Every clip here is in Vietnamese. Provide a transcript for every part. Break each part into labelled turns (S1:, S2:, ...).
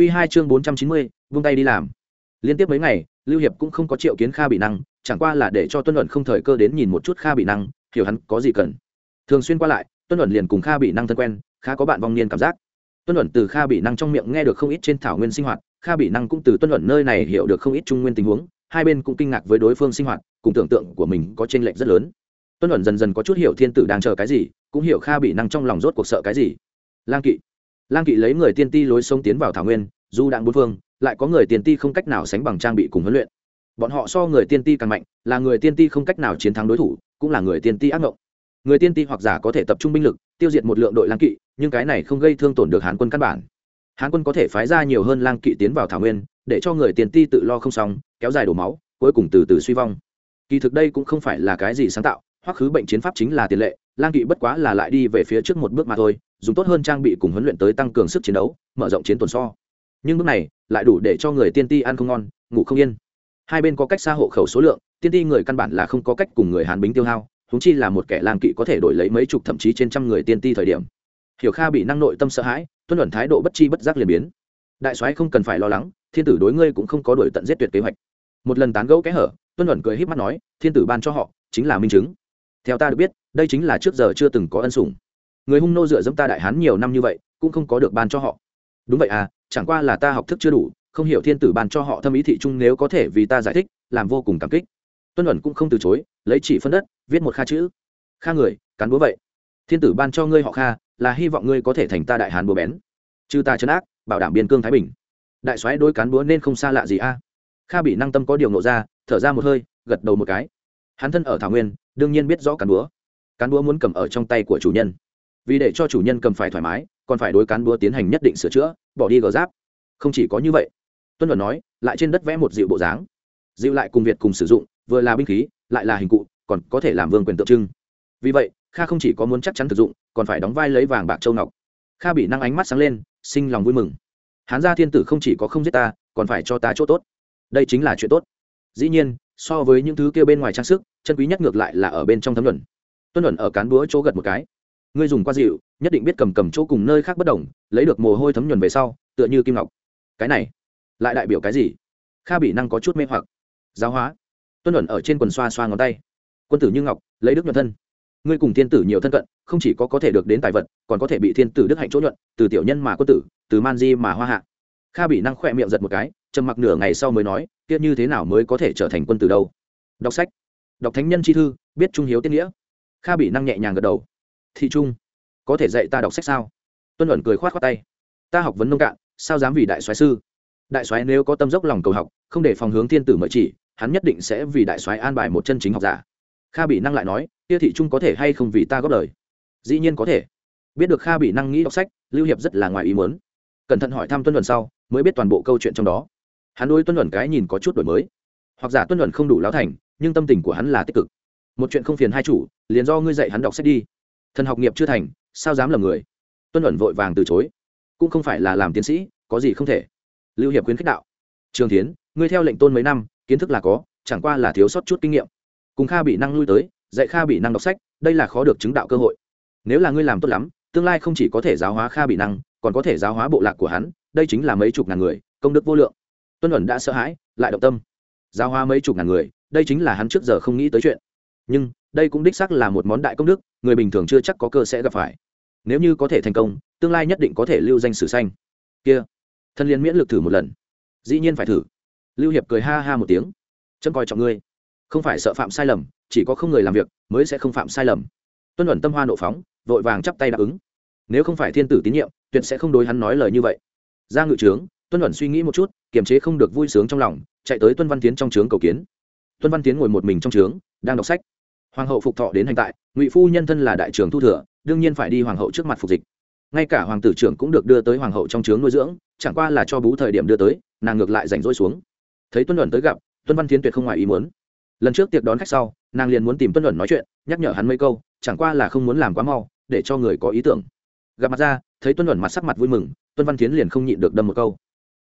S1: Q2 chương bốn trăm chín mươi, vung tay đi làm. Liên tiếp mấy ngày, lưu hiệp cũng không có triệu kiến kha bị năng, chẳng qua là để cho tuân luận không thời cơ đến nhìn một chút kha bị năng, hiểu hắn có gì cần. Thường xuyên qua lại, tuân luận liền cùng kha bị năng thân quen, khá có bạn vong niên cảm giác. Tuân luận từ kha bị năng trong miệng nghe được không ít trên thảo nguyên sinh hoạt, kha bị năng cũng từ tuân luận nơi này hiểu được không ít trung nguyên tình huống, hai bên cũng kinh ngạc với đối phương sinh hoạt, cùng tưởng tượng của mình có chênh lệch rất lớn. Tuân luận dần dần có chút hiểu thiên tử đang chờ cái gì, cũng hiểu kha bị năng trong lòng rốt cuộc sợ cái gì. Lang kỵ lang kỵ lấy người tiên ti lối sông tiến vào thảo nguyên, du đạn bốn phương, lại có người tiên ti không cách nào sánh bằng trang bị cùng huấn luyện. Bọn họ so người tiên ti càng mạnh, là người tiên ti không cách nào chiến thắng đối thủ, cũng là người tiên ti ác mộng người tiên ti hoặc giả có thể tập trung binh lực, tiêu diệt một lượng đội lang kỵ, nhưng cái này không gây thương tổn được hán quân căn bản. Hán quân có thể phái ra nhiều hơn lang kỵ tiến vào thảo nguyên, để cho người tiên ti tự lo không xong, kéo dài đổ máu, cuối cùng từ từ suy vong. Kỳ thực đây cũng không phải là cái gì sáng tạo hoắc khứ bệnh chiến pháp chính là tiền lệ, lang kỵ bất quá là lại đi về phía trước một bước mà thôi, dùng tốt hơn trang bị cùng huấn luyện tới tăng cường sức chiến đấu, mở rộng chiến tuần so. Nhưng bước này lại đủ để cho người tiên ti ăn không ngon, ngủ không yên. Hai bên có cách xa hộ khẩu số lượng, tiên ti người căn bản là không có cách cùng người hàn bính tiêu hao húng chi là một kẻ lang kỵ có thể đổi lấy mấy chục thậm chí trên trăm người tiên ti thời điểm. Hiểu kha bị năng nội tâm sợ hãi, tuân luận thái độ bất chi bất giác liền biến. Đại soái không cần phải lo lắng, thiên tử đối ngươi cũng không có đổi tận giết tuyệt kế hoạch. Một lần tán gẫu kẽ hở, tuân luận cười híp mắt nói, thiên tử ban cho họ, chính là minh chứng theo ta được biết, đây chính là trước giờ chưa từng có ân sủng. Người hung nô dựa dẫm ta đại hán nhiều năm như vậy, cũng không có được ban cho họ. Đúng vậy à chẳng qua là ta học thức chưa đủ, không hiểu thiên tử ban cho họ thâm ý thị trung nếu có thể vì ta giải thích, làm vô cùng cảm kích. Tuân ẩn cũng không từ chối, lấy chỉ phân đất, viết một kha chữ. Kha người, cán búa vậy. Thiên tử ban cho ngươi họ kha, là hy vọng ngươi có thể thành ta đại hán búa bén. Chư ta chấn ác, bảo đảm biên cương thái bình. Đại soái đôi cán búa nên không xa lạ gì a. Kha bị năng tâm có điều nộ ra, thở ra một hơi, gật đầu một cái. Hắn thân ở thảo nguyên đương nhiên biết rõ cán búa. Cán búa muốn cầm ở trong tay của chủ nhân. Vì để cho chủ nhân cầm phải thoải mái, còn phải đối cán búa tiến hành nhất định sửa chữa, bỏ đi gờ giáp. Không chỉ có như vậy, tuân luận nói, lại trên đất vẽ một dịu bộ dáng. Dịu lại cùng việt cùng sử dụng, vừa là binh khí, lại là hình cụ, còn có thể làm vương quyền tượng trưng. Vì vậy, kha không chỉ có muốn chắc chắn thực dụng, còn phải đóng vai lấy vàng bạc châu ngọc. Kha bị năng ánh mắt sáng lên, sinh lòng vui mừng. Hán gia thiên tử không chỉ có không giết ta, còn phải cho ta chỗ tốt. Đây chính là chuyện tốt. Dĩ nhiên so với những thứ kia bên ngoài trang sức, chân quý nhất ngược lại là ở bên trong thấm luận tuân luận ở cán búa chỗ gật một cái. Ngươi dùng qua dịu nhất định biết cầm cầm chỗ cùng nơi khác bất đồng, lấy được mồ hôi thấm nhuần về sau, tựa như kim ngọc. Cái này, lại đại biểu cái gì? Kha bị năng có chút mê hoặc. Giáo hóa. Tuân luận ở trên quần xoa xoa ngón tay. Quân tử như ngọc, lấy đức nhuận thân. Ngươi cùng thiên tử nhiều thân cận, không chỉ có có thể được đến tài vật, còn có thể bị thiên tử đức hạnh chỗ nhuận, từ tiểu nhân mà quân tử, từ man di mà hoa hạ. Kha bị năng khỏe miệng giật một cái, trầm mặc nửa ngày sau mới nói kia như thế nào mới có thể trở thành quân tử đâu? Đọc sách. Đọc thánh nhân chi thư, biết trung hiếu tiết nghĩa. Kha bị năng nhẹ nhàng gật đầu. Thị trung, có thể dạy ta đọc sách sao? Tuân luận cười khoát khoát tay. Ta học vấn nông cạn, sao dám vì đại soái sư? Đại soái nếu có tâm dốc lòng cầu học, không để phòng hướng thiên tử mời chỉ, hắn nhất định sẽ vì đại soái an bài một chân chính học giả. Kha bị năng lại nói, kia thị trung có thể hay không vì ta góp lời? Dĩ nhiên có thể. Biết được kha bị năng nghĩ đọc sách, lưu hiệp rất là ngoài ý muốn. Cẩn thận hỏi thăm tuân luận sau, mới biết toàn bộ câu chuyện trong đó hắn đối tuân luận cái nhìn có chút đổi mới. Hoặc giả tuân luận không đủ lão thành, nhưng tâm tình của hắn là tích cực. Một chuyện không phiền hai chủ, liền do ngươi dạy hắn đọc sách đi. Thần học nghiệp chưa thành, sao dám lầm người? Tuân luận vội vàng từ chối. Cũng không phải là làm tiến sĩ, có gì không thể. Lưu hiệp khuyến khích đạo. Trường tiến ngươi theo lệnh tôn mấy năm, kiến thức là có, chẳng qua là thiếu sót chút kinh nghiệm. Cùng kha bị năng lui tới, dạy kha bị năng đọc sách, đây là khó được chứng đạo cơ hội. Nếu là ngươi làm tốt lắm, tương lai không chỉ có thể giáo hóa kha bị năng, còn có thể giáo hóa bộ lạc của hắn, đây chính là mấy chục ngàn người, công đức vô lượng tuân ẩn đã sợ hãi, lại động tâm. Giao hoa mấy chục ngàn người, đây chính là hắn trước giờ không nghĩ tới chuyện. Nhưng, đây cũng đích xác là một món đại công đức, người bình thường chưa chắc có cơ sẽ gặp phải. Nếu như có thể thành công, tương lai nhất định có thể lưu danh sử xanh kia, thân liên miễn lực thử một lần. Dĩ nhiên phải thử. Lưu hiệp cười ha ha một tiếng. Chân coi trọng ngươi. Không phải sợ phạm sai lầm, chỉ có không người làm việc mới sẽ không phạm sai lầm. Tuân ẩn tâm hoa nộ phóng, vội vàng chắp tay đáp ứng. Nếu không phải thiên tử tín nhiệm, tuyệt sẽ không đối hắn nói lời như vậy. Ra ngự trướng tuân ẩn suy nghĩ một chút, kiềm chế không được vui sướng trong lòng, chạy tới tuân văn tiến trong trướng cầu kiến. Tuân văn tiến ngồi một mình trong trướng, đang đọc sách. Hoàng hậu phục thọ đến hành tại, ngụy phu nhân thân là đại trưởng thu thừa, đương nhiên phải đi hoàng hậu trước mặt phục dịch. Ngay cả hoàng tử trưởng cũng được đưa tới hoàng hậu trong trướng nuôi dưỡng, chẳng qua là cho bú thời điểm đưa tới, nàng ngược lại rảnh rỗi xuống. Thấy tuân luận tới gặp, tuân văn tiến tuyệt không ngoài ý muốn. Lần trước tiệc đón khách sau, nàng liền muốn tìm tuân luận nói chuyện, nhắc nhở hắn mấy câu, chẳng qua là không muốn làm quá mau, để cho người có ý tưởng. Gặp mặt ra, thấy tuân luận mặt sắc mặt vui mừng, tuân văn tiến liền không nhịn được đâm một câu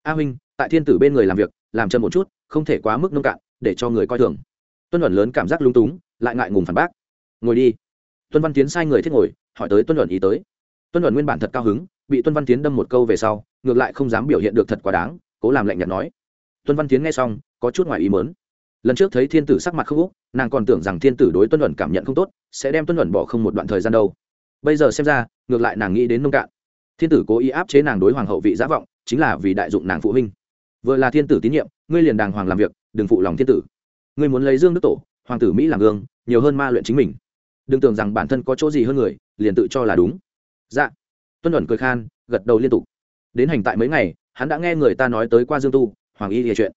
S1: a huynh, tại thiên tử bên người làm việc, làm chân một chút, không thể quá mức nông cạn, để cho người coi thường. Tuân luận lớn cảm giác lung túng, lại ngại ngùng phản bác. Ngồi đi. Tuân văn tiến sai người thiết ngồi, hỏi tới tuân luận ý tới. Tuân luận nguyên bản thật cao hứng, bị tuân văn tiến đâm một câu về sau, ngược lại không dám biểu hiện được thật quá đáng, cố làm lạnh nhạt nói. Tuân văn tiến nghe xong, có chút ngoài ý mớn lần trước thấy thiên tử sắc mặt không úc, nàng còn tưởng rằng thiên tử đối tuân luận cảm nhận không tốt, sẽ đem tuân luận bỏ không một đoạn thời gian đâu. Bây giờ xem ra, ngược lại nàng nghĩ đến nông cạn. Thiên tử cố ý áp chế nàng đối hoàng hậu vị giả vọng chính là vì đại dụng nàng phụ huynh. Vừa là thiên tử tín nhiệm, ngươi liền đàng hoàng làm việc, đừng phụ lòng thiên tử. Ngươi muốn lấy dương đức tổ, hoàng tử mỹ làm gương, nhiều hơn ma luyện chính mình. Đừng tưởng rằng bản thân có chỗ gì hơn người, liền tự cho là đúng. Dạ. Tuân luận cười khan, gật đầu liên tục. Đến hành tại mấy ngày, hắn đã nghe người ta nói tới qua dương tu, hoàng y địa chuyện.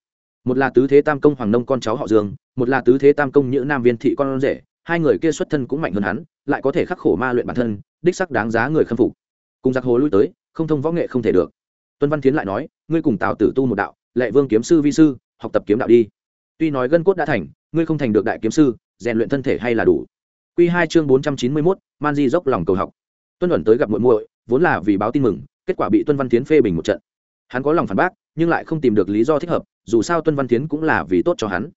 S1: Một là tứ thế tam công hoàng nông con cháu họ dương, một là tứ thế tam công nhữ nam viên thị con rể, hai người kia xuất thân cũng mạnh hơn hắn, lại có thể khắc khổ ma luyện bản thân, đích sắc đáng giá người khâm phục. Cùng giặc hồ lui tới, không thông võ nghệ không thể được tuân văn tiến lại nói, ngươi cùng tào tử tu một đạo, lệ vương kiếm sư vi sư, học tập kiếm đạo đi. Tuy nói gân cốt đã thành, ngươi không thành được đại kiếm sư, rèn luyện thân thể hay là đủ. Q hai chương bốn trăm chín mươi mốt, man di dốc lòng cầu học. Tuân ẩn tới gặp muội muội, vốn là vì báo tin mừng, kết quả bị tuân văn tiến phê bình một trận. Hắn có lòng phản bác, nhưng lại không tìm được lý do thích hợp, dù sao tuân văn tiến cũng là vì tốt cho hắn.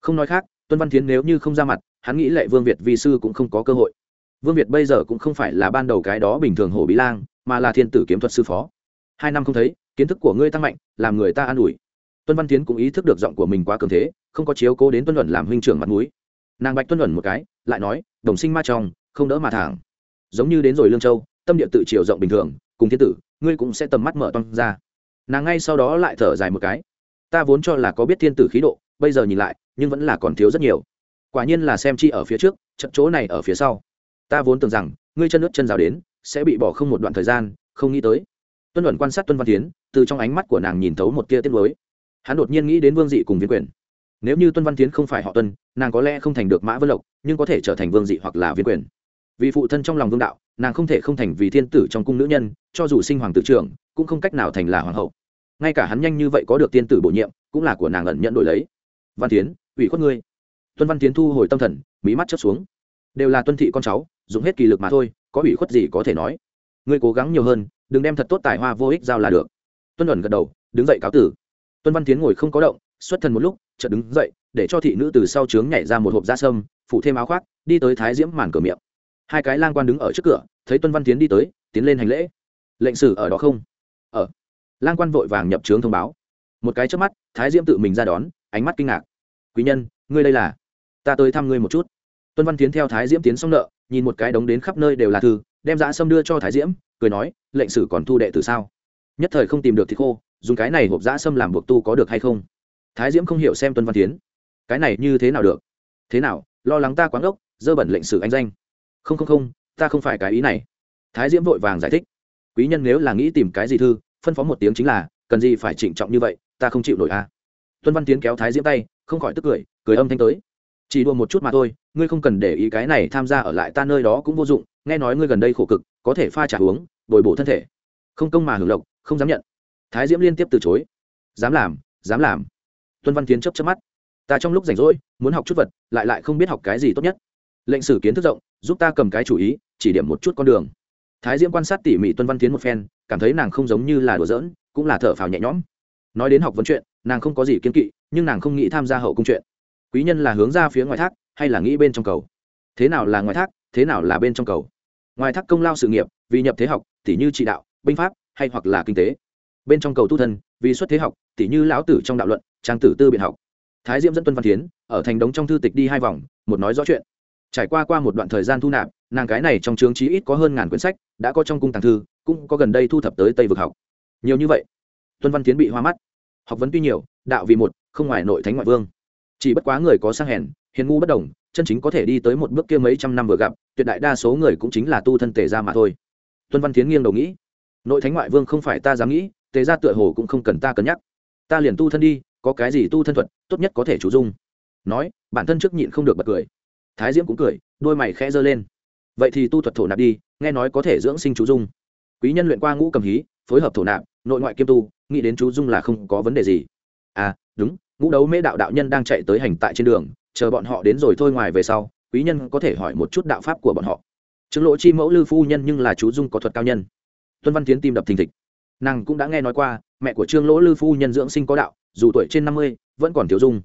S1: Không nói khác, tuân văn tiến nếu như không ra mặt, hắn nghĩ lệ vương việt vi sư cũng không có cơ hội. Vương việt bây giờ cũng không phải là ban đầu cái đó bình thường hổ bí lang, mà là thiên tử kiếm thuật sư phó hai năm không thấy, kiến thức của ngươi tăng mạnh, làm người ta an ủi. Tuân văn tiến cũng ý thức được giọng của mình quá cường thế, không có chiếu cố đến tuân luận làm huynh trưởng mặt mũi. Nàng bạch tuân luận một cái, lại nói, đồng sinh ma trong, không đỡ mà thẳng. Giống như đến rồi lương châu, tâm địa tự chiều rộng bình thường, cùng thiên tử, ngươi cũng sẽ tầm mắt mở toang ra. Nàng ngay sau đó lại thở dài một cái. Ta vốn cho là có biết thiên tử khí độ, bây giờ nhìn lại, nhưng vẫn là còn thiếu rất nhiều. Quả nhiên là xem chi ở phía trước, trận chỗ này ở phía sau. Ta vốn tưởng rằng, ngươi chân nước chân rào đến, sẽ bị bỏ không một đoạn thời gian, không nghĩ tới tuân luận quan sát tuân văn tiến từ trong ánh mắt của nàng nhìn thấu một tia tiết mới hắn đột nhiên nghĩ đến vương dị cùng viên quyền. Nếu như tuân văn tiến không phải họ tuân, nàng có lẽ không thành được mã vân lộc, nhưng có thể trở thành vương dị hoặc là viên quyền. Vì phụ thân trong lòng vương đạo, nàng không thể không thành vì thiên tử trong cung nữ nhân, cho dù sinh hoàng tử trưởng, cũng không cách nào thành là hoàng hậu. Ngay cả hắn nhanh như vậy có được tiên tử bổ nhiệm, cũng là của nàng ẩn nhận đổi lấy. Văn tiến ủy khuất ngươi. Tuân văn tiến thu hồi tâm thần mỹ mắt chớp xuống. Đều là tuân thị con cháu, dùng hết kỳ lực mà thôi, có ủy khuất gì có thể nói. Ngươi cố gắng nhiều hơn đừng đem thật tốt tài hoa vô ích giao là được. Tuân ẩn gật đầu, đứng dậy cáo tử. Tuân văn tiến ngồi không có động, xuất thần một lúc, chợt đứng dậy, để cho thị nữ từ sau trướng nhảy ra một hộp da sâm, phủ thêm áo khoác, đi tới thái diễm màn cửa miệng. Hai cái lang quan đứng ở trước cửa, thấy tuân văn tiến đi tới, tiến lên hành lễ. Lệnh sử ở đó không? Ở. Lang quan vội vàng nhập trướng thông báo. Một cái trước mắt, thái diễm tự mình ra đón, ánh mắt kinh ngạc. Quý nhân, ngươi đây là? Ta tới thăm ngươi một chút. Tuân văn tiến theo thái diễm tiến xong nợ, nhìn một cái đống đến khắp nơi đều là thư đem dã sâm đưa cho thái diễm, cười nói, lệnh sử còn thu đệ từ sao? Nhất thời không tìm được thì khô, dùng cái này hộp dã sâm làm buộc tu có được hay không? Thái diễm không hiểu xem tuân văn tiến cái này như thế nào được? Thế nào, lo lắng ta quán ốc, dơ bẩn lệnh sử anh danh? Không không không, ta không phải cái ý này. Thái diễm vội vàng giải thích. Quý nhân nếu là nghĩ tìm cái gì thư, phân phó một tiếng chính là, cần gì phải trịnh trọng như vậy, ta không chịu nổi à. tuân văn tiến kéo thái diễm tay, không khỏi tức cười cười âm thanh tới. Chỉ đùa một chút mà thôi, ngươi không cần để ý cái này tham gia ở lại ta nơi đó cũng vô dụng nghe nói ngươi gần đây khổ cực, có thể pha trả uống, bồi bổ thân thể. Không công mà hưởng lộc, không dám nhận. Thái diễm liên tiếp từ chối. Dám làm dám làm. Tuân văn tiến chấp chấp mắt. Ta trong lúc rảnh rỗi, muốn học chút vật, lại lại không biết học cái gì tốt nhất. Lệnh sử kiến thức rộng, giúp ta cầm cái chủ ý, chỉ điểm một chút con đường. Thái diễm quan sát tỉ mỉ tuân văn tiến một phen, cảm thấy nàng không giống như là đùa giỡn, cũng là thở phào nhẹ nhõm. Nói đến học vấn chuyện, nàng không có gì kiên kỵ, nhưng nàng không nghĩ tham gia hậu cung chuyện. Quý nhân là hướng ra phía ngoài thác, hay là nghĩ bên trong cầu? Thế nào là ngoài thác, thế nào là bên trong cầu? Ngoài thác công lao sự nghiệp, vì nhập thế học, tỉ như trị đạo, binh pháp, hay hoặc là kinh tế. Bên trong cầu tu thân, vì xuất thế học, tỉ như lão tử trong đạo luận, trang tử tư biện học. Thái diễm dẫn tuân văn tiến ở thành đống trong thư tịch đi hai vòng, một nói rõ chuyện. Trải qua qua một đoạn thời gian thu nạp, nàng cái này trong trường chí ít có hơn ngàn quyển sách, đã có trong cung tàng thư, cũng có gần đây thu thập tới tây vực học. Nhiều như vậy, tuân văn tiến bị hoa mắt. Học vấn tuy nhiều, đạo vì một, không ngoài nội thánh ngoại vương. Chỉ bất quá người có sang hèn, hiền ngu bất đồng chân chính có thể đi tới một bước kia mấy trăm năm vừa gặp, tuyệt đại đa số người cũng chính là tu thân tề ra mà thôi. Tuân văn tiến nghiêng đầu nghĩ, nội thánh ngoại vương không phải ta dám nghĩ, tề ra tựa hồ cũng không cần ta cân nhắc. Ta liền tu thân đi, có cái gì tu thân thuật, tốt nhất có thể chủ dung. Nói, bản thân trước nhịn không được bật cười. Thái diễm cũng cười, đôi mày khẽ giơ lên. Vậy thì tu thuật thổ nạp đi, nghe nói có thể dưỡng sinh chú dung. Quý nhân luyện qua ngũ cầm hí, phối hợp thổ nạp, nội ngoại kiêm tu, nghĩ đến chú dung là không có vấn đề gì. À đúng, ngũ đấu mễ đạo đạo nhân đang chạy tới hành tại trên đường chờ bọn họ đến rồi thôi ngoài về sau, quý nhân có thể hỏi một chút đạo pháp của bọn họ. Chứng lỗ chi mẫu lư phu nhân nhưng là chú dung có thuật cao nhân. Tuân văn tiến tim đập thình thịch. Nàng cũng đã nghe nói qua, mẹ của trương lỗ lư phu nhân dưỡng sinh có đạo, dù tuổi trên năm mươi, vẫn còn thiếu dung.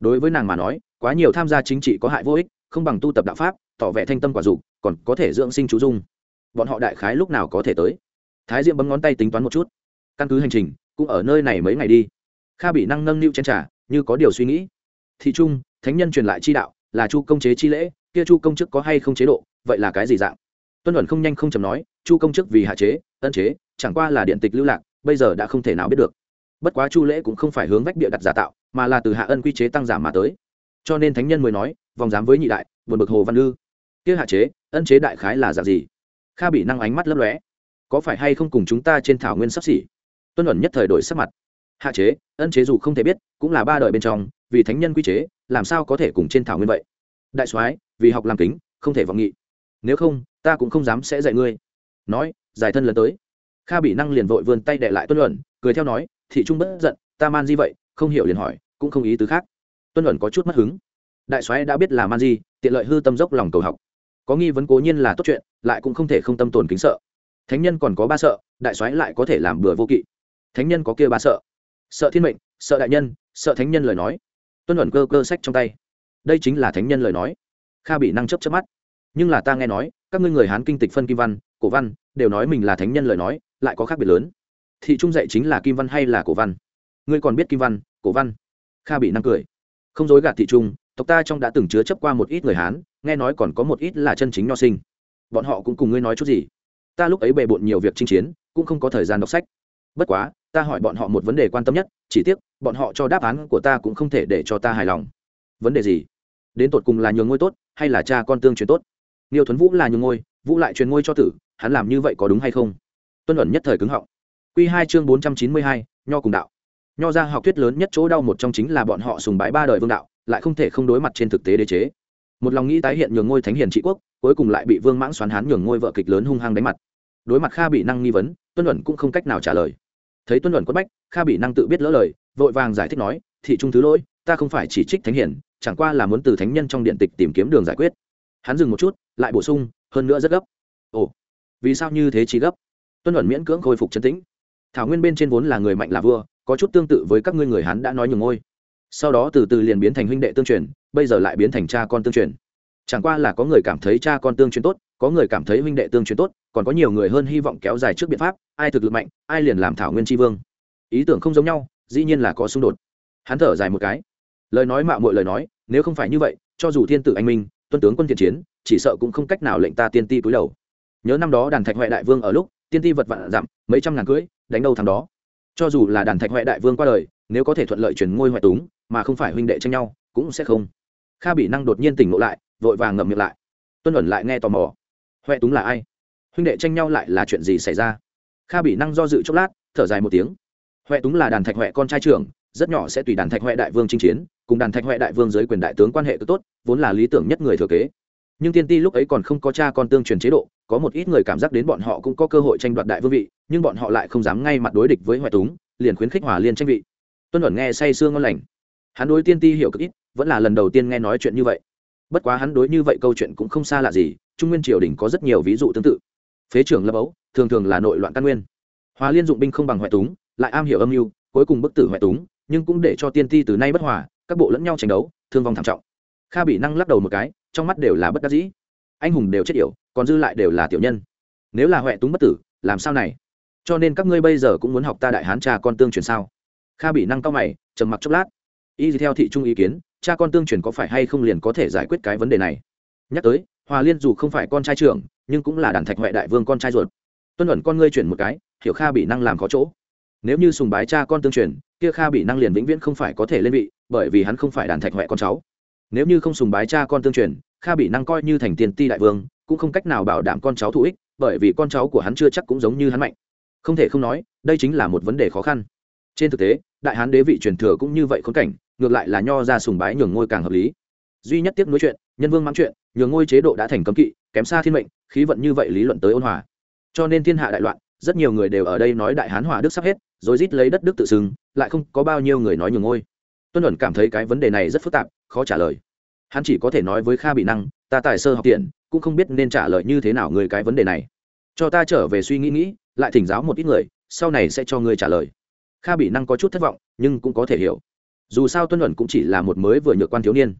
S1: Đối với nàng mà nói, quá nhiều tham gia chính trị có hại vô ích, không bằng tu tập đạo pháp, tỏ vẻ thanh tâm quả dục, còn có thể dưỡng sinh chú dung. Bọn họ đại khái lúc nào có thể tới? Thái diệm bấm ngón tay tính toán một chút. Căn cứ hành trình, cũng ở nơi này mấy ngày đi. Kha bị năng nâng niu chen trả như có điều suy nghĩ. Thị trung thánh nhân truyền lại chi đạo, là chu công chế chi lễ, kia chu công chức có hay không chế độ, vậy là cái gì dạng? Tuân luận không nhanh không chầm nói, chu công chức vì hạ chế, ân chế, chẳng qua là điện tịch lưu lạc, bây giờ đã không thể nào biết được. Bất quá chu lễ cũng không phải hướng vách địa đặt giả tạo, mà là từ hạ ân quy chế tăng giảm mà tới. Cho nên thánh nhân mới nói, vòng dám với nhị đại, buồn bực hồ văn lư kia hạ chế, ân chế đại khái là dạng gì? Kha bị năng ánh mắt lấp lóe. Có phải hay không cùng chúng ta trên thảo nguyên sắp xỉ? Tuân luận nhất thời đổi sắc mặt hạ chế, ân chế dù không thể biết, cũng là ba đời bên trong, vì thánh nhân quy chế, làm sao có thể cùng trên thảo nguyên vậy? Đại soái, vì học làm kính, không thể vọng nghị. Nếu không, ta cũng không dám sẽ dạy ngươi. Nói, giải thân lần tới. Kha bị năng liền vội vươn tay đệ lại tuân luận, cười theo nói, thị trung bất giận, ta man di vậy, không hiểu liền hỏi, cũng không ý tứ khác. Tuân luận có chút mất hứng. Đại soái đã biết là man di, tiện lợi hư tâm dốc lòng cầu học. Có nghi vấn cố nhiên là tốt chuyện, lại cũng không thể không tâm tồn kính sợ. Thánh nhân còn có ba sợ, đại soái lại có thể làm bừa vô kỵ. Thánh nhân có kia ba sợ sợ thiên mệnh, sợ đại nhân, sợ thánh nhân lời nói. Tuân ẩn cơ cơ sách trong tay. Đây chính là thánh nhân lời nói. Kha bị năng chấp chấp mắt. Nhưng là ta nghe nói, các ngươi người hán kinh tịch phân kim văn, cổ văn, đều nói mình là thánh nhân lời nói, lại có khác biệt lớn. Thị trung dạy chính là kim văn hay là cổ văn? Ngươi còn biết kim văn, cổ văn? Kha bị năng cười. Không dối gạt thị trung, tộc ta trong đã từng chứa chấp qua một ít người hán, nghe nói còn có một ít là chân chính nho sinh. Bọn họ cũng cùng ngươi nói chút gì? Ta lúc ấy bề bộn nhiều việc chinh chiến, cũng không có thời gian đọc sách. Bất quá ta hỏi bọn họ một vấn đề quan tâm nhất, chỉ tiếc, bọn họ cho đáp án của ta cũng không thể để cho ta hài lòng. Vấn đề gì? Đến tột cùng là nhường ngôi tốt, hay là cha con tương truyền tốt? Niêu thuấn vũ là nhường ngôi, vũ lại truyền ngôi cho tử, hắn làm như vậy có đúng hay không? Tuân ẩn nhất thời cứng họng. Q hai chương bốn trăm chín mươi hai, nho cùng đạo. Nho ra học thuyết lớn nhất chỗ đau một trong chính là bọn họ sùng bái ba đời vương đạo, lại không thể không đối mặt trên thực tế đế chế. Một lòng nghĩ tái hiện nhường ngôi thánh hiền trị quốc, cuối cùng lại bị vương mãng xoắn hán nhường ngôi vợ kịch lớn hung hăng đánh mặt. Đối mặt kha bị năng nghi vấn, tuân ẩn cũng không cách nào trả lời thấy tuân luận quất bách kha bị năng tự biết lỡ lời vội vàng giải thích nói thị trung thứ lỗi ta không phải chỉ trích thánh hiển, chẳng qua là muốn từ thánh nhân trong điện tịch tìm kiếm đường giải quyết. Hắn dừng một chút lại bổ sung hơn nữa rất gấp. Ồ vì sao như thế chỉ gấp? Tuân luận miễn cưỡng khôi phục chân tĩnh. Thảo nguyên bên trên vốn là người mạnh là vua có chút tương tự với các ngươi người hắn đã nói nhường ngôi. Sau đó từ từ liền biến thành huynh đệ tương truyền bây giờ lại biến thành cha con tương truyền. Chẳng qua là có người cảm thấy cha con tương truyền tốt có người cảm thấy huynh đệ tương truyền tốt, còn có nhiều người hơn hy vọng kéo dài trước biện pháp, ai thực lực mạnh, ai liền làm thảo nguyên tri vương. Ý tưởng không giống nhau, dĩ nhiên là có xung đột. Hắn thở dài một cái. Lời nói mạo mọi lời nói, nếu không phải như vậy, cho dù thiên tử anh minh, tuân tướng quân thiện chiến, chỉ sợ cũng không cách nào lệnh ta tiên ti cúi đầu. Nhớ năm đó đàn thạch huệ đại vương ở lúc, tiên ti vật vạn dặm mấy trăm ngàn cưỡi đánh đâu thằng đó. Cho dù là đàn thạch huệ đại vương qua đời, nếu có thể thuận lợi chuyển ngôi huệ túng, mà không phải huynh đệ tranh nhau, cũng sẽ không. Kha bị năng đột nhiên tỉnh ngộ lại, vội vàng ngậm miệng lại. Tuân ẩn lại nghe tò mò huệ túng là ai? Huynh đệ tranh nhau lại là chuyện gì xảy ra? Kha bị năng do dự chốc lát, thở dài một tiếng. Huệ túng là đàn thạch huệ con trai trưởng, rất nhỏ sẽ tùy đàn thạch huệ đại vương chinh chiến, cùng đàn thạch huệ đại vương dưới quyền đại tướng quan hệ cực tốt, vốn là lý tưởng nhất người thừa kế. Nhưng tiên ti lúc ấy còn không có cha con tương truyền chế độ, có một ít người cảm giác đến bọn họ cũng có cơ hội tranh đoạt đại vương vị, nhưng bọn họ lại không dám ngay mặt đối địch với huệ túng, liền khuyến khích hòa liên tranh vị. Tuân ẩn nghe say sương ngon lành. Hắn đối tiên ti hiểu cực ít, vẫn là lần đầu tiên nghe nói chuyện như vậy. Bất quá hắn đối như vậy câu chuyện cũng không xa lạ gì trung nguyên triều đình có rất nhiều ví dụ tương tự. Phế trưởng lập ấu, thường thường là nội loạn căn nguyên. Hòa liên dụng binh không bằng hoại túng, lại am hiểu âm mưu, cuối cùng bức tử hoại túng, nhưng cũng để cho tiên ti từ nay bất hòa, các bộ lẫn nhau tranh đấu, thương vong thảm trọng. Kha bị năng lắc đầu một cái, trong mắt đều là bất đắc dĩ. Anh hùng đều chết yểu, còn dư lại đều là tiểu nhân. Nếu là huệ túng bất tử, làm sao này? Cho nên các ngươi bây giờ cũng muốn học ta đại hán cha con tương truyền sao? Kha bị năng cao mày, trầm mặc chốc lát. Y theo thị trung ý kiến, cha con tương truyền có phải hay không liền có thể giải quyết cái vấn đề này? Nhắc tới hòa liên dù không phải con trai trưởng, nhưng cũng là đàn thạch huệ đại vương con trai ruột. Tuân ẩn con ngươi chuyển một cái, hiểu kha bị năng làm có chỗ. Nếu như sùng bái cha con tương truyền, kia kha bị năng liền vĩnh viễn không phải có thể lên vị, bởi vì hắn không phải đàn thạch huệ con cháu. Nếu như không sùng bái cha con tương truyền, kha bị năng coi như thành tiền ti đại vương, cũng không cách nào bảo đảm con cháu thụ ích, bởi vì con cháu của hắn chưa chắc cũng giống như hắn mạnh. Không thể không nói, đây chính là một vấn đề khó khăn. Trên thực tế, đại hán đế vị truyền thừa cũng như vậy khốn cảnh, ngược lại là nho ra sùng bái nhường ngôi càng hợp lý duy nhất tiếp nối chuyện, nhân vương mắng chuyện, nhường ngôi chế độ đã thành cấm kỵ, kém xa thiên mệnh, khí vận như vậy lý luận tới ôn hòa. Cho nên thiên hạ đại loạn, rất nhiều người đều ở đây nói đại hán hòa đức sắp hết, rồi rít lấy đất đức tự xưng, lại không có bao nhiêu người nói nhường ngôi. Tuân luận cảm thấy cái vấn đề này rất phức tạp, khó trả lời. Hắn chỉ có thể nói với kha bị năng, ta tài sơ học tiện, cũng không biết nên trả lời như thế nào người cái vấn đề này. Cho ta trở về suy nghĩ nghĩ, lại thỉnh giáo một ít người, sau này sẽ cho ngươi trả lời. Kha bị năng có chút thất vọng, nhưng cũng có thể hiểu. Dù sao tuân luận cũng chỉ là một mới vừa nhược quan thiếu niên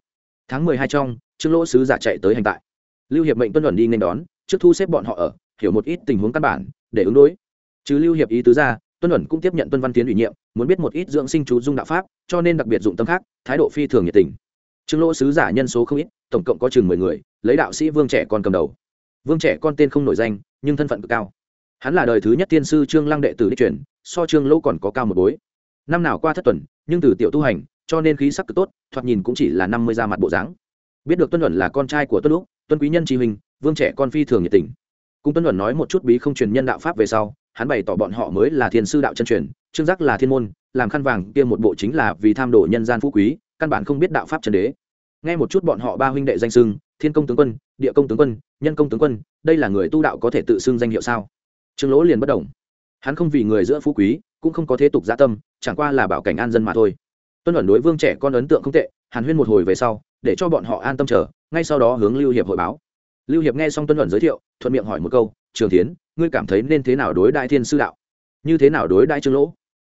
S1: tháng mười hai trong, trương lỗ sứ giả chạy tới hành tại. Lưu hiệp mệnh tuân luận đi nên đón, trước thu xếp bọn họ ở, hiểu một ít tình huống căn bản, để ứng đối. Chứ lưu hiệp ý tứ ra, tuân luận cũng tiếp nhận tuân văn tiến ủy nhiệm, muốn biết một ít dưỡng sinh chú dung đạo pháp, cho nên đặc biệt dụng tâm khác, thái độ phi thường nhiệt tình. Trương lỗ sứ giả nhân số không ít, tổng cộng có chừng mười người, lấy đạo sĩ vương trẻ con cầm đầu. Vương trẻ con tên không nổi danh, nhưng thân phận cực cao. Hắn là đời thứ nhất tiên sư trương lăng đệ tử đi chuyển so trương lỗ còn có cao một bối. Năm nào qua thất tuần, nhưng từ tiểu tu hành cho nên khí sắc cực tốt, thoạt nhìn cũng chỉ là năm mươi ra mặt bộ dáng. Biết được tuân luận là con trai của tuân lúc tuân quý nhân tri hình vương trẻ con phi thường nhiệt tình. Cùng tuân luận nói một chút bí không truyền nhân đạo pháp về sau, hắn bày tỏ bọn họ mới là thiên sư đạo chân truyền, trương giác là thiên môn, làm khăn vàng kia một bộ chính là vì tham đồ nhân gian phú quý, căn bản không biết đạo pháp chân đế. Nghe một chút bọn họ ba huynh đệ danh xưng, thiên công tướng quân, địa công tướng quân, nhân công tướng quân, đây là người tu đạo có thể tự xưng danh hiệu sao? Trương lỗ liền bất đồng hắn không vì người giữa phú quý, cũng không có thế tục gia tâm, chẳng qua là bảo cảnh an dân mà thôi tuân ẩn đối vương trẻ con ấn tượng không tệ, hàn huyên một hồi về sau, để cho bọn họ an tâm chờ, ngay sau đó hướng lưu hiệp hội báo. Lưu hiệp nghe xong tuân ẩn giới thiệu, thuận miệng hỏi một câu, trường tiến ngươi cảm thấy nên thế nào đối đại thiên sư đạo? Như thế nào đối đại trương lỗ?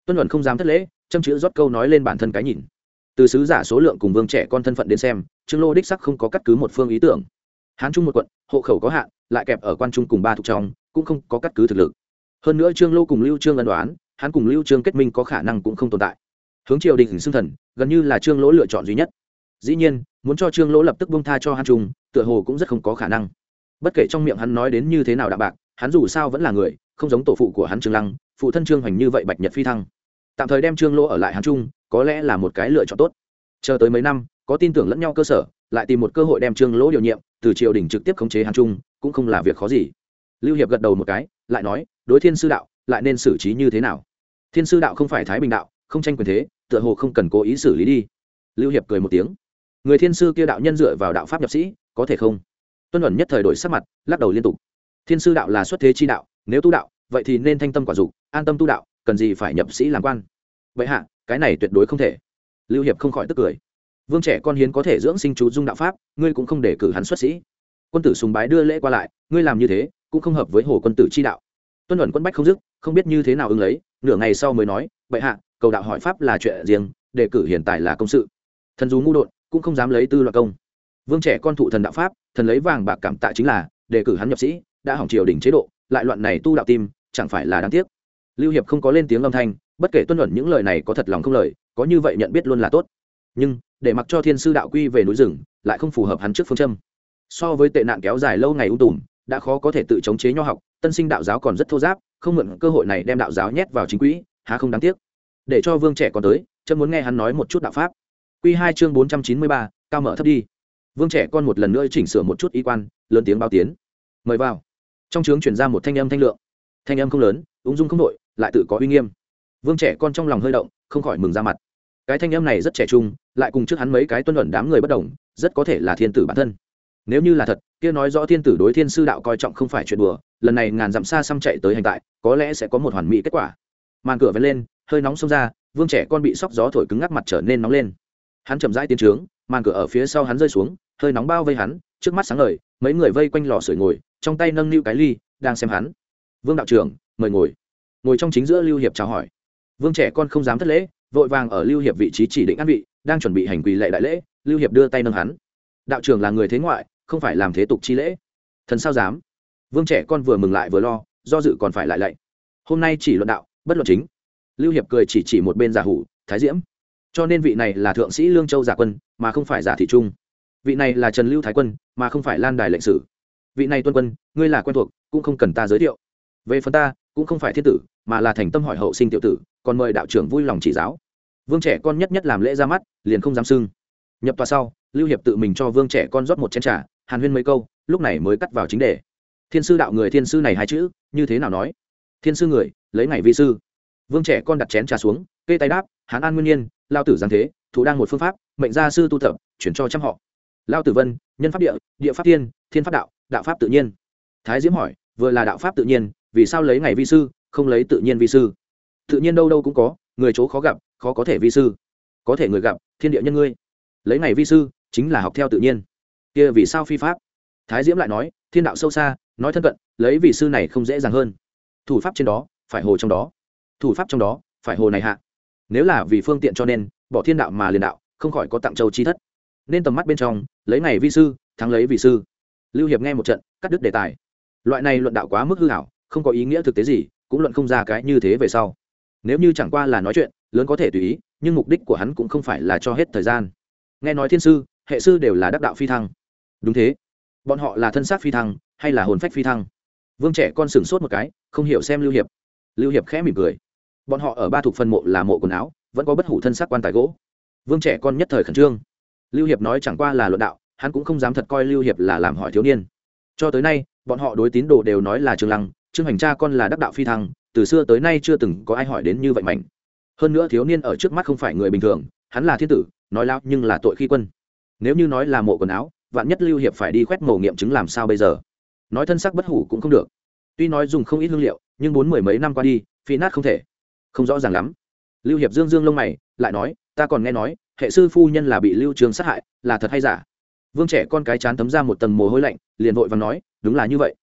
S1: Tuân ẩn không dám thất lễ, châm chữ rót câu nói lên bản thân cái nhìn. Từ sứ giả số lượng cùng vương trẻ con thân phận đến xem, trương lô đích sắc không có cắt cứ một phương ý tưởng. Hán trung một quận, hộ khẩu có hạn, lại kẹp ở quan trung cùng ba thuộc trong, cũng không có cắt cứ thực lực. Hơn nữa trương lô cùng lưu trương ân đoán, hắn cùng lưu trương kết minh có khả năng cũng không tồn tại hướng triều đình xưng thần, gần như là trương lỗ lựa chọn duy nhất. Dĩ nhiên, muốn cho trương lỗ lập tức bông tha cho hắn trung, tựa hồ cũng rất không có khả năng. Bất kể trong miệng hắn nói đến như thế nào đạm bạc, hắn dù sao vẫn là người, không giống tổ phụ của hắn trương lăng, phụ thân trương hoành như vậy bạch nhật phi thăng. Tạm thời đem trương lỗ ở lại hắn trung, có lẽ là một cái lựa chọn tốt. Chờ tới mấy năm, có tin tưởng lẫn nhau cơ sở, lại tìm một cơ hội đem trương lỗ điều nhiệm, từ triều đình trực tiếp khống chế hắn trung, cũng không là việc khó gì. Lưu hiệp gật đầu một cái, lại nói, đối thiên sư đạo, lại nên xử trí như thế nào? Thiên sư đạo không phải thái bình đạo, không tranh quyền thế tựa hồ không cần cố ý xử lý đi. Lưu hiệp cười một tiếng. Người thiên sư kia đạo nhân dựa vào đạo pháp nhập sĩ, có thể không? Tuân ẩn nhất thời đổi sắc mặt, lắc đầu liên tục. Thiên sư đạo là xuất thế chi đạo, nếu tu đạo, vậy thì nên thanh tâm quả dục, an tâm tu đạo, cần gì phải nhập sĩ làm quan? Vậy hạ, cái này tuyệt đối không thể. Lưu hiệp không khỏi tức cười. Vương trẻ con hiến có thể dưỡng sinh chú dung đạo pháp, ngươi cũng không để cử hắn xuất sĩ. Quân tử sùng bái đưa lễ qua lại, ngươi làm như thế, cũng không hợp với hồ quân tử chi đạo. Tuân ẩn quân bách không dứt, không biết như thế nào ứng lấy, nửa ngày sau mới nói, vậy hạ cầu đạo hỏi pháp là chuyện riêng, đề cử hiện tại là công sự. Thần dù ngu đột, cũng không dám lấy tư loại công. Vương trẻ con thụ thần đạo pháp, thần lấy vàng bạc cảm tạ chính là, đề cử hắn nhập sĩ, đã hỏng triều đình chế độ, lại loạn này tu đạo tim, chẳng phải là đáng tiếc. Lưu hiệp không có lên tiếng âm thanh, bất kể tuân luận những lời này có thật lòng không lời, có như vậy nhận biết luôn là tốt. Nhưng, để mặc cho thiên sư đạo quy về núi rừng, lại không phù hợp hắn trước phương châm. So với tệ nạn kéo dài lâu ngày ung tùm, đã khó có thể tự chống chế nho học, tân sinh đạo giáo còn rất thô giáp, không mượn cơ hội này đem đạo giáo nhét vào chính quỹ, há không đáng tiếc để cho vương trẻ còn tới chân muốn nghe hắn nói một chút đạo pháp. Q hai chương bốn trăm chín mươi ba, cao mở thấp đi. Vương trẻ con một lần nữa chỉnh sửa một chút y quan, lớn tiếng bao tiến. Mời vào. Trong trướng chuyển ra một thanh âm thanh lượng. Thanh âm không lớn, ung dung không đội, lại tự có uy nghiêm. Vương trẻ con trong lòng hơi động, không khỏi mừng ra mặt. Cái thanh âm này rất trẻ trung, lại cùng trước hắn mấy cái tuân luận đám người bất đồng, rất có thể là thiên tử bản thân. Nếu như là thật, kia nói rõ thiên tử đối thiên sư đạo coi trọng không phải chuyện đùa, lần này ngàn dặm xa xăm chạy tới hành tại, có lẽ sẽ có một hoàn mỹ kết quả. Màn cửa vén lên hơi nóng xông ra, vương trẻ con bị sóc gió thổi cứng ngắc mặt trở nên nóng lên. Hắn chậm rãi tiến trướng, màn cửa ở phía sau hắn rơi xuống, hơi nóng bao vây hắn, trước mắt sáng ngời, mấy người vây quanh lò sưởi ngồi, trong tay nâng niu cái ly, đang xem hắn. Vương đạo trưởng, mời ngồi. Ngồi trong chính giữa lưu hiệp chào hỏi. Vương trẻ con không dám thất lễ, vội vàng ở lưu hiệp vị trí chỉ định ăn vị, đang chuẩn bị hành quỳ lệ đại lễ, lưu hiệp đưa tay nâng hắn. Đạo trưởng là người thế ngoại, không phải làm thế tục chi lễ. Thần sao dám? Vương trẻ con vừa mừng lại vừa lo, do dự còn phải lại lạy. Hôm nay chỉ luận đạo, bất luận chính lưu hiệp cười chỉ chỉ một bên giả hủ, thái diễm, cho nên vị này là thượng sĩ lương châu giả quân, mà không phải giả thị trung. Vị này là trần lưu thái quân, mà không phải lan đài lệnh sử. Vị này tuân quân, ngươi là quen thuộc, cũng không cần ta giới thiệu. Về phần ta, cũng không phải thiên tử, mà là thành tâm hỏi hậu sinh tiểu tử, còn mời đạo trưởng vui lòng chỉ giáo. Vương trẻ con nhất nhất làm lễ ra mắt, liền không dám sưng nhập tòa sau, lưu hiệp tự mình cho vương trẻ con rót một chén t r à hàn huyên mấy câu, lúc này mới cắt vào chính đề. Thiên sư đạo người thiên sư này hai chữ, như thế nào nói? Thiên sư người, lấy ngày vi sư vương trẻ con đặt chén trà xuống, kê tay đáp, hán an nguyên nhiên, lao tử giáng thế, thủ đang một phương pháp, mệnh gia sư tu tập, chuyển cho trăm họ. Lao tử vân, nhân pháp địa địa pháp tiên, thiên pháp đạo đạo pháp tự nhiên. Thái diễm hỏi, vừa là đạo pháp tự nhiên, vì sao lấy ngày vi sư, không lấy tự nhiên vi sư? Tự nhiên đâu đâu cũng có, người chỗ khó gặp, khó có thể vi sư. Có thể người gặp, thiên địa nhân ngươi. Lấy ngày vi sư, chính là học theo tự nhiên. Kia vì sao phi pháp? Thái diễm lại nói, thiên đạo sâu xa, nói thân cận, lấy vị sư này không dễ dàng hơn. Thủ pháp trên đó, phải hồ trong đó thủ pháp trong đó, phải hồ này hạ. Nếu là vì phương tiện cho nên, bỏ thiên đạo mà liền đạo, không khỏi có tặng châu chi thất. Nên tầm mắt bên trong, lấy này vi sư, thắng lấy vị sư. Lưu hiệp nghe một trận, cắt đứt đề tài. Loại này luận đạo quá mức hư hảo, không có ý nghĩa thực tế gì, cũng luận không ra cái như thế về sau. Nếu như chẳng qua là nói chuyện, lớn có thể tùy ý, nhưng mục đích của hắn cũng không phải là cho hết thời gian. Nghe nói thiên sư, hệ sư đều là đắc đạo phi thăng. Đúng thế. Bọn họ là thân xác phi thăng, hay là hồn phách phi thăng? Vương trẻ con sửng sốt một cái, không hiểu xem lưu hiệp. Lưu hiệp khẽ mỉm cười bọn họ ở ba thuộc phân mộ là mộ quần áo, vẫn có bất hủ thân xác quan tài gỗ. Vương trẻ con nhất thời khẩn trương. Lưu hiệp nói chẳng qua là luận đạo, hắn cũng không dám thật coi lưu hiệp là làm hỏi thiếu niên. Cho tới nay, bọn họ đối tín đồ đều nói là trường lăng, trương hành cha con là đắc đạo phi thăng, từ xưa tới nay chưa từng có ai hỏi đến như vậy mạnh hơn nữa thiếu niên ở trước mắt không phải người bình thường, hắn là thiên tử, nói lao nhưng là tội khi quân. Nếu như nói là mộ quần áo, vạn nhất lưu hiệp phải đi khoét mổ nghiệm chứng làm sao bây giờ? Nói thân sắc bất hủ cũng không được. Tuy nói dùng không ít hương liệu, nhưng bốn mười mấy năm qua đi, phi nát không thể không rõ ràng lắm. Lưu hiệp dương dương lông mày, lại nói, ta còn nghe nói, hệ sư phu nhân là bị lưu trường sát hại, là thật hay giả? Vương trẻ con cái chán thấm ra một tầng mồ hôi lạnh, liền vội và nói, đúng là như vậy.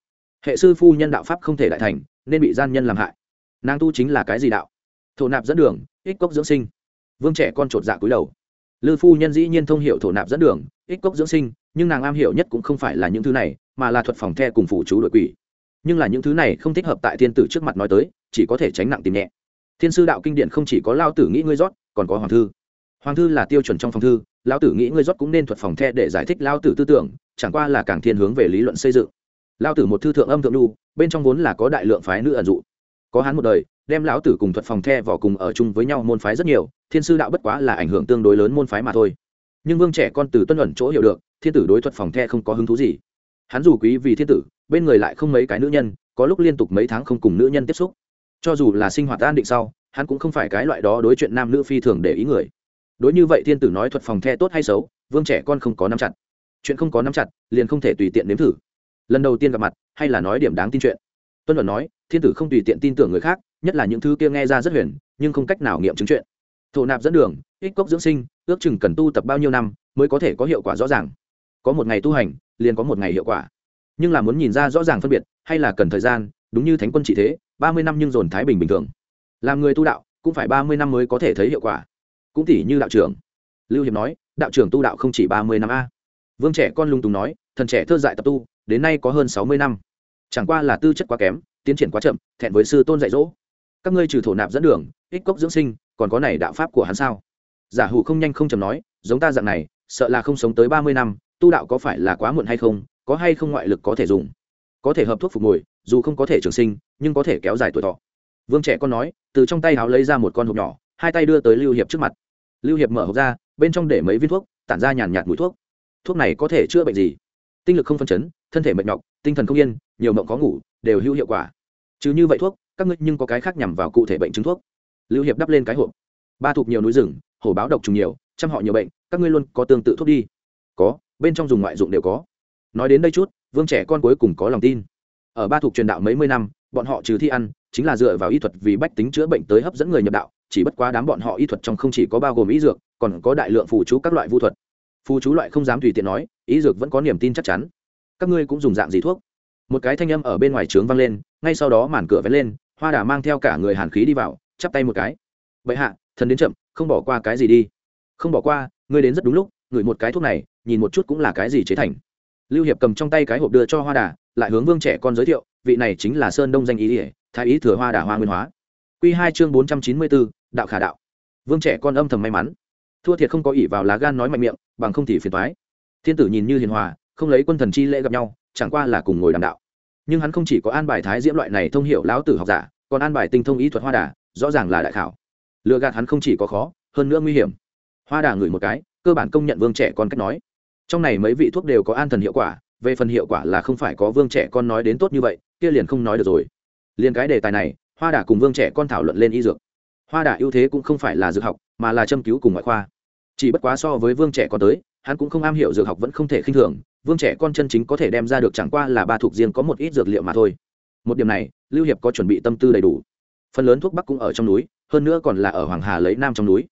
S1: Hệ sư phu nhân đạo pháp không thể đại thành, nên bị gian nhân làm hại. Nàng tu chính là cái gì đạo? Thổ nạp dẫn đường, ích cốc dưỡng sinh. Vương trẻ con chột dạ cúi đầu. Lư phu nhân dĩ nhiên thông hiệu thổ nạp dẫn đường, ích cốc dưỡng sinh, nhưng nàng am hiểu nhất cũng không phải là những thứ này, mà là thuật phòng the cùng phủ chú đội quỷ. Nhưng là những thứ này không thích hợp tại thiên tử trước mặt nói tới, chỉ có thể tránh nặng tìm nhẹ thiên sư đạo kinh điển không chỉ có lao tử nghĩ ngươi rót, còn có hoàng thư. Hoàng thư là tiêu chuẩn trong phòng thư lao tử nghĩ ngươi rót cũng nên thuật phòng the để giải thích lao tử tư tưởng, chẳng qua là càng thiên hướng về lý luận xây dựng. Lao tử một thư thượng âm thượng lưu, bên trong vốn là có đại lượng phái nữ ẩn dụ. Có hắn một đời, đem lão tử cùng thuật phòng the vỏ cùng ở chung với nhau môn phái rất nhiều, thiên sư đạo bất quá là ảnh hưởng tương đối lớn môn phái mà thôi. Nhưng vương trẻ con từ tuân ẩn chỗ hiểu được, thiên tử đối thuật phòng the không có hứng thú gì. Hắn dù quý vì thiên tử, bên người lại không mấy cái nữ nhân, có lúc liên tục mấy tháng không cùng nữ nhân tiếp xúc cho dù là sinh hoạt an định sau, hắn cũng không phải cái loại đó đối chuyện nam nữ phi thường để ý người. Đối như vậy thiên tử nói thuật phòng the tốt hay xấu, vương trẻ con không có nắm chặt. Chuyện không có nắm chặt, liền không thể tùy tiện nếm thử. Lần đầu tiên gặp mặt, hay là nói điểm đáng tin chuyện. Tuân luận nói, thiên tử không tùy tiện tin tưởng người khác, nhất là những thứ kia nghe ra rất huyền, nhưng không cách nào nghiệm chứng chuyện. Thổ nạp dẫn đường, ích cốc dưỡng sinh, ước chừng cần tu tập bao nhiêu năm mới có thể có hiệu quả rõ ràng. Có một ngày tu hành, liền có một ngày hiệu quả. Nhưng là muốn nhìn ra rõ ràng phân biệt, hay là cần thời gian, đúng như thánh quân chỉ thế ba mươi năm nhưng dồn thái bình bình thường. Làm người tu đạo, cũng phải ba mươi năm mới có thể thấy hiệu quả. Cũng tỉ như đạo trưởng. Lưu hiệp nói, đạo trưởng tu đạo không chỉ ba mươi năm a. Vương trẻ con lung tùng nói, thần trẻ thơ dại tập tu, đến nay có hơn sáu mươi năm. Chẳng qua là tư chất quá kém, tiến triển quá chậm, thẹn với sư tôn dạy dỗ. Các ngươi trừ thổ nạp dẫn đường, ích cốc dưỡng sinh, còn có này đạo pháp của hắn sao? Giả hủ không nhanh không chầm nói, giống ta dạng này, sợ là không sống tới ba mươi năm, tu đạo có phải là quá muộn hay không, có hay không ngoại lực có thể dùng? Có thể hợp thuốc phục hồi, dù không có thể trường sinh, nhưng có thể kéo dài tuổi thọ. Vương trẻ con nói, từ trong tay áo lấy ra một con hộp nhỏ, hai tay đưa tới lưu hiệp trước mặt. Lưu hiệp mở hộp ra, bên trong để mấy viên thuốc, tản ra nhàn nhạt mùi thuốc. Thuốc này có thể chữa bệnh gì? Tinh lực không phân chấn, thân thể mệt nhọc, tinh thần không yên, nhiều mộng có ngủ, đều hữu hiệu quả. Chứ như vậy thuốc, các ngươi nhưng có cái khác nhằm vào cụ thể bệnh chứng thuốc. Lưu hiệp đắp lên cái hộp. Ba thuộc nhiều núi rừng, hổ báo độc trùng nhiều chăm họ nhiều bệnh, các ngươi luôn có tương tự thuốc đi. Có, bên trong dùng ngoại dụng đều có. Nói đến đây chút vương trẻ con cuối cùng có lòng tin. Ở ba thuộc truyền đạo mấy mươi năm, bọn họ trừ thi ăn, chính là dựa vào y thuật vì bách tính chữa bệnh tới hấp dẫn người nhập đạo, chỉ bất quá đám bọn họ y thuật trong không chỉ có bao gồm y dược, còn có đại lượng phù chú các loại vu thuật. Phù chú loại không dám tùy tiện nói, y dược vẫn có niềm tin chắc chắn. Các ngươi cũng dùng dạng gì thuốc? Một cái thanh âm ở bên ngoài trướng vang lên, ngay sau đó màn cửa vén lên, hoa đà mang theo cả người hàn khí đi vào, chắp tay một cái. Vậy hạ, thần đến chậm, không bỏ qua cái gì đi. Không bỏ qua, ngươi đến rất đúng lúc, ngửi một cái thuốc này, nhìn một chút cũng là cái gì chế thành lưu hiệp cầm trong tay cái hộp đưa cho hoa đà, lại hướng vương trẻ con giới thiệu, vị này chính là sơn đông danh ý ỉa thái ý thừa hoa đà hoa nguyên hóa. Q hai chương bốn trăm chín mươi bốn, đạo khả đạo. Vương trẻ con âm thầm may mắn. Thua thiệt không có ỉ vào lá gan nói mạnh miệng, bằng không thì phiền thoái thiên tử nhìn như hiền hòa, không lấy quân thần chi lễ gặp nhau, chẳng qua là cùng ngồi đàm đạo. Nhưng hắn không chỉ có an bài thái diễm loại này thông hiệu lão tử học giả, còn an bài tinh thông ý thuật hoa đà, rõ ràng là đại khảo. Lựa gạt hắn không chỉ có khó, hơn nữa nguy hiểm. Hoa đà ngửi một cái, cơ bản công nhận vương trẻ con cách nói trong này mấy vị thuốc đều có an thần hiệu quả, về phần hiệu quả là không phải có vương trẻ con nói đến tốt như vậy, kia liền không nói được rồi. Liền cái đề tài này, hoa đà cùng vương trẻ con thảo luận lên y dược. Hoa đà ưu thế cũng không phải là dược học, mà là châm cứu cùng ngoại khoa. Chỉ bất quá so với vương trẻ con tới, hắn cũng không am hiểu dược học vẫn không thể khinh thường, vương trẻ con chân chính có thể đem ra được chẳng qua là ba thuộc riêng có một ít dược liệu mà thôi. Một điểm này, lưu hiệp có chuẩn bị tâm tư đầy đủ. Phần lớn thuốc bắc cũng ở trong núi, hơn nữa còn là ở hoàng hà lấy nam trong núi.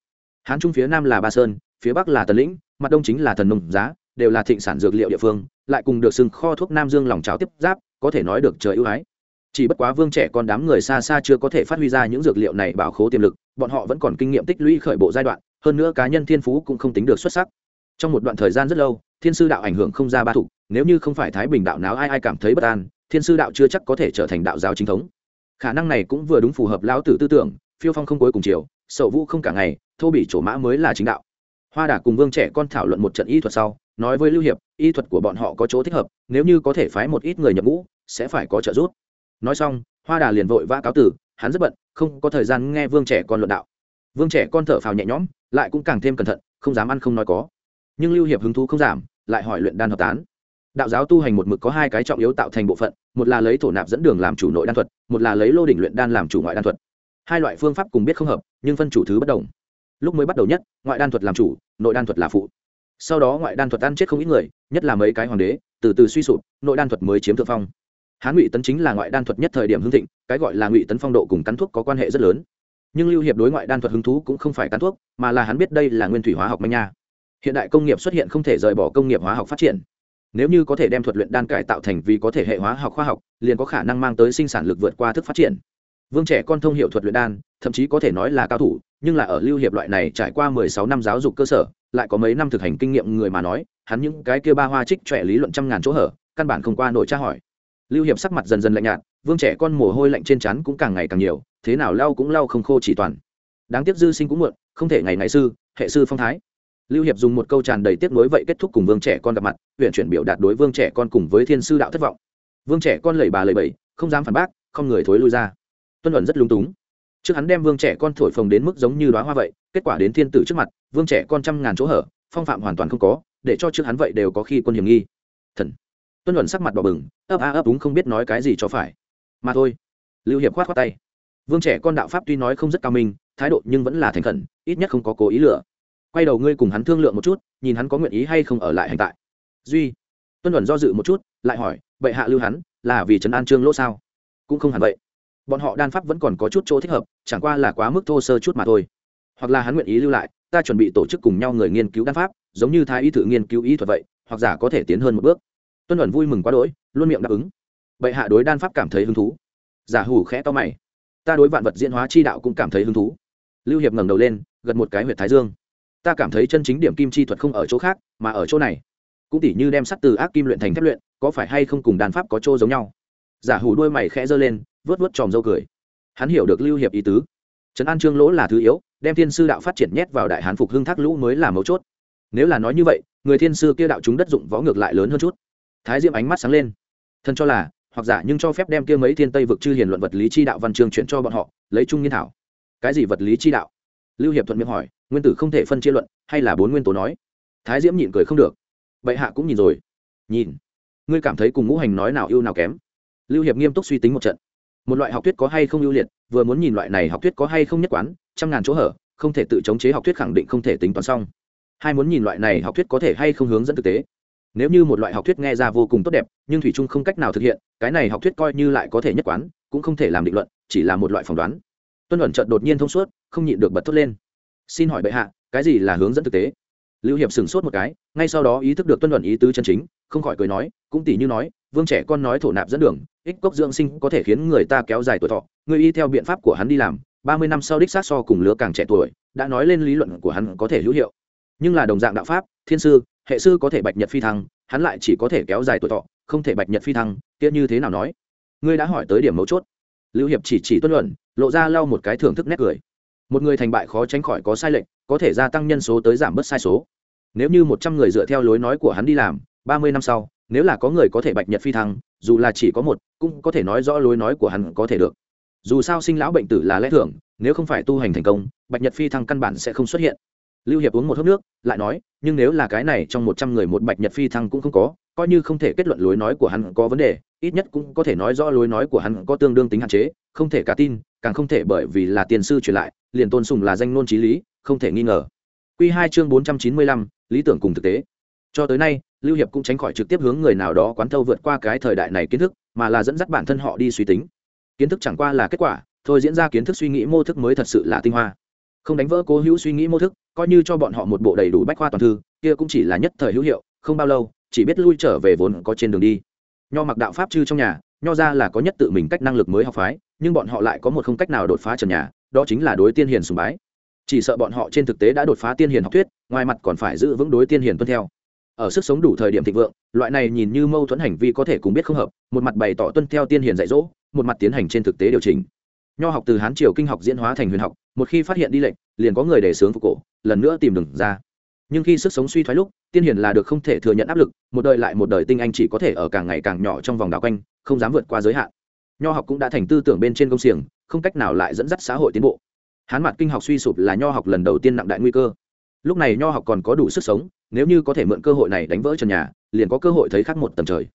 S1: Hán trung phía nam là ba sơn, phía bắc là tần lĩnh, mặt đông chính là thần nông giá đều là thịnh sản dược liệu địa phương, lại cùng được sừng kho thuốc nam dương lòng cháo tiếp giáp, có thể nói được trời ưu ái. Chỉ bất quá vương trẻ con đám người xa xa chưa có thể phát huy ra những dược liệu này bảo khố tiềm lực, bọn họ vẫn còn kinh nghiệm tích lũy khởi bộ giai đoạn, hơn nữa cá nhân thiên phú cũng không tính được xuất sắc. Trong một đoạn thời gian rất lâu, thiên sư đạo ảnh hưởng không ra ba thục nếu như không phải thái bình đạo nào ai ai cảm thấy bất an, thiên sư đạo chưa chắc có thể trở thành đạo giáo chính thống. Khả năng này cũng vừa đúng phù hợp lão tử tư tưởng, phiêu phong không cuối cùng chiều sậu vũ không cả ngày, thô bị chỗ mã mới là chính đạo. Hoa đà cùng vương trẻ con thảo luận một trận y thuật sau nói với lưu hiệp, y thuật của bọn họ có chỗ thích hợp, nếu như có thể phái một ít người nhập ngũ, sẽ phải có trợ giúp. Nói xong, hoa đà liền vội vã cáo tử, hắn rất bận, không có thời gian nghe vương trẻ con luận đạo. Vương trẻ con thở phào nhẹ nhõm, lại cũng càng thêm cẩn thận, không dám ăn không nói có. Nhưng lưu hiệp hứng thú không giảm, lại hỏi luyện đan hợp tán. Đạo giáo tu hành một mực có hai cái trọng yếu tạo thành bộ phận, một là lấy thổ nạp dẫn đường làm chủ nội đan thuật, một là lấy lô đỉnh luyện đan làm chủ ngoại đan thuật. Hai loại phương pháp cùng biết không hợp, nhưng phân chủ thứ bất đồng. Lúc mới bắt đầu nhất, ngoại đan thuật làm chủ, nội đan thuật là phụ sau đó ngoại đan thuật ăn chết không ít người, nhất là mấy cái hoàng đế, từ từ suy sụp, nội đan thuật mới chiếm thượng phong. Hán ngụy tấn chính là ngoại đan thuật nhất thời điểm hưng thịnh, cái gọi là ngụy tấn phong độ cùng cắn thuốc có quan hệ rất lớn. Nhưng lưu hiệp đối ngoại đan thuật hứng thú cũng không phải cắn thuốc, mà là hắn biết đây là nguyên thủy hóa học manh nha. Hiện đại công nghiệp xuất hiện không thể rời bỏ công nghiệp hóa học phát triển. Nếu như có thể đem thuật luyện đan cải tạo thành vì có thể hệ hóa học khoa học, liền có khả năng mang tới sinh sản lực vượt qua thức phát triển. Vương trẻ con thông hiệu thuật luyện đan, thậm chí có thể nói là cao thủ, nhưng là ở lưu hiệp loại này trải qua mười sáu năm giáo dục cơ sở lại có mấy năm thực hành kinh nghiệm người mà nói, hắn những cái kia ba hoa trích trẻ lý luận trăm ngàn chỗ hở, căn bản không qua nổi tra hỏi. Lưu hiệp sắc mặt dần dần lạnh nhạt, vương trẻ con mồ hôi lạnh trên trán cũng càng ngày càng nhiều, thế nào lau cũng lau không khô chỉ toàn. Đáng tiếc dư sinh cũng muộn, không thể ngày ngày sư, hệ sư phong thái. Lưu hiệp dùng một câu tràn đầy tiếc nuối vậy kết thúc cùng vương trẻ con gặp mặt, huyện chuyển biểu đạt đối vương trẻ con cùng với thiên sư đạo thất vọng. Vương trẻ con lẩy bà lẩy bẩy, không dám phản bác, không người thối lui ra. Tuân luận rất lung túng. Trước hắn đem vương trẻ con thổi phồng đến mức giống như đoá hoa vậy kết quả đến thiên tử trước mặt, vương trẻ con trăm ngàn chỗ hở, phong phạm hoàn toàn không có, để cho trước hắn vậy đều có khi quân hiểm nghi. Thần. Tuân luận sắc mặt đỏ bừng, ấp a ấp đúng không biết nói cái gì cho phải. Mà thôi. Lưu hiệp khoát khoát tay. Vương trẻ con đạo pháp tuy nói không rất cao minh, thái độ nhưng vẫn là thành khẩn, ít nhất không có cố ý lựa quay đầu ngươi cùng hắn thương lượng một chút, nhìn hắn có nguyện ý hay không ở lại hành tại. Duy. Tuân luận do dự một chút, lại hỏi, bệ hạ lưu hắn, là vì trấn an trương lỗ sao? Cũng không hẳn vậy. Bọn họ đan pháp vẫn còn có chút chỗ thích hợp, chẳng qua là quá mức thô sơ chút mà thôi hoặc là hắn nguyện ý lưu lại, ta chuẩn bị tổ chức cùng nhau người nghiên cứu đan pháp, giống như thái y thử nghiên cứu y thuật vậy, hoặc giả có thể tiến hơn một bước. Tuân ẩn vui mừng quá đỗi, luôn miệng đáp ứng. Bệ hạ đối đan pháp cảm thấy hứng thú. Giả hủ khẽ to mày. Ta đối vạn vật diễn hóa chi đạo cũng cảm thấy hứng thú. Lưu hiệp ngẩng đầu lên, gật một cái huyệt thái dương. Ta cảm thấy chân chính điểm kim chi thuật không ở chỗ khác, mà ở chỗ này. Cũng tỉ như đem sắt từ ác kim luyện thành thép luyện, có phải hay không cùng đan pháp có chỗ giống nhau? Giả hủ đuôi mày khẽ giơ lên vớt vớt tròm dâu cười. Hắn hiểu được lưu hiệp ý tứ trấn an trương lỗ là thứ yếu, đem thiên sư đạo phát triển nhét vào đại hán phục hưng thác lũ mới là mấu chốt. Nếu là nói như vậy, người thiên sư kia đạo chúng đất dụng võ ngược lại lớn hơn chút. Thái diệm ánh mắt sáng lên. Thân cho là, hoặc giả nhưng cho phép đem kia mấy thiên tây vực chư hiền luận vật lý chi đạo văn chương chuyển cho bọn họ, lấy trung nghiên thảo. Cái gì vật lý chi đạo? Lưu hiệp thuận miệng hỏi, nguyên tử không thể phân chia luận, hay là bốn nguyên tố nói? Thái diễm nhịn cười không được. Bệ hạ cũng nhìn rồi. Nhìn. Ngươi cảm thấy cùng ngũ hành nói nào ưu nào kém? Lưu hiệp nghiêm túc suy tính một trận một loại học thuyết có hay không ưu liệt, vừa muốn nhìn loại này học thuyết có hay không nhất quán, trăm ngàn chỗ hở, không thể tự chống chế học thuyết khẳng định không thể tính toán xong. Hai muốn nhìn loại này học thuyết có thể hay không hướng dẫn thực tế. Nếu như một loại học thuyết nghe ra vô cùng tốt đẹp, nhưng thủy trung không cách nào thực hiện, cái này học thuyết coi như lại có thể nhất quán, cũng không thể làm định luận, chỉ là một loại phỏng đoán. Tuân luận trận đột nhiên thông suốt, không nhịn được bật thốt lên. Xin hỏi bệ hạ, cái gì là hướng dẫn thực tế? Lưu hiệp sửng sốt một cái, ngay sau đó ý thức được tuân luận ý tứ chân chính không khỏi cười nói, cũng tỷ như nói, vương trẻ con nói thổ nạp dẫn đường, ích cốc dưỡng sinh có thể khiến người ta kéo dài tuổi thọ, người y theo biện pháp của hắn đi làm, ba mươi năm sau đích sát so cùng lứa càng trẻ tuổi, đã nói lên lý luận của hắn có thể hữu hiệu. Nhưng là đồng dạng đạo pháp, thiên sư, hệ sư có thể bạch nhật phi thăng, hắn lại chỉ có thể kéo dài tuổi thọ, không thể bạch nhật phi thăng, kia như thế nào nói? Ngươi đã hỏi tới điểm mấu chốt. Lưu hiệp chỉ chỉ tuân luận, lộ ra lau một cái thưởng thức nét cười. Một người thành bại khó tránh khỏi có sai lệch, có thể gia tăng nhân số tới giảm bớt sai số. Nếu như một trăm người dựa theo lối nói của hắn đi làm ba mươi năm sau, nếu là có người có thể bạch nhật phi thăng, dù là chỉ có một, cũng có thể nói rõ lối nói của hắn có thể được. Dù sao sinh lão bệnh tử là lẽ thường, nếu không phải tu hành thành công, bạch nhật phi thăng căn bản sẽ không xuất hiện. Lưu hiệp uống một hớp nước, lại nói, nhưng nếu là cái này trong một trăm người một bạch nhật phi thăng cũng không có, coi như không thể kết luận lối nói của hắn có vấn đề, ít nhất cũng có thể nói rõ lối nói của hắn có tương đương tính hạn chế, không thể cả tin, càng không thể bởi vì là tiền sư truyền lại, liền tôn sùng là danh ngôn trí lý, không thể nghi ngờ. Quy hai chương bốn trăm chín mươi lăm, lý tưởng cùng thực tế. Cho tới nay lưu hiệp cũng tránh khỏi trực tiếp hướng người nào đó quán thâu vượt qua cái thời đại này kiến thức, mà là dẫn dắt bản thân họ đi suy tính. Kiến thức chẳng qua là kết quả, thôi diễn ra kiến thức suy nghĩ mô thức mới thật sự là tinh hoa. Không đánh vỡ cố hữu suy nghĩ mô thức, coi như cho bọn họ một bộ đầy đủ bách khoa toàn thư, kia cũng chỉ là nhất thời hữu hiệu, không bao lâu, chỉ biết lui trở về vốn có trên đường đi. Nho mặc đạo pháp chư trong nhà, nho ra là có nhất tự mình cách năng lực mới học phái, nhưng bọn họ lại có một không cách nào đột phá trần nhà, đó chính là đối tiên hiền sùng bái. Chỉ sợ bọn họ trên thực tế đã đột phá tiên hiền học thuyết, ngoài mặt còn phải giữ vững đối tiên hiền tuân theo ở sức sống đủ thời điểm thịnh vượng, loại này nhìn như mâu thuẫn hành vi có thể cùng biết không hợp, một mặt bày tỏ tuân theo tiên hiền dạy dỗ, một mặt tiến hành trên thực tế điều chỉnh. Nho học từ hán triều kinh học diễn hóa thành huyền học, một khi phát hiện đi lệnh, liền có người để sướng phục cổ, lần nữa tìm đừng ra. Nhưng khi sức sống suy thoái lúc, tiên hiền là được không thể thừa nhận áp lực, một đời lại một đời tinh anh chỉ có thể ở càng ngày càng nhỏ trong vòng đảo quanh, không dám vượt qua giới hạn. Nho học cũng đã thành tư tưởng bên trên công xiềng, không cách nào lại dẫn dắt xã hội tiến bộ. Hán mặt kinh học suy sụp là nho học lần đầu tiên nặng đại nguy cơ. Lúc này nho học còn có đủ sức sống nếu như có thể mượn cơ hội này đánh vỡ trần nhà, liền có cơ hội thấy khác một tầng trời.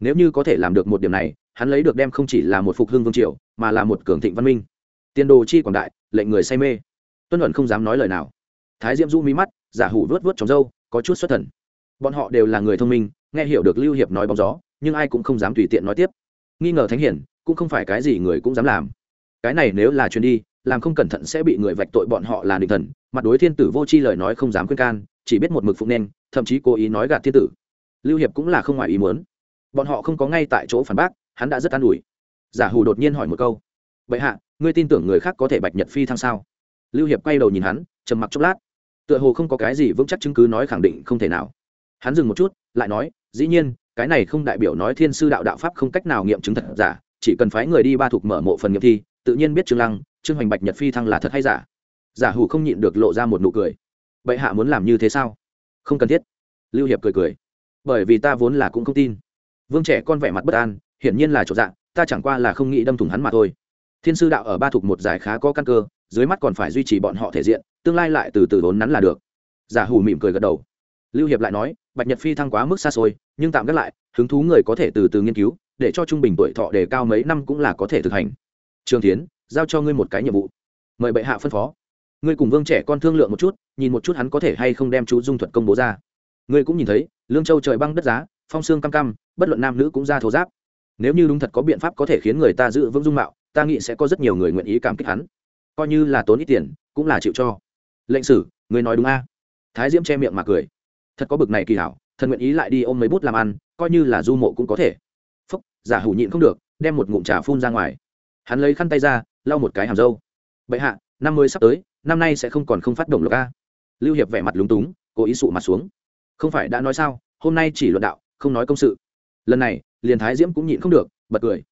S1: Nếu như có thể làm được một điểm này, hắn lấy được đem không chỉ là một phục hưng vương triều, mà là một cường thịnh văn minh. Tiền đồ chi quảng đại, lệnh người say mê. Tuân luận không dám nói lời nào. Thái diễm du mí mắt, giả hủ vớt vớt trong râu, có chút xuất thần. Bọn họ đều là người thông minh, nghe hiểu được lưu hiệp nói bóng gió, nhưng ai cũng không dám tùy tiện nói tiếp. Nghi ngờ thánh hiển, cũng không phải cái gì người cũng dám làm. Cái này nếu là chuyến đi, làm không cẩn thận sẽ bị người vạch tội bọn họ là định thần, mặt đối thiên tử vô chi lời nói không dám khuyên can chỉ biết một mực phụng nên, thậm chí cố ý nói gạt thiên tử. Lưu hiệp cũng là không ngoài ý muốn. Bọn họ không có ngay tại chỗ phản bác, hắn đã rất an ủi. Giả hù đột nhiên hỏi một câu vậy hạ, ngươi tin tưởng người khác có thể bạch nhật phi thăng sao? Lưu hiệp quay đầu nhìn hắn, trầm mặc chốc lát. Tựa hồ không có cái gì vững chắc chứng cứ nói khẳng định không thể nào. Hắn dừng một chút, lại nói, dĩ nhiên, cái này không đại biểu nói thiên sư đạo đạo pháp không cách nào nghiệm chứng thật giả, chỉ cần phái người đi ba thuộc mở mộ phần nghiệm thi, tự nhiên biết trương lăng, trương hoành bạch nhật phi thăng là thật hay giả. Giả hủ không nhịn được lộ ra một nụ cười bệ hạ muốn làm như thế sao? Không cần thiết. Lưu hiệp cười cười. Bởi vì ta vốn là cũng không tin. Vương trẻ con vẻ mặt bất an, hiển nhiên là chỗ dạng ta chẳng qua là không nghĩ đâm thủng hắn mà thôi. Thiên sư đạo ở ba thuộc một giải khá có căn cơ, dưới mắt còn phải duy trì bọn họ thể diện, tương lai lại từ từ vốn nắn là được. Giả hủ mỉm cười gật đầu. Lưu hiệp lại nói, bạch nhật phi thăng quá mức xa xôi, nhưng tạm gác lại, hứng thú người có thể từ từ nghiên cứu, để cho trung bình tuổi thọ đề cao mấy năm cũng là có thể thực hành. Trường tiến giao cho ngươi một cái nhiệm vụ. Mời bệ hạ phân phó ngươi cùng vương trẻ con thương lượng một chút, nhìn một chút hắn có thể hay không đem chú dung thuật công bố ra. Ngươi cũng nhìn thấy, lương châu trời băng đất giá, phong xương cam cam, bất luận nam nữ cũng ra thô giáp. Nếu như đúng thật có biện pháp có thể khiến người ta giữ vững dung mạo, ta nghĩ sẽ có rất nhiều người nguyện ý cảm kích hắn. Coi như là tốn ít tiền, cũng là chịu cho. Lệnh sử người nói đúng a. Thái diễm che miệng mà cười. Thật có bực này kỳ hảo thần nguyện ý lại đi ôm mấy bút làm ăn, coi như là du mộ cũng có thể. Phúc, giả hủ nhịn không được, đem một ngụm trà phun ra ngoài. Hắn lấy khăn tay ra, lau một cái hàm râu. Bệ hạ năm mới sắp tới, năm nay sẽ không còn không phát động lộc a. Lưu hiệp vẻ mặt lúng túng, cố ý sụ mặt xuống. Không phải đã nói sao, hôm nay chỉ luận đạo, không nói công sự. Lần này, liền thái diễm cũng nhịn không được, bật cười.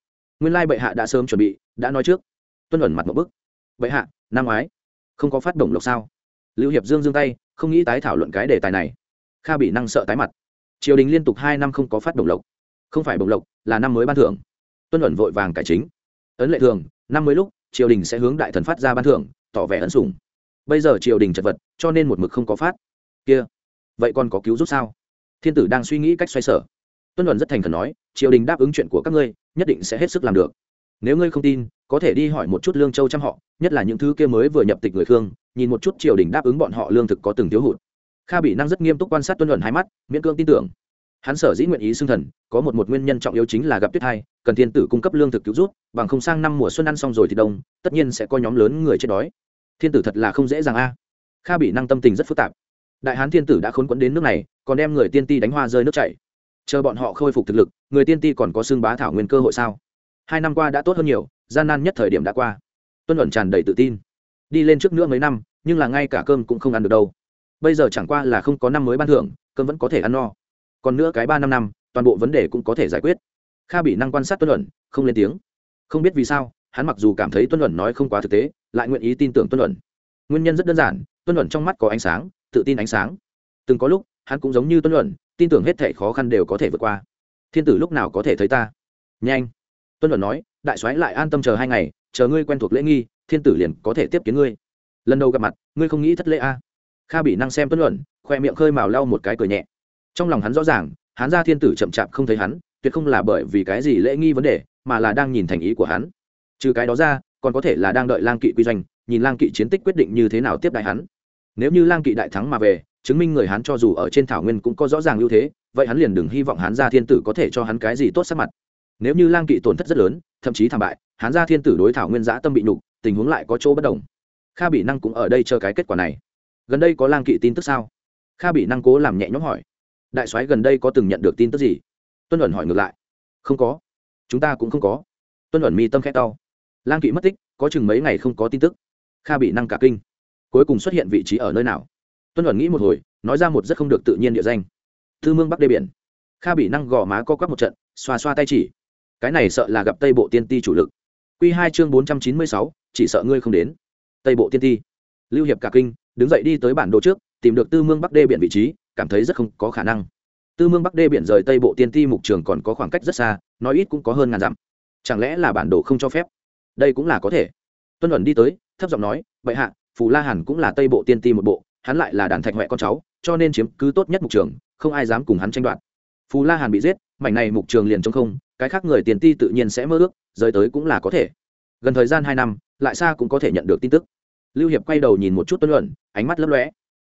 S1: Nguyên lai bệ hạ đã sớm chuẩn bị, đã nói trước. Tuân ẩn mặt một bức. Bệ hạ, năm ngoái, không có phát động lộc sao? Lưu hiệp dương dương tay, không nghĩ tái thảo luận cái đề tài này. Kha bị năng sợ tái mặt. Triều đình liên tục hai năm không có phát động lộc. Không phải bồng lộc, là năm mới ban thưởng. Tuân ẩn vội vàng cải chính. Ấn lệ thường, năm mới lúc, triều đình sẽ hướng đại thần phát ra ban thưởng tỏ vẻ ấn sủng. Bây giờ triều đình chật vật, cho nên một mực không có phát. Kia, vậy còn có cứu giúp sao? Thiên tử đang suy nghĩ cách xoay sở. Tuân luận rất thành khẩn nói, triều đình đáp ứng chuyện của các ngươi, nhất định sẽ hết sức làm được. Nếu ngươi không tin, có thể đi hỏi một chút lương châu trăm họ, nhất là những thứ kia mới vừa nhập tịch người khương, nhìn một chút triều đình đáp ứng bọn họ lương thực có từng thiếu hụt. Kha bị năng rất nghiêm túc quan sát tuân luận hai mắt, miễn cương tin tưởng hắn sở dĩ nguyện ý xưng thần, có một một nguyên nhân trọng yếu chính là gặp tuyết hai, cần thiên tử cung cấp lương thực cứu rút bằng không sang năm mùa xuân ăn xong rồi thì đông, tất nhiên sẽ có nhóm lớn người chết đói. Thiên tử thật là không dễ dàng a. Kha bị năng tâm tình rất phức tạp. Đại hán thiên tử đã khốn quẫn đến nước này, còn đem người tiên ti đánh hoa rơi nước chảy. Chờ bọn họ khôi phục thực lực, người tiên ti còn có xương bá thảo nguyên cơ hội sao? Hai năm qua đã tốt hơn nhiều, gian nan nhất thời điểm đã qua. Tuân luận tràn đầy tự tin. Đi lên trước nữa mấy năm, nhưng là ngay cả cơm cũng không ăn được đâu. Bây giờ chẳng qua là không có năm mới ban thưởng, cơm vẫn có thể ăn no còn nữa cái ba năm năm, toàn bộ vấn đề cũng có thể giải quyết. Kha bị năng quan sát tuân luận, không lên tiếng. Không biết vì sao, hắn mặc dù cảm thấy tuân luận nói không quá thực tế, lại nguyện ý tin tưởng tuân luận. Nguyên nhân rất đơn giản tuân luận trong mắt có ánh sáng, tự tin ánh sáng. Từng có lúc, hắn cũng giống như tuân luận, tin tưởng hết thể khó khăn đều có thể vượt qua. Thiên tử lúc nào có thể thấy ta? Nhanh. Tuân luận nói, đại soái lại an tâm chờ hai ngày, chờ ngươi quen thuộc lễ nghi, thiên tử liền có thể tiếp kiến ngươi. Lần đầu gặp mặt, ngươi không nghĩ thất lễ a? À. kha bị năng xem tuân luận, khoe miệng khơi mào lau một cái cười nhẹ trong lòng hắn rõ ràng hắn ra thiên tử chậm chạp không thấy hắn, tuyệt không là bởi vì cái gì lễ nghi vấn đề, mà là đang nhìn thành ý của hắn. Trừ cái đó ra, còn có thể là đang đợi lang kỵ quy doanh, nhìn lang kỵ chiến tích quyết định như thế nào tiếp đại hắn. Nếu như lang kỵ đại thắng mà về, chứng minh người hắn cho dù ở trên thảo nguyên cũng có rõ ràng ưu thế, vậy hắn liền đừng hy vọng hắn ra thiên tử có thể cho hắn cái gì tốt sắc mặt. Nếu như lang kỵ tổn thất rất lớn, thậm chí thảm bại hắn ra thiên tử đối thảo nguyên giã tâm bị nhục, tình huống lại có chỗ bất đồng. Kha bị năng cũng ở đây chờ cái kết quả này. Gần đây có lang kỵ tin tức sao? Kha bị năng cố làm nhẹ nhõm hỏi đại soái gần đây có từng nhận được tin tức gì? Tuân ẩn hỏi ngược lại. Không có. Chúng ta cũng không có. Tuân ẩn mi tâm khét đau. Lang kỵ mất tích, có chừng mấy ngày không có tin tức. Kha bị năng cả kinh. Cuối cùng xuất hiện vị trí ở nơi nào? Tuân ẩn nghĩ một hồi, nói ra một rất không được tự nhiên địa danh. Thư mương bắc đê biển. Kha bị năng gò má co quắp một trận, xoa xoa tay chỉ. Cái này sợ là gặp tây bộ tiên ti chủ lực. Q hai chương bốn trăm chín mươi sáu, chỉ sợ ngươi không đến. Tây bộ tiên ti. Lưu hiệp cả kinh, đứng dậy đi tới bản đồ trước, tìm được tư mương bắc đê biển vị trí cảm thấy rất không có khả năng. Tư mương bắc đê biển rời tây bộ tiên ti mục trường còn có khoảng cách rất xa, nói ít cũng có hơn ngàn dặm. Chẳng lẽ là bản đồ không cho phép? Đây cũng là có thể. Tuân ẩn đi tới, thấp giọng nói vậy hạ, phù la hàn cũng là tây bộ tiên ti một bộ, hắn lại là đàn thạch huệ con cháu, cho nên chiếm cứ tốt nhất mục trường, không ai dám cùng hắn tranh đoạt. Phù la hàn bị giết, mảnh này mục trường liền trong không, cái khác người tiền ti tự nhiên sẽ mơ ước, rời tới cũng là có thể. Gần thời gian hai năm, lại xa cũng có thể nhận được tin tức. Lưu hiệp quay đầu nhìn một chút tuân luận, ánh mắt lấp lóe.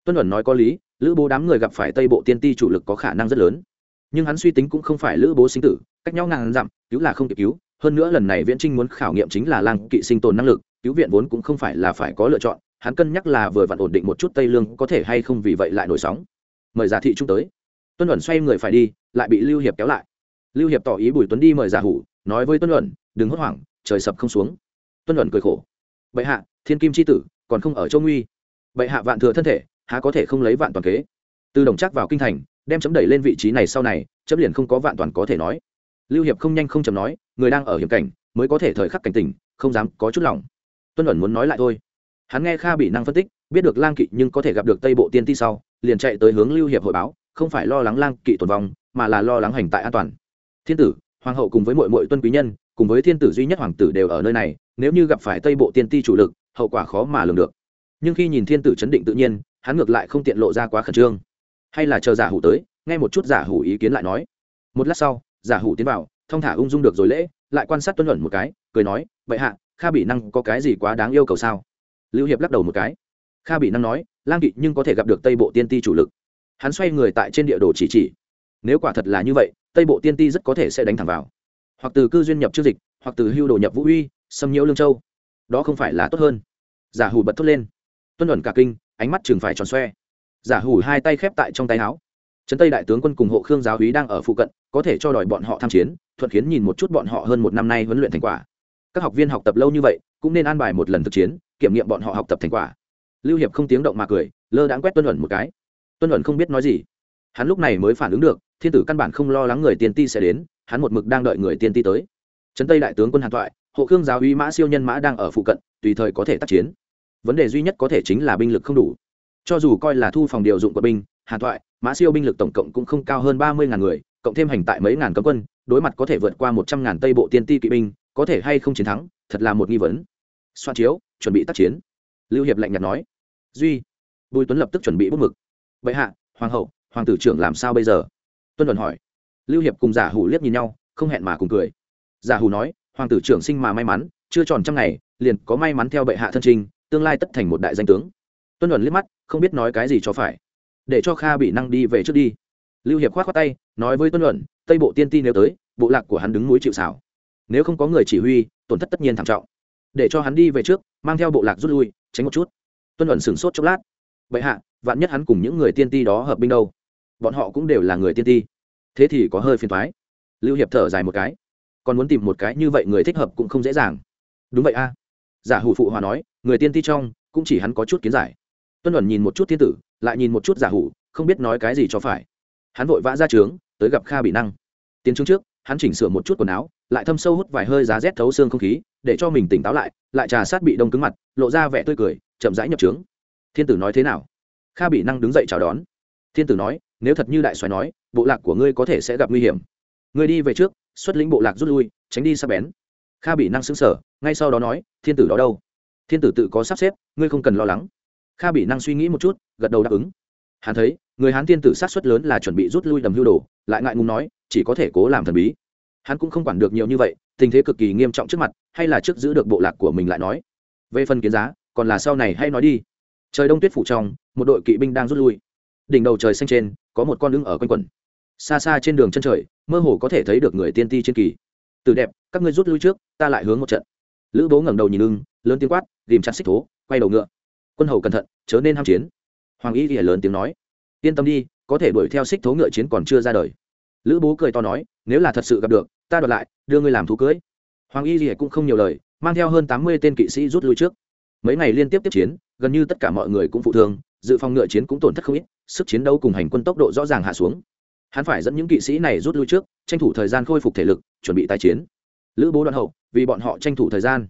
S1: Tuân luận nói có lý lữ bố đám người gặp phải tây bộ tiên ti chủ lực có khả năng rất lớn nhưng hắn suy tính cũng không phải lữ bố sinh tử cách nhau ngàn dặm cứu là không kịp cứu hơn nữa lần này viễn trinh muốn khảo nghiệm chính là lang kỵ sinh tồn năng lực cứu viện vốn cũng không phải là phải có lựa chọn hắn cân nhắc là vừa vặn ổn định một chút tây lương có thể hay không vì vậy lại nổi sóng mời giả thị trung tới tuân luận xoay người phải đi lại bị lưu hiệp kéo lại lưu hiệp tỏ ý bùi tuấn đi mời giả hủ nói với tuân luận đừng hốt hoảng trời sập không xuống tuân luận cười khổ bệ hạ thiên kim c h i tử còn không ở châu nguy bệ hạ vạn thừa thân thể há có thể không lấy vạn toàn kế. Từ đồng chắc vào kinh thành, đem chấm đẩy lên vị trí này sau này, chấm liền không có vạn toàn có thể nói. Lưu hiệp không nhanh không chấm nói, người đang ở hiểm cảnh, mới có thể thời khắc cảnh tỉnh, không dám có chút lòng. Tuân ẩn muốn nói lại thôi. Hắn nghe kha bị năng phân tích, biết được lang kỵ nhưng có thể gặp được tây bộ tiên ti sau, liền chạy tới hướng lưu hiệp hội báo, không phải lo lắng lang kỵ tồn vong, mà là lo lắng hành tại an toàn. Thiên tử, hoàng hậu cùng với mọi mọi tuân quý nhân, cùng với thiên tử duy nhất hoàng tử đều ở nơi này, nếu như gặp phải tây bộ tiên ti chủ lực, hậu quả khó mà lường được. Nhưng khi nhìn thiên tử chấn định tự nhiên hắn ngược lại không tiện lộ ra quá khẩn trương. Hay là chờ giả hủ tới, nghe một chút giả hủ ý kiến lại nói. Một lát sau, giả hủ tiến vào thong thả ung dung được rồi lễ, lại quan sát tuân luận một cái, cười nói, vậy hạ, kha bị năng có cái gì quá đáng yêu cầu sao? Lưu hiệp lắc đầu một cái. Kha bị năng nói, lang kỵ nhưng có thể gặp được tây bộ tiên ti chủ lực. Hắn xoay người tại trên địa đồ chỉ chỉ. Nếu quả thật là như vậy, tây bộ tiên ti rất có thể sẽ đánh thẳng vào. Hoặc từ cư duyên nhập trước dịch, hoặc từ hưu đồ nhập vũ uy xâm nhiễu lương châu. Đó không phải là tốt hơn. Giả hủ bật thốt lên. Tuân luận cả kinh ánh mắt chừng phải tròn xoe. Giả hủ hai tay khép tại trong tay áo. Trấn tây đại tướng quân cùng hộ khương giáo hí đang ở phụ cận, có thể cho đòi bọn họ tham chiến, thuận khiến nhìn một chút bọn họ hơn một năm nay huấn luyện thành quả. Các học viên học tập lâu như vậy, cũng nên an bài một lần thực chiến, kiểm nghiệm bọn họ học tập thành quả. Lưu hiệp không tiếng động mà cười, lơ đãng quét tuân ẩn một cái. Tuân ẩn không biết nói gì. Hắn lúc này mới phản ứng được, thiên tử căn bản không lo lắng người tiên ti sẽ đến, hắn một mực đang đợi người tiên ti tới. Trấn tây đại tướng quân hàn thoại, hộ khương giáo uy mã siêu nhân mã đang ở phụ cận, tùy thời có thể tác chiến vấn đề duy nhất có thể chính là binh lực không đủ. Cho dù coi là thu phòng điều dụng của binh, hàn thoại, mã siêu binh lực tổng cộng cũng không cao hơn ba mươi ngàn người, cộng thêm hành tại mấy ngàn cấm quân, đối mặt có thể vượt qua một trăm ngàn tây bộ tiên ti kỵ binh, có thể hay không chiến thắng, thật là một nghi vấn. Soạn chiếu, chuẩn bị tác chiến. Lưu hiệp lạnh nhạt nói. Duy, bùi tuấn lập tức chuẩn bị bút mực. Bệ hạ, hoàng hậu, hoàng tử trưởng làm sao bây giờ? Tuân luận hỏi. Lưu hiệp cùng giả hủ liếc nhìn nhau, không hẹn mà cùng cười. Giả hủ nói, hoàng tử trưởng sinh mà may mắn, chưa tròn trăm ngày, liền có may mắn theo bệ hạ thân trinh tương lai tất thành một đại danh tướng. Tuân luận liếc mắt, không biết nói cái gì cho phải. Để cho kha bị năng đi về trước đi. Lưu hiệp khoát khoát tay, nói với tuân luận, tây bộ tiên ti nếu tới, bộ lạc của hắn đứng núi chịu xảo nếu không có người chỉ huy, tổn thất tất nhiên thảm trọng. Để cho hắn đi về trước, mang theo bộ lạc rút lui, tránh một chút. Tuân luận sửng sốt chốc lát. Vậy hạ, vạn nhất hắn cùng những người tiên ti đó hợp binh đâu, bọn họ cũng đều là người tiên ti. Thế thì có hơi phiền thoái lưu hiệp thở dài một cái. Còn muốn tìm một cái như vậy người thích hợp cũng không dễ dàng. Đúng vậy a giả hủ phụ hòa nói, người tiên ti trong, cũng chỉ hắn có chút kiến giải. Tuân luận nhìn một chút thiên tử, lại nhìn một chút giả hủ, không biết nói cái gì cho phải. Hắn vội vã ra trướng, tới gặp kha bị năng. Tiến trướng trước, hắn chỉnh sửa một chút quần áo, lại thâm sâu hút vài hơi giá rét thấu xương không khí, để cho mình tỉnh táo lại lại trà sát bị đông cứng mặt, lộ ra vẻ tươi cười, chậm rãi nhập trướng. Thiên tử nói thế nào? Kha bị năng đứng dậy chào đón. Thiên tử nói, nếu thật như đại xoài nói, bộ lạc của ngươi có thể sẽ gặp nguy hiểm. Ngươi đi về trước, xuất lĩnh bộ lạc rút lui, tránh đi sắp bén kha bị năng xứng sở ngay sau đó nói, thiên tử đó đâu? Thiên tử tự có sắp xếp, ngươi không cần lo lắng. Kha bị năng suy nghĩ một chút, gật đầu đáp ứng. Hắn thấy, người hán thiên tử sát xuất lớn là chuẩn bị rút lui đầm hưu đồ, lại ngại ngùng nói, chỉ có thể cố làm thần bí. Hắn cũng không quản được nhiều như vậy, tình thế cực kỳ nghiêm trọng trước mặt, hay là trước giữ được bộ lạc của mình lại nói. Về phần kiến giá, còn là sau này hay nói đi. Trời đông tuyết phủ trong, một đội kỵ binh đang rút lui. Đỉnh đầu trời xanh trên, có một con lưng ở quanh quần. Xa xa trên đường chân trời, mơ hồ có thể thấy được người tiên ti trên kỳ. Từ đẹp các ngươi rút lui trước ta lại hướng một trận. Lữ bố ngẩng đầu nhìn lưng, lớn tiếng quát ghìm chặt xích thố quay đầu ngựa. Quân hầu cẩn thận chớ nên ham chiến. Hoàng y thì lớn tiếng nói yên tâm đi có thể đuổi theo xích thố ngựa chiến còn chưa ra đời. Lữ bố cười to nói nếu là thật sự gặp được ta đoạt lại đưa ngươi làm thú cưới. Hoàng y thì cũng không nhiều lời mang theo hơn tám mươi tên kỵ sĩ rút lui trước. Mấy ngày liên tiếp tiếp chiến gần như tất cả mọi người cũng phụ thương dự phòng ngựa chiến cũng tổn thất không ít sức chiến đấu cùng hành quân tốc độ rõ ràng hạ xuống. Hắn phải dẫn những kỵ sĩ này rút lui trước tranh thủ thời gian khôi phục thể lực chuẩn bị tái chiến lữ bố đoạn hậu, vì bọn họ tranh thủ thời gian.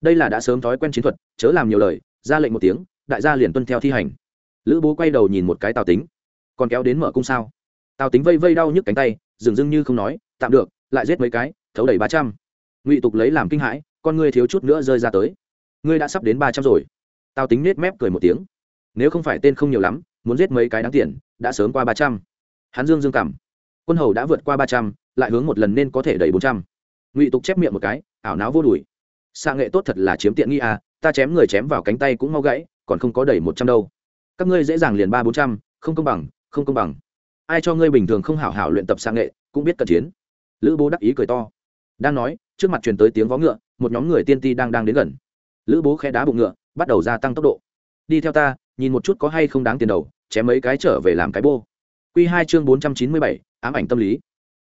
S1: Đây là đã sớm thói quen chiến thuật, chớ làm nhiều lời, ra lệnh một tiếng, đại gia liền tuân theo thi hành. Lữ bố quay đầu nhìn một cái tào tính. Còn kéo đến mở cung sao? Tào tính vây vây đau nhức cánh tay dừng dưng như không nói, tạm được, lại giết mấy cái, thấu đầy ba trăm. Ngụy tục lấy làm kinh hãi, con ngươi thiếu chút nữa rơi ra tới. Ngươi đã sắp đến ba trăm rồi. Tào tính nết mép cười một tiếng. Nếu không phải tên không nhiều lắm, muốn giết mấy cái đáng tiền, đã sớm qua ba trăm. Hắn dương dương cảm. Quân hầu đã vượt qua ba trăm, lại hướng một lần nên có thể đẩy bốn trăm ngụy tục chép miệng một cái, ảo não vô đùi. Xạ nghệ tốt thật là chiếm tiện nghi à ta chém người chém vào cánh tay cũng mau gãy, còn không có đầy một trăm đâu. Các ngươi dễ dàng liền ba bốn trăm, không công bằng, không công bằng. Ai cho ngươi bình thường không hảo hảo luyện tập xạ nghệ, cũng biết cận chiến. Lữ bố đắc ý cười to. Đang nói, trước mặt truyền tới tiếng vó ngựa, một nhóm người tiên ti đang đang đến gần. Lữ bố khe đá bụng ngựa, bắt đầu gia tăng tốc độ. Đi theo ta, nhìn một chút có hay không đáng tiền đầu, chém mấy cái trở về làm cái bô. Q hai chương bốn trăm chín mươi bảy, ám ảnh tâm lý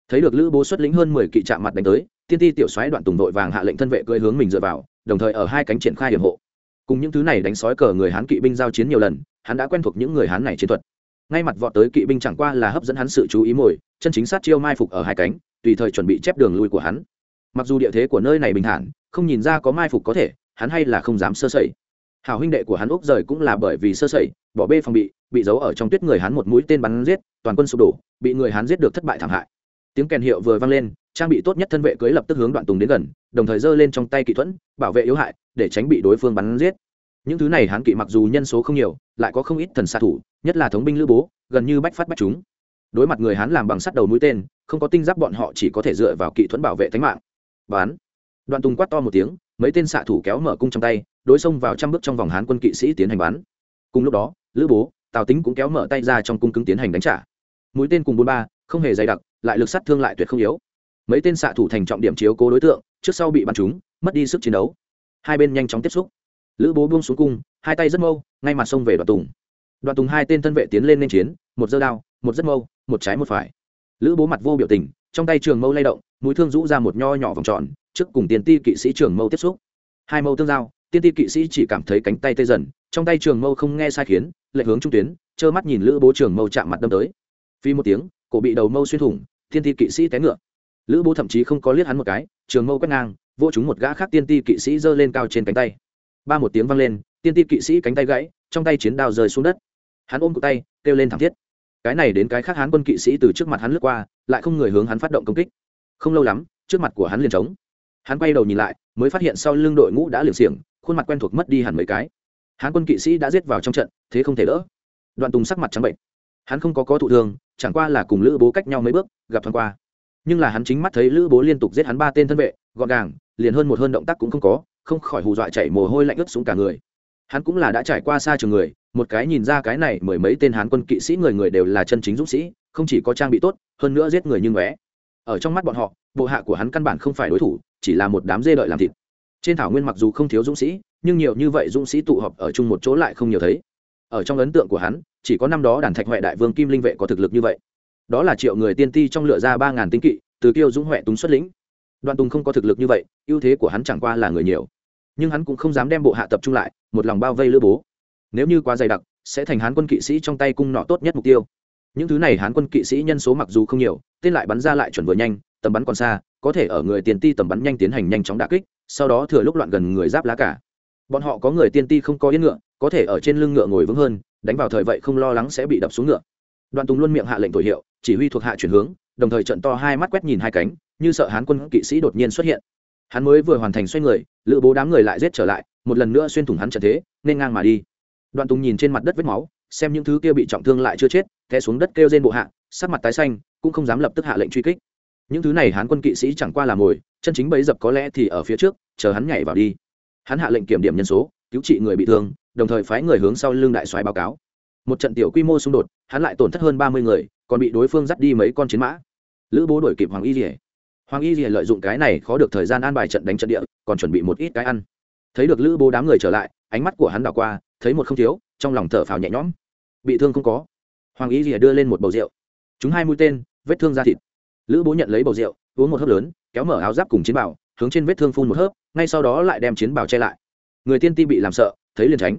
S1: thấy được lữ bố xuất lĩnh hơn mười kỵ chạm mặt đánh tới, tiên ti tiểu xoáy đoạn tùng đội vàng hạ lệnh thân vệ cưỡi hướng mình dựa vào, đồng thời ở hai cánh triển khai hiểm hộ. Cùng những thứ này đánh sói cờ người hán kỵ binh giao chiến nhiều lần, hắn đã quen thuộc những người hán này chiến thuật. Ngay mặt vọt tới kỵ binh chẳng qua là hấp dẫn hắn sự chú ý mồi, chân chính sát chiêu mai phục ở hai cánh, tùy thời chuẩn bị chép đường lui của hắn. Mặc dù địa thế của nơi này bình thản, không nhìn ra có mai phục có thể, hắn hay là không dám sơ sẩy. Hào huynh đệ của hắn úc rời cũng là bởi vì sơ sẩy, bỏ bê phòng bị bị giấu ở trong tuyết người hắn một mũi tên bắn giết, toàn quân sụp đổ, bị người hắn giết được thất bại thảm hại tiếng kèn hiệu vừa vang lên, trang bị tốt nhất thân vệ cưới lập tức hướng đoạn tùng đến gần, đồng thời giơ lên trong tay kỹ thuẫn, bảo vệ yếu hại, để tránh bị đối phương bắn giết. Những thứ này hán kỵ mặc dù nhân số không nhiều, lại có không ít thần xạ thủ, nhất là thống binh lữ bố, gần như bách phát bách chúng. Đối mặt người hán làm bằng sắt đầu mũi tên, không có tinh giáp bọn họ chỉ có thể dựa vào kỹ thuẫn bảo vệ tính mạng. Bán. Đoạn tùng quát to một tiếng, mấy tên xạ thủ kéo mở cung trong tay, đối xông vào trăm bước trong vòng hán quân kỵ sĩ tiến hành bắn. Cùng lúc đó, lữ bố, tào tính cũng kéo mở tay ra trong cung cứng tiến hành đánh trả. Mũi tên cùng bốn ba, không hề dày đặc lại lực sát thương lại tuyệt không yếu. Mấy tên xạ thủ thành trọng điểm chiếu cố đối tượng, trước sau bị bắn trúng, mất đi sức chiến đấu. Hai bên nhanh chóng tiếp xúc. Lữ bố buông xuống cung, hai tay rất mâu, ngay mặt sông về đoạn tùng. Đoạn tùng hai tên thân vệ tiến lên nên chiến, một dơ đao, một rất mâu, một trái một phải. Lữ bố mặt vô biểu tình, trong tay trường mâu lay động, mũi thương rũ ra một nho nhỏ vòng tròn, trước cùng tiền ti kỵ sĩ trường mâu tiếp xúc. Hai mâu tương giao, tiên ti kỵ sĩ chỉ cảm thấy cánh tay tê dần, trong tay trường mâu không nghe sai khiến lệ hướng trung tuyến, trơ mắt nhìn lữ bố trường mâu chạm mặt đâm tới. Phi một tiếng, cổ bị đầu mâu xuyên thủng tiên ti kỵ sĩ té ngựa. Lữ bố thậm chí không có liếc hắn một cái, trường mâu quét ngang vô chúng một gã khác tiên ti kỵ sĩ giơ lên cao trên cánh tay. Ba một tiếng vang lên, tiên ti kỵ sĩ cánh tay gãy, trong tay chiến đao rơi xuống đất. Hắn ôm cụ tay, kêu lên thảm thiết. Cái này đến cái khác hắn quân kỵ sĩ từ trước mặt hắn lướt qua, lại không người hướng hắn phát động công kích. Không lâu lắm, trước mặt của hắn liền trống. Hắn quay đầu nhìn lại, mới phát hiện sau lưng đội ngũ đã liều xiềng, khuôn mặt quen thuộc mất đi hẳn mấy cái. Hắn quân kỵ sĩ đã giết vào trong trận, thế không thể đỡ. Đoạn tùng sắc mặt trắng bệnh hắn không có có thụ thương, chẳng qua là cùng lữ bố cách nhau mấy bước, gặp thoáng qua. Nhưng là hắn chính mắt thấy lữ bố liên tục giết hắn ba tên thân vệ, gọn gàng, liền hơn một hơn động tác cũng không có, không khỏi hù dọa chảy mồ hôi lạnh ướt xuống cả người. Hắn cũng là đã trải qua xa trường người, một cái nhìn ra cái này mười mấy tên hán quân kỵ sĩ người người đều là chân chính dũng sĩ, không chỉ có trang bị tốt, hơn nữa giết người như ngóe. Ở trong mắt bọn họ, bộ hạ của hắn căn bản không phải đối thủ, chỉ là một đám dê đợi làm thịt. Trên thảo nguyên mặc dù không thiếu dũng sĩ, nhưng nhiều như vậy dũng sĩ tụ họp ở chung một chỗ lại không nhiều thấy ở trong ấn tượng của hắn, chỉ có năm đó đàn thạch huệ đại vương kim linh vệ có thực lực như vậy. Đó là triệu người tiên ti trong lựa ra ba ngàn tinh kỵ, từ kiêu dũng huệ túng xuất lĩnh. Đoàn tùng không có thực lực như vậy, ưu thế của hắn chẳng qua là người nhiều. Nhưng hắn cũng không dám đem bộ hạ tập trung lại, một lòng bao vây lữ bố. Nếu như quá dày đặc, sẽ thành hán quân kỵ sĩ trong tay cung nọ tốt nhất mục tiêu. Những thứ này hán quân kỵ sĩ nhân số mặc dù không nhiều, tên lại bắn ra lại chuẩn vừa nhanh, tầm bắn còn xa, có thể ở người tiền ti tầm bắn nhanh tiến hành nhanh chóng đà kích, sau đó thừa lúc loạn gần người giáp lá cả. Bọn họ có người tiên ti không có yên ngựa có thể ở trên lưng ngựa ngồi vững hơn, đánh vào thời vậy không lo lắng sẽ bị đập xuống ngựa. Đoàn tùng luôn miệng hạ lệnh thổi hiệu, chỉ huy thuộc hạ chuyển hướng, đồng thời trận to hai mắt quét nhìn hai cánh, như sợ hán quân kỵ sĩ đột nhiên xuất hiện. Hắn mới vừa hoàn thành xoay người lựa bố đám người lại giết trở lại, một lần nữa xuyên thủng hắn trận thế, nên ngang mà đi. Đoàn tùng nhìn trên mặt đất vết máu, xem những thứ kia bị trọng thương lại chưa chết, té xuống đất kêu trên bộ hạ, sắc mặt tái xanh, cũng không dám lập tức hạ lệnh truy kích. Những thứ này hán quân kỵ sĩ chẳng qua là mồi, chân chính bấy dập có lẽ thì ở phía trước, chờ hắn nhảy vào đi. Hắn hạ lệnh kiểm điểm nhân số, cứu trị người bị thương đồng thời phái người hướng sau lưng đại soái báo cáo. Một trận tiểu quy mô xung đột, hắn lại tổn thất hơn ba mươi người, còn bị đối phương dắt đi mấy con chiến mã. Lữ bố đuổi kịp hoàng y rỉa hoàng y rỉa lợi dụng cái này khó được thời gian an bài trận đánh trận địa, còn chuẩn bị một ít cái ăn. Thấy được lữ bố đám người trở lại, ánh mắt của hắn đảo qua, thấy một không thiếu, trong lòng thở phào nhẹ nhõm. Bị thương không có. Hoàng y rỉa đưa lên một bầu rượu. Chúng hai mũi tên, vết thương da thịt. Lữ bố nhận lấy bầu rượu, uống một hớp lớn, kéo mở áo giáp cùng chiến bảo hướng trên vết thương phun một hớp, ngay sau đó lại đem chiến bảo che lại. Người tiên ti bị làm sợ thấy liền tránh.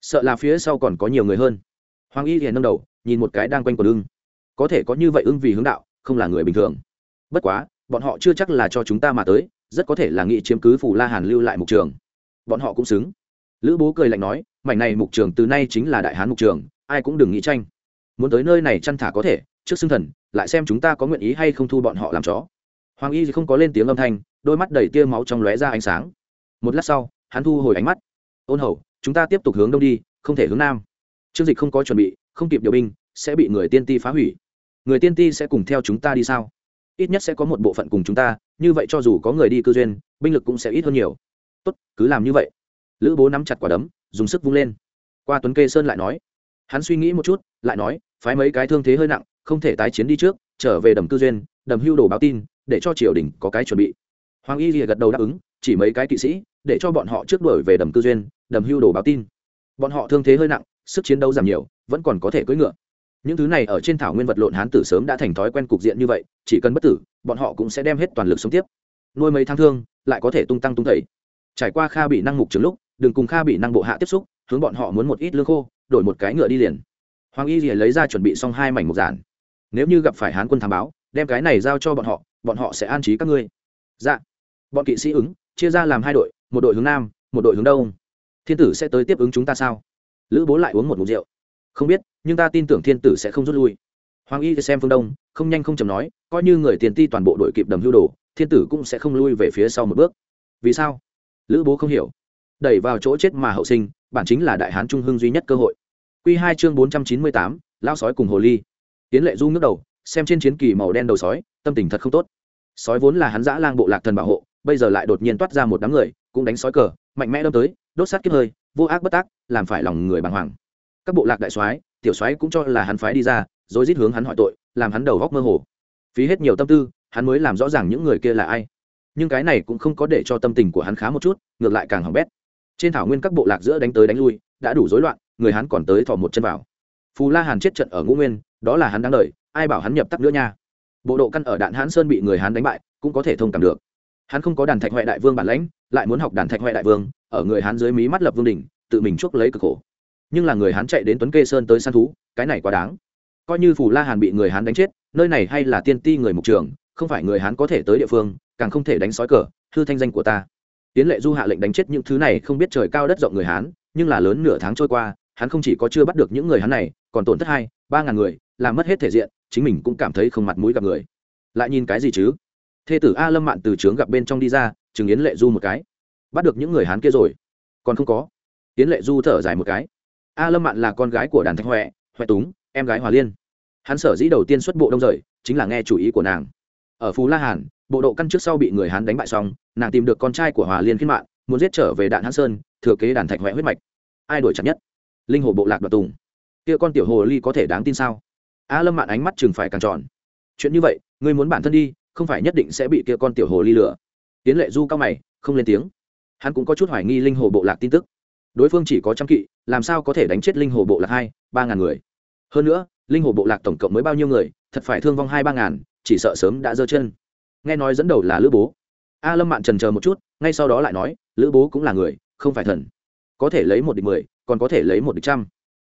S1: Sợ là phía sau còn có nhiều người hơn. Hoàng y liền nâng đầu, nhìn một cái đang quanh quần ưng. Có thể có như vậy ưng vì hướng đạo, không là người bình thường. Bất quá, bọn họ chưa chắc là cho chúng ta mà tới, rất có thể là nghị chiếm cứ phủ la hàn lưu lại mục trường. Bọn họ cũng xứng. Lữ bố cười lạnh nói, mảnh này mục trường từ nay chính là đại hán mục trường, ai cũng đừng nghĩ tranh. Muốn tới nơi này chăn thả có thể, trước xưng thần, lại xem chúng ta có nguyện ý hay không thu bọn họ làm chó. Hoàng y thì không có lên tiếng âm thanh, đôi mắt đầy tia máu trong lóe ra ánh sáng. Một lát sau, hắn thu hồi ánh mắt. Ôn hầu chúng ta tiếp tục hướng đông đi, không thể hướng nam. Trương dịch không có chuẩn bị, không kịp điều binh, sẽ bị người tiên ti phá hủy. Người tiên ti sẽ cùng theo chúng ta đi sao? Ít nhất sẽ có một bộ phận cùng chúng ta, như vậy cho dù có người đi cư duyên, binh lực cũng sẽ ít hơn nhiều. Tốt, cứ làm như vậy. Lữ bố nắm chặt quả đấm, dùng sức vung lên. Qua tuấn kê sơn lại nói. Hắn suy nghĩ một chút, lại nói, phái mấy cái thương thế hơi nặng, không thể tái chiến đi trước, trở về đầm cư duyên, đầm hưu đồ báo tin, để cho triều đình có cái chuẩn bị. Hoàng y lìa gật đầu đáp ứng, chỉ mấy cái kỵ sĩ, để cho bọn họ trước đuổi về đầm cư duyên đầm hưu đồ báo tin. Bọn họ thương thế hơi nặng, sức chiến đấu giảm nhiều, vẫn còn có thể cưỡi ngựa. Những thứ này ở trên thảo nguyên vật lộn hán tử sớm đã thành thói quen cục diện như vậy, chỉ cần bất tử, bọn họ cũng sẽ đem hết toàn lực sống tiếp. Nuôi mấy tháng thương, lại có thể tung tăng tung thầy trải qua kha bị năng mục trường lúc, đừng cùng kha bị năng bộ hạ tiếp xúc, hướng bọn họ muốn một ít lương khô, đổi một cái ngựa đi liền. Hoàng y lấy ra chuẩn bị xong hai mảnh mục giản. Nếu như gặp phải hán quân thám báo, đem cái này giao cho bọn họ bọn họ sẽ an trí các ngươi. Dạ. Bọn kỵ sĩ ứng, chia ra làm hai đội, một đội hướng nam, một đội hướng đông thiên tử sẽ tới tiếp ứng chúng ta sao? Lữ bố lại uống một mục rượu. Không biết, nhưng ta tin tưởng thiên tử sẽ không rút lui. Hoàng y xem phương đông, không nhanh không chầm nói, coi như người tiền ti toàn bộ đội kịp đầm hưu đồ, thiên tử cũng sẽ không lui về phía sau một bước. Vì sao? Lữ bố không hiểu. Đẩy vào chỗ chết mà hậu sinh, bản chính là đại hán trung hưng duy nhất cơ hội. Q hai chương bốn trăm chín mươi tám lao sói cùng hồ ly. Tiến lệ du ngước đầu, xem trên chiến kỳ màu đen đầu sói, tâm tình thật không tốt. Sói vốn là hắn giã lang bộ lạc thần bảo hộ, bây giờ lại đột nhiên toát ra một đám người, cũng đánh sói cờ, mạnh mẽ đâm tới đốt sát kiếp hơi, vô ác bất tác, làm phải lòng người bàng hoàng. Các bộ lạc đại soái, tiểu soái cũng cho là hắn phái đi ra, rồi rít hướng hắn hỏi tội, làm hắn đầu góc mơ hồ. Phí hết nhiều tâm tư, hắn mới làm rõ ràng những người kia là ai. Nhưng cái này cũng không có để cho tâm tình của hắn khá một chút, ngược lại càng hỏng bét. Trên thảo nguyên các bộ lạc giữa đánh tới đánh lui, đã đủ rối loạn, người hắn còn tới thò một chân vào. Phù la hàn chết trận ở ngũ nguyên, đó là hắn đáng đợi ai bảo hắn nhập tắc nữa nha. Bộ độ căn ở đạn hãn sơn bị người hắn đánh bại, cũng có thể thông cảm được. Hắn không có đàn thạch huệ đại vương bản lãnh, lại muốn học đàn thạch huệ đại vương ở người hán dưới mí mắt lập vương đình, tự mình chuốc lấy cực khổ. Nhưng là người hán chạy đến tuấn kê sơn tới săn thú, cái này quá đáng. Coi như phù la hàn bị người hán đánh chết, nơi này hay là tiên ti người mục trường, không phải người hán có thể tới địa phương, càng không thể đánh sói cờ, hư thanh danh của ta. Tiến lệ du hạ lệnh đánh chết những thứ này không biết trời cao đất rộng người hán, nhưng là lớn nửa tháng trôi qua, hắn không chỉ có chưa bắt được những người hắn này, còn tổn thất hai, ba ngàn người, làm mất hết thể diện, chính mình cũng cảm thấy không mặt mũi gặp người. Lại nhìn cái gì chứ? Thê tử a lâm mạn từ trướng gặp bên trong đi ra chừng yến lệ du một cái bắt được những người hán kia rồi. Còn không có. Tiến lệ du thở dài một cái. A lâm mạn là con gái của đàn thanh huệ huệ túng, em gái hòa liên. Hắn sở dĩ đầu tiên xuất bộ đông rời, chính là nghe chủ ý của nàng. Ở phú la hàn, bộ độ căn trước sau bị người hán đánh bại xong, nàng tìm được con trai của hòa liên khiên mạng, muốn giết trở về đạn hán sơn, thừa kế đàn thạch huệ huyết mạch. Ai đổi chặt nhất? Linh hồ bộ lạc đoạt tùng. Kia con tiểu hồ ly có thể đáng tin sao? A lâm mạn ánh mắt chừng phải càng tròn. Chuyện như vậy, ngươi muốn bản thân đi, không phải nhất định sẽ bị kia con tiểu hồ ly lửa tiến lệ du cao mày, không lên tiếng hắn cũng có chút hoài nghi linh hồ bộ lạc tin tức. Đối phương chỉ có trăm kỵ, làm sao có thể đánh chết linh hồ bộ lạc hai, ba ngàn người? Hơn nữa, linh hồ bộ lạc tổng cộng mới bao nhiêu người, thật phải thương vong hai, ba ngàn, chỉ sợ sớm đã giơ chân. Nghe nói dẫn đầu là lữ bố. A lâm mạn trần chờ một chút, ngay sau đó lại nói, lữ bố cũng là người, không phải thần. Có thể lấy một địch mười, còn có thể lấy một địch trăm.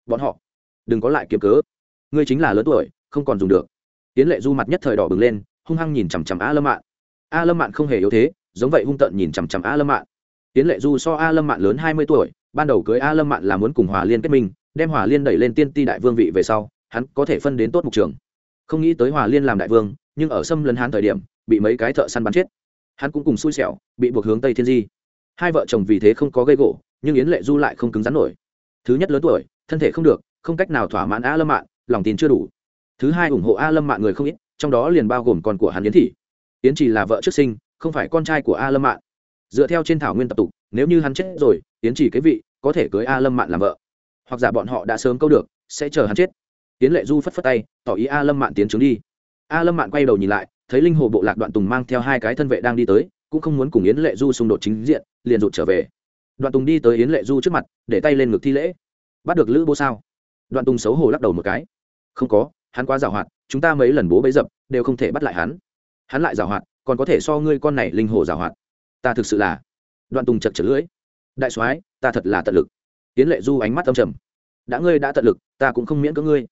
S1: Bọn họ, đừng có lại kiếm cớ. Ngươi chính là lớn tuổi, không còn dùng được. Tiến lệ du mặt nhất thời đỏ bừng lên, hung hăng nhìn chằm chằm a lâm mạn. A lâm mạn không hề yếu thế, giống vậy hung tợn nhìn chằm chằm a lâm mạn tiến lệ du so a lâm mạn lớn hai mươi tuổi, ban đầu cưới a lâm mạn là muốn cùng hòa liên kết minh, đem hòa liên đẩy lên tiên ti đại vương vị về sau, hắn có thể phân đến tốt mục trường. Không nghĩ tới hòa liên làm đại vương, nhưng ở xâm lấn hán thời điểm, bị mấy cái thợ săn bắn chết. Hắn cũng cùng xui xẻo, bị buộc hướng tây thiên di. Hai vợ chồng vì thế không có gây gỗ, nhưng yến lệ du lại không cứng rắn nổi. Thứ nhất lớn tuổi, thân thể không được, không cách nào thỏa mãn a lâm mạn, lòng tin chưa đủ. Thứ hai ủng hộ a lâm mạn người không ít, trong đó liền bao gồm con của hắn yến thị. Yến chỉ là vợ trước sinh, không phải con trai của a lâm mạn dựa theo trên thảo nguyên tập tục, nếu như hắn chết rồi, tiến chỉ cái vị, có thể cưới a lâm mạn làm vợ. Hoặc giả bọn họ đã sớm câu được, sẽ chờ hắn chết. Yến lệ du phất phất tay, tỏ ý a lâm mạn tiến trướng đi. A lâm mạn quay đầu nhìn lại, thấy linh hồ bộ lạc đoạn tùng mang theo hai cái thân vệ đang đi tới, cũng không muốn cùng yến lệ du xung đột chính diện, liền rụt trở về. Đoạn tùng đi tới yến lệ du trước mặt, để tay lên ngực thi lễ. Bắt được lữ bố sao? Đoạn tùng xấu hổ lắc đầu một cái. Không có, hắn quá giàu hoạt, chúng ta mấy lần bố bấy dập, đều không thể bắt lại hắn. Hắn lại giàu hoạt, còn có thể so ngươi con này linh hồ giàu hoạt ta thực sự là đoạn tùng chật chật lưỡi. Đại soái, ta thật là tận lực. Yến lệ du ánh mắt âm trầm. Đã ngươi đã tận lực, ta cũng không miễn cưỡng ngươi.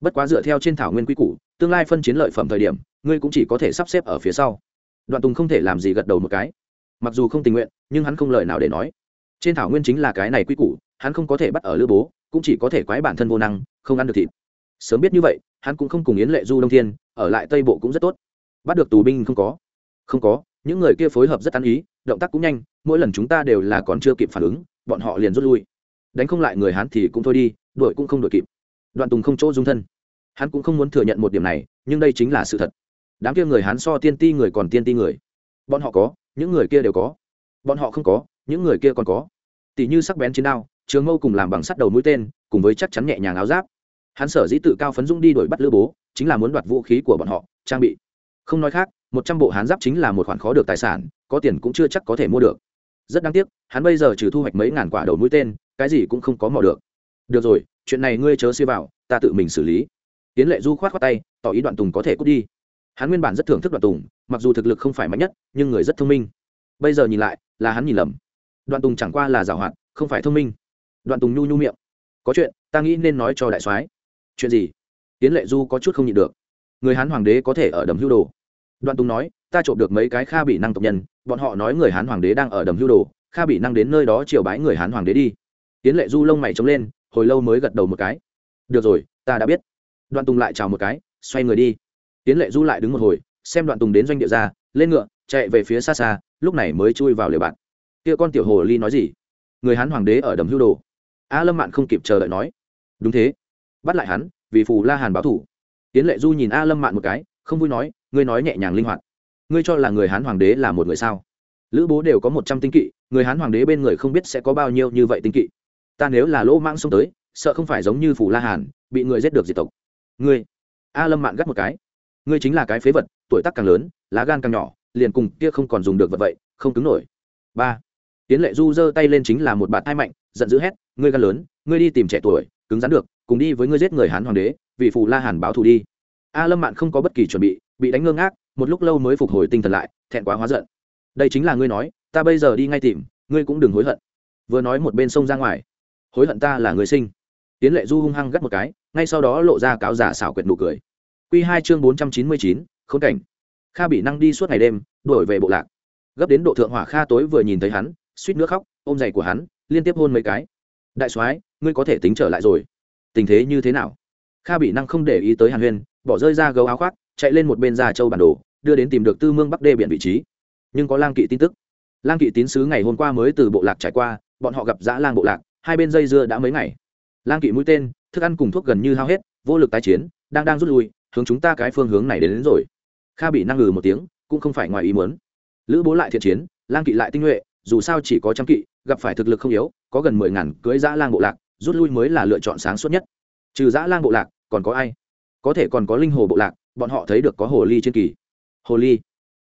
S1: Bất quá dựa theo trên thảo nguyên quy củ, tương lai phân chiến lợi phẩm thời điểm, ngươi cũng chỉ có thể sắp xếp ở phía sau. Đoạn tùng không thể làm gì gật đầu một cái. Mặc dù không tình nguyện, nhưng hắn không lời nào để nói. Trên thảo nguyên chính là cái này quy củ, hắn không có thể bắt ở lữ bố, cũng chỉ có thể quái bản thân vô năng, không ăn được thịt. Sớm biết như vậy, hắn cũng không cùng yến lệ du đông thiên, ở lại tây bộ cũng rất tốt. Bắt được tù binh không có. Không có, những người kia phối hợp rất ăn ý động tác cũng nhanh, mỗi lần chúng ta đều là còn chưa kịp phản ứng, bọn họ liền rút lui. Đánh không lại người hắn thì cũng thôi đi, đuổi cũng không đuổi kịp. Đoạn tùng không chỗ dung thân. Hắn cũng không muốn thừa nhận một điểm này, nhưng đây chính là sự thật. Đám kia người hắn so tiên ti người còn tiên ti người. Bọn họ có, những người kia đều có. Bọn họ không có, những người kia còn có. Tỷ như sắc bén chiến đao, trường mâu cùng làm bằng sắt đầu mũi tên, cùng với chắc chắn nhẹ nhàng áo giáp. Hắn sở dĩ tự cao phấn dung đi đuổi bắt lữ bố, chính là muốn đoạt vũ khí của bọn họ, trang bị. Không nói khác, một trăm bộ hán giáp chính là một khoản khó được tài sản có tiền cũng chưa chắc có thể mua được. Rất đáng tiếc, hắn bây giờ trừ thu hoạch mấy ngàn quả đầu mũi tên, cái gì cũng không có mò được. Được rồi, chuyện này ngươi chớ suy vào, ta tự mình xử lý. Tiến lệ du khoát khoát tay, tỏ ý đoạn tùng có thể cút đi. Hắn nguyên bản rất thưởng thức đoạn tùng, mặc dù thực lực không phải mạnh nhất, nhưng người rất thông minh. Bây giờ nhìn lại, là hắn nhìn lầm. Đoạn tùng chẳng qua là giảo hoạt, không phải thông minh. Đoạn tùng nhu nhu miệng. Có chuyện, ta nghĩ nên nói cho đại soái. Chuyện gì? Tiến lệ du có chút không nhịn được. Người hán hoàng đế có thể ở đầm hưu đồ. Đoạn tùng nói, ta trộm được mấy cái kha bị năng tộc nhân bọn họ nói người hán hoàng đế đang ở đầm hưu đồ, kha bị năng đến nơi đó chiều bái người hán hoàng đế đi. Tiến lệ du lông mày trống lên, hồi lâu mới gật đầu một cái. Được rồi, ta đã biết. Đoạn tùng lại chào một cái, xoay người đi. Tiến lệ du lại đứng một hồi, xem đoạn tùng đến doanh địa ra, lên ngựa, chạy về phía xa xa, lúc này mới chui vào lều bạn. Kia con tiểu hồ ly nói gì? Người hán hoàng đế ở đầm hưu đồ. A lâm mạn không kịp chờ đợi nói. Đúng thế. Bắt lại hắn, vì phù la hàn báo thủ. Tiến lệ du nhìn a lâm mạn một cái, không vui nói, ngươi nói nhẹ nhàng linh hoạt ngươi cho là người hán hoàng đế là một người sao? Lữ bố đều có một trăm tinh kỵ, người hán hoàng đế bên người không biết sẽ có bao nhiêu như vậy tinh kỵ. Ta nếu là lỗ mãng xông tới, sợ không phải giống như phủ la hàn, bị người giết được diệt tộc. Ngươi, a lâm mạn gắt một cái. Ngươi chính là cái phế vật, tuổi tác càng lớn, lá gan càng nhỏ, liền cùng kia không còn dùng được vật vậy, không cứng nổi. Ba tiến lệ du giơ tay lên chính là một bạt thai mạnh, giận dữ hét, ngươi gan lớn, ngươi đi tìm trẻ tuổi, cứng rắn được, cùng đi với ngươi giết người hán hoàng đế, vì phù la hàn báo thù đi. A lâm mạn không có bất kỳ chuẩn bị bị đánh ngơ ngác một lúc lâu mới phục hồi tinh thần lại, thẹn quá hóa giận. Đây chính là ngươi nói, ta bây giờ đi ngay tìm, ngươi cũng đừng hối hận. Vừa nói một bên sông ra ngoài. Hối hận ta là người sinh. Tiến lệ du hung hăng gắt một cái, ngay sau đó lộ ra cáo giả xảo quyệt nụ cười. Q hai chương bốn trăm chín mươi chín, khốn cảnh. Kha bị năng đi suốt ngày đêm, đuổi về bộ lạc. Gấp đến độ thượng hỏa kha tối vừa nhìn thấy hắn, suýt nước khóc, ôm giày của hắn, liên tiếp hôn mấy cái. Đại soái, ngươi có thể tính trở lại rồi. Tình thế như thế nào? Kha bị năng không để ý tới hàn huyên, bỏ rơi ra gấu áo khoác, chạy lên một bên ra châu bản đồ đưa đến tìm được tư mương bắc đê biển vị trí. Nhưng có lang kỵ tin tức. Lang kỵ tín sứ ngày hôm qua mới từ bộ lạc trải qua bọn họ gặp dã lang bộ lạc hai bên dây dưa đã mấy ngày. Lang kỵ mũi tên thức ăn cùng thuốc gần như hao hết vô lực tái chiến đang đang rút lui hướng chúng ta cái phương hướng này đến, đến rồi. Kha bị năng ngừ một tiếng cũng không phải ngoài ý muốn. Lữ bố lại thiện chiến lang kỵ lại tinh nhuệ dù sao chỉ có trăm kỵ gặp phải thực lực không yếu có gần mười ngàn cưới dã lang bộ lạc rút lui mới là lựa chọn sáng suốt nhất. Trừ dã lang bộ lạc còn có ai? Có thể còn có linh hồ bộ lạc bọn họ thấy được có hồ ly trên kỳ hồ ly.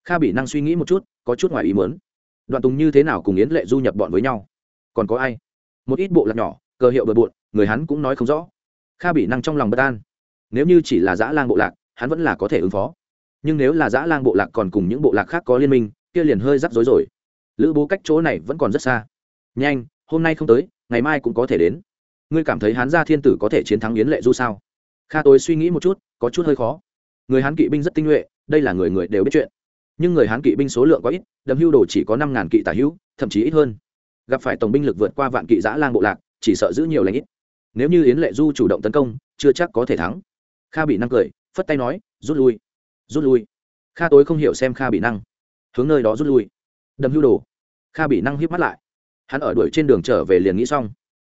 S1: Kha bị năng suy nghĩ một chút, có chút ngoài ý muốn. Đoạn tùng như thế nào cùng yến lệ du nhập bọn với nhau? Còn có ai? Một ít bộ lạc nhỏ cờ hiệu bờ bộn, người hắn cũng nói không rõ. Kha bị năng trong lòng bất an. Nếu như chỉ là dã lang bộ lạc, hắn vẫn là có thể ứng phó. Nhưng nếu là dã lang bộ lạc còn cùng những bộ lạc khác có liên minh, kia liền hơi rắc rối rồi. Lữ bố cách chỗ này vẫn còn rất xa. Nhanh, hôm nay không tới, ngày mai cũng có thể đến. Ngươi cảm thấy hán gia thiên tử có thể chiến thắng yến lệ du sao? Kha tối suy nghĩ một chút, có chút hơi khó. Người hán kỵ binh rất tinh nhuệ đây là người người đều biết chuyện. Nhưng người hán kỵ binh số lượng quá ít, đầm hưu đồ chỉ có năm ngàn kỵ tả hữu, thậm chí ít hơn. Gặp phải tổng binh lực vượt qua vạn kỵ giã lang bộ lạc, chỉ sợ giữ nhiều lãnh ít. Nếu như yến lệ du chủ động tấn công, chưa chắc có thể thắng. Kha bị năng cười, phất tay nói, rút lui rút lui. Kha tối không hiểu xem kha bị năng. Hướng nơi đó rút lui. Đầm hưu đồ. Kha bị năng hiếp mắt lại. Hắn ở đuổi trên đường trở về liền nghĩ xong.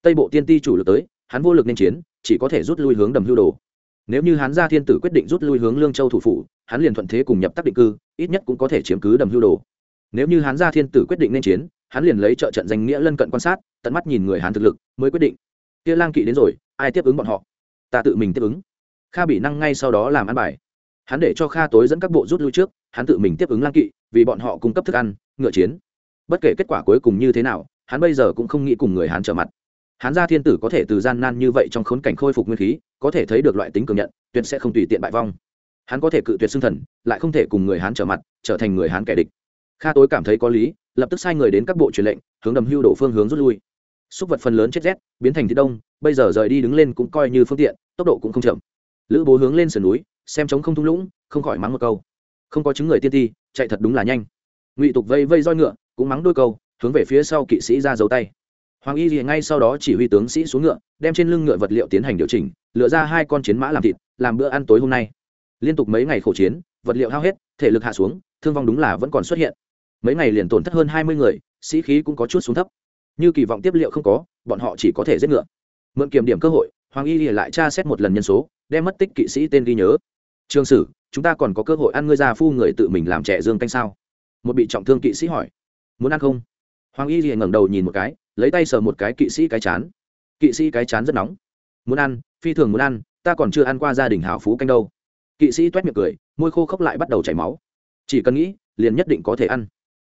S1: Tây bộ tiên ti chủ lực tới, hắn vô lực nên chiến, chỉ có thể rút lui hướng đầm hưu đồ nếu như hắn ra thiên tử quyết định rút lui hướng lương châu thủ phủ, hắn liền thuận thế cùng nhập tắc định cư, ít nhất cũng có thể chiếm cứ đầm hưu đồ. Nếu như hắn ra thiên tử quyết định nên chiến, hắn liền lấy trợ trận danh nghĩa lân cận quan sát, tận mắt nhìn người hán thực lực, mới quyết định. Kia lang kỵ đến rồi, ai tiếp ứng bọn họ? Ta tự mình tiếp ứng. Kha bị năng ngay sau đó làm ăn bài. Hắn để cho kha tối dẫn các bộ rút lui trước, hắn tự mình tiếp ứng lang kỵ, vì bọn họ cung cấp thức ăn, ngựa chiến. Bất kể kết quả cuối cùng như thế nào, hắn bây giờ cũng không nghĩ cùng người hán trở mặt hán gia thiên tử có thể từ gian nan như vậy trong khốn cảnh khôi phục nguyên khí, có thể thấy được loại tính cường nhận, tuyệt sẽ không tùy tiện bại vong. Hắn có thể cự tuyệt xưng thần, lại không thể cùng người hán trở mặt, trở thành người hán kẻ địch. Kha tối cảm thấy có lý, lập tức sai người đến các bộ truyền lệnh, hướng đầm hưu đổ phương hướng rút lui. Súc vật phần lớn chết rét, biến thành thị đông, bây giờ rời đi đứng lên cũng coi như phương tiện, tốc độ cũng không chậm. Lữ bố hướng lên sườn núi, xem trống không thung lũng, không khỏi mắng một câu. Không có chứng người tiên ti, chạy thật đúng là nhanh. Ngụy tục vây vây roi ngựa, cũng mắng đôi câu, hướng về phía sau kỵ sĩ ra dấu tay hoàng y thì ngay sau đó chỉ huy tướng sĩ xuống ngựa, đem trên lưng ngựa vật liệu tiến hành điều chỉnh, lựa ra hai con chiến mã làm thịt, làm bữa ăn tối hôm nay. Liên tục mấy ngày khổ chiến, vật liệu hao hết, thể lực hạ xuống, thương vong đúng là vẫn còn xuất hiện. Mấy ngày liền tổn thất hơn hai mươi người, sĩ khí cũng có chút xuống thấp. Như kỳ vọng tiếp liệu không có, bọn họ chỉ có thể giết ngựa. Mượn kiểm điểm cơ hội, hoàng y lại tra xét một lần nhân số, đem mất tích kỵ sĩ tên ghi nhớ. Trường sử, chúng ta còn có cơ hội ăn ngươi già phu người tự mình làm trẻ dương canh sao? Một bị trọng thương kỵ sĩ hỏi. Muốn ăn không? Hoàng y Lệ ngẩng đầu nhìn một cái lấy tay sờ một cái kỵ sĩ cái chán. Kỵ sĩ cái chán rất nóng. Muốn ăn, phi thường muốn ăn, ta còn chưa ăn qua gia đình hào phú canh đâu. Kỵ sĩ t u é t miệng cười, môi khô khốc lại bắt đầu chảy máu. Chỉ cần nghĩ, liền nhất định có thể ăn.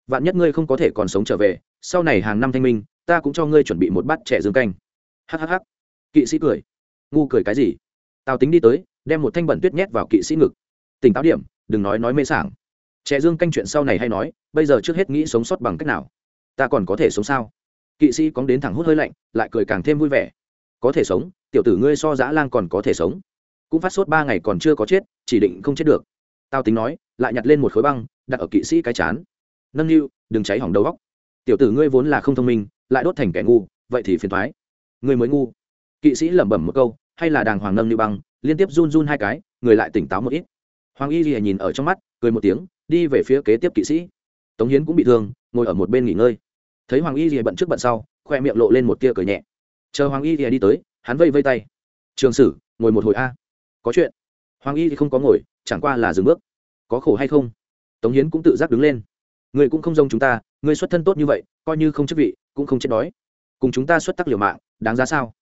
S1: Vạn nhất ngươi không có thể còn sống trở về, sau này hàng năm thanh minh, ta cũng cho ngươi chuẩn bị một bát trẻ dương canh. Hhh kỵ sĩ cười. Ngu cười cái gì? Tào tính đi tới, đem một thanh bẩn tuyết nhét vào kỵ sĩ ngực. Tỉnh táo điểm, đừng nói nói mê sảng. Trẻ dương canh chuyện sau này hay nói, bây giờ trước hết nghĩ sống sót bằng cách nào? Ta còn có thể sống sao? Kỵ sĩ cóng đến thẳng hút hơi lạnh, lại cười càng thêm vui vẻ. Có thể sống, tiểu tử ngươi so dã lang còn có thể sống. Cũng phát sốt ba ngày còn chưa có chết, chỉ định không chết được. Tao tính nói, lại nhặt lên một khối băng, đặt ở kỵ sĩ cái chán. Nâng niu, đừng cháy hỏng đầu góc tiểu tử ngươi vốn là không thông minh, lại đốt thành kẻ ngu, vậy thì phiền thoái ngươi mới ngu. Kỵ sĩ lẩm bẩm một câu, hay là đàng hoàng nâng niu băng, liên tiếp run run hai cái, người lại tỉnh táo một ít. Hoàng y ghi nhìn ở trong mắt, cười một tiếng, đi về phía kế tiếp kỵ sĩ. Tống hiến cũng bị thương, ngồi ở một bên nghỉ ngơi thấy hoàng y rìa bận trước bận sau, khoe miệng lộ lên một tia cười nhẹ. Chờ hoàng y rìa đi tới, hắn vây vây tay. Trường sử, ngồi một hồi a. Có chuyện. Hoàng y thì không có ngồi, chẳng qua là dừng bước. Có khổ hay không? Tống hiến cũng tự giác đứng lên. Người cũng không dông chúng ta, người xuất thân tốt như vậy, coi như không chức vị, cũng không chết đói. Cùng chúng ta xuất tắc liều mạng, đáng giá sao?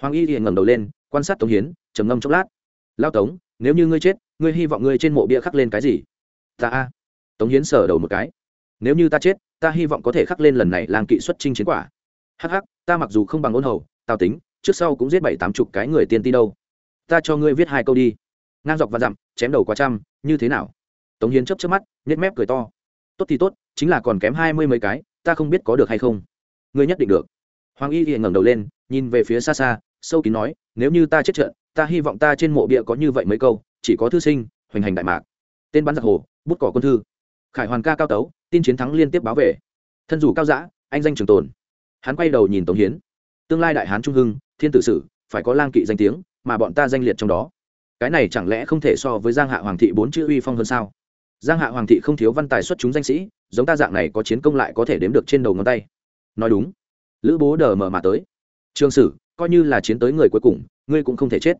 S1: Hoàng y thì ngẩng đầu lên, quan sát tống hiến, trầm ngâm chốc lát. Lao tống, nếu như ngươi chết, ngươi hy vọng ngươi trên mộ bia khắc lên cái gì? Ta a. Tống hiến sờ đầu một cái. Nếu như ta chết ta hy vọng có thể khắc lên lần này làng kỵ xuất trinh chiến quả. Hh ta mặc dù không bằng ôn hầu, tào tính, trước sau cũng giết bảy tám chục cái người tiên ti đâu. Ta cho ngươi viết hai câu đi. Ngang dọc và dặm, chém đầu quá trăm, như thế nào? Tống hiến chấp chấp mắt nhét mép cười to. Tốt thì tốt, chính là còn kém hai mươi mấy cái, ta không biết có được hay không. Ngươi nhất định được. Hoàng y hiện ngẩng đầu lên, nhìn về phía xa xa, sâu kín nói, nếu như ta chết trận, ta hy vọng ta trên mộ bia có như vậy mấy câu, chỉ có thư sinh, hoành hành đại mạc. Tên bắn giặc hồ, bút cỏ quân thư khải hoàn ca cao tấu, tin chiến thắng liên tiếp báo về. Thân dù cao giã anh danh trường tồn. Hắn quay đầu nhìn tống hiến. Tương lai đại hán trung hưng, thiên tử sử, phải có lang kỵ danh tiếng, mà bọn ta danh liệt trong đó. Cái này chẳng lẽ không thể so với giang hạ hoàng thị bốn chữ uy phong hơn sao? Giang hạ hoàng thị không thiếu văn tài xuất chúng danh sĩ, giống ta dạng này có chiến công lại có thể đếm được trên đầu ngón tay. Nói đúng. Lữ bố đờ mờ mà tới. Trường sử, coi như là chiến tới người cuối cùng, ngươi cũng không thể chết.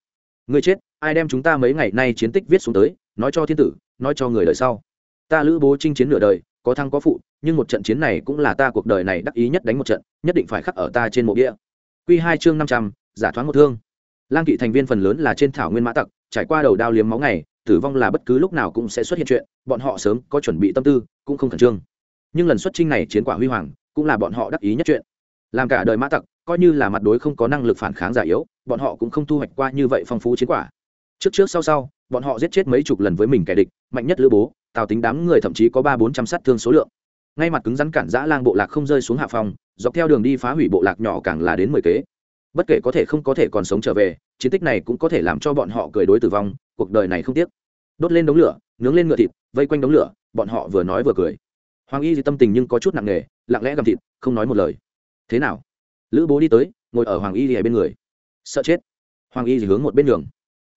S1: Ngươi chết, ai đem chúng ta mấy ngày nay chiến tích viết xuống tới, nói cho thiên tử, nói cho người đời sau ta lữ bố chinh chiến nửa đời, có thăng có phụ, nhưng một trận chiến này cũng là ta cuộc đời này đắc ý nhất đánh một trận, nhất định phải khắc ở ta trên mộ đĩa. q hai chương năm trăm, giả thoáng một thương. Lang kỵ thành viên phần lớn là trên thảo nguyên mã tặc, trải qua đầu đao liếm máu ngày, tử vong là bất cứ lúc nào cũng sẽ xuất hiện chuyện, bọn họ sớm có chuẩn bị tâm tư, cũng không khẩn trương. Nhưng lần xuất trinh này chiến quả huy hoàng, cũng là bọn họ đắc ý nhất chuyện. Làm cả đời mã tặc, coi như là mặt đối không có năng lực phản kháng giả yếu, bọn họ cũng không thu hoạch qua như vậy phong phú chiến quả. Trước trước sau sau, bọn họ giết chết mấy chục lần với mình kẻ địch, mạnh nhất lữ bố tào tính đám người thậm chí có ba bốn trăm sát thương số lượng. Ngay mặt cứng rắn cản giã lang bộ lạc không rơi xuống hạ phòng, dọc theo đường đi phá hủy bộ lạc nhỏ càng là đến mười kế. Bất kể có thể không có thể còn sống trở về, chiến tích này cũng có thể làm cho bọn họ cười đối tử vong, cuộc đời này không tiếc. Đốt lên đống lửa, nướng lên ngựa thịt, vây quanh đống lửa, bọn họ vừa nói vừa cười. Hoàng y thì tâm tình nhưng có chút nặng nề, lặng lẽ gầm thịt, không nói một lời. Thế nào? Lữ bố đi tới, ngồi ở hoàng y thì bên người. Sợ chết. Hoàng y thì hướng một bên đường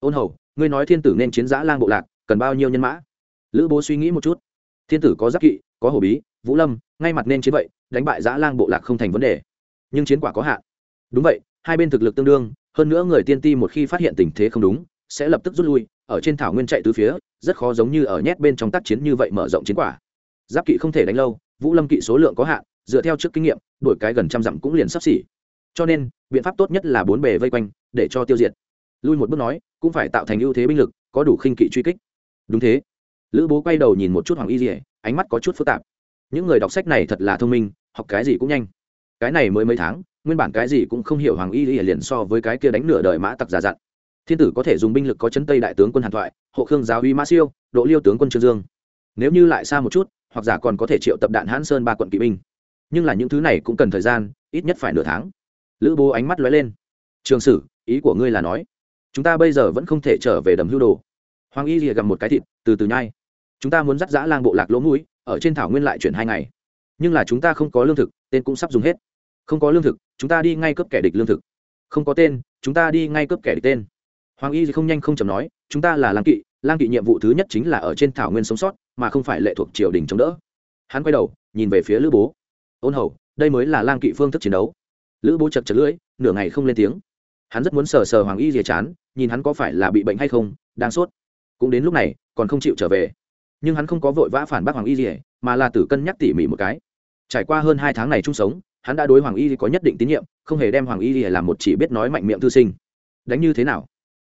S1: ôn hầu, ngươi nói thiên tử nên chiến giã lang bộ lạc, cần bao nhiêu nhân mã? Lữ bố suy nghĩ một chút. Thiên tử có giáp kỵ, có hổ bí, vũ lâm, ngay mặt nên chiến vậy, đánh bại giã lang bộ lạc không thành vấn đề. Nhưng chiến quả có hạn. Đúng vậy, hai bên thực lực tương đương, hơn nữa người tiên ti một khi phát hiện tình thế không đúng, sẽ lập tức rút lui, ở trên thảo nguyên chạy từ phía, rất khó giống như ở nhét bên trong tác chiến như vậy mở rộng chiến quả. Giáp kỵ không thể đánh lâu, vũ lâm kỵ số lượng có hạn, dựa theo trước kinh nghiệm đổi cái gần trăm dặm cũng liền sắp xỉ. Cho nên, biện pháp tốt nhất là bốn bề vây quanh, để cho tiêu diệt. Lui một bước nói, cũng phải tạo thành ưu thế binh lực, có đủ khinh kỵ truy kích. Đúng thế lữ bố quay đầu nhìn một chút hoàng y dỉa ánh mắt có chút phức tạp. Những người đọc sách này thật là thông minh, học cái gì cũng nhanh. Cái này mới mấy tháng, nguyên bản cái gì cũng không hiểu hoàng y dỉa liền so với cái kia đánh nửa đời mã tặc giả dặn. Thiên tử có thể dùng binh lực có chấn tây đại tướng quân hàn thoại, hộ khương giáo uy mã siêu, độ liêu tướng quân trương dương. Nếu như lại xa một chút, hoặc giả còn có thể triệu tập đạn hãn sơn ba quận kỵ binh. Nhưng là những thứ này cũng cần thời gian, ít nhất phải nửa tháng. Lữ bố ánh mắt lóe lên. Trường sử, ý của ngươi là nói, chúng ta bây giờ vẫn không thể trở về đầm hưu đồ. Hoàng y lìa gặm một cái thịt, từ từ nhai chúng ta muốn dắt dã lang bộ lạc lỗ mũi, ở trên thảo nguyên lại chuyển hai ngày. Nhưng là chúng ta không có lương thực, tên cũng sắp dùng hết. Không có lương thực, chúng ta đi ngay cướp kẻ địch lương thực. Không có tên, chúng ta đi ngay cướp kẻ địch tên. Hoàng y thì không nhanh không chầm nói, chúng ta là lang kỵ lang kỵ nhiệm vụ thứ nhất chính là ở trên thảo nguyên sống sót, mà không phải lệ thuộc triều đình chống đỡ. Hắn quay đầu, nhìn về phía lữ bố. Ôn hầu, đây mới là lang kỵ phương thức chiến đấu. Lữ bố chật chật lưỡi, nửa ngày không lên tiếng. Hắn rất muốn sờ sờ hoàng y rìa chán, nhìn hắn có phải là bị bệnh hay không, đang sốt. Cũng đến lúc này, còn không chịu trở về nhưng hắn không có vội vã phản bác hoàng y rìa mà là tử cân nhắc tỉ mỉ một cái. Trải qua hơn hai tháng này chung sống, hắn đã đối hoàng y có nhất định tín nhiệm, không hề đem hoàng y rìa làm một chỉ biết nói mạnh miệng thư sinh. Đánh như thế nào?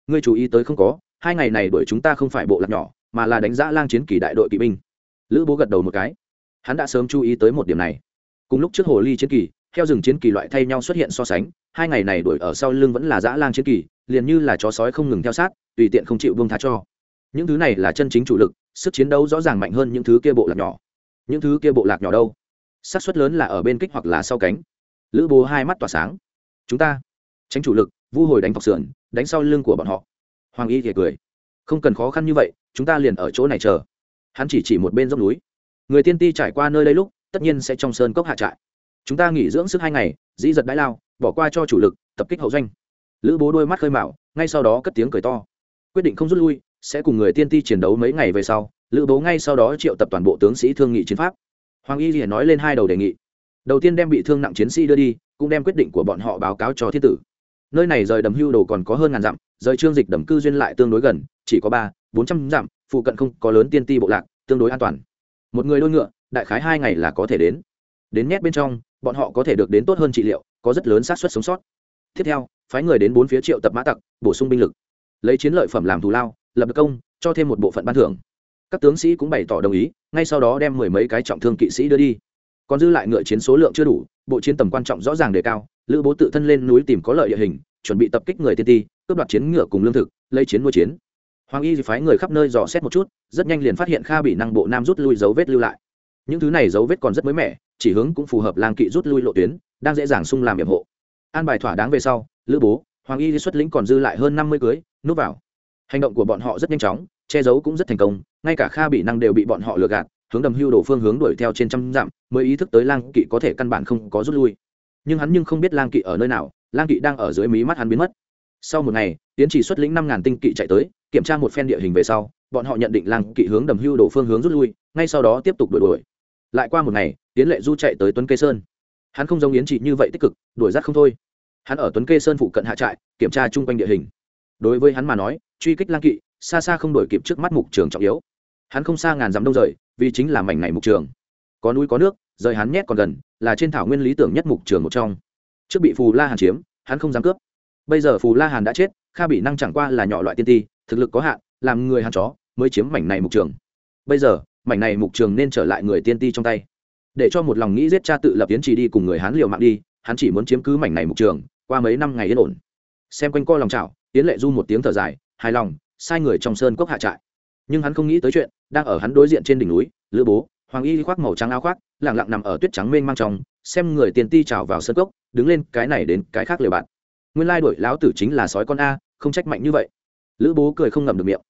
S1: Ngươi chú ý tới không có, hai ngày này đuổi chúng ta không phải bộ lạc nhỏ, mà là đánh giá lang chiến kỳ đại đội kỵ binh. Lữ bố gật đầu một cái. Hắn đã sớm chú ý tới một điểm này. Cùng lúc trước hồ ly chiến kỳ, theo rừng chiến kỳ loại thay nhau xuất hiện so sánh, hai ngày này đuổi ở sau lưng vẫn là dã lang chiến kỳ, liền như là chó sói không ngừng theo sát, tùy tiện không chịu vương tha cho những thứ này là chân chính chủ lực, sức chiến đấu rõ ràng mạnh hơn những thứ kia bộ lạc nhỏ. Những thứ kia bộ lạc nhỏ đâu? Xác suất lớn là ở bên kích hoặc là sau cánh. Lữ bố hai mắt tỏa sáng. Chúng ta, tránh chủ lực, vu hồi đánh thọc sườn, đánh sau lưng của bọn họ. Hoàng y thì cười. Không cần khó khăn như vậy, chúng ta liền ở chỗ này chờ. Hắn chỉ chỉ một bên dốc núi. Người tiên ti trải qua nơi đây lúc, tất nhiên sẽ trong sơn cốc hạ trại. Chúng ta nghỉ dưỡng sức hai ngày, dĩ giật đãi lao, bỏ qua cho chủ lực, tập kích hậu doanh. Lữ bố đôi mắt khơi mạo ngay sau đó cất tiếng cười to. Quyết định không rút lui sẽ cùng người tiên ti chiến đấu mấy ngày về sau, lữ bố ngay sau đó triệu tập toàn bộ tướng sĩ thương nghị chiến pháp. Hoàng y liền nói lên hai đầu đề nghị. Đầu tiên đem bị thương nặng chiến sĩ đưa đi, cũng đem quyết định của bọn họ báo cáo cho thiên tử. Nơi này rời đầm hưu đồ còn có hơn ngàn dặm, rời trương dịch đầm cư duyên lại tương đối gần, chỉ có ba, bốn trăm dặm, phụ cận không có lớn tiên ti bộ lạc, tương đối an toàn. Một người đôi ngựa, đại khái hai ngày là có thể đến. Đến nhét bên trong, bọn họ có thể được đến tốt hơn trị liệu, có rất lớn xác suất sống sót. Tiếp theo, phái người đến bốn phía triệu tập mã tặc, bổ sung binh lực. Lấy chiến lợi phẩm làm thù lao lập được công, cho thêm một bộ phận ban thưởng. Các tướng sĩ cũng bày tỏ đồng ý, ngay sau đó đem mười mấy cái trọng thương kỵ sĩ đưa đi. Còn dư lại ngựa chiến số lượng chưa đủ, bộ chiến tầm quan trọng rõ ràng đề cao, lữ bố tự thân lên núi tìm có lợi địa hình, chuẩn bị tập kích người tiên ti, cướp đoạt chiến ngựa cùng lương thực, lấy chiến nuôi chiến. Hoàng y phái người khắp nơi dò xét một chút, rất nhanh liền phát hiện kha bị năng bộ nam rút lui dấu vết lưu lại. Những thứ này dấu vết còn rất mới mẻ, chỉ hướng cũng phù hợp lang kỵ rút lui lộ tuyến, đang dễ dàng sung làm nhiệm hộ. An bài thỏa đáng về sau, lữ bố, hoàng y xuất lĩnh còn dư lại hơn năm mươi cưới, núp vào hành động của bọn họ rất nhanh chóng, che giấu cũng rất thành công, ngay cả kha bị năng đều bị bọn họ lừa gạt, hướng đầm hưu đổ phương hướng đuổi theo trên trăm dặm, mới ý thức tới lang kỵ có thể căn bản không có rút lui. Nhưng hắn nhưng không biết lang kỵ ở nơi nào, lang kỵ đang ở dưới mí mắt hắn biến mất. Sau một ngày, tiến chỉ xuất lĩnh năm ngàn tinh kỵ chạy tới, kiểm tra một phen địa hình về sau, bọn họ nhận định lang kỵ hướng đầm hưu đổ phương hướng rút lui, ngay sau đó tiếp tục đuổi đuổi. Lại qua một ngày tiến lệ du chạy tới tuấn kê sơn. Hắn không giống yến chỉ như vậy tích cực, đuổi rát không thôi. Hắn ở tuấn kê sơn phụ cận hạ trại, kiểm tra chung quanh địa hình. Đối với hắn mà nói truy kích lang kỵ, xa xa không đổi kịp trước mắt mục trường trọng yếu. Hắn không xa ngàn dặm đông rời, vì chính là mảnh này mục trường. Có núi có nước, rời hắn nhét còn gần, là trên thảo nguyên lý tưởng nhất mục trường một trong. Trước bị phù la hàn chiếm, hắn không dám cướp. Bây giờ phù la hàn đã chết, kha bị năng chẳng qua là nhỏ loại tiên ti, thực lực có hạn, làm người hàn chó, mới chiếm mảnh này mục trường. Bây giờ, mảnh này mục trường nên trở lại người tiên ti trong tay. Để cho một lòng nghĩ giết cha tự lập tiến trì đi cùng người hán liều mạng đi, hắn chỉ muốn chiếm cứ mảnh này mục trường, qua mấy năm ngày yên ổn. Xem quanh co lòng chảo tiến lệ du một tiếng thở dài hài lòng, sai người trong sơn cốc hạ trại. Nhưng hắn không nghĩ tới chuyện, đang ở hắn đối diện trên đỉnh núi, lữ bố, hoàng y khoác màu trắng áo khoác, lẳng lặng nằm ở tuyết trắng mênh mang trong, xem người tiền ti trào vào sơn cốc, đứng lên cái này đến cái khác lề bạn. Nguyên lai đổi lão tử chính là sói con a, không trách mạnh như vậy. Lữ bố cười không ngậm được miệng.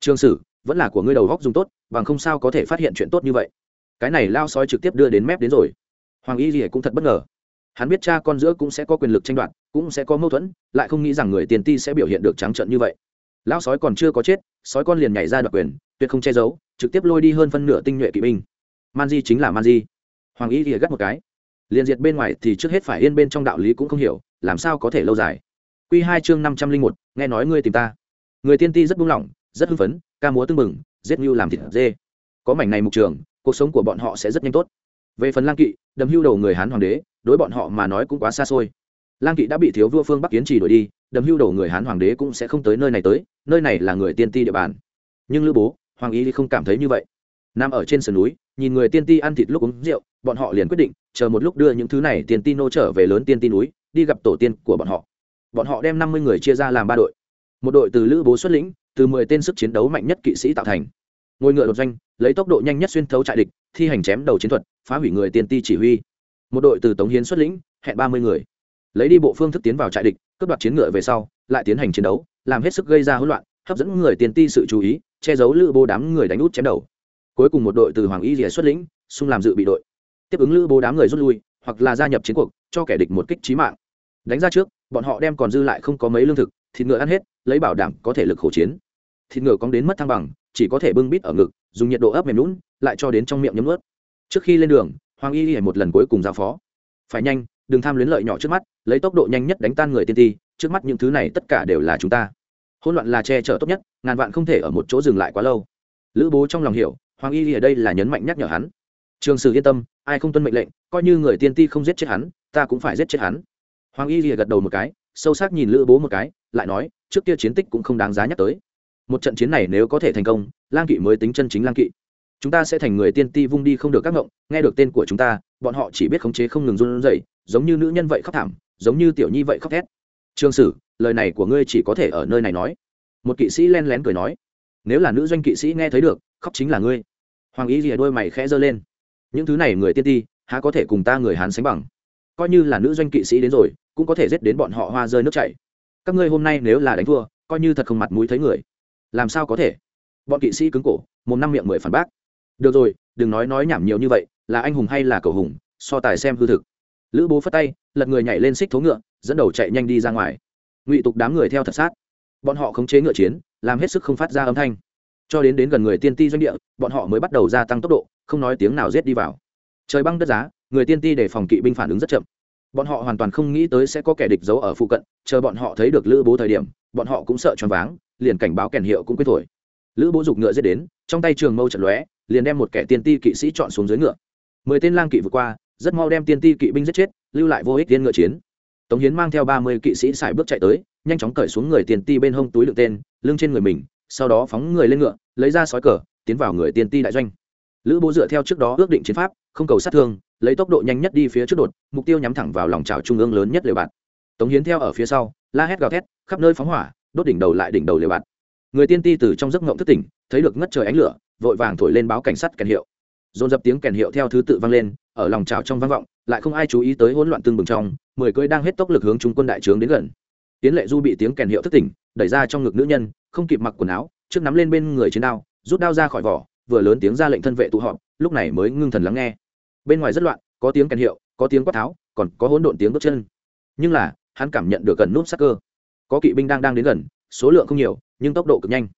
S1: Trường sử, vẫn là của ngươi đầu góc dùng tốt, bằng không sao có thể phát hiện chuyện tốt như vậy. Cái này lao sói trực tiếp đưa đến mép đến rồi. Hoàng y rỉa cũng thật bất ngờ. Hắn biết cha con giữa cũng sẽ có quyền lực tranh đoạt, cũng sẽ có mâu thuẫn, lại không nghĩ rằng người tiền ti sẽ biểu hiện được trắng trợn như vậy lão sói còn chưa có chết, sói con liền nhảy ra đoạt quyền, tuyệt không che giấu, trực tiếp lôi đi hơn phân nửa tinh nhuệ kỵ binh. Man di chính là man di. Hoàng y thì gắt một cái. Liền diệt bên ngoài thì trước hết phải yên bên trong đạo lý cũng không hiểu, làm sao có thể lâu dài. Q hai chương năm trăm linh một, nghe nói ngươi tìm ta. Người tiên ti rất buông lỏng, rất hưng phấn, ca múa tưng bừng, giết ngưu làm thịt dê. Có mảnh này mục trường, cuộc sống của bọn họ sẽ rất nhanh tốt. Về phần lang kỵ, đầm hưu đầu người hán hoàng đế, đối bọn họ mà nói cũng quá xa xôi. Lang kỵ đã bị thiếu vua phương bắc kiến trì đuổi đi đầm hưu đổ người hán hoàng đế cũng sẽ không tới nơi này tới, nơi này là người tiên ti địa bàn. Nhưng lữ bố, hoàng ý không cảm thấy như vậy. Nằm ở trên sườn núi, nhìn người tiên ti ăn thịt lúc uống rượu, bọn họ liền quyết định chờ một lúc đưa những thứ này tiên ti nô trở về lớn tiên ti núi, đi gặp tổ tiên của bọn họ. Bọn họ đem năm mươi người chia ra làm ba đội. Một đội từ lữ bố xuất lĩnh, từ mười tên sức chiến đấu mạnh nhất kỵ sĩ tạo thành. Ngôi ngựa đột doanh, lấy tốc độ nhanh nhất xuyên thấu trại địch, thi hành chém đầu chiến thuật, phá hủy người tiên ti chỉ huy. Một đội từ tống hiến xuất lĩnh, hẹn ba mươi người. Lấy đi bộ phương thức tiến vào trại địch cướp đoạt chiến ngựa về sau, lại tiến hành chiến đấu, làm hết sức gây ra hỗn loạn, hấp dẫn người tiền ti sự chú ý, che giấu lữ bố đám người đánh út chém đầu. Cuối cùng một đội từ hoàng y rìa xuất lĩnh, xung làm dự bị đội. Tiếp ứng lữ bố đám người rút lui, hoặc là gia nhập chiến cuộc, cho kẻ địch một kích trí mạng. Đánh ra trước, bọn họ đem còn dư lại không có mấy lương thực, thịt ngựa ăn hết, lấy bảo đảm có thể lực khổ chiến. Thịt ngựa cóng đến mất thăng bằng, chỉ có thể bưng bít ở ngực, dùng nhiệt độ ấp mềm lún lại cho đến trong miệng nhấm ướt trước khi lên đường, hoàng y một lần cuối cùng giao phó. Phải nhanh đừng tham luyến lợi nhỏ trước mắt, lấy tốc độ nhanh nhất đánh tan người tiên ti, trước mắt những thứ này tất cả đều là chúng ta. Hỗn loạn là che chở tốt nhất, ngàn vạn không thể ở một chỗ dừng lại quá lâu. Lữ bố trong lòng hiểu, hoàng y ở đây là nhấn mạnh nhắc nhở hắn. Trường sử yên tâm, ai không tuân mệnh lệnh, coi như người tiên ti không giết chết hắn, ta cũng phải giết chết hắn. Hoàng y gật đầu một cái, sâu sắc nhìn lữ bố một cái, lại nói, trước kia chiến tích cũng không đáng giá nhắc tới. Một trận chiến này nếu có thể thành công, lang kỵ mới tính chân chính lang kỵ. Chúng ta sẽ thành người tiên ti vung đi không được các ngộng, nghe được tên của chúng ta, bọn họ chỉ biết khống chế không ngừng run rẩy giống như nữ nhân vậy khóc thảm, giống như tiểu nhi vậy khóc thét. Trương sử, lời này của ngươi chỉ có thể ở nơi này nói. Một kỵ sĩ len lén cười nói. Nếu là nữ doanh kỵ sĩ nghe thấy được, khóc chính là ngươi. Hoàng ý rìa đôi mày khẽ giơ lên. Những thứ này người tiên ti, há có thể cùng ta người hán sánh bằng? Coi như là nữ doanh kỵ sĩ đến rồi, cũng có thể giết đến bọn họ hoa rơi nước chảy. Các ngươi hôm nay nếu là đánh thua, coi như thật không mặt mũi thấy người. Làm sao có thể? Bọn kỵ sĩ cứng cổ, một năm miệng mười phản bác. Được rồi, đừng nói nói nhảm nhiều như vậy, là anh hùng hay là cầu hùng, so tài xem hư thực lữ bố phất tay, lật người nhảy lên xích thố ngựa, dẫn đầu chạy nhanh đi ra ngoài. Ngụy tục đám người theo thật sát. Bọn họ khống chế ngựa chiến, làm hết sức không phát ra âm thanh. Cho đến đến gần người tiên ti doanh địa, bọn họ mới bắt đầu gia tăng tốc độ, không nói tiếng nào rét đi vào. Trời băng đất giá, người tiên ti để phòng kỵ binh phản ứng rất chậm. Bọn họ hoàn toàn không nghĩ tới sẽ có kẻ địch giấu ở phụ cận, chờ bọn họ thấy được lữ bố thời điểm, bọn họ cũng sợ choáng váng, liền cảnh báo kèn hiệu cũng quyết thổi. Lữ bố giục ngựa giết đến, trong tay trường mâu trận lóe, liền đem một kẻ tiên ti kỵ sĩ chọn xuống dưới ngựa. Mười tên lang kỵ vượt qua rất mau đem tiên ti kỵ binh giết chết, lưu lại vô ích tiên ngựa chiến. Tống hiến mang theo ba mươi kỵ sĩ xài bước chạy tới, nhanh chóng cởi xuống người tiên ti bên hông túi đựng tên, lưng trên người mình, sau đó phóng người lên ngựa, lấy ra sói cờ, tiến vào người tiên ti đại doanh. Lữ bố dựa theo trước đó ước định chiến pháp, không cầu sát thương, lấy tốc độ nhanh nhất đi phía trước đột, mục tiêu nhắm thẳng vào lòng trào trung ương lớn nhất lều bạt tống hiến theo ở phía sau, la hét gào thét, khắp nơi phóng hỏa, đốt đỉnh đầu lại đỉnh đầu lều bạt người tiên ti từ trong giấc ngộng thất tỉnh, thấy được ngất trời ánh lửa, vội vàng thổi lên báo cảnh sát kèn hiệu. Dồn dập tiếng kèn hiệu theo thứ tự vang lên ở lòng trào trong vang vọng, lại không ai chú ý tới hỗn loạn tương bừng trong, mười cưỡi đang hết tốc lực hướng trung quân đại trướng đến gần. Tiến lệ du bị tiếng kèn hiệu thức tỉnh, đẩy ra trong ngực nữ nhân, không kịp mặc quần áo, trước nắm lên bên người chiến đao, rút đao ra khỏi vỏ, vừa lớn tiếng ra lệnh thân vệ tụ họp, lúc này mới ngưng thần lắng nghe. Bên ngoài rất loạn, có tiếng kèn hiệu, có tiếng quát tháo, còn có hỗn độn tiếng bước chân. Nhưng là, hắn cảm nhận được gần nút sắc cơ. Có kỵ binh đang đang đến gần, số lượng không nhiều, nhưng tốc độ cực nhanh.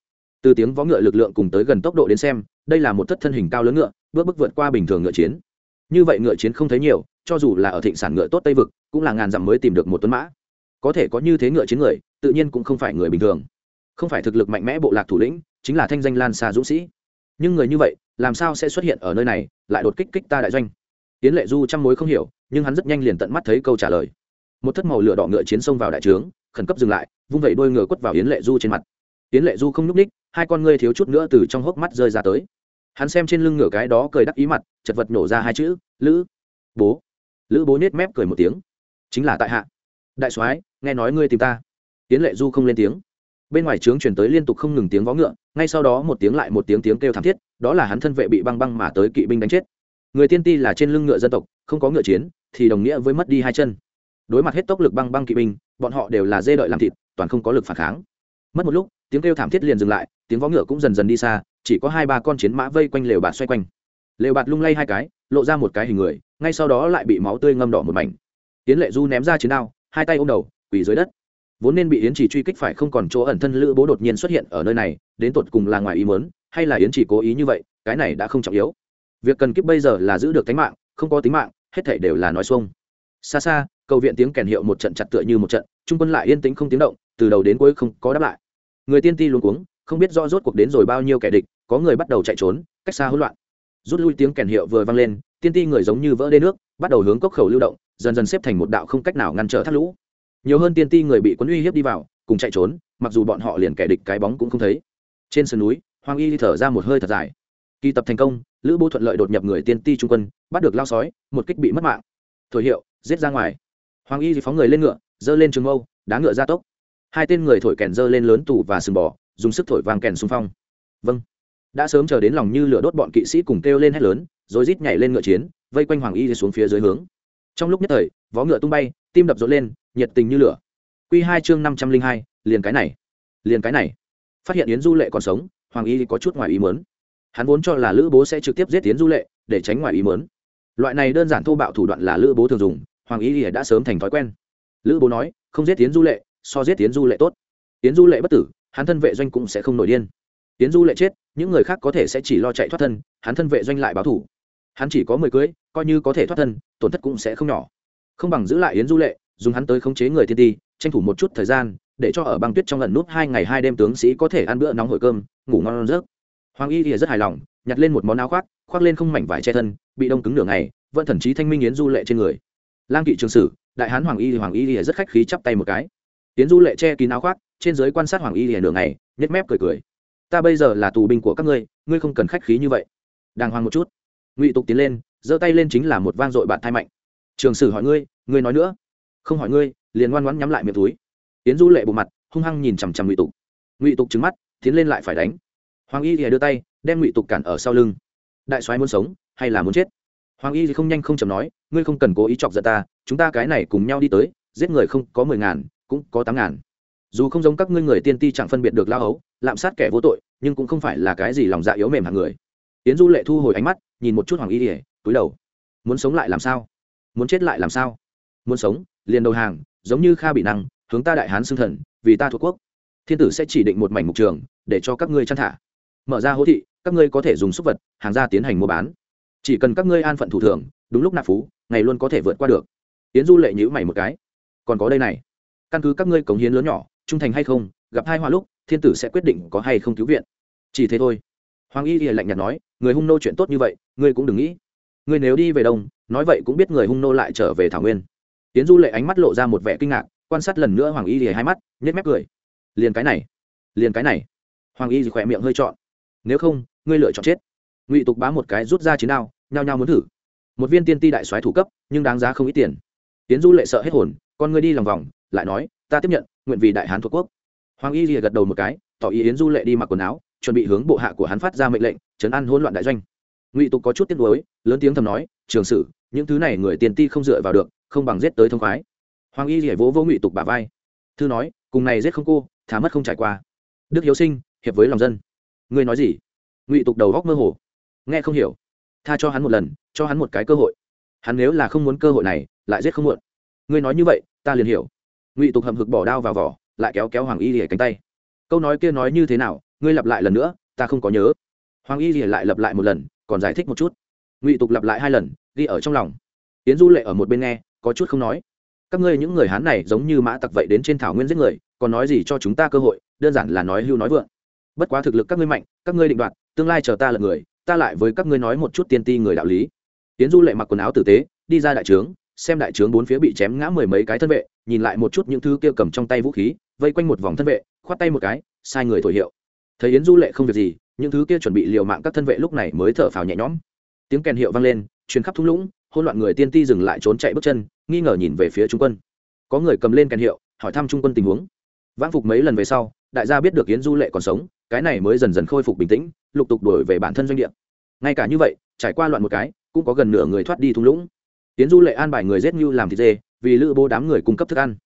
S1: Từ tiếng vó ngựa lực lượng cùng tới gần tốc độ đến xem, đây là một thất thân hình cao lớn ngựa, bước bước vượt qua bình thường ngựa chiến như vậy ngựa chiến không thấy nhiều, cho dù là ở thịnh sản ngựa tốt tây vực, cũng là ngàn dặm mới tìm được một tuấn mã. Có thể có như thế ngựa chiến người, tự nhiên cũng không phải người bình thường. Không phải thực lực mạnh mẽ bộ lạc thủ lĩnh, chính là thanh danh lan xa dũng sĩ. Nhưng người như vậy, làm sao sẽ xuất hiện ở nơi này, lại đột kích kích ta đại doanh? Tiến lệ du chăm mối không hiểu, nhưng hắn rất nhanh liền tận mắt thấy câu trả lời. Một thất màu lửa đỏ ngựa chiến xông vào đại trướng, khẩn cấp dừng lại, vung vẩy đôi ngựa quất vào yến lệ du trên mặt. Yến lệ du không nhúc ních hai con ngươi thiếu chút nữa từ trong hốc mắt rơi ra tới hắn xem trên lưng ngựa cái đó cười đắc ý mặt, chật vật nổ ra hai chữ, lữ, bố. Lữ bố nết mép cười một tiếng. Chính là tại hạ. Đại soái, nghe nói ngươi tìm ta. Tiến lệ du không lên tiếng. Bên ngoài trướng chuyển tới liên tục không ngừng tiếng vó ngựa, ngay sau đó một tiếng lại một tiếng tiếng kêu thảm thiết, đó là hắn thân vệ bị băng băng mà tới kỵ binh đánh chết. Người tiên ti là trên lưng ngựa dân tộc, không có ngựa chiến, thì đồng nghĩa với mất đi hai chân. Đối mặt hết tốc lực băng băng kỵ binh, bọn họ đều là dê đợi làm thịt, toàn không có lực phản kháng. Mất một lúc, tiếng kêu thảm thiết liền dừng lại, tiếng vó ngựa cũng dần dần đi xa chỉ có hai ba con chiến mã vây quanh lều bạt xoay quanh. Lều bạt lung lay hai cái, lộ ra một cái hình người, ngay sau đó lại bị máu tươi ngâm đỏ một mảnh. Tiến lệ du ném ra chiến đao, hai tay ôm đầu, quỳ dưới đất. Vốn nên bị yến chỉ truy kích phải không còn chỗ ẩn thân lữ bố đột nhiên xuất hiện ở nơi này, đến tột cùng là ngoài ý mớn hay là yến chỉ cố ý như vậy, cái này đã không trọng yếu. Việc cần kiếp bây giờ là giữ được tính mạng, không có tính mạng, hết thể đều là nói xuông. Xa xa, cầu viện tiếng kèn hiệu một trận chặt tựa như một trận, trung quân lại yên tĩnh không tiếng động, từ đầu đến cuối không có đáp lại. Người tiên ti luôn cuống không biết rõ rốt cuộc đến rồi bao nhiêu kẻ địch, có người bắt đầu chạy trốn, cách xa hỗn loạn. Rút lui tiếng kèn hiệu vừa vang lên, tiên ti người giống như vỡ đê nước, bắt đầu hướng cốc khẩu lưu động, dần dần xếp thành một đạo không cách nào ngăn trở thác lũ. Nhiều hơn tiên ti người bị quân uy hiếp đi vào, cùng chạy trốn, mặc dù bọn họ liền kẻ địch cái bóng cũng không thấy. Trên sườn núi, hoàng y thở ra một hơi thật dài. Kỳ tập thành công, lữ bố thuận lợi đột nhập người tiên ti trung quân, bắt được lao sói, một kích bị mất mạng. Thổi hiệu, giết ra ngoài. Hoàng y phóng người lên ngựa, giơ lên trường mâu, đá ngựa ra tốc. Hai tên người thổi kèn giơ lên lớn tù và sừng bò dùng sức thổi vàng kèn xung phong. Vâng. Đã sớm chờ đến lòng như lửa đốt bọn kỵ sĩ cùng kêu lên hét lớn, rồi rít nhảy lên ngựa chiến, vây quanh hoàng y xuống phía dưới hướng. Trong lúc nhất thời, vó ngựa tung bay, tim đập rộn lên, nhiệt tình như lửa. Q hai chương năm trăm linh hai, liền cái này. Liền cái này. Phát hiện yến du lệ còn sống, hoàng y có chút ngoài ý mớn hắn vốn cho là lữ bố sẽ trực tiếp giết Yến du lệ, để tránh ngoài ý mớn loại này đơn giản thô bạo thủ đoạn là lữ bố thường dùng, hoàng y đã sớm thành thói quen. Lữ bố nói, không giết Yến du lệ, so giết Yến du lệ tốt. Yến du lệ bất tử hắn thân vệ doanh cũng sẽ không nổi điên. Tiến du lệ chết, những người khác có thể sẽ chỉ lo chạy thoát thân, hắn thân vệ doanh lại báo thủ. Hắn chỉ có mười cưới, coi như có thể thoát thân, tổn thất cũng sẽ không nhỏ. Không bằng giữ lại yến du lệ, dùng hắn tới khống chế người thiên ti, tranh thủ một chút thời gian, để cho ở băng tuyết trong lần nút hai ngày hai đêm tướng sĩ có thể ăn bữa nóng hổi cơm, ngủ ngon rớt hoàng y thì rất hài lòng, nhặt lên một món áo khoác khoác lên không mảnh vải che thân, bị đông cứng nửa ngày, vẫn thần trí thanh minh yến du lệ trên người. Lang kỵ trường sử, đại hán hoàng y thì hoàng y thì rất khách khí chắp tay một cái. Tiến du lệ che kín áo khoác, trên giới quan sát hoàng y hiền đường này nhếch mép cười cười. Ta bây giờ là tù binh của các ngươi ngươi không cần khách khí như vậy. Đàng hoàng một chút. Ngụy tục tiến lên, giơ tay lên chính là một vang dội bạn thai mạnh. Trường sử hỏi ngươi ngươi nói nữa? Không hỏi ngươi, liền ngoan ngoãn nhắm lại miệng túi. Tiến du lệ bộ mặt, hung hăng nhìn chằm chằm ngụy tục. Ngụy tục trứng mắt, tiến lên lại phải đánh. Hoàng y thì đưa tay, đem ngụy tục cản ở sau lưng. Đại soái muốn sống, hay là muốn chết? Hoàng y thì không nhanh không chầm nói, ngươi không cần cố ý chọc giận ta, chúng ta cái này cùng nhau đi tới, giết người không có mười ngàn cũng có tám ngàn. Dù không giống các ngươi người tiên ti chẳng phân biệt được lao ấu lạm sát kẻ vô tội, nhưng cũng không phải là cái gì lòng dạ yếu mềm hàng người. Tiến du lệ thu hồi ánh mắt, nhìn một chút hoàng y ỉa túi đầu. Muốn sống lại làm sao? Muốn chết lại làm sao? Muốn sống, liền đầu hàng, giống như kha bị năng, hướng ta đại hán xưng thần, vì ta thuộc quốc. Thiên tử sẽ chỉ định một mảnh mục trường, để cho các ngươi chăn thả. Mở ra hố thị, các ngươi có thể dùng súc vật, hàng ra tiến hành mua bán. Chỉ cần các ngươi an phận thủ thường, đúng lúc nạp phú, ngày luôn có thể vượt qua được. Tiến du lệ nhữ mày một cái. Còn có đây này căn cứ các ngươi cống hiến lớn nhỏ, trung thành hay không, gặp hai hoa lúc, thiên tử sẽ quyết định có hay không cứu viện. Chỉ thế thôi. Hoàng y thì lạnh nhạt nói, người hung nô chuyện tốt như vậy, ngươi cũng đừng nghĩ. Ngươi nếu đi về đông, nói vậy cũng biết người hung nô lại trở về thảo nguyên. Tiến du lệ ánh mắt lộ ra một vẻ kinh ngạc, quan sát lần nữa hoàng y thì hai mắt, nhếch mép cười. Liền cái này, liền cái này. Hoàng y thì khỏe miệng hơi trọn. Nếu không, ngươi lựa chọn chết. Ngụy tục bá một cái rút ra chiến đao, nhao nhao muốn thử. Một viên tiên ti đại soái thủ cấp, nhưng đáng giá không ít tiền. Tiến du lệ sợ hết hồn, con ngươi đi lòng vòng lại nói, ta tiếp nhận, nguyện vì đại hán thuộc quốc. Hoàng y rìa gật đầu một cái, tỏ ý yến du lệ đi mặc quần áo, chuẩn bị hướng bộ hạ của hắn phát ra mệnh lệnh, chấn an hỗn loạn đại doanh. Ngụy tục có chút tiếc nuối, lớn tiếng thầm nói, trường sử, những thứ này người tiền ti không dựa vào được, không bằng giết tới thông khoái. Hoàng y rìa vỗ vỗ ngụy tục bà vai. Thư nói, cùng này giết không cô thả mất không trải qua. Đức hiếu sinh, hiệp với lòng dân. Ngươi nói gì? Ngụy tục đầu góc mơ hồ. Nghe không hiểu. Tha cho hắn một lần, cho hắn một cái cơ hội. Hắn nếu là không muốn cơ hội này, lại giết không muộn. Ngươi nói như vậy, ta liền hiểu ngụy tục hầm hực bỏ đao vào vỏ, lại kéo kéo hoàng y lìa cánh tay. Câu nói kia nói như thế nào, ngươi lặp lại lần nữa, ta không có nhớ. Hoàng y lìa lại lặp lại một lần, còn giải thích một chút. Ngụy tục lặp lại hai lần, ghi ở trong lòng. Tiến du lệ ở một bên nghe, có chút không nói. Các ngươi những người hán này giống như mã tặc vậy đến trên thảo nguyên giết người, còn nói gì cho chúng ta cơ hội, đơn giản là nói hưu nói vượng. Bất quá thực lực các ngươi mạnh, các ngươi định đoạt, tương lai chờ ta là người, ta lại với các ngươi nói một chút tiên ti người đạo lý. Tiến du lệ mặc quần áo tử tế, đi ra đại trướng, xem đại trướng bốn phía bị chém ngã mười mấy cái thân vệ nhìn lại một chút những thứ kia cầm trong tay vũ khí, vây quanh một vòng thân vệ, khoát tay một cái, sai người thổi hiệu. Thấy yến du lệ không việc gì, những thứ kia chuẩn bị liều mạng các thân vệ lúc này mới thở phào nhẹ nhõm. Tiếng kèn hiệu vang lên, truyền khắp thung lũng hôn loạn người tiên ti dừng lại trốn chạy bước chân, nghi ngờ nhìn về phía trung quân. Có người cầm lên kèn hiệu, hỏi thăm trung quân tình huống. Vãng phục mấy lần về sau, đại gia biết được yến du lệ còn sống, cái này mới dần dần khôi phục bình tĩnh, lục tục đuổi về bản thân doanh địa. Ngay cả như vậy, trải qua loạn một cái, cũng có gần nửa người thoát đi thung lũng. Yến du lệ an bài người giết như làm thịt dê vì lữ bố đám người cung cấp thức ăn.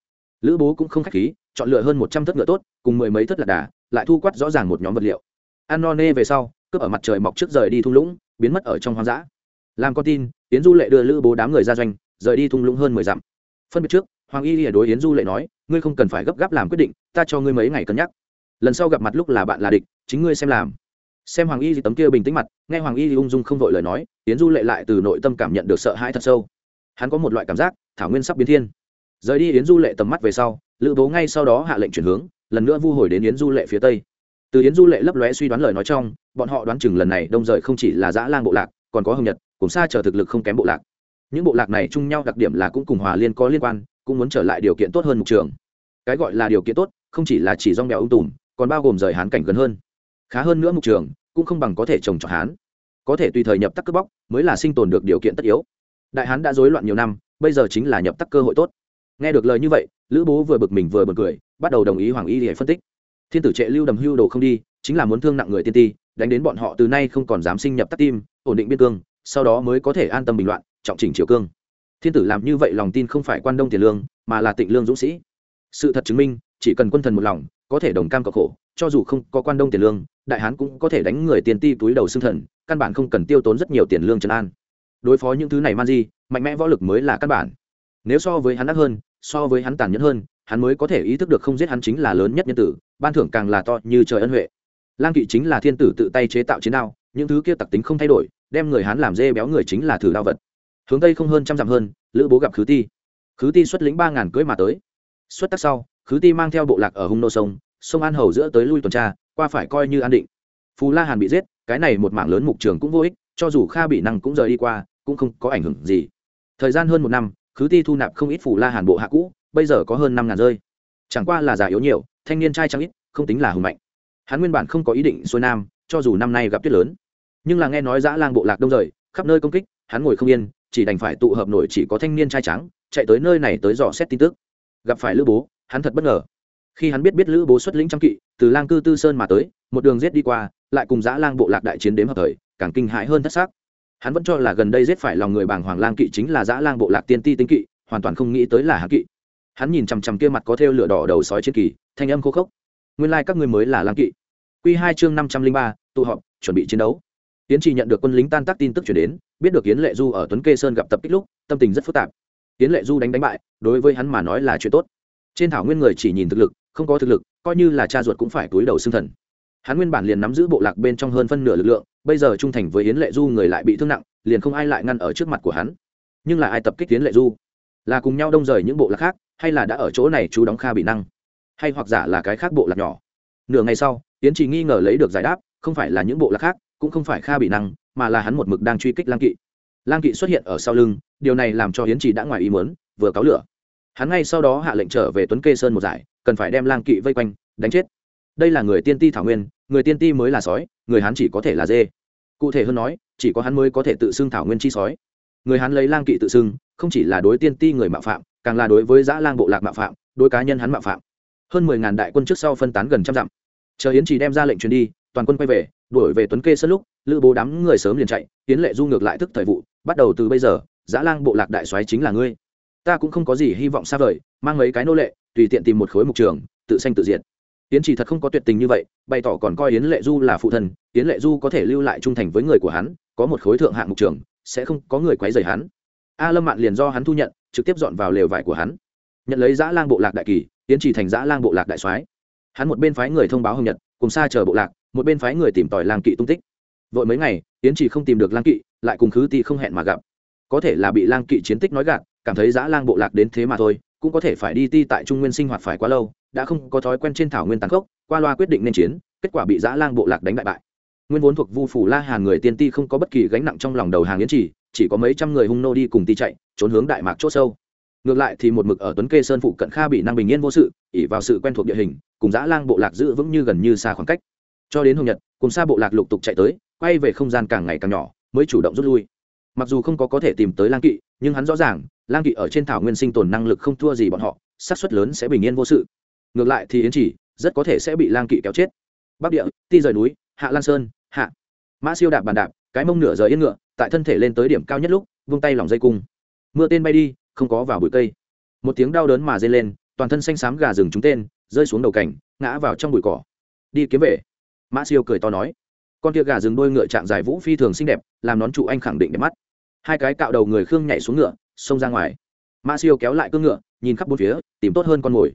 S1: Lữ bố cũng không k h á c h khí, chọn lựa hơn một trăm thất ngựa tốt, cùng mười mấy thất lạc đà, lại thu quát rõ ràng một nhóm vật liệu. Ăn no nê về sau, cướp ở mặt trời mọc trước rời đi thung lũng, biến mất ở trong hoang dã. Làm con tin, yến du lệ đưa lữ bố đám người ra doanh, rời đi thung lũng hơn mười dặm. Phân biệt trước, hoàng y lìa đối yến du lệ nói, ngươi không cần phải gấp gáp làm quyết định, ta cho ngươi mấy ngày cân nhắc. Lần sau gặp mặt lúc là bạn là địch, chính ngươi xem làm. Xem hoàng y tấm kia bình tĩnh mặt, nghe hoàng y ung dung không vội lời nói, yến du lệ lại từ nội tâm cảm nhận được sợ hãi thật sâu hắn có một loại cảm giác, thảo nguyên sắp biến thiên. Rời đi yến du lệ tầm mắt về sau, lữ bố ngay sau đó hạ lệnh chuyển hướng, lần nữa vu hồi đến yến du lệ phía tây. Từ yến du lệ lấp lóe suy đoán lời nói trong, bọn họ đoán chừng lần này đông rời không chỉ là dã lang bộ lạc, còn có hồng nhật, cùng xa chờ thực lực không kém bộ lạc. Những bộ lạc này chung nhau đặc điểm là cũng cùng hòa liên có liên quan, cũng muốn trở lại điều kiện tốt hơn mục trường. Cái gọi là điều kiện tốt, không chỉ là chỉ rong bèo ung tùm, còn bao gồm rời hán cảnh gần hơn. Khá hơn nữa mục trường, cũng không bằng có thể trồng trọt hán. Có thể tùy thời nhập tắc cướp bóc, mới là sinh tồn được điều kiện tất yếu đại hán đã rối loạn nhiều năm, bây giờ chính là nhập tắc cơ hội tốt. Nghe được lời như vậy, lữ bố vừa bực mình vừa bực cười, bắt đầu đồng ý hoàng y để phân tích. Thiên tử trệ lưu đầm hưu đồ không đi, chính là muốn thương nặng người tiên ti, đánh đến bọn họ từ nay không còn dám sinh nhập tắc tim, ổn định biên cương, sau đó mới có thể an tâm bình loạn, trọng chỉnh triều cương. Thiên tử làm như vậy lòng tin không phải quan đông tiền lương, mà là tịnh lương dũng sĩ. Sự thật chứng minh, chỉ cần quân thần một lòng, có thể đồng cam cộng khổ, cho dù không có quan đông tiền lương, đại hán cũng có thể đánh người tiền ti túi đầu xương thần, căn bản không cần tiêu tốn rất nhiều tiền lương trần an đối phó những thứ này man di, mạnh mẽ võ lực mới là căn bản. Nếu so với hắn ác hơn, so với hắn tàn nhẫn hơn, hắn mới có thể ý thức được không giết hắn chính là lớn nhất nhân tử, ban thưởng càng là to như trời ân huệ. Lang kỵ chính là thiên tử tự tay chế tạo chiến đao, những thứ kia tặc tính không thay đổi, đem người hắn làm dê béo người chính là thử đao vật. Hướng tây không hơn trăm dặm hơn, lữ bố gặp khứ ti. Khứ ti xuất lĩnh ba ngàn cưỡi mà tới. Xuất tắc sau, khứ ti mang theo bộ lạc ở hung nô sông sông an hầu giữa tới lui tuần tra, qua phải coi như an định. Phù la hàn bị giết, cái này một mảng lớn mục trường cũng vô ích cho dù kha bị năng cũng rời đi qua, cũng không có ảnh hưởng gì. Thời gian hơn một năm, khứ ti thu nạp không ít phù la hàn bộ hạ cũ, bây giờ có hơn năm ngàn rơi. Chẳng qua là già yếu nhiều, thanh niên trai trắng ít, không tính là hùng mạnh. Hắn nguyên bản không có ý định xuôi nam, cho dù năm nay gặp tuyết lớn. Nhưng là nghe nói dã lang bộ lạc đông rời, khắp nơi công kích, hắn ngồi không yên, chỉ đành phải tụ hợp nổi chỉ có thanh niên trai trắng, chạy tới nơi này tới dò xét tin tức. Gặp phải lữ bố, hắn thật bất ngờ. Khi hắn biết biết lữ bố xuất lĩnh trăm kỵ, từ lang cư tư sơn mà tới, một đường giết đi qua lại cùng dã lang bộ lạc đại chiến đếm hợp thời, càng kinh hãi hơn thất xác hắn vẫn cho là gần đây giết phải lòng người bàng hoàng lang kỵ chính là dã lang bộ lạc tiên ti tinh kỵ, hoàn toàn không nghĩ tới là hắn kỵ. Hắn nhìn chằm chằm kia mặt có thêu lửa đỏ đầu sói trên kỳ, thanh âm khô khốc. Nguyên lai các ngươi mới là lang kỵ. Quy hai chương năm trăm linh ba, tụ họp, chuẩn bị chiến đấu. Tiến trì nhận được quân lính tan tác tin tức chuyển đến, biết được yến lệ du ở tuấn kê sơn gặp tập kích lúc, tâm tình rất phức tạp. Yến lệ du đánh đánh bại, đối với hắn mà nói là chuyện tốt. Trên thảo nguyên người chỉ nhìn thực lực, không có thực lực, coi như là cha ruột cũng phải túi đầu xương thần hắn nguyên bản liền nắm giữ bộ lạc bên trong hơn phân nửa lực lượng, bây giờ trung thành với yến lệ du người lại bị thương nặng, liền không ai lại ngăn ở trước mặt của hắn. Nhưng là ai tập kích yến lệ du? Là cùng nhau đông rời những bộ lạc khác, hay là đã ở chỗ này chú đóng kha bị năng? Hay hoặc giả là cái khác bộ lạc nhỏ? Nửa ngày sau, yến chỉ nghi ngờ lấy được giải đáp, không phải là những bộ lạc khác, cũng không phải kha bị năng, mà là hắn một mực đang truy kích lang kỵ. Lang kỵ xuất hiện ở sau lưng, điều này làm cho yến chỉ đã ngoài ý muốn, vừa cáo lửa. Hắn ngay sau đó hạ lệnh trở về tuấn kê sơn một giải, cần phải đem lang kỵ vây quanh, đánh chết. Đây là người tiên ti thảo nguyên người tiên ti mới là sói, người hắn chỉ có thể là dê. Cụ thể hơn nói, chỉ có hắn mới có thể tự xưng thảo nguyên chi sói. Người hắn lấy lang kỵ tự xưng, không chỉ là đối tiên ti người mạo phạm, càng là đối với giã lang bộ lạc mạo phạm, đối cá nhân hắn mạo phạm. Hơn mười ngàn đại quân trước sau phân tán gần trăm dặm. Chờ yến chỉ đem ra lệnh truyền đi, toàn quân quay về, đuổi về tuấn kê sân lúc, lữ bố đám người sớm liền chạy, yến lệ du ngược lại thức thời vụ, bắt đầu từ bây giờ, giã lang bộ lạc đại soái chính là ngươi. Ta cũng không có gì hy vọng xa vời, mang mấy cái nô lệ, tùy tiện tìm một khối mục trường, tự sanh tự diệt yến chỉ thật không có tuyệt tình như vậy, bày tỏ còn coi yến lệ du là phụ thân yến lệ du có thể lưu lại trung thành với người của hắn, có một khối thượng hạng mục trường, sẽ không có người quấy rầy hắn. A lâm mạn liền do hắn thu nhận, trực tiếp dọn vào lều vải của hắn. Nhận lấy giã lang bộ lạc đại kỳ, yến chỉ thành giã lang bộ lạc đại soái. Hắn một bên phái người thông báo hồng nhật, cùng xa chờ bộ lạc, một bên phái người tìm tòi lang kỵ tung tích. Vội mấy ngày, yến chỉ không tìm được lang kỵ, lại cùng khứ Ti không hẹn mà gặp. Có thể là bị lang kỵ chiến tích nói gạt, cảm thấy giã lang bộ lạc đến thế mà thôi, cũng có thể phải đi ti tại trung nguyên sinh hoạt phải quá lâu đã không có thói quen trên thảo nguyên tàn khốc, qua loa quyết định nên chiến, kết quả bị dã lang bộ lạc đánh bại bại. Nguyên vốn thuộc vu phủ la hàn người tiên ti không có bất kỳ gánh nặng trong lòng đầu hàng yến chỉ chỉ có mấy trăm người hung nô đi cùng ti chạy, trốn hướng đại mạc c h ỗ sâu. Ngược lại thì một mực ở tuấn kê sơn phụ cận kha bị năng bình yên vô sự ỉ vào sự quen thuộc địa hình, cùng dã lang bộ lạc giữ vững như gần như xa khoảng cách. Cho đến hồng nhật, cùng xa bộ lạc lục tục chạy tới, quay về không gian càng ngày càng nhỏ, mới chủ động rút lui. Mặc dù không có có thể tìm tới lang kỵ, nhưng hắn rõ ràng, lang kỵ ở trên thảo nguyên sinh tồn năng lực không thua gì bọn họ, xác suất lớn sẽ bình yên vô sự ngược lại thì yến chỉ rất có thể sẽ bị lang kỵ kéo chết. Bắc địa, ti rời núi, hạ lan sơn, hạ. Mã siêu đạp bàn đạp, cái mông nửa giờ yên ngựa, tại thân thể lên tới điểm cao nhất lúc, vung tay lòng dây cung. Mưa tên bay đi, không có vào bụi cây. Một tiếng đau đớn mà dây lên, toàn thân xanh xám gà rừng trúng tên, rơi xuống đầu cảnh ngã vào trong bụi cỏ. Đi kiếm về. Mã siêu cười to nói. Con kia gà rừng đôi ngựa trạng dài vũ phi thường xinh đẹp, làm nón trụ anh khẳng định đẹp mắt. Hai cái cạo đầu người khương nhảy xuống ngựa, xông ra ngoài. Mã siêu kéo lại cương ngựa, nhìn khắp bốn phía, tìm tốt hơn con mồi.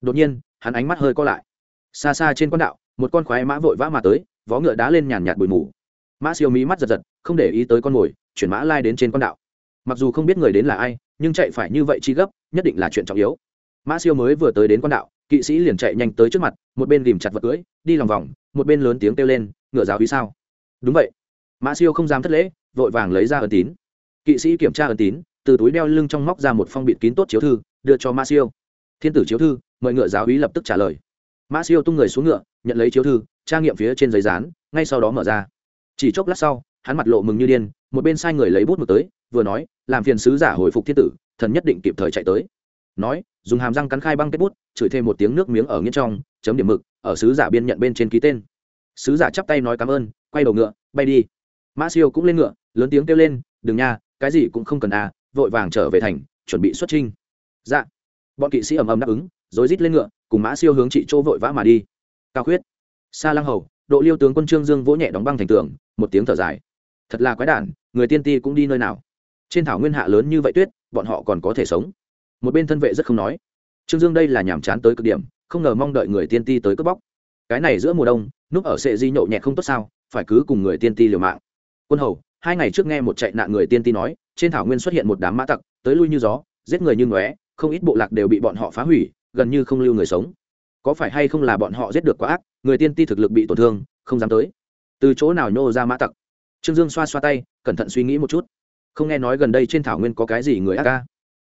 S1: Đột nhiên hắn ánh mắt hơi co lại. Xa xa trên con đạo, một con khoái mã vội vã mà tới, vó ngựa đá lên nhàn nhạt bụi mù. Mã siêu mí mắt giật giật, không để ý tới con mồi, chuyển mã lai đến trên con đạo. Mặc dù không biết người đến là ai, nhưng chạy phải như vậy chi gấp, nhất định là chuyện trọng yếu. Mã siêu mới vừa tới đến con đạo, kỵ sĩ liền chạy nhanh tới trước mặt, một bên ghìm chặt vật cưỡi đi lòng vòng, một bên lớn tiếng kêu lên, ngựa giáo vì sao? Đúng vậy. Mã siêu không dám thất lễ, vội vàng lấy ra ấn tín. Kỵ sĩ kiểm tra ấn tín, từ túi đeo lưng trong móc ra một phong bịt kín tốt chiếu thư, đưa cho mã siêu thiên tử chiếu thư, mời ngựa giáo úy lập tức trả lời. Mã siêu tung người xuống ngựa, nhận lấy chiếu thư, tra nghiệm phía trên giấy dán, ngay sau đó mở ra. Chỉ chốc lát sau, hắn mặt lộ mừng như điên, một bên sai người lấy bút mực tới, vừa nói, làm phiền sứ giả hồi phục thiên tử, thần nhất định kịp thời chạy tới. Nói, dùng hàm răng cắn khai băng kết bút, chửi thêm một tiếng nước miếng ở nghĩa trong, chấm điểm mực, ở sứ giả biên nhận bên trên ký tên. Sứ giả chắp tay nói cảm ơn, quay đầu ngựa, bay đi. Mã siêu cũng lên ngựa, lớn tiếng kêu lên, đừng nha, cái gì cũng không cần à vội vàng trở về thành, chuẩn bị xuất trinh dạ bọn kỵ sĩ ầm ầm đáp ứng, rồi rít lên ngựa, cùng mã siêu hướng chị chỗ vội vã mà đi. Cao khuyết. Xa lăng hầu, độ liêu tướng quân trương dương vỗ nhẹ đóng băng thành tường, một tiếng thở dài. Thật là quái đản, người tiên ti cũng đi nơi nào? Trên thảo nguyên hạ lớn như vậy tuyết, bọn họ còn có thể sống? Một bên thân vệ rất không nói. Trương dương đây là nhàm chán tới cực điểm, không ngờ mong đợi người tiên ti tới cướp bóc. Cái này giữa mùa đông, núp ở sệ di nhậu nhẹ không tốt sao, phải cứ cùng người tiên ti liều mạng. Quân hầu, hai ngày trước nghe một chạy nạn người tiên ti nói, trên thảo nguyên xuất hiện một đám mã tặc, tới lui như gió, giết người như ngóe không ít bộ lạc đều bị bọn họ phá hủy, gần như không lưu người sống. Có phải hay không là bọn họ giết được quá ác, người tiên ti thực lực bị tổn thương, không dám tới. Từ chỗ nào nhô ra mã tặc? Trương dương xoa xoa tay, cẩn thận suy nghĩ một chút. Không nghe nói gần đây trên thảo nguyên có cái gì người ác ca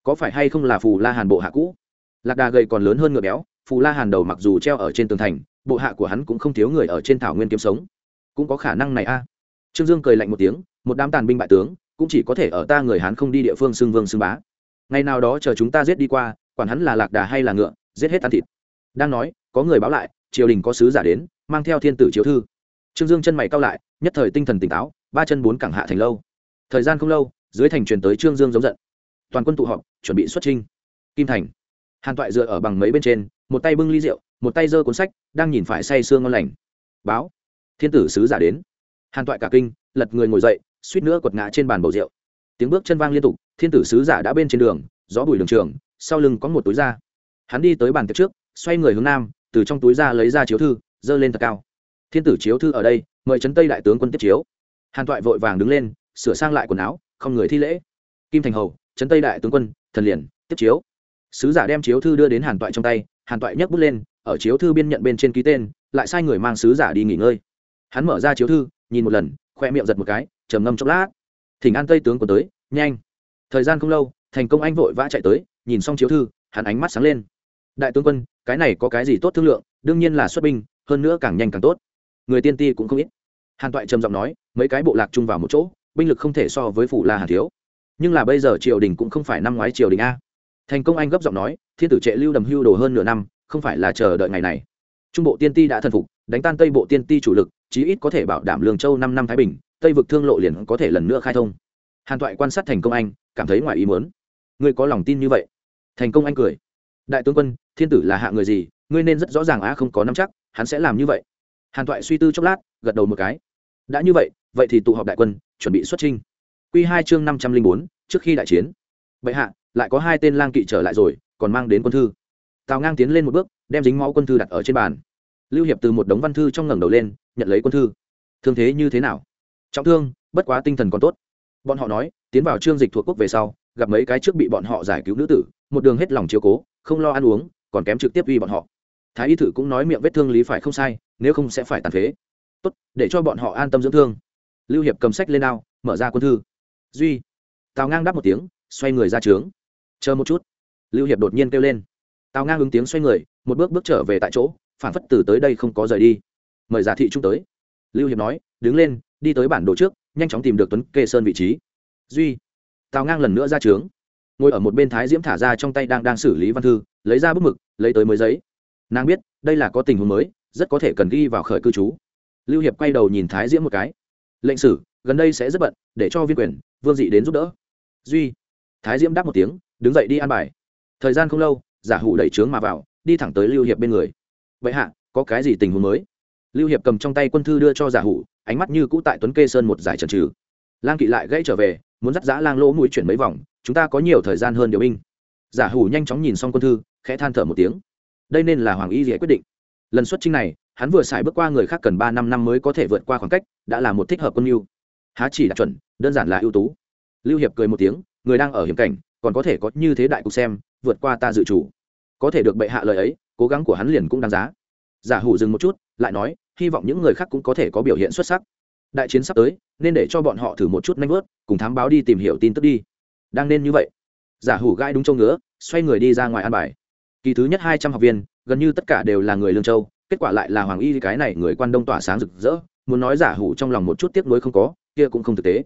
S1: có phải hay không là phù la hàn bộ hạ cũ? Lạc đà gầy còn lớn hơn ngựa béo, phù la hàn đầu mặc dù treo ở trên tường thành, bộ hạ của hắn cũng không thiếu người ở trên thảo nguyên kiếm sống. Cũng có khả năng này a. Trương dương cười lạnh một tiếng, một đám tàn binh bại tướng, cũng chỉ có thể ở ta người hán không đi địa phương xưng vương xưng bá ngày nào đó chờ chúng ta giết đi qua, quản hắn là lạc đà hay là ngựa, giết hết ăn thịt. Đang nói, có người báo lại, triều đình có sứ giả đến, mang theo thiên tử chiếu thư. Trương dương chân mày cao lại, nhất thời tinh thần tỉnh táo, ba chân bốn cẳng hạ thành lâu. Thời gian không lâu, dưới thành truyền tới trương dương giống giận. Toàn quân tụ họp, chuẩn bị xuất trinh kim thành. Hàn toại dựa ở bằng mấy bên trên, một tay bưng ly rượu, một tay giơ cuốn sách, đang nhìn phải say sương ngon lành. Báo. Thiên tử sứ giả đến. Hàn toại cả kinh, lật người ngồi dậy, suýt nữa quật ngã trên bàn bầu rượu. Tiếng bước chân vang liên tục thiên tử sứ giả đã bên trên đường, gió bùi đường trường, sau lưng có một túi da. Hắn đi tới bàn tiệc trước, xoay người hướng nam, từ trong túi ra lấy ra chiếu thư dơ lên thật cao. Thiên tử chiếu thư ở đây, mời trấn tây đại tướng quân tiếp chiếu. Hàn toại vội vàng đứng lên, sửa sang lại quần áo, không người thi lễ. Kim thành hầu trấn tây đại tướng quân, thần liền, tiếp chiếu. Sứ giả đem chiếu thư đưa đến hàn toại trong tay, hàn toại nhấc bút lên, ở chiếu thư biên nhận bên trên ký tên, lại sai người mang sứ giả đi nghỉ ngơi. Hắn mở ra chiếu thư, nhìn một lần, khoe miệng giật một cái, trầm ngâm chốc lát. Thỉnh an tây tướng quân tới, nhanh thời gian không lâu, thành công anh vội vã chạy tới, nhìn xong chiếu thư, hắn ánh mắt sáng lên. Đại tướng quân, cái này có cái gì tốt thương lượng, đương nhiên là xuất binh, hơn nữa càng nhanh càng tốt. Người tiên ti cũng không ít. Hàn toại trầm giọng nói, mấy cái bộ lạc chung vào một chỗ, binh lực không thể so với phủ la hàn thiếu. Nhưng là bây giờ triều đình cũng không phải năm ngoái triều đình a. Thành công anh gấp giọng nói, thiên tử trệ lưu đầm hưu đồ hơn nửa năm, không phải là chờ đợi ngày này. Trung bộ tiên ti đã thần phục, đánh tan tây bộ tiên ti chủ lực, chí ít có thể bảo đảm lương châu năm năm thái bình, tây vực thương lộ liền có thể lần nữa khai thông hàn toại quan sát thành công anh, cảm thấy ngoài ý muốn. Ngươi có lòng tin như vậy? Thành công anh cười. Đại tướng quân, thiên tử là hạ người gì, ngươi nên rất rõ ràng á, không có nắm chắc, hắn sẽ làm như vậy. Hàn toại suy tư chốc lát, gật đầu một cái. Đã như vậy vậy thì tụ họp đại quân, chuẩn bị xuất trinh q hai chương năm trăm linh bốn, trước khi đại chiến. Vậy hạ, lại có hai tên lang kỵ trở lại rồi, còn mang đến quân thư. Tào ngang tiến lên một bước, đem dính máu quân thư đặt ở trên bàn. Lưu hiệp từ một đống văn thư trong ngẩng đầu lên, nhận lấy quân thư. Thương thế như thế nào? Trọng thương, bất quá tinh thần còn tốt bọn họ nói, tiến vào trương dịch thuộc quốc về sau, gặp mấy cái trước bị bọn họ giải cứu nữ tử, một đường hết lòng chiếu cố, không lo ăn uống, còn kém trực tiếp uy bọn họ. Thái y thử cũng nói miệng vết thương lý phải không sai, nếu không sẽ phải tàn phế. Tốt, để cho bọn họ an tâm dưỡng thương. Lưu hiệp cầm sách lên ao mở ra quân thư. Duy, tào ngang đáp một tiếng, xoay người ra trướng. Chờ một chút. Lưu hiệp đột nhiên kêu lên. Tào ngang ứng tiếng xoay người, một bước bước trở về tại chỗ, phản phất từ tới đây không có rời đi. Mời giả thị trung tới. Lưu hiệp nói, đứng lên đi tới bản đồ trước, nhanh chóng tìm được tuấn kê sơn vị trí. Duy, tào ngang lần nữa ra trướng. Ngồi ở một bên thái diễm thả ra trong tay đang đang xử lý văn thư, lấy ra bút mực, lấy tới mới giấy. Nàng biết, đây là có tình huống mới, rất có thể cần ghi vào khởi cư trú. Lưu hiệp quay đầu nhìn thái diễm một cái. Lệnh sử, gần đây sẽ rất bận, để cho viên quyền, vương dị đến giúp đỡ. Duy, thái diễm đáp một tiếng, đứng dậy đi an bài. Thời gian không lâu, giả hủ đẩy trướng mà vào, đi thẳng tới lưu hiệp bên người. Vậy hạ, có cái gì tình huống mới? Lưu hiệp cầm trong tay quân thư đưa cho giả hủ ánh mắt như cũ tại tuấn kê sơn một giải trần trừ. Lang kỵ lại gãy trở về, muốn dắt giã lang lỗ mũi chuyển mấy vòng, chúng ta có nhiều thời gian hơn điều binh. Giả hủ nhanh chóng nhìn xong quân thư, khẽ than thở một tiếng. Đây nên là hoàng y dễ quyết định. Lần xuất trinh này, hắn vừa xài bước qua người khác cần ba năm năm mới có thể vượt qua khoảng cách, đã là một thích hợp quân mưu. Há chỉ đạt chuẩn, đơn giản là ưu tú. Lưu hiệp cười một tiếng, người đang ở hiểm cảnh, còn có thể có như thế đại cục xem, vượt qua ta dự chủ. Có thể được bệ hạ lời ấy, cố gắng của hắn liền cũng đáng giá. Giả hủ dừng một chút, lại nói hy vọng những người khác cũng có thể có biểu hiện xuất sắc. Đại chiến sắp tới, nên để cho bọn họ thử một chút nanh vớt, cùng thám báo đi tìm hiểu tin tức đi. Đang nên như vậy, giả hủ gai đúng châu ngứa, xoay người đi ra ngoài an bài. Kỳ thứ nhất hai trăm học viên, gần như tất cả đều là người lương châu, kết quả lại là hoàng y cái này người quan đông tỏa sáng rực rỡ, muốn nói giả hủ trong lòng một chút tiếc nuối không có, kia cũng không thực tế.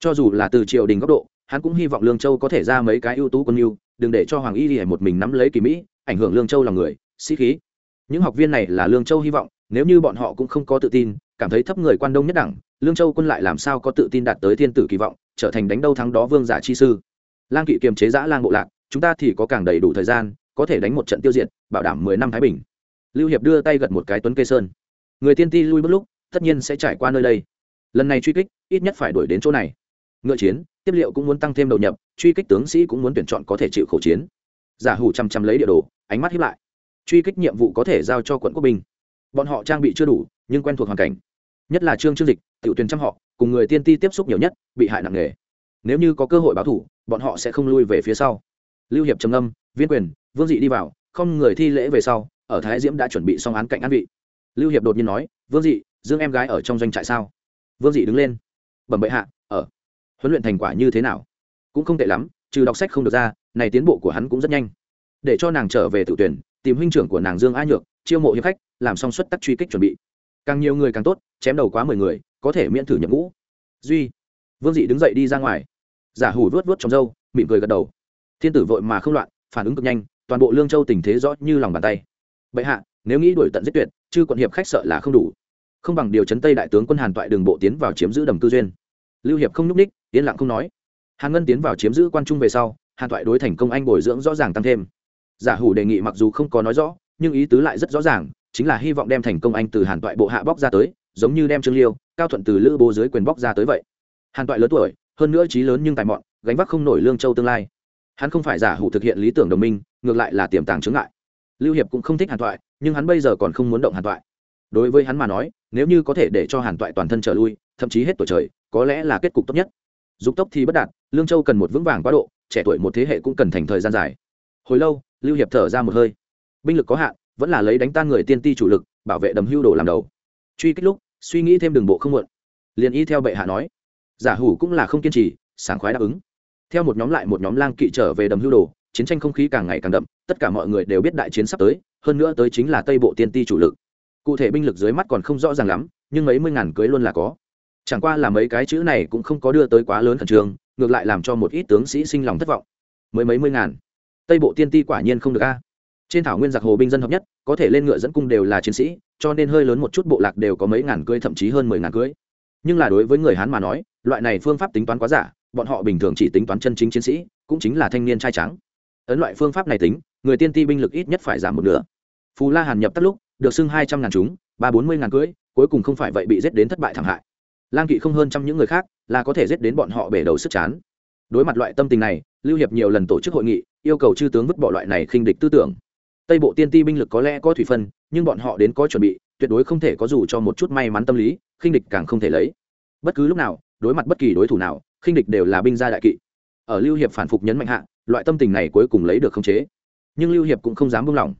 S1: Cho dù là từ triều đình góc độ, hắn cũng hy vọng lương châu có thể ra mấy cái ưu tú quân yêu đừng để cho hoàng y đi một mình nắm lấy kỳ mỹ, ảnh hưởng lương châu lòng người, sĩ khí. Những học viên này là lương châu hy vọng nếu như bọn họ cũng không có tự tin, cảm thấy thấp người quan đông nhất đẳng, lương châu quân lại làm sao có tự tin đạt tới thiên tử kỳ vọng, trở thành đánh đâu thắng đó vương giả chi sư. Lang kỵ kiềm chế giã lang bộ lạc, chúng ta thì có càng đầy đủ thời gian, có thể đánh một trận tiêu diệt, bảo đảm mười năm thái bình. Lưu hiệp đưa tay gật một cái tuấn cây sơn. Người tiên ti lui bước lúc, tất nhiên sẽ trải qua nơi đây. Lần này truy kích, ít nhất phải đuổi đến chỗ này. Ngựa chiến, tiếp liệu cũng muốn tăng thêm đầu nhập, truy kích tướng sĩ cũng muốn tuyển chọn có thể chịu khẩu chiến. Giả hủ chăm chăm lấy địa đồ, ánh mắt hiếp lại. Truy kích nhiệm vụ có thể giao cho quận quốc binh bọn họ trang bị chưa đủ, nhưng quen thuộc hoàn cảnh. Nhất là trương chương dịch, tiểu tuyển trăm họ, cùng người tiên ti tiếp xúc nhiều nhất, bị hại nặng nề. Nếu như có cơ hội báo thủ, bọn họ sẽ không lui về phía sau. Lưu hiệp trầm âm viên quyền, vương dị đi vào, không người thi lễ về sau, ở thái diễm đã chuẩn bị xong án cạnh án vị. Lưu hiệp đột nhiên nói, vương dị, dương em gái ở trong doanh trại sao? Vương dị đứng lên, bẩm bệ hạ, ở. Huấn luyện thành quả như thế nào? Cũng không tệ lắm, trừ đọc sách không được ra, này tiến bộ của hắn cũng rất nhanh. Để cho nàng trở về tự tuyển, tìm huynh trưởng của nàng dương a nhược chiêu mộ hiệp khách, làm xong xuất tắc truy kích chuẩn bị. Càng nhiều người càng tốt, chém đầu quá mười người, có thể miễn thử nhập ngũ. Duy, vương dị đứng dậy đi ra ngoài. Giả hủ vuốt vuốt trong râu, mỉm cười gật đầu. Thiên tử vội mà không loạn, phản ứng cực nhanh, toàn bộ lương châu tình thế rõ như lòng bàn tay. Bệ hạ, nếu nghĩ đuổi tận giết tuyệt chứ quận hiệp khách sợ là không đủ. Không bằng điều chấn tây đại tướng quân hàn toại đường bộ tiến vào chiếm giữ đầm cư duyên. Lưu hiệp không nhúc ních yên lặng không nói. Hàn ngân tiến vào chiếm giữ quan trung về sau, hàn toại đối thành công anh bồi dưỡng rõ ràng tăng thêm. Giả hủ đề nghị mặc dù không có nói rõ nhưng ý tứ lại rất rõ ràng, chính là hy vọng đem thành công anh từ hàn toại bộ hạ bóc ra tới, giống như đem trương liêu, cao thuận từ lữ bố dưới quyền bóc ra tới vậy. Hàn toại lớn tuổi, hơn nữa trí lớn nhưng tài mọn, gánh vác không nổi lương châu tương lai. Hắn không phải giả hủ thực hiện lý tưởng đồng minh, ngược lại là tiềm tàng chướng ngại. Lưu hiệp cũng không thích hàn toại, nhưng hắn bây giờ còn không muốn động hàn toại. Đối với hắn mà nói, nếu như có thể để cho hàn toại toàn thân trở lui, thậm chí hết tuổi trời, có lẽ là kết cục tốt nhất. Dục tốc thì bất đạt, lương châu cần một vững vàng quá độ, trẻ tuổi một thế hệ cũng cần thành thời gian dài. Hồi lâu, lưu hiệp thở ra một hơi binh lực có hạn, vẫn là lấy đánh tan người tiên ti chủ lực, bảo vệ đầm hưu đồ làm đầu. Truy kích lúc, suy nghĩ thêm đường bộ không muộn. Liền y theo bệ hạ nói, giả hủ cũng là không kiên trì, sảng khoái đáp ứng. Theo một nhóm lại một nhóm lang kỵ trở về đầm hưu đồ, chiến tranh không khí càng ngày càng đậm, tất cả mọi người đều biết đại chiến sắp tới, hơn nữa tới chính là tây bộ tiên ti chủ lực. Cụ thể binh lực dưới mắt còn không rõ ràng lắm, nhưng mấy mươi ngàn cưới luôn là có. Chẳng qua là mấy cái chữ này cũng không có đưa tới quá lớn khẩn trương, ngược lại làm cho một ít tướng sĩ sinh lòng thất vọng. Mới mấy mươi ngàn. Tây bộ tiên ti quả nhiên không được a trên thảo nguyên giặc hồ binh dân hợp nhất, có thể lên ngựa dẫn cung đều là chiến sĩ, cho nên hơi lớn một chút bộ lạc đều có mấy ngàn cưới, thậm chí hơn mười ngàn cưới. Nhưng là đối với người hán mà nói, loại này phương pháp tính toán quá giả, bọn họ bình thường chỉ tính toán chân chính chiến sĩ, cũng chính là thanh niên trai trắng ấn loại phương pháp này tính, người tiên ti binh lực ít nhất phải giảm một nửa. Phù la hàn nhập tắt lúc, được xưng hai trăm ngàn chúng, ba bốn mươi ngàn cưỡi cuối cùng không phải vậy bị giết đến thất bại thảm hại. Lang kỵ không hơn trăm những người khác, là có thể giết đến bọn họ bể đầu sức chán. Đối mặt loại tâm tình này, lưu hiệp nhiều lần tổ chức hội nghị, yêu cầu chư tướng vứt bỏ loại này khinh địch tư tưởng tây bộ tiên ti binh lực có lẽ có thủy phân, nhưng bọn họ đến có chuẩn bị, tuyệt đối không thể có dù cho một chút may mắn tâm lý, khinh địch càng không thể lấy. Bất cứ lúc nào, đối mặt bất kỳ đối thủ nào, khinh địch đều là binh gia đại kỵ. Ở lưu hiệp phản phục nhấn mạnh hạ, loại tâm tình này cuối cùng lấy được khống chế. Nhưng lưu hiệp cũng không dám buông lỏng.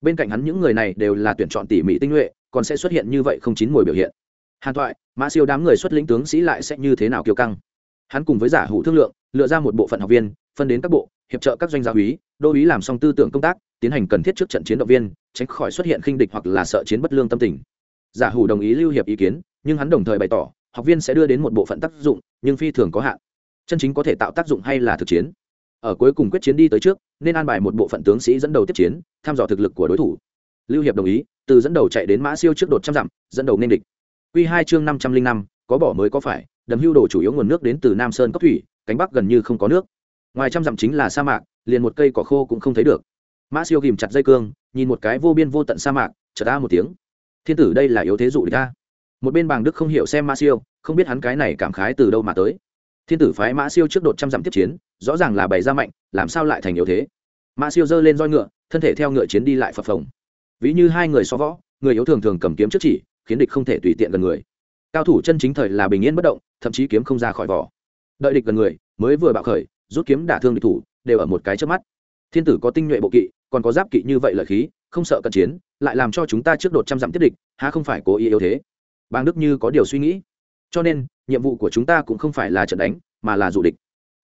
S1: Bên cạnh hắn những người này đều là tuyển chọn tỉ mỉ tinh nhuệ, còn sẽ xuất hiện như vậy không chín mùi biểu hiện. Hàn thoại, mã siêu đám người xuất lĩnh tướng sĩ lại sẽ như thế nào kiêu căng? Hắn cùng với giả hủ thương lượng, lựa ra một bộ phận học viên, phân đến các bộ, hiệp trợ các doanh gia úy, đô úy làm xong tư tưởng công tác tiến hành cần thiết trước trận chiến động viên, tránh khỏi xuất hiện khinh địch hoặc là sợ chiến bất lương tâm tình. Giả hủ đồng ý lưu hiệp ý kiến, nhưng hắn đồng thời bày tỏ, học viên sẽ đưa đến một bộ phận tác dụng, nhưng phi thường có hạn. Chân chính có thể tạo tác dụng hay là thực chiến. Ở cuối cùng quyết chiến đi tới trước, nên an bài một bộ phận tướng sĩ dẫn đầu tiếp chiến thăm dò thực lực của đối thủ. Lưu hiệp đồng ý, từ dẫn đầu chạy đến mã siêu trước đột trăm dặm, dẫn đầu nên địch. Q hai chương năm trăm linh năm, có bỏ mới có phải, đầm hưu đồ chủ yếu nguồn nước đến từ nam sơn cốc thủy, cánh bắc gần như không có nước. Ngoài trăm dặm chính là sa mạc, liền một cây cỏ khô cũng không thấy được mã siêu ghìm chặt dây cương, nhìn một cái vô biên vô tận sa mạc, chợt ta một tiếng. Thiên tử, đây là yếu thế dụ địch ta một bên bàng đức không hiểu xem mã siêu, không biết hắn cái này cảm khái từ đâu mà tới. Thiên tử phái mã siêu trước đột trăm dặm tiếp chiến, rõ ràng là bày ra mạnh, làm sao lại thành yếu thế? Mã siêu giơ lên roi ngựa, thân thể theo ngựa chiến đi lại phập phồng. Ví như hai người so võ, người yếu thường thường cầm kiếm trước chỉ, khiến địch không thể tùy tiện gần người. Cao thủ chân chính thời là bình yên bất động, thậm chí kiếm không ra khỏi vỏ. Đợi địch gần người, mới vừa bạo khởi, rút kiếm đả thương địch thủ, đều ở một cái trước mắt. Thiên tử có tinh nhuệ bộ kỵ còn có giáp kỵ như vậy lợi khí, không sợ cận chiến, lại làm cho chúng ta trước đột trăm dặm tiếp địch, há không phải cố ý yếu thế? Bang đức như có điều suy nghĩ. Cho nên, nhiệm vụ của chúng ta cũng không phải là trận đánh, mà là dụ địch.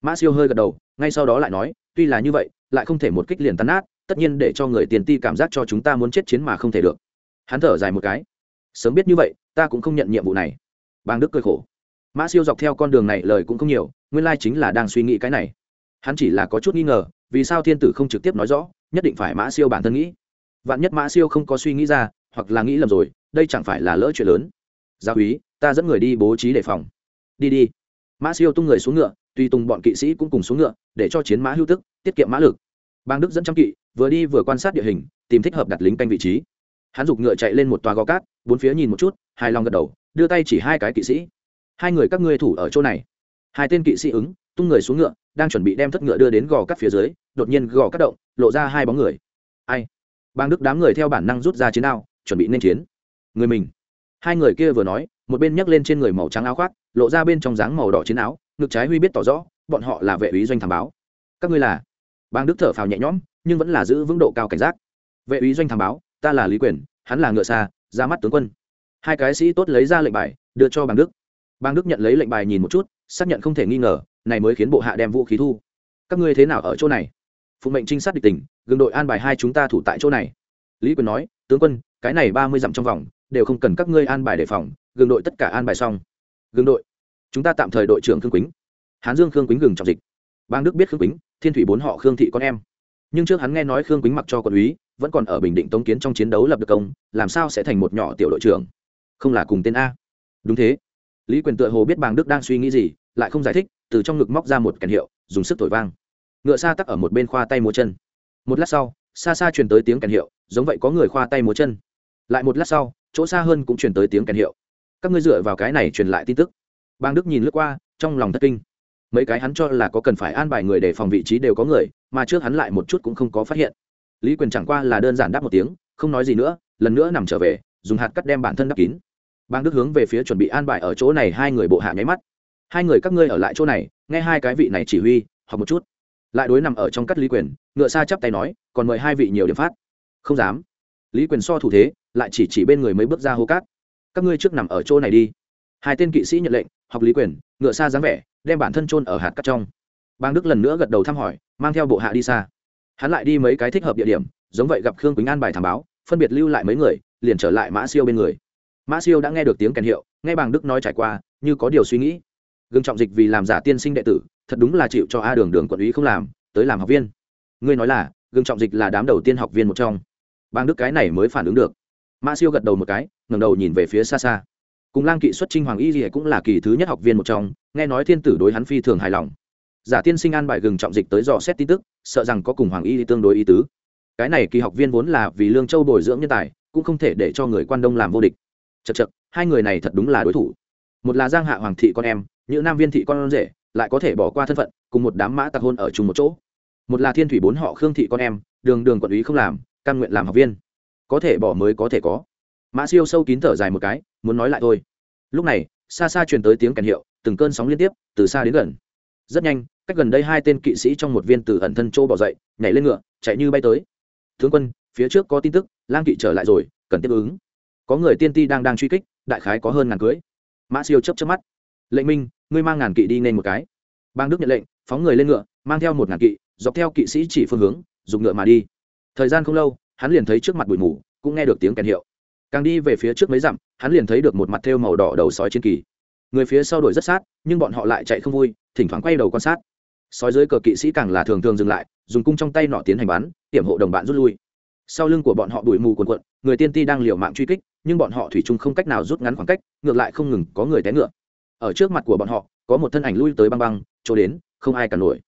S1: Mã siêu hơi gật đầu, ngay sau đó lại nói, tuy là như vậy, lại không thể một kích liền tàn nát, tất nhiên để cho người tiền ti cảm giác cho chúng ta muốn chết chiến mà không thể được. Hắn thở dài một cái. Sớm biết như vậy, ta cũng không nhận nhiệm vụ này. Bang đức cười khổ. Mã siêu dọc theo con đường này lời cũng không nhiều, nguyên lai chính là đang suy nghĩ cái này. Hắn chỉ là có chút nghi ngờ, vì sao thiên tử không trực tiếp nói rõ nhất định phải mã siêu bản thân nghĩ. Vạn nhất mã siêu không có suy nghĩ ra, hoặc là nghĩ lầm rồi, đây chẳng phải là lỡ chuyện lớn. Gia úy, ta dẫn người đi bố trí đề phòng. Đi đi. Mã siêu tung người xuống ngựa, tùy tùng bọn kỵ sĩ cũng cùng xuống ngựa, để cho chiến mã hưu tức, tiết kiệm mã lực. Bang đức dẫn trăm kỵ, vừa đi vừa quan sát địa hình, tìm thích hợp đặt lính canh vị trí. Hắn giục ngựa chạy lên một tòa gò cát, bốn phía nhìn một chút, hài lòng gật đầu, đưa tay chỉ hai cái kỵ sĩ. Hai người các ngươi thủ ở chỗ này. Hai tên kỵ sĩ ứng, tung người xuống ngựa đang chuẩn bị đem thất ngựa đưa đến gò cắt phía dưới, đột nhiên gò cắt động, lộ ra hai bóng người. Ai? Bang đức đám người theo bản năng rút ra chiến ao chuẩn bị nên chiến. Người mình. Hai người kia vừa nói, một bên nhấc lên trên người màu trắng áo khoác, lộ ra bên trong dáng màu đỏ chiến áo, ngực trái huy biết tỏ rõ, bọn họ là vệ úy doanh thám báo. Các ngươi là? Bang đức thở phào nhẹ nhõm, nhưng vẫn là giữ vững độ cao cảnh giác. Vệ úy doanh thám báo, ta là lý quyền, hắn là ngựa xa, ra mắt tướng quân. Hai cái sĩ tốt lấy ra lệnh bài, đưa cho bang đức. Bang đức nhận lấy lệnh bài nhìn một chút, xác nhận không thể nghi ngờ này mới khiến bộ hạ đem vũ khí thu. Các ngươi thế nào ở chỗ này? Phụ mệnh trinh sát địch tình gương đội an bài hai chúng ta thủ tại chỗ này. Lý quyền nói, tướng quân, cái này ba mươi dặm trong vòng, đều không cần các ngươi an bài đề phòng, gương đội tất cả an bài xong. Gương đội, chúng ta tạm thời đội trưởng khương quýnh. Hán dương khương quýnh gừng trọng dịch. Bang đức biết khương quýnh, thiên thủy bốn họ khương thị con em. Nhưng trước hắn nghe nói khương quýnh mặc cho quân úy, vẫn còn ở bình định tống kiến trong chiến đấu lập được công, làm sao sẽ thành một nhỏ tiểu đội trưởng? Không là cùng tên a. Đúng thế. Lý quyền tựa hồ biết bàng đức đang suy nghĩ gì, lại không giải thích từ trong ngực móc ra một kèn hiệu, dùng sức thổi vang. Ngựa xa tắc ở một bên khoa tay múa chân. Một lát sau, xa xa truyền tới tiếng kèn hiệu, giống vậy có người khoa tay múa chân. Lại một lát sau, chỗ xa hơn cũng truyền tới tiếng kèn hiệu. Các ngươi dựa vào cái này truyền lại tin tức. Bang đức nhìn lướt qua, trong lòng thất kinh. Mấy cái hắn cho là có cần phải an bài người để phòng vị trí đều có người, mà trước hắn lại một chút cũng không có phát hiện. Lý quyền chẳng qua là đơn giản đáp một tiếng, không nói gì nữa, lần nữa nằm trở về, dùng hạt cắt đem bản thân đắp kín. Bang đức hướng về phía chuẩn bị an bài ở chỗ này hai người bộ hạ nháy mắt hai người các ngươi ở lại chỗ này, nghe hai cái vị này chỉ huy, học một chút. Lại đối nằm ở trong cắt lý quyền, ngựa xa chắp tay nói, còn mời hai vị nhiều điểm phát. Không dám. Lý quyền so thủ thế, lại chỉ chỉ bên người mấy bước ra hô cát. Các ngươi trước nằm ở chỗ này đi. Hai tên kỵ sĩ nhận lệnh, học lý quyền, ngựa xa dáng vẻ, đem bản thân trôn ở hạt cắt trong. Bang đức lần nữa gật đầu thăm hỏi, mang theo bộ hạ đi xa. Hắn lại đi mấy cái thích hợp địa điểm, giống vậy gặp khương quýnh an bài thảm báo, phân biệt lưu lại mấy người, liền trở lại mã siêu bên người. Mã siêu đã nghe được tiếng kèn hiệu, nghe bàng đức nói trải qua, như có điều suy nghĩ gương trọng dịch vì làm giả tiên sinh đệ tử, thật đúng là chịu cho a đường đường quận ý không làm, tới làm học viên. Ngươi nói là gương trọng dịch là đám đầu tiên học viên một trong. Bang đức cái này mới phản ứng được. Mã siêu gật đầu một cái, ngẩng đầu nhìn về phía xa xa. Cùng lang kỵ xuất trinh hoàng y gì cũng là kỳ thứ nhất học viên một trong, nghe nói thiên tử đối hắn phi thường hài lòng. Giả tiên sinh an bài gừng trọng dịch tới dò xét tin tức, sợ rằng có cùng hoàng y tương đối ý tứ. Cái này kỳ học viên vốn là vì lương châu bồi dưỡng nhân tài, cũng không thể để cho người quan đông làm vô địch. Chật chật hai người này thật đúng là đối thủ. Một là giang hạ hoàng thị con em như nam viên thị con rể, lại có thể bỏ qua thân phận, cùng một đám mã tặc hôn ở chung một chỗ. Một là thiên thủy bốn họ khương thị con em, đường đường quận lý không làm căn nguyện làm học viên. Có thể bỏ mới có thể có. Mã siêu sâu kín thở dài một cái, muốn nói lại thôi. Lúc này, xa xa truyền tới tiếng kèn hiệu, từng cơn sóng liên tiếp, từ xa đến gần. Rất nhanh, cách gần đây hai tên kỵ sĩ trong một viên từ ẩn thân chỗ bỏ dậy, nhảy lên ngựa, chạy như bay tới. Tướng quân, phía trước có tin tức, lang kỵ trở lại rồi, cần tiếp ứng. Có người tiên ti đang đang truy kích, đại khái có hơn ngàn cưới. Mã siêu chấp chấp mắt lệnh minh, ngươi mang ngàn kỵ đi nên một cái. Bang đức nhận lệnh, phóng người lên ngựa, mang theo một ngàn kỵ, dọc theo kỵ sĩ chỉ phương hướng, dùng ngựa mà đi. Thời gian không lâu, hắn liền thấy trước mặt bụi mù, cũng nghe được tiếng kèn hiệu. Càng đi về phía trước mấy dặm, hắn liền thấy được một mặt thêu màu đỏ đầu sói chiến kỳ. Người phía sau đuổi rất sát, nhưng bọn họ lại chạy không vui, thỉnh thoảng quay đầu quan sát. Sói dưới cờ kỵ sĩ càng là thường thường dừng lại, dùng cung trong tay nọ tiến hành bắn hiểm hộ đồng bạn rút lui. Sau lưng của bọn họ đuổi mù quần quận người tiên ti đang liều mạng truy kích, nhưng bọn họ thủy chung không cách nào rút ngắn khoảng cách, ngược lại không ngừng có người té ngựa ở trước mặt của bọn họ, có một thân ảnh lui tới băng băng, chỗ đến, không ai cả nổi.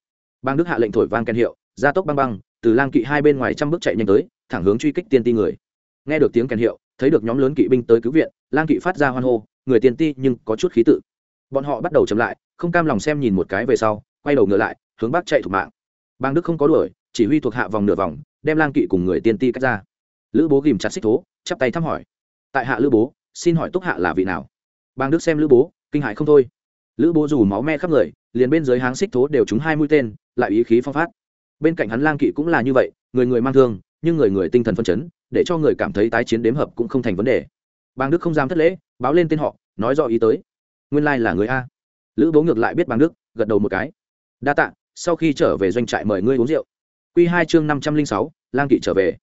S1: Bang đức hạ lệnh thổi vang kèn hiệu, gia tốc băng băng, từ lang kỵ hai bên ngoài trăm bước chạy nhanh tới, thẳng hướng truy kích tiên ti người. Nghe được tiếng kèn hiệu, thấy được nhóm lớn kỵ binh tới cứu viện, lang kỵ phát ra hoan hô, người tiên ti nhưng có chút khí tự. Bọn họ bắt đầu chậm lại, không cam lòng xem nhìn một cái về sau, quay đầu ngựa lại, hướng bắc chạy thủ mạng. Bang đức không có đuổi, chỉ huy thuộc hạ vòng nửa vòng, đem lang kỵ cùng người tiên ti cắt ra. Lữ bố ghìm chặt xích thố, chắp tay thăm hỏi. Tại hạ lữ bố, xin hỏi túc hạ là vị nào? Bang đức xem lữ bố, kinh hại không thôi. Lữ bố dù máu me khắp người, liền bên dưới háng xích thố đều trúng hai mũi tên, lại ý khí phong phát. Bên cạnh hắn lang kỵ cũng là như vậy, người người mang thương, nhưng người người tinh thần phân chấn, để cho người cảm thấy tái chiến đếm hợp cũng không thành vấn đề. Bang đức không dám thất lễ, báo lên tên họ, nói rõ ý tới. Nguyên lai là người a. Lữ bố ngược lại biết bang đức, gật đầu một cái. Đa tạ, sau khi trở về doanh trại mời ngươi uống rượu. Q hai chương năm trăm linh sáu, lang kỵ trở về.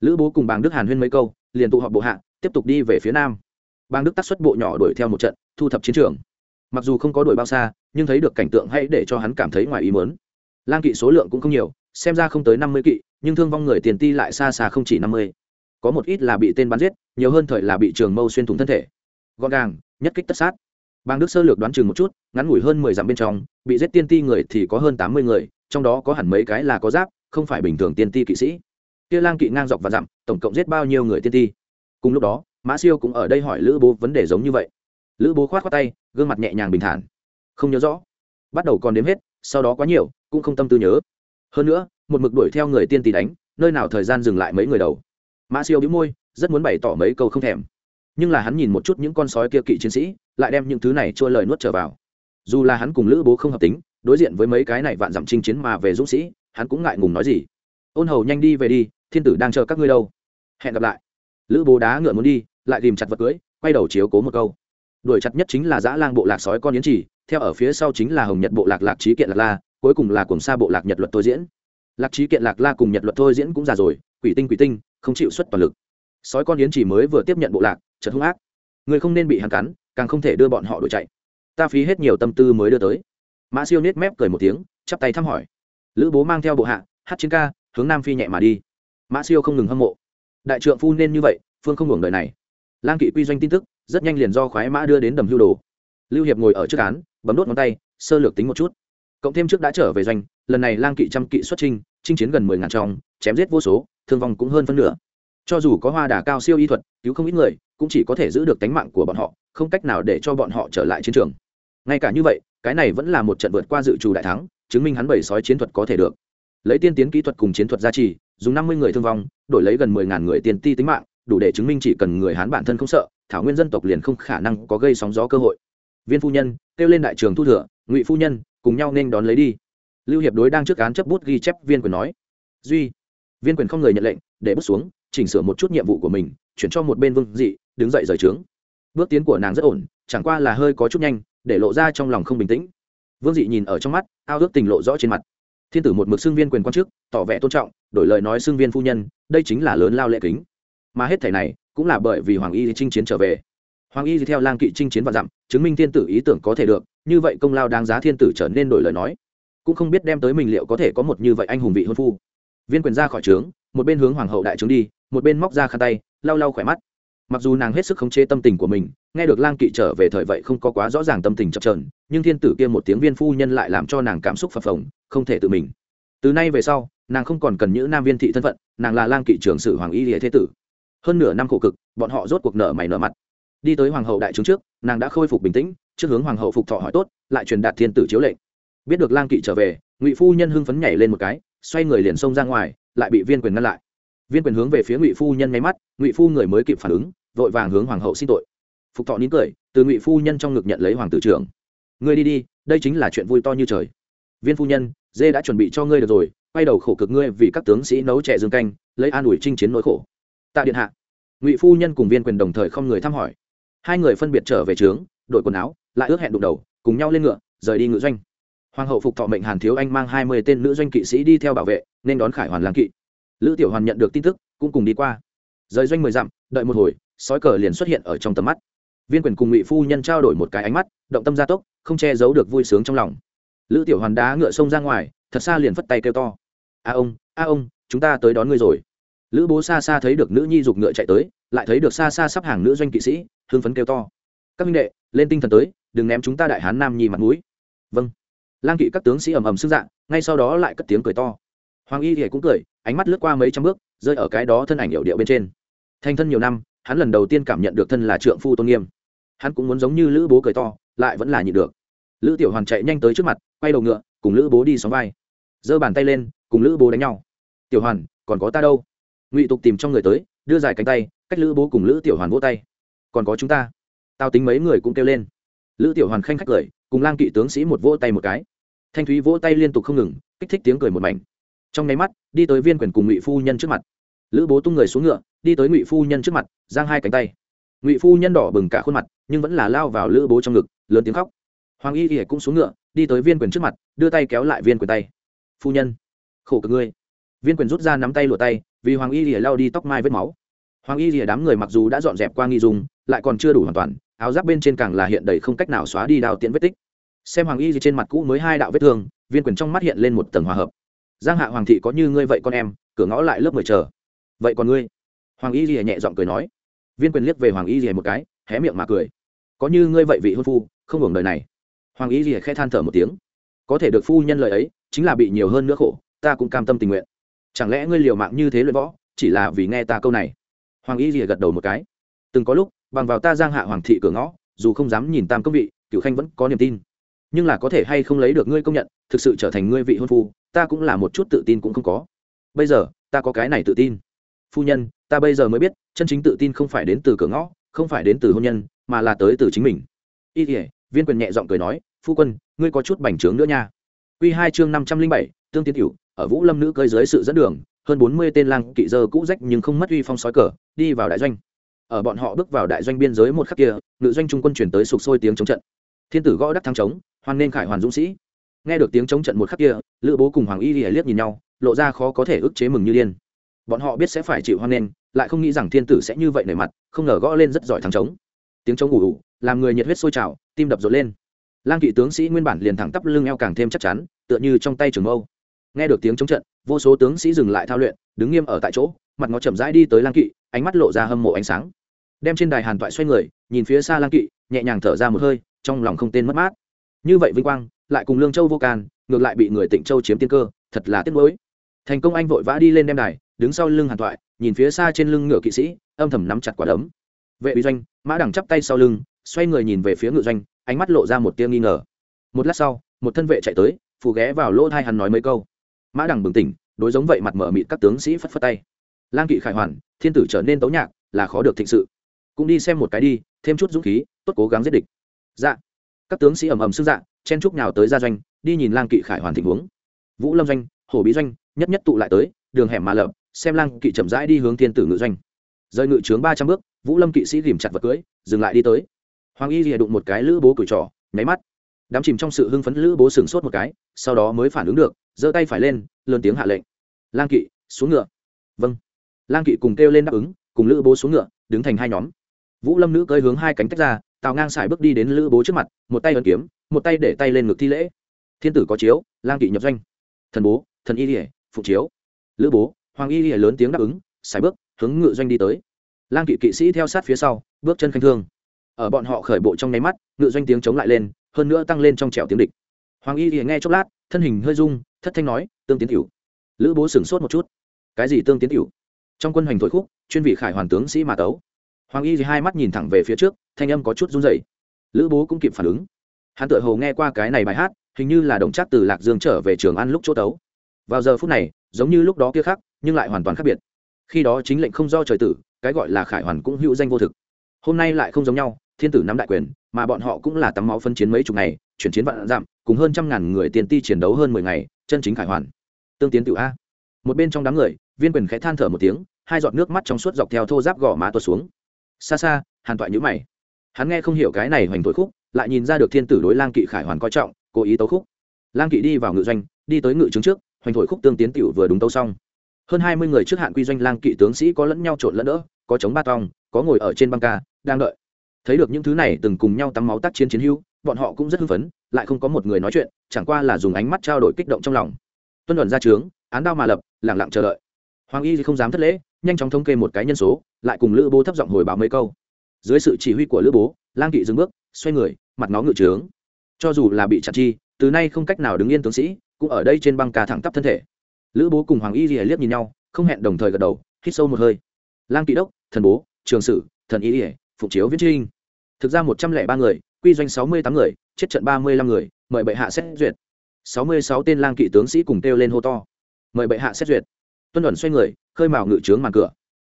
S1: Lữ bố cùng Bàng đức hàn huyên mấy câu, liền tụ họp bộ hạ, tiếp tục đi về phía nam bang đức tác xuất bộ nhỏ đuổi theo một trận, thu thập chiến trường. Mặc dù không có đuổi bao xa, nhưng thấy được cảnh tượng hãy để cho hắn cảm thấy ngoài ý mớn lang kỵ số lượng cũng không nhiều, xem ra không tới năm mươi kỵ, nhưng thương vong người tiền ti lại xa xa không chỉ năm mươi. Có một ít là bị tên bắn giết, nhiều hơn thời là bị trường mâu xuyên thủng thân thể. Gọn gàng, nhất kích tất sát. Bang đức sơ lược đoán chừng một chút, ngắn ngủi hơn mười dặm bên trong, bị giết tiên ti người thì có hơn tám mươi người, trong đó có hẳn mấy cái là có giáp, không phải bình thường tiên ti kỵ sĩ. Kia lang kỵ ngang dọc và dặm, tổng cộng giết bao nhiêu người tiên ti? Cùng lúc đó mã siêu cũng ở đây hỏi lữ bố vấn đề giống như vậy. Lữ bố khoát khoát tay, gương mặt nhẹ nhàng bình thản. Không nhớ rõ. Bắt đầu còn đếm hết, sau đó quá nhiều, cũng không tâm tư nhớ. Hơn nữa, một mực đuổi theo người tiên tỷ đánh, nơi nào thời gian dừng lại mấy người đầu. Mã siêu bĩu môi, rất muốn bày tỏ mấy câu không thèm. Nhưng là hắn nhìn một chút những con sói kia kỵ chiến sĩ, lại đem những thứ này trôi lời nuốt trở vào. Dù là hắn cùng lữ bố không hợp tính, đối diện với mấy cái này vạn dặm chinh chiến mà về dũng sĩ, hắn cũng ngại ngùng nói gì. Ôn hầu nhanh đi về đi, thiên tử đang chờ các ngươi đâu. Hẹn gặp lại lữ bố đá ngựa muốn đi, lại tìm chặt vật cưới, quay đầu chiếu cố một câu. Đuổi chặt nhất chính là dã lang bộ lạc sói con yến chỉ theo ở phía sau chính là hồng nhật bộ lạc lạc trí kiện lạc la, cuối cùng là cùng xa bộ lạc nhật luật tôi diễn. Lạc trí kiện lạc la cùng nhật luật thôi diễn cũng già rồi, quỷ tinh quỷ tinh, không chịu xuất toàn lực. Sói con yến chỉ mới vừa tiếp nhận bộ lạc chật hung ác. Người không nên bị hắn cắn, càng không thể đưa bọn họ đuổi chạy. Ta phí hết nhiều tâm tư mới đưa tới. Mã siêu nết mép cười một tiếng, chắp tay thăm hỏi. Lữ bố mang theo bộ hạ, hát chiến ca, hướng nam phi nhẹ mà đi. Mã siêu không ngừng hâm mộ đại trượng phu nên như vậy, phương không hưởng đời này. Lang kỵ quy doanh tin tức, rất nhanh liền do khoái mã đưa đến đầm hưu đồ. Lưu hiệp ngồi ở trước án, bấm đốt ngón tay, sơ lược tính một chút. Cộng thêm trước đã trở về doanh, lần này lang kỵ trăm kỵ xuất trinh chinh chiến gần mười ngàn trong, chém giết vô số, thương vong cũng hơn phân nửa. Cho dù có hoa đà cao siêu y thuật, cứu không ít người, cũng chỉ có thể giữ được tánh mạng của bọn họ, không cách nào để cho bọn họ trở lại chiến trường. Ngay cả như vậy, cái này vẫn là một trận vượt qua dự trù đại thắng, chứng minh hắn bảy sói chiến thuật có thể được. Lấy tiên tiến kỹ thuật cùng chiến thuật gia trì dùng năm mươi người thương vong, đổi lấy gần mười ngàn người tiền ti tính mạng, đủ để chứng minh chỉ cần người hán bản thân không sợ, thảo nguyên dân tộc liền không khả năng có gây sóng gió cơ hội. Viên phu nhân, kêu lên đại trường thu thừa, ngụy phu nhân, cùng nhau nên đón lấy đi. Lưu hiệp đối đang trước án chấp bút ghi chép viên quyền nói, duy. Viên quyền không người nhận lệnh, để bút xuống, chỉnh sửa một chút nhiệm vụ của mình, chuyển cho một bên vương dị, đứng dậy rời trướng. Bước tiến của nàng rất ổn, chẳng qua là hơi có chút nhanh, để lộ ra trong lòng không bình tĩnh. Vương dị nhìn ở trong mắt, ao ước tình lộ rõ trên mặt thiên tử một mực xưng viên quyền quan chức, tỏ vẻ tôn trọng, đổi lời nói xưng viên phu nhân, đây chính là lớn lao lệ kính. Mà hết thảy này, cũng là bởi vì hoàng y chinh chiến trở về. Hoàng y theo lang kỵ chinh chiến và dặm, chứng minh thiên tử ý tưởng có thể được, như vậy công lao đáng giá thiên tử trở nên đổi lời nói. Cũng không biết đem tới mình liệu có thể có một như vậy anh hùng vị hôn phu. Viên quyền ra khỏi trướng, một bên hướng hoàng hậu đại trướng đi, một bên móc ra khăn tay, lau lau khỏe mắt mặc dù nàng hết sức khống chế tâm tình của mình, nghe được lang kỵ trở về thời vậy không có quá rõ ràng tâm tình chập trờn nhưng thiên tử kia một tiếng viên phu nhân lại làm cho nàng cảm xúc phập phồng, không thể tự mình. Từ nay về sau, nàng không còn cần những nam viên thị thân phận, nàng là lang kỵ trưởng sử hoàng y lìa thế tử. Hơn nửa năm khổ cực, bọn họ rốt cuộc nợ mày nợ mặt. Đi tới hoàng hậu đại trướng trước, nàng đã khôi phục bình tĩnh, trước hướng hoàng hậu phục thọ hỏi tốt, lại truyền đạt thiên tử chiếu lệnh. Biết được lang kỵ trở về, ngụy phu nhân hưng phấn nhảy lên một cái, xoay người liền xông ra ngoài, lại bị viên quyền ngăn lại. Viên quyền hướng về phía ngụy phu nhân nháy mắt, ngụy phu người mới kịp phản ứng vội vàng hướng hoàng hậu xin tội. Phục thọ nín cười, từ ngụy phu nhân trong ngực nhận lấy hoàng tử trưởng. Ngươi đi đi, đây chính là chuyện vui to như trời. Viên phu nhân, dê đã chuẩn bị cho ngươi được rồi, quay đầu khổ cực ngươi vì các tướng sĩ nấu trẻ dương canh, lấy an ủi chinh chiến nỗi khổ. Tạ điện hạ. Ngụy phu nhân cùng viên quyền đồng thời không người thăm hỏi. Hai người phân biệt trở về trướng, đội quần áo, lại ước hẹn đụng đầu, cùng nhau lên ngựa, rời đi ngựa doanh. Hoàng hậu phục thọ mệnh hàn thiếu anh mang hai mươi tên nữ doanh kỵ sĩ đi theo bảo vệ, nên đón khải hoàn lang kỵ. Lữ tiểu hoàn nhận được tin tức, cũng cùng đi qua. Rời doanh mười dặm, đợi một hồi sói cờ liền xuất hiện ở trong tầm mắt. Viên quyền cùng ngụy phu nhân trao đổi một cái ánh mắt, động tâm gia tốc, không che giấu được vui sướng trong lòng. Lữ tiểu hoàn đá ngựa sông ra ngoài, thật xa liền phất tay kêu to. A ông a ông, chúng ta tới đón ngươi rồi. Lữ bố xa xa thấy được nữ nhi giục ngựa chạy tới, lại thấy được xa xa sắp hàng nữ doanh kỵ sĩ, hưng phấn kêu to. Các minh đệ, lên tinh thần tới, đừng ném chúng ta đại hán nam nhi mặt mũi. Vâng. Lang kỵ các tướng sĩ ầm ầm xưng dạng, ngay sau đó lại cất tiếng cười to. Hoàng y thì cũng cười, ánh mắt lướt qua mấy trăm bước, rơi ở cái đó thân ảnh hiệu điệu bên trên. Thành thân nhiều năm hắn lần đầu tiên cảm nhận được thân là trượng phu tôn nghiêm. Hắn cũng muốn giống như lữ bố cười to, lại vẫn là nhịn được. Lữ tiểu hoàn chạy nhanh tới trước mặt, quay đầu ngựa, cùng lữ bố đi xóm vai. Giơ bàn tay lên, cùng lữ bố đánh nhau. Tiểu hoàn, còn có ta đâu? Ngụy tục tìm trong người tới, đưa dài cánh tay, cách lữ bố cùng lữ tiểu hoàn vỗ tay. Còn có chúng ta. Tao tính mấy người cũng kêu lên. Lữ tiểu hoàn khanh khách cười, cùng lang kỵ tướng sĩ một vỗ tay một cái. Thanh thúy vỗ tay liên tục không ngừng, kích thích tiếng cười một mảnh. Trong nháy mắt, đi tới viên quyền cùng ngụy phu nhân trước mặt. Lữ bố tung người xuống ngựa đi tới ngụy phu nhân trước mặt, giang hai cánh tay. Ngụy phu nhân đỏ bừng cả khuôn mặt, nhưng vẫn là lao vào lữ bố trong ngực, lớn tiếng khóc. Hoàng y ỉa cũng xuống ngựa, đi tới viên quyền trước mặt, đưa tay kéo lại viên quyền tay. Phu nhân, khổ cực ngươi. Viên quyền rút ra nắm tay lụa tay, vì hoàng y ỉa lao đi tóc mai vết máu. Hoàng y ỉa đám người mặc dù đã dọn dẹp qua nghi dùng lại còn chưa đủ hoàn toàn, áo giáp bên trên càng là hiện đầy không cách nào xóa đi đào tiện vết tích. Xem hoàng y trên mặt cũ mới hai đạo vết thương, viên quyền trong mắt hiện lên một tầng hòa hợp. Giang hạ hoàng thị có như ngươi vậy con em, cửa ngõ lại lớp mười chờ. Vậy còn ngươi? Hoàng y rìa nhẹ giọng cười nói. Viên quyền liếc về hoàng y rìa một cái, hé miệng mà cười. Có như ngươi vậy vị hôn phu, không hưởng đời này. Hoàng y rìa khẽ than thở một tiếng. Có thể được phu nhân lời ấy, chính là bị nhiều hơn nữa khổ, ta cũng cam tâm tình nguyện. Chẳng lẽ ngươi liều mạng như thế luyện võ, chỉ là vì nghe ta câu này? Hoàng y rìa gật đầu một cái. Từng có lúc, bằng vào ta giang hạ hoàng thị cửa ngõ, dù không dám nhìn tam công vị cựu khanh vẫn có niềm tin. Nhưng là có thể hay không lấy được ngươi công nhận, thực sự trở thành ngươi vị hôn phu, ta cũng là một chút tự tin cũng không có. Bây giờ, ta có cái này tự tin. Phu nhân ta bây giờ mới biết, chân chính tự tin không phải đến từ cửa ngõ, không phải đến từ hôn nhân, mà là tới từ chính mình. Y thể viên quyền nhẹ giọng cười nói, phu quân, ngươi có chút bành trướng nữa nha. Q hai chương năm trăm linh bảy, tương tiến cựu ở vũ lâm nữ cơi dưới sự dẫn đường, hơn bốn mươi tên lang kỵ dơ cũ rách nhưng không mất uy phong sói cờ, đi vào đại doanh. Ở bọn họ bước vào đại doanh biên giới một khắc kia nữ doanh trung quân chuyển tới sục sôi tiếng chống trận. Thiên tử gõ đắc thăng trống hoan nên khải hoàn dũng sĩ. Nghe được tiếng chống trận một khắc kia, lữ bố cùng hoàng y lìa liếc nhìn nhau, lộ ra khó có thể ức chế mừng như điên. Bọn họ biết sẽ phải chịu hoan nên lại không nghĩ rằng thiên tử sẽ như vậy nảy mặt, không ngờ gõ lên rất giỏi thắng trống tiếng trống ủ ủ làm người nhiệt huyết sôi trào, tim đập rộn lên. Lang kỵ tướng sĩ nguyên bản liền thẳng tắp lưng eo càng thêm chắc chắn, tựa như trong tay trường mâu. Nghe được tiếng trống trận, vô số tướng sĩ dừng lại thao luyện, đứng nghiêm ở tại chỗ, mặt ngó chậm rãi đi tới lang kỵ, ánh mắt lộ ra hâm mộ ánh sáng. Đem trên đài hàn toại xoay người, nhìn phía xa lang kỵ, nhẹ nhàng thở ra một hơi, trong lòng không tên mất mát. Như vậy vinh quang, lại cùng lương châu vô can, ngược lại bị người tịnh châu chiếm tiên cơ, thật là tiếc nuối. Thành công anh vội vã đi lên đem đài đứng sau lưng hàn toại nhìn phía xa trên lưng ngựa kỵ sĩ, âm thầm nắm chặt quả đấm. Vệ uy doanh, mã đằng chắp tay sau lưng, xoay người nhìn về phía ngự doanh, ánh mắt lộ ra một tia nghi ngờ. Một lát sau, một thân vệ chạy tới phù ghé vào lỗ thai hắn nói mấy câu. Mã đằng bừng tỉnh, đối giống vậy mặt mở mịt các tướng sĩ phất phất tay. Lang kỵ khải hoàn, thiên tử trở nên tấu nhạc, là khó được thịnh sự. Cũng đi xem một cái đi, thêm chút dũng khí, tốt cố gắng giết địch. Dạ. Các tướng sĩ ầm ầm sức dạ chen trúc nào tới gia doanh, đi nhìn lang kỵ khải hoàn tình huống. Vũ lâm doanh, hồ bí doanh, nhất nhất tụ lại tới, đường hẻm mà lợp xem lang kỵ chậm rãi đi hướng thiên tử ngự doanh. Rời ngự trướng ba trăm bước, vũ lâm kỵ sĩ ghìm chặt vật cưới, dừng lại đi tới. Hoàng y rìa đụng một cái lữ bố cửi trỏ nháy mắt. Đám chìm trong sự hưng phấn lữ bố sừng sốt một cái, sau đó mới phản ứng được, giơ tay phải lên, lớn tiếng hạ lệnh. Lang kỵ, xuống ngựa. Vâng. Lang kỵ cùng kêu lên đáp ứng, cùng lữ bố xuống ngựa, đứng thành hai nhóm. Vũ lâm nữ cơi hướng hai cánh tách ra, tào ngang sải bước đi đến lữ bố trước mặt, một tay ấn kiếm, một tay để tay lên ngực thi lễ. Thiên tử có chiếu lang kỵ nhập doanh. Thần bố, thần y ỉa phụ chiếu. Lữ bố hoàng y lìa lớn tiếng đáp ứng xài bước, hướng ngự doanh đi tới. Lang kỵ kỵ sĩ theo sát phía sau, bước chân khanh thương ở bọn họ khởi bộ trong nháy mắt, ngự doanh tiếng chống lại lên, hơn nữa tăng lên trong trẻo tiếng địch. Hoàng y lìa nghe chốc lát, thân hình hơi rung, thất thanh nói, tương tiến cửu, lữ bố sửng sốt một chút. Cái gì tương tiến cửu? Trong quân hoành thổi khúc, chuyên vị khải hoàn tướng sĩ mà tấu. Hoàng y hai mắt nhìn thẳng về phía trước, thanh âm có chút run rẩy. Lữ bố cũng kịp phản ứng. Hắn tự hồ nghe qua cái này bài hát, hình như là đồng chắc từ lạc dương trở về trường ăn lúc chỗ tấu. Vào giờ phút này, giống như lúc đó kia khác nhưng lại hoàn toàn khác biệt. Khi đó chính lệnh không do trời tử, cái gọi là khải hoàn cũng hữu danh vô thực. Hôm nay lại không giống nhau, thiên tử nắm đại quyền, mà bọn họ cũng là tắm máu phân chiến mấy chục ngày, chuyển chiến vạn dặm, cùng hơn trăm ngàn người tiền ti chiến đấu hơn mười ngày, chân chính khải hoàn. Tương tiến tự a. Một bên trong đám người, viên quyền khẽ than thở một tiếng, hai giọt nước mắt trong suốt dọc theo thô giáp gò má tuột xuống. Xa xa, hàn toại nhữ mày. Hắn nghe không hiểu cái này hoành thổi khúc, lại nhìn ra được thiên tử đối lang kỵ khải hoàn coi trọng, cố ý tấu khúc. Lang kỵ đi vào ngự doanh, đi tới ngự trướng trước, hoành thổi khúc tương tiến tiểu vừa đúng tấu xong hơn hai mươi người trước hạn quy doanh lang kỵ tướng sĩ có lẫn nhau trộn lẫn đỡ, có chống ba tòng, có ngồi ở trên băng ca, đang đợi. Thấy được những thứ này từng cùng nhau tắm máu tác chiến chiến hữu, bọn họ cũng rất hưng phấn, lại không có một người nói chuyện, chẳng qua là dùng ánh mắt trao đổi kích động trong lòng. Tuân luận ra trướng, án đao mà lập lẳng lặng chờ đợi. Hoàng y không dám thất lễ, nhanh chóng thống kê một cái nhân số, lại cùng lữ bố thấp giọng hồi báo mấy câu. Dưới sự chỉ huy của lữ bố, lang kỵ dừng bước, xoay người, mặt nó ngự trướng. Cho dù là bị chặt chi, từ nay không cách nào đứng yên tướng sĩ, cũng ở đây trên băng ca thẳng tắp thân thể lữ bố cùng hoàng y rìa liếc nhìn nhau, không hẹn đồng thời gật đầu, hít sâu một hơi. Lang kỵ đốc, thần bố, trường sử, thần y rìa phục chiếu viết trinh. Thực ra một trăm lẻ ba người, quy doanh sáu mươi tám người, chết trận ba mươi lăm người, mời bệ hạ xét duyệt. Sáu mươi sáu tên lang kỵ tướng sĩ cùng kêu lên hô to. Mời bệ hạ xét duyệt. Tuân ẩn xoay người, khơi mào ngự trướng màn cửa.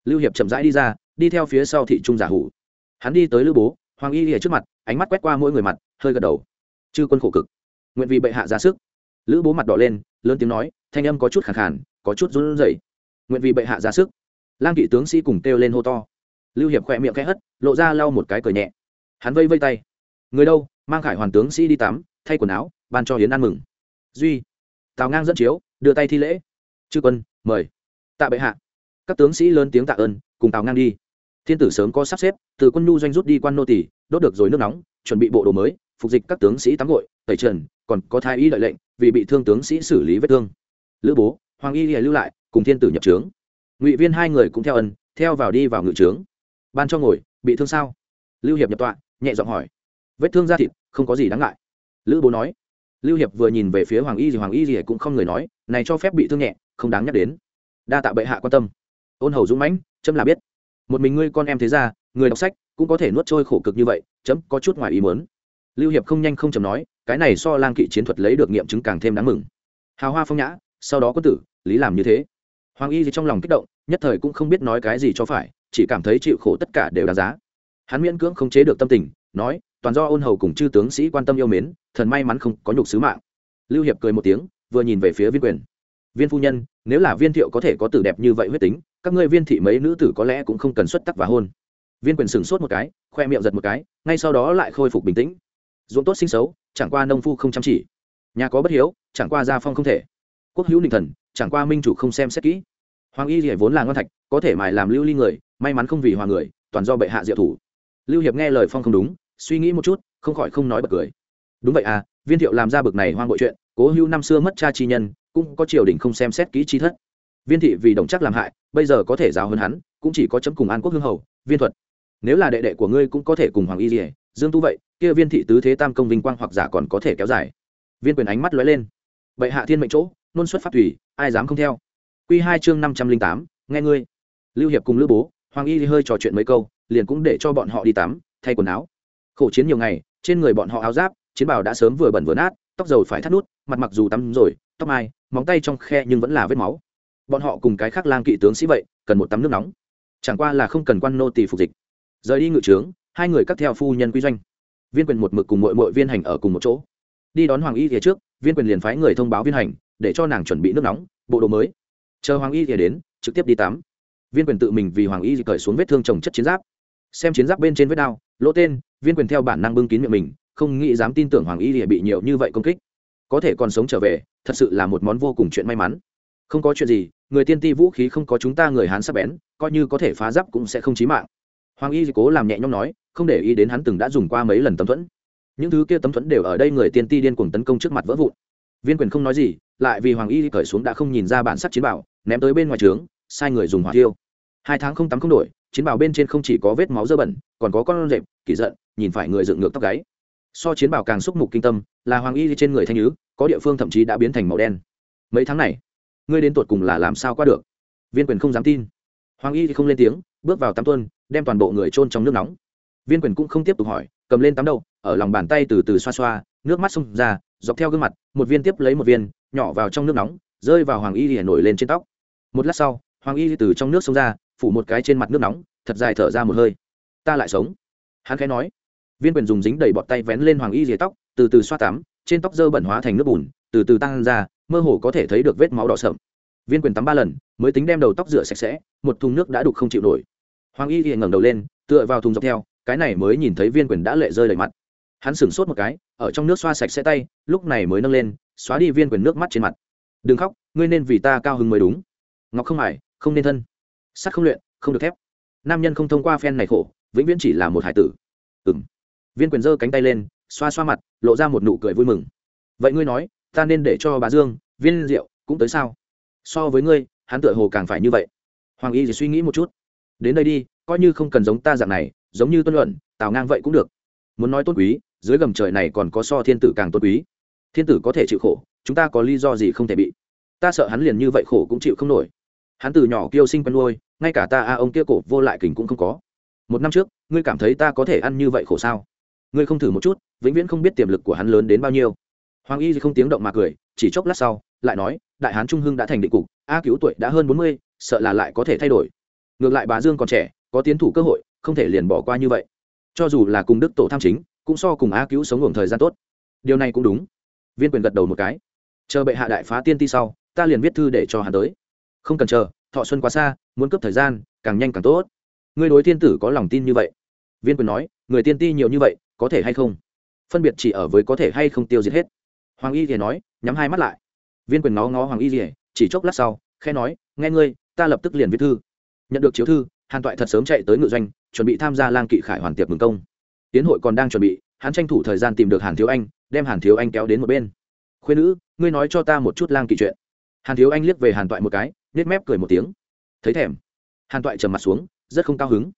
S1: Lưu hiệp chậm rãi đi ra, đi theo phía sau thị trung giả hủ. Hắn đi tới lữ bố, hoàng y lìa trước mặt, ánh mắt quét qua mỗi người mặt, hơi gật đầu. Chư quân khổ cực. Nguyện vì bệ hạ ra sức lữ bố mặt đỏ lên, lớn tiếng nói, thanh âm có chút khẳng khản có chút run rẩy. Nguyện vì bệ hạ ra sức. Lang kỵ tướng sĩ cùng kêu lên hô to. Lưu hiệp khỏe miệng khẽ hất, lộ ra lau một cái cờ nhẹ. Hắn vây vây tay. Người đâu? Mang khải hoàn tướng sĩ đi tắm, thay quần áo, ban cho hiến ăn mừng. Duy. Tào ngang dẫn chiếu, đưa tay thi lễ. Chư quân, mời. Tạ bệ hạ. Các tướng sĩ lớn tiếng tạ ơn, cùng tào ngang đi. Thiên tử sớm có sắp xếp, từ quân nhu doanh rút đi quan nô tỷ đốt được rồi nước nóng, chuẩn bị bộ đồ mới, phục dịch các tướng sĩ tắm gội, tẩy trần còn có thái y lợi lệnh, vì bị thương tướng sĩ xử lý vết thương. Lữ bố, hoàng y lưu lại, cùng thiên tử nhập trướng. Ngụy viên hai người cũng theo ân, theo vào đi vào ngự trướng. Ban cho ngồi, bị thương sao? Lưu hiệp nhập tọa, nhẹ giọng hỏi. Vết thương da thịt, không có gì đáng ngại. Lữ bố nói. Lưu hiệp vừa nhìn về phía hoàng y gì hoàng y gì cũng không người nói, này cho phép bị thương nhẹ, không đáng nhắc đến. Đa tạ bệ hạ quan tâm. Ôn hầu dũng mãnh, chấm là biết. Một mình ngươi con em thế ra người đọc sách, cũng có thể nuốt trôi khổ cực như vậy, chấm có chút ngoài ý muốn. Lưu hiệp không nhanh không chầm nói cái này so lang kỵ chiến thuật lấy được nghiệm chứng càng thêm đáng mừng. Hào hoa phong nhã, sau đó có tử, lý làm như thế. Hoàng y thì trong lòng kích động, nhất thời cũng không biết nói cái gì cho phải, chỉ cảm thấy chịu khổ tất cả đều đáng giá. Hắn miễn cưỡng không chế được tâm tình, nói, toàn do ôn hầu cùng chư tướng sĩ quan tâm yêu mến, thần may mắn không có nhục sứ mạng. Lưu hiệp cười một tiếng, vừa nhìn về phía viên quyền. Viên phu nhân, nếu là viên thiệu có thể có tử đẹp như vậy huyết tính, các ngươi viên thị mấy nữ tử có lẽ cũng không cần xuất tắc và hôn. Viên quyền sửng sốt một cái, khoe miệng giật một cái, ngay sau đó lại khôi phục bình tĩnh. Dũng tốt sinh xấu chẳng qua nông phu không chăm chỉ. Nhà có bất hiếu, chẳng qua gia phong không thể. Quốc hữu ninh thần, chẳng qua minh chủ không xem xét kỹ. Hoàng y rỉa vốn là ngon thạch, có thể mài làm lưu ly người, may mắn không vì hoàng người, toàn do bệ hạ diệu thủ. Lưu hiệp nghe lời phong không đúng, suy nghĩ một chút, không khỏi không nói bật cười. Đúng vậy à viên thiệu làm ra bực này hoang bội chuyện, cố hữu năm xưa mất cha chi nhân, cũng có triều đình không xem xét kỹ chi thất. Viên thị vì đồng chắc làm hại, bây giờ có thể giáo hơn hắn, cũng chỉ có chấm cùng an quốc hương hầu, viên thuật. Nếu là đệ đệ của ngươi cũng có thể cùng hoàng y dỉa dương tu vậy, kia viên thị tứ thế tam công vinh quang hoặc giả còn có thể kéo dài. Viên quyền ánh mắt lóe lên. Bệ hạ thiên mệnh chỗ, nôn xuất phát thủy, ai dám không theo? Q hai chương năm trăm linh tám, nghe ngươi. Lưu hiệp cùng lữ bố, hoàng y hơi trò chuyện mấy câu, liền cũng để cho bọn họ đi tắm, thay quần áo. Khổ chiến nhiều ngày, trên người bọn họ áo giáp, chiến bào đã sớm vừa bẩn vừa nát, tóc dầu phải thắt nút, mặt mặc dù tắm rồi, tóc mai, móng tay trong khe nhưng vẫn là vết máu. Bọn họ cùng cái khác lang kỵ tướng sĩ vậy, cần một tắm nước nóng. Chẳng qua là không cần quan nô tỳ phục dịch. Rời đi ngự trướng hai người cắt theo phu nhân quy doanh. Viên quyền một mực cùng mọi mọi viên hành ở cùng một chỗ. Đi đón hoàng y thìa trước, viên quyền liền phái người thông báo viên hành, để cho nàng chuẩn bị nước nóng, bộ đồ mới. Chờ hoàng y thìa đến, trực tiếp đi tắm. Viên quyền tự mình vì hoàng y cởi xuống vết thương trồng chất chiến giáp. Xem chiến giáp bên trên vết đao, lỗ tên, viên quyền theo bản năng bưng kín miệng mình, không nghĩ dám tin tưởng hoàng y thìa bị nhiều như vậy công kích. Có thể còn sống trở về, thật sự là một món vô cùng chuyện may mắn. Không có chuyện gì, người tiên ti vũ khí không có chúng ta người hán sắp bén, coi như có thể phá giáp cũng sẽ không chí mạng hoàng y cố làm nhẹ nhõm nói, không để ý đến hắn từng đã dùng qua mấy lần tấm thuẫn. Những thứ kia tấm thuẫn đều ở đây người tiên ti điên cuồng tấn công trước mặt vỡ vụn. Viên quyền không nói gì, lại vì hoàng y cởi xuống đã không nhìn ra bản sắc chiến bảo, ném tới bên ngoài trướng, sai người dùng hỏa tiêu hai tháng không tắm không đổi, chiến bảo bên trên không chỉ có vết máu dơ bẩn, còn có con rệp, kỳ giận, nhìn phải người dựng ngược tóc gáy. So chiến bảo càng xúc mục kinh tâm, là hoàng y trên người thanh nhứ, có địa phương thậm chí đã biến thành màu đen. Mấy tháng này, ngươi đến tột cùng là làm sao qua được? Viên quyền không dám tin. Hoàng y thì không lên tiếng, bước vào tám tuân đem toàn bộ người chôn trong nước nóng. Viên quyền cũng không tiếp tục hỏi cầm lên tắm đầu, ở lòng bàn tay từ từ xoa xoa nước mắt xông ra dọc theo gương mặt một viên tiếp lấy một viên nhỏ vào trong nước nóng rơi vào hoàng y thì nổi lên trên tóc. Một lát sau hoàng y từ trong nước xông ra phủ một cái trên mặt nước nóng thật dài thở ra một hơi. Ta lại sống. Hắn khẽ nói. Viên quyền dùng dính đầy bọt tay vén lên hoàng y rìa tóc từ từ xoa tắm trên tóc dơ bẩn hóa thành nước bùn từ từ tăng ra mơ hồ có thể thấy được vết máu đỏ sậm. Viên quyền tắm ba lần mới tính đem đầu tóc rửa sạch sẽ một thùng nước đã đục không chịu nổi hoàng y thì ngẩng đầu lên, tựa vào thùng dọc theo, cái này mới nhìn thấy viên quyền đã lệ rơi đầy mặt. Hắn sửng sốt một cái, ở trong nước xoa sạch sẽ tay, lúc này mới nâng lên, xóa đi viên quyền nước mắt trên mặt. Đừng khóc, ngươi nên vì ta cao hứng mới đúng. Ngọc không mải không nên thân. Sắt không luyện, không được thép. Nam nhân không thông qua phen này khổ, vĩnh viễn chỉ là một hải tử. Ừ m viên quyền giơ cánh tay lên, xoa xoa mặt, lộ ra một nụ cười vui mừng. Vậy ngươi nói, ta nên để cho bà dương, viên diệu cũng tới sao? So với ngươi, hắn tựa hồ càng phải như vậy. Hoàng y thì suy nghĩ một chút đến đây đi, coi như không cần giống ta dạng này, giống như tuân luận, tào ngang vậy cũng được. Muốn nói tôn quý, dưới gầm trời này còn có so thiên tử càng tôn quý. Thiên tử có thể chịu khổ, chúng ta có lý do gì không thể bị. Ta sợ hắn liền như vậy khổ cũng chịu không nổi. Hắn từ nhỏ kiêu sinh quen nuôi, ngay cả ta, a, ông kia cổ vô lại kình cũng không có. Một năm trước, ngươi cảm thấy ta có thể ăn như vậy khổ sao? Ngươi không thử một chút, vĩnh viễn không biết tiềm lực của hắn lớn đến bao nhiêu. Hoàng y không tiếng động mà cười, chỉ chốc lát sau, lại nói, đại hán trung hưng đã thành định cục, a cứu tuổi đã hơn bốn mươi, sợ là lại có thể thay đổi ngược lại bà dương còn trẻ, có tiến thủ cơ hội, không thể liền bỏ qua như vậy. Cho dù là cùng đức tổ tham chính, cũng so cùng a cứu sống ngủ thời gian tốt. Điều này cũng đúng. Viên quyền gật đầu một cái. Chờ bệ hạ đại phá tiên ti sau, ta liền viết thư để cho hắn tới. Không cần chờ, thọ xuân quá xa, muốn cướp thời gian, càng nhanh càng tốt. Ngươi đối tiên tử có lòng tin như vậy? Viên quyền nói, người tiên ti nhiều như vậy, có thể hay không? Phân biệt chỉ ở với có thể hay không tiêu diệt hết. Hoàng y thì nói, nhắm hai mắt lại. Viên quyền nó ngó hoàng y thì chỉ chốc lát sau khe nói, nghe ngươi, ta lập tức liền viết thư nhận được chiếu thư, hàn toại thật sớm chạy tới ngự doanh, chuẩn bị tham gia lang kỵ khải hoàn tiệc mừng công. Tiến hội còn đang chuẩn bị, hắn tranh thủ thời gian tìm được hàn thiếu anh, đem hàn thiếu anh kéo đến một bên. Khuyên nữ, ngươi nói cho ta một chút lang kỵ chuyện. Hàn thiếu anh liếc về hàn toại một cái nết mép cười một tiếng. Thấy thèm. Hàn toại trầm mặt xuống, rất không cao hứng.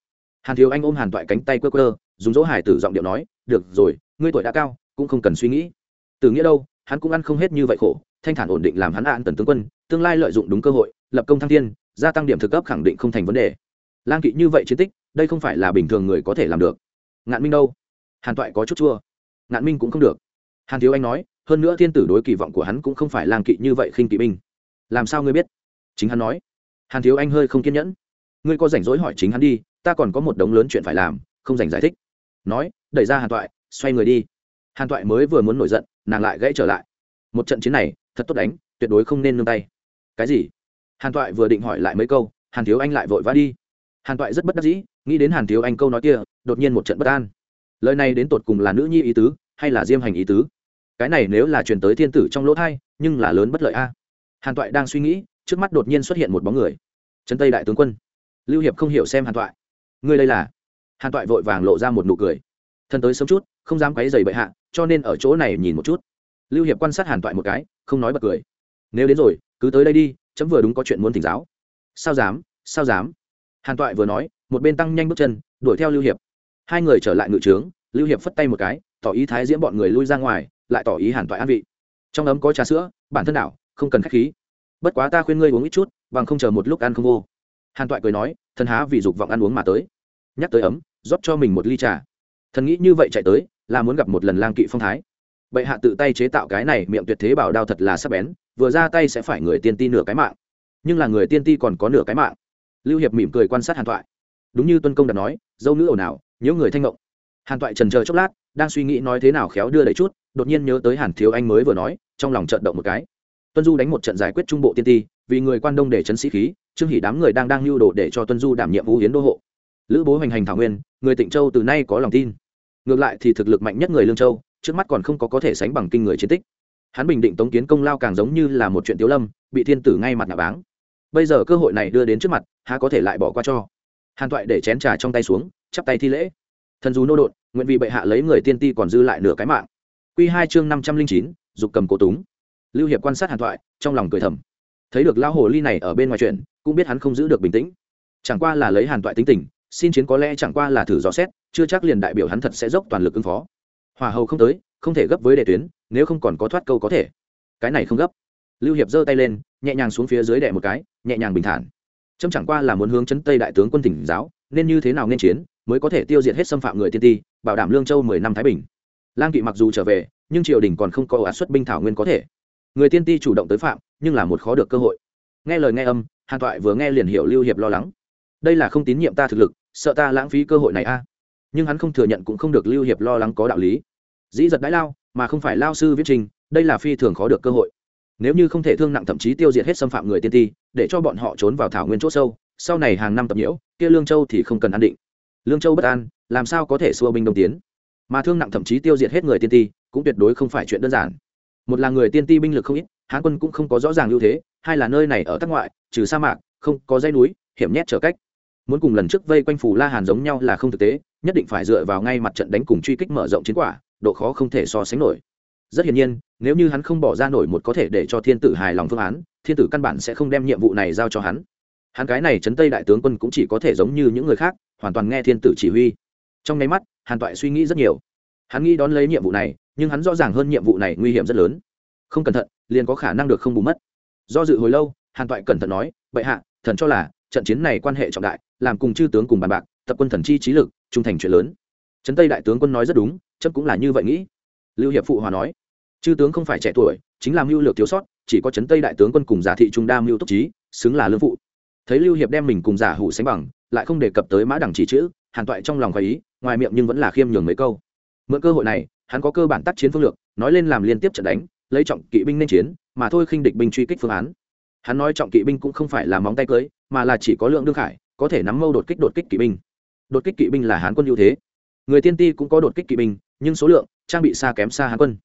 S1: Hàn thiếu anh ôm hàn toại cánh tay quơ quơ, dùng dỗ hải tử giọng điệu nói, được rồi, ngươi tuổi đã cao, cũng không cần suy nghĩ. Từ nghĩa đâu, hắn cũng ăn không hết như vậy khổ, thanh thản ổn định làm hắn ạn tần tướng quân, tương lai lợi dụng đúng cơ hội lập công thăng thiên, gia tăng điểm thực cấp khẳng định không thành vấn đề. Lang kỵ như vậy chiến tích, đây không phải là bình thường người có thể làm được. Ngạn minh đâu? Hàn toại có chút chua. Ngạn minh cũng không được. Hàn thiếu anh nói, hơn nữa thiên tử đối kỳ vọng của hắn cũng không phải lang kỵ như vậy khinh kỵ binh. Làm sao ngươi biết? Chính hắn nói. Hàn thiếu anh hơi không kiên nhẫn. Ngươi có rảnh rỗi hỏi chính hắn đi, ta còn có một đống lớn chuyện phải làm, không dành giải thích. Nói, đẩy ra hàn toại, xoay người đi. Hàn toại mới vừa muốn nổi giận, nàng lại gãy trở lại. Một trận chiến này, thật tốt đánh, tuyệt đối không nên nương tay. Cái gì? Hàn toại vừa định hỏi lại mấy câu, hàn thiếu anh lại vội vã đi. Hàn toại rất bất đắc dĩ, nghĩ đến hàn thiếu anh câu nói kia, đột nhiên một trận bất an. Lời này đến tột cùng là nữ nhi ý tứ, hay là diêm hành ý tứ? Cái này nếu là truyền tới thiên tử trong lỗ thai, nhưng là lớn bất lợi a. Hàn toại đang suy nghĩ, trước mắt đột nhiên xuất hiện một bóng người. Trấn tây đại tướng quân. Lưu hiệp không hiểu xem hàn toại. Ngươi đây là? Hàn toại vội vàng lộ ra một nụ cười. Thân tới sớm chút, không dám quấy dày bệ hạ, cho nên ở chỗ này nhìn một chút. Lưu hiệp quan sát hàn toại một cái, không nói bật cười. Nếu đến rồi cứ tới đây đi, chấm vừa đúng có chuyện muốn thỉnh giáo. Sao dám sao dám? Hàn toại vừa nói, một bên tăng nhanh bước chân, đuổi theo lưu hiệp. Hai người trở lại ngự trướng, lưu hiệp phất tay một cái, tỏ ý thái diễm bọn người lui ra ngoài, lại tỏ ý hàn toại an vị. Trong ấm có trà sữa, bản thân đảo, không cần k h á c h khí. Bất quá ta khuyên ngươi uống ít chút, bằng không chờ một lúc ăn không vô. Hàn toại cười nói thần há vì dục vọng ăn uống mà tới. Nhắc tới ấm, rót cho mình một ly trà. Thần nghĩ như vậy chạy tới, là muốn gặp một lần lang kỵ phong thái. Bệ hạ tự tay chế tạo cái này miệng tuyệt thế bảo đao thật là sắc bén vừa ra tay sẽ phải người tiên ti nửa cái mạng. Nhưng là người tiên ti còn có nửa cái mạng. Lưu hiệp mỉm cười quan sát hàn toại đúng như tuân công đã nói, dâu nữ ồn ào, nhớ người thanh ngộng. Hàn toại trần chờ chốc lát, đang suy nghĩ nói thế nào khéo đưa đẩy chút, đột nhiên nhớ tới hàn thiếu anh mới vừa nói, trong lòng trận động một cái. Tuân du đánh một trận giải quyết trung bộ tiên ti, vì người quan đông để chấn sĩ khí, trương hỉ đám người đang đang lưu đồ để cho tuân du đảm nhiệm vũ hiến đô hộ. Lữ bố hoành hành thảo nguyên, người tịnh châu từ nay có lòng tin. Ngược lại thì thực lực mạnh nhất người lương châu, trước mắt còn không có có thể sánh bằng kinh người chiến tích hắn bình định tống kiến công lao càng giống như là một chuyện tiếu lâm, bị thiên tử ngay mặt nạ báng. Bây giờ cơ hội này đưa đến trước mặt, há có thể lại bỏ qua cho. Hàn toại để chén trà trong tay xuống, chắp tay thi lễ. Thần dù nô đột, nguyện vì bệ hạ lấy người tiên ti còn dư lại nửa cái mạng. Q hai chương năm trăm linh chín, dục cầm cổ túng. Lưu hiệp quan sát hàn thoại, trong lòng cười thầm. Thấy được lao hồ ly này ở bên ngoài chuyện, cũng biết hắn không giữ được bình tĩnh. Chẳng qua là lấy hàn toại tính tình, xin chiến có lẽ chẳng qua là thử dò xét, chưa chắc liền đại biểu hắn thật sẽ dốc toàn lực ứng phó. Hòa hầu không tới, không thể gấp với đệ tuyến nếu không còn có thoát câu có thể. Cái này không gấp. Lưu hiệp giơ tay lên, nhẹ nhàng xuống phía dưới đè một cái, nhẹ nhàng bình thản. Trâm chẳng qua là muốn hướng chấn tây đại tướng quân tỉnh giáo, nên như thế nào nên chiến, mới có thể tiêu diệt hết xâm phạm người tiên ti, bảo đảm lương châu mười năm thái bình. Lang kỵ mặc dù trở về, nhưng triều đình còn không có ổ xuất binh thảo nguyên có thể. Người tiên ti chủ động tới phạm, nhưng là một khó được cơ hội. Nghe lời nghe âm, hàn toại vừa nghe liền hiểu lưu hiệp lo lắng. Đây là không tín nhiệm ta thực lực, sợ ta lãng phí cơ hội này a. Nhưng hắn không thừa nhận cũng không được lưu hiệp lo lắng có đạo lý dĩ giật đãi lao, mà không phải lao sư viết trình, đây là phi thường khó được cơ hội. Nếu như không thể thương nặng thậm chí tiêu diệt hết xâm phạm người tiên ti, để cho bọn họ trốn vào thảo nguyên c h ỗ sâu, sau này hàng năm tập nhiễu, kia lương châu thì không cần an định. Lương châu bất an, làm sao có thể xua binh đông tiến? Mà thương nặng thậm chí tiêu diệt hết người tiên ti, cũng tuyệt đối không phải chuyện đơn giản. Một là người tiên ti binh lực không ít, hán quân cũng không có rõ ràng ưu thế, hai là nơi này ở tắc ngoại, trừ sa mạc, không có dây núi, hiểm nhét trở cách. Muốn cùng lần trước vây quanh phủ la hàn giống nhau là không thực tế, nhất định phải dựa vào ngay mặt trận đánh cùng truy kích mở rộng chiến quả độ khó không thể so sánh nổi. Rất hiển nhiên, nếu như hắn không bỏ ra nổi một có thể để cho thiên tử hài lòng phương án, thiên tử căn bản sẽ không đem nhiệm vụ này giao cho hắn. Hắn cái này chấn tây đại tướng quân cũng chỉ có thể giống như những người khác, hoàn toàn nghe thiên tử chỉ huy. Trong nháy mắt, hàn toại suy nghĩ rất nhiều. Hắn nghĩ đón lấy nhiệm vụ này, nhưng hắn rõ ràng hơn nhiệm vụ này nguy hiểm rất lớn. Không cẩn thận, liền có khả năng được không bù mất. Do dự hồi lâu, hàn toại cẩn thận nói, bệ hạ, thần cho là, trận chiến này quan hệ trọng đại, làm cùng chư tướng cùng bàn bạc, tập quân thần chi trí lực, trung thành chuyện lớn. Trấn tây đại tướng quân nói rất đúng chấp cũng là như vậy nghĩ. Lưu hiệp phụ hòa nói, chư tướng không phải trẻ tuổi, chính là mưu lược thiếu sót, chỉ có trấn tây đại tướng quân cùng giả thị trung đa mưu túc trí, xứng là lương phụ. Thấy lưu hiệp đem mình cùng giả hủ sánh bằng, lại không đề cập tới mã đẳng chỉ chữ, hàn toại trong lòng khoái ý, ngoài miệng nhưng vẫn là khiêm nhường mấy câu. Mượn cơ hội này, hắn có cơ bản tác chiến phương lược, nói lên làm liên tiếp trận đánh, lấy trọng kỵ binh nên chiến, mà thôi khinh địch binh truy kích phương án. Hắn nói trọng kỵ binh cũng không phải là móng tay cưới, mà là chỉ có lượng đương khải, có thể nắm mâu đột kích đột kích kỵ binh. Đột kích kỵ binh là hán quân ưu thế người tiên ti cũng có đột kích kỵ binh, nhưng số lượng, trang bị xa kém xa hán quân.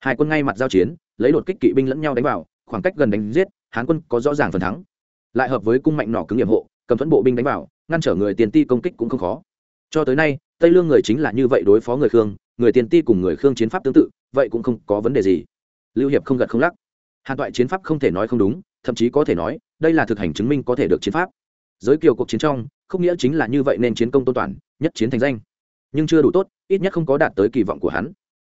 S1: Hai quân ngay mặt giao chiến, lấy đột kích kỵ binh lẫn nhau đánh vào, khoảng cách gần đánh giết, hán quân có rõ ràng phần thắng. Lại hợp với cung mạnh nỏ cứng nghiệm hộ, cầm thuẫn bộ binh đánh vào, ngăn trở người tiền ti công kích cũng không khó. Cho tới nay, tây lương người chính là như vậy đối phó người khương, người tiền ti cùng người khương chiến pháp tương tự, vậy cũng không có vấn đề gì. Lưu hiệp không gật không lắc. Hàn toại chiến pháp không thể nói không đúng, thậm chí có thể nói, đây là thực hành chứng minh có thể được chiến pháp. Giới kiều cuộc chiến trong không nghĩa chính là như vậy nên chiến công tôn toàn, nhất chiến thành danh nhưng chưa đủ tốt, ít nhất không có đạt tới kỳ vọng của hắn.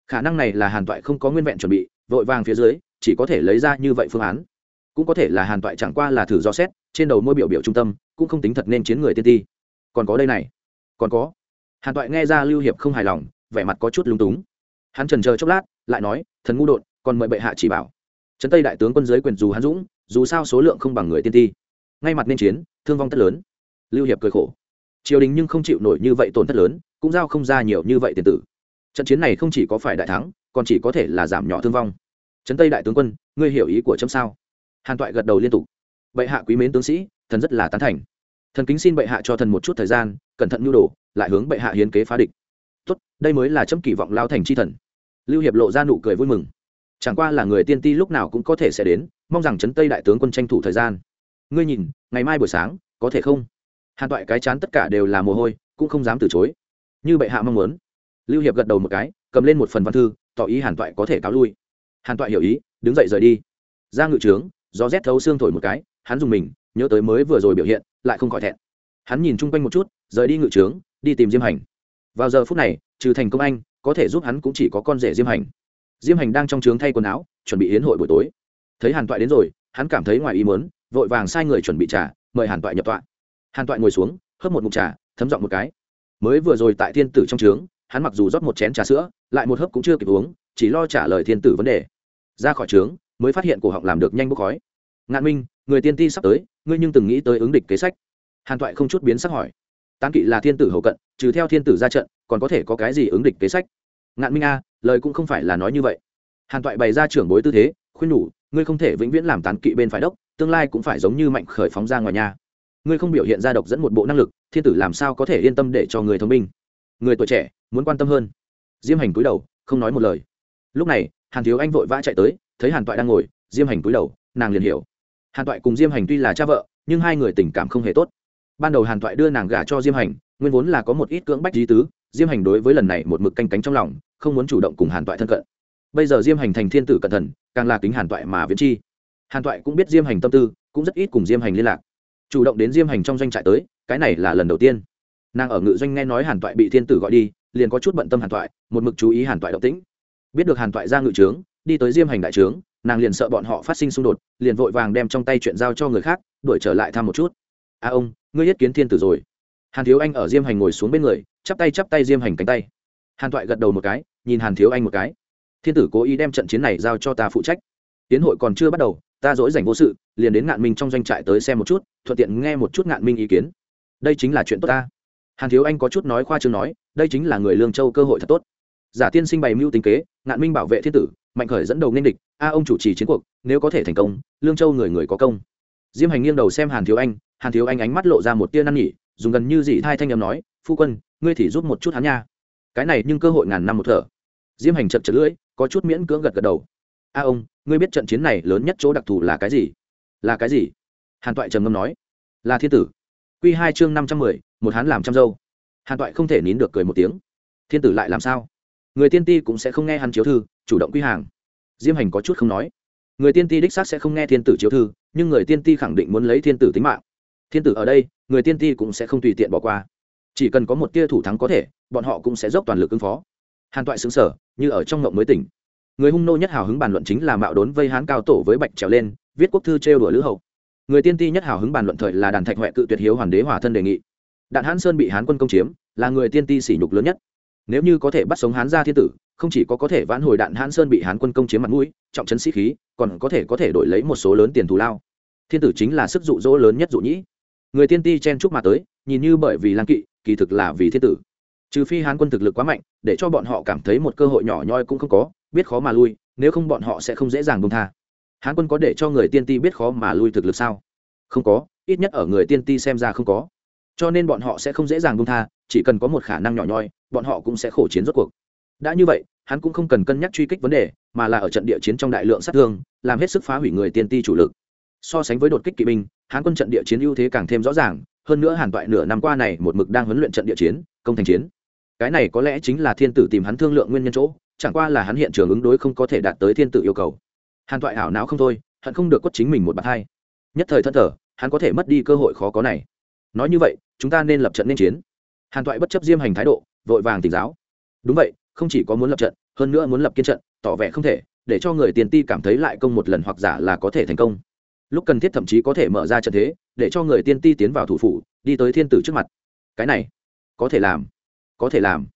S1: Khả năng này là hàn toại không có nguyên vẹn chuẩn bị, vội vàng phía dưới, chỉ có thể lấy ra như vậy phương án. Cũng có thể là hàn toại chẳng qua là thử do xét, trên đầu môi biểu biểu trung tâm, cũng không tính thật nên chiến người tiên ti. Còn có đây này. Còn có. Hàn toại nghe ra lưu hiệp không hài lòng, vẻ mặt có chút lúng túng. Hắn trần chờ chốc lát, lại nói, thần ngu đột, còn mời bệ hạ chỉ bảo. Trấn tây đại tướng quân giới quyền dù hắn dũng, dù sao số lượng không bằng người tiên ti. Ngay mặt nên chiến, thương vong tất lớn. Lưu hiệp cười khổ triều đình nhưng không chịu nổi như vậy tổn thất lớn, cũng giao không ra nhiều như vậy tiền tử. Trận chiến này không chỉ có phải đại thắng, còn chỉ có thể là giảm nhỏ thương vong. Trấn tây đại tướng quân, ngươi hiểu ý của chấm sao? Hàn toại gật đầu liên tục. Bệ hạ quý mến tướng sĩ, thần rất là tán thành. Thần kính xin bệ hạ cho thần một chút thời gian, cẩn thận nhu đồ, lại hướng bệ hạ hiến kế phá địch. Tốt, đây mới là chấm kỳ vọng lao thành c h i thần. Lưu hiệp lộ ra nụ cười vui mừng. Chẳng qua là người tiên ti lúc nào cũng có thể sẽ đến, mong rằng trấn tây đại tướng quân tranh thủ thời gian. Ngươi nhìn, ngày mai buổi sáng, có thể không? Hàn toại cái chán tất cả đều là mồ hôi, cũng không dám từ chối. Như bệ hạ mong muốn. Lưu hiệp gật đầu một cái, cầm lên một phần văn thư, tỏ ý hàn toại có thể cáo lui. Hàn toại hiểu ý, đứng dậy rời đi. Ra ngự trướng, gió rét thấu xương thổi một cái, hắn dùng mình, nhớ tới mới vừa rồi biểu hiện, lại không khỏi thẹn. Hắn nhìn chung quanh một chút, rời đi ngự trướng, đi tìm diêm hành. Vào giờ phút này, trừ thành công anh, có thể giúp hắn cũng chỉ có con rể diêm hành. Diêm hành đang trong trướng thay quần áo, chuẩn bị yến hội buổi tối. Thấy hàn toại đến rồi, hắn cảm thấy ngoài ý mớn vội vàng sai người chuẩn bị trà, mời hàn toại nhập tọa hàn toại ngồi xuống, hớp một mục trà, thấm dọn một cái. Mới vừa rồi tại thiên tử trong trướng, hắn mặc dù rót một chén trà sữa, lại một hớp cũng chưa kịp uống, chỉ lo trả lời thiên tử vấn đề. Ra khỏi trướng, mới phát hiện cổ họng làm được nhanh bốc khói. Ngạn minh, người tiên ti sắp tới, ngươi nhưng từng nghĩ tới ứng địch kế sách? Hàn toại không chút biến sắc hỏi. Tán kỵ là thiên tử hậu cận, trừ theo thiên tử ra trận, còn có thể có cái gì ứng địch kế sách? Ngạn minh a, lời cũng không phải là nói như vậy. Hàn toại bày ra trưởng bối tư thế, khuyên nhủ, ngươi không thể vĩnh viễn làm tán kỵ bên phải đốc, tương lai cũng phải giống như mạnh khởi phóng ra ngoài nhà ngươi không biểu hiện ra độc dẫn một bộ năng lực, thiên tử làm sao có thể yên tâm để cho người thông minh? Người tuổi trẻ, muốn quan tâm hơn. Diêm hành cúi đầu, không nói một lời. Lúc này, hàn thiếu anh vội vã chạy tới, thấy hàn toại đang ngồi, diêm hành cúi đầu, nàng liền hiểu. Hàn toại cùng diêm hành tuy là cha vợ, nhưng hai người tình cảm không hề tốt. Ban đầu hàn toại đưa nàng gả cho diêm hành, nguyên vốn là có một ít cưỡng bách lý tứ, diêm hành đối với lần này một mực canh cánh trong lòng, không muốn chủ động cùng hàn toại thân cận. Bây giờ diêm hành thành thiên tử cẩn thận, càng là kính hàn toại mà viễn chi. Hàn toại cũng biết diêm hành tâm tư, cũng rất ít cùng diêm hành liên lạc chủ động đến diêm hành trong doanh trại tới, cái này là lần đầu tiên. Nàng ở ngự doanh nghe nói hàn toại bị thiên tử gọi đi, liền có chút bận tâm hàn toại, một mực chú ý hàn toại động tĩnh. Biết được hàn toại ra ngự trướng, đi tới diêm hành đại trướng, nàng liền sợ bọn họ phát sinh xung đột, liền vội vàng đem trong tay chuyện giao cho người khác, đuổi trở lại thăm một chút. A ông, ngươi yết kiến thiên tử rồi. Hàn thiếu anh ở diêm hành ngồi xuống bên người, chắp tay chắp tay diêm hành cánh tay. Hàn toại gật đầu một cái, nhìn hàn thiếu anh một cái. Thiên tử cố ý đem trận chiến này giao cho ta phụ trách. Tiến hội còn chưa bắt đầu ta dỗi dành vô sự, liền đến ngạn minh trong doanh trại tới xem một chút, thuận tiện nghe một chút ngạn minh ý kiến. Đây chính là chuyện tốt ta. Hàn thiếu anh có chút nói khoa chương nói, đây chính là người lương châu cơ hội thật tốt. Giả tiên sinh bày mưu tính kế, ngạn minh bảo vệ thiên tử, mạnh khởi dẫn đầu nên địch, a ông chủ trì chiến cuộc, nếu có thể thành công, lương châu người người có công. Diêm hành nghiêng đầu xem hàn thiếu anh, hàn thiếu anh ánh mắt lộ ra một tia năn nhỉ dùng gần như dị thai thanh âm nói, phu quân, ngươi thì giúp một chút hắn nha. Cái này nhưng cơ hội ngàn năm một thở. Diêm hành chật chật lưỡi, có chút miễn cưỡng gật gật đầu. A ông ngươi biết trận chiến này lớn nhất chỗ đặc thù là cái gì? Là cái gì? Hàn toại trầm ngâm nói. Là thiên tử. Q hai chương năm trăm mười, một hán làm trăm dâu. Hàn toại không thể nín được cười một tiếng. Thiên tử lại làm sao? Người tiên ti cũng sẽ không nghe hắn chiếu thư, chủ động quy hàng. Diêm hành có chút không nói. Người tiên ti đích xác sẽ không nghe thiên tử chiếu thư, nhưng người tiên ti khẳng định muốn lấy thiên tử tính mạng. Thiên tử ở đây, người tiên ti cũng sẽ không tùy tiện bỏ qua. Chỉ cần có một tia thủ thắng có thể, bọn họ cũng sẽ dốc toàn lực ứng phó. Hàn toại xứng sở như ở trong ngộng mới tỉnh người hung nô nhất hào hứng bàn luận chính là mạo đốn vây hán cao tổ với bạch trèo lên, viết quốc thư trêu đùa lữ hậu. Người tiên ti nhất hào hứng bàn luận thời là đàn thạch huệ cự tuyệt hiếu hoàn đế hỏa thân đề nghị. Đạn hán sơn bị hán quân công chiếm, là người tiên ti sỉ nhục lớn nhất. Nếu như có thể bắt sống hán gia thiên tử, không chỉ có có thể vãn hồi đạn hán sơn bị hán quân công chiếm mặt mũi, trọng trấn sĩ khí, còn có thể có thể đổi lấy một số lớn tiền thù lao. Thiên tử chính là sức dụ dỗ lớn nhất dụ nhĩ. Người tiên ti chen chúc mà tới, nhìn như bởi vì lang kỵ, kỳ thực là vì thiên tử. Trừ phi hán quân thực lực quá mạnh, để cho bọn họ cảm thấy một cơ hội nhỏ nhoi cũng không có biết khó mà lui, nếu không bọn họ sẽ không dễ dàng bông tha. Hán quân có để cho người tiên ti biết khó mà lui thực lực sao? Không có, ít nhất ở người tiên ti xem ra không có. Cho nên bọn họ sẽ không dễ dàng bông tha, chỉ cần có một khả năng nhỏ nhoi, bọn họ cũng sẽ khổ chiến rốt cuộc. Đã như vậy, hắn cũng không cần cân nhắc truy kích vấn đề, mà là ở trận địa chiến trong đại lượng sát thương, làm hết sức phá hủy người tiên ti chủ lực. So sánh với đột kích kỵ binh, hán quân trận địa chiến ưu thế càng thêm rõ ràng, hơn nữa hàn toại nửa năm qua này một mực đang huấn luyện trận địa chiến, công thành chiến. Cái này có lẽ chính là thiên tử tìm hắn thương lượng nguyên nhân chỗ chẳng qua là hắn hiện trường ứng đối không có thể đạt tới thiên tử yêu cầu. Hàn toại ảo não không thôi, hận không được quất chính mình một bàn hai nhất thời thân thở, hắn có thể mất đi cơ hội khó có này. Nói như vậy, chúng ta nên lập trận nên chiến. Hàn toại bất chấp diêm hành thái độ, vội vàng tỉnh giáo. Đúng vậy, không chỉ có muốn lập trận, hơn nữa muốn lập kiên trận, tỏ vẻ không thể, để cho người tiền ti cảm thấy lại công một lần hoặc giả là có thể thành công. Lúc cần thiết thậm chí có thể mở ra trận thế, để cho người tiên ti tiến vào thủ phủ, đi tới thiên tử trước mặt. Cái này, có thể làm, có thể làm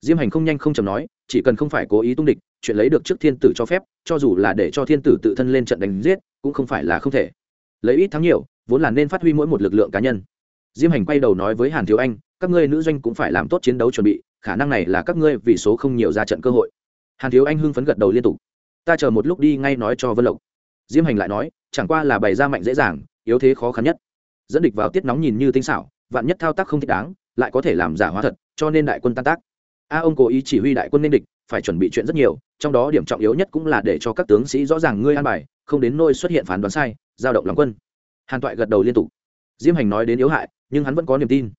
S1: diêm hành không nhanh không chầm nói, chỉ cần không phải cố ý tung địch, chuyện lấy được trước thiên tử cho phép, cho dù là để cho thiên tử tự thân lên trận đánh giết, cũng không phải là không thể. Lấy ít thắng nhiều, vốn là nên phát huy mỗi một lực lượng cá nhân. Diêm hành quay đầu nói với hàn thiếu anh, các ngươi nữ doanh cũng phải làm tốt chiến đấu chuẩn bị, khả năng này là các ngươi vì số không nhiều ra trận cơ hội. Hàn thiếu anh hưng phấn gật đầu liên tục. Ta chờ một lúc đi ngay nói cho vân lộc. Diêm hành lại nói, chẳng qua là bày ra mạnh dễ dàng, yếu thế khó khăn nhất. Dẫn địch vào tiết nóng nhìn như tinh xảo, vạn nhất thao tác không thích đáng, lại có thể làm giả hóa thật, cho nên đại quân tan tác a ông cố ý chỉ huy đại quân nên địch phải chuẩn bị chuyện rất nhiều trong đó điểm trọng yếu nhất cũng là để cho các tướng sĩ rõ ràng ngươi an bài không đến nôi xuất hiện phán đoán sai giao động lòng quân. Hàn toại gật đầu liên tục. Diêm hành nói đến yếu hại nhưng hắn vẫn có niềm tin.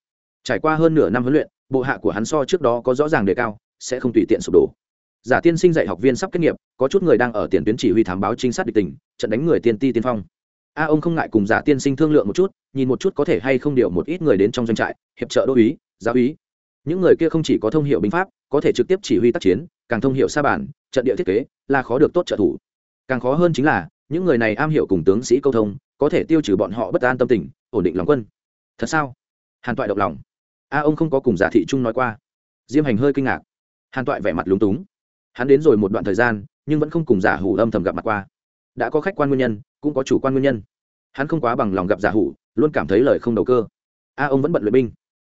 S1: Trải qua hơn nửa năm huấn luyện bộ hạ của hắn so trước đó có rõ ràng đề cao sẽ không tùy tiện sụp đổ. Giả tiên sinh dạy học viên sắp kết nghiệp có chút người đang ở tiền tuyến chỉ huy thám báo trinh sát địch tình trận đánh người tiên ti tiên phong. A ông không ngại cùng giả tiên sinh thương lượng một chút nhìn một chút có thể hay không điều một ít người đến trong doanh trại hiệp trợ đô ý, giáo úy những người kia không chỉ có thông hiệu binh pháp, có thể trực tiếp chỉ huy tác chiến, càng thông hiệu sa bản trận địa thiết kế, là khó được tốt trợ thủ. Càng khó hơn chính là, những người này am hiểu cùng tướng sĩ câu thông, có thể tiêu trừ bọn họ bất an tâm tình, ổn định lòng quân. Thật sao? Hàn toại động lòng. A ông không có cùng giả thị trung nói qua. Diêm hành hơi kinh ngạc. Hàn toại vẻ mặt lúng túng. Hắn đến rồi một đoạn thời gian, nhưng vẫn không cùng giả hủ âm thầm gặp mặt qua. Đã có khách quan nguyên nhân, cũng có chủ quan nguyên nhân. Hắn không quá bằng lòng gặp giả hủ, luôn cảm thấy lời không đầu cơ. A ông vẫn bận luyện binh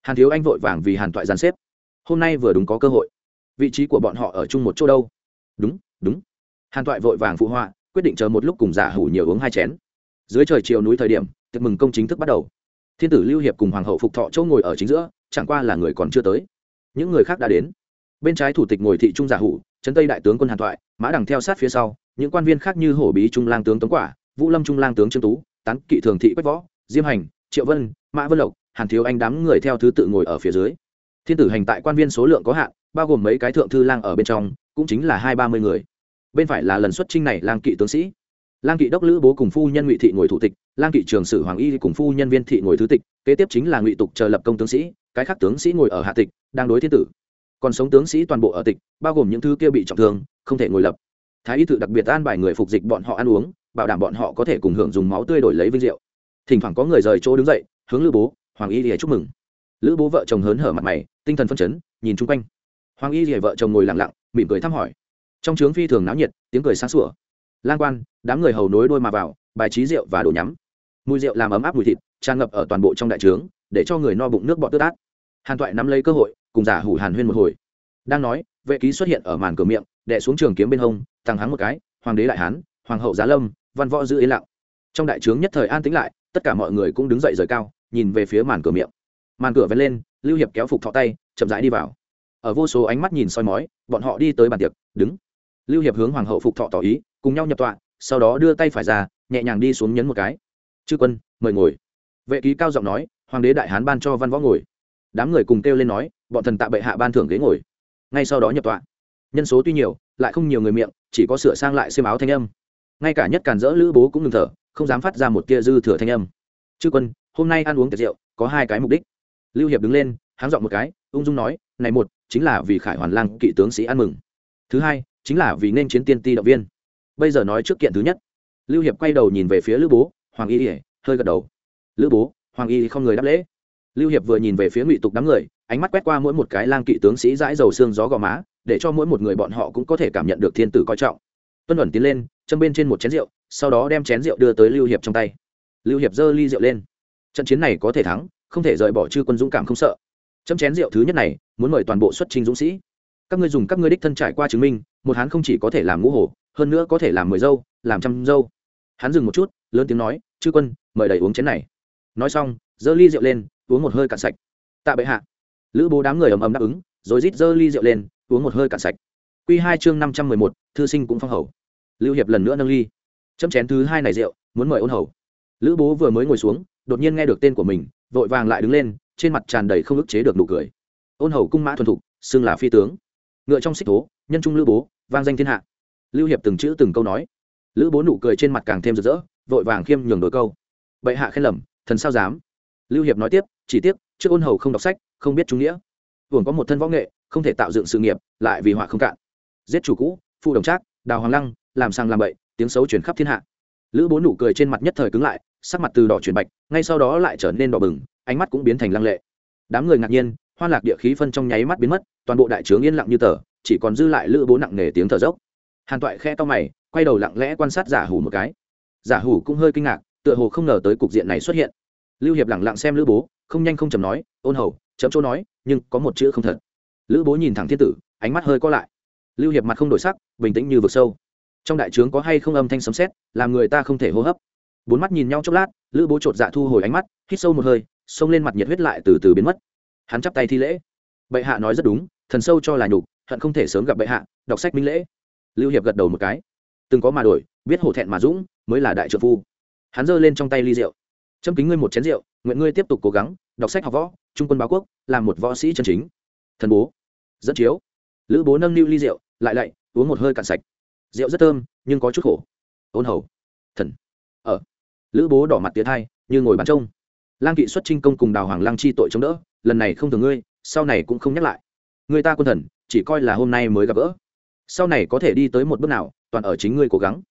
S1: hàn thiếu anh vội vàng vì hàn toại giàn xếp. Hôm nay vừa đúng có cơ hội. Vị trí của bọn họ ở chung một chỗ đâu? Đúng đúng. Hàn toại vội vàng phụ họa quyết định chờ một lúc cùng giả hủ nhiều uống hai chén. Dưới trời chiều núi thời điểm tiệc mừng công chính thức bắt đầu. Thiên tử lưu hiệp cùng hoàng hậu phục thọ châu ngồi ở chính giữa chẳng qua là người còn chưa tới. Những người khác đã đến. Bên trái thủ tịch ngồi thị trung giả hủ trấn tây đại tướng quân hàn Toại, mã đằng theo sát phía sau những quan viên khác như hổ bí trung lang tướng tống quả vũ lâm trung lang tướng trương tú tán kỵ thường thị quách võ diêm hành triệu vân mã vân lộc hàn thiếu anh đám người theo thứ tự ngồi ở phía dưới. Thiên tử hành tại quan viên số lượng có hạn, bao gồm mấy cái thượng thư lang ở bên trong, cũng chính là hai ba mươi người. Bên phải là lần xuất trinh này lang kỵ tướng sĩ. Lang kỵ đốc lữ bố cùng phu nhân ngụy thị ngồi thủ tịch, lang kỵ trường sử hoàng y cùng phu nhân viên thị ngồi thứ tịch, kế tiếp chính là ngụy tục chờ lập công tướng sĩ, cái khác tướng sĩ ngồi ở hạ tịch, đang đối thiên tử. Còn sống tướng sĩ toàn bộ ở tịch, bao gồm những thứ kia bị trọng thương, không thể ngồi lập. Thái y tự đặc biệt an bài người phục dịch bọn họ ăn uống, bảo đảm bọn họ có thể cùng hưởng dùng máu tươi đổi lấy vinh rượu thỉnh thoảng có người rời chỗ đứng dậy, hướng lữ bố hoàng y lìa chúc mừng. Lữ bố vợ chồng hớn hở mặt mày, tinh thần phân chấn, nhìn chung quanh. Hoàng y lìa vợ chồng ngồi lặng lặng, mỉm cười thăm hỏi. Trong trướng phi thường náo nhiệt, tiếng cười sáng sủa. Lan quan, đám người hầu nối đôi mà vào, bài trí rượu và đồ nhắm. Mùi rượu làm ấm áp mùi thịt, tràn ngập ở toàn bộ trong đại trướng, để cho người no bụng nước bọt tước át hàn toại nắm lấy cơ hội, cùng giả hủ hàn huyên một hồi. Đang nói, vệ ký xuất hiện ở màn cửa miệng đệ xuống trường kiếm bên hông tăng hắng một cái, hoàng đế đại hán, hoàng hậu giá lâm, văn võ giữ yên lặng. Trong đại trướng nhất thời an tĩnh lại, tất cả mọi người cũng đứng dậy rời cao nhìn về phía màn cửa miệng. Màn cửa vén lên, lưu hiệp kéo phục thọ tay, chậm rãi đi vào. Ở vô số ánh mắt nhìn soi mói, bọn họ đi tới bàn tiệc, đứng. Lưu hiệp hướng hoàng hậu phục thọ tỏ ý, cùng nhau nhập tọa, sau đó đưa tay phải ra, nhẹ nhàng đi xuống nhấn một cái. Chư quân, mời ngồi. Vệ ký cao giọng nói, hoàng đế đại hán ban cho văn võ ngồi. Đám người cùng kêu lên nói, bọn thần tạ bệ hạ ban thưởng ghế ngồi. Ngay sau đó nhập tọa. Nhân số tuy nhiều, lại không nhiều người miệng, chỉ có sửa sang lại xiêm áo thanh âm. Ngay cả nhất càn dỡ lữ bố cũng ngừng thở, không dám phát ra một tia dư thừa thanh âm. Chư quân hôm nay ăn uống tiệc rượu có hai cái mục đích. Lưu hiệp đứng lên, háng dọn một cái, ung dung nói, này một, chính là vì khải hoàn lang kỵ tướng sĩ ăn mừng. Thứ hai, chính là vì nên chiến tiên ti động viên. Bây giờ nói trước kiện thứ nhất. Lưu hiệp quay đầu nhìn về phía lữ bố, hoàng y ỉa hơi gật đầu. Lữ bố, hoàng y không người đáp lễ. Lưu hiệp vừa nhìn về phía ngụy tục đám người, ánh mắt quét qua mỗi một cái lang kỵ tướng sĩ dãi dầu xương gió gò má, để cho mỗi một người bọn họ cũng có thể cảm nhận được thiên tử coi trọng. Tuân ẩn tiến lên, châm bên trên một chén rượu, sau đó đem chén rượu đưa tới lưu hiệp trong tay. Lưu hiệp giơ ly rượu lên trận chiến này có thể thắng, không thể rời bỏ chư quân dũng cảm không sợ. Chấm chén rượu thứ nhất này, muốn mời toàn bộ xuất trình dũng sĩ. Các ngươi dùng các ngươi đích thân trải qua chứng minh, một hán không chỉ có thể làm ngũ hổ, hơn nữa có thể làm mười dâu, làm trăm dâu. Hắn dừng một chút, lớn tiếng nói, chư quân, mời đầy uống chén này. Nói xong, giơ ly rượu lên, uống một hơi cạn sạch. Tạ bệ hạ. Lữ bố đám người ầm ầm đáp ứng, rồi rít giơ ly rượu lên, uống một hơi cạn sạch. Q hai chương năm trăm mười một, thư sinh cũng phong hầu. Lưu hiệp lần nữa nâng ly. Chấm chén thứ hai này rượu, muốn mời ôn hầu. Lữ bố vừa mới ngồi xuống đột nhiên nghe được tên của mình, vội vàng lại đứng lên, trên mặt tràn đầy không ức chế được nụ cười. Ôn hầu cung mã thuần thục, xưng là phi tướng. Ngựa trong xích thố, nhân trung lữ bố, vang danh thiên hạ. Lưu hiệp từng chữ từng câu nói. Lữ bố nụ cười trên mặt càng thêm rực rỡ, vội vàng khiêm nhường đôi câu. Bệ hạ khen lầm, thần sao dám? Lưu hiệp nói tiếp, chỉ tiếc, trước ôn hầu không đọc sách, không biết trung nghĩa. Hưởng có một thân võ nghệ, không thể tạo dựng sự nghiệp, lại vì họa không cạn. Giết chủ cũ, phụ đồng trác, đào hoàng lăng, làm sang làm bậy, tiếng xấu chuyển khắp thiên hạ. Lữ bố nụ cười trên mặt nhất thời cứng lại sắc mặt từ đỏ chuyển bạch, ngay sau đó lại trở nên đỏ bừng, ánh mắt cũng biến thành lăng lệ. Đám người ngạc nhiên hoa lạc địa khí phân trong nháy mắt biến mất, toàn bộ đại trướng yên lặng như tờ, chỉ còn dư lại lữ bố nặng nề tiếng thở dốc. Hàn toại khe to mày, quay đầu lặng lẽ quan sát giả hủ một cái. Giả hủ cũng hơi kinh ngạc, tựa hồ không ngờ tới cục diện này xuất hiện. Lưu hiệp lẳng lặng xem lữ bố, không nhanh không chầm nói, ôn hầu chấm chỗ nói, nhưng có một chữ không thật. Lữ bố nhìn thẳng thiên tử, ánh mắt hơi co lại. Lưu hiệp mặt không đổi sắc, bình tĩnh như vực sâu. Trong đại trướng có hay không âm thanh sấm sét, làm người ta không thể hô hấp bốn mắt nhìn nhau chốc lát, lữ bố chột dạ thu hồi ánh mắt, hít sâu một hơi, xông lên mặt nhiệt huyết lại từ từ biến mất. Hắn chắp tay thi lễ. Bệ hạ nói rất đúng, thần sâu cho là nhục, hận không thể sớm gặp bệ hạ, đọc sách minh lễ. Lưu hiệp gật đầu một cái. Từng có mà đổi, biết hổ thẹn mà dũng, mới là đại trợ phu. Hắn giơ lên trong tay ly rượu. Châm kính ngươi một chén rượu, nguyện ngươi tiếp tục cố gắng, đọc sách học võ, trung quân báo quốc, làm một võ sĩ chân chính. Thần bố. Dẫn chiếu. Lữ bố nâng niu ly rượu, lại lạy, uống một hơi cạn sạch. Rượu rất thơm, nhưng có chút khổ. Ôn hầu. Thần. Ở lữ bố đỏ mặt tiến thai, như ngồi bàn trông. Lang kỵ xuất trinh công cùng đào hoàng lang chi tội chống đỡ, lần này không thường ngươi, sau này cũng không nhắc lại. Người ta quân thần, chỉ coi là hôm nay mới gặp gỡ. Sau này có thể đi tới một bước nào, toàn ở chính ngươi cố gắng.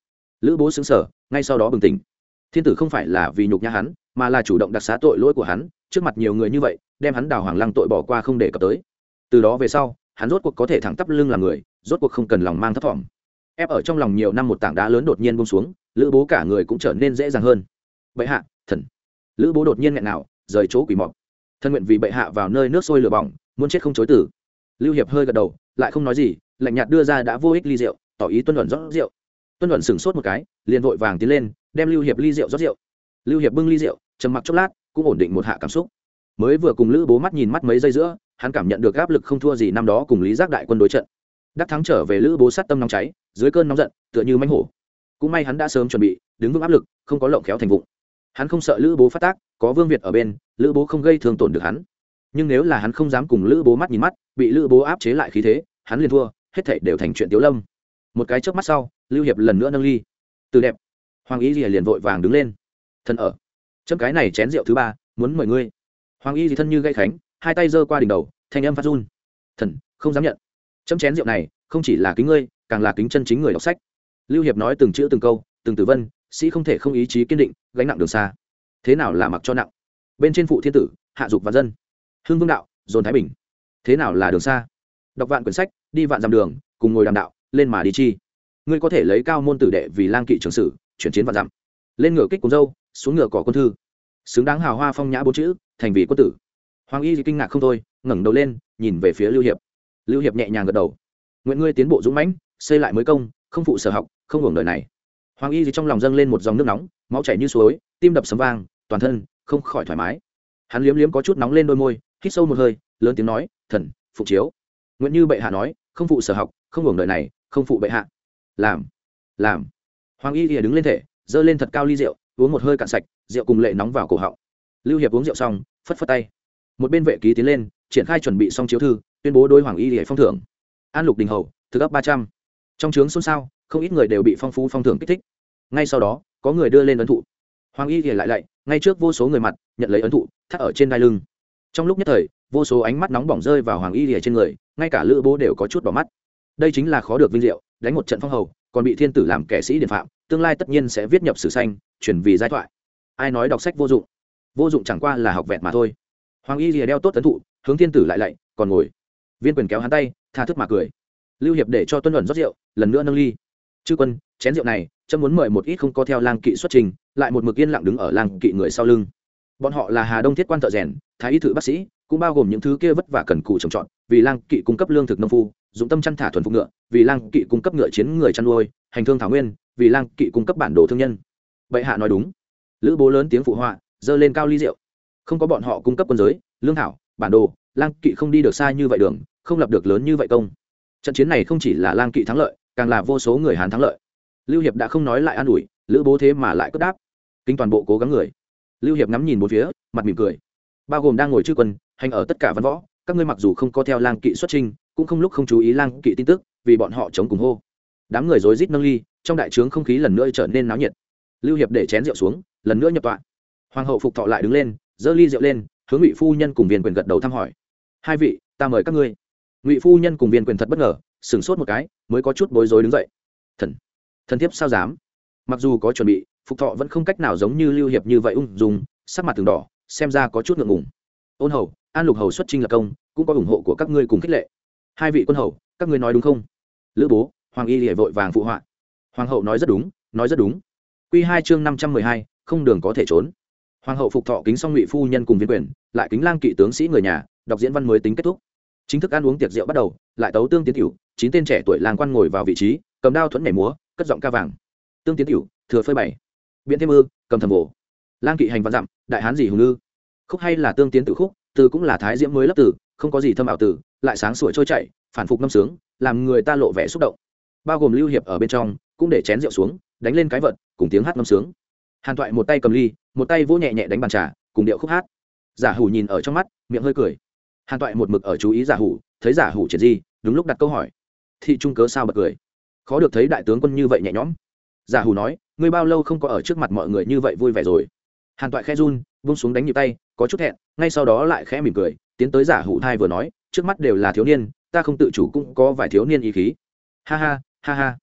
S1: Lữ bố xứng sở ngay sau đó bừng tỉnh. Thiên tử không phải là vì nhục nhã hắn, mà là chủ động đặc xá tội lỗi của hắn, trước mặt nhiều người như vậy, đem hắn đào hoàng lăng tội bỏ qua không để cập tới. Từ đó về sau, hắn rốt cuộc có thể thẳng tắp lưng làm người, rốt cuộc không cần lòng mang thấp thỏm ép ở trong lòng nhiều năm một tảng đá lớn đột nhiên bông xuống lữ bố cả người cũng trở nên dễ dàng hơn. Bệ hạ, thần. Lữ bố đột nhiên nghẹn nào, rời chỗ quỷ mọc thân nguyện vì bệ hạ vào nơi nước sôi lửa bỏng, muốn chết không chối tử lưu hiệp hơi gật đầu, lại không nói gì, lạnh nhạt đưa ra đã vô ích ly rượu, tỏ ý tuân luận rót rượu. Tuân luận sửng sốt một cái, liền vội vàng tiến lên, đem lưu hiệp ly rượu rót rượu. Lưu hiệp bưng ly rượu, trầm mặc chốc lát, cũng ổn định một hạ cảm xúc. Mới vừa cùng lữ bố mắt nhìn mắt mấy giây giữa, hắn cảm nhận được áp lực không thua gì năm đó cùng lý giác đại quân đối trận. Đắc thắng trở về lữ bố sát tâm nóng cháy, dưới cơn nóng giận, tựa như mánh hổ cũng may hắn đã sớm chuẩn bị, đứng vững áp lực, không có lộng khéo thành vụng. Hắn không sợ lữ bố phát tác, có vương việt ở bên, lữ bố không gây thương tổn được hắn. Nhưng nếu là hắn không dám cùng lữ bố mắt nhìn mắt, bị lữ bố áp chế lại khí thế, hắn liền thua, hết thảy đều thành chuyện tiếu lâm. Một cái trước mắt sau, lưu hiệp lần nữa nâng ly. Từ đẹp. Hoàng y gì liền vội vàng đứng lên. Thân ở. Chấm cái này chén rượu thứ ba, muốn mời ngươi. Hoàng y gì thân như gây khánh, hai tay giơ qua đỉnh đầu, thanh âm phát run. Thần, không dám nhận. Chấm chén rượu này, không chỉ là kính ngươi, càng là kính chân chính người đọc sách lưu hiệp nói từng chữ từng câu, từng tử vân, sĩ không thể không ý chí kiên định, gánh nặng đường xa. Thế nào là mặc cho nặng? Bên trên phụ thiên tử, hạ dục và dân. Hương vương đạo, dồn thái bình. Thế nào là đường xa? Đọc vạn quyển sách, đi vạn dặm đường, cùng ngồi đàm đạo, lên mà đi chi. Ngươi có thể lấy cao môn tử đệ vì lang kỵ trường sử, chuyển chiến vạn dặm. Lên ngựa kích cuốn dâu, xuống ngựa cỏ quân thư. Xứng đáng hào hoa phong nhã bốn chữ, thành vị quân tử. Hoàng y kinh ngạc không thôi, ngẩng đầu lên, nhìn về phía lưu hiệp. Lưu hiệp nhẹ nhàng gật đầu. Nguyện ngươi tiến bộ dũng mãnh, xây lại mới công không phụ sở học, không hưởng đời này. Hoàng y trong lòng dâng lên một dòng nước nóng, máu chảy như suối, tim đập sấm vang, toàn thân không khỏi thoải mái. Hắn liếm liếm có chút nóng lên đôi môi, hít sâu một hơi, lớn tiếng nói, thần, phụ chiếu. Nguyện như bệ hạ nói, không phụ sở học, không hưởng đời này, không phụ bệ hạ. Làm làm. Hoàng y thì đứng lên thể, giơ lên thật cao ly rượu, uống một hơi cạn sạch, rượu cùng lệ nóng vào cổ họng. Lưu hiệp uống rượu xong, phất phất tay. Một bên vệ ký tiến lên, triển khai chuẩn bị xong chiếu thư, tuyên bố đôi hoàng y thì phong thưởng. An lục đình hầu, thực ấp ba trăm trong trướng xôn xao, không ít người đều bị phong phú phong thưởng kích thích. Ngay sau đó, có người đưa lên ấn thụ. Hoàng y lìa lại lạy, ngay trước vô số người mặt, nhận lấy ấn thụ, thắt ở trên đai lưng. Trong lúc nhất thời, vô số ánh mắt nóng bỏng rơi vào hoàng y lìa trên người, ngay cả lữ bố đều có chút bỏ mắt. Đây chính là khó được vinh diệu, đánh một trận phong hầu, còn bị thiên tử làm kẻ sĩ điện phạm, tương lai tất nhiên sẽ viết nhập sử xanh chuyển vì giai thoại. Ai nói đọc sách vô dụng? Vô dụng chẳng qua là học vẹt mà thôi. Hoàng y rìa đeo tốt tấn thụ, hướng thiên tử lại lạy, còn ngồi. Viên quyền kéo hắn tay, tha thức mà cười lưu hiệp để cho tuân luận rót rượu, lần nữa nâng ly. Chư quân, chén rượu này trâm muốn mời một ít không có theo lang kỵ xuất trình, lại một mực yên lặng đứng ở lang kỵ người sau lưng. Bọn họ là hà đông thiết quan thợ rèn, thái y thự bác sĩ, cũng bao gồm những thứ kia vất vả cần cù trồng trọt, vì lang kỵ cung cấp lương thực nông phu, dụng tâm chăn thả thuần phục ngựa, vì lang kỵ cung cấp ngựa chiến người chăn nuôi, hành thương thảo nguyên, vì lang kỵ cung cấp bản đồ thương nhân. Bệ hạ nói đúng. Lữ bố lớn tiếng phụ họa, dơ lên cao ly rượu. Không có bọn họ cung cấp quân giới, lương thảo, bản đồ, lang kỵ không đi được xa như vậy đường, không lập được lớn như vậy công trận chiến này không chỉ là lang kỵ thắng lợi, càng là vô số người hán thắng lợi. Lưu hiệp đã không nói lại an ủi, lữ bố thế mà lại cất đáp. Kinh toàn bộ cố gắng người. Lưu hiệp ngắm nhìn một phía, mặt mỉm cười. Bao gồm đang ngồi chư quân, hành ở tất cả văn võ, các ngươi mặc dù không có theo lang kỵ xuất trình cũng không lúc không chú ý lang kỵ tin tức, vì bọn họ chống cùng hô. Đám người rối rít nâng ly, trong đại trướng không khí lần nữa trở nên náo nhiệt. Lưu hiệp để chén rượu xuống, lần nữa nhập tọa. Hoàng hậu phục thọ lại đứng lên, giơ ly rượu lên, hướng ngụy phu nhân cùng viên quyền gật đầu thăm hỏi. Hai vị, ta mời các ngươi ngụy phu nhân cùng viên quyền thật bất ngờ sửng sốt một cái mới có chút bối rối đứng dậy thần thần thiếp sao dám mặc dù có chuẩn bị phục thọ vẫn không cách nào giống như lưu hiệp như vậy ung dung sắc mặt từng đỏ xem ra có chút ngượng ngùng ôn hầu an lục hầu xuất trinh lập công cũng có ủng hộ của các ngươi cùng khích lệ hai vị quân hầu các ngươi nói đúng không lữ bố hoàng y hệ vội vàng phụ họa hoàng hậu nói rất đúng nói rất đúng q hai chương năm trăm mười hai không đường có thể trốn hoàng hậu phục thọ kính xong ngụy phu nhân cùng viên quyền lại kính lang kỵ tướng sĩ người nhà đọc diễn văn mới tính kết thúc chính thức ăn uống tiệc rượu bắt đầu, lại tấu tương tiến tiểu chín tên trẻ tuổi làng quan ngồi vào vị trí, cầm đao thuẫn nhảy múa, cất giọng ca vàng. Tương tiến tiểu thừa phơi bảy biện thêm ư, cầm thầm bổ. lang kỵ hành văn dặm, đại hán gì hùng lư. khúc hay là tương tiến tự khúc, từ cũng là thái diễm mới lấp từ không có gì thâm ảo từ lại sáng sủa trôi chảy, phản phục ngâm sướng, làm người ta lộ vẻ xúc động. Bao gồm lưu hiệp ở bên trong, cũng để chén rượu xuống, đánh lên cái vật, cùng tiếng hát ngâm sướng. Hàn thoại một tay cầm ly, một tay vỗ nhẹ nhẹ đánh bàn trà, cùng điệu khúc hát. Giả hủ nhìn ở trong mắt, miệng hơi cười hàn toại một mực ở chú ý giả hủ, thấy giả hủ triệt di, đúng lúc đặt câu hỏi. Thị trung cớ sao bật cười? Khó được thấy đại tướng quân như vậy nhẹ nhõm. Giả hủ nói, ngươi bao lâu không có ở trước mặt mọi người như vậy vui vẻ rồi? Hàn toại khe run vung xuống đánh nhịp tay, có chút hẹn, ngay sau đó lại khẽ mỉm cười, tiến tới giả hủ thai vừa nói, trước mắt đều là thiếu niên, ta không tự chủ cũng có vài thiếu niên ý khí. Ha ha ha ha.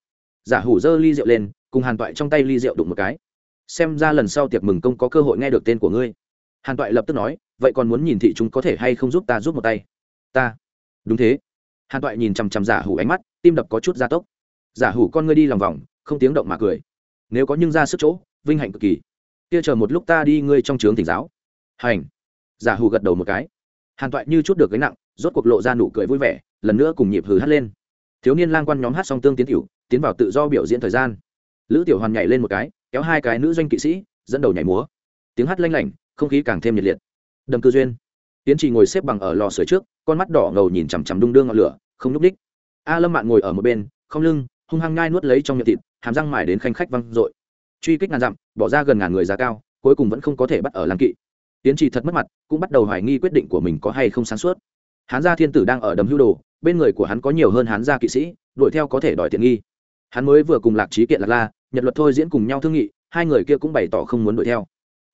S1: Giả hủ giơ ly rượu lên, cùng hàn toại trong tay ly rượu đụng một cái. Xem ra lần sau tiệc mừng công có cơ hội nghe được tên của ngươi hàn toại lập tức nói, vậy còn muốn nhìn thị chúng có thể hay không giúp ta giúp một tay? Ta. Đúng thế. Hàn toại nhìn chằm chằm giả hủ ánh mắt, tim đập có chút gia tốc. Giả hủ con ngươi đi lòng vòng, không tiếng động mà cười. Nếu có nhưng ra sức chỗ, vinh hạnh cực kỳ. Kia chờ một lúc ta đi ngươi trong trướng thỉnh giáo. Hành. Giả hủ gật đầu một cái. Hàn toại như chút được gánh nặng, rốt cuộc lộ ra nụ cười vui vẻ, lần nữa cùng nhịp hừ hát lên. Thiếu niên lang quan nhóm hát song tương tiến tiểu tiến vào tự do biểu diễn thời gian. Lữ tiểu hoàn nhảy lên một cái, kéo hai cái nữ doanh kỵ sĩ, dẫn đầu nhảy múa. Tiếng hát lanh lảnh không khí càng thêm nhiệt liệt. Đầm cư duyên. Tiến trì ngồi xếp bằng ở lò sưởi trước, con mắt đỏ ngầu nhìn chằm chằm đung đương ngọn lửa, không nhúc ních a lâm mạn ngồi ở một bên, không lưng, hung hăng ngai nuốt lấy trong miệng thịt, hàm răng mải đến khanh khách văng r truy kích ngàn dặm, bỏ ra gần ngàn người giá cao, cuối cùng vẫn không có thể bắt ở làng kỵ. Tiến trì thật mất mặt, cũng bắt đầu hoài nghi quyết định của mình có hay không sáng suốt. Hán gia thiên tử đang ở đầm hưu đồ, bên người của hắn có nhiều hơn hán gia kỵ sĩ, đuổi theo có thể đòi tiện nghi. Hắn mới vừa cùng lạc trí kiện lạc la, nhật luật thôi diễn cùng nhau thương nghị, hai người kia cũng bày tỏ không muốn đuổi theo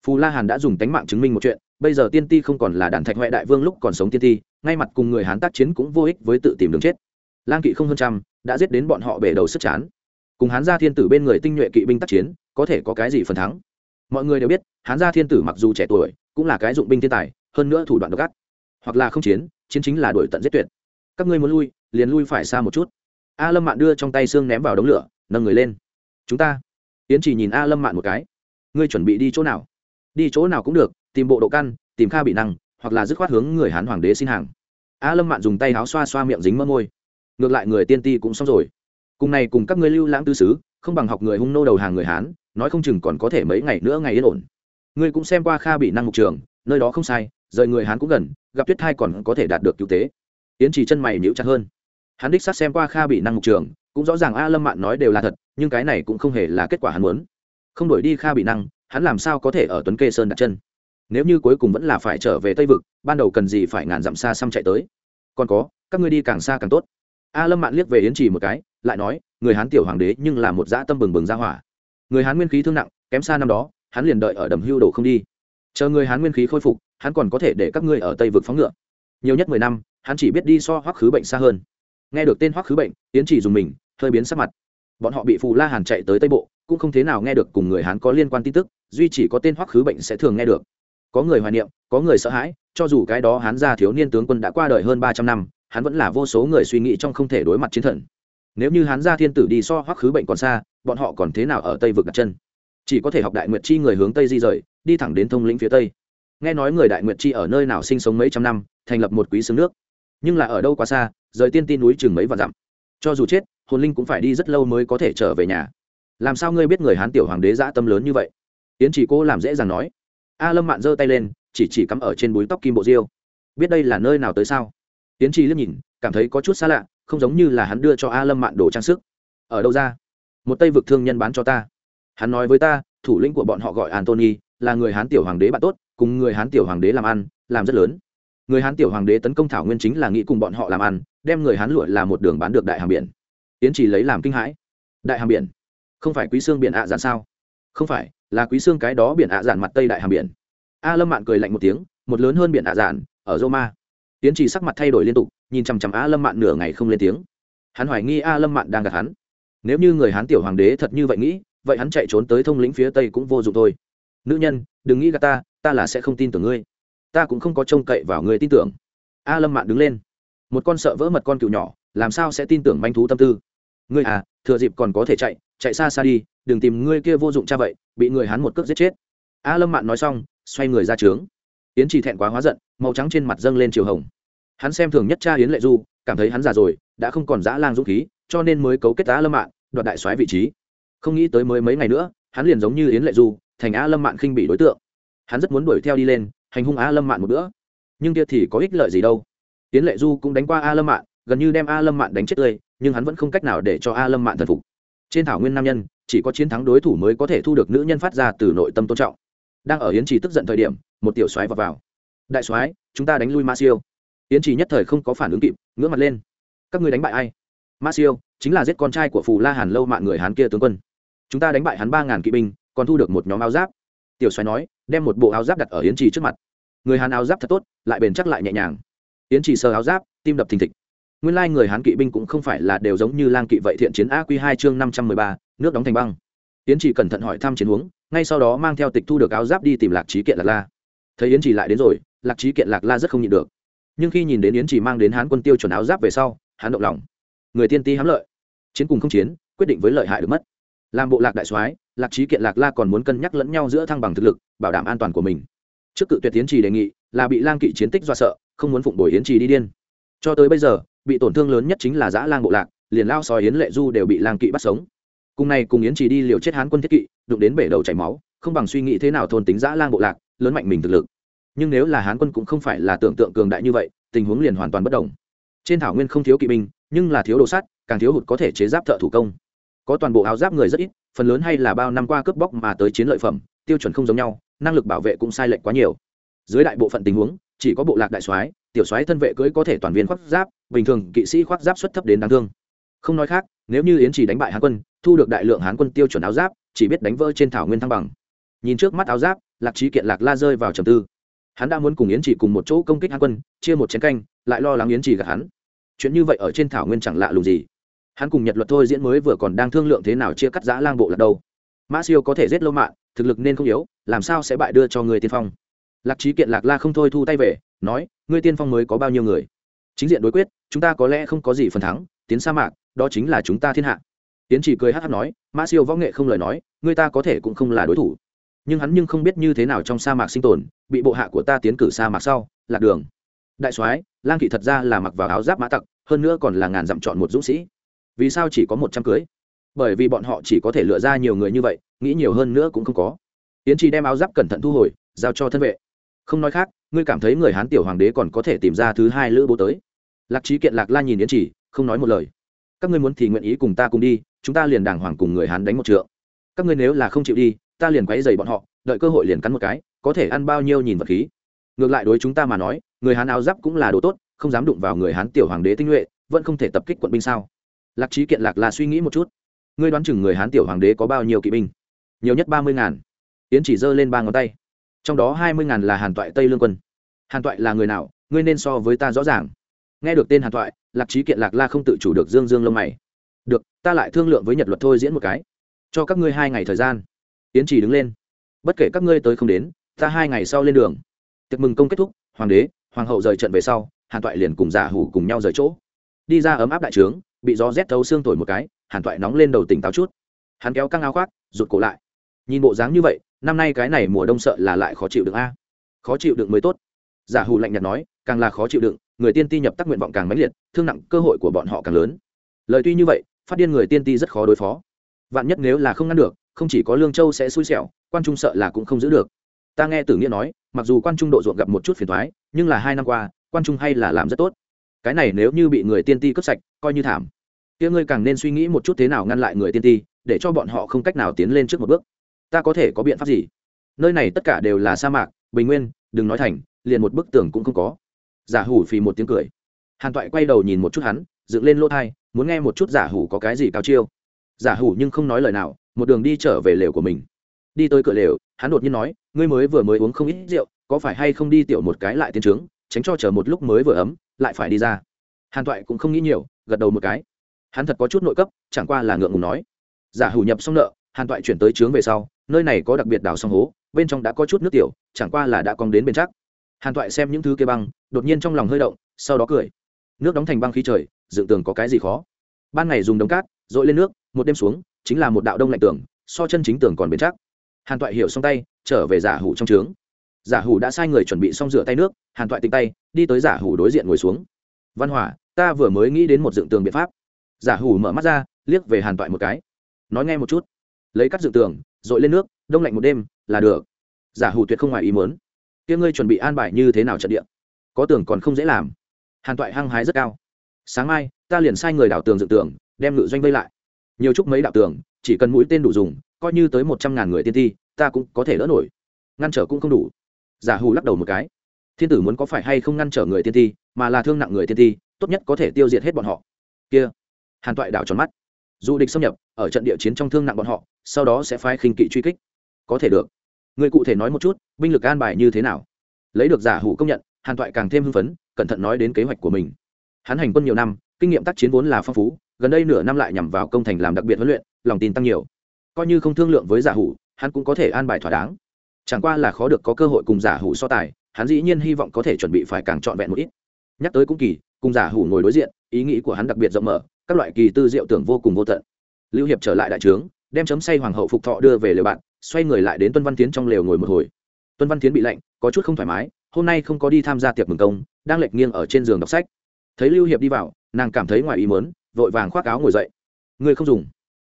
S1: phù la hàn đã dùng tánh mạng chứng minh một chuyện, bây giờ tiên ti không còn là đàn thạch huệ đại vương lúc còn sống tiên ti, ngay mặt cùng người hán tác chiến cũng vô ích với tự tìm đường chết. Lang kỵ không hơn trăm, đã giết đến bọn họ bể đầu sức chán. Cùng hán gia thiên tử bên người tinh nhuệ kỵ binh tác chiến, có thể có cái gì phần thắng? Mọi người đều biết, hán gia thiên tử mặc dù trẻ tuổi, cũng là cái dụng binh thiên tài, hơn nữa thủ đoạn độc ác. Hoặc là không chiến chiến chính là đuổi tận giết tuyệt. Các ngươi muốn lui, liền lui phải xa một chút. A lâm mạn đưa trong tay xương ném vào đống lửa, nâng người lên. Chúng ta. Yến chỉ nhìn a lâm mạn một cái. Ngươi chuẩn bị đi chỗ nào? Đi chỗ nào cũng được, tìm bộ độ căn, tìm kha bị năng, hoặc là dứt khoát hướng người hán hoàng đế xin hàng. A lâm mạn dùng tay áo xoa xoa miệng dính mơ môi. Ngược lại người tiên ti cũng xong rồi. Cùng này cùng các ngươi lưu lãng tư sứ không bằng học người hung nô đầu hàng người hán, nói không chừng còn có thể mấy ngày nữa ngày yên ổn. Ngươi cũng xem qua kha bị năng mục trường, nơi đó không sai, rời người hán cũng gần, gặp tuyết thai còn có thể đạt được cứu tế. Yến chỉ chân mày nhíu chặt hơn. Hắn đích xác xem qua kha bị năng mục trường, cũng rõ ràng a lâm mạn nói đều là thật, nhưng cái này cũng không hề là kết quả hắn muốn. Không đổi đi kha bị năng hắn làm sao có thể ở tuấn kê sơn đặt chân? Nếu như cuối cùng vẫn là phải trở về tây vực, ban đầu cần gì phải ngàn dặm xa xăm chạy tới? Còn có, các ngươi đi càng xa càng tốt. A lâm mạn liếc về yến trì một cái, lại nói, người hán tiểu hoàng đế nhưng là một dã tâm bừng bừng ra hỏa. Người hán nguyên khí thương nặng, kém xa năm đó, hắn liền đợi ở đầm hưu đồ không đi. Chờ người hán nguyên khí khôi phục, hắn còn có thể để các ngươi ở tây vực phóng ngựa. Nhiều nhất mười năm, hắn chỉ biết đi so hoắc khứ bệnh xa hơn. Nghe được tên hoắc khứ bệnh, yến chỉ dùng mình, hơi biến sắc mặt bọn họ bị phù la hàn chạy tới tây bộ, cũng không thế nào nghe được cùng người hán có liên quan tin tức, duy chỉ có tên hoắc khứ bệnh sẽ thường nghe được. Có người hoài niệm, có người sợ hãi, cho dù cái đó hán gia thiếu niên tướng quân đã qua đời hơn ba trăm năm, hắn vẫn là vô số người suy nghĩ trong không thể đối mặt chiến thần. Nếu như hán gia thiên tử đi so hoắc khứ bệnh còn xa, bọn họ còn thế nào ở tây vực đặt chân? Chỉ có thể học đại nguyệt chi người hướng tây di rời, đi thẳng đến thông lĩnh phía tây. Nghe nói người đại nguyệt chi ở nơi nào sinh sống mấy trăm năm, thành lập một quý xứ nước. Nhưng là ở đâu quá xa, rời tiên tin núi chừng mấy vạn dặm. Cho dù chết hồn linh cũng phải đi rất lâu mới có thể trở về nhà. Làm sao ngươi biết người hán tiểu hoàng đế dã tâm lớn như vậy? Yến chỉ cô làm dễ dàng nói. A lâm mạn giơ tay lên, chỉ chỉ cắm ở trên búi tóc kim bộ diêu. Biết đây là nơi nào tới sao? Yến chỉ liếc nhìn, cảm thấy có chút xa lạ, không giống như là hắn đưa cho a lâm mạn đồ trang sức. Ở đâu ra? Một tây vực thương nhân bán cho ta. Hắn nói với ta, thủ lĩnh của bọn họ gọi antony là người hán tiểu hoàng đế bạn tốt, cùng người hán tiểu hoàng đế làm ăn, làm rất lớn. Người hán tiểu hoàng đế tấn công thảo nguyên chính là nghĩ cùng bọn họ làm ăn, đem người hán lụa là một đường bán được đại hàng biển yến chỉ lấy làm kinh hãi. Đại hàm biển, không phải quý xương biển ạ à dạn sao? Không phải, là quý xương cái đó biển ạ à dạn mặt tây đại hàm biển. A lâm mạn cười lạnh một tiếng, một lớn hơn biển ạ à dạn ở roma. Yến chỉ sắc mặt thay đổi liên tục, nhìn chằm chằm a lâm mạn nửa ngày không lên tiếng. Hắn hoài nghi a lâm mạn đang gạt hắn. Nếu như người hán tiểu hoàng đế thật như vậy nghĩ, vậy hắn chạy trốn tới thông lĩnh phía tây cũng vô dụng thôi. Nữ nhân, đừng nghĩ gạt ta ta là sẽ không tin tưởng ngươi. Ta cũng không có trông cậy vào người tin tưởng. A lâm mạn đứng lên. Một con sợ vỡ mật con cựu nhỏ, làm sao sẽ tin tưởng manh thú tâm tư? Ngươi à thừa dịp còn có thể chạy chạy xa xa đi, đừng tìm ngươi kia vô dụng cha vậy, bị người hắn một cước giết chết. A lâm mạn nói xong, xoay người ra trướng. Yến chỉ thẹn quá hóa giận, màu trắng trên mặt dâng lên chiều hồng. Hắn xem thường nhất cha yến lệ du, cảm thấy hắn già rồi, đã không còn dã lang dũng khí, cho nên mới cấu kết a lâm mạn, đoạt đại soái vị trí. Không nghĩ tới mới mấy ngày nữa, hắn liền giống như yến lệ du, thành a lâm mạn khinh bị đối tượng. Hắn rất muốn đuổi theo đi lên, hành hung a lâm mạn một bữa. Nhưng kia thì có ích lợi gì đâu. Yến lệ du cũng đánh qua a lâm mạn gần như đem a lâm mạn đánh chết tươi, nhưng hắn vẫn không cách nào để cho a lâm mạn thần phục. Trên thảo nguyên nam nhân, chỉ có chiến thắng đối thủ mới có thể thu được nữ nhân phát ra từ nội tâm tôn trọng. Đang ở yến trì tức giận thời điểm, một tiểu soái vào vào. Đại soái, chúng ta đánh lui ma siêu. Yến trì nhất thời không có phản ứng kịp, ngửa mặt lên. Các ngươi đánh bại ai? Ma siêu, chính là giết con trai của phù la hàn lâu mạng người hán kia tướng quân. Chúng ta đánh bại hắn ba ngàn kỵ binh, còn thu được một nhóm áo giáp. Tiểu soái nói, đem một bộ áo giáp đặt ở yến trì trước mặt. Người hán áo giáp thật tốt, lại bền chắc lại nhẹ nhàng. Yến trì sờ áo giáp, tim đập thình thịch nguyên lai người hán kỵ binh cũng không phải là đều giống như lang kỵ vậy thiện chiến a q hai chương năm trăm mười ba, nước đóng thành băng. Yến chỉ cẩn thận hỏi thăm chiến huống, ngay sau đó mang theo tịch thu được áo giáp đi tìm lạc trí kiện lạc la. Thấy yến chỉ lại đến rồi, lạc trí kiện lạc la rất không nhịn được. Nhưng khi nhìn đến yến chỉ mang đến hán quân tiêu chuẩn áo giáp về sau, hắn động lòng. Người tiên ti hám lợi. Chiến cùng không chiến, quyết định với lợi hại được mất. Làm bộ lạc đại soái, lạc trí kiện lạc la còn muốn cân nhắc lẫn nhau giữa thăng bằng thực lực, bảo đảm an toàn của mình. Trước cự tuyệt yến trì đề nghị là bị lang kỵ chiến tích do sợ, không muốn phụng bồi yến trì đi điên. Cho tới bây giờ bị tổn thương lớn nhất chính là giã lang bộ lạc, liền lao soi yến lệ du đều bị lang kỵ bắt sống. Cùng này cùng yến chỉ đi liều chết hán quân thiết kỵ, đụng đến bể đầu chảy máu, không bằng suy nghĩ thế nào thôn tính giã lang bộ lạc, lớn mạnh mình thực lực. Nhưng nếu là hán quân cũng không phải là tưởng tượng cường đại như vậy, tình huống liền hoàn toàn bất đồng. Trên thảo nguyên không thiếu kỵ binh, nhưng là thiếu đồ sắt, càng thiếu hụt có thể chế giáp thợ thủ công. Có toàn bộ áo giáp người rất ít, phần lớn hay là bao năm qua cướp bóc mà tới chiến lợi phẩm, tiêu chuẩn không giống nhau, năng lực bảo vệ cũng sai lệch quá nhiều. Dưới đại bộ phận tình huống, chỉ có bộ lạc đại soái tiểu soái thân vệ cưỡi có thể toàn viên khoác giáp, bình thường kỵ sĩ khoác giáp xuất thấp đến đáng thương. Không nói khác, nếu như yến chỉ đánh bại hán quân, thu được đại lượng hán quân tiêu chuẩn áo giáp, chỉ biết đánh vỡ trên thảo nguyên thăng bằng. Nhìn trước mắt áo giáp, lạc trí kiện lạc la rơi vào trầm tư. Hắn đã muốn cùng yến chỉ cùng một chỗ công kích hán quân, chia một chén canh, lại lo lắng yến chỉ gặp hắn. Chuyện như vậy ở trên thảo nguyên chẳng lạ lùng gì. Hắn cùng nhật luật thôi diễn mới vừa còn đang thương lượng thế nào chia cắt giã lang bộ là đâu. Mã siêu có thể giết lâu mạng thực lực nên không yếu, làm sao sẽ bại đưa cho người tiên phong? Lạc trí kiện lạc la không thôi thu tay về nói, ngươi tiên phong mới có bao nhiêu người? Chính diện đối quyết, chúng ta có lẽ không có gì phần thắng, tiến sa mạc, đó chính là chúng ta thiên hạ. Tiến chỉ cười hát hát nói, mã siêu võ nghệ không lời nói người ta có thể cũng không là đối thủ. Nhưng hắn nhưng không biết như thế nào trong sa mạc sinh tồn, bị bộ hạ của ta tiến cử sa mạc sau, lạc đường. Đại soái, lang kỵ thật ra là mặc vào áo giáp mã tặc, hơn nữa còn là ngàn dặm chọn một dũng sĩ. Vì sao chỉ có một trăm cưới? Bởi vì bọn họ chỉ có thể lựa ra nhiều người như vậy, nghĩ nhiều hơn nữa cũng không có. Tiến chỉ đem áo giáp cẩn thận thu hồi, giao cho thân vệ. Không nói khác ngươi cảm thấy người hán tiểu hoàng đế còn có thể tìm ra thứ hai lữ bố tới. Lạc trí kiện lạc la nhìn yến chỉ, không nói một lời. Các ngươi muốn thì nguyện ý cùng ta cùng đi, chúng ta liền đàng hoàng cùng người hán đánh một trượng. Các ngươi nếu là không chịu đi, ta liền quấy dày bọn họ, đợi cơ hội liền cắn một cái, có thể ăn bao nhiêu nhìn vật khí. Ngược lại đối chúng ta mà nói, người hán áo giáp cũng là đồ tốt, không dám đụng vào người hán tiểu hoàng đế tinh nhuệ, vẫn không thể tập kích quận binh sao? Lạc trí kiện lạc là suy nghĩ một chút. Ngươi đoán chừng người hán tiểu hoàng đế có bao nhiêu kỵ binh? Nhiều nhất ba mươi ngàn. Yến chỉ giơ lên ba ngón tay trong đó hai mươi ngàn là hàn toại tây lương quân. Hàn toại là người nào, ngươi nên so với ta rõ ràng. Nghe được tên hàn toại, lạc trí kiện lạc la không tự chủ được dương dương lông mày. Được, ta lại thương lượng với nhật luật thôi diễn một cái. Cho các ngươi hai ngày thời gian. Yến trì đứng lên. Bất kể các ngươi tới không đến, ta hai ngày sau lên đường. Tiệc mừng công kết thúc, hoàng đế, hoàng hậu rời trận về sau, hàn toại liền cùng giả hủ cùng nhau rời chỗ. Đi ra ấm áp đại trướng, bị gió rét thấu xương thổi một cái, hàn toại nóng lên đầu tỉnh táo chút. Hắn kéo căng áo khoác, rụt cổ lại. Nhìn bộ dáng như vậy năm nay cái này mùa đông sợ là lại khó chịu được a. À? Khó chịu đựng mới tốt. Giả hù lạnh nhạt nói, càng là khó chịu đựng, người tiên ti nhập tác nguyện vọng càng mãnh liệt, thương nặng cơ hội của bọn họ càng lớn. Lời tuy như vậy, phát điên người tiên ti rất khó đối phó. Vạn nhất nếu là không ngăn được, không chỉ có lương châu sẽ xui xẻo, quan trung sợ là cũng không giữ được. Ta nghe tử nghĩa nói, mặc dù quan trung độ ruộng gặp một chút phiền thoái nhưng là hai năm qua, quan trung hay là làm rất tốt. Cái này nếu như bị người tiên ti cướp sạch, coi như thảm. Kia ngươi càng nên suy nghĩ một chút thế nào ngăn lại người tiên ti, để cho bọn họ không cách nào tiến lên trước một bước ta có thể có biện pháp gì? Nơi này tất cả đều là sa mạc, bình nguyên, đừng nói thành, liền một bức tường cũng không có. Giả hủ phì một tiếng cười. Hàn toại quay đầu nhìn một chút hắn, dựng lên lỗ thai, muốn nghe một chút giả hủ có cái gì cao chiêu. Giả hủ nhưng không nói lời nào, một đường đi trở về lều của mình. Đi tới cửa lều, hắn đột nhiên nói, ngươi mới vừa mới uống không ít rượu, có phải hay không đi tiểu một cái lại tiến trướng, tránh cho chờ một lúc mới vừa ấm, lại phải đi ra? Hàn toại cũng không nghĩ nhiều, gật đầu một cái. Hắn thật có chút nội cấp, chẳng qua là ngượng ngùng nói. Giả hủ nhập xong nợ hàn toại chuyển tới trướng về sau, nơi này có đặc biệt đào sông hố, bên trong đã có chút nước tiểu, chẳng qua là đã cong đến bên chắc. Hàn toại xem những thứ kia băng, đột nhiên trong lòng hơi động, sau đó cười. Nước đóng thành băng khí trời, dựng tường có cái gì khó? Ban ngày dùng đống cát dội lên nước, một đêm xuống, chính là một đạo đông lạnh tường, so chân chính tường còn bền chắc. Hàn toại hiểu xong tay, trở về giả hủ trong trướng. Giả hủ đã sai người chuẩn bị xong rửa tay nước, hàn toại tịnh tay, đi tới giả hủ đối diện ngồi xuống. Văn hỏa, ta vừa mới nghĩ đến một dựng tường biện pháp. Giả hủ mở mắt ra, liếc về hàn toại một cái. Nói nghe một chút lấy cắt dựng tường dội lên nước, đông lạnh một đêm, là được. Giả hủ tuyệt không ngoài ý muốn. Kia ngươi chuẩn bị an bài như thế nào trận địa? Có tường còn không dễ làm. Hàn toại hăng hái rất cao. Sáng mai, ta liền sai người đảo tường dựng tường, đem ngự doanh vây lại. Nhiều chúc mấy đạo tường, chỉ cần mũi tên đủ dùng, coi như tới một trăm ngàn người tiên ti, ta cũng có thể đỡ nổi. Ngăn trở cũng không đủ. Giả hù lắc đầu một cái. Thiên tử muốn có phải hay không ngăn trở người tiên ti, mà là thương nặng người tiên ti, tốt nhất có thể tiêu diệt hết bọn họ. Kia. Hàn toại đảo tròn mắt. Dù địch xâm nhập, ở trận địa chiến trong thương nặng bọn họ sau đó sẽ phái khinh kỵ truy kích. Có thể được. Người cụ thể nói một chút, binh lực an bài như thế nào? Lấy được giả hủ công nhận, hàn toại càng thêm hưng phấn, cẩn thận nói đến kế hoạch của mình. Hắn hành quân nhiều năm, kinh nghiệm tác chiến vốn là phong phú, gần đây nửa năm lại nhằm vào công thành làm đặc biệt huấn luyện, lòng tin tăng nhiều. Coi như không thương lượng với giả hủ, hắn cũng có thể an bài thỏa đáng. Chẳng qua là khó được có cơ hội cùng giả hủ so tài, hắn dĩ nhiên hy vọng có thể chuẩn bị phải càng trọn vẹn một ít. Nhắc tới cũng kỳ, cùng giả hủ ngồi đối diện, ý nghĩ của hắn đặc biệt rộng mở, các loại kỳ tư diệu tưởng vô cùng vô tận. Lưu hiệp trở lại đại trướng đem chấm say hoàng hậu phục thọ đưa về lều bạn, xoay người lại đến tuân văn tiến trong lều ngồi một hồi. Tuân văn tiến bị lạnh, có chút không thoải mái, hôm nay không có đi tham gia tiệc mừng công, đang lệch nghiêng ở trên giường đọc sách. Thấy lưu hiệp đi vào, nàng cảm thấy ngoài ý mớn vội vàng khoác áo ngồi dậy. Người không dùng.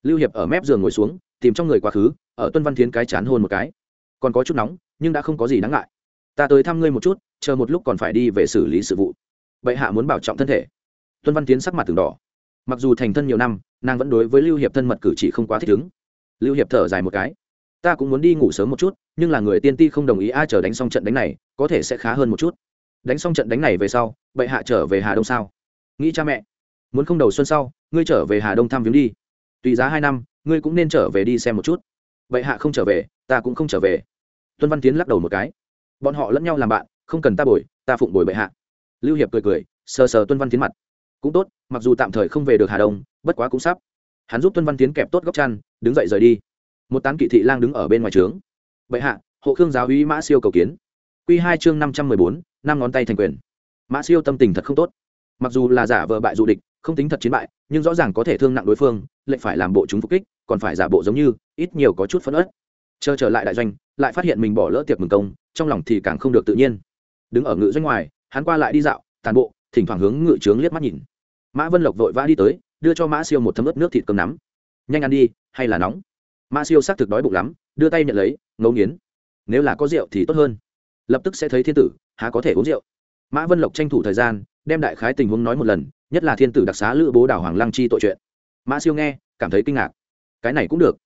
S1: Lưu hiệp ở mép giường ngồi xuống, tìm trong người quá khứ, ở tuân văn tiến cái chán hôn một cái. Còn có chút nóng, nhưng đã không có gì đáng ngại. Ta tới thăm ngươi một chút, chờ một lúc còn phải đi về xử lý sự vụ. Bệ hạ muốn bảo trọng thân thể. Tuân văn tiến sắc mặt từng đỏ mặc dù thành thân nhiều năm, nàng vẫn đối với lưu hiệp thân mật cử chỉ không quá thích ứng. Lưu hiệp thở dài một cái. Ta cũng muốn đi ngủ sớm một chút, nhưng là người tiên ti không đồng ý ai chờ đánh xong trận đánh này, có thể sẽ khá hơn một chút. Đánh xong trận đánh này về sau, bệ hạ trở về hà đông sao? Nghĩ cha mẹ. Muốn không đầu xuân sau, ngươi trở về hà đông thăm viếng đi. Tùy giá hai năm, ngươi cũng nên trở về đi xem một chút. Bệ hạ không trở về, ta cũng không trở về. Tuân văn tiến lắc đầu một cái. Bọn họ lẫn nhau làm bạn, không cần ta bồi, ta phụng bồi bệ hạ. Lưu hiệp cười cười, sờ sờ tuân văn tiến mặt cũng tốt, mặc dù tạm thời không về được hà đông, bất quá cũng sắp. Hắn giúp tuân văn tiến kẹp tốt góc chăn, đứng dậy rời đi. Một tán kỵ thị lang đứng ở bên ngoài trướng. Bệ hạ, hộ khương giáo uy mã siêu cầu kiến. Q hai chương năm trăm mười bốn, năm ngón tay thành quyền. Mã siêu tâm tình thật không tốt. Mặc dù là giả vờ bại dụ địch, không tính thật chiến bại, nhưng rõ ràng có thể thương nặng đối phương lệnh phải làm bộ chúng phục kích, còn phải giả bộ giống như, ít nhiều có chút phấn ớt chờ trở lại đại doanh, lại phát hiện mình bỏ lỡ tiệc mừng công, trong lòng thì càng không được tự nhiên. Đứng ở ngự doanh ngoài, hắn qua lại đi dạo tàn bộ, thỉnh thoảng hướng ngự trướng liếc mắt nhìn mã vân lộc vội vã đi tới, đưa cho mã siêu một thấm ướt nước thịt cơm nắm. Nhanh ăn đi, hay là nóng? Mã siêu xác thực đói bụng lắm, đưa tay nhận lấy, ngấu nghiến. Nếu là có rượu thì tốt hơn. Lập tức sẽ thấy thiên tử, há có thể uống rượu? Mã vân lộc tranh thủ thời gian, đem đại khái tình huống nói một lần, nhất là thiên tử đặc xá lữ bố đảo hoàng lăng chi tội chuyện. Mã siêu nghe, cảm thấy kinh ngạc. Cái này cũng được.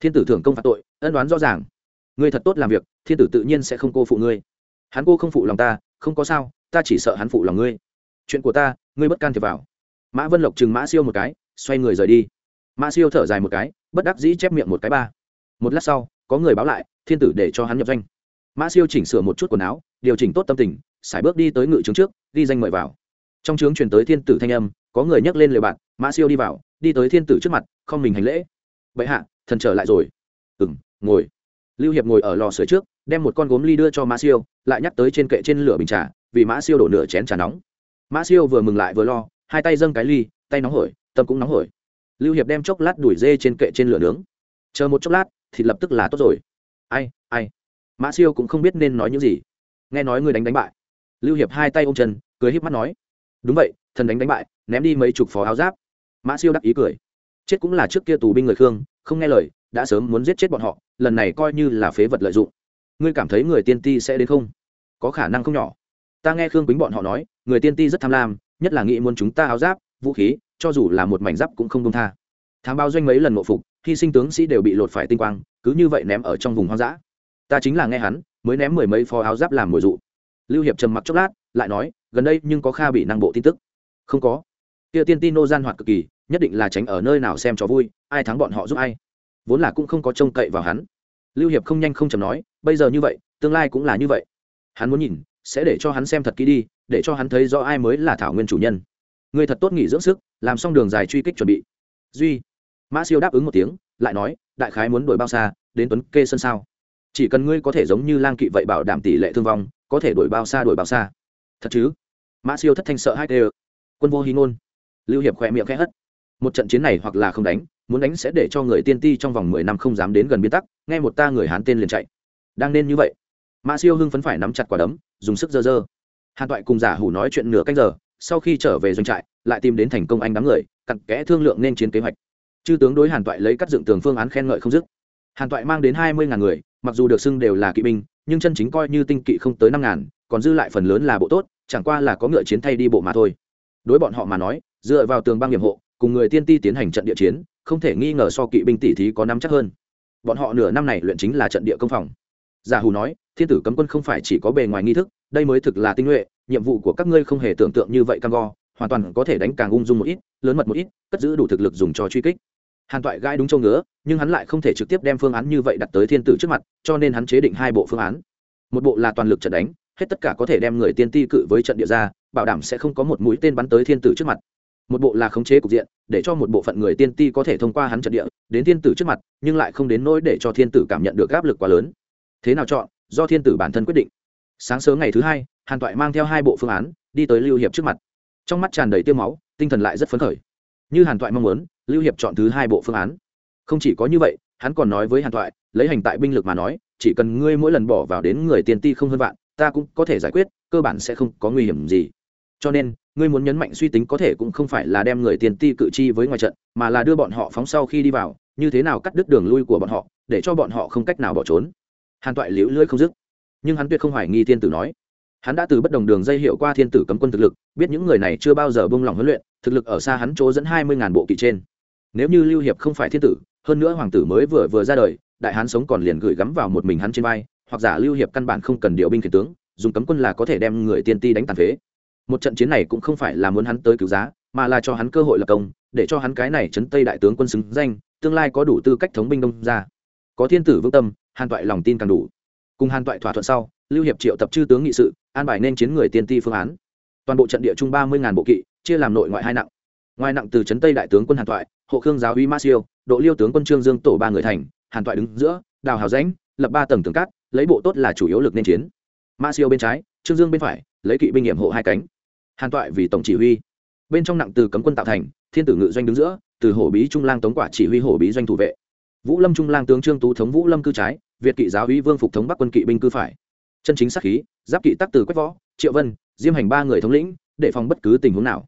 S1: Thiên tử thưởng công phạt tội, ân đoán rõ ràng. Ngươi thật tốt làm việc, thiên tử tự nhiên sẽ không cô phụ ngươi. Hắn cô không phụ lòng ta, không có sao, ta chỉ sợ hắn phụ lòng ngươi. Chuyện của ta, ngươi bất can thiệp vào mã vân lộc chừng mã siêu một cái, xoay người rời đi. Mã siêu thở dài một cái, bất đắc dĩ chép miệng một cái ba. Một lát sau, có người báo lại, thiên tử để cho hắn nhập danh mã siêu chỉnh sửa một chút quần áo, điều chỉnh tốt tâm tình sải bước đi tới ngự trướng trước, ghi danh mời vào. Trong trướng truyền tới thiên tử thanh âm, có người nhắc lên lời bạn, mã siêu đi vào, đi tới thiên tử trước mặt, không mình hành lễ. Vậy hạ, thần trở lại rồi. Ừ m ngồi. Lưu hiệp ngồi ở lò sưởi trước, đem một con gốm ly đưa cho mã siêu, lại nhắc tới trên kệ trên lửa bình trà, vì mã siêu đổ nửa chén trà nóng. Mã siêu vừa mừng lại vừa lo hai tay dâng cái ly, tay nóng hổi, tâm cũng nóng hổi. Lưu hiệp đem chốc lát đuổi dê trên kệ trên lửa nướng. Chờ một chốc lát thì lập tức là tốt rồi. Ai ai? Mã siêu cũng không biết nên nói những gì. Nghe nói người đánh đánh bại. Lưu hiệp hai tay ôm chân, cười híp mắt nói. Đúng vậy, thần đánh đánh bại, ném đi mấy chục phó áo giáp. Mã siêu đắc ý cười. Chết cũng là trước kia tù binh người khương, không nghe lời, đã sớm muốn giết chết bọn họ, lần này coi như là phế vật lợi dụng. Ngươi cảm thấy người tiên ti sẽ đến không? Có khả năng không nhỏ. Ta nghe khương quýnh bọn họ nói, người tiên ti rất tham lam nhất là nghĩ muốn chúng ta áo giáp, vũ khí, cho dù là một mảnh giáp cũng không công tha. Thám bao doanh mấy lần ngộ phục, hy sinh tướng sĩ đều bị lột phải tinh quang, cứ như vậy ném ở trong vùng hoang dã. Ta chính là nghe hắn, mới ném mười mấy phó áo giáp làm mồi dụ. Lưu hiệp trầm mặc chốc lát, lại nói, gần đây nhưng có kha bị năng bộ tin tức. Không có. Kia tiên tin nô gian hoạt cực kỳ, nhất định là tránh ở nơi nào xem cho vui, ai thắng bọn họ giúp ai. Vốn là cũng không có trông cậy vào hắn. Lưu hiệp không nhanh không chầm nói, bây giờ như vậy, tương lai cũng là như vậy. Hắn muốn nhìn sẽ để cho hắn xem thật kỹ đi, để cho hắn thấy rõ ai mới là thảo nguyên chủ nhân. Người thật tốt nghỉ dưỡng sức, làm xong đường dài truy kích chuẩn bị. Duy, mã siêu đáp ứng một tiếng, lại nói, đại khái muốn đổi bao xa, đến tuấn kê sân sao? Chỉ cần ngươi có thể giống như lang kỵ vậy bảo đảm tỷ lệ thương vong, có thể đổi bao xa đổi bao xa. Thật chứ? Mã siêu thất thanh sợ hai tê quân vô hy ngôn. Lưu hiệp khỏe miệng khẽ hất. Một trận chiến này hoặc là không đánh, muốn đánh sẽ để cho người tiên ti trong vòng mười năm không dám đến gần biên tắc, nghe một ta người hán tên liền chạy. Đang nên như vậy mã siêu hưng phấn phải nắm chặt quả đấm, dùng sức dơ dơ. Hàn toại cùng giả hủ nói chuyện nửa canh giờ, sau khi trở về doanh trại, lại tìm đến thành công anh đám người, cặn kẽ thương lượng nên chiến kế hoạch. Chư tướng đối hàn toại lấy cắt dựng tường phương án khen ngợi không dứt. Hàn toại mang đến hai mươi ngàn người, mặc dù được xưng đều là kỵ binh, nhưng chân chính coi như tinh kỵ không tới năm ngàn, còn dư lại phần lớn là bộ tốt, chẳng qua là có ngựa chiến thay đi bộ mà thôi. Đối bọn họ mà nói, dựa vào tường băng nhiệm hộ, cùng người tiên ti tiến hành trận địa chiến, không thể nghi ngờ so kỵ binh tỷ thí có năm chắc hơn. Bọn họ nửa năm này luyện chính là trận địa công phòng giả hù nói, thiên tử cấm quân không phải chỉ có bề ngoài nghi thức, đây mới thực là tinh nhuệ, nhiệm vụ của các ngươi không hề tưởng tượng như vậy cam go, hoàn toàn có thể đánh càng ung dung một ít, lớn mật một ít, cất giữ đủ thực lực dùng cho truy kích. Hàn toại gai đúng châu ngứa, nhưng hắn lại không thể trực tiếp đem phương án như vậy đặt tới thiên tử trước mặt, cho nên hắn chế định hai bộ phương án. Một bộ là toàn lực trận đánh, hết tất cả có thể đem người tiên ti cự với trận địa ra, bảo đảm sẽ không có một mũi tên bắn tới thiên tử trước mặt. Một bộ là khống chế cục diện, để cho một bộ phận người tiên ti có thể thông qua hắn trận địa, đến thiên tử trước mặt, nhưng lại không đến nỗi để cho thiên tử cảm nhận được áp lực quá lớn thế nào chọn, do thiên tử bản thân quyết định. Sáng sớm ngày thứ hai, hàn toại mang theo hai bộ phương án, đi tới lưu hiệp trước mặt. Trong mắt tràn đầy tiêu máu, tinh thần lại rất phấn khởi. Như hàn toại mong muốn, lưu hiệp chọn thứ hai bộ phương án. Không chỉ có như vậy, hắn còn nói với hàn toại, lấy hành tại binh lực mà nói, chỉ cần ngươi mỗi lần bỏ vào đến người tiền ti không hơn vạn, ta cũng có thể giải quyết, cơ bản sẽ không có nguy hiểm gì. Cho nên, ngươi muốn nhấn mạnh suy tính có thể cũng không phải là đem người tiền ti cự chi với ngoài trận, mà là đưa bọn họ phóng sau khi đi vào, như thế nào cắt đứt đường lui của bọn họ, để cho bọn họ không cách nào bỏ trốn hàn toại liễu lưỡi không dứt. Nhưng hắn tuyệt không hoài nghi thiên tử nói. Hắn đã từ bất đồng đường dây hiệu qua thiên tử cấm quân thực lực, biết những người này chưa bao giờ bông lỏng huấn luyện, thực lực ở xa hắn chỗ dẫn hai mươi ngàn bộ kỵ trên. Nếu như lưu hiệp không phải thiên tử, hơn nữa hoàng tử mới vừa vừa ra đời, đại hán sống còn liền gửi gắm vào một mình hắn trên vai, hoặc giả lưu hiệp căn bản không cần điều binh khiển tướng, dùng cấm quân là có thể đem người tiên ti đánh tàn phế. Một trận chiến này cũng không phải là muốn hắn tới cứu giá, mà là cho hắn cơ hội lập công, để cho hắn cái này chấn tây đại tướng quân xứng danh, tương lai có đủ tư cách thống binh đông ra. Có thiên tử vững tâm hàn toại lòng tin càng đủ. Cùng hàn toại thỏa thuận sau, lưu hiệp triệu tập chư tướng nghị sự, an bài nên chiến người tiên ti phương án. Toàn bộ trận địa chung ba mươi bộ kỵ, chia làm nội ngoại hai nặng. Ngoài nặng từ trấn tây đại tướng quân hàn toại, hộ khương giáo uy ma siêu, độ liêu tướng quân trương dương tổ ba người thành, hàn toại đứng giữa, đào hào ránh lập ba tầng tường cát, lấy bộ tốt là chủ yếu lực nên chiến. Ma siêu bên trái, trương dương bên phải, lấy kỵ binh nghiệm hộ hai cánh. Hàn toại vì tổng chỉ huy. Bên trong nặng từ cấm quân tạo thành, thiên tử ngự doanh đứng giữa, từ hổ bí trung lang tống quả chỉ huy hổ bí doanh thủ vệ vũ lâm trung lang tướng trương tú thống vũ lâm cư trái, việt kỵ giáo uy vương phục thống bắc quân kỵ binh cư phải. Chân chính sát khí, giáp kỵ tắc từ quách võ, triệu vân, diêm hành ba người thống lĩnh, để phòng bất cứ tình huống nào.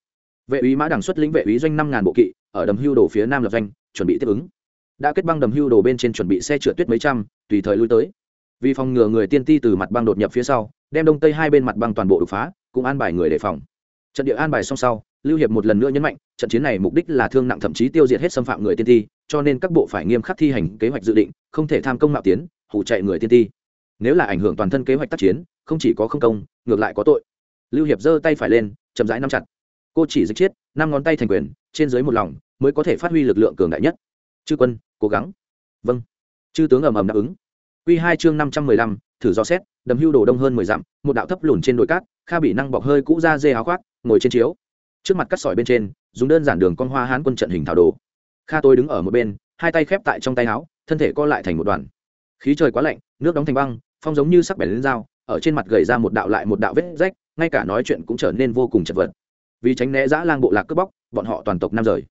S1: Vệ úy mã đằng xuất lĩnh vệ úy doanh năm ngàn bộ kỵ, ở đầm hưu đồ phía nam lập doanh, chuẩn bị tiếp ứng. Đã kết băng đầm hưu đồ bên trên chuẩn bị xe trượt tuyết mấy trăm, tùy thời lui tới. Vì phòng ngừa người tiên ti từ mặt băng đột nhập phía sau, đem đông tây hai bên mặt băng toàn bộ đột phá, cũng an bài người đề phòng. Trận địa an bài xong sau, lưu hiệp một lần nữa nhấn mạnh, trận chiến này mục đích là thương nặng thậm chí tiêu diệt hết xâm phạm người tiên ti cho nên các bộ phải nghiêm khắc thi hành kế hoạch dự định, không thể tham công mạo tiến hủ chạy người tiên ti. Nếu là ảnh hưởng toàn thân kế hoạch tác chiến, không chỉ có không công, ngược lại có tội. Lưu hiệp giơ tay phải lên, chậm rãi nắm chặt. Cô chỉ dịch chiết, năm ngón tay thành quyền, trên dưới một lòng, mới có thể phát huy lực lượng cường đại nhất. Chư quân, cố gắng. Vâng. Chư tướng ầm ầm đáp ứng. Quy hai chương năm trăm mười lăm, thử do xét, đầm hưu đồ đông hơn mười dặm, một đạo thấp lùn trên đồi cát, kha bị năng bọc hơi cũ ra dê áo khoác, ngồi trên chiếu. Trước mặt cắt sỏi bên trên, dùng đơn giản đường con hoa hán quân trận hình thảo đồ kha tôi đứng ở một bên, hai tay khép tại trong tay áo, thân thể co lại thành một đoàn. Khí trời quá lạnh, nước đóng thành băng, phong giống như sắc bẻ lên dao, ở trên mặt gầy ra một đạo lại một đạo vết rách, ngay cả nói chuyện cũng trở nên vô cùng chật vật. Vì tránh né giã lang bộ lạc cướp bóc, bọn họ toàn tộc nam rời.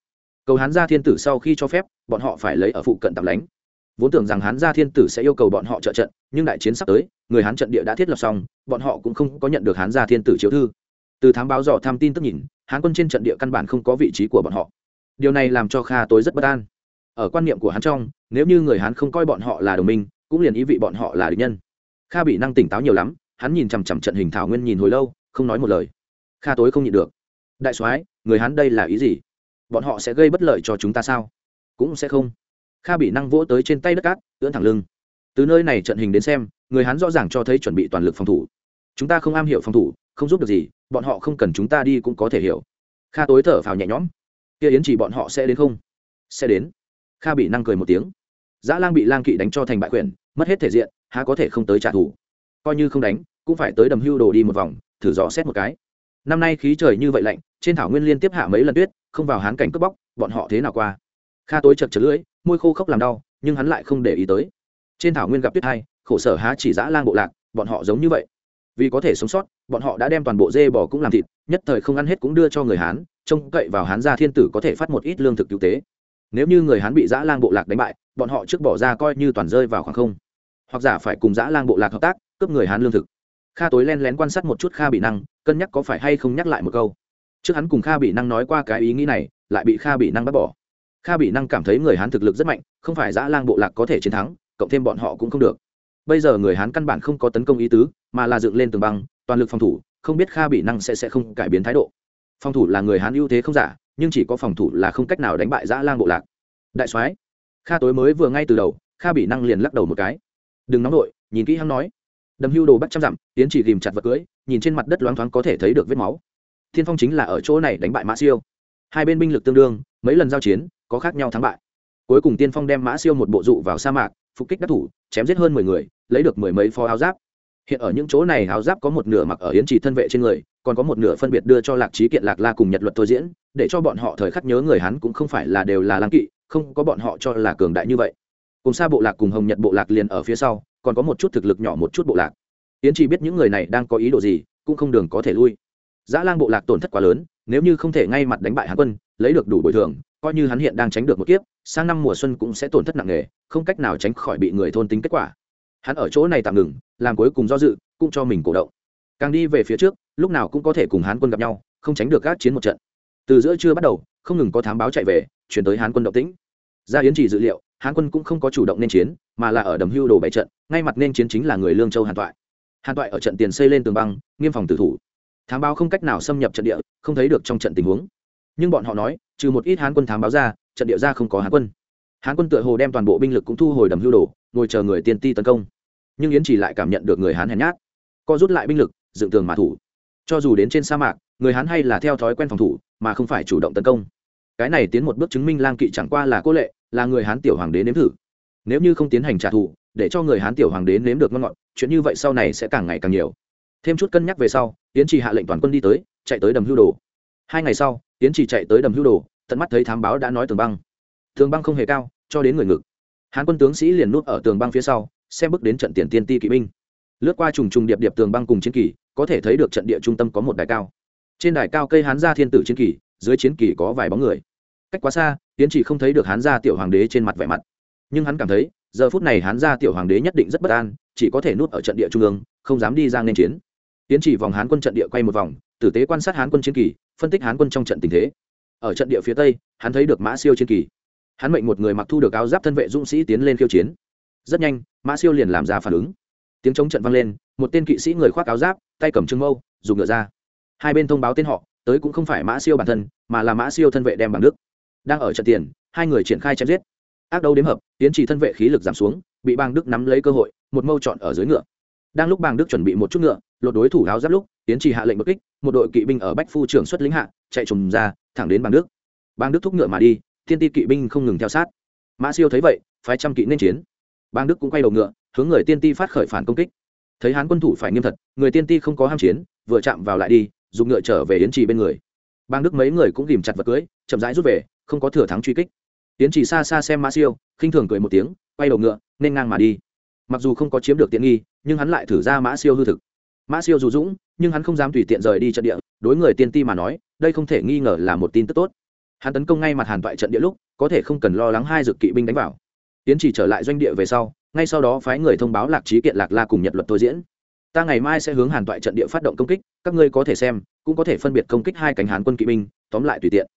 S1: Cầu hán gia thiên tử sau khi cho phép, bọn họ phải lấy ở phụ cận tạm lánh. Vốn tưởng rằng hán gia thiên tử sẽ yêu cầu bọn họ trợ trận, nhưng đại chiến sắp tới, người hán trận địa đã thiết lập xong, bọn họ cũng không có nhận được hán gia thiên tử chiếu thư. Từ thám báo dò tham tin tức nhìn, hán quân trên trận địa căn bản không có vị trí của bọn họ điều này làm cho kha tối rất bất an. Ở quan niệm của hắn trong, nếu như người hắn không coi bọn họ là đồng minh, cũng liền ý vị bọn họ là địch nhân. Kha bị năng tỉnh táo nhiều lắm, hắn nhìn chằm chằm trận hình thảo nguyên nhìn hồi lâu, không nói một lời. Kha tối không nhịn được. Đại soái, người hắn đây là ý gì? Bọn họ sẽ gây bất lợi cho chúng ta sao? Cũng sẽ không. Kha bị năng vỗ tới trên tay đất cát, ưỡn thẳng lưng. Từ nơi này trận hình đến xem, người hắn rõ ràng cho thấy chuẩn bị toàn lực phòng thủ. Chúng ta không am hiểu phòng thủ, không giúp được gì, bọn họ không cần chúng ta đi cũng có thể hiểu. Kha tối thở phào nhẹ nhõm kia yến chỉ bọn họ sẽ đến không? Sẽ đến. Kha bị năng cười một tiếng. Dã lang bị lang kỵ đánh cho thành bại quyền mất hết thể diện, há có thể không tới trả thù. Coi như không đánh, cũng phải tới đầm hưu đồ đi một vòng, thử dò xét một cái. Năm nay khí trời như vậy lạnh, trên thảo nguyên liên tiếp hạ mấy lần tuyết, không vào hán cảnh cướp bóc, bọn họ thế nào qua? Kha tối chật chật lưỡi, môi khô khốc làm đau, nhưng hắn lại không để ý tới. Trên thảo nguyên gặp tuyết hai, khổ sở há chỉ dã lang bộ lạc, bọn họ giống như vậy. Vì có thể sống sót, bọn họ đã đem toàn bộ dê bò cũng làm thịt, nhất thời không ăn hết cũng đưa cho người hán trông cậy vào hán gia thiên tử có thể phát một ít lương thực cứu tế. Nếu như người hán bị dã lang bộ lạc đánh bại, bọn họ trước bỏ ra coi như toàn rơi vào khoảng không. Hoặc giả phải cùng dã lang bộ lạc hợp tác, cướp người hán lương thực. Kha tối len lén quan sát một chút kha bị năng, cân nhắc có phải hay không nhắc lại một câu. Trước hắn cùng kha bị năng nói qua cái ý nghĩ này, lại bị kha bị năng bắt bỏ. Kha bị năng cảm thấy người hán thực lực rất mạnh, không phải dã lang bộ lạc có thể chiến thắng, cộng thêm bọn họ cũng không được. Bây giờ người hán căn bản không có tấn công ý tứ, mà là dựng lên tường băng, toàn lực phòng thủ, không biết kha bị năng sẽ sẽ không cải biến thái độ phòng thủ là người hán ưu thế không giả, nhưng chỉ có phòng thủ là không cách nào đánh bại dã lang bộ lạc. Đại soái, kha tối mới vừa ngay từ đầu, kha bị năng liền lắc đầu một cái. Đừng nóng nổi nhìn kỹ hắn nói. Đầm hưu đồ bắt trăm dặm, tiến chỉ ghìm chặt vật cưới, nhìn trên mặt đất loáng thoáng có thể thấy được vết máu. Thiên phong chính là ở chỗ này đánh bại mã siêu. Hai bên binh lực tương đương, mấy lần giao chiến, có khác nhau thắng bại. Cuối cùng tiên phong đem mã siêu một bộ dụ vào sa mạc, phục kích đắc thủ, chém giết hơn mười người, lấy được mười mấy phó áo giáp. Hiện ở những chỗ này áo giáp có một nửa mặc ở yến trì thân vệ trên người còn có một nửa phân biệt đưa cho lạc trí kiện, lạc la cùng nhật luật thôi diễn, để cho bọn họ thời khắc nhớ người hắn cũng không phải là đều là lang kỵ, không có bọn họ cho là cường đại như vậy. Cùng xa bộ lạc cùng hồng nhật bộ lạc liền ở phía sau, còn có một chút thực lực nhỏ một chút bộ lạc. Yến trì biết những người này đang có ý đồ gì, cũng không đường có thể lui. Dã lang bộ lạc tổn thất quá lớn, nếu như không thể ngay mặt đánh bại hán quân, lấy được đủ bồi thường, coi như hắn hiện đang tránh được một kiếp, sang năm mùa xuân cũng sẽ tổn thất nặng nề, không cách nào tránh khỏi bị người thôn tính kết quả. Hắn ở chỗ này tạm ngừng, làm cuối cùng do dự, cũng cho mình cổ động càng đi về phía trước, lúc nào cũng có thể cùng hán quân gặp nhau, không tránh được các chiến một trận. Từ giữa trưa bắt đầu, không ngừng có thám báo chạy về, chuyển tới hán quân động tĩnh. Ra yến chỉ dự liệu, hán quân cũng không có chủ động nên chiến, mà là ở đầm hưu đồ bảy trận, ngay mặt nên chiến chính là người lương châu hàn toại. Hàn toại ở trận tiền xây lên tường băng, nghiêm phòng tử thủ. Thám báo không cách nào xâm nhập trận địa, không thấy được trong trận tình huống. Nhưng bọn họ nói, trừ một ít hán quân thám báo ra, trận địa ra không có hán quân. Hán quân tựa hồ đem toàn bộ binh lực cũng thu hồi đầm hưu đồ, ngồi chờ người tiên ti tấn công. Nhưng yến chỉ lại cảm nhận được người hán hèn nhát. Co rút lại binh lực dựng tường mà thủ. Cho dù đến trên sa mạc, người hán hay là theo thói quen phòng thủ, mà không phải chủ động tấn công. Cái này tiến một bước chứng minh lang kỵ chẳng qua là cô lệ, là người hán tiểu hoàng đế nếm thử. Nếu như không tiến hành trả thù, để cho người hán tiểu hoàng đế nếm được ngon ngọt, chuyện như vậy sau này sẽ càng ngày càng nhiều. Thêm chút cân nhắc về sau tiến trì hạ lệnh toàn quân đi tới, chạy tới đầm hưu đồ. Hai ngày sau tiến trì chạy tới đầm hưu đồ, tận mắt thấy thám báo đã nói tường băng. Tường băng không hề cao, cho đến người ngực. Hán quân tướng sĩ liền núp ở tường băng phía sau, xem bước đến trận tiền tiên ti kỵ binh lướt qua trùng trùng điệp điệp tường băng cùng chiến kỳ, có thể thấy được trận địa trung tâm có một đài cao. Trên đài cao cây hán gia thiên tử chiến kỳ, dưới chiến kỳ có vài bóng người. Cách quá xa, tiến chỉ không thấy được hán gia tiểu hoàng đế trên mặt vẻ mặt. Nhưng hắn cảm thấy, giờ phút này hán gia tiểu hoàng đế nhất định rất bất an, chỉ có thể nút ở trận địa trung ương, không dám đi ra nên chiến. Tiến chỉ vòng hán quân trận địa quay một vòng, tử tế quan sát hán quân chiến kỳ, phân tích hán quân trong trận tình thế. Ở trận địa phía tây, hắn thấy được mã siêu chiến kỳ. Hắn mệnh một người mặc thu được áo giáp thân vệ dũng sĩ tiến lên khiêu chiến. Rất nhanh, mã siêu liền làm ra phản ứng tiếng chống trận vang lên, một tên kỵ sĩ người khoác áo giáp, tay cầm trưng mâu, dùng ngựa ra. Hai bên thông báo tên họ, tới cũng không phải mã siêu bản thân, mà là mã siêu thân vệ đem bằng đức. Đang ở trận tiền, hai người triển khai chém giết. Ác đấu đếm hợp, tiến trì thân vệ khí lực giảm xuống, bị bang đức nắm lấy cơ hội, một mâu chọn ở dưới ngựa. Đang lúc bang đức chuẩn bị một chút ngựa, lột đối thủ áo giáp lúc, tiến trì hạ lệnh bất kích, một đội kỵ binh ở bách phu trưởng xuất lính hạ, chạy trùm ra, thẳng đến bang đức. Bang đức thúc ngựa mà đi, thiên ti kỵ binh không ngừng theo sát. Mã siêu thấy vậy, phái trăm kỵ nên chiến. Bang đức cũng quay đầu ngựa hướng người tiên ti phát khởi phản công kích. Thấy hán quân thủ phải nghiêm thật, người tiên ti không có ham chiến, vừa chạm vào lại đi, dùng ngựa trở về yến trì bên người. Bang đức mấy người cũng ghìm chặt vật cưới, chậm rãi rút về, không có thừa thắng truy kích. Yến trì xa xa xem mã siêu, khinh thường cười một tiếng, quay đầu ngựa, nên ngang mà đi. Mặc dù không có chiếm được tiện nghi, nhưng hắn lại thử ra mã siêu hư thực. Mã siêu dù dũng, nhưng hắn không dám tùy tiện rời đi trận địa, đối người tiên ti mà nói, đây không thể nghi ngờ là một tin tức tốt. Hắn tấn công ngay mặt hàn toại trận địa lúc, có thể không cần lo lắng hai dược kỵ binh đánh vào. Tiến chỉ trở lại doanh địa về sau ngay sau đó phái người thông báo lạc trí kiện, lạc la cùng nhật luật tôi diễn. Ta ngày mai sẽ hướng hàn toại trận địa phát động công kích, các ngươi có thể xem, cũng có thể phân biệt công kích hai cánh hàn quân kỵ binh, tóm lại tùy tiện.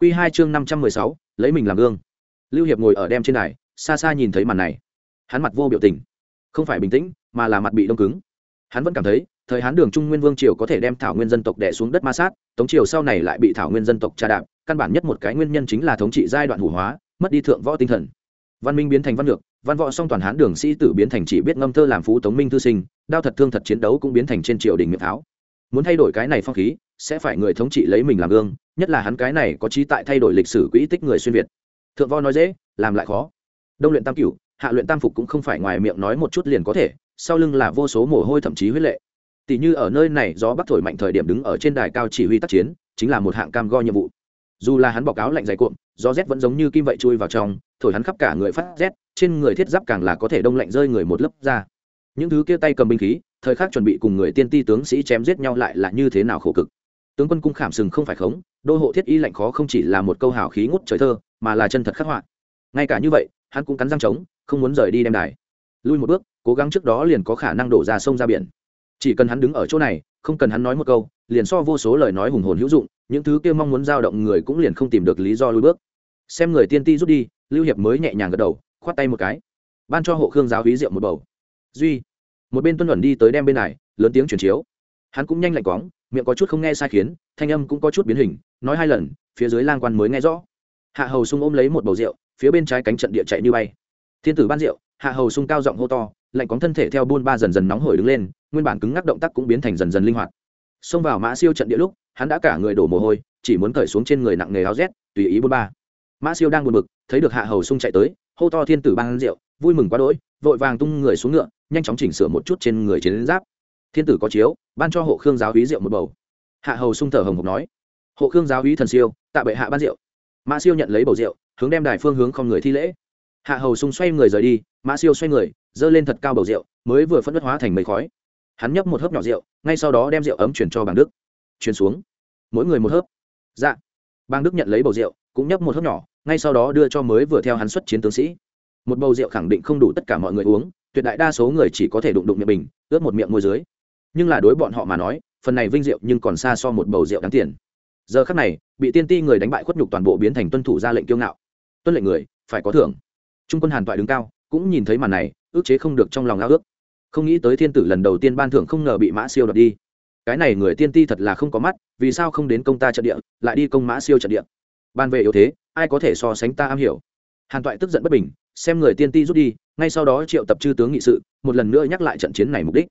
S1: Q hai chương năm trăm mười sáu, lấy mình làm gương. Lưu hiệp ngồi ở đem trên này xa xa nhìn thấy màn này. Hắn mặt vô biểu tình. Không phải bình tĩnh, mà là mặt bị đông cứng. Hắn vẫn cảm thấy, thời hán đường trung nguyên vương triều có thể đem thảo nguyên dân tộc đẻ xuống đất ma sát, tống triều sau này lại bị thảo nguyên dân tộc tra đạp, căn bản nhất một cái nguyên nhân chính là thống trị giai đoạn hủ hóa, mất đi thượng võ tinh thần. Văn minh biến thành văn lược văn võ song toàn hán đường sĩ tử biến thành chỉ biết ngâm thơ làm phú tống minh thư sinh, đao thật thương thật chiến đấu cũng biến thành trên triều đình miệng tháo muốn thay đổi cái này phong khí, sẽ phải người thống trị lấy mình làm gương, nhất là hắn cái này có trí tại thay đổi lịch sử quỹ tích người xuyên việt. Thượng võ nói dễ, làm lại khó. Đông luyện tam cửu, hạ luyện tam phục cũng không phải ngoài miệng nói một chút liền có thể, sau lưng là vô số mồ hôi thậm chí huyết lệ. Tỷ như ở nơi này gió bắc thổi mạnh thời điểm đứng ở trên đài cao chỉ huy tác chiến, chính là một hạng cam go nhiệm vụ. Dù là hắn báo cáo lạnh dày cuộn, gió rét vẫn giống như kim vậy chui vào trong thổi hắn khắp cả người phát rét, trên người thiết giáp càng là có thể đông lạnh rơi người một lớp ra. Những thứ kia tay cầm binh khí, thời khắc chuẩn bị cùng người tiên ti tướng sĩ chém giết nhau lại là như thế nào khổ cực. Tướng quân cung khảm sừng không phải khống, đô hộ thiết y lạnh khó không chỉ là một câu hào khí ngút trời thơ, mà là chân thật khắc họa. Ngay cả như vậy, hắn cũng cắn răng trống, không muốn rời đi đem đài. Lui một bước, cố gắng trước đó liền có khả năng đổ ra sông ra biển. Chỉ cần hắn đứng ở chỗ này, không cần hắn nói một câu, liền so vô số lời nói hùng hồn hữu dụng, những thứ kia mong muốn giao động người cũng liền không tìm được lý do lui bước. Xem người tiên ti rút đi lưu hiệp mới nhẹ nhàng gật đầu, khoát tay một cái. Ban cho hộ khương giáo hí rượu một bầu. Duy, một bên tuân luận đi tới đem bên này, lớn tiếng chuyển chiếu. Hắn cũng nhanh lạnh quóng, miệng có chút không nghe sai khiến, thanh âm cũng có chút biến hình, nói hai lần, phía dưới lang quan mới nghe rõ. Hạ hầu sung ôm lấy một bầu rượu, phía bên trái cánh trận địa chạy như bay. Thiên tử ban rượu, hạ hầu sung cao giọng hô to, lạnh quóng thân thể theo buôn ba dần dần nóng hổi đứng lên, nguyên bản cứng ngắc động tác cũng biến thành dần dần linh hoạt. Xông vào mã siêu trận địa lúc, hắn đã cả người đổ mồ hôi, chỉ muốn cởi xuống trên người nặng nghề áo rét, tùy ý buôn ba mã siêu đang buồn bực, thấy được hạ hầu sung chạy tới, hô to thiên tử ban rượu, vui mừng quá đỗi, vội vàng tung người xuống ngựa, nhanh chóng chỉnh sửa một chút trên người chiến giáp. Thiên tử có chiếu, ban cho hộ khương giáo hí rượu một bầu. Hạ hầu sung thở hồng hộc nói, hộ khương giáo hí thần siêu, tạ bệ hạ ban rượu. Mã siêu nhận lấy bầu rượu, hướng đem đài phương hướng không người thi lễ. Hạ hầu sung xoay người rời đi, mã siêu xoay người, giơ lên thật cao bầu rượu, mới vừa phân đất hóa thành mây khói. Hắn nhấp một hớp nhỏ rượu, ngay sau đó đem rượu ấm chuyển cho bàng đức. Chuyển xuống. Mỗi người một hớp. Dạ. Bàng đức nhận lấy bầu rượu, cũng nhấp một hớp nhỏ ngay sau đó đưa cho mới vừa theo hắn xuất chiến tướng sĩ. Một bầu rượu khẳng định không đủ tất cả mọi người uống, tuyệt đại đa số người chỉ có thể đụng đụng miệng bình ướt một miệng môi dưới. Nhưng là đối bọn họ mà nói, phần này vinh rượu nhưng còn xa so một bầu rượu đáng tiền. Giờ khắc này, bị tiên ti người đánh bại khuất nhục toàn bộ biến thành tuân thủ ra lệnh kiêu ngạo. Tuân lệnh người, phải có thưởng. Trung quân hàn toại đứng cao, cũng nhìn thấy màn này, ước chế không được trong lòng ao ước. Không nghĩ tới thiên tử lần đầu tiên ban thưởng không ngờ bị mã siêu đoạt đi. Cái này người tiên ti thật là không có mắt, vì sao không đến công ta trận địa, lại đi công mã siêu trận địa? Ban về yếu thế ai có thể so sánh ta am hiểu. Hàn toại tức giận bất bình, xem người tiên ti rút đi, ngay sau đó triệu tập chư tướng nghị sự, một lần nữa nhắc lại trận chiến này mục đích.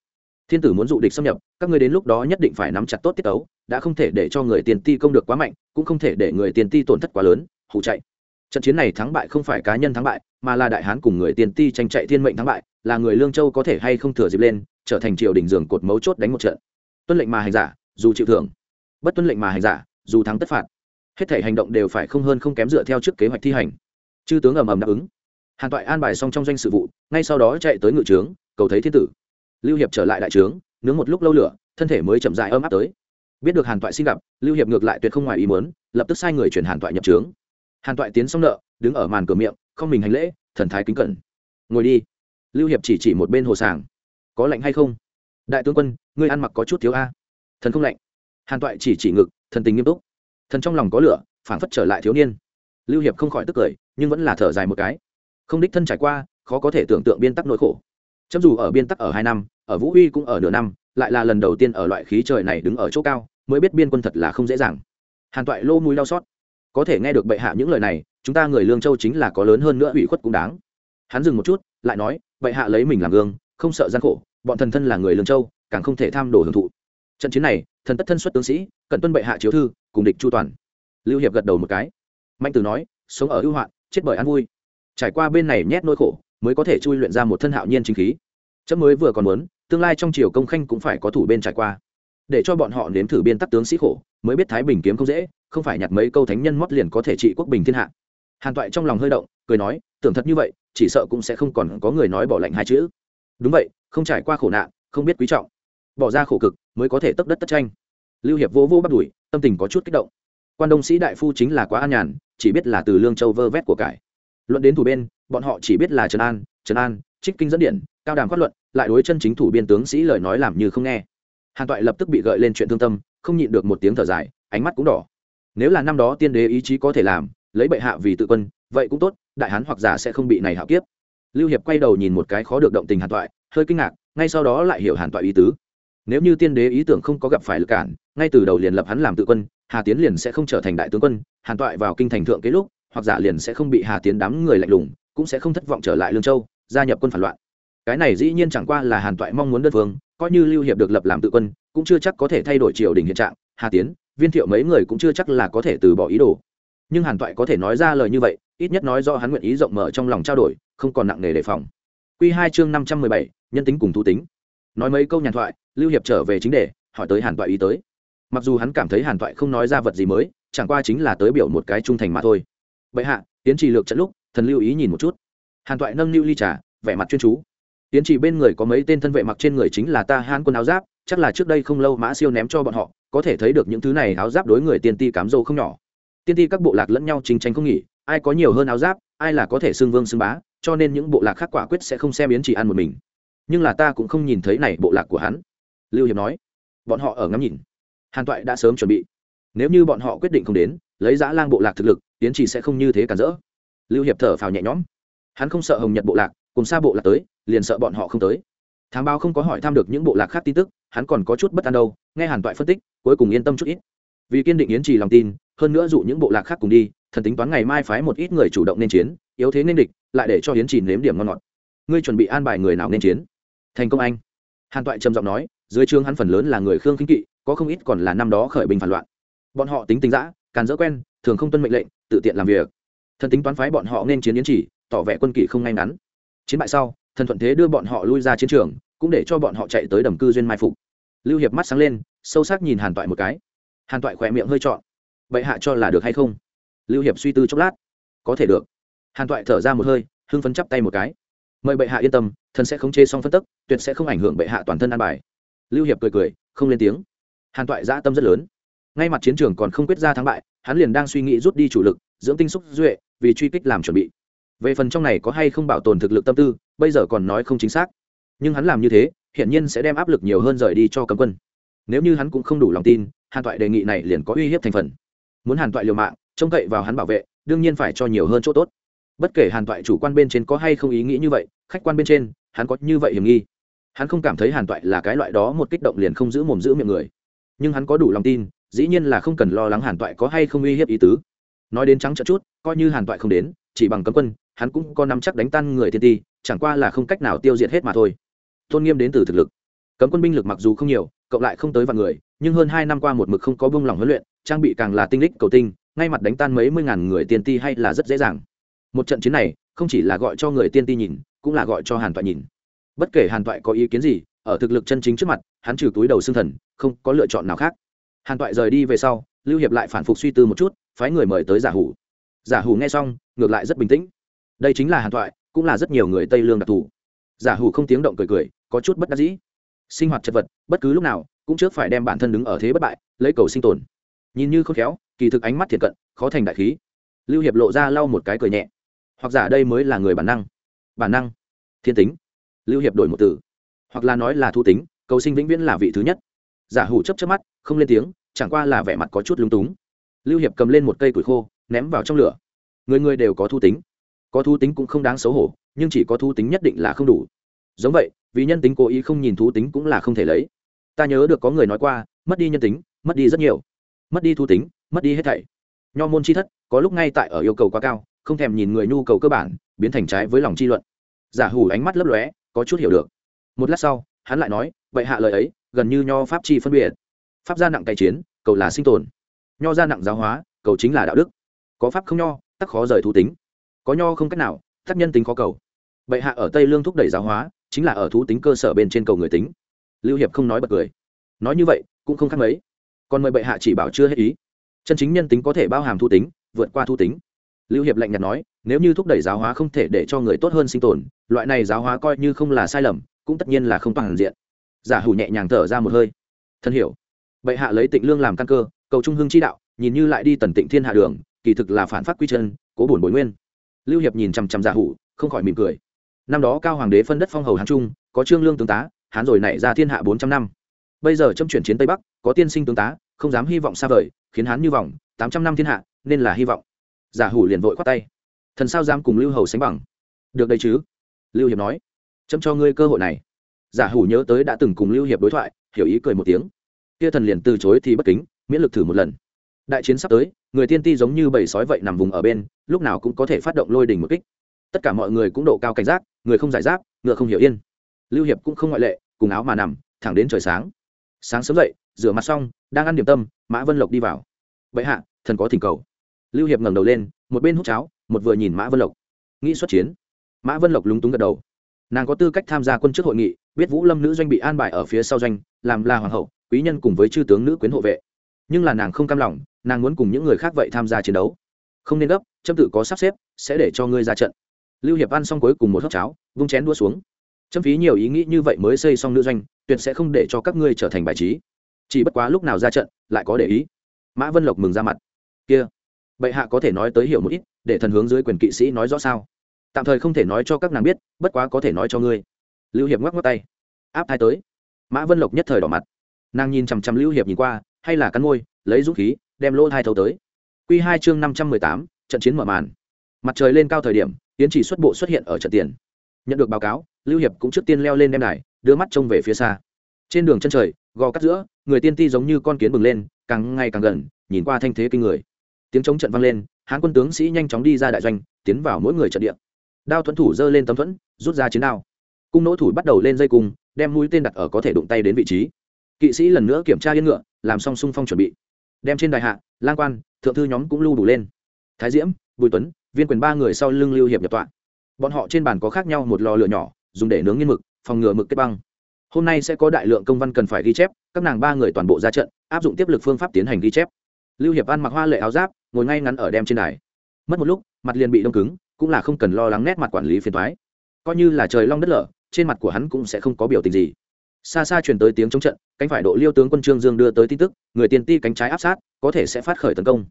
S1: Thiên tử muốn dụ địch xâm nhập, các người đến lúc đó nhất định phải nắm chặt tốt tiết ấu, đã không thể để cho người tiền ti công được quá mạnh, cũng không thể để người tiền ti tổn thất quá lớn hụ chạy. Trận chiến này thắng bại không phải cá nhân thắng bại, mà là đại hán cùng người tiền ti tranh chạy thiên mệnh thắng bại, là người lương châu có thể hay không thừa dịp lên, trở thành triều đình giường cột mấu chốt đánh một trận. Tuân lệnh mà hành giả, dù chịu thưởng. Bất tuân lệnh mà hành giả, dù thắng tất phạt hết thể hành động đều phải không hơn không kém dựa theo trước kế hoạch thi hành. Chư tướng ầm ầm đáp ứng. Hàn toại an bài xong trong doanh sự vụ, ngay sau đó chạy tới ngự trướng, cầu thấy thiên tử. Lưu hiệp trở lại đại trướng, nướng một lúc lâu lửa, thân thể mới chậm dại ấm áp tới. Biết được hàn toại xin gặp, lưu hiệp ngược lại tuyệt không ngoài ý muốn, lập tức sai người chuyển hàn toại nhập trướng. Hàn toại tiến xong nợ, đứng ở màn cửa miệng, không mình hành lễ, thần thái kính cẩn. Ngồi đi. Lưu hiệp chỉ chỉ một bên hồ sàng. Có lạnh hay không? Đại tướng quân, ngươi ăn mặc có chút thiếu a. Thần không lạnh. Hàn toại chỉ chỉ ngực, thần tình nghiêm túc thần trong lòng có lửa, phảng phất trở lại thiếu niên. Lưu hiệp không khỏi tức cười, nhưng vẫn là thở dài một cái. Không đích thân trải qua, khó có thể tưởng tượng biên tắc nỗi khổ. Chấm dù ở biên tắc ở hai năm, ở vũ uy cũng ở nửa năm, lại là lần đầu tiên ở loại khí trời này đứng ở chỗ cao, mới biết biên quân thật là không dễ dàng. Hàn toại lô mùi đau xót. Có thể nghe được bệ hạ những lời này, chúng ta người lương châu chính là có lớn hơn nữa ủy khuất cũng đáng. Hắn dừng một chút, lại nói, bệ hạ lấy mình làm gương, không sợ gian khổ, bọn thần thân là người lương châu, càng không thể tham đồ hưởng thụ. Trận chiến này, thần tất thân xuất tướng sĩ cần tuân bệ hạ chiếu thư, cùng địch chu toàn. Lưu hiệp gật đầu một cái. Mạnh tử nói, sống ở ưu hoạn, chết bởi an vui. Trải qua bên này nhét nỗi khổ, mới có thể chui luyện ra một thân hạo nhiên chính khí. Chấm mới vừa còn muốn, tương lai trong triều công khanh cũng phải có thủ bên trải qua. Để cho bọn họ nếm thử biên tắc tướng sĩ khổ, mới biết thái bình kiếm không dễ, không phải nhặt mấy câu thánh nhân mót liền có thể trị quốc bình thiên hạ. Hàn toại trong lòng hơi động, cười nói, tưởng thật như vậy, chỉ sợ cũng sẽ không còn có người nói bỏ lạnh hai chữ. Đúng vậy, không trải qua khổ nạn, không biết quý trọng. Bỏ ra khổ cực, mới có thể tấp đất tất tranh lưu hiệp vô vô bắt đuổi tâm tình có chút kích động. Quan đông sĩ đại phu chính là quá an nhàn, chỉ biết là từ lương châu vơ vét của cải. Luận đến thủ bên, bọn họ chỉ biết là trần an trần an, trích kinh dẫn điện, cao đàm phát luận, lại đối chân chính thủ biên tướng sĩ lời nói làm như không nghe. Hàn toại lập tức bị gợi lên chuyện thương tâm, không nhịn được một tiếng thở dài, ánh mắt cũng đỏ. Nếu là năm đó tiên đế ý chí có thể làm, lấy bệ hạ vì tự quân, vậy cũng tốt, đại hán hoặc giả sẽ không bị này hạo kiếp. Lưu hiệp quay đầu nhìn một cái khó được động tình hàn toại, hơi kinh ngạc, ngay sau đó lại hiểu hàn toại ý tứ nếu như tiên đế ý tưởng không có gặp phải lực cản, ngay từ đầu liền lập hắn làm tự quân, hà tiến liền sẽ không trở thành đại tướng quân, hàn toại vào kinh thành thượng kế lúc, hoặc giả liền sẽ không bị hà tiến đám người lạnh lùng, cũng sẽ không thất vọng trở lại lương châu, gia nhập quân phản loạn. Cái này dĩ nhiên chẳng qua là hàn toại mong muốn đơn phương, coi như lưu hiệp được lập làm tự quân, cũng chưa chắc có thể thay đổi triều đình hiện trạng, hà tiến, viên thiệu mấy người cũng chưa chắc là có thể từ bỏ ý đồ. Nhưng hàn toại có thể nói ra lời như vậy, ít nhất nói do hắn nguyện ý rộng mở trong lòng trao đổi, không còn nặng nề đề phòng. Q hai chương năm trăm mười bảy, nhân tính cùng thu tính nói mấy câu nhàn thoại, lưu hiệp trở về chính đề, hỏi tới hàn toại ý tới. Mặc dù hắn cảm thấy hàn toại không nói ra vật gì mới, chẳng qua chính là tới biểu một cái trung thành mà thôi. Bệ hạ, tiến trì lược trận lúc, thần lưu ý nhìn một chút. Hàn toại nâng lưu ly trà, vẻ mặt chuyên chú. Tiến trì bên người có mấy tên thân vệ mặc trên người chính là ta hán quân áo giáp, chắc là trước đây không lâu mã siêu ném cho bọn họ, có thể thấy được những thứ này áo giáp đối người tiên ti cám dâu không nhỏ. Tiên ti các bộ lạc lẫn nhau tranh tranh không nghỉ, ai có nhiều hơn áo giáp, ai là có thể xưng vương xưng bá, cho nên những bộ lạc khác quả quyết sẽ không xem yến chỉ ăn một mình nhưng là ta cũng không nhìn thấy này bộ lạc của hắn. Lưu hiệp nói. Bọn họ ở ngắm nhìn. Hàn toại đã sớm chuẩn bị. Nếu như bọn họ quyết định không đến, lấy giã lang bộ lạc thực lực tiến chỉ sẽ không như thế cản rỡ. Lưu hiệp thở phào nhẹ nhõm. Hắn không sợ hồng nhật bộ lạc, cùng xa bộ lạc tới, liền sợ bọn họ không tới. Thám báo không có hỏi thăm được những bộ lạc khác tin tức, hắn còn có chút bất an đâu, nghe hàn toại phân tích, cuối cùng yên tâm chút ít. Vì kiên định yến trì lòng tin, hơn nữa dụ những bộ lạc khác cùng đi, thần tính toán ngày mai phái một ít người chủ động nên chiến, yếu thế nên địch, lại để cho yến trì nếm điểm ngon ngọt. Ngươi chuẩn bị an bài người nào nên chiến? Thành công anh. Hàn toại trầm giọng nói, dưới trường hắn phần lớn là người khương khinh kỵ, có không ít còn là năm đó khởi binh phản loạn. Bọn họ tính tính dã, càn dỡ quen, thường không tuân mệnh lệnh, tự tiện làm việc. Thần tính toán phái bọn họ nên chiến yến chỉ, tỏ vẻ quân kỵ không ngay ngắn. Chiến bại sau, thần thuận thế đưa bọn họ lui ra chiến trường, cũng để cho bọn họ chạy tới đầm cư duyên mai phục. Lưu hiệp mắt sáng lên, sâu sắc nhìn hàn toại một cái. Hàn toại khỏe miệng hơi trọn. Bệ hạ cho là được hay không? Lưu hiệp suy tư chốc lát. Có thể được. Hàn toại thở ra một hơi, hưng phấn chắp tay một cái mời bệ hạ yên tâm, thần sẽ khống chế xong phân tức, tuyệt sẽ không ảnh hưởng bệ hạ toàn thân an bài. Lưu hiệp cười cười, không lên tiếng. Hàn toại dã tâm rất lớn. Ngay mặt chiến trường còn không quyết ra thắng bại, hắn liền đang suy nghĩ rút đi chủ lực, dưỡng tinh xúc duệ, vì truy kích làm chuẩn bị. Về phần trong này có hay không bảo tồn thực lực tâm tư, bây giờ còn nói không chính xác. Nhưng hắn làm như thế, hiển nhiên sẽ đem áp lực nhiều hơn rời đi cho cấm quân. Nếu như hắn cũng không đủ lòng tin, hàn toại đề nghị này liền có uy hiếp thành phần. Muốn hàn toại liều mạng, trông cậy vào hắn bảo vệ, đương nhiên phải cho nhiều hơn chỗ tốt bất kể hàn toại chủ quan bên trên có hay không ý nghĩ như vậy, khách quan bên trên, hắn có như vậy hiểm nghi. Hắn không cảm thấy hàn toại là cái loại đó một kích động liền không giữ mồm giữ miệng người. Nhưng hắn có đủ lòng tin, dĩ nhiên là không cần lo lắng hàn toại có hay không uy hiếp ý tứ. Nói đến trắng trợ chút, coi như hàn toại không đến, chỉ bằng cấm quân, hắn cũng có nắm chắc đánh tan người thiên ti, chẳng qua là không cách nào tiêu diệt hết mà thôi. Tôn nghiêm đến từ thực lực. Cấm quân binh lực mặc dù không nhiều, cộng lại không tới vạn người, nhưng hơn hai năm qua một mực không có bông lỏng huấn luyện, trang bị càng là tinh lích cầu tinh, ngay mặt đánh tan mấy mươi ngàn người tiên ti hay là rất dễ dàng một trận chiến này, không chỉ là gọi cho người tiên ti nhìn, cũng là gọi cho hàn toại nhìn. Bất kể hàn toại có ý kiến gì, ở thực lực chân chính trước mặt, hắn trừ túi đầu xương thần, không có lựa chọn nào khác. Hàn toại rời đi về sau, lưu hiệp lại phản phục suy tư một chút, phái người mời tới giả hủ. Giả hủ nghe xong, ngược lại rất bình tĩnh. Đây chính là hàn toại, cũng là rất nhiều người tây lương đặc thù. Giả hủ không tiếng động cười cười, có chút bất đắc dĩ. Sinh hoạt chật vật, bất cứ lúc nào, cũng trước phải đem bản thân đứng ở thế bất bại, lấy cầu sinh tồn. Nhìn như khôn khéo, kỳ thực ánh mắt thiệt cận, khó thành đại khí. Lưu hiệp lộ ra lau một cái cười nhẹ hoặc giả đây mới là người bản năng. Bản năng? Thiên tính. Lưu hiệp đổi một từ. Hoặc là nói là thu tính, cầu sinh vĩnh viễn là vị thứ nhất. Giả hủ chấp chấp mắt, không lên tiếng, chẳng qua là vẻ mặt có chút lung túng. Lưu hiệp cầm lên một cây củi khô, ném vào trong lửa. Người người đều có thu tính. Có thu tính cũng không đáng xấu hổ, nhưng chỉ có thu tính nhất định là không đủ. Giống vậy, vì nhân tính cố ý không nhìn thú tính cũng là không thể lấy. Ta nhớ được có người nói qua, mất đi nhân tính, mất đi rất nhiều. Mất đi thu tính, mất đi hết thảy. Nho môn chi thất, có lúc ngay tại ở yêu cầu quá cao không thèm nhìn người nhu cầu cơ bản, biến thành trái với lòng chi luận. Giả hủ ánh mắt lấp lóe, có chút hiểu được. Một lát sau, hắn lại nói, vậy hạ lời ấy, gần như nho pháp chi phân biệt. Pháp gia nặng cải chiến, cầu là sinh tồn. Nho gia nặng giáo hóa, cầu chính là đạo đức. Có pháp không nho, tắc khó rời thú tính. Có nho không cách nào, tắc nhân tính khó cầu. Bệ hạ ở tây lương thúc đẩy giáo hóa, chính là ở thú tính cơ sở bên trên cầu người tính. Lưu hiệp không nói bật cười. Nói như vậy, cũng không khác mấy. Còn mời bệ hạ chỉ bảo chưa hết ý. Chân chính nhân tính có thể bao hàm thu tính, vượt qua thu tính lưu hiệp lạnh nhạt nói, nếu như thúc đẩy giáo hóa không thể để cho người tốt hơn sinh tồn, loại này giáo hóa coi như không là sai lầm, cũng tất nhiên là không toàn diện. Giả hủ nhẹ nhàng thở ra một hơi. Thân hiểu. Bệ hạ lấy tịnh lương làm căn cơ, cầu trung hưng chi đạo, nhìn như lại đi tần tịnh thiên hạ đường, kỳ thực là phản phát quy chân, cố bổn bồi nguyên. Lưu hiệp nhìn chằm chằm giả hủ, không khỏi mỉm cười. Năm đó cao hoàng đế phân đất phong hầu hán trung, có trương lương tướng tá, hán rồi nảy ra thiên hạ bốn trăm năm. Bây giờ châm chuyển chiến tây bắc, có tiên sinh tướng tá, không dám hy vọng xa vời, khiến hán như vọng, tám trăm năm thiên hạ, nên là hy vọng giả hủ liền vội khoát tay. Thần sao dám cùng lưu hầu sánh bằng? Được đây chứ? Lưu hiệp nói. Chấm cho ngươi cơ hội này. Giả hủ nhớ tới đã từng cùng lưu hiệp đối thoại, hiểu ý cười một tiếng. Kia thần liền từ chối thì bất kính, miễn lực thử một lần. Đại chiến sắp tới, người tiên ti giống như bầy sói vậy nằm vùng ở bên, lúc nào cũng có thể phát động lôi đình một kích. Tất cả mọi người cũng độ cao cảnh giác, người không giải giáp, ngựa không hiểu yên. Lưu hiệp cũng không ngoại lệ, cùng áo mà nằm, thẳng đến trời sáng. Sáng sớm dậy, rửa mặt xong, đang ăn điểm tâm, mã vân lộc đi vào. Bệ hạ, thần có thỉnh cầu lưu hiệp ngẩng đầu lên, một bên hút cháo, một vừa nhìn mã vân lộc. Nghĩ xuất chiến, mã vân lộc lúng túng gật đầu. Nàng có tư cách tham gia quân chức hội nghị, biết vũ lâm nữ doanh bị an bài ở phía sau doanh, làm là hoàng hậu, quý nhân cùng với chư tướng nữ quyến hộ vệ. Nhưng là nàng không cam lòng, nàng muốn cùng những người khác vậy tham gia chiến đấu. Không nên gấp trâm tự có sắp xếp, sẽ để cho ngươi ra trận. Lưu hiệp ăn xong cuối cùng một hớp cháo, vung chén đua xuống. Châm phí nhiều ý nghĩ như vậy mới xây xong nữ doanh, tuyệt sẽ không để cho các ngươi trở thành bài trí. Chỉ bất quá lúc nào ra trận, lại có để ý. Mã vân lộc mừng ra mặt. Kia bệ hạ có thể nói tới hiểu một ít, để thần hướng dưới quyền kỵ sĩ nói rõ sao? Tạm thời không thể nói cho các nàng biết, bất quá có thể nói cho ngươi. Lưu hiệp ngoắc ngoắc tay. Áp thai tới. Mã vân lộc nhất thời đỏ mặt. Nàng nhìn chằm chằm lưu hiệp nhìn qua, hay là cắn môi, lấy dũng khí, đem lỗ thai thâu tới. Q hai chương năm trăm mười tám, trận chiến mở màn. Mặt trời lên cao thời điểm tiến chỉ xuất bộ xuất hiện ở trận tiền. Nhận được báo cáo, lưu hiệp cũng trước tiên leo lên đem đài, đưa mắt trông về phía xa. Trên đường chân trời, gò cắt giữa, người tiên ti giống như con kiến bừng lên, càng ngày càng gần, nhìn qua thanh thế kinh người tiếng chống trận vang lên, hán quân tướng sĩ nhanh chóng đi ra đại doanh, tiến vào mỗi người trận địa. Đao thuẫn thủ giơ lên tấm thuẫn, rút ra chiến đao. Cung nỗ thủ bắt đầu lên dây cung, đem mũi tên đặt ở có thể đụng tay đến vị trí. Kỵ sĩ lần nữa kiểm tra yên ngựa, làm xong sung phong chuẩn bị. Đem trên đại hạ, lang quan, thượng thư nhóm cũng lưu đủ lên. Thái diễm, bùi tuấn, viên quyền ba người sau lưng lưu hiệp nhập tọa. Bọn họ trên bàn có khác nhau một lò lửa nhỏ, dùng để nướng nghiên mực, phòng ngừa mực kết băng. Hôm nay sẽ có đại lượng công văn cần phải ghi chép, các nàng ba người toàn bộ ra trận, áp dụng tiếp lực phương pháp tiến hành ghi chép lưu hiệp an mặc hoa lệ áo giáp, ngồi ngay ngắn ở đem trên đài. Mất một lúc, mặt liền bị đông cứng, cũng là không cần lo lắng nét mặt quản lý phiền thoái coi như là trời long đất lở, trên mặt của hắn cũng sẽ không có biểu tình gì. Xa xa truyền tới tiếng chống trận, cánh phải độ liêu tướng quân trương dương đưa tới tin tức, người tiền ti cánh trái áp sát, có thể sẽ phát khởi tấn công.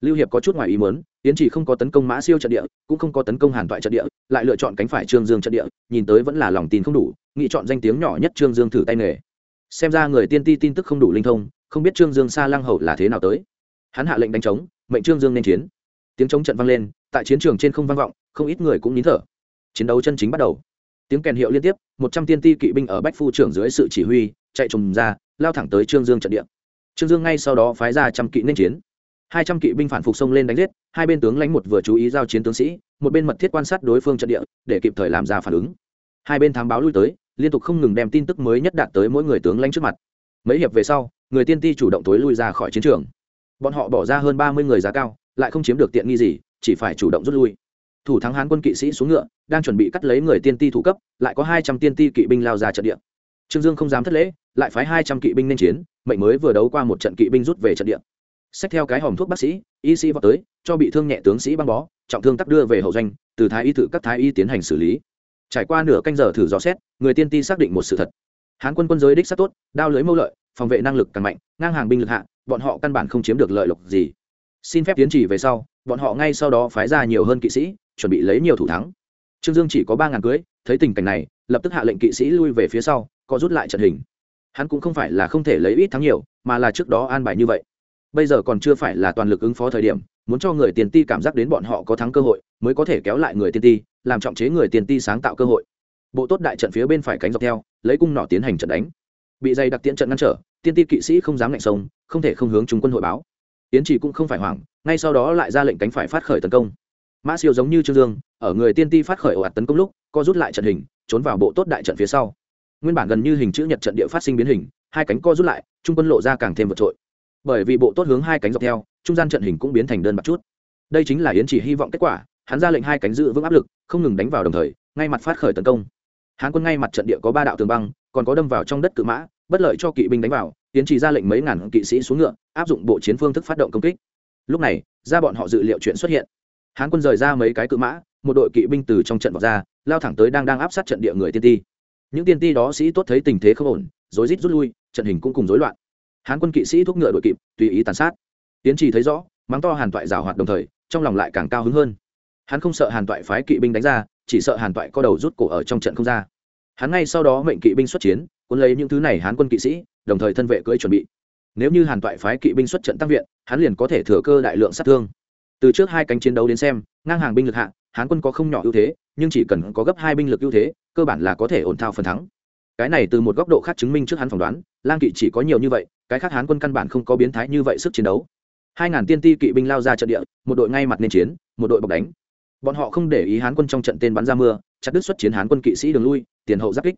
S1: Lưu hiệp có chút ngoài ý muốn, tiến chỉ không có tấn công mã siêu trận địa, cũng không có tấn công hàn toại trận địa, lại lựa chọn cánh phải trương dương trận địa, nhìn tới vẫn là lòng tin không đủ nghị chọn danh tiếng nhỏ nhất trương dương thử tay nghề. Xem ra người tiên ti tin tức không đủ linh thông, không biết trương dương xa lăng hậu là thế nào tới hắn hạ lệnh đánh trống, mệnh trương dương nên chiến. Tiếng trống trận vang lên, tại chiến trường trên không vang vọng, không ít người cũng nín thở. Chiến đấu chân chính bắt đầu. Tiếng kèn hiệu liên tiếp, một trăm tiên ti kỵ binh ở bách phu trưởng dưới sự chỉ huy, chạy trùng ra, lao thẳng tới trương dương trận địa. Trương dương ngay sau đó phái ra trăm kỵ nên chiến. Hai trăm kỵ binh phản phục sông lên đánh giết, hai bên tướng lãnh một vừa chú ý giao chiến tướng sĩ, một bên mật thiết quan sát đối phương trận địa, để kịp thời làm ra phản ứng. Hai bên thám báo lui tới, liên tục không ngừng đem tin tức mới nhất đạt tới mỗi người tướng lãnh trước mặt. Mấy hiệp về sau, người tiên ti chủ động tối lui ra khỏi chiến trường bọn họ bỏ ra hơn ba mươi người giá cao, lại không chiếm được tiện nghi gì, chỉ phải chủ động rút lui. Thủ thắng hán quân kỵ sĩ xuống ngựa, đang chuẩn bị cắt lấy người tiên ti thủ cấp, lại có hai trăm tiên ti kỵ binh lao ra trận địa. Trương dương không dám thất lễ, lại phái hai trăm kỵ binh nên chiến, mệnh mới vừa đấu qua một trận kỵ binh rút về trận địa. Xách theo cái hòm thuốc bác sĩ, y sĩ vào tới, cho bị thương nhẹ tướng sĩ băng bó, trọng thương tắc đưa về hậu doanh, từ thái y tự các thái y tiến hành xử lý. Trải qua nửa canh giờ thử dò xét, người tiên ti xác định một sự thật. Hán quân quân giới đích sắc tốt, đao lưới mâu lợi, phòng vệ năng lực càng mạnh, ngang hàng binh lực hạ bọn họ căn bản không chiếm được lợi lộc gì. Xin phép tiến trì về sau, bọn họ ngay sau đó phái ra nhiều hơn kỵ sĩ, chuẩn bị lấy nhiều thủ thắng. Trương dương chỉ có ba ngàn cưới, thấy tình cảnh này, lập tức hạ lệnh kỵ sĩ lui về phía sau có rút lại trận hình. Hắn cũng không phải là không thể lấy ít thắng nhiều, mà là trước đó an bài như vậy. Bây giờ còn chưa phải là toàn lực ứng phó thời điểm, muốn cho người tiền ti cảm giác đến bọn họ có thắng cơ hội, mới có thể kéo lại người tiền ti, làm trọng chế người tiền ti sáng tạo cơ hội. Bộ tốt đại trận phía bên phải cánh dọc theo, lấy cung nỏ tiến hành trận đánh. Bị dày đặc tiễn trận ngăn trở, tiên ti kỵ sĩ không dám lạnh sông không thể không hướng trung quân hội báo. Yến chỉ cũng không phải hoảng, ngay sau đó lại ra lệnh cánh phải phát khởi tấn công. Mã siêu giống như trương dương, ở người tiên ti phát khởi ồ ạt tấn công lúc, co rút lại trận hình, trốn vào bộ tốt đại trận phía sau. Nguyên bản gần như hình chữ nhật trận địa phát sinh biến hình, hai cánh co rút lại, trung quân lộ ra càng thêm vượt trội. Bởi vì bộ tốt hướng hai cánh dọc theo, trung gian trận hình cũng biến thành đơn bạc chút. Đây chính là yến chỉ hy vọng kết quả, hắn ra lệnh hai cánh giữ vững áp lực, không ngừng đánh vào đồng thời, ngay mặt phát khởi tấn công. Hán quân ngay mặt trận địa có ba đạo tường băng, còn có đâm vào trong đất cự mã, bất lợi cho kỵ binh đánh vào yến chỉ ra lệnh mấy ngàn kỵ sĩ xuống ngựa, áp dụng bộ chiến phương thức phát động công kích. Lúc này, ra bọn họ dự liệu chuyện xuất hiện. Hán quân rời ra mấy cái cự mã, một đội kỵ binh từ trong trận vọt ra, lao thẳng tới đang đang áp sát trận địa người tiên ti. Những tiên ti đó sĩ tốt thấy tình thế không ổn, rối rít rút lui, trận hình cũng cùng rối loạn. Hán quân kỵ sĩ thúc ngựa đội kịp, tùy ý tàn sát. Tiến trì thấy rõ, mắng to hàn toại rào hoạt đồng thời, trong lòng lại càng cao hứng hơn. Hắn không sợ hàn toại phái kỵ binh đánh ra, chỉ sợ hàn toại có đầu rút cổ ở trong trận không ra. Hắn ngay sau đó mệnh kỵ binh xuất chiến, cuốn lấy những thứ này hán quân kỵ sĩ đồng thời thân vệ cưỡi chuẩn bị. Nếu như hàn toại phái kỵ binh xuất trận tăng viện, hắn liền có thể thừa cơ đại lượng sát thương. Từ trước hai cánh chiến đấu đến xem, ngang hàng binh lực hạ, hán quân có không nhỏ ưu thế, nhưng chỉ cần có gấp hai binh lực ưu thế, cơ bản là có thể ổn thao phần thắng. Cái này từ một góc độ khác chứng minh trước hắn phỏng đoán, lang kỵ chỉ có nhiều như vậy, cái khác hán quân căn bản không có biến thái như vậy sức chiến đấu. Hai ngàn tiên ti kỵ binh lao ra trận địa, một đội ngay mặt nên chiến, một đội bọc đánh. Bọn họ không để ý hán quân trong trận tên bắn ra mưa, chặt đứt xuất chiến hán quân kỵ sĩ đường lui, tiền hậu giáp kích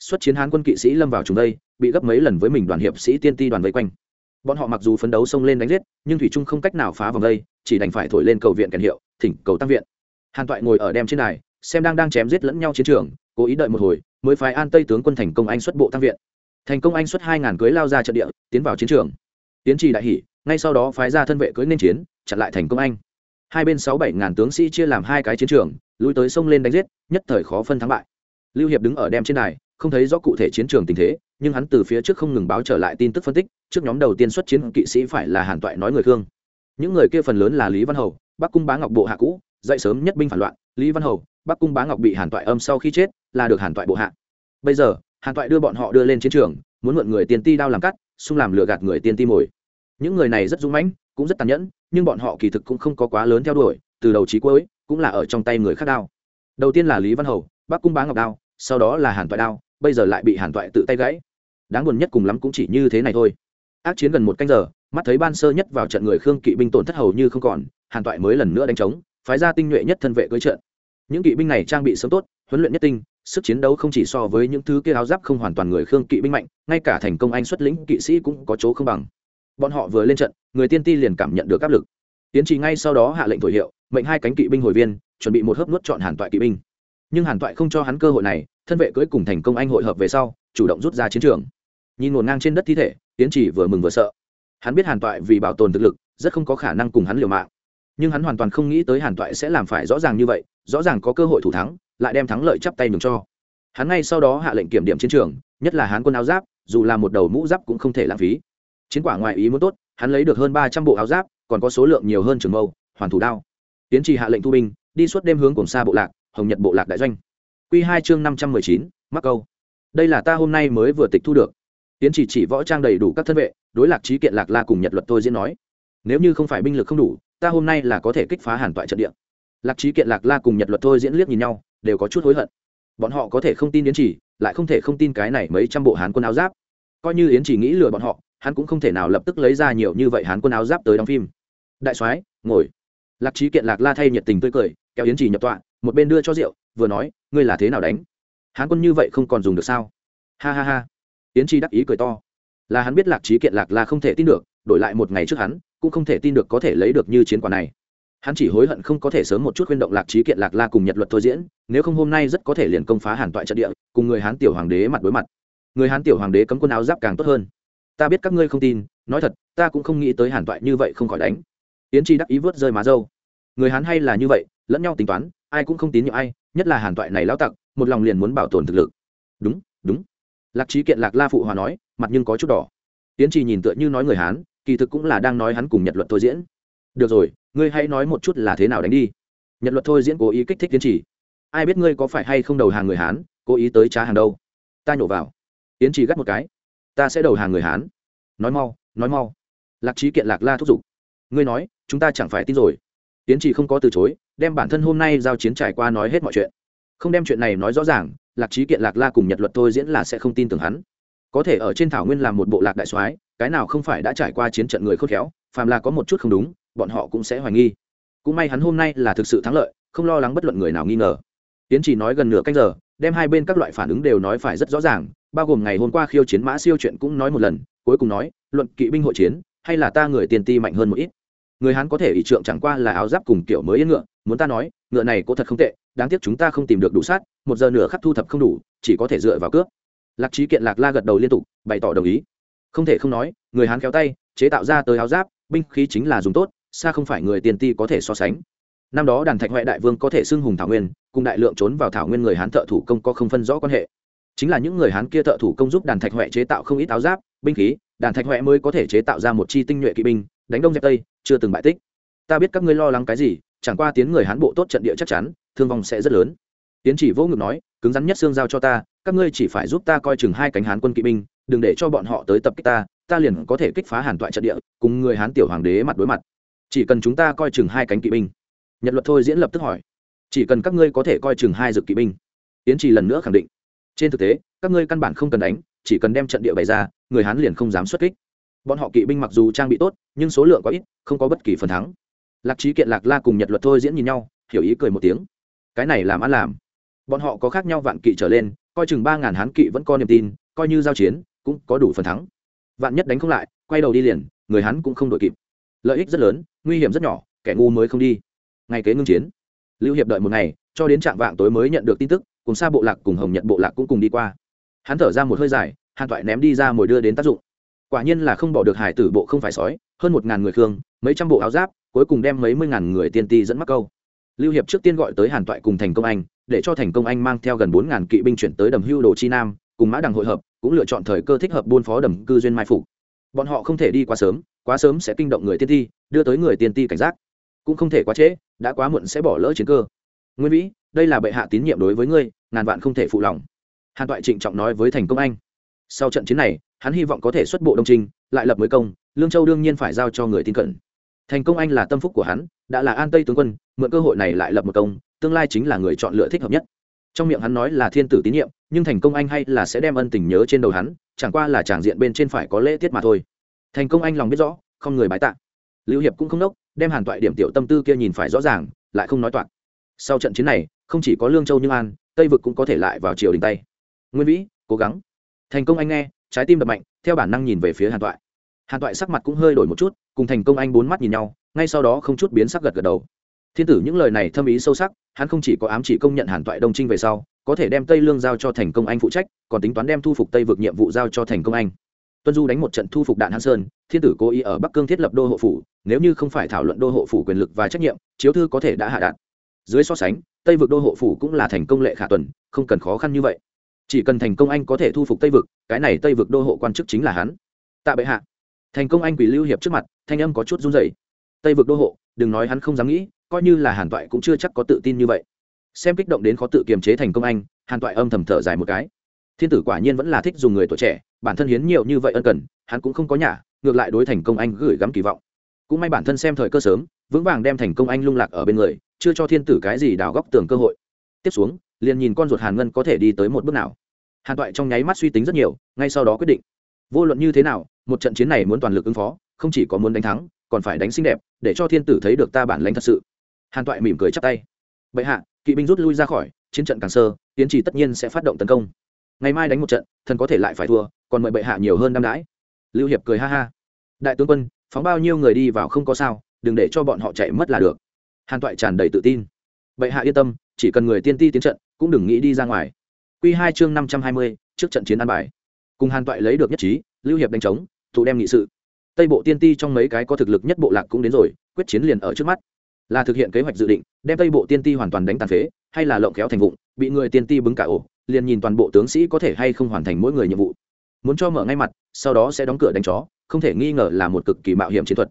S1: xuất chiến hán quân kỵ sĩ lâm vào chúng đây, bị gấp mấy lần với mình đoàn hiệp sĩ tiên ti đoàn vây quanh. Bọn họ mặc dù phấn đấu xông lên đánh giết, nhưng thủy trung không cách nào phá vòng đây, chỉ đành phải thổi lên cầu viện kèn hiệu, thỉnh cầu tăng viện. Hàn toại ngồi ở đem trên này xem đang đang chém giết lẫn nhau chiến trường, cố ý đợi một hồi, mới phái an tây tướng quân thành công anh xuất bộ tăng viện. Thành công anh xuất hai ngàn cưới lao ra trận địa, tiến vào chiến trường. Tiến trì đại hỷ, ngay sau đó phái ra thân vệ cưới nên chiến, chặn lại thành công anh. Hai bên sáu bảy ngàn tướng sĩ chia làm hai cái chiến trường, lui tới sông lên đánh giết, nhất thời khó phân thắng bại. Lưu hiệp đứng ở đem trên này không thấy rõ cụ thể chiến trường tình thế, nhưng hắn từ phía trước không ngừng báo trở lại tin tức phân tích, trước nhóm đầu tiên xuất chiến kỵ sĩ phải là hàn toại nói người khương. Những người kia phần lớn là lý văn hầu, bắc cung bá ngọc bộ hạ cũ, dậy sớm nhất binh phản loạn, lý văn hầu, bắc cung bá ngọc bị hàn toại âm sau khi chết, là được hàn toại bộ hạ. Bây giờ, hàn toại đưa bọn họ đưa lên chiến trường, muốn mượn người tiên ti đao làm cắt, xung làm lừa gạt người tiên ti mồi. Những người này rất dũng mãnh, cũng rất tàn nhẫn, nhưng bọn họ kỳ thực cũng không có quá lớn theo đuổi, từ đầu chí cuối, cũng là ở trong tay người khác đao. Đầu tiên là lý văn hầu, bắc cung bá ngọc đao, sau đó là hàn toại đao bây giờ lại bị hàn toại tự tay gãy. Đáng buồn nhất cùng lắm cũng chỉ như thế này thôi. Ác chiến gần một canh giờ, mắt thấy ban sơ nhất vào trận người khương kỵ binh tổn thất hầu như không còn, hàn toại mới lần nữa đánh trống, phái ra tinh nhuệ nhất thân vệ cưới trận. Những kỵ binh này trang bị sớm tốt, huấn luyện nhất tinh, sức chiến đấu không chỉ so với những thứ kia áo giáp không hoàn toàn người khương kỵ binh mạnh, ngay cả thành công anh xuất lĩnh kỵ sĩ cũng có chỗ không bằng. Bọn họ vừa lên trận, người tiên ti liền cảm nhận được áp lực. Tiến trì ngay sau đó hạ lệnh thổi hiệu, mệnh hai cánh kỵ binh hồi viên, chuẩn bị một hớp nuốt chọn hàn toại kỵ binh. Nhưng hàn toại không cho hắn cơ hội này thân vệ cưới cùng thành công anh hội hợp về sau, chủ động rút ra chiến trường. Nhìn ngổn ngang trên đất thi thể tiến trì vừa mừng vừa sợ. Hắn biết hàn toại vì bảo tồn thực lực, rất không có khả năng cùng hắn liều mạng. Nhưng hắn hoàn toàn không nghĩ tới hàn toại sẽ làm phải rõ ràng như vậy, rõ ràng có cơ hội thủ thắng, lại đem thắng lợi chắp tay mừng cho. Hắn ngay sau đó hạ lệnh kiểm điểm chiến trường, nhất là hắn quân áo giáp, dù là một đầu mũ giáp cũng không thể lãng phí. Chiến quả ngoài ý muốn tốt, hắn lấy được hơn ba trăm bộ áo giáp, còn có số lượng nhiều hơn trường mâu, hoàn thủ đao. Tiến trì hạ lệnh thu binh, đi suốt đêm hướng cùng xa bộ lạc, hồng nhật bộ lạc đại doanh. Quy hai chương năm trăm mười chín, mắc câu. Đây là ta hôm nay mới vừa tịch thu được. Tiến chỉ chỉ võ trang đầy đủ các thân vệ, đối lạc trí kiện lạc la cùng nhật luật tôi diễn nói. Nếu như không phải binh lực không đủ, ta hôm nay là có thể kích phá hàn toại trận địa. Lạc trí kiện lạc la cùng nhật luật tôi diễn liếc nhìn nhau, đều có chút hối hận. Bọn họ có thể không tin yến chỉ, lại không thể không tin cái này mấy trăm bộ hán quân áo giáp. Coi như yến chỉ nghĩ lừa bọn họ, hắn cũng không thể nào lập tức lấy ra nhiều như vậy hán quân áo giáp tới đóng phim. Đại soái, ngồi. Lạc trí kiện lạc la thay nhiệt tình tươi cười, kéo yến chỉ nhập tọa, một bên đưa cho rượu vừa nói, ngươi là thế nào đánh? Hán quân như vậy không còn dùng được sao? Ha ha ha. Yến chi đắc ý cười to. Là hắn biết lạc trí kiện lạc là không thể tin được, đổi lại một ngày trước hắn, cũng không thể tin được có thể lấy được như chiến quả này. Hắn chỉ hối hận không có thể sớm một chút khuyên động lạc trí kiện lạc la cùng nhật luật thôi diễn, nếu không hôm nay rất có thể liền công phá hàn toại trận địa, cùng người hán tiểu hoàng đế mặt đối mặt. Người hán tiểu hoàng đế cấm quân áo giáp càng tốt hơn. Ta biết các ngươi không tin, nói thật, ta cũng không nghĩ tới hàn toại như vậy không khỏi đánh. Yến chi đắc ý vớt rơi má dâu người hán hay là như vậy, lẫn nhau tính toán, ai cũng không tín nhiệm ai nhất là hàn toại này lao tặc, một lòng liền muốn bảo tồn thực lực. Đúng đúng. Lạc trí kiện lạc la phụ hòa nói, mặt nhưng có chút đỏ. Tiến trì nhìn tựa như nói người hán, kỳ thực cũng là đang nói hắn cùng nhật luật thôi diễn. Được rồi, ngươi hãy nói một chút là thế nào đánh đi. Nhật luật thôi diễn cố ý kích thích tiến chỉ ai biết ngươi có phải hay không đầu hàng người hán, cố ý tới trá hàng đâu. Ta nhổ vào. Tiến chỉ gắt một cái. Ta sẽ đầu hàng người hán. Nói mau nói mau. Lạc trí kiện lạc la thúc giục. Ngươi nói, chúng ta chẳng phải tin rồi. Tiến chỉ không có từ chối đem bản thân hôm nay giao chiến trải qua nói hết mọi chuyện. Không đem chuyện này nói rõ ràng, lạc trí kiện, lạc la cùng nhật luật thôi diễn là sẽ không tin tưởng hắn. Có thể ở trên thảo nguyên làm một bộ lạc đại soái, cái nào không phải đã trải qua chiến trận người khôn khéo, phàm là có một chút không đúng, bọn họ cũng sẽ hoài nghi. Cũng may hắn hôm nay là thực sự thắng lợi, không lo lắng bất luận người nào nghi ngờ. Tiến chỉ nói gần nửa canh giờ, đem hai bên các loại phản ứng đều nói phải rất rõ ràng, bao gồm ngày hôm qua khiêu chiến mã siêu chuyện cũng nói một lần, cuối cùng nói, luận kỵ binh hội chiến, hay là ta người tiền ti mạnh hơn một ít người hán có thể ỷ trượng chẳng qua là áo giáp cùng kiểu mới yên ngựa, muốn ta nói, ngựa này có thật không tệ, đáng tiếc chúng ta không tìm được đủ sát, một giờ nửa khắc thu thập không đủ, chỉ có thể dựa vào cướp. Lạc trí kiện lạc la gật đầu liên tục, bày tỏ đồng ý. Không thể không nói, người hán kéo tay, chế tạo ra tới áo giáp, binh khí chính là dùng tốt, xa không phải người tiền ti có thể so sánh. Năm đó đàn thạch huệ đại vương có thể xưng hùng thảo nguyên, cùng đại lượng trốn vào thảo nguyên người hán thợ thủ công có không phân rõ quan hệ. Chính là những người hán kia thợ thủ công giúp đàn thạch huệ chế tạo không ít áo giáp, binh khí, đàn thạch huệ mới có thể chế tạo ra một chi tinh nhuệ kỵ binh đánh đông dẹp tây, chưa từng bại tích. Ta biết các ngươi lo lắng cái gì, chẳng qua tiến người hán bộ tốt trận địa chắc chắn, thương vong sẽ rất lớn. Tiến chỉ vô ngực nói, cứng rắn nhất xương giao cho ta, các ngươi chỉ phải giúp ta coi chừng hai cánh hán quân kỵ binh, đừng để cho bọn họ tới tập kích ta ta liền có thể kích phá hàn toại trận địa, cùng người hán tiểu hoàng đế mặt đối mặt. Chỉ cần chúng ta coi chừng hai cánh kỵ binh. Nhật luật thôi diễn lập tức hỏi, chỉ cần các ngươi có thể coi chừng hai dực kỵ binh. Tiến chỉ lần nữa khẳng định, trên thực tế, các ngươi căn bản không cần đánh, chỉ cần đem trận địa bày ra, người hán liền không dám xuất kích bọn họ kỵ binh mặc dù trang bị tốt, nhưng số lượng quá ít, không có bất kỳ phần thắng. Lạc trí kiện, lạc la cùng nhật luật thôi diễn nhìn nhau, hiểu ý cười một tiếng. Cái này làm ăn làm. Bọn họ có khác nhau vạn kỵ trở lên, coi chừng ba ngàn hán kỵ vẫn có niềm tin, coi như giao chiến, cũng có đủ phần thắng. Vạn nhất đánh không lại, quay đầu đi liền, người hắn cũng không đội kịp. Lợi ích rất lớn, nguy hiểm rất nhỏ, kẻ ngu mới không đi. Ngày kế ngưng chiến. Lưu hiệp đợi một ngày, cho đến trạng vạng tối mới nhận được tin tức, cùng xa bộ lạc cùng hồng nhật bộ lạc cũng cùng đi qua. Hắn thở ra một hơi dài, hàn toại ném đi ra mồi đưa đến tác dụng quả nhiên là không bỏ được hải tử bộ không phải sói, hơn một ngàn người khương, mấy trăm bộ áo giáp, cuối cùng đem mấy mươi ngàn người tiên ti dẫn mắc câu. Lưu hiệp trước tiên gọi tới hàn toại cùng thành công anh, để cho thành công anh mang theo gần bốn ngàn kỵ binh chuyển tới đầm hưu đồ chi nam, cùng mã đằng hội hợp, cũng lựa chọn thời cơ thích hợp buôn phó đầm cư duyên mai phục. Bọn họ không thể đi quá sớm quá sớm sẽ kinh động người tiên ti, đưa tới người tiên ti cảnh giác. Cũng không thể quá trễ, đã quá muộn sẽ bỏ lỡ chiến cơ. Nguyên vĩ, đây là bệ hạ tín nhiệm đối với ngươi, ngàn vạn không thể phụ lòng. Hàn toại trịnh trọng nói với thành công anh. Sau trận chiến này hắn hy vọng có thể xuất bộ đông trinh, lại lập mới công, lương châu đương nhiên phải giao cho người tin cận thành công anh là tâm phúc của hắn, đã là an tây tướng quân, mượn cơ hội này lại lập một công, tương lai chính là người chọn lựa thích hợp nhất. Trong miệng hắn nói là thiên tử tín nhiệm, nhưng thành công anh hay là sẽ đem ân tình nhớ trên đầu hắn, chẳng qua là tràng diện bên trên phải có lễ tiết mà thôi. Thành công anh lòng biết rõ, không người bái tạ. Lưu hiệp cũng không đốc đem hàn toại điểm tiểu tâm tư kia nhìn phải rõ ràng, lại không nói toạc. Sau trận chiến này, không chỉ có lương châu như an, tây vực cũng có thể lại vào triều đình tây nguyên vĩ, cố gắng. Thành công anh nghe trái tim đập mạnh, theo bản năng nhìn về phía hàn toại. Hàn toại sắc mặt cũng hơi đổi một chút, cùng thành công anh bốn mắt nhìn nhau, ngay sau đó không chút biến sắc gật gật đầu. Thiên tử những lời này thâm ý sâu sắc, hắn không chỉ có ám chỉ công nhận hàn toại đông trinh về sau, có thể đem tây lương giao cho thành công anh phụ trách, còn tính toán đem thu phục tây vực nhiệm vụ giao cho thành công anh. Tuân du đánh một trận thu phục đạn hán sơn, thiên tử cố ý ở bắc cương thiết lập đô hộ phủ, nếu như không phải thảo luận đô hộ phủ quyền lực và trách nhiệm, chiếu thư có thể đã hạ đạn dưới so sánh, tây vực đô hộ phủ cũng là thành công lệ khả tuần, không cần khó khăn như vậy chỉ cần thành công anh có thể thu phục tây vực, cái này tây vực đô hộ quan chức chính là hắn. Tạ bệ hạ. Thành công anh quỷ lưu hiệp trước mặt, thanh âm có chút run dày tây vực đô hộ, đừng nói hắn không dám nghĩ, coi như là hàn toại cũng chưa chắc có tự tin như vậy. Xem kích động đến khó tự kiềm chế thành công anh, hàn toại âm thầm thở dài một cái. Thiên tử quả nhiên vẫn là thích dùng người tuổi trẻ, bản thân hiến nhiều như vậy ân cần, hắn cũng không có nhà ngược lại đối thành công anh gửi gắm kỳ vọng. Cũng may bản thân xem thời cơ sớm, vững vàng đem thành công anh lung lạc ở bên người, chưa cho thiên tử cái gì đào góc tường cơ hội. Tiếp xuống liền nhìn con ruột hàn ngân có thể đi tới một bước nào. Hàn toại trong nháy mắt suy tính rất nhiều, ngay sau đó quyết định. Vô luận như thế nào, một trận chiến này muốn toàn lực ứng phó, không chỉ có muốn đánh thắng, còn phải đánh xinh đẹp, để cho thiên tử thấy được ta bản lãnh thật sự. Hàn toại mỉm cười chắp tay. Bệ hạ, kỵ binh rút lui ra khỏi, chiến trận càng sơ, tiến trì tất nhiên sẽ phát động tấn công. Ngày mai đánh một trận, thần có thể lại phải thua, còn mời bệ hạ nhiều hơn năm đãi. Lưu hiệp cười ha ha. Đại tướng quân, phóng bao nhiêu người đi vào không có sao, đừng để cho bọn họ chạy mất là được. Hàn toại tràn đầy tự tin. Bệ hạ yên tâm, chỉ cần người tiên ti tiến trận cũng đừng nghĩ đi ra ngoài. Q hai chương năm trăm hai mươi, trước trận chiến an bài. Cùng hàn toại lấy được nhất trí, lưu hiệp đánh trống thụ đem nghị sự. Tây bộ tiên ti trong mấy cái có thực lực nhất bộ lạc cũng đến rồi, quyết chiến liền ở trước mắt. Là thực hiện kế hoạch dự định, đem tây bộ tiên ti hoàn toàn đánh tàn phế, hay là lộng kéo thành vụng, bị người tiên ti bứng cả ổ, liền nhìn toàn bộ tướng sĩ có thể hay không hoàn thành mỗi người nhiệm vụ. Muốn cho mở ngay mặt, sau đó sẽ đóng cửa đánh chó, không thể nghi ngờ là một cực kỳ mạo hiểm chiến thuật.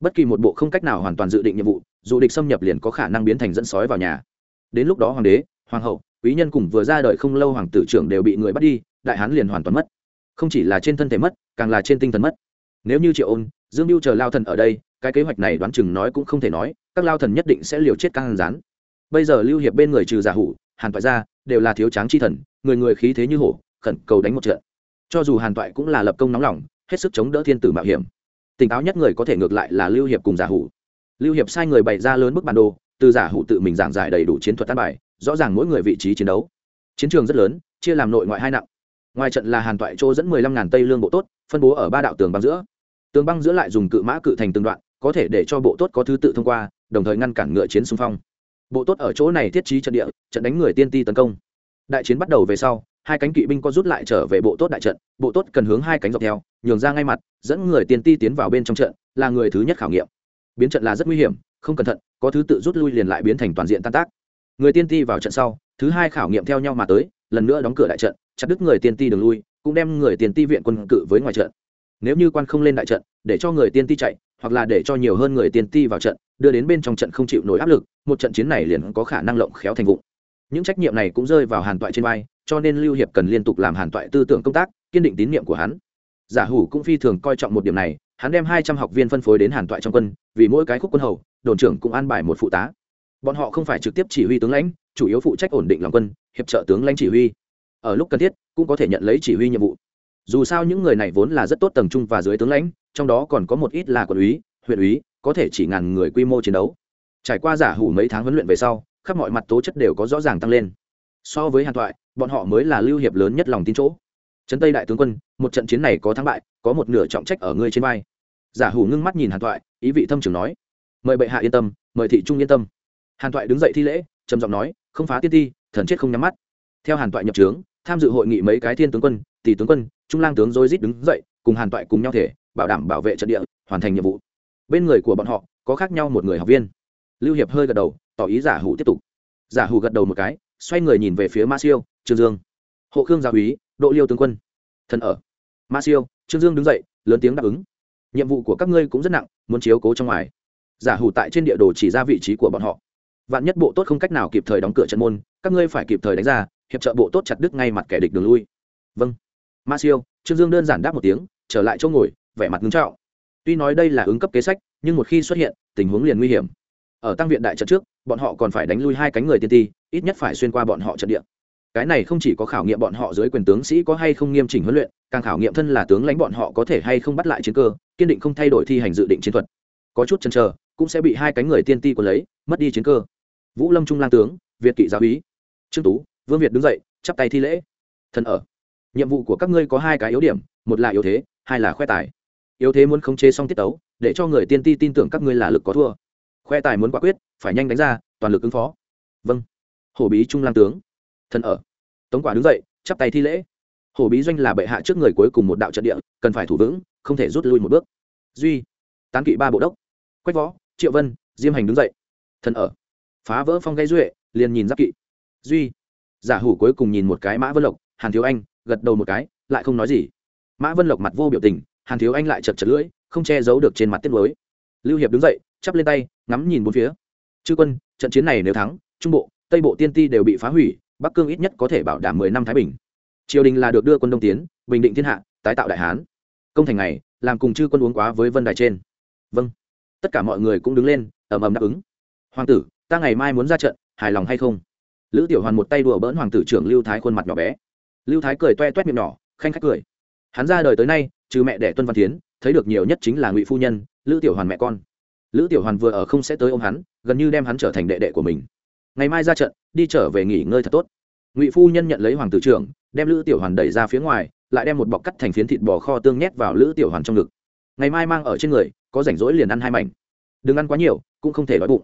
S1: Bất kỳ một bộ không cách nào hoàn toàn dự định nhiệm vụ, dù địch xâm nhập liền có khả năng biến thành dẫn sói vào nhà. Đến lúc đó hoàng đế, hoàng hậu quý nhân cùng vừa ra đời không lâu hoàng tử trưởng đều bị người bắt đi, đại hán liền hoàn toàn mất. Không chỉ là trên thân thể mất, càng là trên tinh thần mất. Nếu như triệu ôn, dương mưu chờ lao thần ở đây, cái kế hoạch này đoán chừng nói cũng không thể nói, các lao thần nhất định sẽ liều chết căng rán bây giờ lưu hiệp bên người trừ giả hủ, hàn toại ra, đều là thiếu tráng chi thần, người người khí thế như hổ, khẩn cầu đánh một trận. Cho dù hàn toại cũng là lập công nóng lòng, hết sức chống đỡ thiên tử mạo hiểm. Tỉnh táo nhất người có thể ngược lại là lưu hiệp cùng giả hủ. Lưu hiệp sai người bày ra lớn bức bản đồ, từ giả hủ tự mình giảng giải đầy đủ chiến thuật tan bài rõ ràng mỗi người vị trí chiến đấu. Chiến trường rất lớn, chia làm nội ngoại hai nặng. Ngoài trận là hàn toại chỗ dẫn mười lăm ngàn tây lương bộ tốt, phân bố ở ba đạo tường băng giữa. Tường băng giữa lại dùng cự mã cự thành từng đoạn, có thể để cho bộ tốt có thứ tự thông qua, đồng thời ngăn cản ngựa chiến xung phong. Bộ tốt ở chỗ này thiết trí trận địa, trận đánh người tiên ti tấn công. Đại chiến bắt đầu về sau, hai cánh kỵ binh có rút lại trở về bộ tốt đại trận, bộ tốt cần hướng hai cánh dọc theo, nhường ra ngay mặt, dẫn người tiên ti tiến vào bên trong trận, là người thứ nhất khảo nghiệm. Biến trận là rất nguy hiểm, không cẩn thận, có thứ tự rút lui liền lại biến thành toàn diện tan tác người tiên ti vào trận sau, thứ hai khảo nghiệm theo nhau mà tới, lần nữa đóng cửa đại trận, chặt đứt người tiên ti đường lui, cũng đem người tiên ti viện quân cự với ngoài trận. Nếu như quan không lên đại trận, để cho người tiên ti chạy, hoặc là để cho nhiều hơn người tiên ti vào trận, đưa đến bên trong trận không chịu nổi áp lực, một trận chiến này liền có khả năng lộng khéo thành vụng. Những trách nhiệm này cũng rơi vào hàn toại trên vai, cho nên lưu hiệp cần liên tục làm hàn toại tư tưởng công tác, kiên định tín nhiệm của hắn. Giả hủ cũng phi thường coi trọng một điểm này, hắn đem hai trăm học viên phân phối đến hàn toại trong quân, vì mỗi cái khúc quân hầu, đồn trưởng cũng an bài một phụ tá bọn họ không phải trực tiếp chỉ huy tướng lãnh, chủ yếu phụ trách ổn định lòng quân, hiệp trợ tướng lãnh chỉ huy. Ở lúc cần thiết, cũng có thể nhận lấy chỉ huy nhiệm vụ. Dù sao những người này vốn là rất tốt tầng trung và dưới tướng lãnh, trong đó còn có một ít là quận úy, huyện úy, có thể chỉ ngàn người quy mô chiến đấu. Trải qua giả hủ mấy tháng huấn luyện về sau, khắp mọi mặt tố chất đều có rõ ràng tăng lên. So với hàn toại bọn họ mới là lưu hiệp lớn nhất lòng tin chỗ. Trấn tây đại tướng quân, một trận chiến này có thắng bại, có một nửa trọng trách ở ngươi trên vai. Giả hủ ngưng mắt nhìn hàn toại ý vị thâm trường nói. Mời bệ hạ yên tâm, mời thị trung yên tâm hàn toại đứng dậy thi lễ, trầm giọng nói, không phá tiên ti, thần chết không nhắm mắt. Theo hàn toại nhập trướng, tham dự hội nghị mấy cái thiên tướng quân, tỷ tướng quân, trung lang tướng dối rít đứng dậy, cùng hàn toại cùng nhau thể, bảo đảm bảo vệ trận địa, hoàn thành nhiệm vụ. Bên người của bọn họ, có khác nhau một người học viên. Lưu hiệp hơi gật đầu, tỏ ý giả hủ tiếp tục. Giả hủ gật đầu một cái, xoay người nhìn về phía ma siêu, trương dương. Hộ khương gia úy độ liêu tướng quân. Thần ở. Ma siêu. Trương dương đứng dậy, lớn tiếng đáp ứng. Nhiệm vụ của các ngươi cũng rất nặng, muốn chiếu cố trong ngoài. Giả hủ tại trên địa đồ chỉ ra vị trí của bọn họ vạn nhất bộ tốt không cách nào kịp thời đóng cửa trận môn, các ngươi phải kịp thời đánh ra, hiệp trợ bộ tốt chặt đứt ngay mặt kẻ địch đường lui. Vâng. Ma siêu, trương dương đơn giản đáp một tiếng, trở lại chỗ ngồi, vẻ mặt ngưng trọng. Tuy nói đây là ứng cấp kế sách, nhưng một khi xuất hiện, tình huống liền nguy hiểm. Ở tăng viện đại trận trước, bọn họ còn phải đánh lui hai cánh người tiên ti, ít nhất phải xuyên qua bọn họ trận địa. Cái này không chỉ có khảo nghiệm bọn họ dưới quyền tướng sĩ có hay không nghiêm chỉnh huấn luyện, càng khảo nghiệm thân là tướng lãnh bọn họ có thể hay không bắt lại chiến cơ, kiên định không thay đổi thi hành dự định chiến thuật. Có chút chần chờ, cũng sẽ bị hai cánh người tiên ti của lấy, mất đi chiến cơ vũ lâm trung lang tướng, việt kỵ giáo úy. Trương tú, vương việt đứng dậy, chắp tay thi lễ. Thần ở. Nhiệm vụ của các ngươi có hai cái yếu điểm, một là yếu thế, hai là khoe tài. Yếu thế muốn khống chế xong tiết tấu, để cho người tiên ti tin tưởng các ngươi là lực có thua. Khoe tài muốn quả quyết, phải nhanh đánh ra, toàn lực ứng phó. Vâng. Hổ bí trung lang tướng. Thần ở. Tống quả đứng dậy, chắp tay thi lễ. Hổ bí doanh là bệ hạ trước người cuối cùng một đạo trận địa, cần phải thủ vững, không thể rút lui một bước. Duy. Tán kỵ ba bộ đốc. Quách võ, triệu vân, diêm hành đứng dậy. Thần ở phá vỡ phong gây duệ, liền nhìn giáp kỵ. Duy, giả hủ cuối cùng nhìn một cái mã vân lộc, hàn thiếu anh, gật đầu một cái, lại không nói gì. Mã vân lộc mặt vô biểu tình, hàn thiếu anh lại chật chật lưỡi, không che giấu được trên mặt tiết mới lưu hiệp đứng dậy, chắp lên tay, ngắm nhìn bốn phía. Chư quân, trận chiến này nếu thắng, trung bộ, tây bộ tiên ti đều bị phá hủy, bắc cương ít nhất có thể bảo đảm mười năm thái bình. Triều đình là được đưa quân đông tiến, bình định thiên hạ, tái tạo đại hán. Công thành này làm cùng chư quân uống quá với vân đài trên. Vâng. Tất cả mọi người cũng đứng lên, ầm ầm đáp ứng. Hoàng tử ta ngày mai muốn ra trận, hài lòng hay không? Lữ tiểu hoàn một tay đùa bỡn hoàng tử trưởng lưu thái khuôn mặt nhỏ bé. Lưu thái cười toe toét miệng nhỏ, khanh khách cười. Hắn ra đời tới nay, trừ mẹ đẻ tuân văn tiến thấy được nhiều nhất chính là ngụy phu nhân, lữ tiểu hoàn mẹ con. Lữ tiểu hoàn vừa ở không sẽ tới ôm hắn, gần như đem hắn trở thành đệ đệ của mình. Ngày mai ra trận, đi trở về nghỉ ngơi thật tốt. Ngụy phu nhân nhận lấy hoàng tử trưởng, đem lữ tiểu hoàn đẩy ra phía ngoài, lại đem một bọc cắt thành phiến thịt bò kho tương nhét vào lữ tiểu hoàn trong ngực. Ngày mai mang ở trên người, có rảnh rỗi liền ăn hai mảnh. Đừng ăn quá nhiều, cũng không thể đói bụng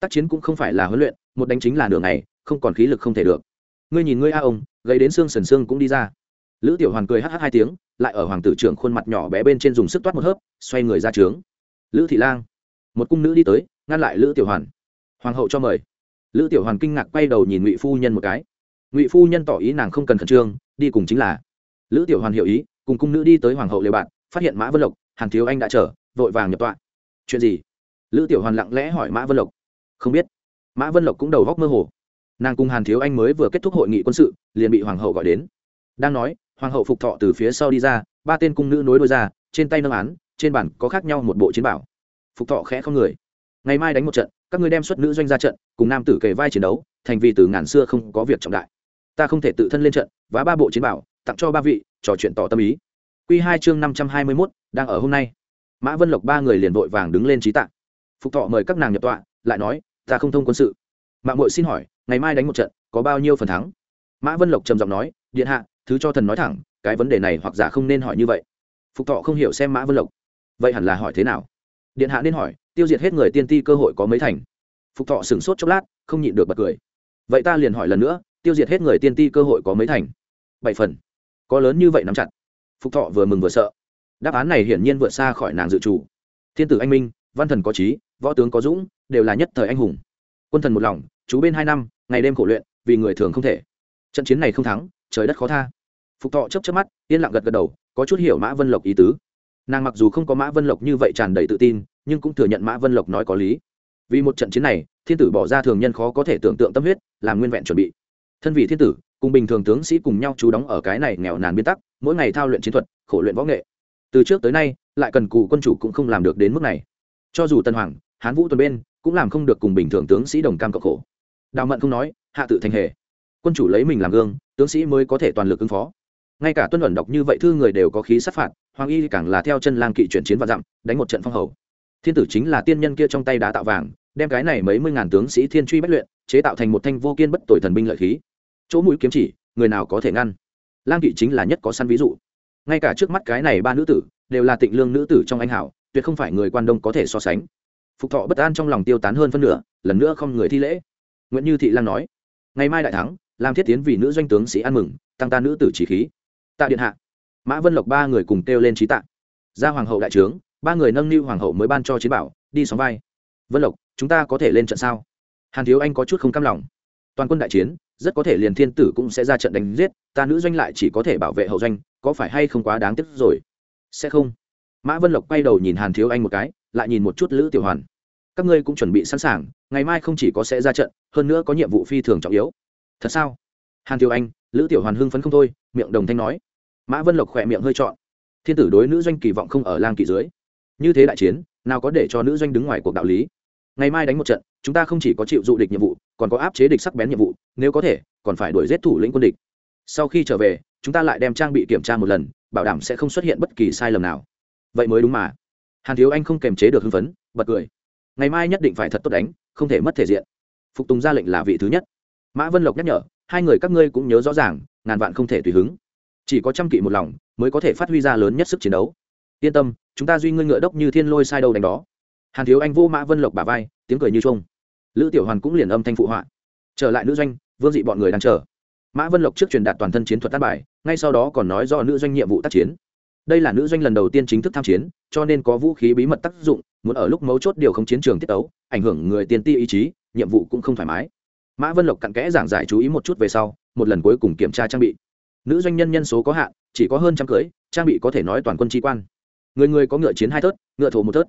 S1: tác chiến cũng không phải là huấn luyện, một đánh chính là nửa ngày, không còn khí lực không thể được. Ngươi nhìn ngươi a ông gây đến xương sần xương cũng đi ra. Lữ tiểu hoàn cười hh hai tiếng, lại ở hoàng tử trưởng khuôn mặt nhỏ bé bên trên dùng sức toát một hớp, xoay người ra trướng. Lữ thị lang, một cung nữ đi tới, ngăn lại lữ tiểu hoàn. Hoàng hậu cho mời. Lữ tiểu hoàn kinh ngạc quay đầu nhìn ngụy phu nhân một cái. Ngụy phu nhân tỏ ý nàng không cần khẩn trương, đi cùng chính là. Lữ tiểu hoàn hiểu ý, cùng cung nữ đi tới hoàng hậu lều bạn, phát hiện mã vân lộc, hàn thiếu anh đã chờ, vội vàng nhập tọa. Chuyện gì? Lữ tiểu hoàn lặng lẽ hỏi mã vân lộc không biết. Mã vân lộc cũng đầu góc mơ hồ. Nàng cùng hàn thiếu anh mới vừa kết thúc hội nghị quân sự, liền bị hoàng hậu gọi đến. Đang nói, hoàng hậu phục thọ từ phía sau đi ra, ba tên cung nữ nối đôi ra, trên tay nâng án, trên bản có khác nhau một bộ chiến bảo. Phục thọ khẽ không người. Ngày mai đánh một trận, các ngươi đem xuất nữ doanh ra trận, cùng nam tử kề vai chiến đấu, thành vì từ ngàn xưa không có việc trọng đại. Ta không thể tự thân lên trận và ba bộ chiến bảo, tặng cho ba vị, trò chuyện tỏ tâm ý. Q hai chương năm trăm hai mươi mốt, đang ở hôm nay. Mã vân lộc ba người liền vội vàng đứng lên trí tạng phục thọ mời các nàng nhập tọa, lại nói ta không thông quân sự. Mạng mội xin hỏi, ngày mai đánh một trận, có bao nhiêu phần thắng? Mã vân lộc trầm giọng nói, điện hạ, thứ cho thần nói thẳng, cái vấn đề này hoặc giả không nên hỏi như vậy. Phục thọ không hiểu xem mã vân lộc. Vậy hẳn là hỏi thế nào? Điện hạ nên hỏi, tiêu diệt hết người tiên ti cơ hội có mấy thành? Phục thọ sửng sốt chốc lát, không nhịn được bật cười. Vậy ta liền hỏi lần nữa, tiêu diệt hết người tiên ti cơ hội có mấy thành? Bảy phần. Có lớn như vậy nắm chặt? Phục thọ vừa mừng vừa sợ. Đáp án này hiển nhiên vượt xa khỏi nàng dự chủ thiên tử anh minh văn thần có trí, võ tướng có dũng, đều là nhất thời anh hùng. Quân thần một lòng, chú bên hai năm, ngày đêm khổ luyện, vì người thường không thể. Trận chiến này không thắng, trời đất khó tha. Phục thọ chấp chấp mắt, yên lặng gật gật đầu, có chút hiểu mã vân lộc ý tứ. Nàng mặc dù không có mã vân lộc như vậy tràn đầy tự tin, nhưng cũng thừa nhận mã vân lộc nói có lý. Vì một trận chiến này, thiên tử bỏ ra thường nhân khó có thể tưởng tượng tâm huyết, làm nguyên vẹn chuẩn bị. Thân vị thiên tử, cùng bình thường tướng sĩ cùng nhau chú đóng ở cái này nghèo nàn biên tắc, mỗi ngày thao luyện chiến thuật, khổ luyện võ nghệ. Từ trước tới nay, lại cần cù quân chủ cũng không làm được đến mức này cho dù tân hoàng, hán vũ tuần bên, cũng làm không được cùng bình thường tướng sĩ đồng cam cộng khổ. Đào mận không nói, hạ tự thành hề. Quân chủ lấy mình làm gương, tướng sĩ mới có thể toàn lực ứng phó. Ngay cả tuân luận đọc như vậy thư người đều có khí sát phạt, hoàng y càng là theo chân lang kỵ chuyển chiến và dặm, đánh một trận phong hầu. Thiên tử chính là tiên nhân kia trong tay đá tạo vàng, đem cái này mấy mươi ngàn tướng sĩ thiên truy bất luyện, chế tạo thành một thanh vô kiên bất tội thần binh lợi khí. Chỗ mũi kiếm chỉ, người nào có thể ngăn? Lang kỵ chính là nhất có săn ví dụ. Ngay cả trước mắt cái này ba nữ tử, đều là tịnh lương nữ tử trong anh hảo tuyệt không phải người quan đông có thể so sánh. Phục thọ bất an trong lòng tiêu tán hơn phân nửa, lần nữa không người thi lễ. Nguyễn như thị lan nói, ngày mai đại thắng làm thiết tiến vì nữ doanh tướng sĩ ăn mừng, tăng ta nữ tử trí khí. Tạ điện hạ, mã vân lộc ba người cùng kêu lên trí tạ. Ra hoàng hậu đại trướng, ba người nâng niu hoàng hậu mới ban cho chiến bảo, đi xóm vai. Vân lộc, chúng ta có thể lên trận sao? Hàn thiếu anh có chút không cam lòng. Toàn quân đại chiến, rất có thể liền thiên tử cũng sẽ ra trận đánh giết, ta nữ doanh lại chỉ có thể bảo vệ hậu doanh, có phải hay không quá đáng tiếc rồi? Sẽ không mã vân lộc quay đầu nhìn hàn thiếu anh một cái, lại nhìn một chút lữ tiểu hoàn. Các ngươi cũng chuẩn bị sẵn sàng, ngày mai không chỉ có sẽ ra trận, hơn nữa có nhiệm vụ phi thường trọng yếu. Thật sao? Hàn thiếu anh, lữ tiểu hoàn hưng phấn không thôi, miệng đồng thanh nói. Mã vân lộc khỏe miệng hơi trọn. Thiên tử đối nữ doanh kỳ vọng không ở lang kỵ dưới. Như thế đại chiến, nào có để cho nữ doanh đứng ngoài cuộc đạo lý? Ngày mai đánh một trận, chúng ta không chỉ có chịu dụ địch nhiệm vụ, còn có áp chế địch sắc bén nhiệm vụ, nếu có thể, còn phải đuổi giết thủ lĩnh quân địch. Sau khi trở về, chúng ta lại đem trang bị kiểm tra một lần, bảo đảm sẽ không xuất hiện bất kỳ sai lầm nào vậy mới đúng mà. Hàn thiếu anh không kềm chế được hưng phấn, bật cười. Ngày mai nhất định phải thật tốt đánh, không thể mất thể diện. Phục tùng ra lệnh là vị thứ nhất. Mã vân lộc nhắc nhở, hai người các ngươi cũng nhớ rõ ràng, ngàn vạn không thể tùy hứng. Chỉ có trăm kỵ một lòng, mới có thể phát huy ra lớn nhất sức chiến đấu. Yên tâm, chúng ta duy ngươi ngựa đốc như thiên lôi sai đâu đánh đó. Hàn thiếu anh vô mã vân lộc bà vai, tiếng cười như trung lữ tiểu hoàn cũng liền âm thanh phụ họa. Trở lại nữ doanh, vương dị bọn người đang chờ. Mã vân lộc trước truyền đạt toàn thân chiến thuật tác bài, ngay sau đó còn nói do nữ doanh nhiệm vụ tác chiến đây là nữ doanh lần đầu tiên chính thức tham chiến, cho nên có vũ khí bí mật tác dụng, muốn ở lúc mấu chốt điều không chiến trường tiết ấu ảnh hưởng người tiên ti ý chí, nhiệm vụ cũng không thoải mái. Mã vân lộc cặn kẽ giảng giải chú ý một chút về sau, một lần cuối cùng kiểm tra trang bị. Nữ doanh nhân nhân số có hạn, chỉ có hơn trăm cưới, trang bị có thể nói toàn quân tri quan. Người người có ngựa chiến hai thớt, ngựa thổ một thớt.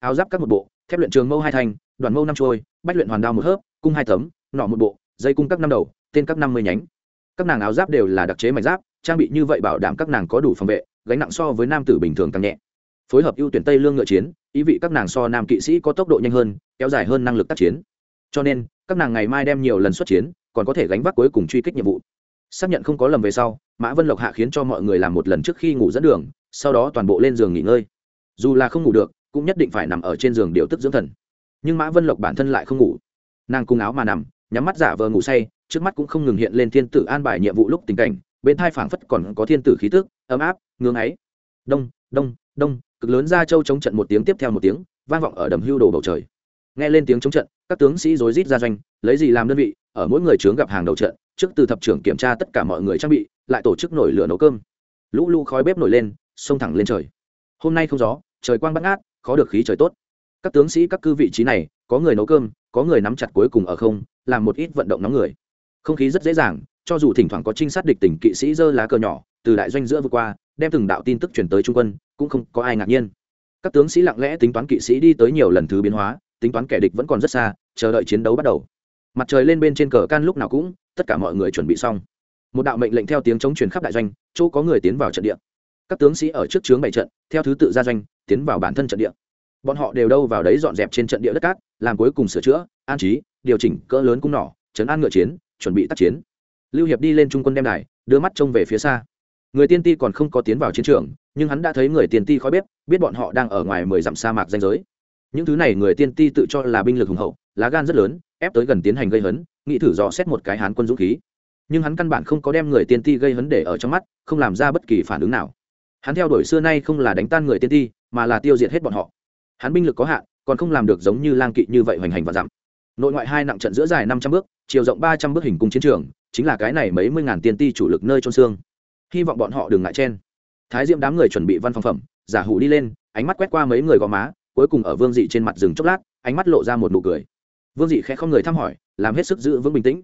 S1: Áo giáp các một bộ, thép luyện trường mâu hai thành, đoàn mâu năm trôi, bách luyện hoàn đao một hớp, cung hai tấm, nọ một bộ, dây cung các năm đầu, tên các năm mươi nhánh. Các nàng áo giáp đều là đặc chế mảnh giáp, trang bị như vậy bảo đảm các nàng có đủ phòng vệ gánh nặng so với nam tử bình thường tăng nhẹ. Phối hợp ưu tuyển tây lương ngựa chiến, ý vị các nàng so nam kỵ sĩ có tốc độ nhanh hơn, kéo dài hơn năng lực tác chiến. Cho nên, các nàng ngày mai đem nhiều lần xuất chiến, còn có thể gánh vác cuối cùng truy kích nhiệm vụ. Xác nhận không có lầm về sau, mã vân lộc hạ khiến cho mọi người làm một lần trước khi ngủ dẫn đường, sau đó toàn bộ lên giường nghỉ ngơi. Dù là không ngủ được, cũng nhất định phải nằm ở trên giường điều tức dưỡng thần. Nhưng mã vân lộc bản thân lại không ngủ. Nàng cung áo mà nằm, nhắm mắt giả vờ ngủ say, trước mắt cũng không ngừng hiện lên thiên tử an bài nhiệm vụ lúc tình cảnh, bên thai phảng phất còn có thiên tử khí tức ấm áp ngưng ấy. Đông đông đông, cực lớn ra châu chống trận một tiếng tiếp theo một tiếng, vang vọng ở đầm hưu đồ bầu trời. Nghe lên tiếng chống trận, các tướng sĩ rối rít ra doanh, lấy gì làm đơn vị, ở mỗi người trướng gặp hàng đầu trận, trước từ thập trưởng kiểm tra tất cả mọi người trang bị, lại tổ chức nổi lửa nấu cơm. Lũ lũ khói bếp nổi lên xông thẳng lên trời. Hôm nay không gió, trời quang bắt ngát, khó được khí trời tốt. Các tướng sĩ, các cư vị trí này, có người nấu cơm, có người nắm chặt cuối cùng ở không, làm một ít vận động nóng người. Không khí rất dễ dàng, cho dù thỉnh thoảng có trinh sát địch tỉnh kỵ sĩ dơ lá cờ nhỏ từ đại doanh giữa vừa qua, đem từng đạo tin tức chuyển tới trung quân, cũng không có ai ngạc nhiên. Các tướng sĩ lặng lẽ tính toán kỵ sĩ đi tới nhiều lần thứ biến hóa, tính toán kẻ địch vẫn còn rất xa, chờ đợi chiến đấu bắt đầu. Mặt trời lên bên trên cờ can lúc nào cũng, tất cả mọi người chuẩn bị xong. Một đạo mệnh lệnh theo tiếng chống truyền khắp đại doanh, chỗ có người tiến vào trận địa. Các tướng sĩ ở trước chướng bảy trận, theo thứ tự ra doanh, tiến vào bản thân trận địa. Bọn họ đều đâu vào đấy dọn dẹp trên trận địa đất cát, làm cuối cùng sửa chữa, an trí, điều chỉnh cỡ lớn cung nỏ chấn an ngựa chiến, chuẩn bị tác chiến. Lưu hiệp đi lên trung quân đem đài, đưa mắt trông về phía xa người tiên ti còn không có tiến vào chiến trường, nhưng hắn đã thấy người tiên ti khói bếp, biết bọn họ đang ở ngoài mười dặm sa mạc danh giới. Những thứ này người tiên ti tự cho là binh lực hùng hậu, lá gan rất lớn, ép tới gần tiến hành gây hấn, nghĩ thử dò xét một cái hán quân dũng khí. Nhưng hắn căn bản không có đem người tiên ti gây hấn để ở trong mắt, không làm ra bất kỳ phản ứng nào. Hắn theo đuổi xưa nay không là đánh tan người tiên ti, mà là tiêu diệt hết bọn họ. Hắn binh lực có hạn, còn không làm được giống như lang kỵ như vậy hoành hành và dặm. Nội ngoại hai nặng trận giữa dài năm trăm bước, chiều rộng ba trăm bước hình cung chiến trường, chính là cái này mấy mươi ngàn tiên ti chủ lực nơi trôn xương hy vọng bọn họ đừng ngại chen. Thái diệm đám người chuẩn bị văn phòng phẩm, giả hủ đi lên, ánh mắt quét qua mấy người gò má, cuối cùng ở vương dị trên mặt rừng chốc lát, ánh mắt lộ ra một nụ cười. Vương dị khẽ không người thăm hỏi, làm hết sức giữ vững bình tĩnh.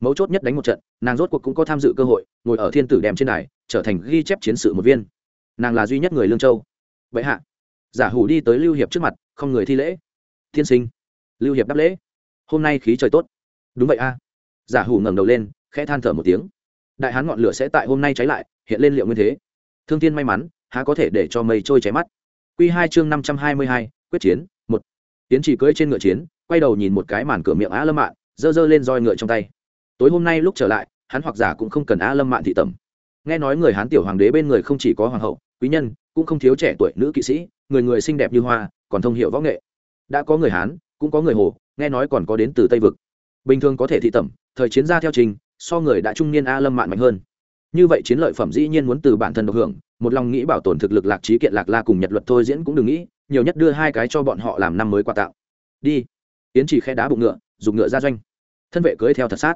S1: Mấu chốt nhất đánh một trận, nàng rốt cuộc cũng có tham dự cơ hội, ngồi ở thiên tử đèm trên đài, trở thành ghi chép chiến sự một viên. Nàng là duy nhất người lương châu. Vậy hạ, giả hủ đi tới lưu hiệp trước mặt, không người thi lễ. Thiên sinh, lưu hiệp đáp lễ. Hôm nay khí trời tốt. Đúng vậy a. Giả hủ ngẩng đầu lên, khẽ than thở một tiếng đại hán ngọn lửa sẽ tại hôm nay cháy lại, hiện lên liệu nguyên thế. Thương thiên may mắn, há có thể để cho mây trôi cháy mắt. Q hai chương năm trăm hai mươi hai, quyết chiến, một. Tiến chỉ cưỡi trên ngựa chiến, quay đầu nhìn một cái màn cửa miệng á lâm mạn giơ giơ lên roi ngựa trong tay. Tối hôm nay lúc trở lại, hắn hoặc giả cũng không cần á lâm mạn thị tẩm. Nghe nói người hán tiểu hoàng đế bên người không chỉ có hoàng hậu, quý nhân, cũng không thiếu trẻ tuổi nữ kỵ sĩ, người người xinh đẹp như hoa, còn thông hiệu võ nghệ. Đã có người hán, cũng có người hồ, nghe nói còn có đến từ tây vực. Bình thường có thể thị tẩm, thời chiến gia theo trình so người đã trung niên a lâm mạn mạnh hơn. Như vậy chiến lợi phẩm dĩ nhiên muốn từ bản thân được hưởng, một lòng nghĩ bảo tồn thực lực lạc trí kiện, lạc la cùng nhật luật thôi diễn cũng đừng nghĩ, nhiều nhất đưa hai cái cho bọn họ làm năm mới quà tạo đi. Tiến chỉ khe đá bụng ngựa dùng ngựa ra doanh. Thân vệ cưới theo thật sát.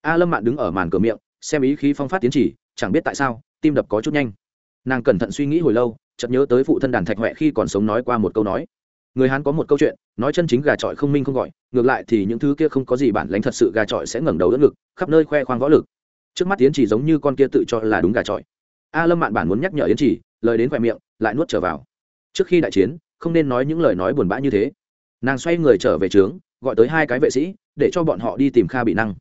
S1: A lâm mạn đứng ở màn cửa miệng, xem ý khí phong phát tiến chỉ, chẳng biết tại sao, tim đập có chút nhanh. Nàng cẩn thận suy nghĩ hồi lâu, chợt nhớ tới phụ thân đàn thạch huệ khi còn sống nói qua một câu nói người hán có một câu chuyện, nói chân chính gà trọi không minh không gọi, ngược lại thì những thứ kia không có gì bản lãnh thật sự gà trọi sẽ ngẩng đầu đỡ ngực, khắp nơi khoe khoang võ lực. Trước mắt Yến chỉ giống như con kia tự cho là đúng gà trọi. A lâm mạn bản muốn nhắc nhở yến chỉ lời đến khoe miệng, lại nuốt trở vào. Trước khi đại chiến, không nên nói những lời nói buồn bã như thế. Nàng xoay người trở về trướng, gọi tới hai cái vệ sĩ, để cho bọn họ đi tìm kha bị năng.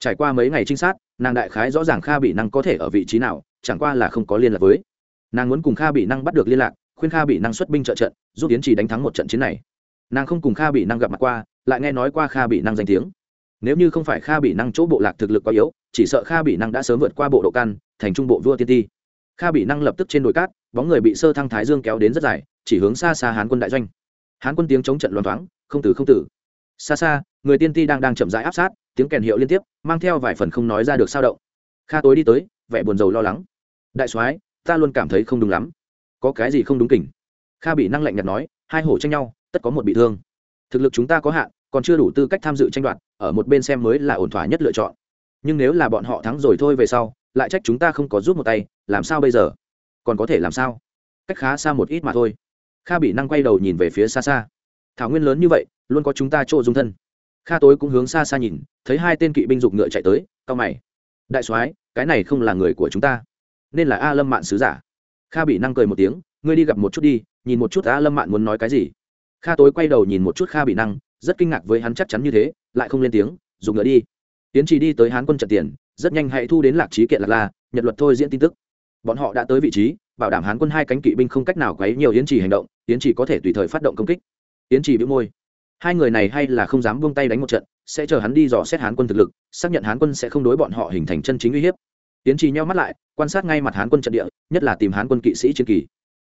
S1: Trải qua mấy ngày trinh sát, nàng đại khái rõ ràng kha bị năng có thể ở vị trí nào, chẳng qua là không có liên lạc với. Nàng muốn cùng kha bị năng bắt được liên lạc khuyên kha bị năng xuất binh trợ trận, giúp yến chỉ đánh thắng một trận chiến này. Nàng không cùng kha bị năng gặp mặt qua, lại nghe nói qua kha bị năng danh tiếng. Nếu như không phải kha bị năng chỗ bộ lạc thực lực quá yếu, chỉ sợ kha bị năng đã sớm vượt qua bộ độ căn, thành trung bộ vua tiên ti. Kha bị năng lập tức trên đồi cát, bóng người bị sơ thăng thái dương kéo đến rất dài, chỉ hướng xa xa hán quân đại doanh. Hán quân tiếng chống trận loan thoáng, không tử không tử xa xa, người tiên ti đang đang chậm rãi áp sát, tiếng kèn hiệu liên tiếp, mang theo vài phần không nói ra được sao động. Kha tối đi tới, vẻ buồn rầu lo lắng. Đại soái, ta luôn cảm thấy không đúng lắm có cái gì không đúng kỉnh? Kha bị năng lạnh nhạt nói, hai hổ tranh nhau, tất có một bị thương. Thực lực chúng ta có hạn, còn chưa đủ tư cách tham dự tranh đoạt, ở một bên xem mới là ổn thỏa nhất lựa chọn. Nhưng nếu là bọn họ thắng rồi thôi về sau, lại trách chúng ta không có giúp một tay, làm sao bây giờ? Còn có thể làm sao? Cách khá xa một ít mà thôi. Kha bị năng quay đầu nhìn về phía xa xa. Thảo nguyên lớn như vậy, luôn có chúng ta chỗ dung thân. Kha tối cũng hướng xa xa nhìn, thấy hai tên kỵ binh dục ngựa chạy tới, cao mày. Đại soái, cái này không là người của chúng ta, nên là a lâm mạn sứ giả kha bị năng cười một tiếng, ngươi đi gặp một chút đi, nhìn một chút á lâm mạn muốn nói cái gì. Kha tối quay đầu nhìn một chút kha bị năng, rất kinh ngạc với hắn chắc chắn như thế, lại không lên tiếng, dùng ngựa đi. Tiến trì đi tới hán quân trận tiền, rất nhanh hãy thu đến lạc trí kiện lạc la nhật luật thôi diễn tin tức. Bọn họ đã tới vị trí, bảo đảm hán quân hai cánh kỵ binh không cách nào quấy nhiều yến trì hành động, yến trì có thể tùy thời phát động công kích. Yến trì bị môi. Hai người này hay là không dám buông tay đánh một trận, sẽ chờ hắn đi dò xét hán quân thực lực, xác nhận hán quân sẽ không đối bọn họ hình thành chân chính uy hiếp tiến trì nheo mắt lại, quan sát ngay mặt hán quân trận địa, nhất là tìm hán quân kỵ sĩ chiến kỳ.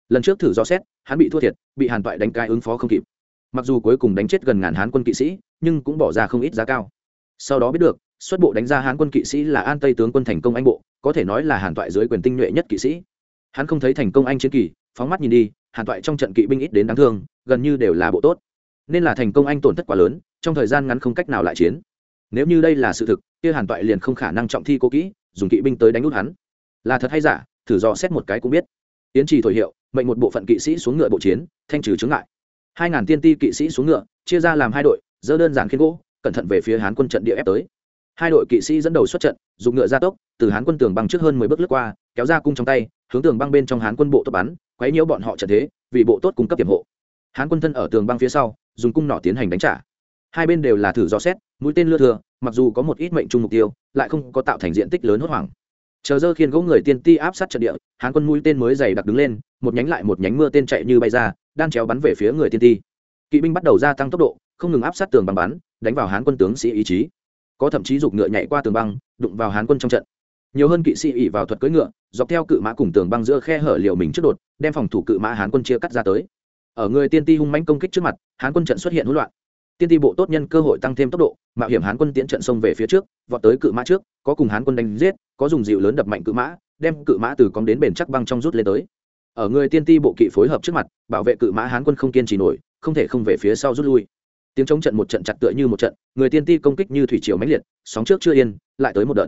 S1: Lần trước thử dò xét, hắn bị thua thiệt, bị hàn toại đánh cái ứng phó không kịp. Mặc dù cuối cùng đánh chết gần ngàn hán quân kỵ sĩ, nhưng cũng bỏ ra không ít giá cao. Sau đó biết được, xuất bộ đánh ra hán quân kỵ sĩ là an tây tướng quân thành công anh bộ, có thể nói là hàn toại dưới quyền tinh nhuệ nhất kỵ sĩ. Hắn không thấy thành công anh chiến kỳ, phóng mắt nhìn đi, hàn toại trong trận kỵ binh ít đến đáng thương, gần như đều là bộ tốt. Nên là thành công anh tổn thất quá lớn, trong thời gian ngắn không cách nào lại chiến. Nếu như đây là sự thực, kia hàn toại liền không khả năng trọng thi cố kỹ dùng kỵ binh tới đánh út hắn. Là thật hay giả, thử dò xét một cái cũng biết. Tiến trì thổi hiệu, mệnh một bộ phận kỵ sĩ xuống ngựa bộ chiến, thanh trừ chướng ngại. Hai ngàn tiên ti kỵ sĩ xuống ngựa, chia ra làm hai đội, dơ đơn giản khiến gỗ, cẩn thận về phía hán quân trận địa ép tới. Hai đội kỵ sĩ dẫn đầu xuất trận, dùng ngựa ra tốc, từ hán quân tường băng trước hơn mười bước lướt qua, kéo ra cung trong tay, hướng tường băng bên trong hán quân bộ tốt bắn, quấy nhiễu bọn họ trận thế, vì bộ tốt cung cấp tiềm hộ. Hán quân thân ở tường băng phía sau, dùng cung nỏ tiến hành đánh trả. Hai bên đều là thử dò xét, mũi tên lưa thừa mặc dù có một ít mệnh chung mục tiêu, lại không có tạo thành diện tích lớn hốt hoảng. Chờ dơ khiên gỗ người tiên ti áp sát trận địa, hán quân mũi tên mới dày đặc đứng lên, một nhánh lại một nhánh mưa tên chạy như bay ra, đan chéo bắn về phía người tiên ti. Kỵ binh bắt đầu gia tăng tốc độ, không ngừng áp sát tường bằng bắn, đánh vào hán quân tướng sĩ ý chí. Có thậm chí giục ngựa nhảy qua tường băng, đụng vào hán quân trong trận. Nhiều hơn kỵ sĩ ỉ vào thuật cưỡi ngựa, dọc theo cự mã cùng tường băng giữa khe hở liều mình trước đột, đem phòng thủ cự mã hán quân chia cắt ra tới. Ở người tiên ti hung manh công kích trước mặt, hán quân trận xuất hiện hỗn loạn tiên ti bộ tốt nhân cơ hội tăng thêm tốc độ, mạo hiểm hán quân tiến trận sông về phía trước, vọt tới cự mã trước, có cùng hán quân đánh giết, có dùng dịu lớn đập mạnh cự mã, đem cự mã từ cong đến bền chắc băng trong rút lên tới. Ở người tiên ti bộ kỵ phối hợp trước mặt, bảo vệ cự mã hán quân không kiên trì nổi, không thể không về phía sau rút lui. Tiếng chống trận một trận chặt tựa như một trận, người tiên ti công kích như thủy triều mãnh liệt, sóng trước chưa yên, lại tới một đợt.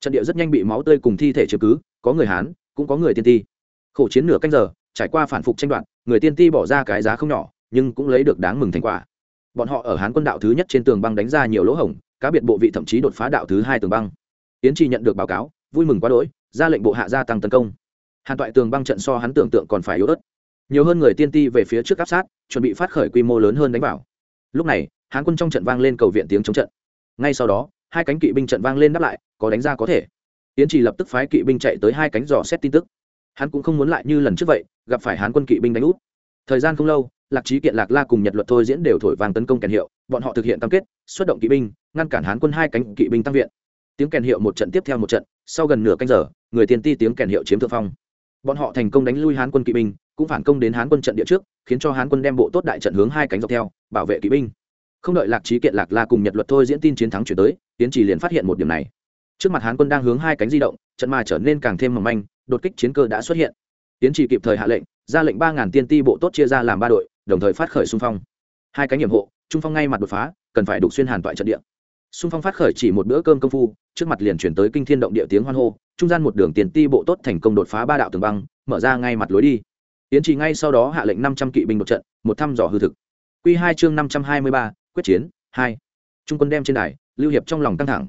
S1: Trận địa rất nhanh bị máu tươi cùng thi thể chứng cứ, có người hán, cũng có người tiên ti. Khổ chiến nửa canh giờ, trải qua phản phục tranh đoạt, người tiên ti bỏ ra cái giá không nhỏ, nhưng cũng lấy được đáng mừng thành quả bọn họ ở hán quân đạo thứ nhất trên tường băng đánh ra nhiều lỗ hổng, cá biệt bộ vị thậm chí đột phá đạo thứ hai tường băng. Tiến Chi nhận được báo cáo, vui mừng quá đỗi, ra lệnh bộ hạ gia tăng tấn công. Hàn toại tường băng trận so hắn tưởng tượng còn phải yếu ớt. Nhiều hơn người tiên ti về phía trước áp sát, chuẩn bị phát khởi quy mô lớn hơn đánh vào. Lúc này, hán quân trong trận vang lên cầu viện tiếng chống trận. Ngay sau đó, hai cánh kỵ binh trận vang lên đáp lại, có đánh ra có thể. Tiến trì lập tức phái kỵ binh chạy tới hai cánh dò xét tin tức. Hắn cũng không muốn lại như lần trước vậy, gặp phải hán quân kỵ binh đánh út. thời gian không lâu lạc trí kiện, lạc la cùng nhật luật thôi diễn đều thổi vàng tấn công kèn hiệu, bọn họ thực hiện cam kết, xuất động kỵ binh, ngăn cản hán quân hai cánh kỵ binh tăng viện. Tiếng kèn hiệu một trận tiếp theo một trận, sau gần nửa canh giờ, người tiền ti tiếng kèn hiệu chiếm thượng phong. Bọn họ thành công đánh lui hán quân kỵ binh, cũng phản công đến hán quân trận địa trước, khiến cho hán quân đem bộ tốt đại trận hướng hai cánh dọc theo, bảo vệ kỵ binh. Không đợi lạc trí kiện, lạc la cùng nhật luật thôi diễn tin chiến thắng chuyển tới, tiến trì liền phát hiện một điểm này. Trước mặt hán quân đang hướng hai cánh di động, trận mà trở nên càng thêm mỏng manh, đột kích chiến cơ đã xuất hiện. Tiến trì kịp thời hạ lệnh, ra lệnh ba ngàn tiên ti bộ tốt chia ra làm ba đội đồng thời phát khởi xung phong. Hai cánh nhiệm hộ, trung phong ngay mặt đột phá, cần phải đục xuyên hàn toại trận địa. Xung phong phát khởi chỉ một bữa cơm công phu, trước mặt liền chuyển tới kinh thiên động địa tiếng hoan hô, trung gian một đường tiền ti bộ tốt thành công đột phá ba đạo tường băng, mở ra ngay mặt lối đi. Tiến trì ngay sau đó hạ lệnh năm trăm kỵ binh một trận, một thăm dò hư thực. Q hai chương năm trăm hai mươi ba, quyết chiến, hai. Trung quân đem trên đài, lưu hiệp trong lòng căng thẳng.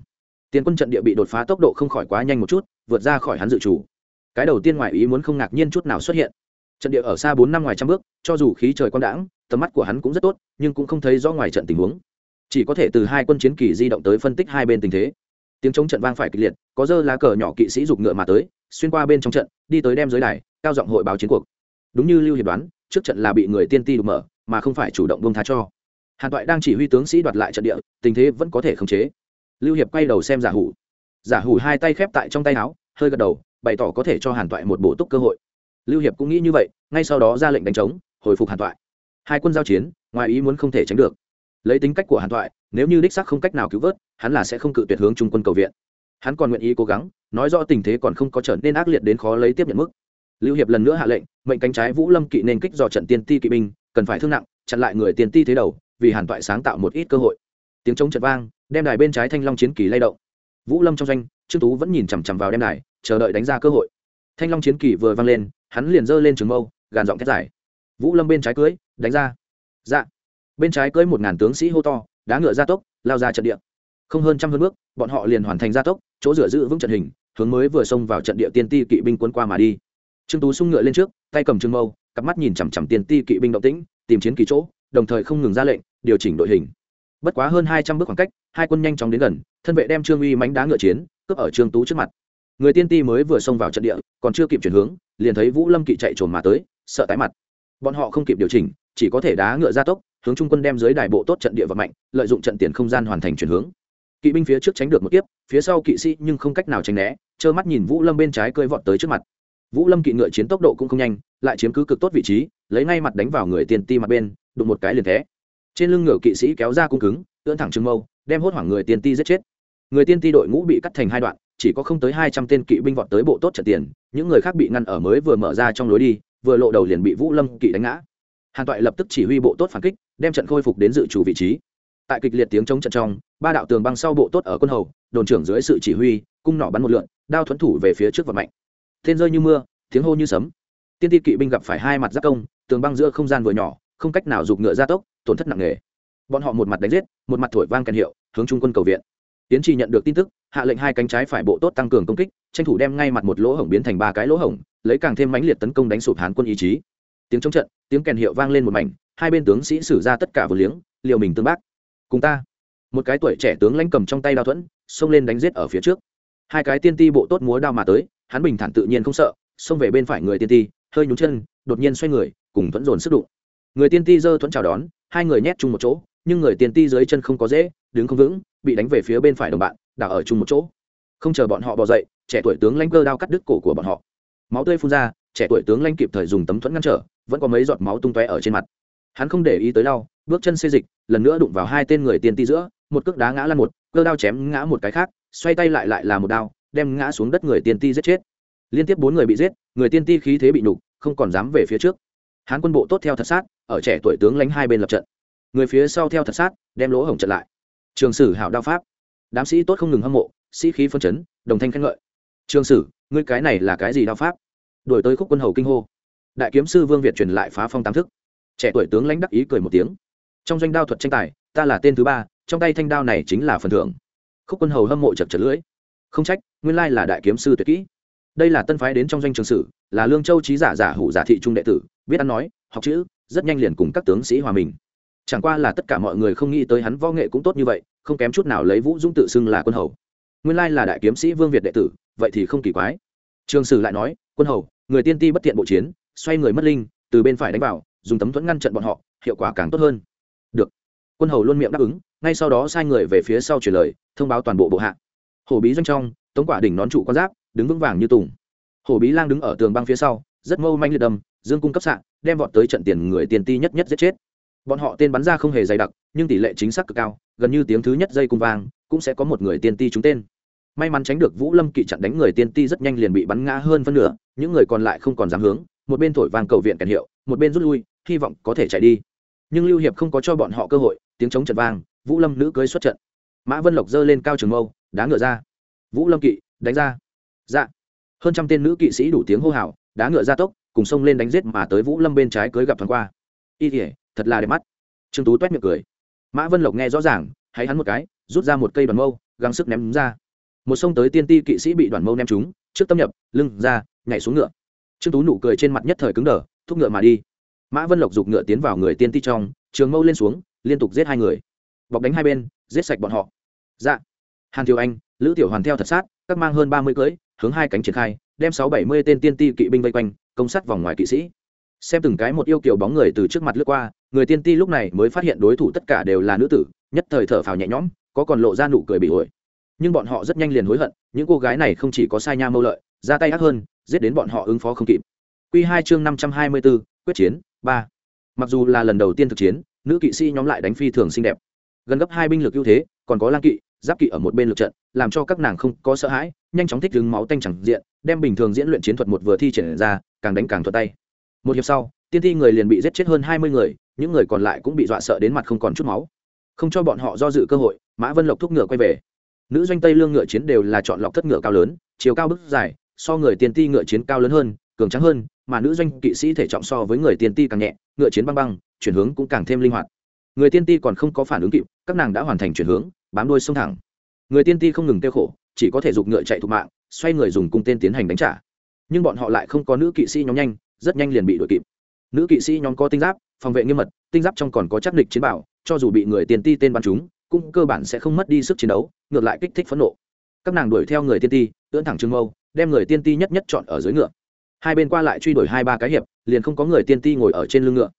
S1: Tiền quân trận địa bị đột phá tốc độ không khỏi quá nhanh một chút, vượt ra khỏi hắn dự chủ cái đầu tiên ngoại ý muốn không ngạc nhiên chút nào xuất hiện trận địa ở xa bốn năm ngoài trăm bước, cho dù khí trời quang đãng, tầm mắt của hắn cũng rất tốt, nhưng cũng không thấy rõ ngoài trận tình huống. Chỉ có thể từ hai quân chiến kỳ di động tới phân tích hai bên tình thế. Tiếng chống trận vang phải kịch liệt, có dơ lá cờ nhỏ kỵ sĩ giục ngựa mà tới, xuyên qua bên trong trận, đi tới đem giới đài, cao giọng hội báo chiến cuộc. Đúng như lưu hiệp đoán, trước trận là bị người tiên ti đục mở, mà không phải chủ động bông tha cho. Hàn toại đang chỉ huy tướng sĩ đoạt lại trận địa, tình thế vẫn có thể khống chế. Lưu hiệp quay đầu xem giả hủ. Giả hủ hai tay khép tại trong tay áo, hơi gật đầu, bày tỏ có thể cho hàn toại một bổ túc cơ hội lưu hiệp cũng nghĩ như vậy, ngay sau đó ra lệnh đánh trống, hồi phục hàn toại hai quân giao chiến, ngoài ý muốn không thể tránh được. Lấy tính cách của hàn toại nếu như đích sắc không cách nào cứu vớt, hắn là sẽ không cự tuyệt hướng trung quân cầu viện. Hắn còn nguyện ý cố gắng, nói rõ tình thế còn không có trở nên ác liệt đến khó lấy tiếp nhận mức. Lưu hiệp lần nữa hạ lệnh, mệnh cánh trái vũ lâm kỵ nên kích do trận tiên ti kỵ binh, cần phải thương nặng, chặn lại người tiền ti thế đầu, vì hàn toại sáng tạo một ít cơ hội. Tiếng trống trận vang, đem đài bên trái thanh long chiến kỳ lay động. Vũ lâm trong doanh, trương tú vẫn nhìn chằm chằm vào đem đài, chờ đợi đánh ra cơ hội. Thanh long chiến kỳ vừa vang lên hắn liền giơ lên trường mâu, gàn giọng thét dài. Vũ lâm bên trái cưới, đánh ra. Dạ. Bên trái cưới một ngàn tướng sĩ hô to, đá ngựa ra tốc, lao ra trận địa. Không hơn trăm hơn bước, bọn họ liền hoàn thành ra tốc, chỗ dựa giữ vững trận hình, hướng mới vừa xông vào trận địa tiên ti kỵ binh quân qua mà đi. Trương tú sung ngựa lên trước, tay cầm trương mâu, cặp mắt nhìn chằm chằm tiên ti kỵ binh động tĩnh, tìm chiến kỳ chỗ, đồng thời không ngừng ra lệnh, điều chỉnh đội hình. Bất quá hơn hai trăm bước khoảng cách, hai quân nhanh chóng đến gần, thân vệ đem trương uy mánh đá ngựa chiến, cướp ở trương tú trước mặt. Người tiên ti mới vừa xông vào trận địa, còn chưa kịp chuyển hướng liền thấy vũ lâm kỵ chạy trồn mà tới, sợ tái mặt. Bọn họ không kịp điều chỉnh, chỉ có thể đá ngựa ra tốc, hướng trung quân đem dưới đài bộ tốt trận địa vật mạnh, lợi dụng trận tiền không gian hoàn thành chuyển hướng. Kỵ binh phía trước tránh được một kiếp, phía sau kỵ sĩ nhưng không cách nào tránh né, trơ mắt nhìn vũ lâm bên trái cơi vọt tới trước mặt. Vũ lâm kỵ ngựa chiến tốc độ cũng không nhanh, lại chiếm cứ cực tốt vị trí, lấy ngay mặt đánh vào người tiền ti mặt bên, đụng một cái liền thế trên lưng ngựa kỵ sĩ kéo ra cung cứng, ưỡn thẳng trưng mâu, đem hốt hoảng người tiền ti giết chết người tiên ti đội ngũ bị cắt thành hai đoạn, chỉ có không tới hai trăm tên kỵ binh vọt tới bộ tốt trận tiền, những người khác bị ngăn ở mới vừa mở ra trong lối đi, vừa lộ đầu liền bị vũ lâm kỵ đánh ngã. Hàn toại lập tức chỉ huy bộ tốt phản kích, đem trận khôi phục đến dự chủ vị trí. Tại kịch liệt tiếng chống trận trong, ba đạo tường băng sau bộ tốt ở quân hầu, đồn trưởng dưới sự chỉ huy, cung nỏ bắn một lượn, đao thuẫn thủ về phía trước vật mạnh thiên rơi như mưa, tiếng hô như sấm. Tiên ti kỵ binh gặp phải hai mặt giáp công, tường băng giữa không gian vừa nhỏ, không cách nào giục ngựa ra tốc, tổn thất nặng nề. Bọn họ một mặt đánh giết, một mặt thổi vang kèn hiệu, hướng trung quân cầu viện tiến trì nhận được tin tức, hạ lệnh hai cánh trái phải bộ tốt tăng cường công kích, tranh thủ đem ngay mặt một lỗ hổng biến thành ba cái lỗ hổng, lấy càng thêm mãnh liệt tấn công đánh sụp hán quân ý chí. Tiếng chống trận, tiếng kèn hiệu vang lên một mảnh, hai bên tướng sĩ sử ra tất cả vừa liếng, liều mình tương bác, cùng ta. Một cái tuổi trẻ tướng lãnh cầm trong tay đao thuẫn, xông lên đánh giết ở phía trước. Hai cái tiên ti bộ tốt múa đao mà tới, hắn bình thản tự nhiên không sợ, xông về bên phải người tiên ti, hơi nhún chân, đột nhiên xoay người, cùng thuẫn dồn sức đụng. Người tiên ti giơ thuẫn chào đón, hai người nhét chung một chỗ nhưng người tiền ti dưới chân không có dễ, đứng không vững, bị đánh về phía bên phải đồng bạn, đảo ở chung một chỗ. Không chờ bọn họ bỏ dậy, trẻ tuổi tướng lãnh cơ đao cắt đứt cổ của bọn họ. Máu tươi phun ra, trẻ tuổi tướng lãnh kịp thời dùng tấm thuẫn ngăn trở, vẫn có mấy giọt máu tung tóe ở trên mặt. Hắn không để ý tới đau, bước chân xê dịch, lần nữa đụng vào hai tên người tiền ti giữa, một cước đá ngã lăn một, cơ đao chém ngã một cái khác, xoay tay lại lại là một đao, đem ngã xuống đất người tiên ti giết chết. Liên tiếp bốn người bị giết, người tiên ti khí thế bị nhục, không còn dám về phía trước. Hán quân bộ tốt theo thật sát, ở trẻ tuổi tướng lãnh hai bên lập trận người phía sau theo thật sát, đem lỗ hổng chặn lại. Trường sử hảo đao pháp. Đám sĩ tốt không ngừng hâm mộ, sĩ khí phân chấn, đồng thanh khen ngợi. Trường sử, ngươi cái này là cái gì đao pháp? Đổi tới khúc quân hầu kinh hô. Đại kiếm sư vương việt truyền lại phá phong tam thức. Trẻ tuổi tướng lãnh đắc ý cười một tiếng. Trong doanh đao thuật tranh tài, ta là tên thứ ba, trong tay thanh đao này chính là phần thưởng. Khúc quân hầu hâm mộ chật chật lưỡi. Không trách, nguyên lai là đại kiếm sư tuyệt kỹ. Đây là tân phái đến trong doanh trường sử, là lương châu trí giả giả hủ giả thị trung đệ tử, biết ăn nói, học chữ, rất nhanh liền cùng các tướng sĩ hòa mình chẳng qua là tất cả mọi người không nghĩ tới hắn võ nghệ cũng tốt như vậy, không kém chút nào lấy vũ dũng tự xưng là quân hầu. Nguyên lai là đại kiếm sĩ vương việt đệ tử, vậy thì không kỳ quái. Trường sử lại nói, quân hầu, người tiên ti bất tiện bộ chiến, xoay người mất linh, từ bên phải đánh vào, dùng tấm thuẫn ngăn trận bọn họ, hiệu quả càng tốt hơn. Được. Quân hầu luôn miệng đáp ứng, ngay sau đó sai người về phía sau truyền lời, thông báo toàn bộ bộ hạ. Hổ bí doanh trong, tống quả đỉnh nón trụ con giáp, đứng vững vàng như tùng. Hổ bí lang đứng ở tường băng phía sau, rất mâu manh liệt đâm, dương cung cấp sạn đem vọt tới trận tiền người tiền ti nhất nhất giết chết bọn họ tên bắn ra không hề dày đặc, nhưng tỷ lệ chính xác cực cao, gần như tiếng thứ nhất dây cung vang, cũng sẽ có một người tiên ti trúng tên. May mắn tránh được vũ lâm kỵ chặn đánh người tiên ti rất nhanh liền bị bắn ngã hơn phân nửa, những người còn lại không còn dám hướng, một bên thổi vang cầu viện kèn hiệu, một bên rút lui, hy vọng có thể chạy đi. Nhưng lưu hiệp không có cho bọn họ cơ hội, tiếng chống trận vang, vũ lâm nữ cưới xuất trận. Mã vân lộc giơ lên cao trường mâu, đá ngựa ra. Vũ lâm kỵ, đánh ra. Dạ. Hơn trăm tên nữ kỵ sĩ đủ tiếng hô hào, đá ngựa ra tốc, cùng xông lên đánh giết mà tới vũ lâm bên trái cưới gặp thoáng qua. Y thể thật là đẹp mắt. Trương tú toét miệng cười. Mã vân lộc nghe rõ ràng, hãy hắn một cái, rút ra một cây đoàn mâu, gắng sức ném ra. Một sông tới tiên ti kỵ sĩ bị đoàn mâu ném trúng, trước tâm nhập, lưng ra, nhảy xuống ngựa. Trương tú nụ cười trên mặt nhất thời cứng đờ, thúc ngựa mà đi. Mã vân lộc giục ngựa tiến vào người tiên ti trong, trường mâu lên xuống, liên tục giết hai người. Bọc đánh hai bên, giết sạch bọn họ. Dạ. Hàn thiều anh, lữ tiểu hoàn theo thật sát, các mang hơn ba mươi cưỡi, hướng hai cánh triển khai, đem sáu bảy mươi tên tiên ti kỵ binh vây quanh, công sát vòng ngoài kỵ sĩ. Xem từng cái một yêu kiểu bóng người từ trước mặt lướt qua người tiên ti lúc này mới phát hiện đối thủ tất cả đều là nữ tử, nhất thời thở phào nhẹ nhõm, có còn lộ ra nụ cười bị ổi nhưng bọn họ rất nhanh liền hối hận, những cô gái này không chỉ có sai nha mâu lợi, ra tay ác hơn, giết đến bọn họ ứng phó không kịp. Q hai chương năm trăm hai mươi bốn quyết chiến, ba. Mặc dù là lần đầu tiên thực chiến, nữ kỵ sĩ nhóm lại đánh phi thường xinh đẹp. Gần gấp hai binh lực ưu thế, còn có lang kỵ, giáp kỵ ở một bên lực trận, làm cho các nàng không có sợ hãi, nhanh chóng thích đứng máu tanh chẳng diện, đem bình thường diễn luyện chiến thuật một vừa thi triển ra, càng đánh càng thuật tay. Một hiệp sau, tiên thi người liền bị giết chết hơn hai mươi người những người còn lại cũng bị dọa sợ đến mặt không còn chút máu. Không cho bọn họ do dự cơ hội, mã vân lộc thúc ngựa quay về. Nữ doanh tây lương ngựa chiến đều là chọn lọc thất ngựa cao lớn, chiều cao bức dài, so người tiên ti ngựa chiến cao lớn hơn, cường trắng hơn, mà nữ doanh kỵ sĩ thể trọng so với người tiên ti càng nhẹ, ngựa chiến băng băng, chuyển hướng cũng càng thêm linh hoạt. Người tiên ti còn không có phản ứng kịp, các nàng đã hoàn thành chuyển hướng, bám đuôi sông thẳng. Người tiên ti không ngừng kêu khổ, chỉ có thể giục ngựa chạy thục mạng, xoay người dùng cung tên tiến hành đánh trả. Nhưng bọn họ lại không có nữ kỵ sĩ nhóm nhanh, rất nhanh liền bị đuổi kịp. Nữ kỵ sĩ nhóm có tinh giáp phòng vệ nghiêm mật, tinh giáp trong còn có chắc địch chiến bảo, cho dù bị người tiên ti tên bắn chúng cũng cơ bản sẽ không mất đi sức chiến đấu, ngược lại kích thích phẫn nộ. Các nàng đuổi theo người tiên ti, ưỡn thẳng trưng mâu, đem người tiên ti nhất nhất chọn ở dưới ngựa. Hai bên qua lại truy đuổi hai ba cái hiệp, liền không có người tiên ti ngồi ở trên lưng ngựa.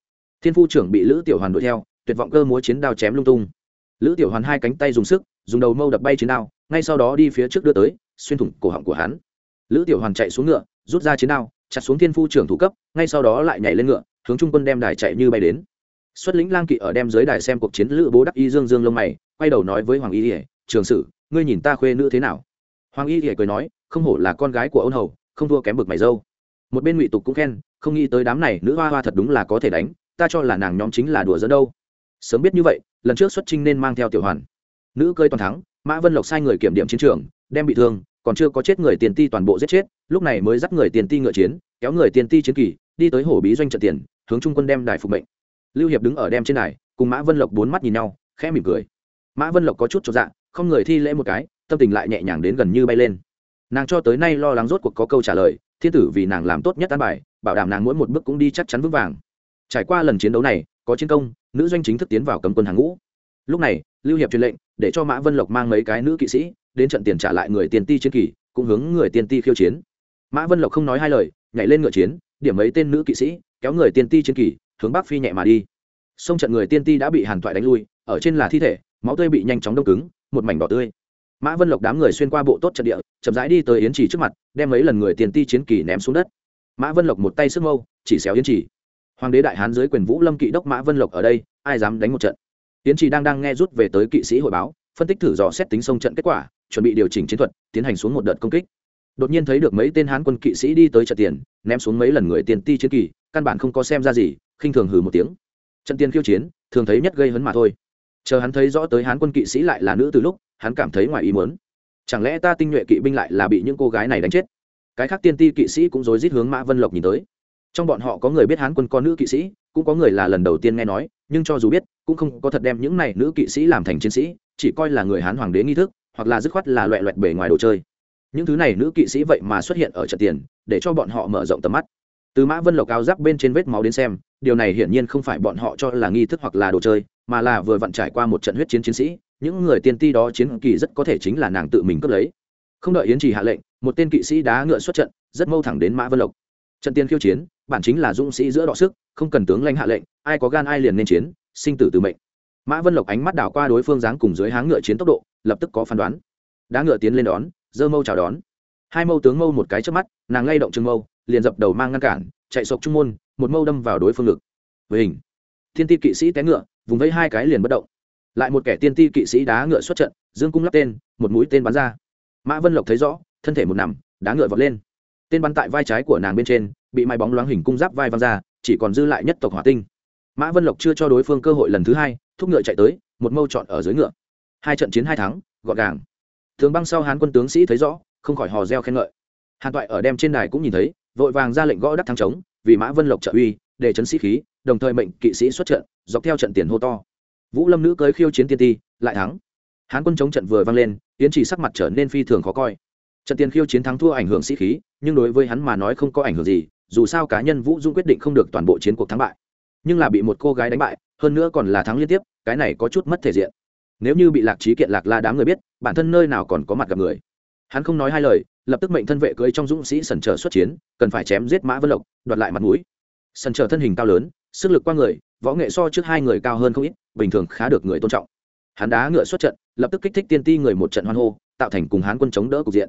S1: Thiên phu trưởng bị lữ tiểu hoàn đuổi theo, tuyệt vọng cơ múa chiến đao chém lung tung. Lữ tiểu hoàn hai cánh tay dùng sức, dùng đầu mâu đập bay chiến đao, ngay sau đó đi phía trước đưa tới, xuyên thủng cổ họng của hắn. Lữ tiểu hoàn chạy xuống ngựa, rút ra chiến đao, chặt xuống thiên phu trưởng thủ cấp, ngay sau đó lại nhảy lên ngựa hướng trung quân đem đài chạy như bay đến. Xuất lĩnh lang kỵ ở đem dưới đài xem cuộc chiến lữ bố đắc y dương dương lông mày, quay đầu nói với hoàng y ỉa trường sử, ngươi nhìn ta khuê nữ thế nào? Hoàng y ỉa cười nói, không hổ là con gái của ôn hầu, không thua kém bực mày dâu. Một bên ngụy tục cũng khen, không nghĩ tới đám này nữ hoa hoa thật đúng là có thể đánh, ta cho là nàng nhóm chính là đùa dẫn đâu. Sớm biết như vậy, lần trước xuất trinh nên mang theo tiểu hoàn. Nữ cơi toàn thắng, mã vân lộc sai người kiểm điểm chiến trường, đem bị thương, còn chưa có chết người tiền ti toàn bộ giết chết, lúc này mới dắt người tiền ti ngựa chiến, kéo người tiền ti chiến kỳ, đi tới hổ bí doanh trận tiền hướng trung quân đem đài phục mệnh. Lưu hiệp đứng ở đem trên đài, cùng mã vân lộc bốn mắt nhìn nhau, khẽ mỉm cười. Mã vân lộc có chút cho dạ không người thi lễ một cái, tâm tình lại nhẹ nhàng đến gần như bay lên. Nàng cho tới nay lo lắng rốt cuộc có câu trả lời, thiên tử vì nàng làm tốt nhất an bài, bảo đảm nàng mỗi một bước cũng đi chắc chắn vững vàng. Trải qua lần chiến đấu này, có chiến công, nữ doanh chính thức tiến vào cấm quân hàng ngũ. Lúc này, lưu hiệp truyền lệnh, để cho mã vân lộc mang mấy cái nữ kỵ sĩ, đến trận tiền trả lại người tiền ti chiến kỳ, cũng hướng người tiền ti khiêu chiến. Mã vân lộc không nói hai lời, nhảy lên ngựa chiến, điểm mấy tên nữ kỵ sĩ kéo người tiên ti chiến kỳ, hướng bắc phi nhẹ mà đi. Sông trận người tiên ti đã bị hàn thoại đánh lui, ở trên là thi thể, máu tươi bị nhanh chóng đông cứng, một mảnh đỏ tươi. Mã vân lộc đám người xuyên qua bộ tốt trận địa, chậm rãi đi tới yến trì trước mặt, đem mấy lần người tiền ti chiến kỳ ném xuống đất. Mã vân lộc một tay sức mâu, chỉ xéo yến trì. Hoàng đế đại hán dưới quyền vũ lâm kỵ đốc mã vân lộc ở đây, ai dám đánh một trận? Yến trì đang đang nghe rút về tới kỵ sĩ hội báo, phân tích thử dò xét tính sông trận kết quả, chuẩn bị điều chỉnh chiến thuật, tiến hành xuống một đợt công kích đột nhiên thấy được mấy tên hán quân kỵ sĩ đi tới trận tiền, ném xuống mấy lần người tiền ti chiến kỳ, căn bản không có xem ra gì, khinh thường hừ một tiếng. Trận tiền khiêu chiến, thường thấy nhất gây hấn mà thôi. Chờ hắn thấy rõ tới hán quân kỵ sĩ lại là nữ từ lúc, hắn cảm thấy ngoài ý muốn. Chẳng lẽ ta tinh nhuệ kỵ binh lại là bị những cô gái này đánh chết? Cái khác tiên ti kỵ sĩ cũng rối rít hướng mã vân lộc nhìn tới. Trong bọn họ có người biết hán quân con nữ kỵ sĩ, cũng có người là lần đầu tiên nghe nói, nhưng cho dù biết, cũng không có thật đem những này nữ kỵ sĩ làm thành chiến sĩ, chỉ coi là người hán hoàng đế nghi thức, hoặc là dứt khoát là loẹ loẹt bể ngoài đồ chơi những thứ này nữ kỵ sĩ vậy mà xuất hiện ở trận tiền, để cho bọn họ mở rộng tầm mắt. Từ mã vân lộc áo giáp bên trên vết máu đến xem, điều này hiển nhiên không phải bọn họ cho là nghi thức hoặc là đồ chơi, mà là vừa vặn trải qua một trận huyết chiến chiến sĩ, những người tiên ti đó chiến kỳ rất có thể chính là nàng tự mình cướp lấy. Không đợi yến trì hạ lệnh, một tên kỵ sĩ đá ngựa xuất trận, rất mâu thẳng đến mã vân lộc. Trận tiên khiêu chiến, bản chính là dũng sĩ giữa đọ sức, không cần tướng lanh hạ lệnh, ai có gan ai liền nên chiến, sinh tử từ mệnh. Mã vân lộc ánh mắt đảo qua đối phương dáng cùng dưới háng ngựa chiến tốc độ, lập tức có phán đoán. Đá ngựa tiến lên đón dơ mâu chào đón. Hai mâu tướng mâu một cái trước mắt, nàng lay động trừng mâu, liền dập đầu mang ngăn cản, chạy sộc trung môn, một mâu đâm vào đối phương ngực. Với hình thiên ti kỵ sĩ té ngựa, vùng vẫy hai cái liền bất động. Lại một kẻ tiên ti kỵ sĩ đá ngựa xuất trận, dương cung lắp tên, một mũi tên bắn ra. Mã vân lộc thấy rõ, thân thể một nằm, đá ngựa vọt lên. Tên bắn tại vai trái của nàng bên trên, bị mai bóng loáng hình cung giáp vai văng ra, chỉ còn dư lại nhất tộc hỏa tinh. Mã vân lộc chưa cho đối phương cơ hội lần thứ hai, thúc ngựa chạy tới, một mâu chọn ở dưới ngựa. Hai trận chiến hai thắng, gọn gàng thường băng sau hán quân tướng sĩ thấy rõ, không khỏi hò reo khen ngợi. Hàn toại ở đem trên đài cũng nhìn thấy, vội vàng ra lệnh gõ đắc thắng trống vì mã vân lộc trợ uy, để chấn sĩ khí, đồng thời mệnh kỵ sĩ xuất trận, dọc theo trận tiền hô to. Vũ lâm nữ cưới khiêu chiến tiên ti, lại thắng. Hán quân chống trận vừa vang lên tiến chỉ sắc mặt trở nên phi thường khó coi. Trận tiền khiêu chiến thắng thua ảnh hưởng sĩ khí, nhưng đối với hắn mà nói không có ảnh hưởng gì, dù sao cá nhân vũ dung quyết định không được toàn bộ chiến cuộc thắng bại. Nhưng là bị một cô gái đánh bại, hơn nữa còn là thắng liên tiếp, cái này có chút mất thể diện nếu như bị lạc trí kiện, lạc la đám người biết, bản thân nơi nào còn có mặt gặp người. Hắn không nói hai lời, lập tức mệnh thân vệ cưới trong dũng sĩ sần trở xuất chiến, cần phải chém giết mã vân lộc, đoạt lại mặt mũi. Sần trở thân hình cao lớn, sức lực qua người, võ nghệ so trước hai người cao hơn không ít, bình thường khá được người tôn trọng. Hắn đá ngựa xuất trận, lập tức kích thích tiên ti người một trận hoan hô, tạo thành cùng hán quân chống đỡ cục diện.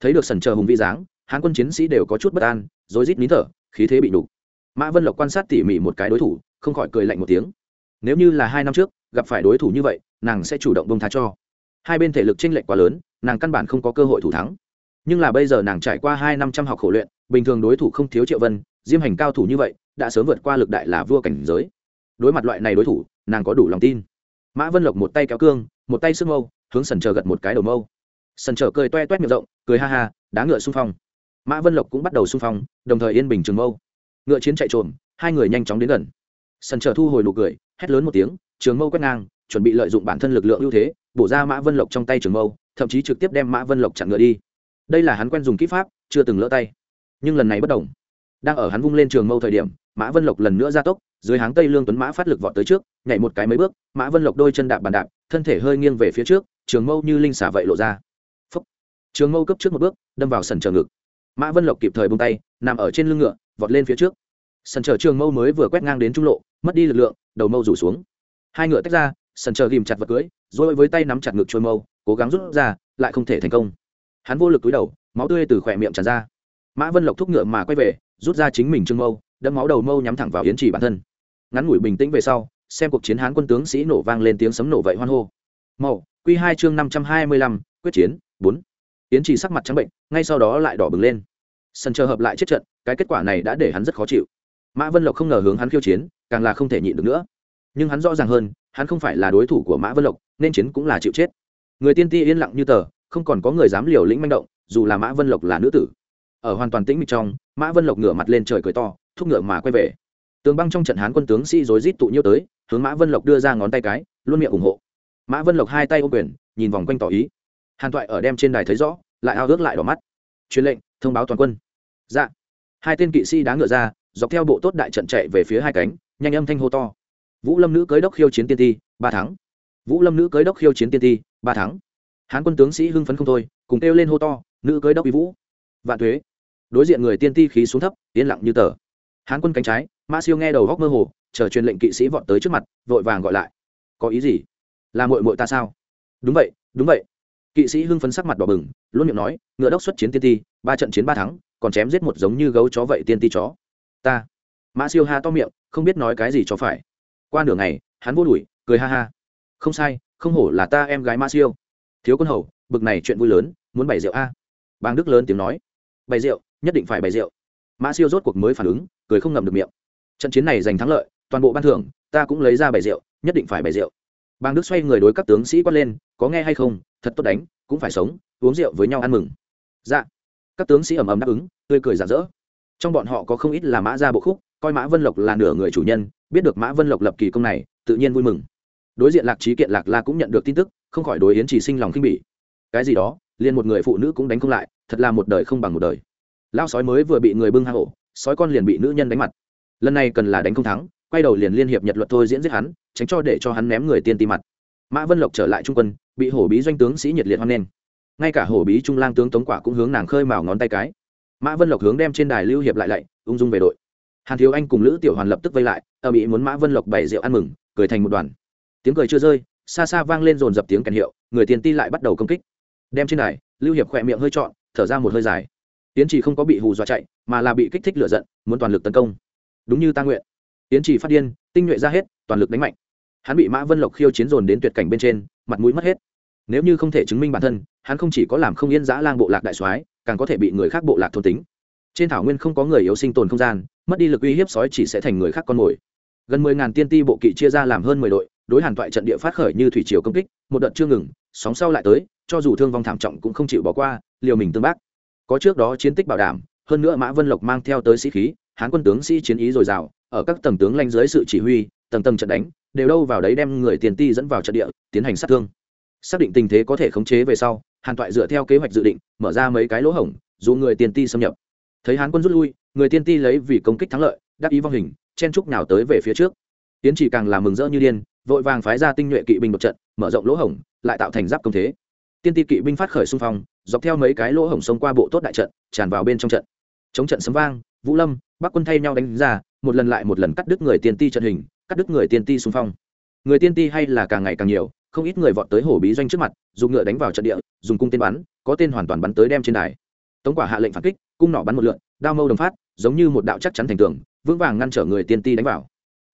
S1: Thấy được sần chờ hùng vi dáng, hán quân chiến sĩ đều có chút bất an, rối rít nín thở, khí thế bị đục. Mã vân lộc quan sát tỉ mỉ một cái đối thủ, không khỏi cười lạnh một tiếng nếu như là hai năm trước, gặp phải đối thủ như vậy, nàng sẽ chủ động bông tha cho. Hai bên thể lực tranh lệch quá lớn, nàng căn bản không có cơ hội thủ thắng. Nhưng là bây giờ nàng trải qua hai năm trăm học khổ luyện, bình thường đối thủ không thiếu triệu vân, diêm hành cao thủ như vậy, đã sớm vượt qua lực đại là vua cảnh giới. Đối mặt loại này đối thủ, nàng có đủ lòng tin. Mã vân lộc một tay kéo cương, một tay sức mâu, hướng sần chờ gật một cái đầu mâu. Sần chờ cười toe toét miệng rộng, cười ha ha, đá ngựa xung phong. Mã vân lộc cũng bắt đầu xung phong, đồng thời yên bình trường mâu. Ngựa chiến chạy trộm hai người nhanh chóng đến gần sần trở thu hồi nụ cười, hét lớn một tiếng, trường mâu quét ngang, chuẩn bị lợi dụng bản thân lực lượng ưu thế, bổ ra mã vân lộc trong tay trường mâu, thậm chí trực tiếp đem mã vân lộc chặn ngựa đi. Đây là hắn quen dùng kỹ pháp, chưa từng lỡ tay. Nhưng lần này bất đồng. Đang ở hắn vung lên trường mâu thời điểm, mã vân lộc lần nữa ra tốc, dưới háng tây lương tuấn mã phát lực vọt tới trước, nhảy một cái mấy bước, mã vân lộc đôi chân đạp bàn đạp, thân thể hơi nghiêng về phía trước, trường mâu như linh xả vậy lộ ra. Phúc. trường mâu cấp trước một bước, đâm vào sần chờ ngực. Mã vân lộc kịp thời bung tay, nằm ở trên lưng ngựa, vọt lên phía trước sần chờ trường mâu mới vừa quét ngang đến trung lộ, mất đi lực lượng, đầu mâu rủ xuống. Hai ngựa tách ra, sần chờ ghìm chặt vật cưới, rồi với tay nắm chặt ngực trôi mâu, cố gắng rút ra, lại không thể thành công. Hắn vô lực túi đầu, máu tươi từ khỏe miệng tràn ra. Mã vân lộc thúc ngựa mà quay về, rút ra chính mình trương mâu đâm máu đầu mâu nhắm thẳng vào yến chỉ bản thân. Ngắn ngủi bình tĩnh về sau, xem cuộc chiến hán quân tướng sĩ nổ vang lên tiếng sấm nổ vậy hoan hô. Màu q hai chương năm trăm hai mươi lăm, quyết chiến, bốn. Yến chỉ sắc mặt trắng bệnh, ngay sau đó lại đỏ bừng lên. Sân chờ hợp lại chết trận, cái kết quả này đã để hắn rất khó chịu mã vân lộc không ngờ hướng hắn khiêu chiến, càng là không thể nhịn được nữa. Nhưng hắn rõ ràng hơn, hắn không phải là đối thủ của mã vân lộc, nên chiến cũng là chịu chết. Người tiên ti yên lặng như tờ, không còn có người dám liều lĩnh manh động, dù là mã vân lộc là nữ tử. Ở hoàn toàn tĩnh mịch trong, mã vân lộc ngửa mặt lên trời cười to, thúc ngựa mà quay về. Tường băng trong trận hán quân tướng sĩ rối rít tụ nhiêu tới, hướng mã vân lộc đưa ra ngón tay cái, luôn miệng ủng hộ. Mã vân lộc hai tay ô quyền, nhìn vòng quanh tỏ ý. Hàn toại ở đem trên đài thấy rõ, lại ao ước lại đỏ mắt. Truyền lệnh, thông báo toàn quân. Dạ. Hai tên kỵ sĩ đá ngựa ra dọc theo bộ tốt đại trận chạy về phía hai cánh, nhanh âm thanh hô to. Vũ lâm nữ cưới đốc khiêu chiến tiên ti, ba tháng vũ lâm nữ cưới đốc khiêu chiến tiên ti, ba tháng hán quân tướng sĩ hưng phấn không thôi, cùng kêu lên hô to, nữ cưới đốc bị vũ. Vạn thuế đối diện người tiên ti khí xuống thấp, yên lặng như tờ. Hán quân cánh trái mã siêu nghe đầu góc mơ hồ, chờ truyền lệnh kỵ sĩ vọt tới trước mặt, vội vàng gọi lại. Có ý gì? Là mội mội ta sao? Đúng vậy đúng vậy. Kỵ sĩ hưng phấn sắc mặt đỏ bừng, luôn miệng nói, ngựa đốc xuất chiến tiên ti, ba trận chiến ba thắng, còn chém giết một giống như gấu chó vậy tiên ti chó ta. Mã siêu ha to miệng, không biết nói cái gì cho phải. Qua nửa ngày, hắn vô đuổi, cười ha ha. Không sai, không hổ là ta em gái mã siêu. Thiếu quân hầu, bực này chuyện vui lớn, muốn bày rượu a. Bang đức lớn tiếng nói. Bày rượu, nhất định phải bày rượu. Mã siêu rốt cuộc mới phản ứng, cười không ngậm được miệng. Trận chiến này giành thắng lợi, toàn bộ ban thưởng, ta cũng lấy ra bày rượu, nhất định phải bày rượu. Bang đức xoay người đối các tướng sĩ quát lên, có nghe hay không, thật tốt đánh, cũng phải sống, uống rượu với nhau ăn mừng. Dạ. Các tướng sĩ ầm ầm đáp ứng, tươi cười rạng rỡ trong bọn họ có không ít là mã gia bộ khúc, coi mã vân lộc là nửa người chủ nhân, biết được mã vân lộc lập kỳ công này, tự nhiên vui mừng. Đối diện lạc trí kiện lạc la cũng nhận được tin tức, không khỏi đối yến chỉ sinh lòng khinh bỉ. Cái gì đó, liền một người phụ nữ cũng đánh không lại, thật là một đời không bằng một đời. Lao sói mới vừa bị người bưng hang ổ, sói con liền bị nữ nhân đánh mặt. Lần này cần là đánh không thắng, quay đầu liền liên hiệp nhật luật thôi diễn giết hắn, tránh cho để cho hắn ném người tiên ti mặt. Mã vân lộc trở lại trung quân, bị hổ bí doanh tướng sĩ nhiệt liệt hoan nghênh. Ngay cả hổ bí trung lang tướng tống quả cũng hướng nàng khơi mào ngón tay cái mã vân lộc hướng đem trên đài lưu hiệp lại lạy, ung dung về đội. Hàn thiếu anh cùng lữ tiểu hoàn lập tức vây lại ở mỹ muốn mã vân lộc bày rượu ăn mừng, cười thành một đoàn. Tiếng cười chưa rơi, xa xa vang lên dồn dập tiếng kèn hiệu, người tiền ti lại bắt đầu công kích. Đem trên đài, lưu hiệp khỏe miệng hơi trọn, thở ra một hơi dài. Tiến Chỉ không có bị hù dọa chạy, mà là bị kích thích lửa giận, muốn toàn lực tấn công. Đúng như ta nguyện. Tiến Chỉ phát điên, tinh nhuệ ra hết, toàn lực đánh mạnh. Hắn bị mã vân lộc khiêu chiến dồn đến tuyệt cảnh bên trên, mặt mũi mất hết nếu như không thể chứng minh bản thân, hắn không chỉ có làm không yên giã lang bộ lạc đại soái, càng có thể bị người khác bộ lạc thôn tính. Trên thảo nguyên không có người yếu sinh tồn không gian, mất đi lực uy hiếp sói chỉ sẽ thành người khác con mồi. Gần mười ngàn tiên ti bộ kỵ chia ra làm hơn mười đội, đối hàn toại trận địa phát khởi như thủy triều công kích, một đợt chưa ngừng, sóng sau lại tới, cho dù thương vong thảm trọng cũng không chịu bỏ qua, liều mình tương bác. Có trước đó chiến tích bảo đảm, hơn nữa mã vân lộc mang theo tới sĩ khí, hán quân tướng sĩ chiến ý dồi dào, ở các tầng tướng lanh dưới sự chỉ huy, tầng tầng trận đánh, đều đâu vào đấy đem người tiền ti dẫn vào trận địa, tiến hành sát thương xác định tình thế có thể khống chế về sau, hàn toại dựa theo kế hoạch dự định, mở ra mấy cái lỗ hổng, dù người tiên ti xâm nhập. Thấy hán quân rút lui, người tiên ti lấy vì công kích thắng lợi, đắc ý vong hình, chen trúc nào tới về phía trước. Tiến chỉ càng làm mừng rỡ như điên, vội vàng phái ra tinh nhuệ kỵ binh một trận, mở rộng lỗ hổng, lại tạo thành giáp công thế. Tiên ti kỵ binh phát khởi xung phong, dọc theo mấy cái lỗ hổng xông qua bộ tốt đại trận, tràn vào bên trong trận. Chống trận sấm vang, vũ lâm, bắc quân thay nhau đánh ra, một lần lại một lần cắt đứt người tiên ti trận hình, cắt đứt người tiên ti xung phong. Người tiên ti hay là càng ngày càng nhiều không ít người vọt tới hổ bí doanh trước mặt, dùng ngựa đánh vào trận địa, dùng cung tên bắn, có tên hoàn toàn bắn tới đem trên đài. Tống quả hạ lệnh phản kích, cung nỏ bắn một lượn, đao mâu đồng phát, giống như một đạo chắc chắn thành tường, vững vàng ngăn trở người tiên ti đánh vào.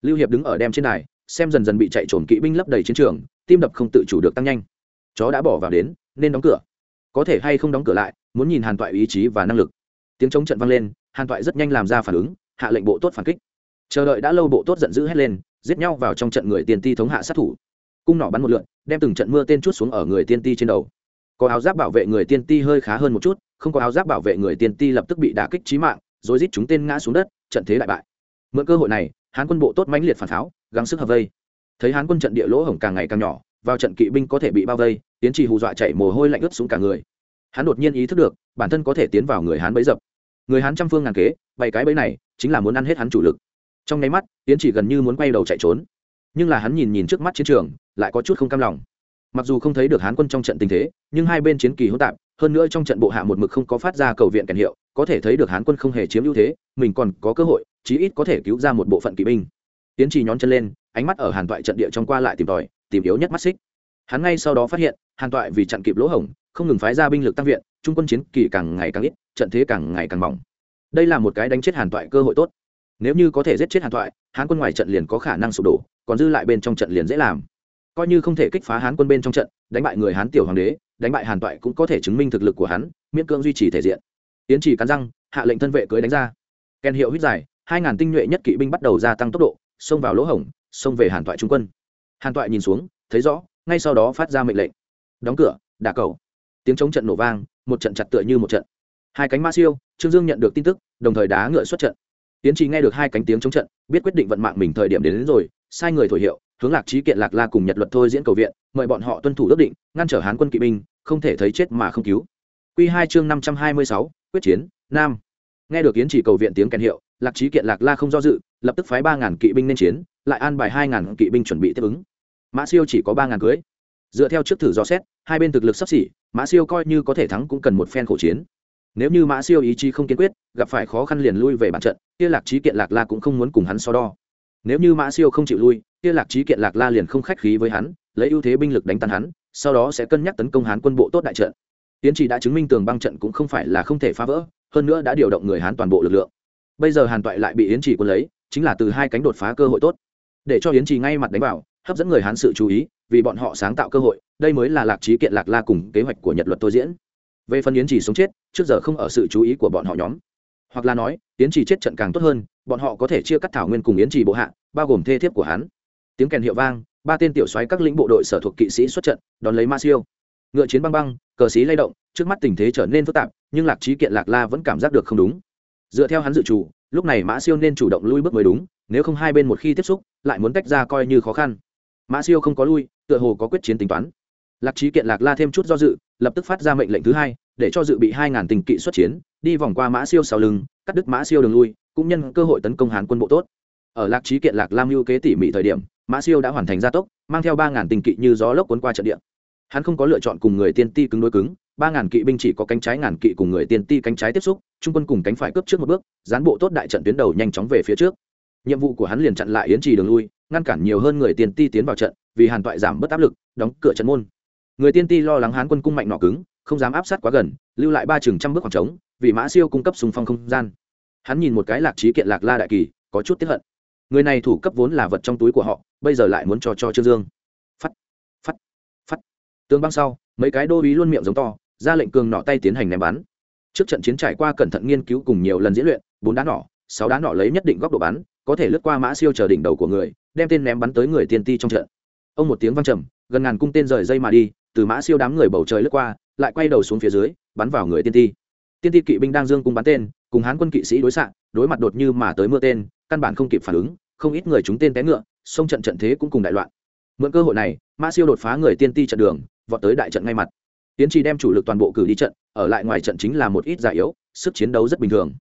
S1: Lưu hiệp đứng ở đem trên đài, xem dần dần bị chạy trộm kỵ binh lấp đầy chiến trường, tim đập không tự chủ được tăng nhanh. Chó đã bỏ vào đến, nên đóng cửa. Có thể hay không đóng cửa lại, muốn nhìn hàn toại ý chí và năng lực. Tiếng chống trận vang lên, hàn toại rất nhanh làm ra phản ứng, hạ lệnh bộ tốt phản kích. Chờ đợi đã lâu bộ tốt giận dữ hét lên, giết nhau vào trong trận người tiên ti thống hạ sát thủ cung nỏ bắn một lượn, đem từng trận mưa tên chút xuống ở người tiên ti trên đầu. Có áo giáp bảo vệ người tiên ti hơi khá hơn một chút, không có áo giáp bảo vệ người tiên ti lập tức bị đả kích trí mạng, rồi rít chúng tên ngã xuống đất, trận thế đại bại. Mượn cơ hội này, hán quân bộ tốt mãnh liệt phản pháo, gắng sức hợp vây. Thấy hán quân trận địa lỗ hổng càng ngày càng nhỏ, vào trận kỵ binh có thể bị bao vây, tiến trì hù dọa chạy mồ hôi lạnh ướt xuống cả người. Hắn đột nhiên ý thức được, bản thân có thể tiến vào người hán bấy dập. Người hán trăm phương ngàn kế bảy cái bẫy này, chính là muốn ăn hết hắn chủ lực. Trong nháy mắt, tiến chỉ gần như muốn quay đầu chạy trốn. Nhưng là hắn nhìn nhìn trước mắt chiến trường lại có chút không cam lòng. Mặc dù không thấy được hán quân trong trận tình thế, nhưng hai bên chiến kỳ hỗn tạp, hơn nữa trong trận bộ hạ một mực không có phát ra cầu viện kèn hiệu, có thể thấy được hán quân không hề chiếm ưu thế, mình còn có cơ hội, chí ít có thể cứu ra một bộ phận kỵ binh. Tiến trì nhón chân lên, ánh mắt ở hàn toại trận địa trong qua lại tìm tòi, tìm yếu nhất mắt xích. Hắn ngay sau đó phát hiện, hàn toại vì chặn kịp lỗ hổng, không ngừng phái ra binh lực tăng viện, trung quân chiến kỳ càng ngày càng ít, trận thế càng ngày càng mỏng. Đây là một cái đánh chết hàn toại cơ hội tốt. Nếu như có thể giết chết hàn toại, hán quân ngoài trận liền có khả năng sụp đổ, còn dư lại bên trong trận liền dễ làm coi như không thể kích phá hán quân bên trong trận đánh bại người hán tiểu hoàng đế đánh bại hàn toại cũng có thể chứng minh thực lực của hắn miễn cưỡng duy trì thể diện. Tiến chỉ cắn răng hạ lệnh thân vệ cưới đánh ra. Kèn hiệu huyết dài, hai ngàn tinh nhuệ nhất kỵ binh bắt đầu gia tăng tốc độ xông vào lỗ hổng xông về hàn toại trung quân. Hàn toại nhìn xuống thấy rõ ngay sau đó phát ra mệnh lệnh. Đóng cửa đả cầu. Tiếng chống trận nổ vang một trận chặt tựa như một trận. Hai cánh ma siêu trương dương nhận được tin tức đồng thời đá ngựa xuất trận. Tiến trì nghe được hai cánh tiếng chống trận biết quyết định vận mạng mình thời điểm đến, đến rồi sai người thổi hiệu, hướng lạc trí kiện lạc la cùng nhật luật thôi diễn cầu viện, mời bọn họ tuân thủ ước định, ngăn trở hán quân kỵ binh, không thể thấy chết mà không cứu. Q hai chương năm trăm hai mươi sáu, quyết chiến, nam. Nghe được yến chỉ cầu viện tiếng kèn hiệu, lạc trí kiện lạc la không do dự, lập tức phái ba ngàn kỵ binh nên chiến, lại an bài hai ngàn kỵ binh chuẩn bị tiếp ứng. Mã siêu chỉ có ba ngàn cưới. Dựa theo trước thử dò xét, hai bên thực lực sắp xỉ, mã siêu coi như có thể thắng cũng cần một phen khổ chiến. Nếu như mã siêu ý chí không kiên quyết, gặp phải khó khăn liền lui về bản trận, kia lạc trí kiện lạc la cũng không muốn cùng hắn so đo nếu như mã siêu không chịu lui, kia lạc trí kiện lạc la liền không khách khí với hắn, lấy ưu thế binh lực đánh tan hắn, sau đó sẽ cân nhắc tấn công hán quân bộ tốt đại trận. Tiến chỉ đã chứng minh tường băng trận cũng không phải là không thể phá vỡ, hơn nữa đã điều động người hán toàn bộ lực lượng. Bây giờ hàn toại lại bị yến chỉ quân lấy, chính là từ hai cánh đột phá cơ hội tốt. Để cho yến chỉ ngay mặt đánh vào, hấp dẫn người hán sự chú ý, vì bọn họ sáng tạo cơ hội, đây mới là lạc trí kiện lạc la cùng kế hoạch của nhật luật tôi diễn. Về phần yến chỉ sống chết, trước giờ không ở sự chú ý của bọn họ nhóm hoặc là nói, yến trì chết trận càng tốt hơn, bọn họ có thể chia cắt thảo nguyên cùng yến trì bộ hạ, bao gồm thê thiếp của hắn. Tiếng kèn hiệu vang, ba tên tiểu soái các lĩnh bộ đội sở thuộc kỵ sĩ xuất trận, đón lấy ma siêu. Ngựa chiến băng băng, cờ xí lay động, trước mắt tình thế trở nên phức tạp, nhưng lạc trí kiện lạc la vẫn cảm giác được không đúng. Dựa theo hắn dự chủ lúc này mã siêu nên chủ động lui bước mới đúng, nếu không hai bên một khi tiếp xúc, lại muốn tách ra coi như khó khăn. Mã siêu không có lui, tựa hồ có quyết chiến tính toán. Lạc trí kiện lạc la thêm chút do dự, lập tức phát ra mệnh lệnh thứ hai, để cho dự bị hai ngàn tình kỵ xuất chiến đi vòng qua mã siêu sau lưng, cắt đứt mã siêu đường lui, cũng nhân cơ hội tấn công hán quân bộ tốt. Ở lạc trí kiện, lạc lam lưu kế tỉ mỉ thời điểm, mã siêu đã hoàn thành gia tốc, mang theo ba ngàn tình kỵ như gió lốc cuốn qua trận địa. Hắn không có lựa chọn cùng người tiên ti cứng đối cứng, ba ngàn kỵ binh chỉ có cánh trái ngàn kỵ cùng người tiên ti cánh trái tiếp xúc, trung quân cùng cánh phải cướp trước một bước, gián bộ tốt đại trận tuyến đầu nhanh chóng về phía trước. Nhiệm vụ của hắn liền chặn lại yến trì đường lui, ngăn cản nhiều hơn người tiên ti tiến vào trận, vì hàn toại giảm bớt áp lực, đóng cửa trận môn. Người tiên ti lo lắng hán quân cung mạnh nọ cứng, không dám áp sát quá gần, lưu lại ba chừng trăm bước khoảng trống vì mã siêu cung cấp sùng phong không gian. Hắn nhìn một cái lạc trí kiện lạc la đại kỳ, có chút tiếp hận. Người này thủ cấp vốn là vật trong túi của họ, bây giờ lại muốn cho cho trương dương. Phắt phắt phắt. Tương băng sau, mấy cái đô uý luôn miệng giống to, ra lệnh cường nọ tay tiến hành ném bắn. Trước trận chiến trải qua cẩn thận nghiên cứu cùng nhiều lần diễn luyện, bốn đá nỏ sáu đá nỏ lấy nhất định góc độ bắn, có thể lướt qua mã siêu chờ đỉnh đầu của người, đem tên ném bắn tới người tiên ti trong trận. Ông một tiếng văng trầm, gần ngàn cung tên rời dây mà đi, từ mã siêu đám người bầu trời lướt qua, lại quay đầu xuống phía dưới, bắn vào người tiên ti tiên ti kỵ binh đang dương cung bắn tên, cùng hán quân kỵ sĩ đối xạ, đối mặt đột như mà tới mưa tên, căn bản không kịp phản ứng, không ít người chúng tên té ngựa, xông trận trận thế cũng cùng đại loạn. Mượn cơ hội này, Ma siêu đột phá người tiên ti trận đường, vọt tới đại trận ngay mặt. Tiến trì đem chủ lực toàn bộ cử đi trận, ở lại ngoài trận chính là một ít giả yếu, sức chiến đấu rất bình thường.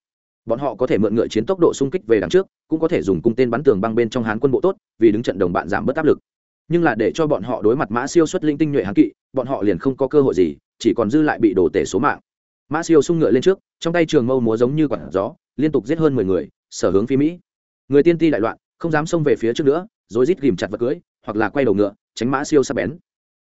S1: Bọn họ có thể mượn ngựa chiến tốc độ xung kích về đằng trước, cũng có thể dùng cung tên bắn tường băng bên trong hán quân bộ tốt, vì đứng trận đồng bạn giảm bớt áp lực. Nhưng là để cho bọn họ đối mặt mã siêu xuất linh tinh nhuệ hán kỵ, bọn họ liền không có cơ hội gì, chỉ còn dư lại bị đổ tể số mạng mã siêu sung ngựa lên trước, trong tay trường mâu múa giống như quạt gió, liên tục giết hơn mười người, sở hướng phi mỹ. Người tiên ti đại loạn, không dám xông về phía trước nữa rồi rít ghìm chặt vật cưới, hoặc là quay đầu ngựa, tránh mã siêu sắp bén.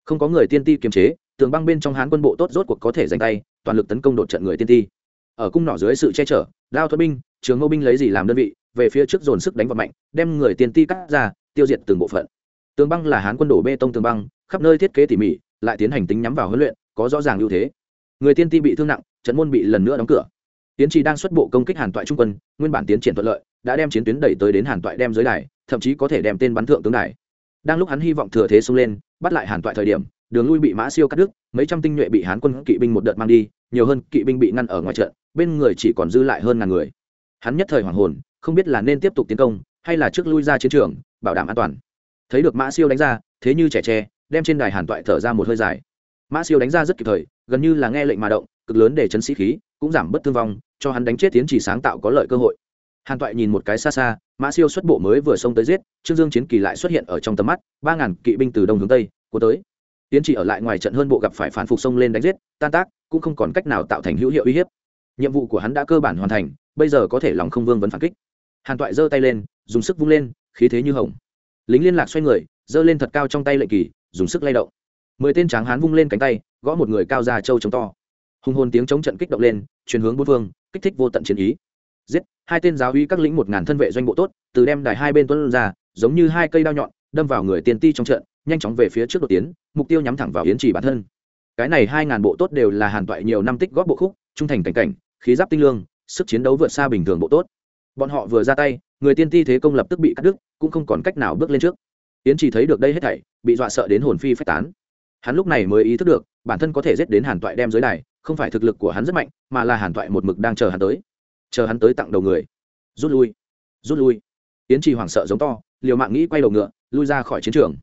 S1: Không có người tiên ti kiềm chế, tường băng bên trong hán quân bộ tốt rốt cuộc có thể giành tay, toàn lực tấn công đột trận người tiên ti. Ở cung nỏ dưới sự che chở, đao thuật binh, trường mâu binh lấy gì làm đơn vị, về phía trước dồn sức đánh vào mạnh, đem người tiên ti cắt ra, tiêu diệt từng bộ phận. Tường băng là hán quân đổ bê tông tường băng, khắp nơi thiết kế tỉ mỉ, lại tiến hành tính nhắm vào huấn luyện, có rõ ràng ưu thế. Người tiên ti bị thương nặng trận môn bị lần nữa đóng cửa. Tiến trì đang xuất bộ công kích hàn toại trung quân, nguyên bản tiến triển thuận lợi, đã đem chiến tuyến đẩy tới đến hàn toại đem dưới đài, thậm chí có thể đem tên bắn thượng tướng đài. Đang lúc hắn hy vọng thừa thế xông lên, bắt lại hàn toại thời điểm, đường lui bị mã siêu cắt đứt, mấy trăm tinh nhuệ bị hán quân kỵ binh một đợt mang đi, nhiều hơn kỵ binh bị ngăn ở ngoài trận, bên người chỉ còn dư lại hơn ngàn người. Hắn nhất thời hoàng hồn, không biết là nên tiếp tục tiến công, hay là trước lui ra chiến trường, bảo đảm an toàn. Thấy được mã siêu đánh ra, thế như trẻ tre, đem trên đài hàn toại thở ra một hơi dài. Mã siêu đánh ra rất kịp thời, gần như là nghe lệnh mà động cực lớn để chấn sĩ khí, cũng giảm bớt thương vong, cho hắn đánh chết tiến chỉ sáng tạo có lợi cơ hội. Hàn toại nhìn một cái xa xa, mã siêu xuất bộ mới vừa xông tới giết, trương dương chiến kỳ lại xuất hiện ở trong tầm mắt, ba ngàn kỵ binh từ đông hướng tây, của tới. Tiến chỉ ở lại ngoài trận hơn bộ gặp phải phản phục sông lên đánh giết, tan tác, cũng không còn cách nào tạo thành hữu hiệu uy hiếp. Nhiệm vụ của hắn đã cơ bản hoàn thành, bây giờ có thể lòng không vương vấn phản kích. Hàn toại giơ tay lên, dùng sức vung lên, khí thế như hồng. Lính liên lạc xoay người, giơ lên thật cao trong tay lệnh kỳ, dùng sức lay động. Mười tên tráng hán vung lên cánh tay, gõ một người cao già châu chống to hùng hồn tiếng chống trận kích động lên chuyển hướng bốn phương, kích thích vô tận chiến ý. Giết, hai tên giáo uy các lĩnh một ngàn thân vệ doanh bộ tốt, từ đem đài hai bên tuấn ra, giống như hai cây đao nhọn, đâm vào người tiền ti trong trận, nhanh chóng về phía trước đột tiến, mục tiêu nhắm thẳng vào yến chỉ bản thân. Cái này hai ngàn bộ tốt đều là hàn toại nhiều năm tích góp bộ khúc, trung thành cảnh cảnh, khí giáp tinh lương, sức chiến đấu vượt xa bình thường bộ tốt. Bọn họ vừa ra tay, người tiên ti thế công lập tức bị cắt đứt, cũng không còn cách nào bước lên trước. Yến chỉ thấy được đây hết thảy, bị dọa sợ đến hồn phi phách tán. Hắn lúc này mới ý thức được, bản thân có thể giết đến hàn toại đem dưới đài không phải thực lực của hắn rất mạnh, mà là hàn toại một mực đang chờ hắn tới. Chờ hắn tới tặng đầu người. Rút lui. Rút lui. Yến trì hoảng sợ giống to, liều mạng nghĩ quay đầu ngựa, lui ra khỏi chiến trường.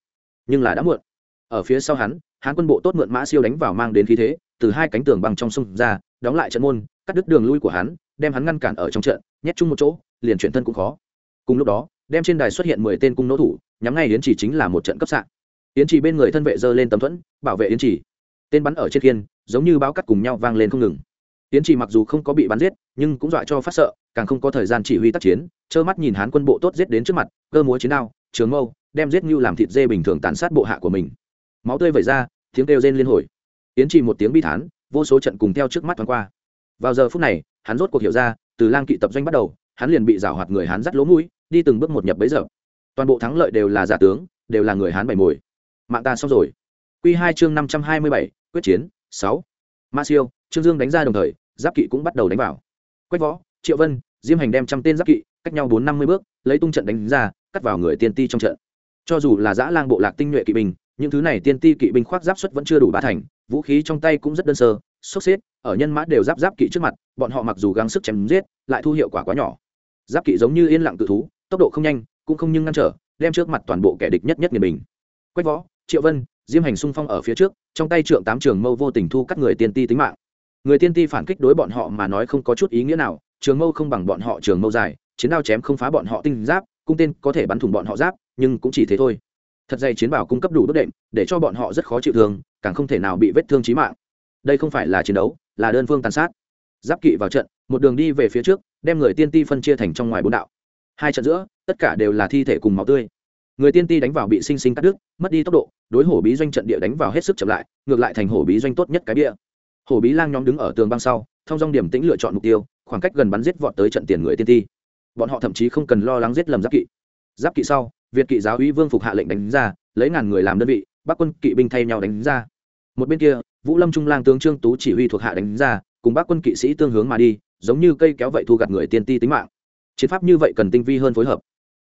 S1: Nhưng là đã muộn. Ở phía sau hắn, hán quân bộ tốt mượn mã siêu đánh vào mang đến khí thế, từ hai cánh tường bằng trong sông ra, đóng lại trận môn, cắt đứt đường lui của hắn, đem hắn ngăn cản ở trong trận, nhét chung một chỗ, liền chuyển thân cũng khó. Cùng lúc đó, đem trên đài xuất hiện mười tên cung nỗ thủ, nhắm ngay yến chỉ chính là một trận cấp sạn. Yến chỉ bên người thân vệ dơ lên tấm thuẫn, bảo vệ yến chỉ tên bắn ở trên thiên giống như báo cắt cùng nhau vang lên không ngừng. Tiến chỉ mặc dù không có bị bắn giết, nhưng cũng dọa cho phát sợ, càng không có thời gian chỉ huy tác chiến, trơ mắt nhìn hán quân bộ tốt giết đến trước mặt, cơ múa chiến đao, trường mâu, đem giết như làm thịt dê bình thường tàn sát bộ hạ của mình. Máu tươi vẩy ra, tiếng kêu rên liên hồi. Tiến chỉ một tiếng bi thán, vô số trận cùng theo trước mắt thoáng qua. Vào giờ phút này, hắn rốt cuộc hiểu ra, từ lang kỵ tập doanh bắt đầu, hắn liền bị rào hoạt người hắn dắt lỗ mũi, đi từng bước một nhập bấy giờ. Toàn bộ thắng lợi đều là giả tướng, đều là người hán bày mồi. Mạng ta xong rồi. Q2 chương năm trăm hai mươi bảy quyết chiến 6, ma siêu trương dương đánh ra đồng thời giáp kỵ cũng bắt đầu đánh vào. Quách võ triệu vân diêm hành đem trăm tên giáp kỵ cách nhau bốn năm mươi bước lấy tung trận đánh ra cắt vào người tiên ti trong trận. Cho dù là giã lang bộ lạc tinh nhuệ kỵ binh những thứ này tiên ti kỵ binh khoác giáp xuất vẫn chưa đủ bá thành vũ khí trong tay cũng rất đơn sơ sốc xếp ở nhân mã đều giáp giáp kỵ trước mặt bọn họ mặc dù gắng sức chém giết lại thu hiệu quả quá nhỏ. Giáp kỵ giống như yên lặng tự thú tốc độ không nhanh cũng không nhưng ngăn trở đem trước mặt toàn bộ kẻ địch nhất nhất nghiền bình quách võ triệu vân, diêm hành xung phong ở phía trước, trong tay trượng tám trường mâu vô tình thu cắt người tiên ti tính mạng. Người tiên ti phản kích đối bọn họ mà nói không có chút ý nghĩa nào, trường mâu không bằng bọn họ trường mâu dài, chiến đao chém không phá bọn họ tinh giáp, cung tên có thể bắn thủng bọn họ giáp, nhưng cũng chỉ thế thôi. Thật dày chiến bảo cung cấp đủ bất đệm, để cho bọn họ rất khó chịu thương, càng không thể nào bị vết thương chí mạng. Đây không phải là chiến đấu, là đơn phương tàn sát. Giáp kỵ vào trận, một đường đi về phía trước, đem người tiên ti phân chia thành trong ngoài bốn đạo. Hai trận giữa, tất cả đều là thi thể cùng máu tươi người tiên ti đánh vào bị sinh sinh cắt đứt, mất đi tốc độ, đối hổ bí doanh trận địa đánh vào hết sức chậm lại, ngược lại thành hổ bí doanh tốt nhất cái bia hổ bí lang nhóm đứng ở tường băng sau, thông dong điểm tĩnh lựa chọn mục tiêu, khoảng cách gần bắn giết vọt tới trận tiền người tiên ti. Bọn họ thậm chí không cần lo lắng giết lầm giáp kỵ. Giáp kỵ sau, việt kỵ giáo uy vương phục hạ lệnh đánh ra, lấy ngàn người làm đơn vị, bắc quân kỵ binh thay nhau đánh ra. Một bên kia, vũ lâm trung lang tướng trương tú chỉ huy thuộc hạ đánh ra, cùng bắc quân kỵ sĩ tương hướng mà đi, giống như cây kéo vậy thu gặt người tiên ti tính mạng. Chiến pháp như vậy cần tinh vi hơn phối hợp.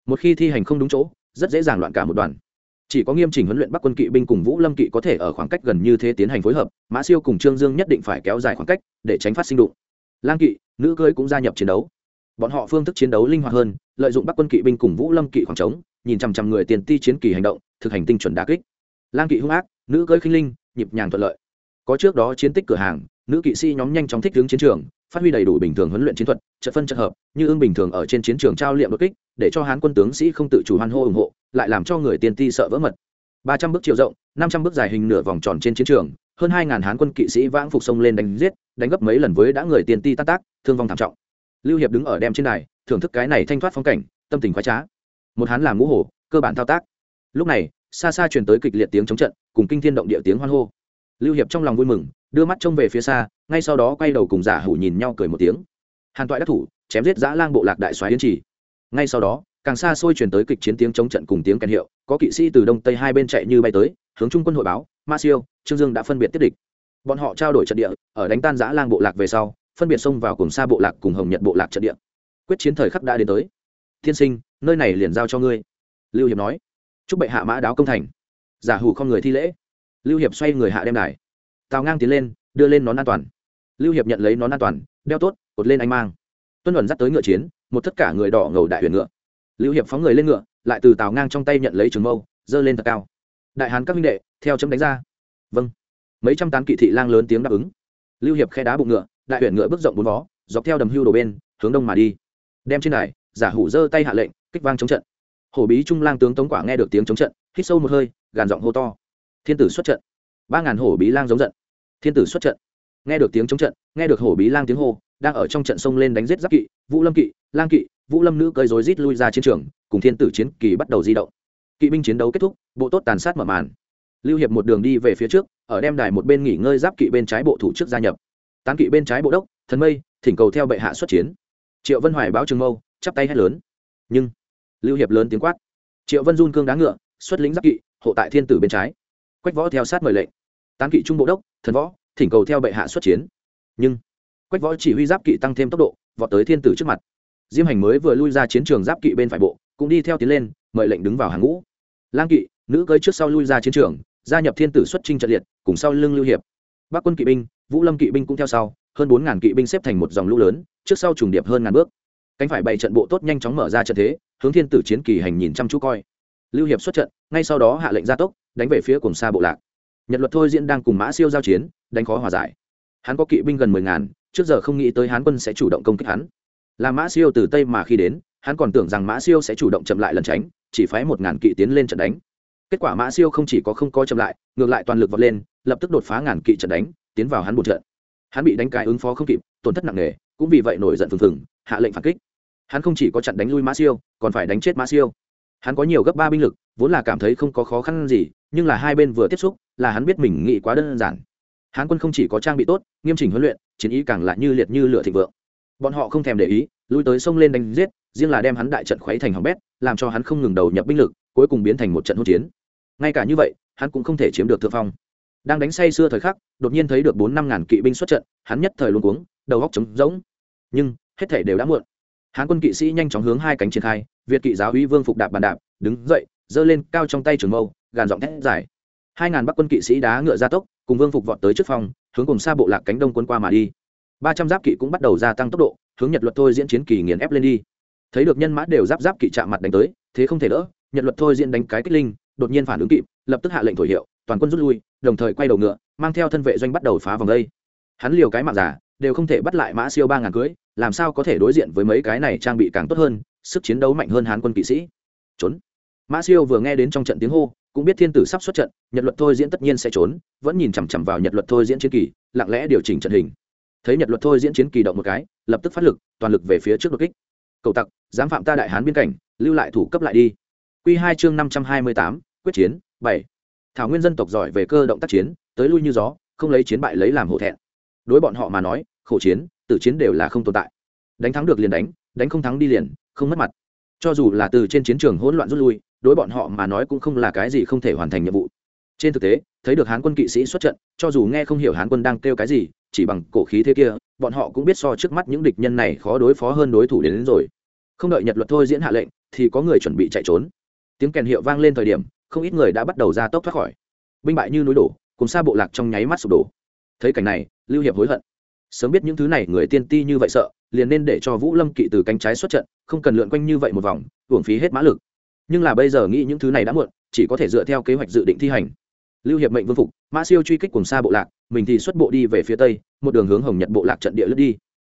S1: Một khi thi hành không đúng chỗ rất dễ dàng loạn cả một đoàn. Chỉ có nghiêm chỉnh huấn luyện bắc quân kỵ binh cùng vũ lâm kỵ có thể ở khoảng cách gần như thế tiến hành phối hợp, mã siêu cùng trương dương nhất định phải kéo dài khoảng cách để tránh phát sinh đụng. Lang kỵ, nữ cưới cũng gia nhập chiến đấu. Bọn họ phương thức chiến đấu linh hoạt hơn, lợi dụng bắc quân kỵ binh cùng vũ lâm kỵ khoảng trống, nhìn chằm chằm người tiền ti chiến kỳ hành động, thực hành tinh chuẩn đà kích. Lang kỵ hung ác, nữ cưới khinh linh, nhịp nhàng thuận lợi. Có trước đó chiến tích cửa hàng, nữ kỵ sĩ nhóm nhanh chóng thích ứng chiến trường phát huy đầy đủ bình thường huấn luyện chiến thuật, trận phân trận hợp, như ưng bình thường ở trên chiến trường trao liệm đột kích, để cho hán quân tướng sĩ không tự chủ hoan hô ủng hộ, lại làm cho người tiên ti sợ vỡ mật. Ba trăm bước chiều rộng, năm trăm bước dài hình nửa vòng tròn trên chiến trường, hơn hai ngàn hán quân kỵ sĩ vãng phục sông lên đánh giết, đánh gấp mấy lần với đã người tiên ti tan tác, thương vong thảm trọng. Lưu hiệp đứng ở đem trên này thưởng thức cái này thanh thoát phong cảnh, tâm tình khoái trá. Một hán làm ngũ hổ cơ bản thao tác. Lúc này, xa xa truyền tới kịch liệt tiếng chống trận, cùng kinh thiên động địa tiếng hoan hô. Lưu hiệp trong lòng vui mừng, đưa mắt trông về phía xa ngay sau đó quay đầu cùng giả hủ nhìn nhau cười một tiếng. Hàn toại đắc thủ, chém giết giã lang bộ lạc đại xoáy yến trì. Ngay sau đó, càng xa xôi chuyển tới kịch chiến tiếng chống trận cùng tiếng kèn hiệu, có kỵ sĩ từ đông tây hai bên chạy như bay tới, hướng trung quân hội báo, ma siêu, trương dương đã phân biệt tiếp địch. Bọn họ trao đổi trận địa, ở đánh tan giã lang bộ lạc về sau, phân biệt xông vào cùng xa bộ lạc cùng hồng nhật bộ lạc trận địa. Quyết chiến thời khắc đã đến tới. Thiên sinh, nơi này liền giao cho ngươi. Lưu hiệp nói. Chúc bệ hạ mã đáo công thành. Giả hủ không người thi lễ. Lưu hiệp xoay người hạ đem đài. Tào ngang tiến lên, đưa lên nón an toàn lưu hiệp nhận lấy nón an toàn đeo tốt cột lên anh mang. Tuân ẩn dắt tới ngựa chiến một tất cả người đỏ ngầu đại huyền ngựa. Lưu hiệp phóng người lên ngựa lại từ tào ngang trong tay nhận lấy trường mâu giơ lên thật cao. Đại hán các minh đệ theo chấm đánh ra. Vâng. Mấy trăm tán kỵ thị lang lớn tiếng đáp ứng. Lưu hiệp khe đá bụng ngựa đại huyền ngựa bước rộng bốn vó dọc theo đầm hưu đồ bên hướng đông mà đi. Đem trên này, giả hủ giơ tay hạ lệnh kích vang chống trận. Hổ bí trung lang tướng tống quả nghe được tiếng chống trận hít sâu một hơi gàn giọng hô to. Thiên tử xuất trận. Ba ngàn hổ bí lang giống giận. Thiên tử xuất trận nghe được tiếng chống trận, nghe được hổ bí lang tiếng hô, đang ở trong trận sông lên đánh giết giáp kỵ, vũ lâm kỵ, lang kỵ, vũ lâm nữ cơi rối rít lui ra chiến trường, cùng thiên tử chiến kỳ bắt đầu di động. Kỵ binh chiến đấu kết thúc, bộ tốt tàn sát mở màn. Lưu hiệp một đường đi về phía trước, ở đem đài một bên nghỉ ngơi giáp kỵ bên trái bộ thủ trước gia nhập. Tán kỵ bên trái bộ đốc, thần mây, thỉnh cầu theo bệ hạ xuất chiến. Triệu vân hoài báo trường mâu, chắp tay hét lớn. Nhưng, lưu hiệp lớn tiếng quát. Triệu vân run cương đá ngựa, xuất lính giáp kỵ, hộ tại thiên tử bên trái. Quách võ theo sát mời lệnh. Tán kỵ trung bộ đốc, thần võ thỉnh cầu theo bệ hạ xuất chiến. Nhưng, quách võ chỉ huy giáp kỵ tăng thêm tốc độ, vọt tới thiên tử trước mặt. Diêm hành mới vừa lui ra chiến trường giáp kỵ bên phải bộ, cũng đi theo tiến lên, mời lệnh đứng vào hàng ngũ. Lang kỵ, nữ cơi trước sau lui ra chiến trường, gia nhập thiên tử xuất trinh trận liệt, cùng sau lưng lưu hiệp. Bắc quân kỵ binh, vũ lâm kỵ binh cũng theo sau, hơn bốn ngàn kỵ binh xếp thành một dòng lũ lớn, trước sau trùng điệp hơn ngàn bước. Cánh phải bày trận bộ tốt nhanh chóng mở ra trận thế, hướng thiên tử chiến kỳ hành nhìn chăm chú coi. Lưu hiệp xuất trận, ngay sau đó hạ lệnh gia tốc, đánh về phía cùng xa bộ lạc. Nhật luật thôi diễn đang cùng mã siêu giao chiến đánh khó hòa giải. Hắn có kỵ binh gần mười ngàn, trước giờ không nghĩ tới hán quân sẽ chủ động công kích hắn. Là mã siêu từ tây mà khi đến, hắn còn tưởng rằng mã siêu sẽ chủ động chậm lại lần tránh, chỉ phái một ngàn kỵ tiến lên trận đánh. Kết quả mã siêu không chỉ có không có chậm lại, ngược lại toàn lực vọt lên, lập tức đột phá ngàn kỵ trận đánh, tiến vào hắn một trận. Hắn bị đánh cái ứng phó không kịp, tổn thất nặng nề, cũng vì vậy nổi giận phừng phừng, hạ lệnh phản kích. Hắn không chỉ có chặn đánh lui mã siêu, còn phải đánh chết mã siêu. Hắn có nhiều gấp ba binh lực, vốn là cảm thấy không có khó khăn gì, nhưng là hai bên vừa tiếp xúc, là hắn biết mình nghĩ quá đơn giản hán quân không chỉ có trang bị tốt, nghiêm chỉnh huấn luyện, chiến ý càng lại như liệt như lửa thịnh vượng. Bọn họ không thèm để ý, lui tới sông lên đánh giết, riêng là đem hắn đại trận khuấy thành hỏng bét, làm cho hắn không ngừng đầu nhập binh lực, cuối cùng biến thành một trận hỗn chiến. Ngay cả như vậy, hắn cũng không thể chiếm được thượng phong. Đang đánh say xưa thời khắc, đột nhiên thấy được bốn năm ngàn kỵ binh xuất trận, hắn nhất thời luôn cuống, đầu góc trống rỗng. Nhưng, hết thể đều đã muộn. Hán quân kỵ sĩ nhanh chóng hướng hai cánh triển khai, việt kỵ giáo uy vương phục đạp bàn đạp, đứng dậy, giơ lên cao trong tay trường mâu, gàn giọng thét dài hai ngàn bắc quân kỵ sĩ đá ngựa ra tốc, cùng vương phục vọt tới trước phòng, hướng cùng xa bộ lạc cánh đông quân qua mà đi. Ba trăm giáp kỵ cũng bắt đầu gia tăng tốc độ, hướng nhật luật thôi diễn chiến kỳ nghiền ép lên đi. Thấy được nhân mã đều giáp giáp kỵ chạm mặt đánh tới, thế không thể đỡ, nhật luật thôi diễn đánh cái kích linh, đột nhiên phản ứng kịp, lập tức hạ lệnh thổi hiệu, toàn quân rút lui, đồng thời quay đầu ngựa, mang theo thân vệ doanh bắt đầu phá vòng đây. Hắn liều cái mạng giả, đều không thể bắt lại mã siêu ba ngàn cưới, làm sao có thể đối diện với mấy cái này trang bị càng tốt hơn, sức chiến đấu mạnh hơn hán quân kỵ sĩ. Trốn. Mã siêu vừa nghe đến trong trận tiếng hô cũng biết thiên tử sắp xuất trận, nhật luật thôi diễn tất nhiên sẽ trốn, vẫn nhìn chằm chằm vào nhật luật thôi diễn chiến kỳ, lặng lẽ điều chỉnh trận hình. Thấy nhật luật thôi diễn chiến kỳ động một cái, lập tức phát lực, toàn lực về phía trước đột kích. Cầu tặc, dám phạm ta đại hán biên cảnh, lưu lại thủ cấp lại đi. Q hai chương năm trăm hai mươi tám, quyết chiến, bảy. Thảo nguyên dân tộc giỏi về cơ động tác chiến, tới lui như gió, không lấy chiến bại lấy làm hổ thẹn. Đối bọn họ mà nói, khổ chiến, tử chiến đều là không tồn tại. Đánh thắng được liền đánh đánh không thắng đi liền, không mất mặt. Cho dù là từ trên chiến trường hỗn loạn rút lui đối bọn họ mà nói cũng không là cái gì không thể hoàn thành nhiệm vụ. Trên thực tế thấy được hán quân kỵ sĩ xuất trận cho dù nghe không hiểu hán quân đang kêu cái gì chỉ bằng cổ khí thế kia bọn họ cũng biết so trước mắt những địch nhân này khó đối phó hơn đối thủ đến, đến rồi. Không đợi nhật luật thôi diễn hạ lệnh thì có người chuẩn bị chạy trốn. Tiếng kèn hiệu vang lên thời điểm không ít người đã bắt đầu ra tốc thoát khỏi. Binh bại như núi đổ cùng xa bộ lạc trong nháy mắt sụp đổ. Thấy cảnh này lưu hiệp hối hận. Sớm biết những thứ này người tiên ti như vậy sợ liền nên để cho vũ lâm kỵ từ cánh trái xuất trận không cần lượn quanh như vậy một vòng uổng phí hết mã lực nhưng là bây giờ nghĩ những thứ này đã muộn, chỉ có thể dựa theo kế hoạch dự định thi hành. Lưu hiệp mệnh vương phục, mã siêu truy kích cùng xa bộ lạc, mình thì xuất bộ đi về phía tây, một đường hướng hồng nhật bộ lạc trận địa lướt đi.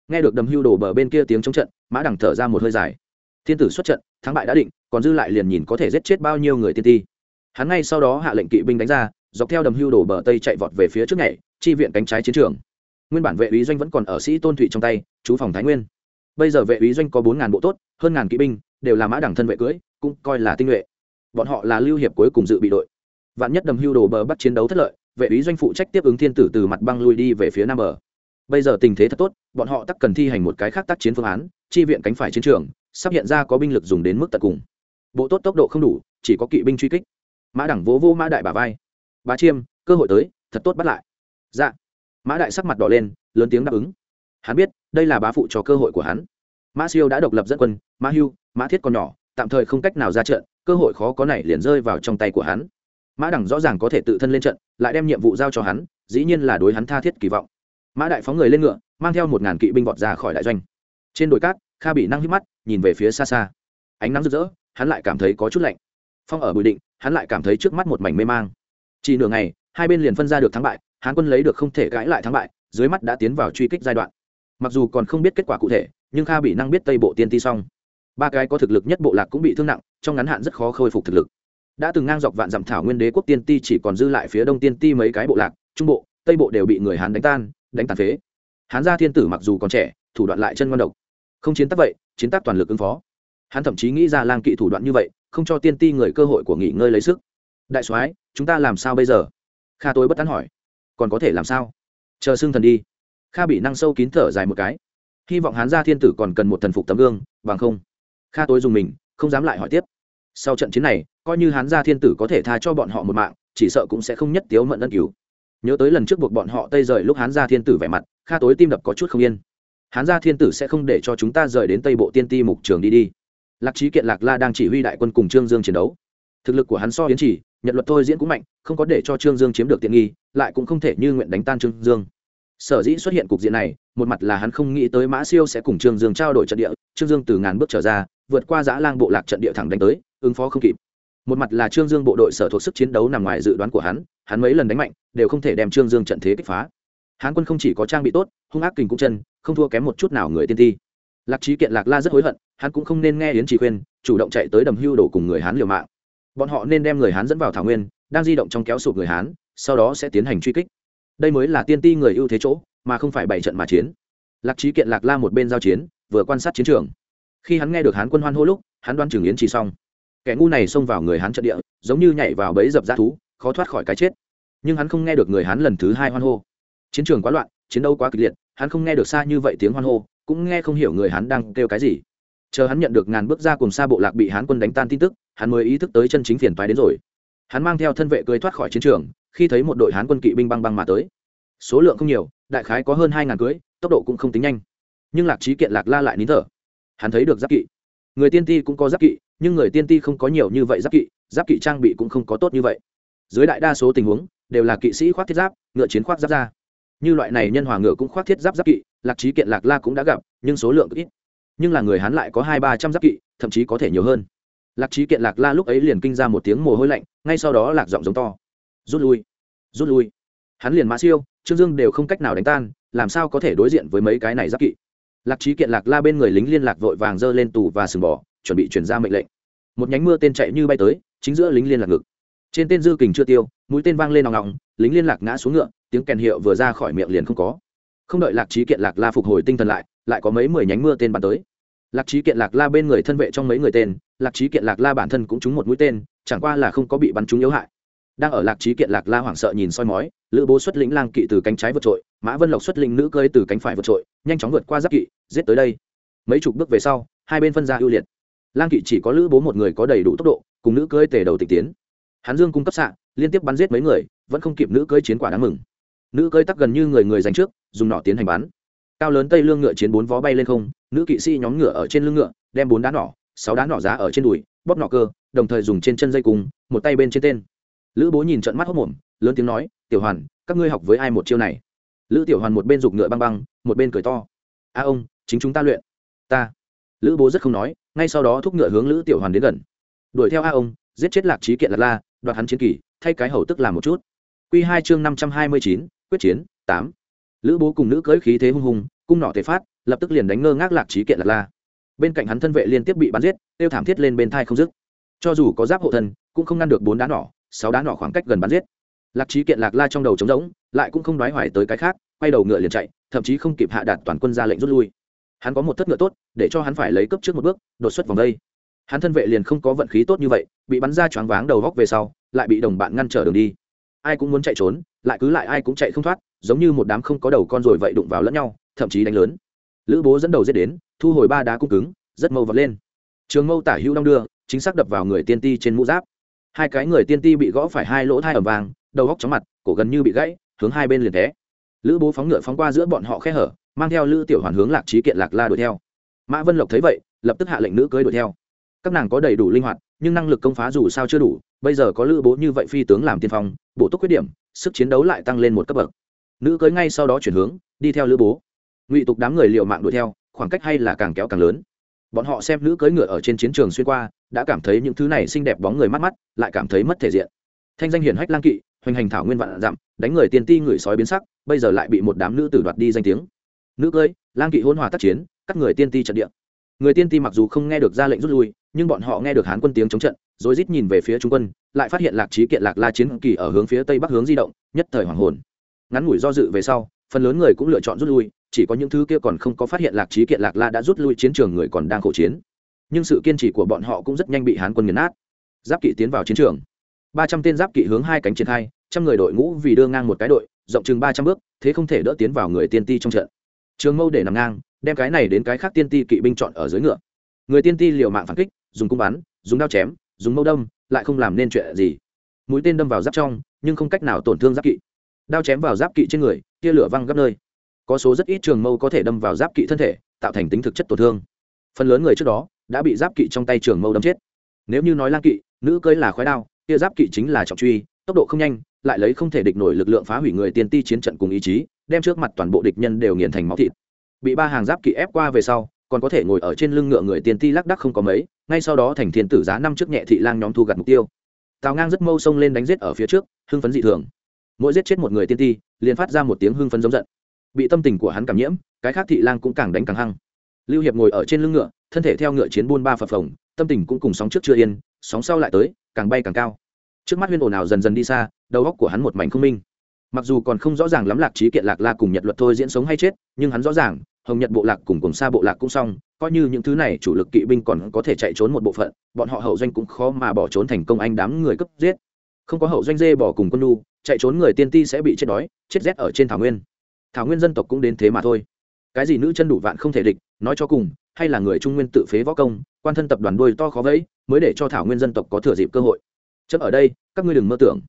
S1: Nghe được đầm hưu đổ bờ bên kia tiếng chống trận, mã đằng thở ra một hơi dài. Thiên tử xuất trận, thắng bại đã định, còn dư lại liền nhìn có thể giết chết bao nhiêu người tiên ti. Hắn ngay sau đó hạ lệnh kỵ binh đánh ra, dọc theo đầm hưu đổ bờ tây chạy vọt về phía trước nhảy, chi viện cánh trái chiến trường. Nguyên bản vệ úy doanh vẫn còn ở sĩ tôn thụy trong tay, chú phòng thái nguyên. Bây giờ vệ úy doanh có bốn ngàn bộ tốt, hơn ngàn kỵ binh, đều là mã đẳng thân vệ cưỡi cũng coi là tinh nhuệ. Bọn họ là lưu hiệp cuối cùng dự bị đội. Vạn nhất đầm hưu đồ bờ bắt chiến đấu thất lợi, vệ úy doanh phụ trách tiếp ứng thiên tử từ mặt băng lui đi về phía nam bờ. Bây giờ tình thế thật tốt, bọn họ tắc cần thi hành một cái khác tác chiến phương án, chi viện cánh phải chiến trường, sắp hiện ra có binh lực dùng đến mức tận cùng. Bộ tốt tốc độ không đủ, chỉ có kỵ binh truy kích. Mã đẳng vỗ vô mã đại bà vai. Bá chiêm, cơ hội tới, thật tốt bắt lại. Dạ. Mã đại sắc mặt đỏ lên, lớn tiếng đáp ứng. Hắn biết, đây là bá phụ cho cơ hội của hắn. Mã siêu đã độc lập dẫn quân, mã hưu, mã thiết còn nhỏ tạm thời không cách nào ra trận, cơ hội khó có này liền rơi vào trong tay của hắn. Mã đẳng rõ ràng có thể tự thân lên trận, lại đem nhiệm vụ giao cho hắn, dĩ nhiên là đối hắn tha thiết kỳ vọng. Mã đại phóng người lên ngựa, mang theo một ngàn kỵ binh vọt ra khỏi đại doanh. Trên đồi cát, kha bị năng hít mắt, nhìn về phía xa xa. Ánh nắng rực rỡ, hắn lại cảm thấy có chút lạnh. Phong ở bùi định, hắn lại cảm thấy trước mắt một mảnh mê mang. Chỉ nửa ngày, hai bên liền phân ra được thắng bại, hán quân lấy được không thể cãi lại thắng bại, dưới mắt đã tiến vào truy kích giai đoạn. Mặc dù còn không biết kết quả cụ thể, nhưng kha bị năng biết tây bộ tiên ti xong ba cái có thực lực nhất bộ lạc cũng bị thương nặng, trong ngắn hạn rất khó khôi phục thực lực. Đã từng ngang dọc vạn dặm thảo nguyên đế quốc tiên ti chỉ còn dư lại phía đông tiên ti mấy cái bộ lạc, trung bộ, tây bộ đều bị người hán đánh tan, đánh tàn phế. Hán gia thiên tử mặc dù còn trẻ, thủ đoạn lại chân ngon độc. Không chiến tác vậy, chiến tác toàn lực ứng phó. Hắn thậm chí nghĩ ra lang kỵ thủ đoạn như vậy, không cho tiên ti người cơ hội của nghỉ ngơi lấy sức. Đại soái, chúng ta làm sao bây giờ? Kha tối bất tán hỏi. Còn có thể làm sao? Chờ xương thần đi. Kha bị năng sâu kín thở dài một cái. Hy vọng hán gia thiên tử còn cần một thần phục tấm gương, bằng không kha tối dùng mình, không dám lại hỏi tiếp. Sau trận chiến này, coi như hán gia thiên tử có thể tha cho bọn họ một mạng, chỉ sợ cũng sẽ không nhất tiếu mận ân cứu. Nhớ tới lần trước buộc bọn họ tây rời lúc hán gia thiên tử vẻ mặt, kha tối tim đập có chút không yên. Hán gia thiên tử sẽ không để cho chúng ta rời đến tây bộ tiên ti mục trường đi đi. Lạc trí kiện lạc la đang chỉ huy đại quân cùng trương dương chiến đấu. Thực lực của hắn so yến chỉ, nhận luật thôi diễn cũng mạnh, không có để cho trương dương chiếm được tiện nghi, lại cũng không thể như nguyện đánh tan trương dương sở dĩ xuất hiện cục diện này, một mặt là hắn không nghĩ tới mã siêu sẽ cùng trương dương trao đổi trận địa, trương dương từ ngàn bước trở ra, vượt qua giã lang bộ lạc trận địa thẳng đánh tới, ứng phó không kịp. Một mặt là trương dương bộ đội sở thuộc sức chiến đấu nằm ngoài dự đoán của hắn hắn mấy lần đánh mạnh, đều không thể đem trương dương trận thế kích phá. Hán quân không chỉ có trang bị tốt, hung ác kình cũng chân, không thua kém một chút nào người tiên ti. Lạc trí kiện lạc la rất hối hận, hắn cũng không nên nghe yến chỉ khuyên, chủ động chạy tới đầm hưu đổ cùng người hán liều mạng. Bọn họ nên đem người hán dẫn vào thảo nguyên, đang di động trong kéo sụp người hán, sau đó sẽ tiến hành truy kích đây mới là tiên ti người ưu thế chỗ, mà không phải bảy trận mà chiến. Lạc trí kiện, lạc la một bên giao chiến, vừa quan sát chiến trường. Khi hắn nghe được hán quân hoan hô lúc, hắn đoan trường yến chỉ xong. Kẻ ngu này xông vào người hán trận địa, giống như nhảy vào bẫy dập ra thú, khó thoát khỏi cái chết. Nhưng hắn không nghe được người hán lần thứ hai hoan hô. Chiến trường quá loạn, chiến đấu quá kịch liệt, hắn không nghe được xa như vậy tiếng hoan hô, cũng nghe không hiểu người hán đang kêu cái gì. Chờ hắn nhận được ngàn bước ra cùng xa bộ lạc bị hán quân đánh tan tin tức, hắn mới ý thức tới chân chính phiền phái đến rồi. Hắn mang theo thân vệ cưới thoát khỏi chiến trường khi thấy một đội hán quân kỵ binh băng băng mà tới. Số lượng không nhiều, đại khái có hơn hai ngàn cưới, tốc độ cũng không tính nhanh. Nhưng lạc trí kiện lạc la lại nín thở. Hắn thấy được giáp kỵ. Người tiên ti cũng có giáp kỵ, nhưng người tiên ti không có nhiều như vậy giáp kỵ giáp kỵ trang bị cũng không có tốt như vậy. Dưới đại đa số tình huống, đều là kỵ sĩ khoác thiết giáp, ngựa chiến khoác giáp ra như loại này nhân hòa ngựa cũng khoác thiết giáp giáp kỵ, lạc trí kiện lạc la cũng đã gặp, nhưng số lượng ít. Nhưng là người hán lại có hai ba trăm giáp kỵ, thậm chí có thể nhiều hơn. Lạc trí kiện lạc la lúc ấy liền kinh ra một tiếng mồ hôi lạnh, ngay sau đó lạc giọng giống to rút lui rút lui. Hắn liền mã siêu, trương dương đều không cách nào đánh tan, làm sao có thể đối diện với mấy cái này giáp kỵ? Lạc trí kiện, lạc la bên người lính liên lạc vội vàng giơ lên tù và sừng bỏ chuẩn bị chuyển ra mệnh lệnh. Một nhánh mưa tên chạy như bay tới, chính giữa lính liên lạc ngực. Trên tên dư kình chưa tiêu, mũi tên vang lên nòng nòng lính liên lạc ngã xuống ngựa, tiếng kèn hiệu vừa ra khỏi miệng liền không có. Không đợi lạc trí kiện, lạc la phục hồi tinh thần lại lại có mấy mười nhánh mưa tên bắn tới. Lạc trí kiện, lạc la bên người thân vệ trong mấy người tên, lạc trí kiện, lạc la bản thân cũng trúng một mũi tên, chẳng qua là không có bị bắn trúng yếu hại đang ở lạc trí kiện lạc la hoảng sợ nhìn soi mói, lữ bố xuất lĩnh lang kỵ từ cánh trái vượt trội, mã vân lộc xuất lĩnh nữ cơi từ cánh phải vượt trội, nhanh chóng vượt qua giáp kỵ, giết tới đây. Mấy chục bước về sau, hai bên phân ra ưu liệt. Lang kỵ chỉ có lữ bố một người có đầy đủ tốc độ, cùng nữ cơi tề đầu tịch tiến. Hắn dương cung cấp xạ, liên tiếp bắn giết mấy người, vẫn không kịp nữ cơi chiến quả đáng mừng. Nữ cơi tắc gần như người người giành trước, dùng nỏ tiến hành bắn. Cao lớn tây lương ngựa chiến bốn vó bay lên không, nữ kỵ sĩ nhóm ngựa ở trên lưng ngựa, đem bốn đá nỏ, sáu đá nỏ giá ở trên đùi, bóp nỏ cơ, đồng thời dùng trên chân dây cùng một tay bên trên tên lữ bố nhìn trận mắt hốc mồm, lớn tiếng nói, tiểu hoàn, các ngươi học với ai một chiêu này? Lữ tiểu hoàn một bên giục ngựa băng băng, một bên cười to. A ông, chính chúng ta luyện. Ta. Lữ bố rất không nói, ngay sau đó thúc ngựa hướng lữ tiểu hoàn đến gần. Đuổi theo a ông, giết chết lạc trí kiện lạc la, đoạt hắn chiến kỳ, thay cái hầu tức làm một chút. Q hai chương năm trăm hai mươi chín, quyết chiến, tám. Lữ bố cùng nữ cưỡi khí thế hung hùng, cung nọ tề phát, lập tức liền đánh ngơ ngác lạc trí kiện lạc la. Bên cạnh hắn thân vệ liên tiếp bị bắn giết, tiêu thảm thiết lên bên thai không dứt. Cho dù có giáp hộ thân, cũng không ngăn được bốn đá nỏ sáu đá nỏ khoảng cách gần bắn giết. Lạc trí kiện lạc la trong đầu trống rỗng, lại cũng không đoái hoài tới cái khác, quay đầu ngựa liền chạy, thậm chí không kịp hạ đạt toàn quân ra lệnh rút lui. Hắn có một thất ngựa tốt, để cho hắn phải lấy cấp trước một bước, đột xuất vòng đây. Hắn thân vệ liền không có vận khí tốt như vậy, bị bắn ra choáng váng đầu góc về sau, lại bị đồng bạn ngăn trở đường đi. Ai cũng muốn chạy trốn, lại cứ lại ai cũng chạy không thoát, giống như một đám không có đầu con rồi vậy đụng vào lẫn nhau, thậm chí đánh lớn. Lữ bố dẫn đầu giết đến, thu hồi ba đá cung cứng, rất mâu vật lên. Trường mâu tả hữu đong đưa, chính xác đập vào người tiên ti trên mũ giáp hai cái người tiên ti bị gõ phải hai lỗ thai ẩm vàng đầu góc chóng mặt, cổ gần như bị gãy, hướng hai bên liền té. Lữ bố phóng ngựa phóng qua giữa bọn họ khe hở, mang theo lữ tiểu hoàn hướng lạc trí kiện lạc la đuổi theo. Mã vân lộc thấy vậy, lập tức hạ lệnh nữ cưới đuổi theo. Các nàng có đầy đủ linh hoạt, nhưng năng lực công phá dù sao chưa đủ, bây giờ có lữ bố như vậy phi tướng làm tiên phong, bổ túc khuyết điểm, sức chiến đấu lại tăng lên một cấp bậc. Nữ cưới ngay sau đó chuyển hướng, đi theo lữ bố. Ngụy tục đám người liệu mạng đuổi theo, khoảng cách hay là càng kéo càng lớn. Bọn họ xem nữ cưỡi ngựa ở trên chiến trường xuyên qua đã cảm thấy những thứ này xinh đẹp bóng người mắt mắt, lại cảm thấy mất thể diện. Thanh danh hiển hách lang kỵ, hoành hành thảo nguyên vạn dặm, đánh người tiên ti người sói biến sắc, bây giờ lại bị một đám nữ tử đoạt đi danh tiếng. Nữ cưới, lang kỵ hôn hòa tác chiến, cắt người tiên ti trận địa. Người tiên ti mặc dù không nghe được ra lệnh rút lui, nhưng bọn họ nghe được hán quân tiếng chống trận rồi rít nhìn về phía trung quân, lại phát hiện lạc trí kiện, lạc la chiến kỳ ở hướng phía tây bắc hướng di động, nhất thời hoàng hồn. Ngắn ngủi do dự về sau, phần lớn người cũng lựa chọn rút lui, chỉ có những thứ kia còn không có phát hiện lạc trí kiện, lạc la đã rút lui chiến trường người còn đang khổ chiến nhưng sự kiên trì của bọn họ cũng rất nhanh bị hán quân nghiền nát. Giáp kỵ tiến vào chiến trường. Ba trăm tên giáp kỵ hướng hai cánh triển khai, trăm người đội ngũ vì đưa ngang một cái đội, rộng chừng ba trăm bước, thế không thể đỡ tiến vào người tiên ti trong trận. Trường mâu để nằm ngang, đem cái này đến cái khác tiên ti kỵ binh chọn ở dưới ngựa. Người tiên ti liều mạng phản kích, dùng cung bắn, dùng đao chém, dùng mâu đâm, lại không làm nên chuyện gì. Mũi tên đâm vào giáp trong, nhưng không cách nào tổn thương giáp kỵ. Đao chém vào giáp kỵ trên người, tia lửa văng gấp nơi. Có số rất ít trường mâu có thể đâm vào giáp kỵ thân thể, tạo thành tính thực chất tổn thương. Phần lớn người trước đó đã bị giáp kỵ trong tay trường mâu đâm chết. Nếu như nói lang kỵ, nữ cưới là khói đao, kia giáp kỵ chính là trọng truy, tốc độ không nhanh, lại lấy không thể địch nổi lực lượng phá hủy người tiên ti chiến trận cùng ý chí, đem trước mặt toàn bộ địch nhân đều nghiền thành máu thịt. Bị ba hàng giáp kỵ ép qua về sau, còn có thể ngồi ở trên lưng ngựa người tiên ti lắc đắc không có mấy, ngay sau đó thành thiên tử giá năm trước nhẹ thị lang nhóm thu gặt mục tiêu. Tào ngang rất mâu xông lên đánh giết ở phía trước, hưng phấn dị thường. Mỗi giết chết một người tiên ti, liền phát ra một tiếng hưng phấn giống giận. Bị tâm tình của hắn cảm nhiễm, cái khác thị lang cũng càng đánh càng hăng lưu hiệp ngồi ở trên lưng ngựa, thân thể theo ngựa chiến buôn ba phập phồng, tâm tình cũng cùng sóng trước chưa yên, sóng sau lại tới, càng bay càng cao. Trước mắt huyên ồn ào dần dần đi xa, đầu óc của hắn một mảnh không minh. Mặc dù còn không rõ ràng lắm lạc trí kiện lạc la cùng nhật luật thôi diễn sống hay chết, nhưng hắn rõ ràng, hồng nhật bộ lạc cùng cùng xa bộ lạc cũng xong, coi như những thứ này chủ lực kỵ binh còn có thể chạy trốn một bộ phận, bọn họ hậu doanh cũng khó mà bỏ trốn thành công anh đám người cấp giết. Không có hậu doanh dê bỏ cùng quân nu chạy trốn người tiên ti sẽ bị chết đói, chết rét ở trên thảo nguyên. Thảo nguyên dân tộc cũng đến thế mà thôi cái gì nữ chân đủ vạn không thể địch, nói cho cùng, hay là người trung nguyên tự phế võ công, quan thân tập đoàn đuôi to khó vẫy, mới để cho thảo nguyên dân tộc có thừa dịp cơ hội. Chấm ở đây, các ngươi đừng mơ tưởng.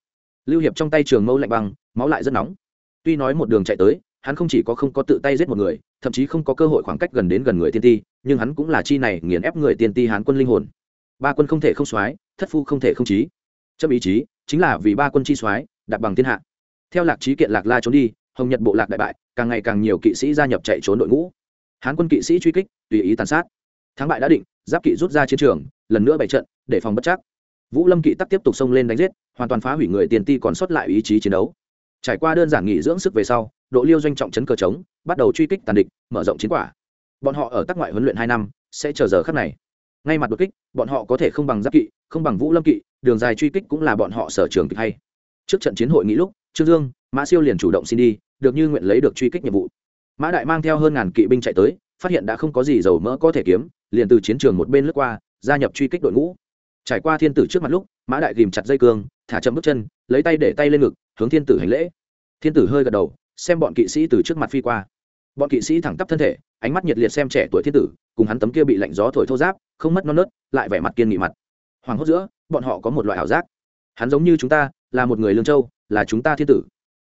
S1: Lưu hiệp trong tay trường mâu lạnh băng, máu lại rất nóng. Tuy nói một đường chạy tới, hắn không chỉ có không có tự tay giết một người, thậm chí không có cơ hội khoảng cách gần đến gần người tiên ti, nhưng hắn cũng là chi này nghiền ép người tiên ti hán quân linh hồn. Ba quân không thể không soái, thất phu không thể không trí chấp ý chí chính là vì ba quân chi soái, đặt bằng thiên hạ. Theo lạc trí kiện lạc la trốn đi, hồng nhật bộ lạc đại bại càng ngày càng nhiều kỵ sĩ gia nhập chạy trốn đội ngũ. Hán quân kỵ sĩ truy kích, tùy ý tàn sát. Thắng bại đã định, giáp kỵ rút ra chiến trường, lần nữa bày trận, để phòng bất chắc. Vũ lâm kỵ tắc tiếp tục xông lên đánh giết, hoàn toàn phá hủy người tiền ti còn sót lại ý chí chiến đấu. Trải qua đơn giản nghỉ dưỡng sức về sau độ liêu doanh trọng chấn cờ trống bắt đầu truy kích tàn địch, mở rộng chiến quả. Bọn họ ở tác ngoại huấn luyện hai năm, sẽ chờ giờ khắc này. Ngay mặt đột kích, bọn họ có thể không bằng giáp kỵ, không bằng vũ lâm kỵ, đường dài truy kích cũng là bọn họ sở trường kịch hay. Trước trận chiến hội nghị lúc, trương dương, mã siêu liền chủ động xin đi được như nguyện lấy được truy kích nhiệm vụ. Mã đại mang theo hơn ngàn kỵ binh chạy tới, phát hiện đã không có gì dầu mỡ có thể kiếm, liền từ chiến trường một bên lướt qua, gia nhập truy kích đội ngũ. Trải qua thiên tử trước mặt lúc, mã đại ghìm chặt dây cương, thả chậm bước chân, lấy tay để tay lên ngực, hướng thiên tử hành lễ. Thiên tử hơi gật đầu, xem bọn kỵ sĩ từ trước mặt phi qua. Bọn kỵ sĩ thẳng tắp thân thể, ánh mắt nhiệt liệt xem trẻ tuổi thiên tử, cùng hắn tấm kia bị lạnh gió thổi thô giáp không mất non nớt, lại vẻ mặt kiên nghị mặt. Hoàng hốt giữa, bọn họ có một loại ảo giác. Hắn giống như chúng ta, là một người lương châu, là chúng ta thiên tử.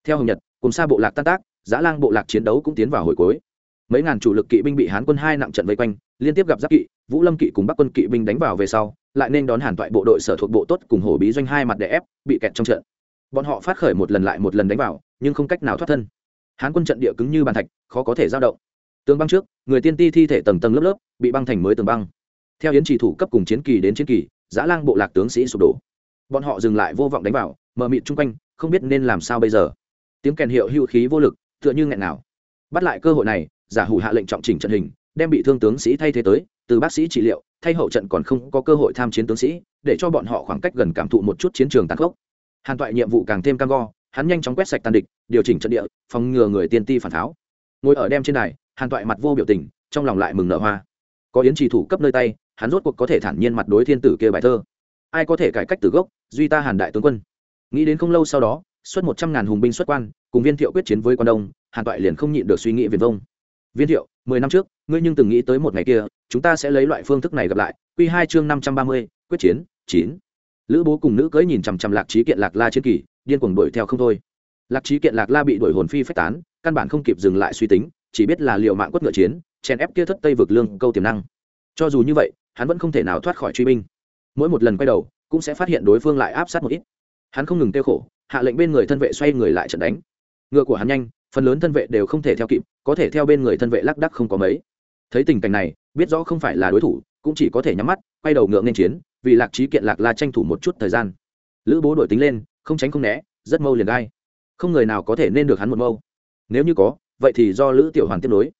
S1: Theo hồng nhật cùng xa bộ lạc tan tác, giã lang bộ lạc chiến đấu cũng tiến vào hồi cuối. Mấy ngàn chủ lực kỵ binh bị hán quân hai nặng trận vây quanh, liên tiếp gặp giáp kỵ, vũ lâm kỵ cùng bắc quân kỵ binh đánh vào về sau, lại nên đón hàn toại bộ đội sở thuộc bộ tốt cùng hổ bí doanh hai mặt đè ép, bị kẹt trong trận. Bọn họ phát khởi một lần lại một lần đánh vào, nhưng không cách nào thoát thân. Hán quân trận địa cứng như bàn thạch, khó có thể giao động. Tường băng trước, người tiên ti thi thể tầng tầng lớp lớp, bị băng thành mới tường băng. Theo yến chỉ thủ cấp cùng chiến kỳ đến chiến kỳ, giã lang bộ lạc tướng sĩ sụp đổ. Bọn họ dừng lại vô vọng đánh vào, mờ mịt chung quanh, không biết nên làm sao bây giờ tiếng kèn hiệu hữu khí vô lực tựa như nghẹn nào bắt lại cơ hội này giả hủ hạ lệnh trọng chỉnh trận hình đem bị thương tướng sĩ thay thế tới từ bác sĩ trị liệu thay hậu trận còn không có cơ hội tham chiến tướng sĩ để cho bọn họ khoảng cách gần cảm thụ một chút chiến trường tàn khốc. Hàn toại nhiệm vụ càng thêm cam go hắn nhanh chóng quét sạch tàn địch điều chỉnh trận địa phòng ngừa người tiên ti phản tháo. Ngồi ở đem trên này, hàn toại mặt vô biểu tình trong lòng lại mừng nở hoa. Có yến trì thủ cấp nơi tay hắn rốt cuộc có thể thản nhiên mặt đối thiên tử kia bài thơ. Ai có thể cải cách từ gốc duy ta hàn đại tướng quân. Nghĩ đến không lâu sau đó xuất một trăm ngàn hùng binh xuất quan, cùng viên thiệu quyết chiến với quan đông, hàn toại liền không nhịn được suy nghĩ viền vông. Viên thiệu, mười năm trước, ngươi nhưng từng nghĩ tới một ngày kia, chúng ta sẽ lấy loại phương thức này gặp lại q hai chương năm trăm ba mươi, quyết chiến, chín. Lữ bố cùng nữ cưới nhìn chằm chằm lạc trí kiện lạc la chiến kỳ, điên cuồng đuổi theo không thôi. Lạc trí kiện lạc la bị đuổi hồn phi phách tán, căn bản không kịp dừng lại suy tính, chỉ biết là liệu mạng quất ngựa chiến, chèn ép kia thất tây vực lương câu tiềm năng. Cho dù như vậy, hắn vẫn không thể nào thoát khỏi truy binh. Mỗi một lần quay đầu, cũng sẽ phát hiện đối phương lại áp sát một ít. Hắn không ngừng tiêu khổ hạ lệnh bên người thân vệ xoay người lại trận đánh. Ngựa của hắn nhanh, phần lớn thân vệ đều không thể theo kịp, có thể theo bên người thân vệ lác đắc không có mấy. Thấy tình cảnh này, biết rõ không phải là đối thủ, cũng chỉ có thể nhắm mắt, quay đầu ngựa nên chiến, vì lạc trí kiện lạc la tranh thủ một chút thời gian. Lữ bố đổi tính lên, không tránh không né, rất mâu liền gai. Không người nào có thể nên được hắn một mâu. Nếu như có, vậy thì do lữ tiểu hoàn tiếp nối.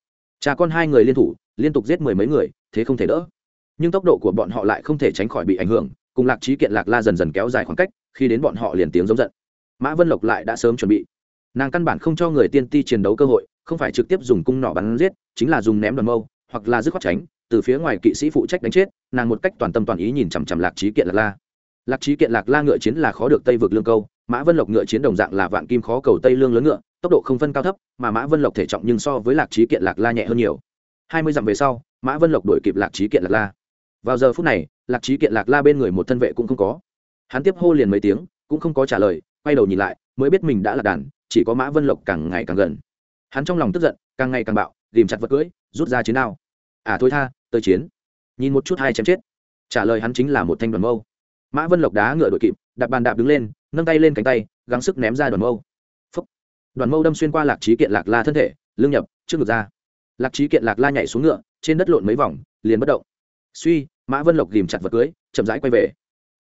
S1: Cha con hai người liên thủ, liên tục giết mười mấy người, thế không thể đỡ. Nhưng tốc độ của bọn họ lại không thể tránh khỏi bị ảnh hưởng, cùng lạc trí kiện lạc la dần dần kéo dài khoảng cách, khi đến bọn họ liền tiếng giống giận mã vân lộc lại đã sớm chuẩn bị. Nàng căn bản không cho người tiên ti chiến đấu cơ hội, không phải trực tiếp dùng cung nỏ bắn giết, chính là dùng ném đòn mâu, hoặc là dứt khoát tránh, từ phía ngoài kỵ sĩ phụ trách đánh chết, nàng một cách toàn tâm toàn ý nhìn chằm chằm lạc trí kiện lạc la. Lạc trí kiện lạc la ngựa chiến là khó được tây vượt lương câu, mã vân lộc ngựa chiến đồng dạng là vạn kim khó cầu tây lương lớn ngựa, tốc độ không phân cao thấp, mà mã vân lộc thể trọng nhưng so với lạc trí kiện lạc la nhẹ hơn nhiều. Hai mươi dặm về sau, mã vân lộc đổi kịp lạc trí kiện lạc la. Vào giờ phút này, lạc trí kiện lạc la bên người một thân vệ cũng không có. Hắn tiếp hô liền mấy tiếng, cũng không có trả lời quay đầu nhìn lại, mới biết mình đã lạc đàn, chỉ có mã vân lộc càng ngày càng gần. Hắn trong lòng tức giận, càng ngày càng bạo, ghìm chặt vật cưỡi rút ra chiến đao. À thôi tha, tới chiến. Nhìn một chút hai chém chết. Trả lời hắn chính là một thanh đoàn mâu. Mã vân lộc đá ngựa đội kịp, đạp bàn đạp đứng lên, nâng tay lên cánh tay, gắng sức ném ra đoàn mâu. Phúc. đoàn mâu đâm xuyên qua lạc trí kiện lạc la thân thể, lưng nhập, trước ngực ra. Lạc trí kiện lạc la nhảy xuống ngựa, trên đất lộn mấy vòng, liền bất động. Suy, mã vân lộc ghìm chặt vật cưới, chậm rãi quay về.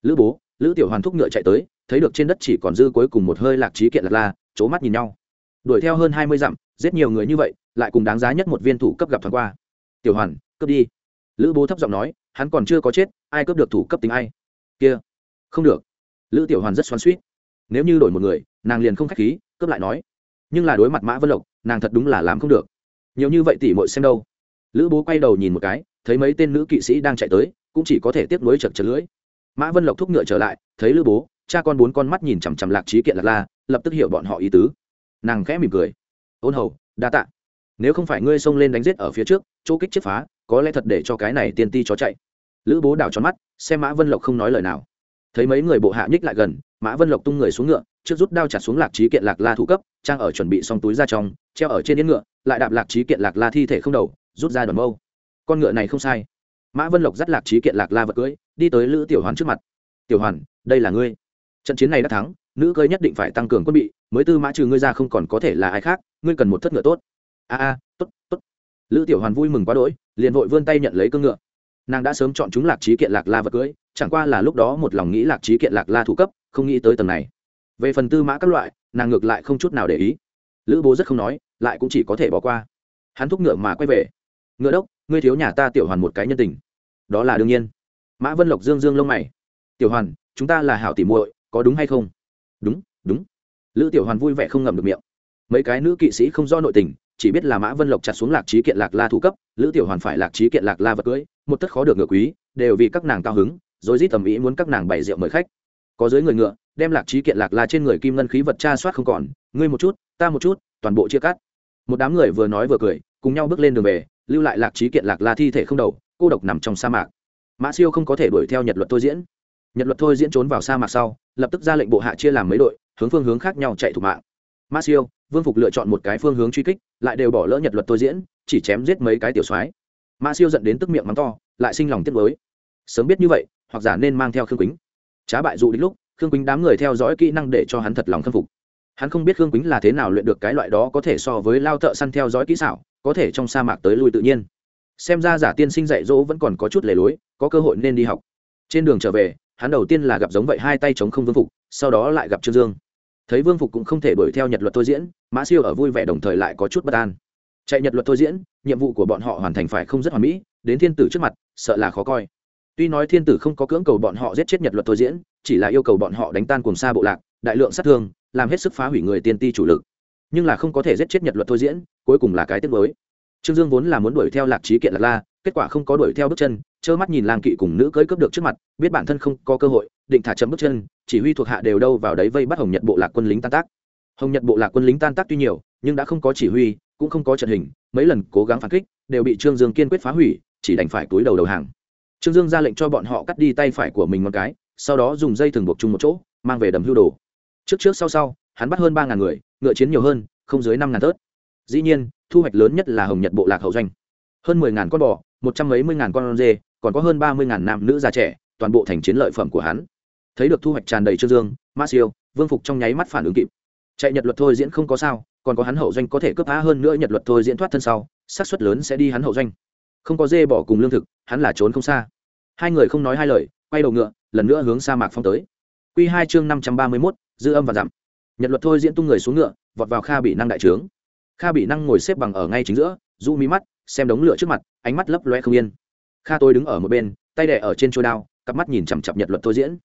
S1: Lữ bố lữ tiểu hoàn thúc ngựa chạy tới, thấy được trên đất chỉ còn dư cuối cùng một hơi lạc trí kiện lạc la c mắt nhìn nhau. Đuổi theo hơn hai mươi dặm, giết nhiều người như vậy, lại cùng đáng giá nhất một viên thủ cấp gặp thoáng qua. Tiểu hoàn, cướp đi. Lữ bố thấp giọng nói, hắn còn chưa có chết, ai cướp được thủ cấp tính ai? Kia, không được. Lữ tiểu hoàn rất xoắn suýt nếu như đổi một người, nàng liền không k h á c h khí, cướp lại nói. Nhưng là đối mặt mã vân lộc, nàng thật đúng là làm không được. Nhiều như vậy tỉ mội xem đâu. Lữ bố quay đầu nhìn một cái, thấy mấy tên nữ kỵ sĩ đang chạy tới, cũng chỉ có thể tiếp nối chật chật lưỡi mã vân lộc thúc ngựa trở lại, thấy lữ bố, cha con bốn con mắt nhìn chằm chằm lạc trí kiện lạc la, lập tức hiểu bọn họ ý tứ. Nàng khẽ mỉm cười. Ôn hầu, đa t ạ nếu không phải ngươi xông lên đánh giết ở phía trước, chỗ kích chiếc phá, có lẽ thật để cho cái này tiên ti chó chạy. Lữ bố đảo tròn mắt, xem mã vân lộc không nói lời nào. Thấy mấy người bộ hạ nhích lại gần, mã vân lộc tung người xuống ngựa, trước rút đao chặt xuống lạc trí kiện lạc la thủ cấp, trang ở chuẩn bị xong túi ra trong, treo ở trên yên ngựa, lại đạp lạc trí kiện lạc la thi thể không đầu, rút ra đoàn mâu. Con ngựa này không sai. Mã vân lộc dắt lạc trí kiện lạc la vật cưỡi đi tới lữ tiểu hoàn trước mặt. Tiểu hoàn, đây là ngươi. Trận chiến này đã thắng, nữ cưỡi nhất định phải tăng cường quân bị, mới tư mã trừ ngươi ra không còn có thể là ai khác, ngươi cần một thất ngựa tốt. A a, tốt tốt. Lữ tiểu hoàn vui mừng quá đỗi, liền vội vươn tay nhận lấy cương ngựa. Nàng đã sớm chọn chúng lạc trí kiện lạc la vật cưới, chẳng qua là lúc đó một lòng nghĩ lạc trí kiện lạc la thủ cấp, không nghĩ tới tầng này. Về phần tư mã các loại, nàng ngược lại không chút nào để ý. Lữ bố rất không nói, lại cũng chỉ có thể bỏ qua. Hắn thúc ngựa mà quay về. Ngựa đốc, ngươi thiếu nhà ta tiểu hoàn một cái nhân tình. Đó là đương nhiên mã vân lộc dương dương lông mày. Tiểu hoàn, chúng ta là hảo tỉ muội, có đúng hay không? Đúng đúng. Lữ tiểu hoàn vui vẻ không ngậm được miệng. Mấy cái nữ kỵ sĩ không do nội tình, chỉ biết là mã vân lộc chặt xuống lạc trí kiện lạc la thủ cấp, lữ tiểu hoàn phải lạc trí kiện lạc la vật cưới, một tất khó được ngựa quý, đều vì các nàng cao hứng, rồi rít tầm ý muốn các nàng bày rượu mời khách. Có dưới người ngựa, đem lạc trí kiện lạc la trên người kim ngân khí vật tra soát không còn, ngươi một chút, ta một chút, toàn bộ chia cắt. Một đám người vừa nói vừa cười, cùng nhau bước lên đường về, lưu lại lạc trí kiện lạc la thi thể không đầu, cô độc nằm trong sa mạc mã siêu không có thể đuổi theo nhật luật thôi diễn. Nhật luật thôi diễn trốn vào sa mạc sau, lập tức ra lệnh bộ hạ chia làm mấy đội, hướng phương hướng khác nhau chạy thủ mạng. Mã siêu, vương phục lựa chọn một cái phương hướng truy kích, lại đều bỏ lỡ nhật luật thôi diễn, chỉ chém giết mấy cái tiểu soái. Mã siêu dẫn đến tức miệng mắng to, lại sinh lòng tiết mới sớm biết như vậy, hoặc giả nên mang theo khương quýnh. Trá bại dụ đến lúc, khương quýnh đám người theo dõi kỹ năng để cho hắn thật lòng khâm phục. Hắn không biết khương quýnh là thế nào luyện được cái loại đó có thể so với lao thợ săn theo dõi kỹ xảo, có thể trong sa mạc tới lui tự nhiên. Xem ra giả tiên sinh dạy dỗ vẫn còn có chút lề lối có cơ hội nên đi học. Trên đường trở về, hắn đầu tiên là gặp giống vậy hai tay chống không vương phục, sau đó lại gặp trương dương. Thấy vương phục cũng không thể đuổi theo nhật luật thôi diễn, mã siêu ở vui vẻ đồng thời lại có chút bất an. Chạy nhật luật thôi diễn, nhiệm vụ của bọn họ hoàn thành phải không rất hoàn mỹ, đến thiên tử trước mặt, sợ là khó coi. Tuy nói thiên tử không có cưỡng cầu bọn họ giết chết nhật luật thôi diễn, chỉ là yêu cầu bọn họ đánh tan cùng xa bộ lạc, đại lượng sát thương, làm hết sức phá hủy người tiên ti chủ lực. Nhưng là không có thể giết chết nhật luật thôi diễn, cuối cùng là cái tiếc mới trương dương vốn là muốn đuổi theo lạc trí kiện lạc la kết quả không có đuổi theo bước chân, trơ mắt nhìn lang kỵ cùng nữ cưỡi cướp được trước mặt, biết bản thân không có cơ hội, định thả chấm bước chân, chỉ huy thuộc hạ đều đâu vào đấy vây bắt hồng nhật bộ lạc quân lính tan tác. Hồng nhật bộ lạc quân lính tan tác tuy nhiều, nhưng đã không có chỉ huy, cũng không có trận hình, mấy lần cố gắng phản kích, đều bị trương dương kiên quyết phá hủy, chỉ đành phải túi đầu đầu hàng. Trương dương ra lệnh cho bọn họ cắt đi tay phải của mình một cái, sau đó dùng dây thừng buộc chung một chỗ, mang về đầm hưu đồ. Trước trước sau sau, hắn bắt hơn ba ngàn người, ngựa chiến nhiều hơn, không dưới năm ngàn tớt. Dĩ nhiên, thu hoạch lớn nhất là hồng nhật bộ lạc hậu doanh. Hơn mười ngàn con bò một trăm mấy mươi ngàn con dê, còn có hơn ba mươi ngàn nam nữ già trẻ, toàn bộ thành chiến lợi phẩm của hắn. Thấy được thu hoạch tràn đầy trương dương ma siêu vương phục trong nháy mắt phản ứng kịp. Chạy nhật luật thôi diễn không có sao, còn có hắn hậu doanh có thể cướp phá hơn nữa nhật luật thôi diễn thoát thân sau, xác suất lớn sẽ đi hắn hậu doanh. Không có dê bỏ cùng lương thực, hắn là trốn không xa. Hai người không nói hai lời, quay đầu ngựa, lần nữa hướng sa mạc phong tới. Q hai chương năm trăm ba mươi mốt, dư âm và giảm. nhật luật thôi diễn tung người xuống ngựa, vọt vào kha bị năng đại trướng. Kha bị năng ngồi xếp bằng ở ngay chính giữa du mí mắt xem đống lửa trước mặt, ánh mắt lấp loe không yên. Kha tôi đứng ở một bên, tay đẻ ở trên trôi đao, cặp mắt nhìn chằm chặp nhật luật thôi diễn.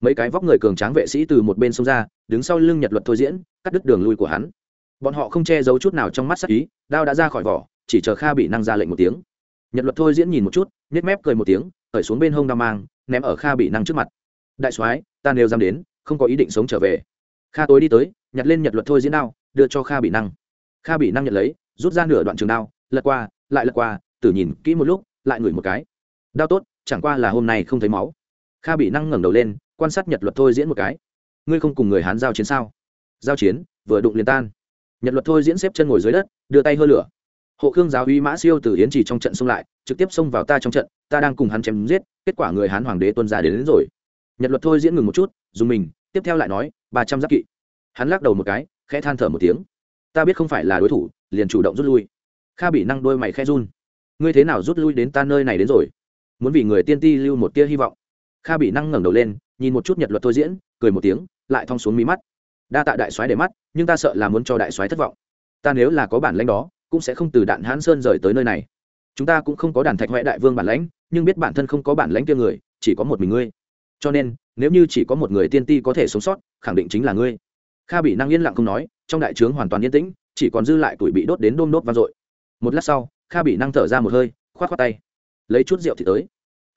S1: Mấy cái vóc người cường tráng vệ sĩ từ một bên xông ra, đứng sau lưng nhật luật thôi diễn, cắt đứt đường lui của hắn. Bọn họ không che giấu chút nào trong mắt sắc ý, đao đã ra khỏi vỏ, chỉ chờ kha bị năng ra lệnh một tiếng. Nhật luật thôi diễn nhìn một chút, nhếch mép cười một tiếng, khởi xuống bên hông đao mang, ném ở kha bị năng trước mặt. Đại soái, ta nêu dám đến, không có ý định sống trở về. Kha tối đi tới, nhặt lên nhật luật thôi diễn đao, đưa cho kha bị năng. Kha bị năng nhận lấy, rút ra nửa đoạn trường đao, lật qua lại lật qua tử nhìn kỹ một lúc lại ngửi một cái. Đau tốt chẳng qua là hôm nay không thấy máu. Kha bị năng ngẩng đầu lên quan sát nhật luật thôi diễn một cái. Ngươi không cùng người hán giao chiến sao? Giao chiến vừa đụng liền tan. Nhật luật thôi diễn xếp chân ngồi dưới đất đưa tay hơ lửa. Hộ khương giáo uy mã siêu từ yến chỉ trong trận xông lại trực tiếp xông vào ta trong trận ta đang cùng hắn chém giết kết quả người hán hoàng đế tuân ra đến, đến rồi. Nhật luật thôi diễn ngừng một chút dùng mình tiếp theo lại nói ba trăm giáp kỵ. Hắn lắc đầu một cái khẽ than thở một tiếng. Ta biết không phải là đối thủ liền chủ động rút lui kha bị năng đôi mày khe run. Ngươi thế nào rút lui đến ta nơi này đến rồi? Muốn vì người tiên ti lưu một tia hy vọng. Kha bị năng ngẩng đầu lên, nhìn một chút nhật luật thôi diễn, cười một tiếng, lại thong xuống mí mắt. Đa tạ đại soái để mắt, nhưng ta sợ là muốn cho đại soái thất vọng. Ta nếu là có bản lãnh đó, cũng sẽ không từ đạn hãn sơn rời tới nơi này. Chúng ta cũng không có đàn thạch huệ đại vương bản lãnh, nhưng biết bản thân không có bản lãnh kia người, chỉ có một mình ngươi. Cho nên, nếu như chỉ có một người tiên ti có thể sống sót, khẳng định chính là ngươi. Kha bị năng yên lặng không nói, trong đại trướng hoàn toàn yên tĩnh, chỉ còn dư lại tuổi bị đốt đến đôm đốt vang dội một lát sau, kha bị năng thở ra một hơi, khoát khoát tay. Lấy chút rượu thì tới.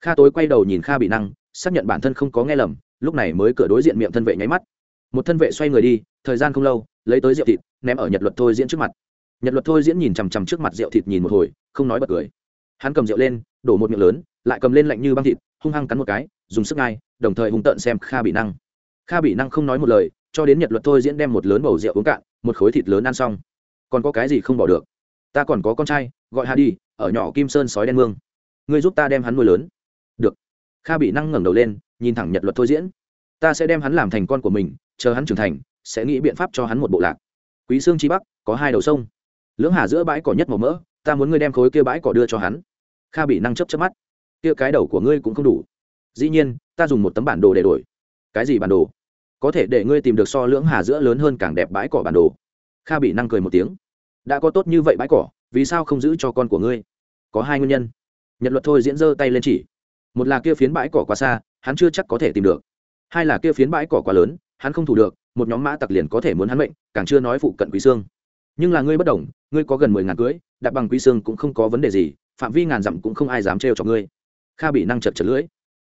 S1: Kha tối quay đầu nhìn kha bị năng, xác nhận bản thân không có nghe lầm, lúc này mới cửa đối diện miệng thân vệ nháy mắt. Một thân vệ xoay người đi, thời gian không lâu, lấy tới rượu thịt, ném ở nhật luật thôi diễn trước mặt. Nhật luật thôi diễn nhìn chằm chằm trước mặt rượu thịt nhìn một hồi, không nói bật cười. Hắn cầm rượu lên, đổ một miệng lớn, lại cầm lên lạnh như băng thịt, hung hăng cắn một cái, dùng sức ngay đồng thời hung tợn xem kha bị năng. Kha bị năng không nói một lời, cho đến nhật luật thôi diễn đem một lớn bầu rượu uống cạn, một khối thịt lớn ăn xong. Còn có cái gì không bỏ được? Ta còn có con trai, gọi hà đi, ở nhỏ kim sơn sói đen mương. Ngươi giúp ta đem hắn nuôi lớn. Được. Kha bị năng ngẩng đầu lên, nhìn thẳng nhật luật thôi diễn. Ta sẽ đem hắn làm thành con của mình, chờ hắn trưởng thành, sẽ nghĩ biện pháp cho hắn một bộ lạc. Quý sương chi bắc, có hai đầu sông. Lưỡng hà giữa bãi cỏ nhất màu mỡ, ta muốn ngươi đem khối kia bãi cỏ đưa cho hắn. Kha bị năng chấp chấp mắt. Kia cái đầu của ngươi cũng không đủ. Dĩ nhiên, ta dùng một tấm bản đồ để đổi. Cái gì bản đồ? Có thể để ngươi tìm được so lưỡng hà giữa lớn hơn càng đẹp bãi cỏ bản đồ. Kha bị năng cười một tiếng đã có tốt như vậy bãi cỏ, vì sao không giữ cho con của ngươi? Có hai nguyên nhân. Nhật luật thôi diễn giơ tay lên chỉ. Một là kia phiến bãi cỏ quá xa, hắn chưa chắc có thể tìm được. Hai là kia phiến bãi cỏ quá lớn, hắn không thủ được, một nhóm mã tặc liền có thể muốn hắn mệnh, càng chưa nói phụ cận quý xương nhưng là ngươi bất đồng, ngươi có gần mười ngàn cưới đặt bằng quý xương cũng không có vấn đề gì, phạm vi ngàn dặm cũng không ai dám trêu cho ngươi. Kha bị năng chật chật lưỡi.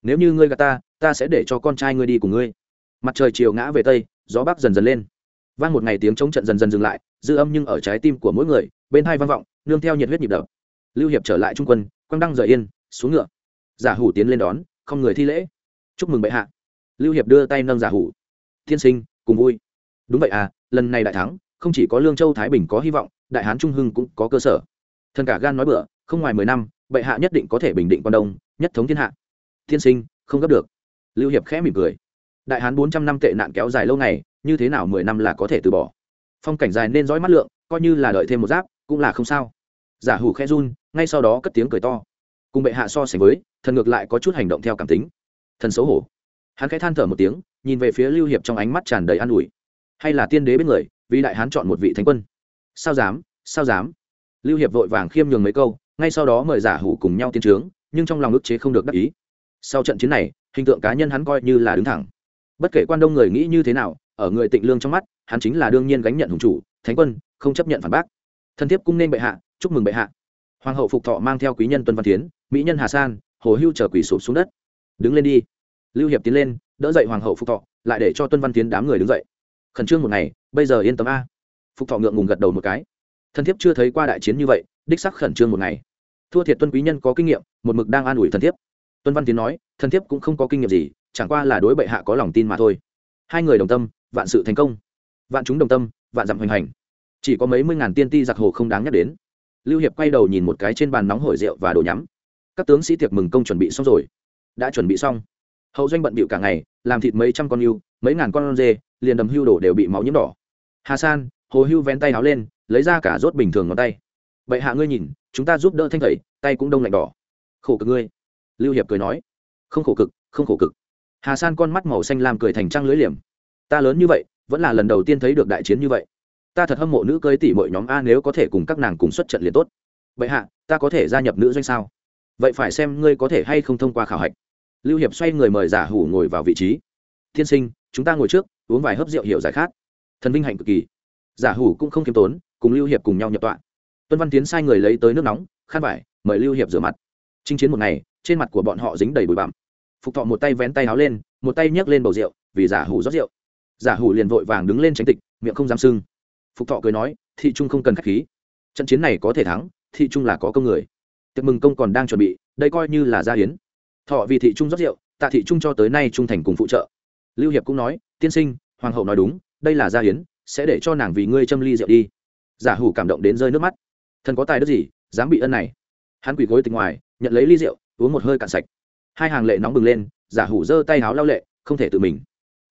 S1: Nếu như ngươi gà ta ta sẽ để cho con trai ngươi đi cùng ngươi. Mặt trời chiều ngã về tây, gió bắc dần dần lên vang một ngày tiếng chống trận dần dần dừng lại, dư âm nhưng ở trái tim của mỗi người, bên hai vang vọng, nương theo nhiệt huyết nhịp đập. Lưu hiệp trở lại trung quân quang đăng rời yên, xuống ngựa. Giả hủ tiến lên đón, không người thi lễ. Chúc mừng bệ hạ. Lưu hiệp đưa tay nâng giả hủ. Thiên sinh, cùng vui. Đúng vậy à lần này đại thắng, không chỉ có lương châu thái bình có hy vọng, đại hán trung hưng cũng có cơ sở. Thần cả gan nói bữa không ngoài mười năm, bệ hạ nhất định có thể bình định quan đông, nhất thống thiên hạ. Thiên sinh, không gấp được. Lưu hiệp khẽ mỉm cười. Đại hán bốn trăm năm tệ nạn kéo dài lâu ngày như thế nào mười năm là có thể từ bỏ? Phong cảnh dài nên dõi mắt lượng, coi như là đợi thêm một giáp, cũng là không sao. Giả hủ khẽ run, ngay sau đó cất tiếng cười to. Cùng bệ hạ so sánh với, thần ngược lại có chút hành động theo cảm tính. Thần xấu hổ. Hắn khẽ than thở một tiếng, nhìn về phía lưu hiệp trong ánh mắt tràn đầy an ủi. Hay là tiên đế bên người, vì đại hán chọn một vị thánh quân. Sao dám sao dám? Lưu hiệp vội vàng khiêm nhường mấy câu, ngay sau đó mời giả hủ cùng nhau tiến trướng, nhưng trong lòng ức chế không được đắc ý. Sau trận chiến này, hình tượng cá nhân hắn coi như là đứng thẳng. Bất kể quan đông người nghĩ như thế nào ở người tịnh lương trong mắt, hắn chính là đương nhiên gánh nhận hùng chủ, thánh quân, không chấp nhận phản bác. Thân thiết cung nên bệ hạ, chúc mừng bệ hạ. Hoàng hậu phục thọ mang theo quý nhân tuân văn tiến mỹ nhân hà san, hồ hưu chờ quỷ sụp xuống đất. Đứng lên đi. Lưu hiệp tiến lên, đỡ dậy hoàng hậu phục thọ, lại để cho tuân văn tiến đám người đứng dậy. Khẩn trương một ngày, bây giờ yên tâm a. Phục thọ ngượng ngùng gật đầu một cái. Thân thiếp chưa thấy qua đại chiến như vậy, đích sắc khẩn trương một ngày. Thua thiệt tuân quý nhân có kinh nghiệm, một mực đang an ủi thân thiếp. Tuân văn tiến nói, thân thiếp cũng không có kinh nghiệm gì, chẳng qua là đối bệ hạ có lòng tin mà thôi. Hai người đồng tâm vạn sự thành công. Vạn chúng đồng tâm, vạn dặm hoành hành. Chỉ có mấy mươi ngàn tiên ti giặc hồ không đáng nhắc đến. Lưu hiệp quay đầu nhìn một cái trên bàn nóng hổi rượu và đồ nhắm. Các tướng sĩ tiệc mừng công chuẩn bị xong rồi. Đã chuẩn bị xong. Hậu doanh bận bịu cả ngày, làm thịt mấy trăm con hưu mấy ngàn con dê, liền đầm hưu đổ đều bị máu nhiễm đỏ. Hà san, hồ hưu vén tay áo lên, lấy ra cả rốt bình thường ngón tay. Vậy hạ ngươi nhìn, chúng ta giúp đỡ thanh thầy, tay cũng đông lạnh đỏ. Khổ cực ngươi. Lưu hiệp cười nói. Không khổ cực, không khổ cực. Hà san con mắt màu xanh lam cười thành trăng lưới liềm ta lớn như vậy, vẫn là lần đầu tiên thấy được đại chiến như vậy. Ta thật hâm mộ nữ cưới tỷ mọi nhóm a nếu có thể cùng các nàng cùng xuất trận liền tốt. Vậy hạ, ta có thể gia nhập nữ doanh sao? Vậy phải xem ngươi có thể hay không thông qua khảo hạch. Lưu hiệp xoay người mời giả hủ ngồi vào vị trí. Tiên sinh, chúng ta ngồi trước, uống vài hớp rượu hiểu giải khát. Thần vinh hạnh cực kỳ. Giả hủ cũng không k i ê m tốn, cùng lưu hiệp cùng nhau nhập tọa. Tuân văn tiến sai người lấy tới nước nóng, khăn vải, mời lưu hiệp rửa mặt. Chinh chiến một ngày, trên mặt của bọn họ dính đầy bụi bặm. Phục thọ một tay vén tay áo lên, một tay nhấc lên bầu rượu, vì giả hủ rót rượu giả hủ liền vội vàng đứng lên tránh tịch, miệng không dám sưng. Phục thọ cười nói, thị trung không cần k h á c h khí. Trận chiến này có thể thắng, thị trung là có công người. Tiệc mừng công còn đang chuẩn bị, đây coi như là gia hiến. Thọ vì thị trung rót rượu, tạ thị trung cho tới nay trung thành cùng phụ trợ. Lưu hiệp cũng nói, tiên sinh, hoàng hậu nói đúng, đây là gia hiến, sẽ để cho nàng vì ngươi châm ly rượu đi. Giả hủ cảm động đến rơi nước mắt. Thần có tài đất gì, dám bị ân này? Hắn quỳ gối tình ngoài, nhận lấy ly rượu, uống một hơi cạn sạch. Hai hàng lệ nóng bừng lên, giả hủ giơ tay háo lao lệ, không thể tự mình.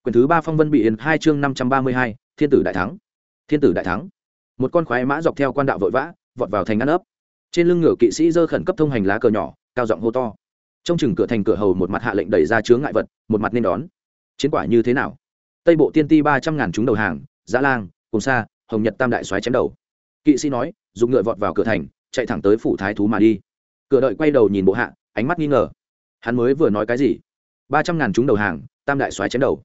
S1: Quyển thứ ba phong vân bị yên hai chương năm trăm ba mươi hai, thiên tử đại thắng. Thiên tử đại thắng. Một con khoái mã dọc theo quan đạo vội vã, vọt vào thành ngăn ấp. Trên lưng ngựa kỵ sĩ dơ khẩn cấp thông hành lá cờ nhỏ, cao giọng hô to. Trong chừng cửa thành cửa hầu một mặt hạ lệnh đẩy ra chướng ngại vật, một mặt nên đón. Chiến quả như thế nào? Tây bộ tiên ti ba trăm ngàn chúng đầu hàng, giã lang, cùng xa hồng nhật tam đại xoáy chém đầu. Kỵ sĩ nói, dùng ngựa vọt vào cửa thành, chạy thẳng tới phủ thái thú mà đi. Cửa đợi quay đầu nhìn bộ hạ, ánh mắt nghi ngờ. Hắn mới vừa nói cái gì? ba trăm ngàn chúng đầu hàng, tam đại xoáy chém đầu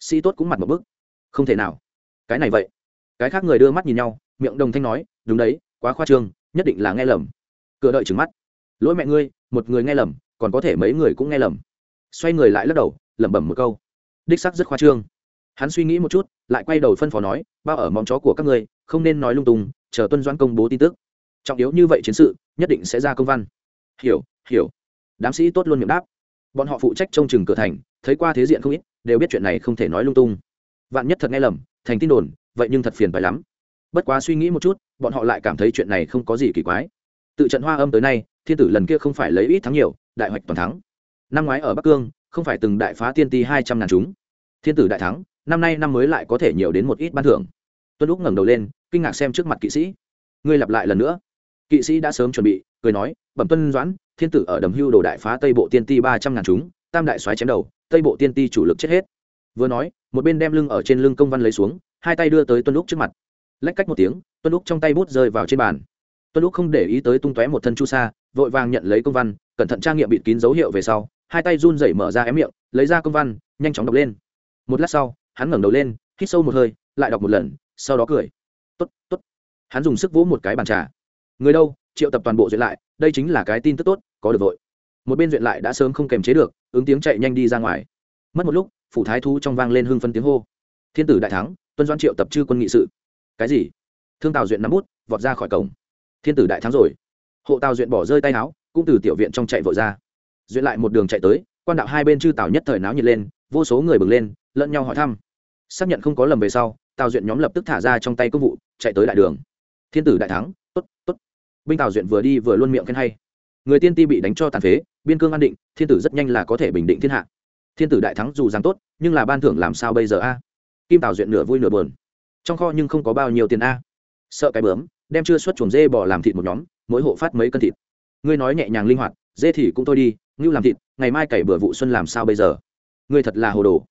S1: sĩ tốt cũng mặt một bức. Không thể nào. Cái này vậy. Cái khác người đưa mắt nhìn nhau, miệng đồng thanh nói, đúng đấy, quá khoa trương, nhất định là nghe lầm. Cửa đợi trừng mắt. Lỗi mẹ ngươi, một người nghe lầm, còn có thể mấy người cũng nghe lầm. Xoay người lại lắc đầu, lẩm bẩm một câu. Đích sắc rất khoa trương. Hắn suy nghĩ một chút, lại quay đầu phân phó nói, bao ở móng chó của các ngươi, không nên nói lung tung, chờ tuân doãn công bố tin tức. Trọng yếu như vậy chiến sự, nhất định sẽ ra công văn. Hiểu hiểu. Đám sĩ tốt luôn miệng đáp. Bọn họ phụ trách trông chừng cửa thành, thấy qua thế diện không ít đều biết chuyện này không thể nói lung tung. Vạn nhất thật nghe lầm, thành tin đồn, vậy nhưng thật phiền phải lắm. Bất quá suy nghĩ một chút, bọn họ lại cảm thấy chuyện này không có gì kỳ quái. Tự trận hoa âm tới nay, thiên tử lần kia không phải lấy ít thắng nhiều, đại hoạch toàn thắng. Năm ngoái ở bắc cương, không phải từng đại phá tiên ti hai trăm ngàn chúng. Thiên tử đại thắng, năm nay năm mới lại có thể nhiều đến một ít ban thưởng. Tuân lúc ngẩng đầu lên, kinh ngạc xem trước mặt kỵ sĩ. Ngươi lặp lại lần nữa. Kỵ sĩ đã sớm chuẩn bị, cười nói, bẩm tuân doãn, thiên tử ở đầm hưu đồ đại phá tây bộ tiên ti ba trăm ngàn chúng, tam đại soái chém đầu tây bộ tiên ti chủ lực chết hết. Vừa nói, một bên đem lưng ở trên lưng công văn lấy xuống, hai tay đưa tới tuân lúc trước mặt. Lách cách một tiếng, tuân lúc trong tay bút rơi vào trên bàn. Tuân lúc không để ý tới tung tóe một thân chu sa, vội vàng nhận lấy công văn, cẩn thận trang nghiệm bịt kín dấu hiệu về sau, hai tay run rẩy mở ra ém miệng, lấy ra công văn, nhanh chóng đọc lên. Một lát sau, hắn ngẩng đầu lên, hít sâu một hơi, lại đọc một lần, sau đó cười. Tốt tốt. Hắn dùng sức vỗ một cái bàn trà. Người đâu? Triệu tập toàn bộ duyệt lại, đây chính là cái tin tức tốt, có được vội một bên duyệt lại đã sớm không kềm chế được, ứng tiếng chạy nhanh đi ra ngoài. Mất một lúc, phủ thái thu trong vang lên hưng phân tiếng hô. Thiên tử đại thắng, tuân doan triệu tập chư quân nghị sự. Cái gì? Thương tào duyện nắm bút, vọt ra khỏi cổng. Thiên tử đại thắng rồi. Hộ tào duyện bỏ rơi tay áo, cũng từ tiểu viện trong chạy vội ra. Duyện lại một đường chạy tới, quan đạo hai bên chư tào nhất thời náo nhiệt lên, vô số người bừng lên, lẫn nhau hỏi thăm. Xác nhận không có lầm về sau, tào duyện nhóm lập tức thả ra trong tay công vụ, chạy tới đại đường. Thiên tử đại thắng, tốt tốt. Binh tào duyện vừa đi vừa luôn miệng khen hay. Người tiên ti bị đánh cho tàn phế biên cương an định, thiên tử rất nhanh là có thể bình định thiên hạ. Thiên tử đại thắng dù rằng tốt, nhưng là ban thưởng làm sao bây giờ a? Kim tào duyện nửa vui nửa buồn. Trong kho nhưng không có bao nhiêu tiền a. Sợ cái bướm, đem chưa xuất chuồng dê bỏ làm thịt một nhóm, mỗi hộ phát mấy cân thịt. Ngươi nói nhẹ nhàng linh hoạt, dê thì cũng thôi đi, ngưu làm thịt, ngày mai cày bừa vụ xuân làm sao bây giờ? Ngươi thật là hồ đồ.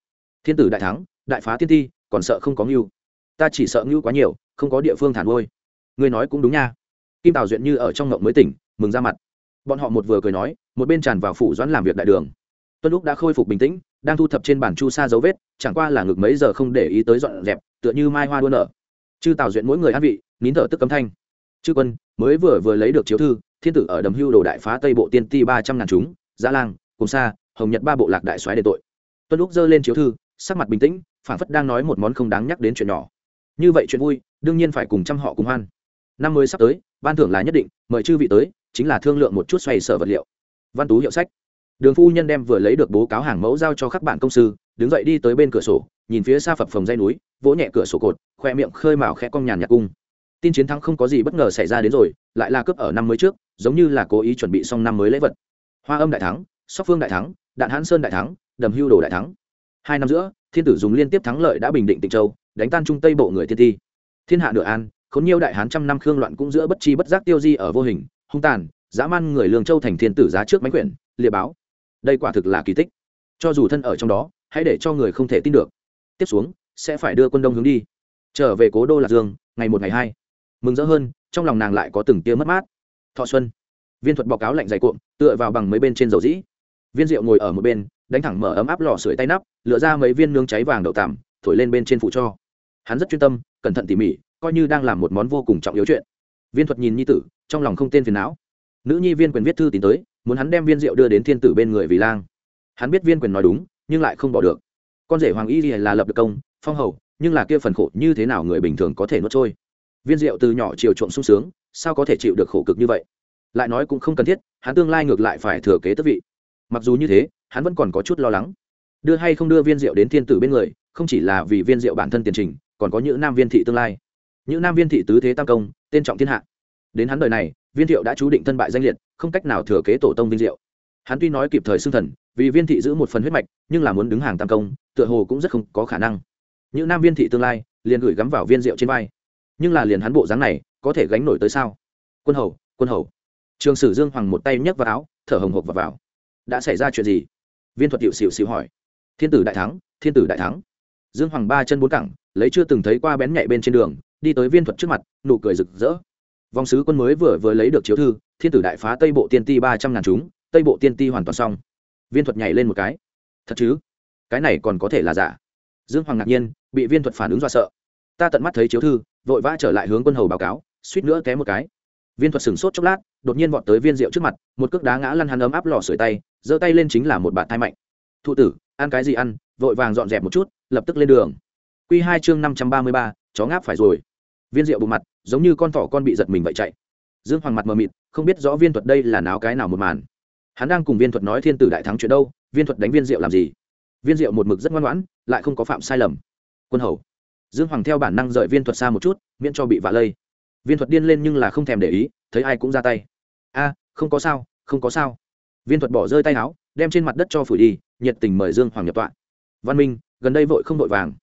S1: Thiên tử đại thắng, đại phá tiên ti, còn sợ không có ngưu. Ta chỉ sợ ngưu quá nhiều, không có địa phương thản ngôi ngươi nói cũng đúng nha. Kim tào duyện như ở trong ngộng mới tỉnh, mừng ra mặt bọn họ một vừa cười nói, một bên tràn vào phủ doãn làm việc đại đường. Tuân lúc đã khôi phục bình tĩnh, đang thu thập trên bản chu sa dấu vết, chẳng qua là ngực mấy giờ không để ý tới dọn dẹp, tựa như mai hoa đua nở. Chư tào duyện mỗi người ăn vị, nín thở tức cấm thanh. Chư quân, mới vừa vừa lấy được chiếu thư, thiên tử ở đầm hưu đồ đại phá tây bộ tiên ti ba trăm ngàn chúng giã lang, cùng sa, hồng nhật ba bộ lạc đại xoáy để tội. Tuân lúc giơ lên chiếu thư, sắc mặt bình tĩnh phản phất đang nói một món không đáng nhắc đến chuyện nhỏ. Như vậy chuyện vui, đương nhiên phải cùng chăm họ cùng hoan. Năm mới sắp tới, ban thưởng là nhất định, mời chư vị tới chính là thương lượng một chút xoay sở vật liệu. Văn tú hiệu sách. Đường phu nhân đem vừa lấy được bố cáo hàng mẫu giao cho các bạn công sư, đứng dậy đi tới bên cửa sổ, nhìn phía xa phập phồng dây núi, vỗ nhẹ cửa sổ cột, khoe miệng khơi mào khẽ cong nhàn nhạc cung. Tin chiến thắng không có gì bất ngờ xảy ra đến rồi, lại là cướp ở năm mới trước, giống như là cố ý chuẩn bị xong năm mới lễ vật. Hoa âm đại thắng, sóc phương đại thắng, đạn hãn sơn đại thắng, đầm hưu đồ đại thắng. Hai năm giữa, thiên tử dùng liên tiếp thắng lợi đã bình định tịnh châu, đánh tan trung tây bộ người thiên ti thiên hạ nửa an, khốn nhiều đại hán trăm năm khương loạn cũng giữa bất chi bất giác tiêu di ở vô hình hung tàn, dã man người lương châu thành thiên tử giá trước mánh quyển, liệt báo. Đây quả thực là kỳ tích. Cho dù thân ở trong đó, hãy để cho người không thể tin được. Tiếp xuống, sẽ phải đưa quân đông hướng đi. Trở về cố đô lạc dương, ngày một ngày hai. Mừng rỡ hơn, trong lòng nàng lại có từng tia mất mát. Thọ xuân. Viên thuật báo cáo lạnh dày cuộn, tựa vào bằng mấy bên trên dầu dĩ. Viên rượu ngồi ở một bên, đánh thẳng mở ấm áp lò sưởi tay nắp, lựa ra mấy viên nướng cháy vàng đậu tằm, thổi lên bên trên phụ cho. Hắn rất chuyên tâm, cẩn thận tỉ mỉ, coi như đang làm một món vô cùng trọng yếu chuyện. Viên thuật nhìn nhi tử trong lòng không tên phiền não. Nữ nhi viên quyền viết thư tín tới, muốn hắn đem viên rượu đưa đến thiên tử bên người vì lang. Hắn biết viên quyền nói đúng, nhưng lại không bỏ được. Con rể hoàng y là lập được công, phong hầu, nhưng là kia phần khổ như thế nào người bình thường có thể nuốt trôi? Viên rượu từ nhỏ chiều trộm sung sướng, sao có thể chịu được khổ cực như vậy? Lại nói cũng không cần thiết, hắn tương lai ngược lại phải thừa kế tước vị. Mặc dù như thế, hắn vẫn còn có chút lo lắng. Đưa hay không đưa viên rượu đến thiên tử bên người, không chỉ là vì viên rượu bản thân tiền trình, còn có những nam viên thị tương lai. Những nam viên thị tứ thế tam công, tên trọng thiên hạ đến hắn đời này viên thiệu đã chú định thân bại danh liệt không cách nào thừa kế tổ tông viên diệu. Hắn tuy nói kịp thời xưng thần vì viên thị giữ một phần huyết mạch nhưng là muốn đứng hàng tam công tựa hồ cũng rất không có khả năng. Những nam viên thị tương lai liền gửi gắm vào viên diệu trên vai. Nhưng là liền hắn bộ dáng này có thể gánh nổi tới sao? Quân hầu quân hầu. Trường sử dương hoàng một tay nhấc vào áo thở hồng hộc vào, vào. Đã xảy ra chuyện gì? Viên thuật hiệu xịu xịu hỏi. Thiên tử đại thắng thiên tử đại thắng. Dương hoàng ba chân bốn cẳng lấy chưa từng thấy qua bén nhạy bên trên đường đi tới viên thuật trước mặt nụ cười rực rỡ vòng sứ quân mới vừa vừa lấy được chiếu thư, thiên tử đại phá tây bộ tiên ti ba trăm ngàn chúng, tây bộ tiên ti hoàn toàn xong. Viên thuật nhảy lên một cái. Thật chứ? Cái này còn có thể là giả. Dương hoàng ngạc nhiên, bị viên thuật phản ứng do sợ. Ta tận mắt thấy chiếu thư, vội vã trở lại hướng quân hầu báo cáo, suýt nữa té một cái. Viên thuật sửng sốt chốc lát, đột nhiên vọt tới viên rượu trước mặt, một cước đá ngã lăn hắn ấm áp lò sưởi tay, giơ tay lên chính là một bạt thai mạnh. Thụ tử, ăn cái gì ăn? Vội vàng dọn dẹp một chút, lập tức lên đường. Q hai chương năm trăm ba mươi ba, chó ngáp phải rồi viên rượu bụng mặt, giống như con thỏ con bị giật mình vậy chạy. Dương hoàng mặt mờ mịt, không biết rõ viên thuật đây là náo cái nào một màn. Hắn đang cùng viên thuật nói thiên tử đại thắng chuyện đâu, viên thuật đánh viên rượu làm gì? Viên rượu một mực rất ngoan ngoãn, lại không có phạm sai lầm. Quân hầu. Dương hoàng theo bản năng rời viên thuật xa một chút, miễn cho bị vạ lây. Viên thuật điên lên nhưng là không thèm để ý, thấy ai cũng ra tay. A, không có sao, không có sao. Viên thuật bỏ rơi tay áo, đem trên mặt đất cho phủi đi, nhiệt tình mời dương hoàng nhập tọa. Văn minh, gần đây vội không vội vàng.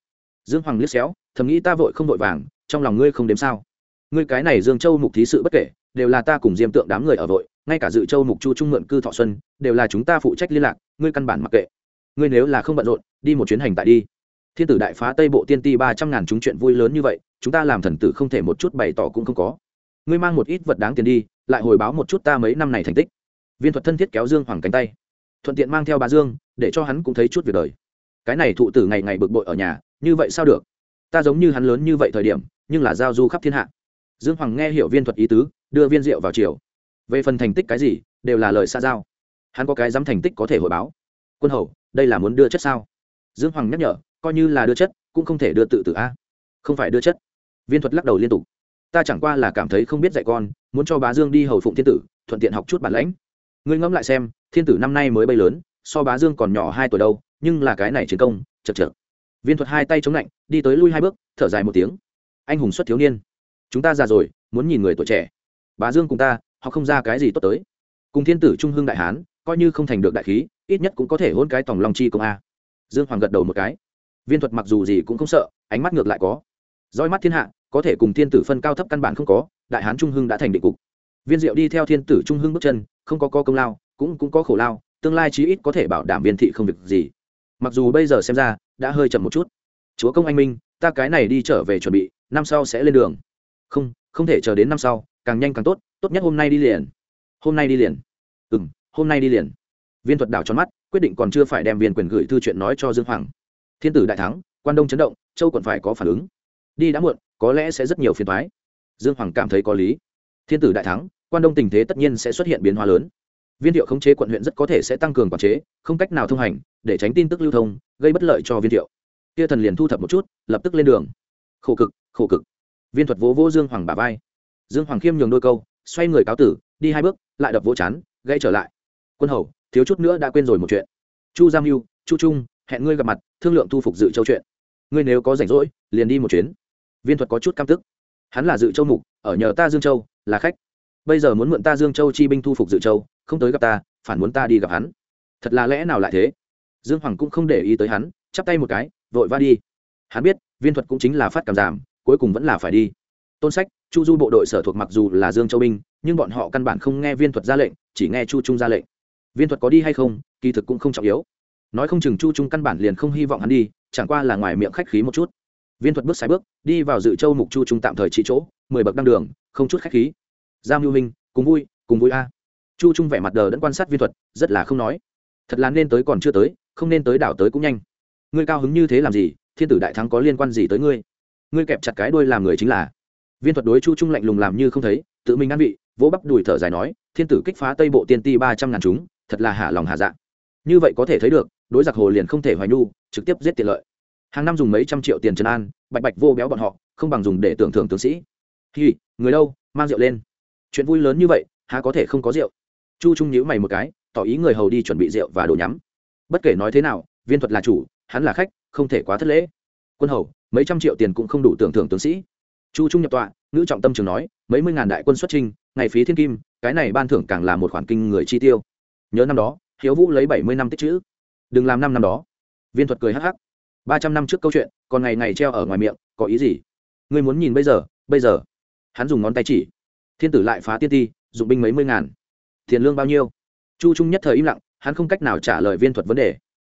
S1: Dương hoàng liếc xéo, thầm nghĩ ta vội không vội vàng trong lòng ngươi không đếm sao? Ngươi cái này dương châu mục thí sự bất kể, đều là ta cùng diêm tượng đám người ở vội, ngay cả dự châu mục chu trung mượn cư thọ xuân, đều là chúng ta phụ trách liên lạc, ngươi căn bản mặc kệ. Ngươi nếu là không bận rộn, đi một chuyến hành tại đi. Thiên tử đại phá tây bộ tiên ti ba trăm ngàn chúng chuyện vui lớn như vậy, chúng ta làm thần tử không thể một chút bày tỏ cũng không có. Ngươi mang một ít vật đáng tiền đi, lại hồi báo một chút ta mấy năm này thành tích. Viên thuật thân thiết kéo dương hoàng cánh tay. Thuận tiện mang theo bà dương, để cho hắn cũng thấy chút việc đời. Cái này thụ tử ngày ngày bực bội ở nhà, như vậy sao được? Ta giống như hắn lớn như vậy thời điểm nhưng là giao du khắp thiên hạ. Dương hoàng nghe hiểu viên thuật ý tứ, đưa viên rượu vào chiều về phần thành tích cái gì, đều là lời xa giao. Hắn có cái dám thành tích có thể hội báo. Quân hầu, đây là muốn đưa chất sao? Dương hoàng nhắc nhở, coi như là đưa chất, cũng không thể đưa tự tử a. Không phải đưa chất. Viên thuật lắc đầu liên tục. Ta chẳng qua là cảm thấy không biết dạy con, muốn cho bá dương đi hầu phụng thiên tử, thuận tiện học chút bản lãnh. Ngươi ngẫm lại xem, thiên tử năm nay mới bay lớn, so bá dương còn nhỏ hai tuổi đâu, nhưng là cái này chiến công chật chật viên thuật hai tay chống lạnh, đi tới lui hai bước, thở dài một tiếng anh hùng xuất thiếu niên. Chúng ta già rồi, muốn nhìn người tuổi trẻ. Bà dương cùng ta họ không ra cái gì tốt tới. Cùng thiên tử trung hưng đại hán, coi như không thành được đại khí, ít nhất cũng có thể hôn cái tòng long chi công a. Dương hoàng gật đầu một cái. Viên thuật mặc dù gì cũng không sợ, ánh mắt ngược lại có. Roi mắt thiên hạ, có thể cùng thiên tử phân cao thấp căn bản không có, đại hán trung hưng đã thành định cục. Viên diệu đi theo thiên tử trung hưng bước chân, không có có công lao, cũng cũng có khổ lao, tương lai chí ít có thể bảo đảm viên thị không việc gì. Mặc dù bây giờ xem ra, đã hơi chậm một chút chúa công anh minh, ta cái này đi trở về chuẩn bị, năm sau sẽ lên đường. Không không thể chờ đến năm sau, càng nhanh càng tốt tốt nhất hôm nay đi liền. Hôm nay đi liền. Ừ m hôm nay đi liền. Viên thuật đảo tròn mắt, quyết định còn chưa phải đem viên quyền gửi thư chuyện nói cho dương hoàng. Thiên tử đại thắng, quan đông chấn động, châu còn phải có phản ứng. Đi đã muộn, có lẽ sẽ rất nhiều phiền thoái dương hoàng cảm thấy có lý. Thiên tử đại thắng, quan đông tình thế tất nhiên sẽ xuất hiện biến hóa lớn. Viên thiệu khống chế quận huyện rất có thể sẽ tăng cường quản chế, không cách nào thông hành, để tránh tin tức lưu thông, gây bất lợi cho viên thiệu kia thần liền thu thập một chút, lập tức lên đường. Khổ cực khổ cực. Viên thuật vỗ vỗ dương hoàng bà vai. Dương hoàng khiêm nhường đôi câu, xoay người cáo tử, đi hai bước, lại đập vỗ chán gây trở lại. Quân hầu, thiếu chút nữa đã quên rồi một chuyện. Chu giang mưu chu trung, hẹn ngươi gặp mặt, thương lượng thu phục dự châu chuyện. Ngươi nếu có rảnh rỗi, liền đi một chuyến. Viên thuật có chút cam tức. Hắn là dự châu mục, ở nhờ ta dương châu, là khách. Bây giờ muốn mượn ta dương châu chi binh thu phục dự châu, không tới gặp ta, phản muốn ta đi gặp hắn. Thật là lẽ nào lại thế? Dương hoàng cũng không để ý tới hắn, chắp tay một cái vội va đi. Hắn biết, viên thuật cũng chính là phát cảm giảm, cuối cùng vẫn là phải đi. Tôn sách, chu du bộ đội sở thuộc mặc dù là dương châu binh, nhưng bọn họ căn bản không nghe viên thuật ra lệnh, chỉ nghe chu trung ra lệnh. Viên thuật có đi hay không, kỳ thực cũng không trọng yếu. Nói không chừng chu trung căn bản liền không hy vọng hắn đi, chẳng qua là ngoài miệng khách khí một chút. Viên thuật bước sai bước, đi vào dự châu mục chu trung tạm thời trị chỗ, mười bậc đăng đường, không chút khách khí. Giam hưu minh, cùng vui cùng vui a. Chu trung vẻ mặt đờ đẫn quan sát viên thuật, rất là không nói. Thật là nên tới còn chưa tới, không nên tới đảo tới cũng nhanh ngươi cao hứng như thế làm gì, thiên tử đại thắng có liên quan gì tới ngươi? Ngươi kẹp chặt cái đuôi làm người chính là. Viên thuật đối chu trung lạnh lùng làm như không thấy, tự mình ăn vị, vỗ bắp đùi thở dài nói, thiên tử kích phá tây bộ tiên ti ba trăm ngàn chúng, thật là hạ lòng hạ dạ. Như vậy có thể thấy được, đối giặc hồ liền không thể hoài nhu, trực tiếp giết tiện lợi. Hàng năm dùng mấy trăm triệu tiền trần an, bạch bạch vô béo bọn họ, không bằng dùng để tưởng thưởng tướng sĩ. Hi, người đâu, mang rượu lên. Chuyện vui lớn như vậy, há có thể không có rượu? Chu trung nhíu mày một cái, tỏ ý người hầu đi chuẩn bị rượu và đồ nhắm. Bất kể nói thế nào, viên thuật là chủ hắn là khách, không thể quá thất lễ. Quân hầu, mấy trăm triệu tiền cũng không đủ tưởng thưởng tướng sĩ. Chu trung nhập tọa, ngữ trọng tâm trường nói, mấy mươi ngàn đại quân xuất trinh ngày phí thiên kim, cái này ban thưởng càng là một khoản kinh người chi tiêu. Nhớ năm đó, hiếu vũ lấy bảy mươi năm tích chữ. Đừng làm năm năm đó. Viên thuật cười hắc hắc. Ba trăm năm trước câu chuyện, còn ngày ngày treo ở ngoài miệng, có ý gì? Ngươi muốn nhìn bây giờ bây giờ. Hắn dùng ngón tay chỉ. Thiên tử lại phá tiên ti, dụng binh mấy mươi ngàn. Tiền lương bao nhiêu? Chu trung nhất thời im lặng, hắn không cách nào trả lời viên thuật vấn đề.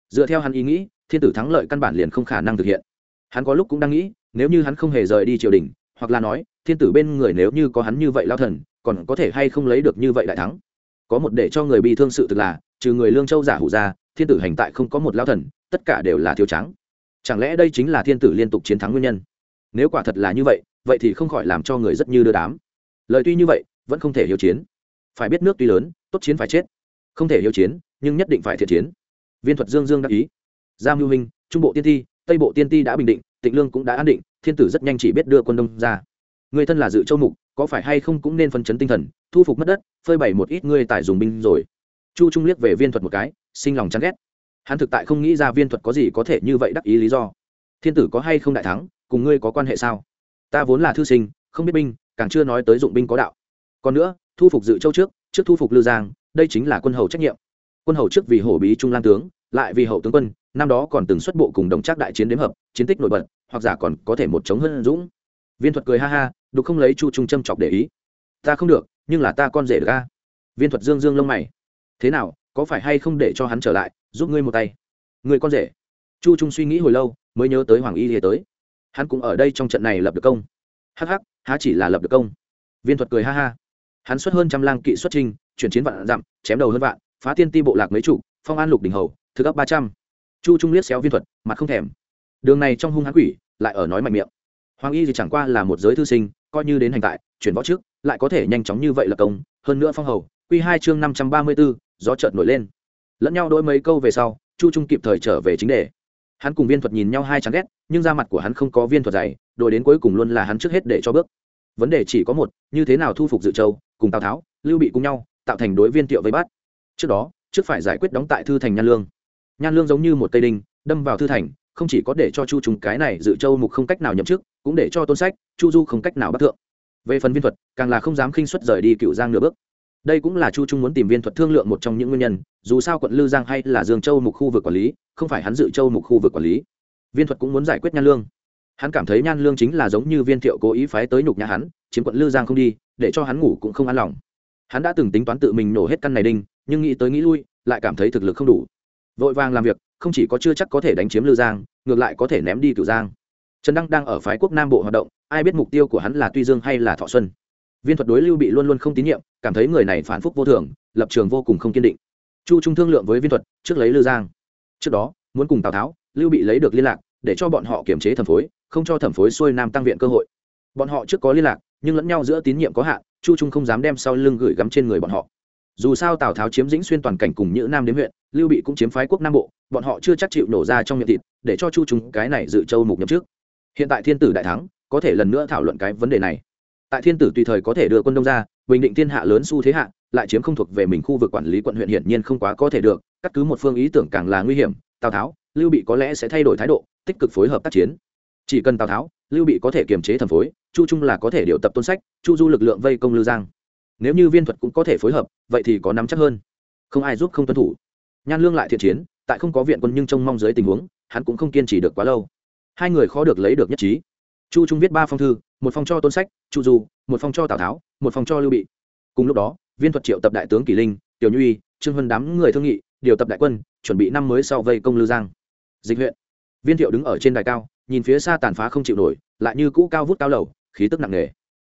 S1: Dựa theo hắn ý nghĩ thiên tử thắng lợi căn bản liền không khả năng thực hiện. Hắn có lúc cũng đang nghĩ, nếu như hắn không hề rời đi triều đình, hoặc là nói, thiên tử bên người nếu như có hắn như vậy lao thần, còn có thể hay không lấy được như vậy đại thắng? Có một để cho người bị thương sự thực là, trừ người lương châu giả hủ ra, thiên tử hành tại không có một lao thần, tất cả đều là thiếu trắng. Chẳng lẽ đây chính là thiên tử liên tục chiến thắng nguyên nhân? Nếu quả thật là như vậy vậy thì không khỏi làm cho người rất như đưa đám. Lời tuy như vậy, vẫn không thể hiếu chiến. Phải biết nước tuy lớn, tốt chiến phải chết. Không thể hiếu chiến, nhưng nhất định phải thiện chiến. Viên thuật dương dương đắc ý giam mưu minh, trung bộ tiên ti, tây bộ tiên ti đã bình định, tịnh lương cũng đã an định, thiên tử rất nhanh chỉ biết đưa quân đông ra. Người thân là dự châu mục, có phải hay không cũng nên phân chấn tinh thần, thu phục mất đất, phơi bày một ít ngươi tài dùng binh rồi. Chu trung liếc về viên thuật một cái, sinh lòng chán ghét. Hắn thực tại không nghĩ ra viên thuật có gì có thể như vậy đắc ý lý do. Thiên tử có hay không đại thắng, cùng ngươi có quan hệ sao? Ta vốn là thư sinh, không biết binh, càng chưa nói tới dụng binh có đạo. Còn nữa, thu phục dự châu trước trước thu phục lư giang, đây chính là quân hầu trách nhiệm. Quân hầu trước vì hổ bí trung lan tướng, lại vì hậu tướng quân năm đó còn từng xuất bộ cùng đồng trác đại chiến đếm hợp chiến tích nổi bật hoặc giả còn có thể một chống hơn dũng. Viên thuật cười ha ha đục không lấy chu trung châm chọc để ý. Ta không được nhưng là ta con rể được ca viên thuật dương dương lông mày. Thế nào có phải hay không để cho hắn trở lại giúp ngươi một tay? Người con rể. Chu trung suy nghĩ hồi lâu mới nhớ tới hoàng y lìa tới. Hắn cũng ở đây trong trận này lập được công. Hắc hắc, há chỉ là lập được công. Viên thuật cười ha ha. Hắn xuất hơn trăm lang kỵ xuất trinh chuyển chiến vạn dặm chém đầu hơn vạn phá tiên ti bộ lạc mấy chủ phong an lục đình hầu thứ cấp ba trăm chu trung liếc xéo viên thuật, mặt không thèm. Đường này trong hung hãn quỷ, lại ở nói mạnh miệng. Hoàng y thì chẳng qua là một giới thư sinh, coi như đến hành tại, chuyển võ trước, lại có thể nhanh chóng như vậy là công. Hơn nữa phong hầu q hai chương năm trăm ba mươi b ố gió trợn nổi lên. Lẫn nhau đôi mấy câu về sau, chu trung kịp thời trở về chính đề. Hắn cùng viên thuật nhìn nhau hai chán ghét, nhưng da mặt của hắn không có viên thuật dày đội đến cuối cùng luôn là hắn trước hết để cho bước. Vấn đề chỉ có một, như thế nào thu phục dự châu, cùng tào tháo, lưu bị cùng nhau, tạo thành đối viên tiệu với bát trước đó, trước phải giải quyết đóng tại thư thành nhan lương nhan lương giống như một cây đinh, đâm vào thư thành, không chỉ có để cho chu trùng cái này dự châu mục không cách nào nhậm chức, cũng để cho tôn sách, chu du không cách nào bắt thượng. Về phần viên thuật, càng là không dám khinh xuất rời đi cựu giang nửa bước. Đây cũng là chu trung muốn tìm viên thuật thương lượng một trong những nguyên nhân, dù sao quận lư giang hay là dương châu mục khu vực quản lý, không phải hắn dự châu mục khu vực quản lý. Viên thuật cũng muốn giải quyết nhan lương. Hắn cảm thấy nhan lương chính là giống như viên thiệu cố ý phái tới nhục nhà hắn, chiếm quận lư giang không đi, để cho hắn ngủ cũng không an lòng. Hắn đã từng tính toán tự mình nổ hết căn này đinh, nhưng nghĩ tới nghĩ lui, lại cảm thấy thực lực không đủ vội vàng làm việc, không chỉ có chưa chắc có thể đánh chiếm lư giang, ngược lại có thể ném đi cửu giang. Trần đăng đang ở phái quốc nam bộ hoạt động, ai biết mục tiêu của hắn là tuy dương hay là thọ xuân. Viên thuật đối lưu bị luôn luôn không tín nhiệm, cảm thấy người này phản phúc vô thường, lập trường vô cùng không kiên định. Chu trung thương lượng với viên thuật, trước lấy lư giang. Trước đó, muốn cùng tào tháo, lưu bị lấy được liên lạc, để cho bọn họ kiểm chế thẩm phối, không cho thẩm phối xuôi nam tăng viện cơ hội. Bọn họ trước có liên lạc, nhưng lẫn nhau giữa tín nhiệm có hạn, chu trung không dám đem sau lưng gửi gắm trên người bọn họ. Dù sao tào tháo chiếm dĩnh xuyên toàn cảnh cùng nhữ nam đến huyện lưu bị cũng chiếm phái quốc nam bộ, bọn họ chưa chắc chịu nổ ra trong miệng thịt, để cho chu trung cái này dự châu mục nhậm trước hiện tại thiên tử đại thắng, có thể lần nữa thảo luận cái vấn đề này. Tại thiên tử tùy thời có thể đưa quân đông ra, bình định thiên hạ lớn xu thế hạ, lại chiếm không thuộc về mình khu vực quản lý quận huyện hiển nhiên không quá có thể được, cắt cứ một phương ý tưởng càng là nguy hiểm. Tào tháo, lưu bị có lẽ sẽ thay đổi thái độ, tích cực phối hợp tác chiến. Chỉ cần tào tháo, lưu bị có thể kiềm chế thẩm phối, chu trung là có thể điều tập tôn sách, chu du lực lượng vây công lưu giang. Nếu như viên thuật cũng có thể phối hợp, vậy thì có nắm chắc hơn. Không ai giúp không tuân thủ nhan lương lại thiện chiến, tại không có viện quân nhưng trông mong dưới tình huống, hắn cũng không kiên trì được quá lâu. Hai người khó được lấy được nhất trí. Chu trung viết ba phong thư, một phong cho tôn sách, chu du, một phong cho tào tháo, một phong cho lưu bị. Cùng lúc đó, viên thuật triệu tập đại tướng kỷ linh, tiểu nhuy, trương huân đám người thương nghị, điều tập đại quân, chuẩn bị năm mới sau vây công Lư giang. Dịch huyện. Viên thiệu đứng ở trên đài cao, nhìn phía xa tàn phá không chịu nổi, lại như cũ cao vút cao lầu, khí tức nặng nề.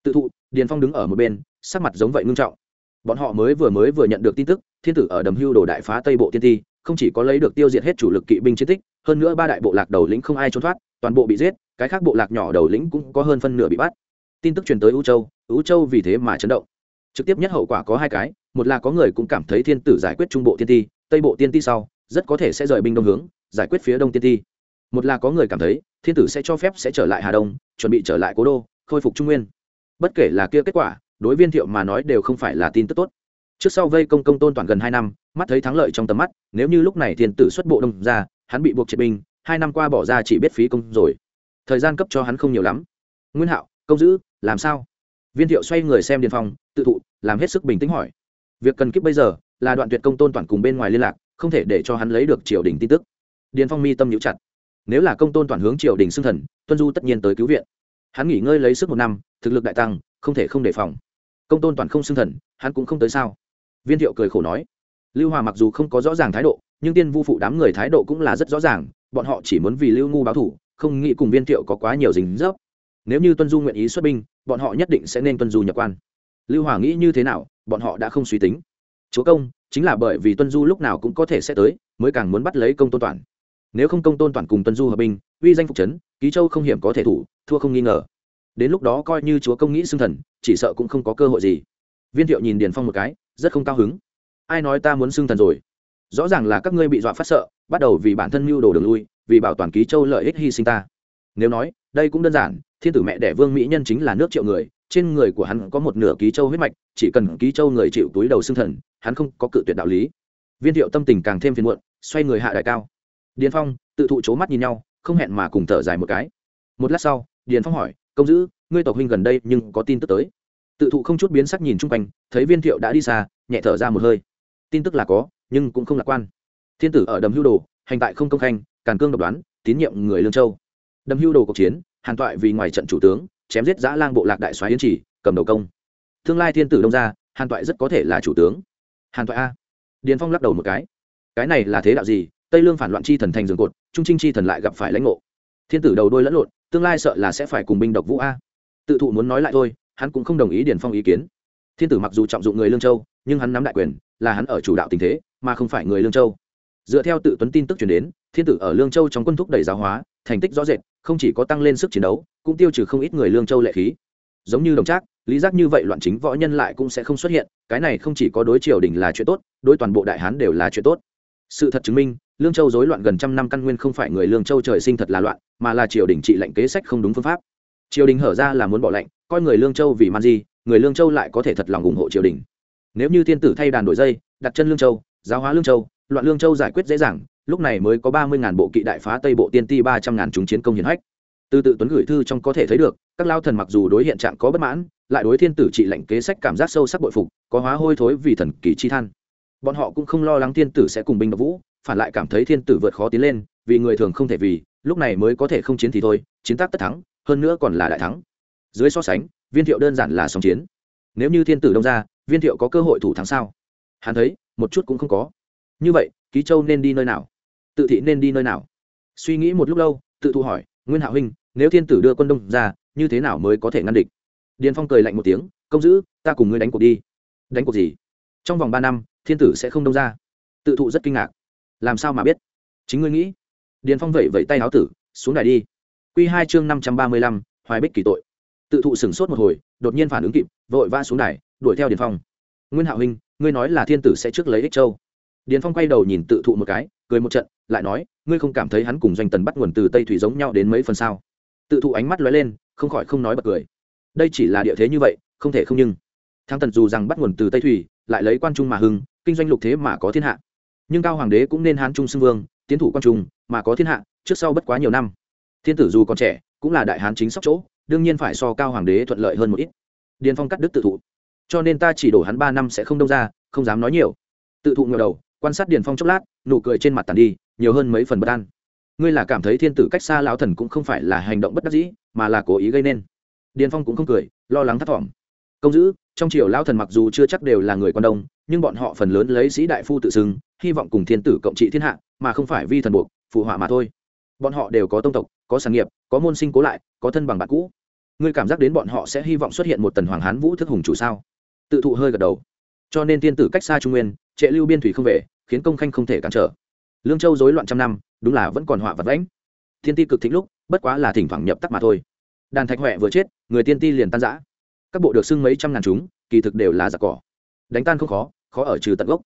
S1: Tự thụ, điền phong đứng ở một bên, sắc mặt giống vậy ngưng trọng. Bọn họ mới vừa mới vừa nhận được tin tức thiên tử ở đầm hưu đồ đại phá tây bộ tiên ti, không chỉ có lấy được tiêu diệt hết chủ lực kỵ binh chiến tích, hơn nữa ba đại bộ lạc đầu lĩnh không ai trốn thoát, toàn bộ bị giết, cái khác bộ lạc nhỏ đầu lĩnh cũng có hơn phân nửa bị bắt. Tin tức truyền tới ưu châu ưu châu vì thế mà chấn động. Trực tiếp nhất hậu quả có hai cái, một là có người cũng cảm thấy thiên tử giải quyết trung bộ tiên ti, tây bộ tiên ti sau, rất có thể sẽ rời binh đông hướng, giải quyết phía đông tiên ti. Một là có người cảm thấy, thiên tử sẽ cho phép sẽ trở lại hà đông, chuẩn bị trở lại cố đô, khôi phục trung nguyên. Bất kể là kia kết quả, đối viên thiệu mà nói đều không phải là tin tức tốt trước sau vây công công tôn toàn gần hai năm, mắt thấy thắng lợi trong tầm mắt, nếu như lúc này thiên tử xuất bộ đông ra, hắn bị buộc triệt binh, hai năm qua bỏ ra chỉ biết phí công rồi. Thời gian cấp cho hắn không nhiều lắm. Nguyên hạo, công giữ, làm sao? Viên thiệu xoay người xem điền phong tự thụ, làm hết sức bình tĩnh hỏi. Việc cần kiếp bây giờ, là đoạn tuyệt công tôn toàn cùng bên ngoài liên lạc, không thể để cho hắn lấy được triều đình tin tức. Điền phong mi tâm nhũ chặt. Nếu là công tôn toàn hướng triều đình xưng thần, tuân du tất nhiên tới cứu viện. Hắn nghỉ ngơi lấy sức một năm, thực lực đại tăng, không thể không đề phòng. Công tôn toàn không xưng thần, hắn cũng không tới sao? Viên thiệu cười khổ nói, lưu hòa mặc dù không có rõ ràng thái độ, nhưng tiên vu phụ đám người thái độ cũng là rất rõ ràng, bọn họ chỉ muốn vì lưu ngu báo thủ, không nghĩ cùng viên thiệu có quá nhiều dính dấp. Nếu như tuân du nguyện ý xuất binh, bọn họ nhất định sẽ nên tuân du nhập quan. Lưu hòa nghĩ như thế nào, bọn họ đã không suy tính. Chúa công, chính là bởi vì tuân du lúc nào cũng có thể sẽ tới, mới càng muốn bắt lấy công tôn toàn. Nếu không công tôn toàn cùng tuân du hợp binh, uy danh phục trấn, ký châu không hiểm có thể thủ, thua không nghi ngờ. Đến lúc đó coi như chúa công nghĩ xưng thần, chỉ sợ cũng không có cơ hội gì. Viên thiệu nhìn điền phong một cái rất không cao hứng. Ai nói ta muốn xưng thần rồi? Rõ ràng là các ngươi bị dọa phát sợ, bắt đầu vì bản thân mưu đồ đường lui, vì bảo toàn ký châu lợi ích hy sinh ta. Nếu nói, đây cũng đơn giản, thiên tử mẹ đẻ vương mỹ nhân chính là nước triệu người, trên người của hắn có một nửa ký châu huyết mạch, chỉ cần ký châu người chịu túi đầu xưng thần, hắn không có cự tuyệt đạo lý. Viên thiệu tâm tình càng thêm phiền muộn, xoay người hạ đại cao. Điền phong, tự thụ c mắt nhìn nhau, không hẹn mà cùng thở dài một cái. Một lát sau, điền phong hỏi, công giữ, ngươi tộc huynh gần đây nhưng có tin tức tới? Tự thụ không chút biến sắc nhìn chung quanh, thấy viên thiệu đã đi xa, nhẹ thở ra một hơi. Tin tức là có, nhưng cũng không lạc quan. Thiên tử ở đầm hưu đồ, hành tại không công khanh, càn cương độc đoán, tín nhiệm người lương châu. Đầm hưu đồ cuộc chiến, hàn toại vì ngoài trận chủ tướng, chém giết giã lang bộ lạc đại soái yến chỉ, cầm đầu công. Tương lai thiên tử đông ra hàn toại rất có thể là chủ tướng. Hàn toại a. Điền phong lắc đầu một cái. Cái này là thế đạo gì? Tây lương phản loạn chi thần thành giường cột, trung trinh chi thần lại gặp phải lãnh ngộ. Thiên tử đầu đôi lẫn lộn, tương lai sợ là sẽ phải cùng binh độc vũ a. Tự thụ muốn nói lại thôi hắn cũng không đồng ý điền phong ý kiến. Thiên tử mặc dù trọng dụng người lương châu, nhưng hắn nắm đại quyền, là hắn ở chủ đạo tình thế, mà không phải người lương châu. Dựa theo tự tuấn tin tức chuyển đến, thiên tử ở lương châu trong quân thúc đẩy giáo hóa, thành tích rõ rệt, không chỉ có tăng lên sức chiến đấu, cũng tiêu trừ không ít người lương châu lệ khí. Giống như đồng trác, lý giác như vậy loạn chính võ nhân lại cũng sẽ không xuất hiện, cái này không chỉ có đối triều đình là chuyện tốt, đối toàn bộ đại hán đều là chuyện tốt. Sự thật chứng minh, lương châu rối loạn gần trăm năm căn nguyên không phải người lương châu trời sinh thật là loạn, mà là triều đình trị lệnh kế sách không đúng phương pháp. Triều đình hở ra là muốn bỏ lệnh coi người lương châu vì man di, người lương châu lại có thể thật lòng ủng hộ triều đình. Nếu như thiên tử thay đàn đổi dây, đặt chân lương châu, giáo hóa lương châu, loạn lương châu giải quyết dễ dàng, lúc này mới có ba mươi ngàn bộ kỵ đại phá tây bộ tiên ti, ba trăm ngàn chúng chiến công hiển hách. Từ tự tuấn gửi thư trong có thể thấy được, các lao thần mặc dù đối hiện trạng có bất mãn, lại đối thiên tử trị lệnh kế sách cảm giác sâu sắc bội phục, có hóa hôi thối vì thần kỳ chi than. Bọn họ cũng không lo lắng thiên tử sẽ cùng binh độc vũ, phản lại cảm thấy thiên tử vượt khó tiến lên, vì người thường không thể vì, lúc này mới có thể không chiến thì thôi, chiến tác tất thắng, hơn nữa còn là đại thắng dưới so sánh, viên thiệu đơn giản là song chiến. Nếu như thiên tử đông ra, viên thiệu có cơ hội thủ thắng sao? Hắn thấy, một chút cũng không có. Như vậy, ký châu nên đi nơi nào? Tự thị nên đi nơi nào? Suy nghĩ một lúc lâu, tự thụ hỏi, nguyên hạ huynh, nếu thiên tử đưa quân đông ra, như thế nào mới có thể ngăn địch? Điền phong cười lạnh một tiếng, công giữ, ta cùng ngươi đánh cuộc đi. Đánh cuộc gì? Trong vòng ba năm, thiên tử sẽ không đông ra. Tự thụ rất kinh ngạc. Làm sao mà biết? Chính ngươi nghĩ. Điền phong vẩy vẩy tay áo tử, xuống đài đi. Q hai chương năm trăm ba mươi lăm, hoài bích kỳ tội tự thụ sửng sốt một hồi, đột nhiên phản ứng kịp, vội vã xuống đài, đuổi theo điền phong. Nguyên hạo huynh, ngươi nói là thiên tử sẽ trước lấy ích châu. Điền phong quay đầu nhìn tự thụ một cái, cười một trận, lại nói, ngươi không cảm thấy hắn cùng doanh tần bắt nguồn từ tây thủy giống nhau đến mấy phần sao? Tự thụ ánh mắt lóe lên, không khỏi không nói bật cười. Đây chỉ là địa thế như vậy, không thể không nhưng thang tần dù rằng bắt nguồn từ tây thủy, lại lấy quan trung mà hưng, kinh doanh lục thế mà có thiên hạ. Nhưng cao hoàng đế cũng nên hán trung xưng vương, tiến thủ quan trung mà có thiên hạ, trước sau bất quá nhiều năm. Thiên tử dù còn trẻ, cũng là đại hán chính sóc chỗ đương nhiên phải so cao hoàng đế thuận lợi hơn một ít. Điền phong cắt đức tự thụ. Cho nên ta chỉ đổ hắn ba năm sẽ không đông ra, không dám nói nhiều. Tự thụ ngờ đầu, quan sát điền phong chốc lát, nụ cười trên mặt tàn đi, nhiều hơn mấy phần bất an. Ngươi là cảm thấy thiên tử cách xa lão thần cũng không phải là hành động bất đắc dĩ, mà là cố ý gây nên. Điền phong cũng không cười, lo lắng thất vọng công giữ, trong triều lão thần mặc dù chưa chắc đều là người quan đông, nhưng bọn họ phần lớn lấy sĩ đại phu tự xưng, hy vọng cùng thiên tử cộng trị thiên hạ, mà không phải vi thần buộc, phụ họa mà thôi. Bọn họ đều có tông tộc, có sản nghiệp, có môn sinh cố lại có thân bằng bạn cũ. Ngươi cảm giác đến bọn họ sẽ hy vọng xuất hiện một tần hoàng hán vũ thức hùng chủ sao? Tự thụ hơi gật đầu. Cho nên tiên tử cách xa trung nguyên, trệ lưu biên thủy không về, khiến công khanh không thể cản trở. Lương châu rối loạn trăm năm, đúng là vẫn còn họa vật lãnh thiên ti cực thịnh lúc, bất quá là thỉnh thoảng nhập tắc mà thôi. Đàn thạch huệ vừa chết, người tiên ti liền tan giã các bộ được xưng mấy trăm ngàn chúng, kỳ thực đều là giặc cỏ. Đánh tan không khó khó ở trừ tận gốc.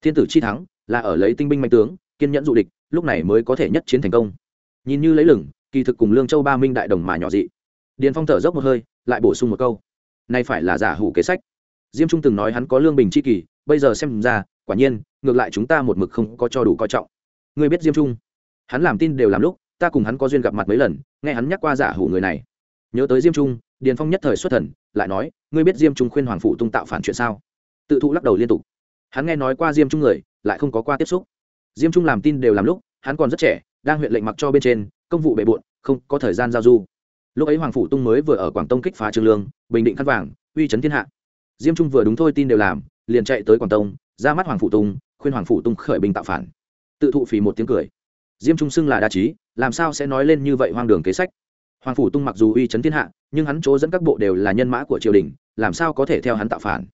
S1: Thiên tử chi thắng, là ở lấy tinh binh mạnh tướng, kiên nhẫn dụ địch, lúc này mới có thể nhất chiến thành công. Nhìn như lấy lửng kỳ thực cùng lương châu ba minh đại đồng mà nhỏ dị. Điền phong thở dốc một hơi, lại bổ sung một câu. Nay phải là giả hủ kế sách. Diêm trung từng nói hắn có lương bình c h i kỳ, bây giờ xem ra, quả nhiên, ngược lại chúng ta một mực không có cho đủ coi trọng. Ngươi biết diêm trung? Hắn làm tin đều làm lúc, ta cùng hắn có duyên gặp mặt mấy lần, nghe hắn nhắc qua giả hủ người này. Nhớ tới diêm trung, điền phong nhất thời xuất thần, lại nói, ngươi biết diêm trung khuyên hoàng phụ tung tạo phản chuyện sao? Tự thụ lắc đầu liên tục. Hắn nghe nói qua diêm trung người, lại không có qua tiếp xúc. Diêm trung làm tin đều làm lúc, hắn còn rất trẻ, đang huyện lệnh mặc cho bên trên công vụ bệ bộn, không có thời gian giao du. Lúc ấy hoàng phủ tung mới vừa ở quảng tông kích phá trường lương, bình định khăn vàng, uy chấn thiên hạ. Diêm trung vừa đúng thôi tin đều làm, liền chạy tới quảng tông, ra mắt hoàng phủ tung, khuyên hoàng phủ tung khởi binh tạo phản. Tự thụ phì một tiếng cười. Diêm trung xưng là đa trí, làm sao sẽ nói lên như vậy hoang đường kế sách? Hoàng phủ tung mặc dù uy chấn thiên hạ, nhưng hắn chỗ dẫn các bộ đều là nhân mã của triều đình, làm sao có thể theo hắn tạo phản?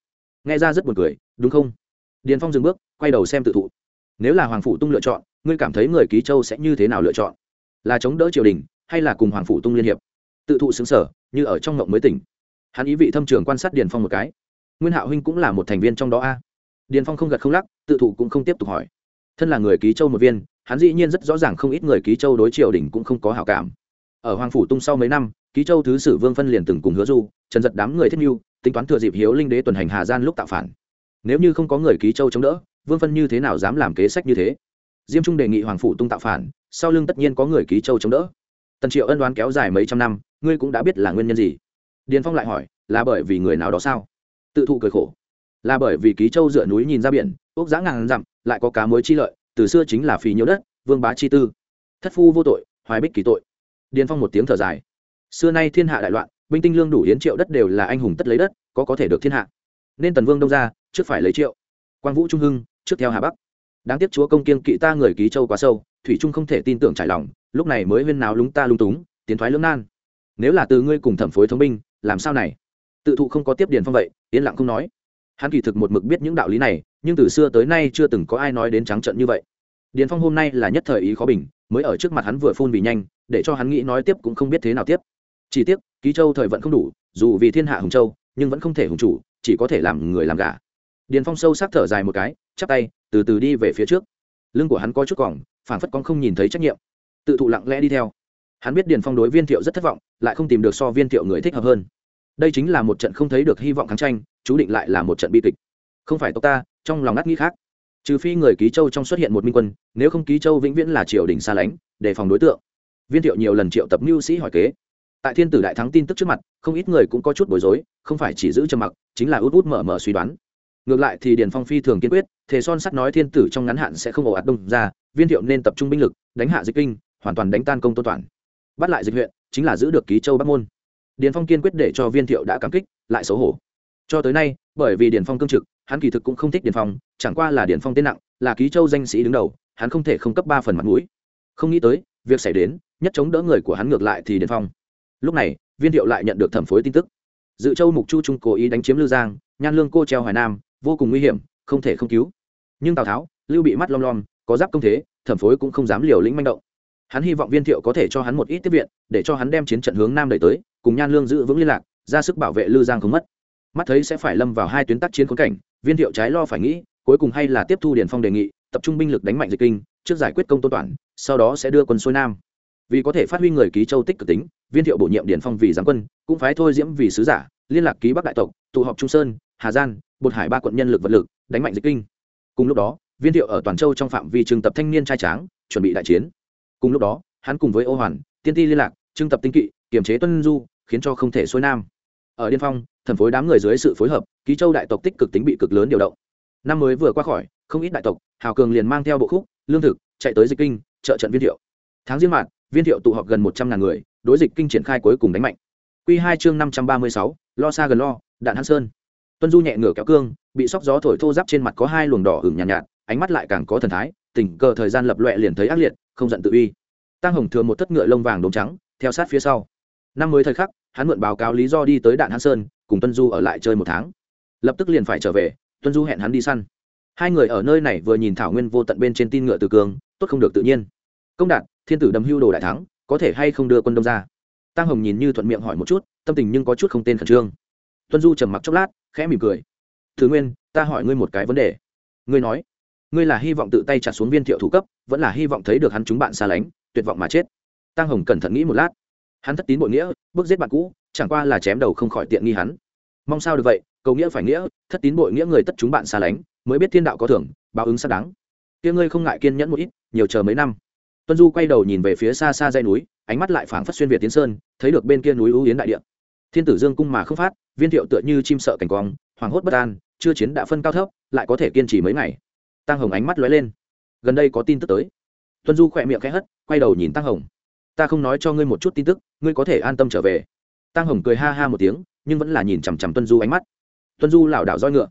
S1: Nghe ra rất buồn cười, đúng không? Điền phong dừng bước, quay đầu xem tự thụ. Nếu là hoàng phủ tung lựa chọn, ngươi cảm thấy người ký châu sẽ như thế nào lựa chọn? Là chống đỡ triều đình hay là cùng hoàng phủ tung liên hiệp tự thụ xứng sở như ở trong ngộng mới tỉnh hắn ý vị thâm trường quan sát điền phong một cái nguyên hạo huynh cũng là một thành viên trong đó a điền phong không gật không lắc tự thụ cũng không tiếp tục hỏi thân là người ký châu một viên hắn dĩ nhiên rất rõ ràng không ít người ký châu đối triều đình cũng không có hảo cảm ở hoàng phủ tung sau mấy năm ký châu thứ sử vương phân liền từng cùng hứa du trần giật đám người thiết mưu tính toán thừa dịp hiếu linh đế tuần hành hà gian lúc tạo phản nếu như không có người ký châu chống đỡ vương phân như thế nào dám làm kế sách như thế diêm trung đề nghị hoàng phủ tung tạo phản, sau lưng tất nhiên có người ký châu chống đỡ. Tần triệu ân đoán kéo dài mấy trăm năm, ngươi cũng đã biết là nguyên nhân gì? Điền phong lại hỏi, là bởi vì người nào đó sao? Tự thụ cười khổ, là bởi vì ký châu dựa núi nhìn ra biển, ốc giã ngàn dặm, lại có cá mối chi lợi, từ xưa chính là phí nhiều đất, vương bá chi tư. Thất phu vô tội, hoài bích kỳ tội. Điền phong một tiếng thở dài. Xưa nay thiên hạ đại loạn, binh tinh lương đủ hiến triệu đất đều là anh hùng tất lấy đất, có có thể được thiên hạ. Nên tần vương đông ra, trước phải lấy triệu. Quang vũ trung hưng, trước theo hà bắc đáng tiếc chúa công kiên kỵ ta người ký châu quá sâu, thủy trung không thể tin tưởng trải lòng, lúc này mới huyên nào lúng ta lung túng, tiến thoái lưỡng nan. Nếu là từ ngươi cùng thẩm phối thống binh, làm sao này? Tự thụ không có tiếp điền phong vậy, yên lặng không nói. Hắn kỳ thực một mực biết những đạo lý này, nhưng từ xưa tới nay chưa từng có ai nói đến trắng trận như vậy. Điền phong hôm nay là nhất thời ý khó bình, mới ở trước mặt hắn vừa phun vì nhanh, để cho hắn nghĩ nói tiếp cũng không biết thế nào tiếp. Chỉ tiếc, ký châu thời vận không đủ, dù vì thiên hạ hùng châu, nhưng vẫn không thể hùng chủ, chỉ có thể làm người làm gà. Điền phong sâu sắc thở dài một cái, chắp tay từ từ đi về phía trước. Lưng của hắn có chút cỏng phản phất con không nhìn thấy trách nhiệm. Tự thụ lặng lẽ đi theo. Hắn biết điền phong đối viên thiệu rất thất vọng, lại không tìm được so viên thiệu người thích hợp hơn. Đây chính là một trận không thấy được hy vọng kháng tranh, chú định lại là một trận bi kịch. Không phải tộc ta, trong lòng ngắt nghĩ khác. Trừ phi người ký châu trong xuất hiện một minh quân, nếu không ký châu vĩnh viễn là triều đình xa lánh, đề phòng đối tượng. Viên thiệu nhiều lần triệu tập mưu sĩ hỏi kế. Tại thiên tử đại thắng tin tức trước mặt, không ít người cũng có chút bối rối, không phải chỉ giữ trầm mặc, chính là út út mở mở suy đoán ngược lại thì điền phong phi thường kiên quyết thể son sắt nói thiên tử trong ngắn hạn sẽ không ổ ạt đông ra, viên thiệu nên tập trung binh lực, đánh hạ dịch kinh, hoàn toàn đánh tan công tôn toàn. Bắt lại dịch huyện, chính là giữ được ký châu bắc môn. Điền phong kiên quyết để cho viên thiệu đã cảm kích, lại xấu hổ. Cho tới nay, bởi vì điền phong cương trực, hắn kỳ thực cũng không thích điền phong, chẳng qua là điền phong tên nặng, là ký châu danh sĩ đứng đầu, hắn không thể không cấp ba phần mặt mũi. Không nghĩ tới, việc xảy đến, nhất chống đỡ người của hắn ngược lại thì điền phong. Lúc này, viên thiệu lại nhận được thẩm phối tin tức. Dự châu mục chu trung cố ý đánh chiếm lư giang, nhan lương cô treo hoài nam vô cùng nguy hiểm, không thể không cứu. Nhưng tào tháo, lưu bị mắt lom lom, có giáp công thế, thẩm phối cũng không dám liều lĩnh manh động. Hắn hy vọng viên thiệu có thể cho hắn một ít tiếp viện, để cho hắn đem chiến trận hướng nam đẩy tới, cùng nhan lương giữ vững liên lạc, ra sức bảo vệ lư giang không mất. Mắt thấy sẽ phải lâm vào hai tuyến tác chiến khốn cảnh, viên thiệu trái lo phải nghĩ, cuối cùng hay là tiếp thu điền phong đề nghị, tập trung binh lực đánh mạnh dịch kinh, trước giải quyết công tôn toàn, sau đó sẽ đưa quân xuôi nam. Vì có thể phát huy người ký châu tích cực tính, viên thiệu bổ nhiệm điền phong vì giáng quân, cũng phái thôi diễm vì sứ giả liên lạc ký bắc đại tộc, tụ họp trung sơn, hà giang, bột hải ba quận nhân lực vật lực, đánh mạnh dịch kinh. Cùng lúc đó, viên thiệu ở toàn châu trong phạm vi trường tập thanh niên trai tráng, chuẩn bị đại chiến. Cùng lúc đó, hắn cùng với ô hoàn, tiên ti liên lạc, trưng tập tinh kỵ, kiềm chế tuân du, khiến cho không thể xuôi nam. Ở điên phong thần phối đám người dưới sự phối hợp, ký châu đại tộc tích cực tính bị cực lớn điều động. Năm mới vừa qua khỏi, không ít đại tộc, hào cường liền mang theo bộ khúc, lương thực, chạy tới dịch kinh, trợ trận viên thiệu. Tháng riêng mạt, viên thiệu tụ họp gần một trăm ngàn người, đối dịch kinh triển khai cuối cùng đánh mạnh. Quy hai chương năm trăm ba mươi sáu lo xa gần lo đạn hãn sơn. Tuân du nhẹ ngửa kéo cương bị sóc gió thổi thô giáp trên mặt có hai luồng đỏ ửng nhàn nhạt, nhạt ánh mắt lại càng có thần thái tình cờ thời gian lập loè liền thấy ác liệt không giận tự uy. Tăng hồng thừa một thất ngựa lông vàng đốm trắng theo sát phía sau. Năm mới thời khắc hắn mượn báo cáo lý do đi tới đạn hãn sơn cùng tuân du ở lại chơi một tháng. Lập tức liền phải trở về tuân du hẹn hắn đi săn. Hai người ở nơi này vừa nhìn thảo nguyên vô tận bên trên tin ngựa từ cường tốt không được tự nhiên. Công đạt thiên tử đâm hưu đồ đại thắng có thể hay không đưa quân đông ra? Tăng hồng nhìn như thuận miệng hỏi một chút, tâm tình nhưng có chút không tên khẩn trương. Tuân du trầm mặc chốc lát, khẽ mỉm cười. Thứ nguyên, ta hỏi ngươi một cái vấn đề. Ngươi nói. Ngươi là hy vọng tự tay trả xuống viên thiệu thủ cấp, vẫn là hy vọng thấy được hắn chúng bạn xa lánh, tuyệt vọng mà chết. Tăng hồng cẩn thận nghĩ một lát. Hắn thất tín bội nghĩa, bước giết bạn cũ, chẳng qua là chém đầu không khỏi tiện nghi hắn. Mong sao được vậy, cầu nghĩa phải nghĩa, thất tín bội nghĩa người tất chúng bạn xa lánh, mới biết thiên đạo có thưởng, báo ứng xác đáng. Kia ngươi không ngại kiên nhẫn một ít, nhiều chờ mấy năm tuân du quay đầu nhìn về phía xa xa dãy núi, ánh mắt lại phảng phất xuyên việt tiến sơn, thấy được bên kia núi ưu yến đại địa. Thiên tử dương cung mà không phát, viên thiệu tựa như chim sợ cảnh quang hoảng hốt bất an, chưa chiến đã phân cao thấp, lại có thể kiên trì mấy ngày. Tăng hồng ánh mắt lóe lên. Gần đây có tin tức tới. Tuân du khỏe miệng khẽ hất, quay đầu nhìn tăng hồng. Ta không nói cho ngươi một chút tin tức, ngươi có thể an tâm trở về. Tăng hồng cười ha ha một tiếng, nhưng vẫn là nhìn chằm chằm tuân du ánh mắt. Tuân du lảo đảo roi ngựa.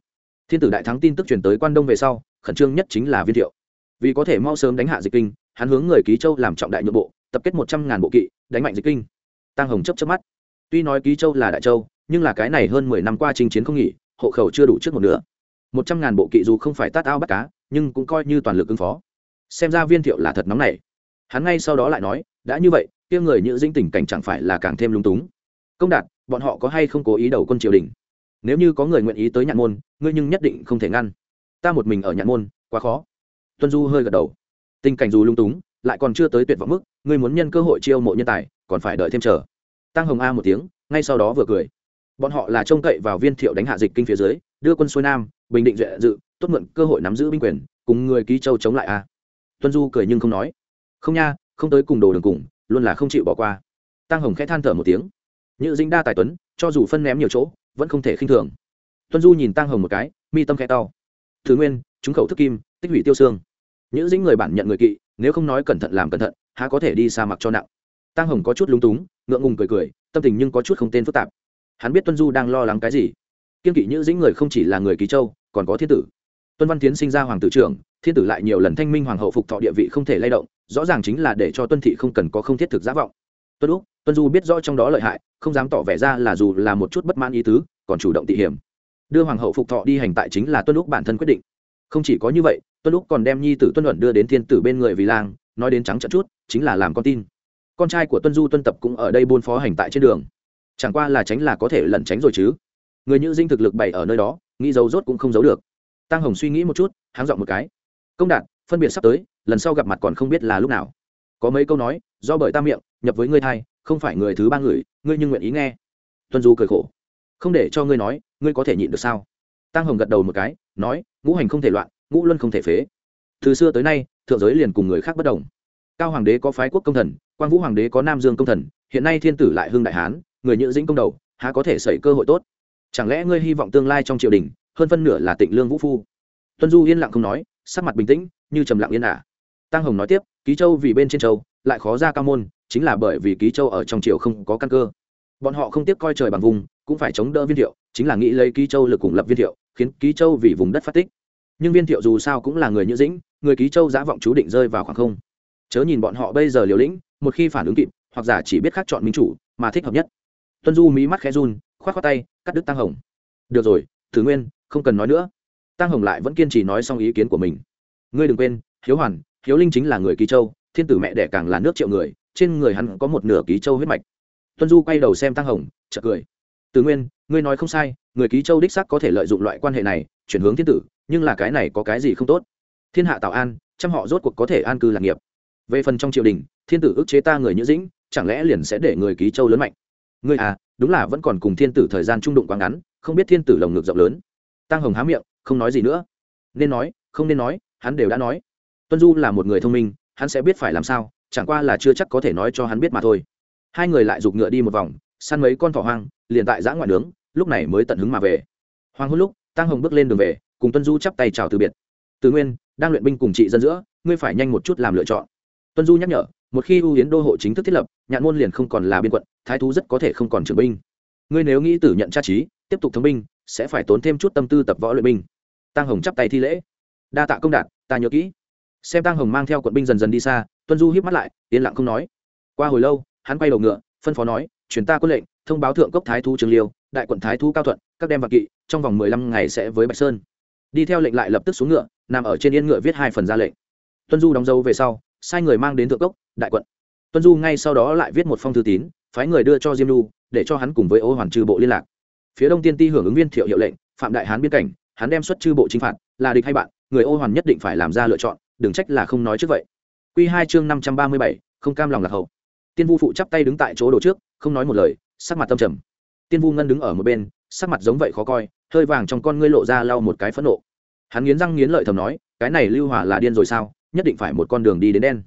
S1: Thiên tử đại thắng tin tức truyền tới quan đông về sau, khẩn trương nhất chính là viên thiệu. Vì có thể mau sớm đánh hạ dịch kinh hắn hướng người ký châu làm trọng đại nhượng bộ, tập kết một trăm ngàn bộ kỵ, đánh mạnh dịch kinh. Tăng hồng chấp chấp mắt. Tuy nói ký châu là đại châu, nhưng là cái này hơn mười năm qua chinh chiến không nghỉ, hộ khẩu chưa đủ trước một nửa. Một trăm ngàn bộ kỵ dù không phải tát ao bắt cá, nhưng cũng coi như toàn lực ứng phó. Xem ra viên thiệu là thật nóng này hắn ngay sau đó lại nói, đã như vậy, kia người như dinh tình cảnh chẳng phải là càng thêm lung túng. Công đạt, bọn họ có hay không cố ý đầu quân triều đình? Nếu như có người nguyện ý tới nhạn môn, ngươi nhưng nhất định không thể ngăn. Ta một mình ở nhạn môn, quá khó. Tuân du hơi gật đầu tình cảnh dù lung túng, lại còn chưa tới tuyệt vọng mức, ngươi muốn nhân cơ hội chiêu mộ nhân tài, còn phải đợi thêm chờ. Tăng hồng a một tiếng, ngay sau đó vừa cười. Bọn họ là trông cậy vào viên thiệu đánh hạ dịch kinh phía dưới, đưa quân xuôi nam, bình định duệ dự, tốt mượn cơ hội nắm giữ binh quyền, cùng người ký châu chống lại a. Tuân du cười nhưng không nói. Không nha, không tới cùng đồ đường cùng, luôn là không chịu bỏ qua. Tăng hồng khẽ than thở một tiếng. Như dinh đa tài tuấn, cho dù phân ném nhiều chỗ, vẫn không thể khinh thường. Tuân du nhìn tăng hồng một cái, mi tâm khẽ to. Thứ nguyên chúng khẩu thức kim, tích hủy tiêu xương những dĩnh người bản nhận người kỵ, nếu không nói cẩn thận làm cẩn thận, há có thể đi xa mặc cho nặng. Tăng hồng có chút lúng túng, ngượng ngùng cười cười, tâm tình nhưng có chút không tên phức tạp. Hắn biết tuân du đang lo lắng cái gì. Kiên kỵ Nhữ dĩnh người không chỉ là người ký châu, còn có thiên tử. Tuân văn tiến sinh ra hoàng tử trưởng, thiên tử lại nhiều lần thanh minh hoàng hậu phục thọ địa vị không thể lay động, rõ ràng chính là để cho tuân thị không cần có không thiết thực giả vọng. Tuân úc, tuân du biết rõ trong đó lợi hại, không dám tỏ vẻ ra là dù là một chút bất mãn ý tứ, còn chủ động tị hiểm. Đưa hoàng hậu phục thọ đi hành tại chính là tuân úc bản thân quyết định. Không chỉ có như vậy tuân lúc còn đem nhi tử tuân luận đưa đến thiên tử bên người vì lang, nói đến trắng trận chút, chính là làm con tin. Con trai của tuân du tuân tập cũng ở đây buôn phó hành tại trên đường. Chẳng qua là tránh là có thể lẩn tránh rồi chứ. Người như dinh thực lực bày ở nơi đó, nghĩ giấu rốt cũng không giấu được. Tăng hồng suy nghĩ một chút, háng dọn một cái. Công đạt, phân biệt sắp tới, lần sau gặp mặt còn không biết là lúc nào. Có mấy câu nói, do bởi ta miệng, nhập với ngươi thai, không phải người thứ ba người, ngươi nhưng nguyện ý nghe. Tuân du cười khổ. Không để cho ngươi nói, ngươi có thể nhịn được sao? Tăng hồng gật đầu một cái, nói, ngũ hành không thể loạn ngũ luân không thể phế. Từ xưa tới nay, thượng giới liền cùng người khác bất đồng. Cao hoàng đế có phái quốc công thần, quang vũ hoàng đế có nam dương công thần, hiện nay thiên tử lại hưng đại hán, người nhữ dĩnh công đầu, há có thể xảy cơ hội tốt? Chẳng lẽ ngươi hy vọng tương lai trong triều đình, hơn phân nửa là tịnh lương vũ phu? Tuân du yên lặng không nói, sắc mặt bình tĩnh, như trầm lặng yên ả. Tăng hồng nói tiếp, ký châu vì bên trên châu, lại khó ra cao môn, chính là bởi vì ký châu ở trong triều không có căn cơ. Bọn họ không tiếc coi trời bằng vùng, cũng phải chống đỡ viên thiệu, chính là nghĩ lấy ký châu lực cùng lập viên thiệu, khiến ký châu vì vùng đất phát tích nhưng viên thiệu dù sao cũng là người như dĩnh, người ký châu giã vọng chú định rơi vào khoảng không. Chớ nhìn bọn họ bây giờ liều lĩnh, một khi phản ứng kịp, hoặc giả chỉ biết khác chọn minh chủ, mà thích hợp nhất. Tuân du mỹ mắt khẽ run k h o á t khoác tay, cắt đứt tăng hồng. Được rồi, thử nguyên, không cần nói nữa. Tăng hồng lại vẫn kiên trì nói xong ý kiến của mình. Ngươi đừng quên, hiếu hoàn, hiếu linh chính là người ký châu, thiên tử mẹ đẻ càng là nước triệu người, trên người hắn có một nửa ký châu huyết mạch. Tuân du quay đầu xem tăng hồng, chợt cười. Từ nguyên, ngươi nói không sai người ký châu đích sắc có thể lợi dụng loại quan hệ này, chuyển hướng thiên tử, nhưng là cái này có cái gì không tốt? Thiên hạ tạo an, trăm họ rốt cuộc có thể an cư lạc nghiệp. Về phần trong triều đình, thiên tử ức chế ta người nhữ dĩnh, chẳng lẽ liền sẽ để người ký châu lớn mạnh? Ngươi à đúng là vẫn còn cùng thiên tử thời gian trung đụng quá ngắn, không biết thiên tử lồng ngực rộng lớn. Tăng hồng há miệng, không nói gì nữa. Nên nói, không nên nói, hắn đều đã nói. Tuân du là một người thông minh, hắn sẽ biết phải làm sao, chẳng qua là chưa chắc có thể nói cho hắn biết mà thôi. Hai người lại giục ngựa đi một vòng, săn mấy con thỏ hoang, liền tại giã ngoại nướng lúc này mới tận hứng mà về. Hoàng hôn lúc tăng hồng bước lên đường về, cùng tuân du chắp tay chào từ biệt. Từ nguyên, đang luyện binh cùng chị dân giữa, ngươi phải nhanh một chút làm lựa chọn. Tuân du nhắc nhở, một khi ưu yến đô hộ chính thức thiết lập, nhạn môn liền không còn là biên quận, thái thú rất có thể không còn trưởng binh. Ngươi nếu nghĩ tử nhận tra trí, tiếp tục thống binh, sẽ phải tốn thêm chút tâm tư tập võ luyện binh. Tăng hồng chắp tay thi lễ. Đa tạ công đạt, ta nhớ kỹ. Xem tăng hồng mang theo quận binh dần dần đi xa, tuân du hiếp mắt lại, yên lặng không nói. Qua hồi lâu, hắn quay đầu ngựa, phân phó nói chuyển ta quân lệnh thông báo thượng cốc thái thú trường liêu, đại quận thái thú cao thuận, các đem vạc kỵ, trong vòng mười lăm ngày sẽ với bạch sơn. Đi theo lệnh lại lập tức xuống ngựa, nằm ở trên yên ngựa viết hai phần ra lệnh. Tuân du đóng dấu về sau, sai người mang đến thượng cốc, đại quận. Tuân du ngay sau đó lại viết một phong thư tín, phái người đưa cho diêm lu để cho hắn cùng với ô hoàn trừ bộ liên lạc. Phía đông tiên ti hưởng ứng viên thiệu hiệu lệnh, phạm đại hán biên cảnh, hắn đem xuất chư bộ chính phạt, là địch hay bạn, người ô hoàn nhất định phải làm ra lựa chọn, đừng trách là không nói trước vậy. Q hai chương năm trăm ba mươi bảy, không cam lòng lạc hậu. Tiên vu phụ chắp tay đứng tại chỗ đồ trước, không nói một lời sắc mặt tâm trầm. Tiên vu ngân đứng ở một bên, sắc mặt giống vậy khó coi, hơi vàng trong con ngươi lộ ra lau một cái phẫn nộ. Hắn nghiến răng nghiến lợi thầm nói, cái này lưu hỏa là điên rồi sao, nhất định phải một con đường đi đến đen.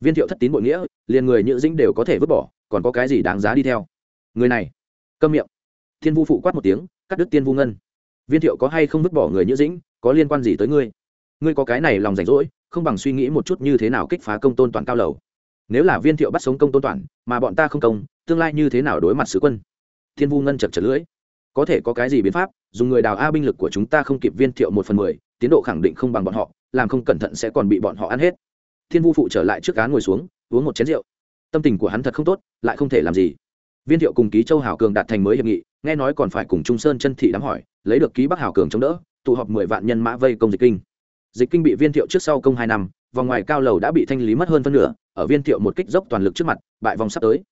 S1: Viên thiệu thất tín bội nghĩa, liền người nhữ dĩnh đều có thể vứt bỏ, còn có cái gì đáng giá đi theo? Người này, câm miệng. Thiên vu phụ quát một tiếng, cắt đứt tiên vu ngân. Viên thiệu có hay không vứt bỏ người nhữ dĩnh, có liên quan gì tới ngươi? Ngươi có cái này lòng rảnh rỗi, không bằng suy nghĩ một chút như thế nào kích phá công tôn toàn cao lầu. Nếu là viên thiệu bắt sống công tôn toàn, mà bọn ta không công tương lai như thế nào đối mặt sứ quân? Thiên vu ngân chật chật lưỡi. Có thể có cái gì biến pháp, dùng người đào a binh lực của chúng ta không kịp viên thiệu một phần mười, tiến độ khẳng định không bằng bọn họ, làm không cẩn thận sẽ còn bị bọn họ ăn hết. Thiên vu phụ trở lại trước cá ngồi xuống, uống một chén rượu. Tâm tình của hắn thật không tốt, lại không thể làm gì. Viên thiệu cùng ký châu hảo cường đạt thành mới hiệp nghị, nghe nói còn phải cùng trung sơn chân thị đám hỏi, lấy được ký bắc hảo cường chống đỡ, tụ họp mười vạn nhân mã vây công dịch kinh. Dịch kinh bị viên thiệu trước sau công hai năm, vòng ngoài cao lầu đã bị thanh lý mất hơn phân nửa, ở viên thiệu một kích dốc toàn lực trước mặt, bại vòng sắp tới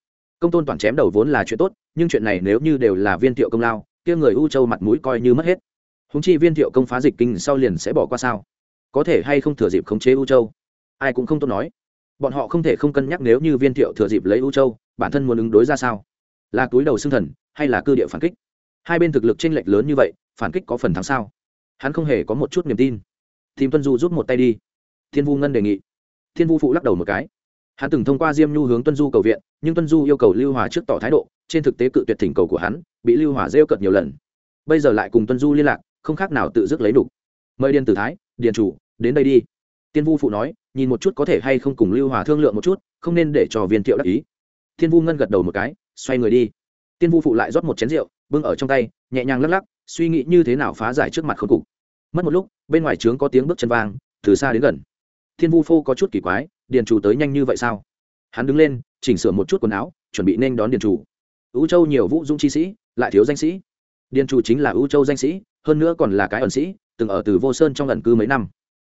S1: công tôn toàn chém đầu vốn là chuyện tốt, nhưng chuyện này nếu như đều là viên thiệu công lao, kia người u châu mặt mũi coi như mất hết. Húng chi viên thiệu công phá dịch kinh sau liền sẽ bỏ qua sao? Có thể hay không thừa dịp khống chế u châu? Ai cũng không tốt nói. Bọn họ không thể không cân nhắc nếu như viên thiệu thừa dịp lấy u châu, bản thân muốn ứng đối ra sao? Là túi đầu xương thần, hay là cư địa phản kích? Hai bên thực lực tranh lệch lớn như vậy, phản kích có phần thắng sao? Hắn không hề có một chút niềm tin. Tìm tuân du rút một tay đi. Thiên vu ngân đề nghị. Thiên vu phụ lắc đầu một cái hắn từng thông qua diêm nhu hướng tuân du cầu viện, nhưng tuân du yêu cầu lưu hòa trước tỏ thái độ, trên thực tế cự tuyệt thỉnh cầu của hắn, bị lưu hòa rêu cợt nhiều lần. Bây giờ lại cùng tuân du liên lạc, không khác nào tự dứt lấy đủ. mời điền tử thái, điền chủ, đến đây đi. Tiên vu phụ nói, nhìn một chút có thể hay không cùng lưu hòa thương lượng một chút, không nên để cho viên thiệu đắc ý. Thiên vu ngân gật đầu một cái, xoay người đi. Tiên vu phụ lại rót một chén rượu, bưng ở trong tay, nhẹ nhàng lắc lắc, suy nghĩ như thế nào phá giải trước mặt khốn cục. Mất một lúc, bên ngoài trướng có tiếng bước chân vang, từ xa đến gần. Thiên vu phô có chút kỳ quái điền chủ tới nhanh như vậy sao? Hắn đứng lên, chỉnh sửa một chút quần áo, chuẩn bị nên đón điền chủ. Ưu châu nhiều vũ dũng chi sĩ, lại thiếu danh sĩ. Điền chủ chính là ưu châu danh sĩ, hơn nữa còn là cái ẩn sĩ, từng ở từ vô sơn trong lần cư mấy năm.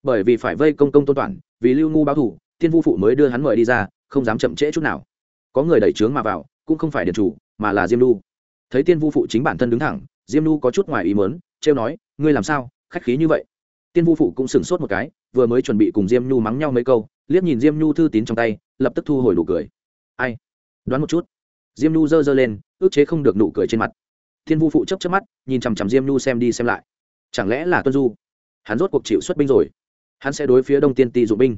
S1: Bởi vì phải vây công công tôn toàn, vì lưu ngu báo thủ, thiên vu phụ mới đưa hắn mời đi ra, không dám chậm trễ chút nào. Có người đẩy trướng mà vào, cũng không phải điền chủ, mà là diêm lu thấy tiên vu phụ chính bản thân đứng thẳng, diêm lu có chút ngoài ý mớn trêu nói, ngươi làm sao? Khách khí như vậy. Tiên vu phụ cũng sửng sốt một cái, vừa mới chuẩn bị cùng diêm nhu mắng nhau mấy câu liếc nhìn diêm nhu thư tín trong tay, lập tức thu hồi nụ cười. Ai? Đoán một chút. Diêm nhu giơ giơ lên, ước chế không được nụ cười trên mặt. Thiên vu phụ chấp chấp mắt, nhìn chằm chằm diêm nhu xem đi xem lại. Chẳng lẽ là tuân du? Hắn rốt cuộc chịu xuất binh rồi. Hắn sẽ đối phía đông tiên ti dụng binh.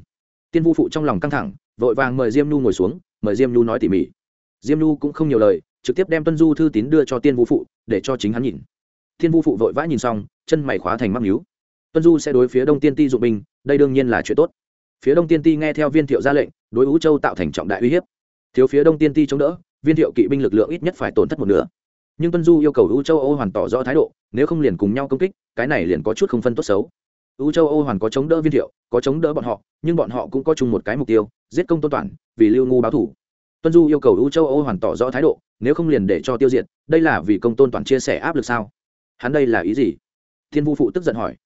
S1: Tiên vu phụ trong lòng căng thẳng, vội vàng mời diêm nhu ngồi xuống, mời diêm nhu nói tỉ mỉ. Diêm nhu cũng không nhiều lời, trực tiếp đem tuân du thư tín đưa cho tiên vu phụ, để cho chính hắn nhìn. Thiên vu phụ vội vã nhìn xong, chân mày khóa thành mắc nhú tuân du sẽ đối phía đông tiên ti dụng binh, đây đương nhiên là chuyện tốt phía đông tiên ti nghe theo viên thiệu ra lệnh, đối ú châu tạo thành trọng đại uy hiếp. Thiếu phía đông tiên ti chống đỡ, viên thiệu kỵ binh lực lượng ít nhất phải tổn thất một nửa. Nhưng tuân du yêu cầu ú châu âu hoàn tỏ rõ thái độ, nếu không liền cùng nhau công kích, cái này liền có chút không phân tốt xấu. Ú châu âu hoàn có chống đỡ viên thiệu, có chống đỡ bọn họ, nhưng bọn họ cũng có chung một cái mục tiêu, giết công tôn toàn, vì lưu ngu báo thủ. Tuân du yêu cầu u châu âu hoàn tỏ rõ thái độ, nếu không liền để cho tiêu diệt, đây là vì công tôn toàn chia sẻ áp lực sao? Hắn đây là ý gì? Thiên vu phụ tức giận hỏi.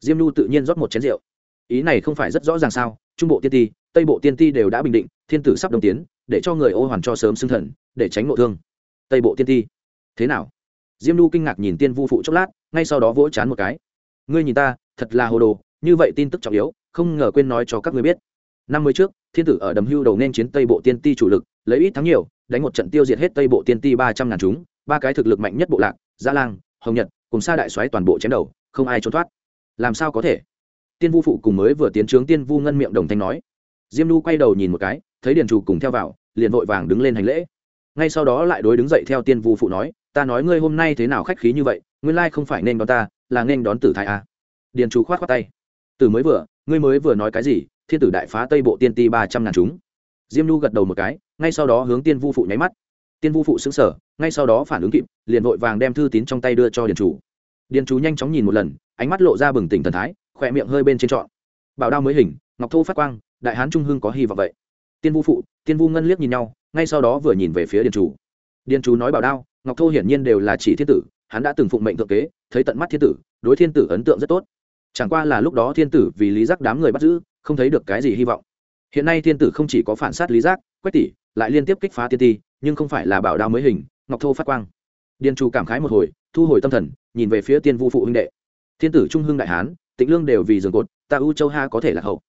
S1: Diêm nhu tự nhiên rót một chén rượu ý này không phải rất rõ ràng sao? Trung bộ tiên ti, tây bộ tiên ti đều đã bình định, thiên tử sắp đồng tiến, để cho người ô hoàn cho sớm xưng thần, để tránh nội thương. Tây bộ tiên ti, thế nào? Diêm lu kinh ngạc nhìn tiên vu phụ chốc lát, ngay sau đó vỗ chán một cái. Ngươi nhìn ta, thật là hồ đồ, như vậy tin tức trọng yếu, không ngờ quên nói cho các ngươi biết. Năm mươi trước, thiên tử ở đầm hưu đầu nên chiến tây bộ tiên ti chủ lực, lấy ít thắng nhiều, đánh một trận tiêu diệt hết tây bộ tiên ti ba trăm ngàn chúng, ba cái thực lực mạnh nhất bộ lạc, gia lang, hồng nhật, cùng xa đại xoáy toàn bộ chém đầu, không ai trốn thoát. Làm sao có thể? Tiên vu phụ cùng mới vừa tiến trướng tiên vu ngân miệng đồng thanh nói. Diêm nu quay đầu nhìn một cái, thấy điền chủ cùng theo vào, liền vội vàng đứng lên hành lễ. Ngay sau đó lại đối đứng dậy theo tiên vu phụ nói, ta nói ngươi hôm nay thế nào khách khí như vậy, nguyên lai không phải nên đón ta, là nên đón tử thái a à. điền chủ khoát khoát tay. Từ mới vừa, ngươi mới vừa nói cái gì? Thiên tử đại phá tây bộ tiên ti ba trăm ngàn chúng. Diêm nu gật đầu một cái, ngay sau đó hướng tiên vu phụ nháy mắt. Tiên vu phụ xứng sở ngay sau đó phản ứng kịp, liền vội vàng đem thư tín trong tay đưa cho điền chủ. Điền chủ nhanh chóng nhìn một lần, ánh mắt lộ ra bừng tỉnh thần thái khỏe miệng hơi bên trên trọn. Bảo đao mới hình, ngọc thô phát quang, đại hán trung hưng có hy vọng vậy. Tiên vu phụ, tiên vu ngân liếc nhìn nhau, ngay sau đó vừa nhìn về phía điền chủ. Điền chủ nói bảo đao, ngọc thô hiển nhiên đều là chỉ thiên tử, hắn đã từng phụng mệnh thượng kế, thấy tận mắt thiên tử, đối thiên tử ấn tượng rất tốt. Chẳng qua là lúc đó thiên tử vì lý giác đám người bắt giữ, không thấy được cái gì hy vọng. Hiện nay thiên tử không chỉ có phản sát lý giác, quách tỷ, lại liên tiếp kích phá tiên ti, nhưng không phải là bảo đao mới hình, ngọc thô phát quang. Điền chủ cảm khái một hồi, thu hồi tâm thần, nhìn về phía tiên vu phụ huynh đệ. Thiên tử trung hưng đại hán tịnh lương đều vì giường cột, ta u châu ha có thể là hậu.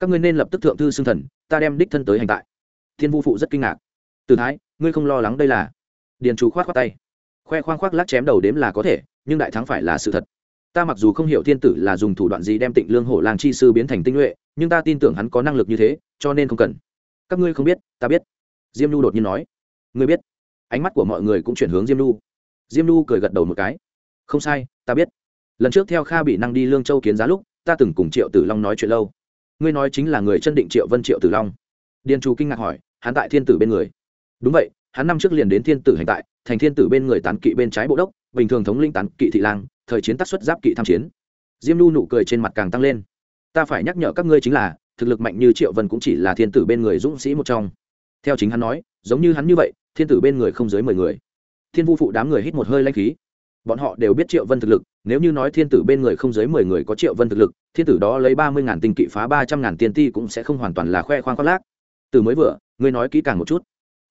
S1: Các ngươi nên lập tức thượng thư xưng thần, ta đem đích thân tới hành tại. Thiên vu phụ rất kinh ngạc. Từ thái, ngươi không lo lắng đây là? Điền chủ khoát khoát tay. Khoe khoang khoác lắc chém đầu đếm là có thể, nhưng đại thắng phải là sự thật. Ta mặc dù không hiểu thiên tử là dùng thủ đoạn gì đem tịnh lương hổ làng chi sư biến thành tinh nhuệ, nhưng ta tin tưởng hắn có năng lực như thế, cho nên không cần. Các ngươi không biết, ta biết. Diêm nhu đột nhiên nói. Ngươi biết. Ánh mắt của mọi người cũng chuyển hướng diêm nhu. Diêm nhu cười gật đầu một cái. Không sai, ta biết lần trước theo kha bị năng đi lương châu kiến giá lúc, ta từng cùng triệu tử long nói chuyện lâu. Ngươi nói chính là người chân định triệu vân triệu tử long. Điền chu kinh ngạc hỏi, hắn tại thiên tử bên người. Đúng vậy, hắn năm trước liền đến thiên tử hành tại, thành thiên tử bên người tán kỵ bên trái bộ đốc, bình thường thống linh tán kỵ thị lang, thời chiến tác xuất giáp kỵ tham chiến. Diêm nu nụ cười trên mặt càng tăng lên. Ta phải nhắc nhở các ngươi chính là, thực lực mạnh như triệu vân cũng chỉ là thiên tử bên người dũng sĩ một trong. Theo chính hắn nói, giống như hắn như vậy, thiên tử bên người không dưới mười người. Thiên vu phụ đám người hít một hơi lanh khí bọn họ đều biết triệu vân thực lực, nếu như nói thiên tử bên người không dưới mười người có triệu vân thực lực, thiên tử đó lấy ba mươi ngàn tinh kỵ phá ba trăm ngàn tiền ti cũng sẽ không hoàn toàn là khoe khoang khoác lác. Từ mới vừa, ngươi nói kỹ càng một chút.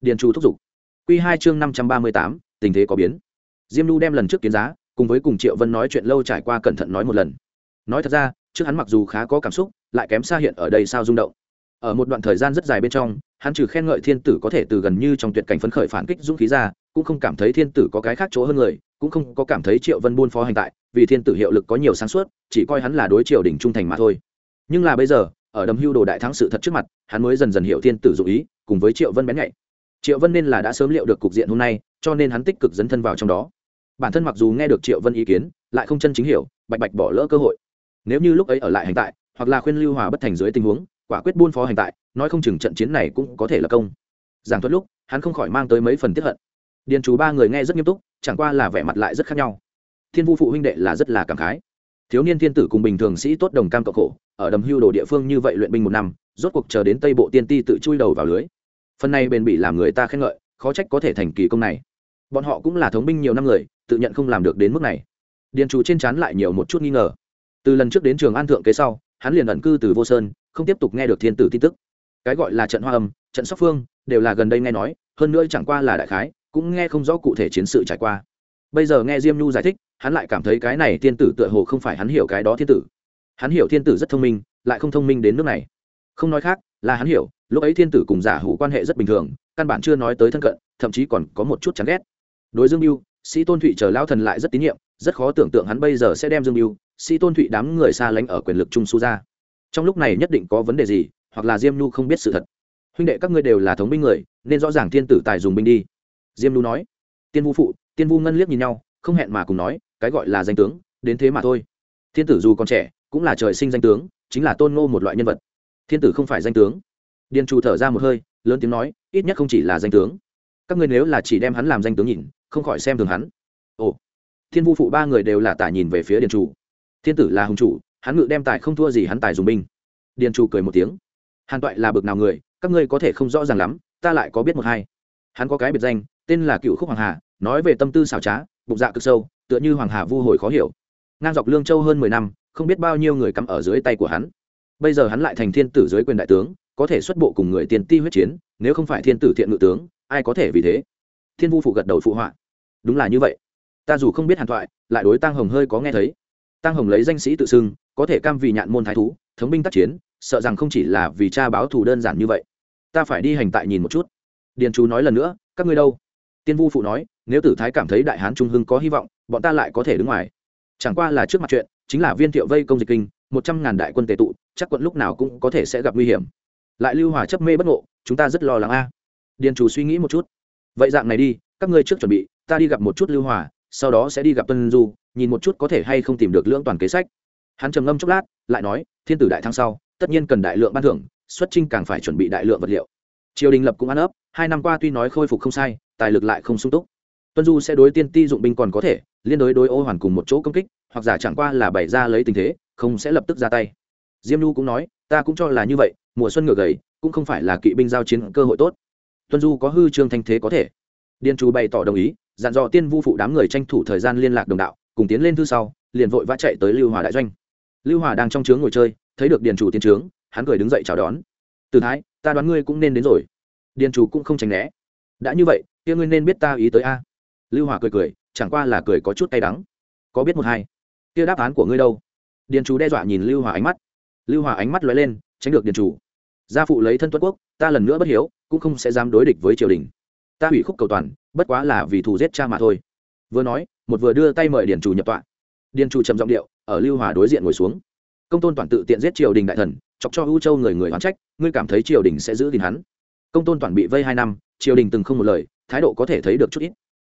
S1: Điền chu thúc giục. Q hai chương năm trăm ba mươi tám, tình thế có biến. Diêm lu đem lần trước kiến giá, cùng với cùng triệu vân nói chuyện lâu trải qua cẩn thận nói một lần. Nói thật ra, trước hắn mặc dù khá có cảm xúc, lại kém xa hiện ở đây sao rung động. Ở một đoạn thời gian rất dài bên trong, hắn trừ khen ngợi thiên tử có thể từ gần như trong tuyệt cảnh phấn khởi phản kích dũng khí ra, cũng không cảm thấy thiên tử có cái khác chỗ hơn người cũng không có cảm thấy triệu vân buôn phó hành tại, vì thiên tử hiệu lực có nhiều sáng suốt, chỉ coi hắn là đối triều đình trung thành mà thôi. Nhưng là bây giờ, ở đầm hưu đồ đại thắng sự thật trước mặt, hắn mới dần dần hiểu thiên tử dụ ý, cùng với triệu vân bén nhạy. Triệu vân nên là đã sớm liệu được cục diện hôm nay, cho nên hắn tích cực dấn thân vào trong đó. Bản thân mặc dù nghe được triệu vân ý kiến, lại không chân chính hiểu, bạch bạch bỏ lỡ cơ hội. Nếu như lúc ấy ở lại hành tại, hoặc là khuyên lưu hòa bất thành dưới tình huống, quả quyết buôn phó hành tại, nói không chừng trận chiến này cũng có thể là công. Giảng thuật lúc, hắn không khỏi mang tới mấy phần tiếp hận điền chú ba người nghe rất nghiêm túc, chẳng qua là vẻ mặt lại rất khác nhau. Thiên vu phụ huynh đệ là rất là cảm khái. Thiếu niên thiên tử cùng bình thường sĩ tốt đồng cam cộng khổ, ở đầm hưu đồ địa phương như vậy luyện binh một năm, rốt cuộc chờ đến tây bộ tiên ti tự chui đầu vào lưới. Phần này bền bỉ làm người ta khen ngợi, khó trách có thể thành kỳ công này. Bọn họ cũng là thống binh nhiều năm người, tự nhận không làm được đến mức này. Điền chủ trên chán lại nhiều một chút nghi ngờ. Từ lần trước đến trường an thượng kế sau, hắn liền ẩn cư từ vô sơn, không tiếp tục nghe được thiên tử tin tức. Cái gọi là trận hoa âm, trận sóc phương, đều là gần đây nghe nói, hơn nữa chẳng qua là đại khái cũng nghe không rõ cụ thể chiến sự trải qua. Bây giờ nghe diêm nhu giải thích, hắn lại cảm thấy cái này thiên tử tựa hồ không phải hắn hiểu cái đó thiên tử. Hắn hiểu thiên tử rất thông minh, lại không thông minh đến nước này. Không nói khác, là hắn hiểu, lúc ấy thiên tử cùng giả hủ quan hệ rất bình thường, căn bản chưa nói tới thân cận, thậm chí còn có một chút chán ghét. Đối dương mưu sĩ tôn thụy chờ lao thần lại rất tín nhiệm, rất khó tưởng tượng hắn bây giờ sẽ đem dương mưu sĩ tôn thụy đám người xa lánh ở quyền lực trung su ra. Trong lúc này nhất định có vấn đề gì, hoặc là diêm nhu không biết sự thật. Huynh đệ các ngươi đều là thống binh người, nên rõ ràng thiên tử tài dùng binh đi diêm lu nói. Tiên vu phụ, tiên vu ngân liếc nhìn nhau, không hẹn mà cùng nói, cái gọi là danh tướng, đến thế mà thôi. Thiên tử dù còn trẻ, cũng là trời sinh danh tướng, chính là tôn ngô một loại nhân vật. Thiên tử không phải danh tướng. Điền trù thở ra một hơi, lớn tiếng nói, ít nhất không chỉ là danh tướng. Các ngươi nếu là chỉ đem hắn làm danh tướng nhìn, không khỏi xem thường hắn. Ồ. Thiên vu phụ ba người đều là tả nhìn về phía điền chủ thiên tử là hùng chủ, hắn ngự đem tài không thua gì hắn tài dùng binh. Điền chủ cười một tiếng. Hàn toại là bực nào người, các ngươi có thể không rõ ràng lắm, ta lại có biết một hai. Hắn có cái biệt danh tên là cựu khúc hoàng hà, nói về tâm tư xảo trá, bụng dạ cực sâu, tựa như hoàng hà vu hồi khó hiểu. Ngang dọc lương châu hơn mười năm, không biết bao nhiêu người cắm ở dưới tay của hắn. Bây giờ hắn lại thành thiên tử dưới quyền đại tướng, có thể xuất bộ cùng người tiền ti huyết chiến, nếu không phải thiên tử thiện ngự tướng, ai có thể vì thế? Thiên vu phụ gật đầu phụ họa. Đúng là như vậy. Ta dù không biết hàn thoại, lại đối tăng hồng hơi có nghe thấy. Tăng hồng lấy danh sĩ tự xưng, có thể cam vì nhạn môn thái thú, thống binh tác chiến, sợ rằng không chỉ là vì cha báo thù đơn giản như vậy. Ta phải đi hành tại nhìn một chút. Điền chú nói lần nữa, các ngươi đâu? Tiên vu phụ nói, nếu tử thái cảm thấy đại hán trung hưng có hy vọng, bọn ta lại có thể đứng ngoài. Chẳng qua là trước mặt chuyện, chính là viên thiệu vây công dịch kinh, một trăm ngàn đại quân tề tụ, chắc quận lúc nào cũng có thể sẽ gặp nguy hiểm. Lại lưu hòa chấp mê bất ngộ, chúng ta rất lo lắng a. À. Điền chủ suy nghĩ một chút. Vậy dạng này đi, các ngươi trước chuẩn bị, ta đi gặp một chút lưu hòa, sau đó sẽ đi gặp tuân du, nhìn một chút có thể hay không tìm được lưỡng toàn kế sách. Hắn trầm ngâm chốc lát, lại nói, thiên tử đại thăng sau, tất nhiên cần đại lượng ban thưởng, xuất trinh càng phải chuẩn bị đại lượng vật liệu. Triều đình lập cũng ăn ấp, hai năm qua tuy nói khôi phục không sai tài lực lại không sung túc. Tuân du sẽ đối tiên ti dụng binh còn có thể, liên đối đối ô hoàn cùng một chỗ công kích, hoặc giả chẳng qua là bày ra lấy tình thế, không sẽ lập tức ra tay. Diêm nhu cũng nói, ta cũng cho là như vậy, mùa xuân ngựa gầy, cũng không phải là kỵ binh giao chiến cơ hội tốt. Tuân du có hư trương thanh thế có thể. Điền chú bày tỏ đồng ý, dặn dò tiên vu phụ đám người tranh thủ thời gian liên lạc đồng đạo, cùng tiến lên thư sau, liền vội vã chạy tới lưu hòa đại doanh. Lưu hòa đang trong trướng ngồi chơi, thấy được điền chủ tiên trướng hắn cười đứng dậy chào đón. Từ thái, ta đoán ngươi cũng nên đến rồi. Điền chủ cũng không tránh né. Đã như vậy kia ngươi nên biết ta ý tới a. Lưu hòa cười cười, chẳng qua là cười có chút tay đắng. Có biết một hai, kia đáp án của ngươi đâu? Điền chủ đe dọa nhìn lưu hòa ánh mắt. Lưu hòa ánh mắt lóe lên, tránh được điền chủ. Gia phụ lấy thân tuất quốc, ta lần nữa bất hiếu, cũng không sẽ dám đối địch với triều đình. Ta hủy khúc cầu toàn, bất quá là vì thù giết cha mà thôi. Vừa nói, một vừa đưa tay mời điền chủ nhập tọa. Điền chủ trầm giọng điệu, ở lưu hòa đối diện ngồi xuống. Công tôn toàn tự tiện giết triều đình đại thần, chọc cho ưu châu người người oán trách, ngươi cảm thấy triều đình sẽ giữ gìn hắn. Công tôn toàn bị vây hai năm, triều đình từng không một lời thái độ có thể thấy được chút ít.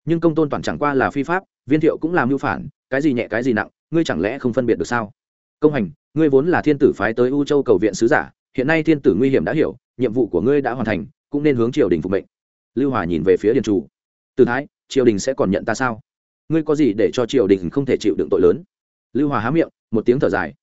S1: Nhưng công tôn toàn chẳng qua là phi pháp, viên thiệu cũng làm mưu phản, cái gì nhẹ cái gì nặng, ngươi chẳng lẽ không phân biệt được sao? Công hành, ngươi vốn là thiên tử phái tới u châu cầu viện sứ giả, hiện nay thiên tử nguy hiểm đã hiểu, nhiệm vụ của ngươi đã hoàn thành, cũng nên hướng triều đình phục mệnh. Lưu hòa nhìn về phía điền chủ. Từ thái, triều đình sẽ còn nhận ta sao? Ngươi có gì để cho triều đình không thể chịu đựng tội lớn? Lưu hòa há miệng, một tiếng thở dài.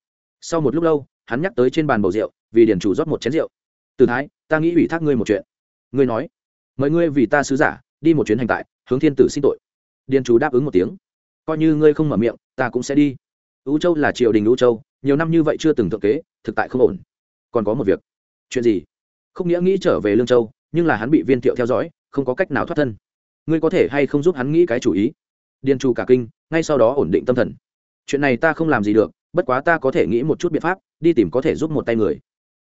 S1: Sau một lúc lâu, hắn nhắc tới trên bàn bầu rượu, vì điền chủ rót một chén rượu. Từ thái, ta nghĩ ủy thác ngươi một chuyện. Ngươi nói mời ngươi vì ta sứ giả, đi một chuyến hành tại, hướng thiên tử xin tội. Điền chủ đáp ứng một tiếng. Coi như ngươi không mở miệng, ta cũng sẽ đi. Ưu châu là triều đình ưu châu, nhiều năm như vậy chưa từng thượng kế, thực tại không ổn. Còn có một việc. Chuyện gì? Không nghĩa nghĩ trở về lương châu, nhưng là hắn bị viên thiệu theo dõi, không có cách nào thoát thân. Ngươi có thể hay không giúp hắn nghĩ cái chủ ý? Điền trù cả kinh, ngay sau đó ổn định tâm thần. Chuyện này ta không làm gì được, bất quá ta có thể nghĩ một chút biện pháp, đi tìm có thể giúp một tay người.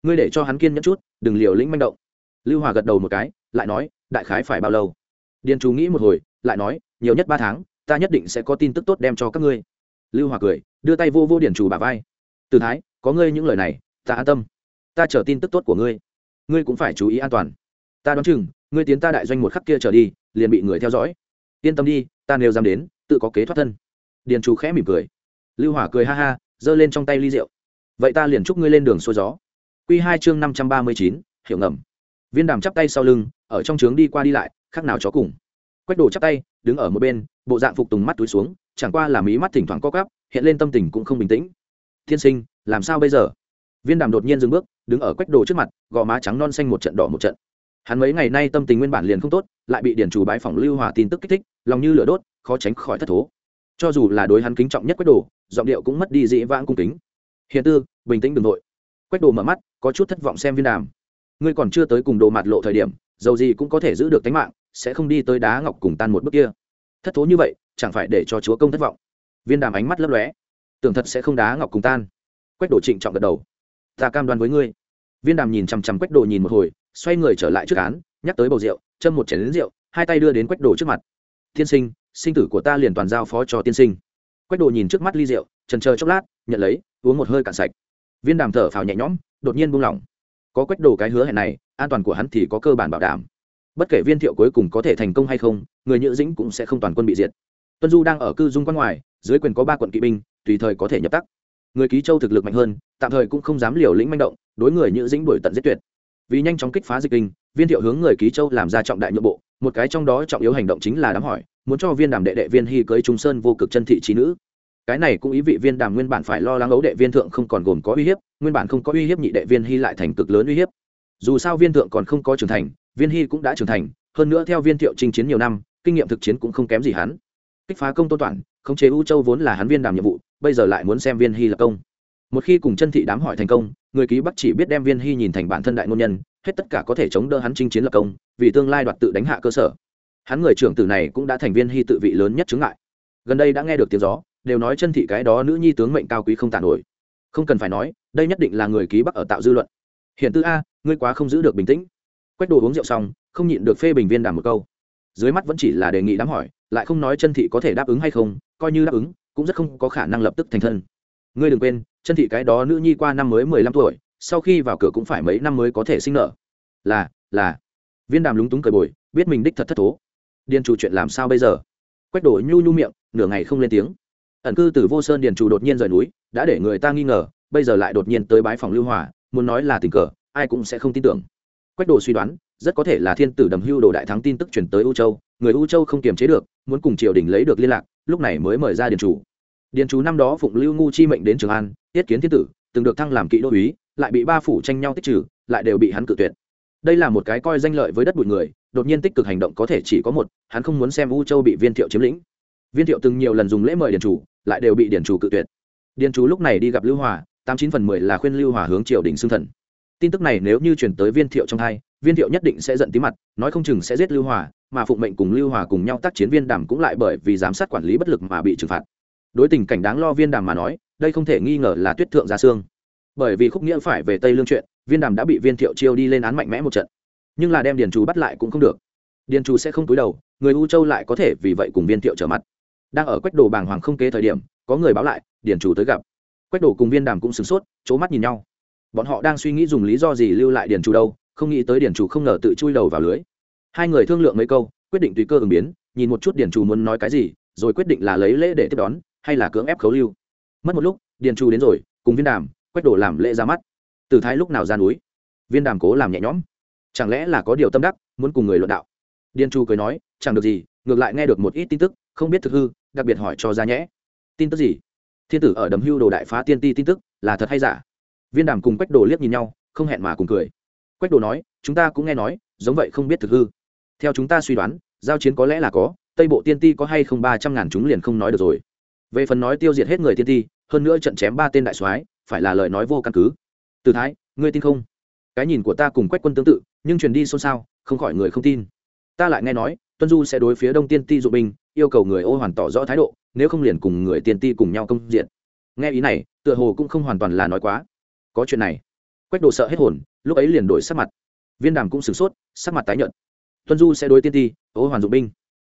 S1: Ngươi để cho hắn kiên nhẫn chút, đừng liều lĩnh manh động. Lưu hòa gật đầu một cái lại nói, đại khái phải bao lâu? Điền chú nghĩ một hồi, lại nói, nhiều nhất ba tháng, ta nhất định sẽ có tin tức tốt đem cho các ngươi. Lưu hòa cười, đưa tay vô vô điền chủ bà vai. Từ thái, có ngươi những lời này, ta an tâm. Ta chờ tin tức tốt của ngươi. Ngươi cũng phải chú ý an toàn. Ta đoán chừng, ngươi tiến ta đại doanh một khắc kia trở đi, liền bị người theo dõi. Yên tâm đi, ta nếu dám đến, tự có kế thoát thân. Điền chủ khẽ mỉm cười. Lưu hỏa cười ha ha, giơ lên trong tay ly rượu. Vậy ta liền chúc ngươi lên đường xuôi gió. Q hai chương năm trăm ba mươi chín, hiểu ngầm. Viên đàm chắp tay sau lưng ở trong trướng đi qua đi lại, khác nào chó cùng. Quách đồ chắp tay, đứng ở một bên, bộ dạng phục tùng mắt túi xuống, chẳng qua là mí mắt thỉnh thoảng co cắp hiện lên tâm tình cũng không bình tĩnh. Thiên sinh, làm sao bây giờ? Viên đàm đột nhiên dừng bước, đứng ở quách đồ trước mặt, gò má trắng non xanh một trận đỏ một trận. Hắn mấy ngày nay tâm tình nguyên bản liền không tốt, lại bị điển chủ bãi phòng lưu hòa tin tức kích thích, lòng như lửa đốt, khó tránh khỏi thất thố. Cho dù là đối hắn kính trọng nhất quách đồ, giọng điệu cũng mất đi dĩ vãng cung kính. Hiện tư, bình tĩnh đừng nội quách đồ mở mắt, có chút thất vọng xem viên đàm. Ngươi còn chưa tới cùng đồ mặt lộ thời điểm dầu gì cũng có thể giữ được tính mạng, sẽ không đi tới đá ngọc cùng tan một bước kia. Thất thố như vậy, chẳng phải để cho chúa công thất vọng? Viên đàm ánh mắt lấp lóe. Tưởng thật sẽ không đá ngọc cùng tan. Quách đồ trịnh trọng gật đầu. Ta cam đoan với ngươi. Viên đàm nhìn chằm chằm quách đồ nhìn một hồi, xoay người trở lại trước án, nhắc tới bầu rượu, châm một chén lính rượu, hai tay đưa đến quách đồ trước mặt. Tiên sinh sinh tử của ta liền toàn giao phó cho tiên sinh. Quách đồ nhìn trước mắt ly rượu, trần chờ chốc lát, nhận lấy, uống một hơi cạn sạch. Viên đàm thở phào nhẹ nhõm, đột nhiên buông lỏng có quách đồ cái hứa hẹn này, an toàn của hắn thì có cơ bản bảo đảm. Bất kể viên thiệu cuối cùng có thể thành công hay không, người nhữ dĩnh cũng sẽ không toàn quân bị diệt. Tuân du đang ở cư dung quan ngoài, dưới quyền có ba quận kỵ binh, tùy thời có thể nhập tắc. Người ký châu thực lực mạnh hơn, tạm thời cũng không dám liều lĩnh manh động, đối người nhữ dĩnh đuổi tận giết tuyệt. Vì nhanh chóng kích phá dịch kinh, viên thiệu hướng người ký châu làm ra trọng đại nhượng bộ, một cái trong đó trọng yếu hành động chính là đám hỏi, muốn cho viên đàm đệ đệ viên hy cưới trung sơn vô cực chân thị trí nữ cái này cũng ý vị viên đàm nguyên bản phải lo lắng ấu đệ viên thượng không còn gồm có uy hiếp, nguyên bản không có uy hiếp nhị đệ viên hy lại thành cực lớn uy hiếp. Dù sao viên thượng còn không có trưởng thành, viên hy cũng đã trưởng thành, hơn nữa theo viên thiệu chinh chiến nhiều năm, kinh nghiệm thực chiến cũng không kém gì hắn. Kích phá công tôn toản khống chế u châu vốn là hắn viên đàm nhiệm vụ, bây giờ lại muốn xem viên hy lập công. Một khi cùng chân thị đám hỏi thành công, người ký bắc chỉ biết đem viên hy nhìn thành bản thân đại ngôn nhân, hết tất cả có thể chống đỡ hắn chinh chiến lập công, vì tương lai đoạt tự đánh hạ cơ sở. Hắn người trưởng tử này cũng đã thành viên hy tự vị lớn nhất chứng ngại. Gần đây đã nghe được tiếng gió đều nói chân thị cái đó nữ nhi tướng mệnh cao quý không tàn nổi. Không cần phải nói, đây nhất định là người ký bắc ở tạo dư luận. Hiện tư a, ngươi quá không giữ được bình tĩnh. Quách đồ uống rượu xong, không nhịn được phê bình viên đàm một câu. Dưới mắt vẫn chỉ là đề nghị đám hỏi, lại không nói chân thị có thể đáp ứng hay không, coi như đáp ứng, cũng rất không có khả năng lập tức thành thân. Ngươi đừng quên, chân thị cái đó nữ nhi qua năm mới mười lăm tuổi, sau khi vào cửa cũng phải mấy năm mới có thể sinh nở. Là là. Viên đàm lúng túng cười bồi, biết mình đích thật thất thố. Điên chủ chuyện làm sao bây giờ? Quách đổ nhu nhu miệng, nửa ngày không lên tiếng ẩn cư từ vô sơn điền chủ đột nhiên rời núi, đã để người ta nghi ngờ, bây giờ lại đột nhiên tới bái phòng lưu hòa, muốn nói là tình cờ, ai cũng sẽ không tin tưởng. Quách đồ suy đoán, rất có thể là thiên tử đầm hưu đồ đại thắng tin tức chuyển tới u châu, người u châu không kiềm chế được, muốn cùng triều đình lấy được liên lạc, lúc này mới mời ra điền chủ. Điền chủ năm đó phụng lưu ngu chi mệnh đến trường an, tiết kiến thiên tử, từng được thăng làm kỵ đô úy, lại bị ba phủ tranh nhau tích trừ, lại đều bị hắn cự tuyệt. Đây là một cái coi danh lợi với đất bụi người, đột nhiên tích cực hành động có thể chỉ có một, hắn không muốn xem u châu bị viên thiệu chiếm lĩnh. Viên thiệu từng nhiều lần dùng lễ mời điền chủ lại đều bị điền chủ cự tuyệt. Điền chủ lúc này đi gặp lưu hòa, tám chín phần mười là khuyên lưu hòa hướng triều đình xưng thần. Tin tức này nếu như chuyển tới viên thiệu trong hai, viên thiệu nhất định sẽ giận tí mặt, nói không chừng sẽ giết lưu hòa, mà phụng mệnh cùng lưu hòa cùng nhau tác chiến viên đàm cũng lại bởi vì giám sát quản lý bất lực mà bị trừng phạt. Đối tình cảnh đáng lo viên đàm mà nói, đây không thể nghi ngờ là tuyết thượng gia xương. Bởi vì khúc nghĩa phải về tây lương chuyện, viên đàm đã bị viên thiệu chiêu đi lên án mạnh mẽ một trận. Nhưng là đem điền trù bắt lại cũng không được. Điền trù sẽ không túi đầu, người u châu lại có thể vì vậy cùng viên thiệu trở mặt đang ở quách đồ bàng hoàng không kế thời điểm, có người báo lại, điển chủ tới gặp. Quách đồ cùng viên đàm cũng sửng sốt c mắt nhìn nhau. Bọn họ đang suy nghĩ dùng lý do gì lưu lại điển chủ đâu, không nghĩ tới điển chủ không ngờ tự chui đầu vào lưới. Hai người thương lượng mấy câu, quyết định tùy cơ ứng biến, nhìn một chút điển chủ muốn nói cái gì, rồi quyết định là lấy lễ để tiếp đón, hay là cưỡng ép khấu lưu. Mất một lúc, điển chủ đến rồi, cùng viên đàm, quách đồ làm lễ ra mắt. Từ thái lúc nào ra núi? Viên đàm cố làm nhẹ nhõm. Chẳng lẽ là có điều tâm đắc, muốn cùng người luận đạo? Điền chu cười nói, chẳng được gì, ngược lại nghe được một ít tin tức, không biết thực hư đặc biệt hỏi cho ra nhẽ. Tin tức gì? Thiên tử ở đầm hưu đồ đại phá tiên ti tin tức, là thật hay giả? Viên đàm cùng quách đồ liếc nhìn nhau, không hẹn mà cùng cười. Quách đồ nói, chúng ta cũng nghe nói, giống vậy không biết thực hư. Theo chúng ta suy đoán, giao chiến có lẽ là có, tây bộ tiên ti có hay không ba trăm ngàn chúng liền không nói được rồi. Về phần nói tiêu diệt hết người tiên ti, hơn nữa trận chém ba tên đại soái, phải là lời nói vô căn cứ. Từ thái, ngươi tin không? Cái nhìn của ta cùng quách quân tương tự, nhưng truyền đi xôn xao, không khỏi người không tin. Ta lại nghe nói tuân du sẽ đối phía đông tiên ti dụ binh, yêu cầu người ô hoàn tỏ rõ thái độ, nếu không liền cùng người tiên ti cùng nhau công diện. Nghe ý này, tựa hồ cũng không hoàn toàn là nói quá. Có chuyện này. Quách đồ sợ hết hồn, lúc ấy liền đổi sắc mặt. Viên đàm cũng sửng sốt, sắc mặt tái nhợt. Tuân du sẽ đối tiên ti, ô hoàn dụ binh.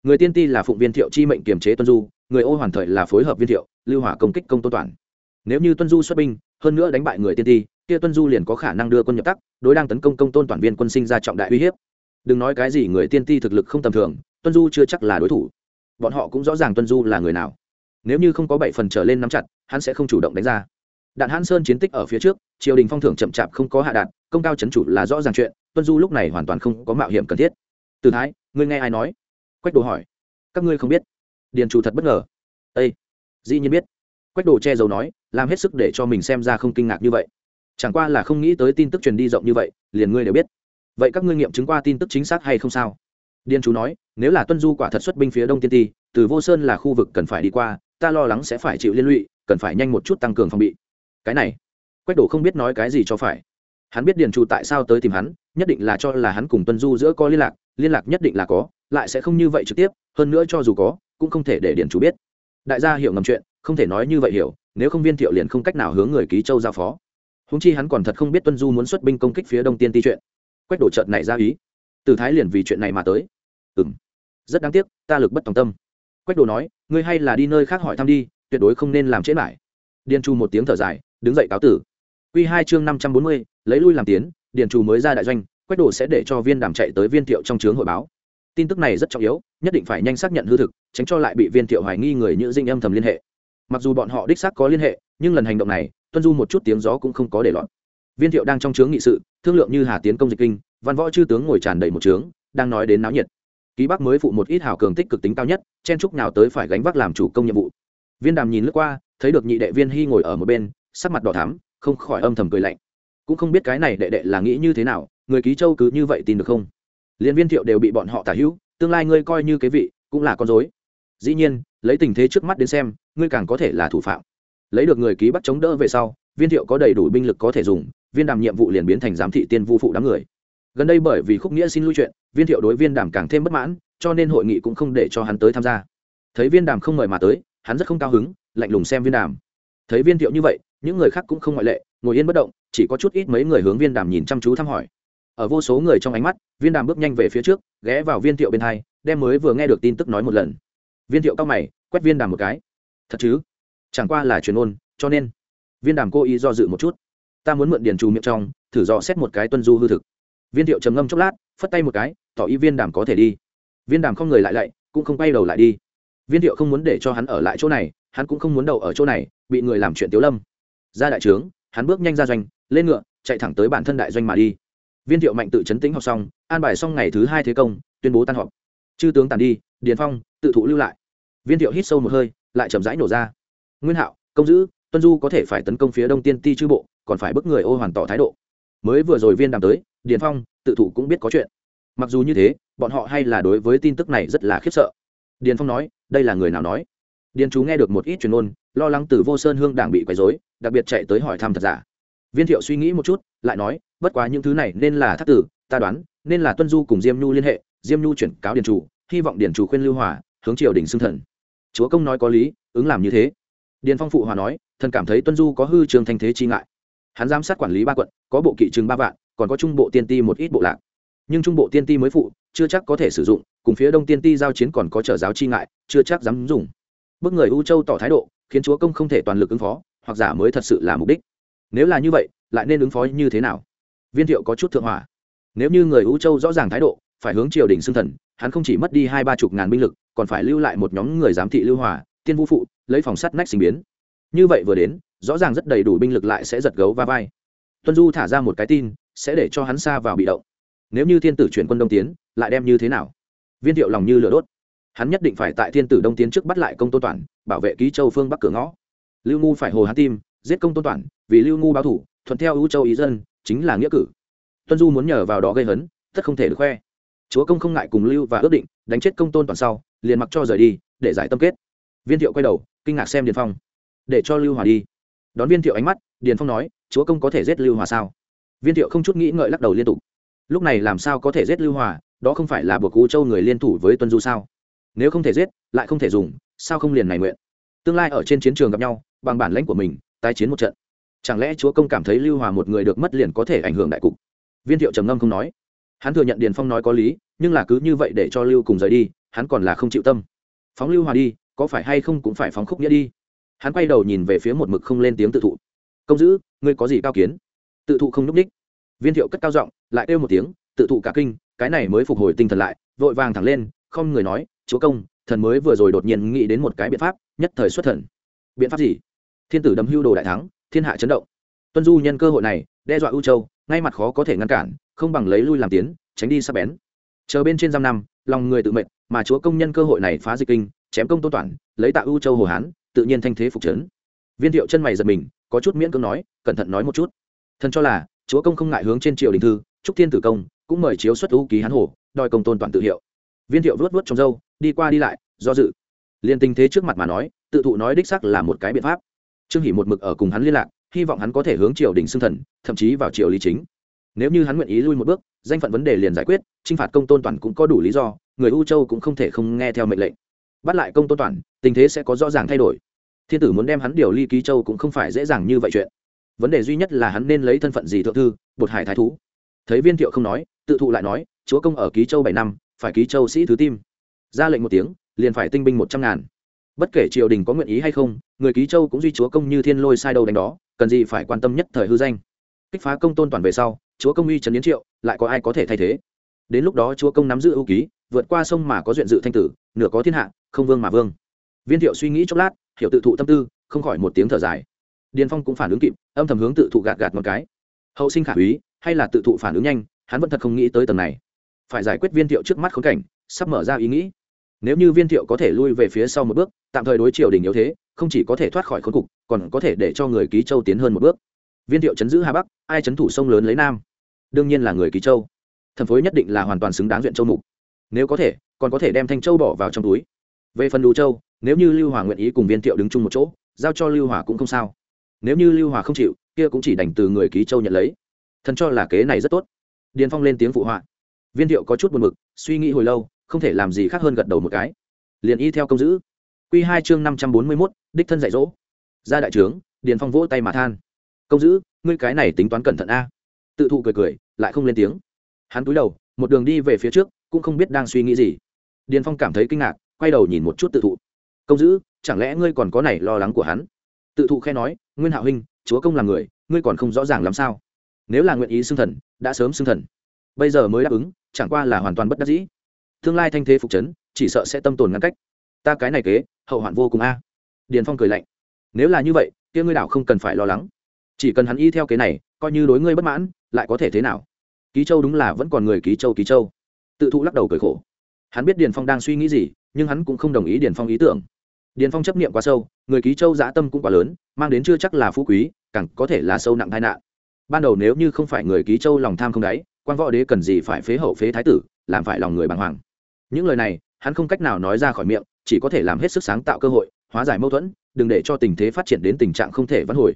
S1: Người tiên ti là phụng viên thiệu chi mệnh kiềm chế tuân du, người ô hoàn thời là phối hợp viên thiệu, lưu hỏa công kích công tôn toàn. Nếu như tuân du xuất binh, hơn nữa đánh bại người tiên ti, kia tuân du liền có khả năng đưa quân nhập tắc, đối đang tấn công công tôn toàn viên quân sinh ra trọng đại uy hiếp đừng nói cái gì người tiên ti thực lực không tầm thường, tuân du chưa chắc là đối thủ. Bọn họ cũng rõ ràng tuân du là người nào. Nếu như không có bảy phần trở lên nắm chặt, hắn sẽ không chủ động đánh ra. Đạn hãn sơn chiến tích ở phía trước, triều đình phong thưởng chậm chạp không có hạ đạn, công cao chấn chủ là rõ ràng chuyện, tuân du lúc này hoàn toàn không có mạo hiểm cần thiết. Từ thái, ngươi nghe ai nói? Quách đồ hỏi. Các ngươi không biết. Điền chủ thật bất ngờ. Ây dĩ nhiên biết. Quách đồ che giấu nói, làm hết sức để cho mình xem ra không kinh ngạc như vậy. Chẳng qua là không nghĩ tới tin tức truyền đi rộng như vậy, liền ngươi đều biết vậy các ngươi nghiệm chứng qua tin tức chính xác hay không sao? Điền chú nói, nếu là tuân du quả thật xuất binh phía đông tiên ti, từ vô sơn là khu vực cần phải đi qua, ta lo lắng sẽ phải chịu liên lụy, cần phải nhanh một chút tăng cường phòng bị. Cái này, quách Đổ không biết nói cái gì cho phải. Hắn biết điền chủ tại sao tới tìm hắn, nhất định là cho là hắn cùng tuân du giữa có liên lạc liên lạc nhất định là có, lại sẽ không như vậy trực tiếp, hơn nữa cho dù có, cũng không thể để điền chủ biết. Đại gia hiểu ngầm chuyện, không thể nói như vậy hiểu, nếu không viên thiệu liền không cách nào hướng người ký châu giao phó. Húng chi hắn còn thật không biết tuân du muốn xuất binh công kích phía đông tiên ti chuyện quách đổ trợt này ra ý. Từ thái liền vì chuyện này mà tới. Ừ m rất đáng tiếc, ta lực bất tòng tâm. Quách đồ nói, ngươi hay là đi nơi khác hỏi thăm đi, tuyệt đối không nên làm chết lại điền chu một tiếng thở dài, đứng dậy cáo tử. Q hai chương năm trăm bốn mươi, lấy lui làm tiến, điền chu mới ra đại doanh, quách đồ sẽ để cho viên đàm chạy tới viên thiệu trong trướng hội báo. Tin tức này rất trọng yếu, nhất định phải nhanh xác nhận hư thực, tránh cho lại bị viên thiệu hoài nghi người như dinh âm thầm liên hệ. Mặc dù bọn họ đích xác có liên hệ, nhưng lần hành động này, tuân du một chút tiếng gió cũng không có để lọt viên thiệu đang trong trướng nghị sự thương lượng như hà tiến công dịch kinh, văn võ chư tướng ngồi tràn đầy một trướng, đang nói đến náo nhiệt. Ký bắc mới phụ một ít hào cường tích cực tính cao nhất, chen chúc nào tới phải gánh vác làm chủ công nhiệm vụ. Viên đàm nhìn lướt qua, thấy được nhị đệ viên hy ngồi ở một bên, sắc mặt đỏ thắm, không khỏi âm thầm cười lạnh. Cũng không biết cái này đệ đệ là nghĩ như thế nào, người ký châu cứ như vậy tin được không? Liên viên thiệu đều bị bọn họ tả hữu, tương lai ngươi coi như cái vị, cũng là con dối dĩ nhiên, lấy tình thế trước mắt đến xem, ngươi càng có thể là thủ phạm. Lấy được người ký bắt chống đỡ về sau, viên thiệu có đầy đủ binh lực có thể dùng viên đàm nhiệm vụ liền biến thành giám thị tiên vu phụ đám người. Gần đây bởi vì khúc nghĩa xin lui chuyện, viên thiệu đối viên đàm càng thêm bất mãn, cho nên hội nghị cũng không để cho hắn tới tham gia. Thấy viên đàm không mời mà tới, hắn rất không cao hứng, lạnh lùng xem viên đàm. Thấy viên thiệu như vậy, những người khác cũng không ngoại lệ, ngồi yên bất động, chỉ có chút ít mấy người hướng viên đàm nhìn chăm chú thăm hỏi. Ở vô số người trong ánh mắt, viên đàm bước nhanh về phía trước, ghé vào viên thiệu bên hai, đem mới vừa nghe được tin tức nói một lần. Viên thiệu cao mày, quét viên đàm một cái. Thật chứ? Chẳng qua là truyền ôn cho nên. Viên đàm cố ý do dự một chút ta muốn mượn điền trù miệng trong, thử dò xét một cái tuân du hư thực. Viên thiệu trầm ngâm chốc lát, phất tay một cái, tỏ ý viên đàm có thể đi. Viên đàm không người lại lạy, cũng không quay đầu lại đi. Viên thiệu không muốn để cho hắn ở lại chỗ này, hắn cũng không muốn đầu ở chỗ này, bị người làm chuyện tiếu lâm. Ra đại trướng, hắn bước nhanh ra doanh, lên ngựa, chạy thẳng tới bản thân đại doanh mà đi. Viên thiệu mạnh tự chấn tĩnh học xong, an bài xong ngày thứ hai thế công, tuyên bố tan họp. Chư tướng tàn đi, điền phong, tự thụ lưu lại. Viên thiệu hít sâu một hơi, lại chậm rãi nổ ra. Nguyên hạo, công giữ tuân du có thể phải tấn công phía đông tiên ti chư bộ, còn phải bức người ô hoàn tỏ thái độ. Mới vừa rồi viên đàm tới, điền phong, tự thụ cũng biết có chuyện. Mặc dù như thế, bọn họ hay là đối với tin tức này rất là khiếp sợ. Điền phong nói, đây là người nào nói? Điền chú nghe được một ít truyền ôn lo lắng từ vô sơn hương đảng bị quấy dối đặc biệt chạy tới hỏi thăm thật giả. Viên thiệu suy nghĩ một chút, lại nói, bất quá những thứ này nên là thác tử, ta đoán, nên là tuân du cùng diêm nhu liên hệ, diêm nhu chuyển cáo điền chủ, hy vọng điền chủ khuyên lưu hòa hướng triều đình xưng thần. Chúa công nói có lý, ứng làm như thế. Điền phong phụ hòa nói thần cảm thấy tuân du có hư trường thanh thế chi ngại. Hắn giám sát quản lý ba quận, có bộ kỵ chừng ba vạn, còn có trung bộ tiên ti một ít bộ lạc. Nhưng trung bộ tiên ti mới phụ, chưa chắc có thể sử dụng, cùng phía đông tiên ti giao chiến còn có trở giáo chi ngại, chưa chắc dám dùng. Bước người u châu tỏ thái độ, khiến chúa công không thể toàn lực ứng phó, hoặc giả mới thật sự là mục đích. Nếu là như vậy, lại nên ứng phó như thế nào? Viên thiệu có chút thượng hỏa. Nếu như người u châu rõ ràng thái độ, phải hướng triều đình xưng thần, hắn không chỉ mất đi hai ba chục ngàn binh lực, còn phải lưu lại một nhóm người giám thị lưu hòa, tiên vũ phụ, lấy phòng sắt nách sinh biến như vậy vừa đến, rõ ràng rất đầy đủ binh lực lại sẽ giật gấu va vai. Tuân du thả ra một cái tin, sẽ để cho hắn xa vào bị động. Nếu như thiên tử chuyển quân đông tiến, lại đem như thế nào? Viên thiệu lòng như lửa đốt. Hắn nhất định phải tại thiên tử đông tiến trước bắt lại công tôn toàn, bảo vệ ký châu phương bắc cửa ngõ. Lưu ngu phải hồ hắn tim, giết công tôn toàn, vì lưu ngu báo thủ, thuận theo ưu châu ý dân, chính là nghĩa cử. Tuân du muốn nhờ vào đó gây hấn, tất không thể được khoe. Chúa công không ngại cùng lưu và ước định, đánh chết công tôn toàn sau, liền mặc cho rời đi, để giải tâm kết. Viên thiệu quay đầu, kinh ngạc xem điền phong để cho lưu hòa đi. Đón viên thiệu ánh mắt, điền phong nói, chúa công có thể giết lưu hòa sao? Viên thiệu không chút nghĩ ngợi lắc đầu liên tục. Lúc này làm sao có thể giết lưu hòa? Đó không phải là buộc cú châu người liên thủ với tuân du sao? Nếu không thể giết, lại không thể dùng, sao không liền này nguyện? Tương lai ở trên chiến trường gặp nhau, bằng bản lãnh của mình, tái chiến một trận. Chẳng lẽ chúa công cảm thấy lưu hòa một người được mất liền có thể ảnh hưởng đại cục? Viên thiệu trầm ngâm không nói. Hắn thừa nhận điền phong nói có lý, nhưng là cứ như vậy để cho lưu cùng rời đi, hắn còn là không chịu tâm. Phóng lưu hòa đi, có phải hay không cũng phải phóng khúc nghĩa đi? Hắn quay đầu nhìn về phía một mực không lên tiếng tự thụ. Công giữ, ngươi có gì cao kiến? Tự thụ không núp đích. Viên thiệu cất cao giọng, lại kêu một tiếng, tự thụ cả kinh, cái này mới phục hồi tinh thần lại. Vội vàng thẳng lên, không người nói, chúa công, thần mới vừa rồi đột nhiên nghĩ đến một cái biện pháp, nhất thời xuất thần. Biện pháp gì? Thiên tử đấm hưu đồ đại thắng, thiên hạ chấn động. Tuân du nhân cơ hội này, đe dọa ưu châu, ngay mặt khó có thể ngăn cản, không bằng lấy lui làm tiến, tránh đi sắp bén. Chờ bên trên giam năm, lòng người tự mệnh mà chúa công nhân cơ hội này phá dịch kinh, chém công tôn toàn, lấy tạ ưu châu hồ hán tự nhiên thanh thế phục trấn. Viên thiệu chân mày giật mình, có chút miễn cưỡng nói, cẩn thận nói một chút. Thần cho là, chúa công không ngại hướng trên triều đình thư trúc thiên tử công, cũng mời chiếu xuất ưu ký hán hồ, đòi công tôn toàn tự hiệu. Viên thiệu vớt vớt trong dâu đi qua đi lại, do dự. Liên tình thế trước mặt mà nói, tự thụ nói đích sắc là một cái biện pháp. Trương hỷ một mực ở cùng hắn liên lạc, hy vọng hắn có thể hướng triều đình xưng thần, thậm chí vào triều lý chính. Nếu như hắn nguyện ý lui một bước, danh phận vấn đề liền giải quyết t r i n h phạt công tôn toàn cũng có đủ lý do, người u châu cũng không thể không nghe theo mệnh lệnh bắt lại công tôn toàn, tình thế sẽ có rõ ràng thay đổi. Thiên tử muốn đem hắn điều ly ký châu cũng không phải dễ dàng như vậy chuyện. Vấn đề duy nhất là hắn nên lấy thân phận gì thượng thư, bột hải thái thú. Thấy viên thiệu không nói, tự thụ lại nói, chúa công ở ký châu bảy năm, phải ký châu sĩ thứ tim. Ra lệnh một tiếng, liền phải tinh binh một trăm ngàn. Bất kể triều đình có nguyện ý hay không, người ký châu cũng duy chúa công như thiên lôi sai đâu đánh đó, cần gì phải quan tâm nhất thời hư danh. Kích phá công tôn toàn về sau, chúa công uy trần yến triệu, lại có ai có thể thay thế? Đến lúc đó chúa công nắm giữ ưu ký, vượt qua sông mà có duyện dự thanh tử, nửa có thiên hạ không vương mà vương. Viên thiệu suy nghĩ chốc lát, hiểu tự thụ tâm tư, không khỏi một tiếng thở dài. Điền phong cũng phản ứng kịp, âm thầm hướng tự thụ gạt gạt một cái. Hậu sinh khả úy, hay là tự thụ phản ứng nhanh, hắn vẫn thật không nghĩ tới tầng này. Phải giải quyết viên thiệu trước mắt khốn cảnh, sắp mở ra ý nghĩ. Nếu như viên thiệu có thể lui về phía sau một bước, tạm thời đối triều đình yếu thế, không chỉ có thể thoát khỏi khốn cục, còn có thể để cho người ký châu tiến hơn một bước. Viên thiệu chấn giữ hà bắc, ai chấn thủ sông lớn lấy nam? Đương nhiên là người ký châu. Thần phối nhất định là hoàn toàn xứng đáng duyện châu mục. Nếu có thể, còn có thể đem thanh châu bỏ vào trong túi về phần đủ châu nếu như lưu hòa nguyện ý cùng viên thiệu đứng chung một chỗ giao cho lưu hòa cũng không sao. Nếu như lưu hòa không chịu kia cũng chỉ đành từ người ký châu nhận lấy. Thần cho là kế này rất tốt. Điền phong lên tiếng phụ họa. Viên thiệu có chút buồn mực, suy nghĩ hồi lâu không thể làm gì khác hơn gật đầu một cái. Liền y theo công giữ. Q hai chương năm trăm bốn mươi mốt đích thân dạy dỗ. Ra đại trướng điền phong vỗ tay mà than. Công giữ ngươi cái này tính toán cẩn thận a. Tự thụ cười cười lại không lên tiếng. Hắn cúi đầu một đường đi về phía trước cũng không biết đang suy nghĩ gì. Điền phong cảm thấy kinh ngạc quay đầu nhìn một chút tự thụ. Công giữ chẳng lẽ ngươi còn có này lo lắng của hắn? Tự thụ khe nói, nguyên hạo huynh, chúa công là người, ngươi còn không rõ ràng làm sao? Nếu là nguyện ý xưng thần, đã sớm xưng thần. Bây giờ mới đáp ứng, chẳng qua là hoàn toàn bất đắc dĩ. Tương lai thanh thế phục chấn, chỉ sợ sẽ tâm tồn ngăn cách. Ta cái này kế, hậu hoạn vô cùng a. Điền phong cười lạnh. Nếu là như vậy, kia ngươi đảo không cần phải lo lắng. Chỉ cần hắn y theo kế này, coi như đối ngươi bất mãn, lại có thể thế nào? Ký châu đúng là vẫn còn người ký châu ký châu. Tự thụ lắc đầu cười khổ hắn biết điền phong đang suy nghĩ gì, nhưng hắn cũng không đồng ý điền phong ý tưởng. Điền phong chấp niệm quá sâu, người ký châu giã tâm cũng quá lớn, mang đến chưa chắc là phú quý, càng có thể là sâu nặng tai nạn. Ban đầu nếu như không phải người ký châu lòng tham không đáy, quan võ đế cần gì phải phế hậu phế thái tử, làm phải lòng người bàng hoàng. Những lời này, hắn không cách nào nói ra khỏi miệng, chỉ có thể làm hết sức sáng tạo cơ hội, hóa giải mâu thuẫn, đừng để cho tình thế phát triển đến tình trạng không thể vãn hồi.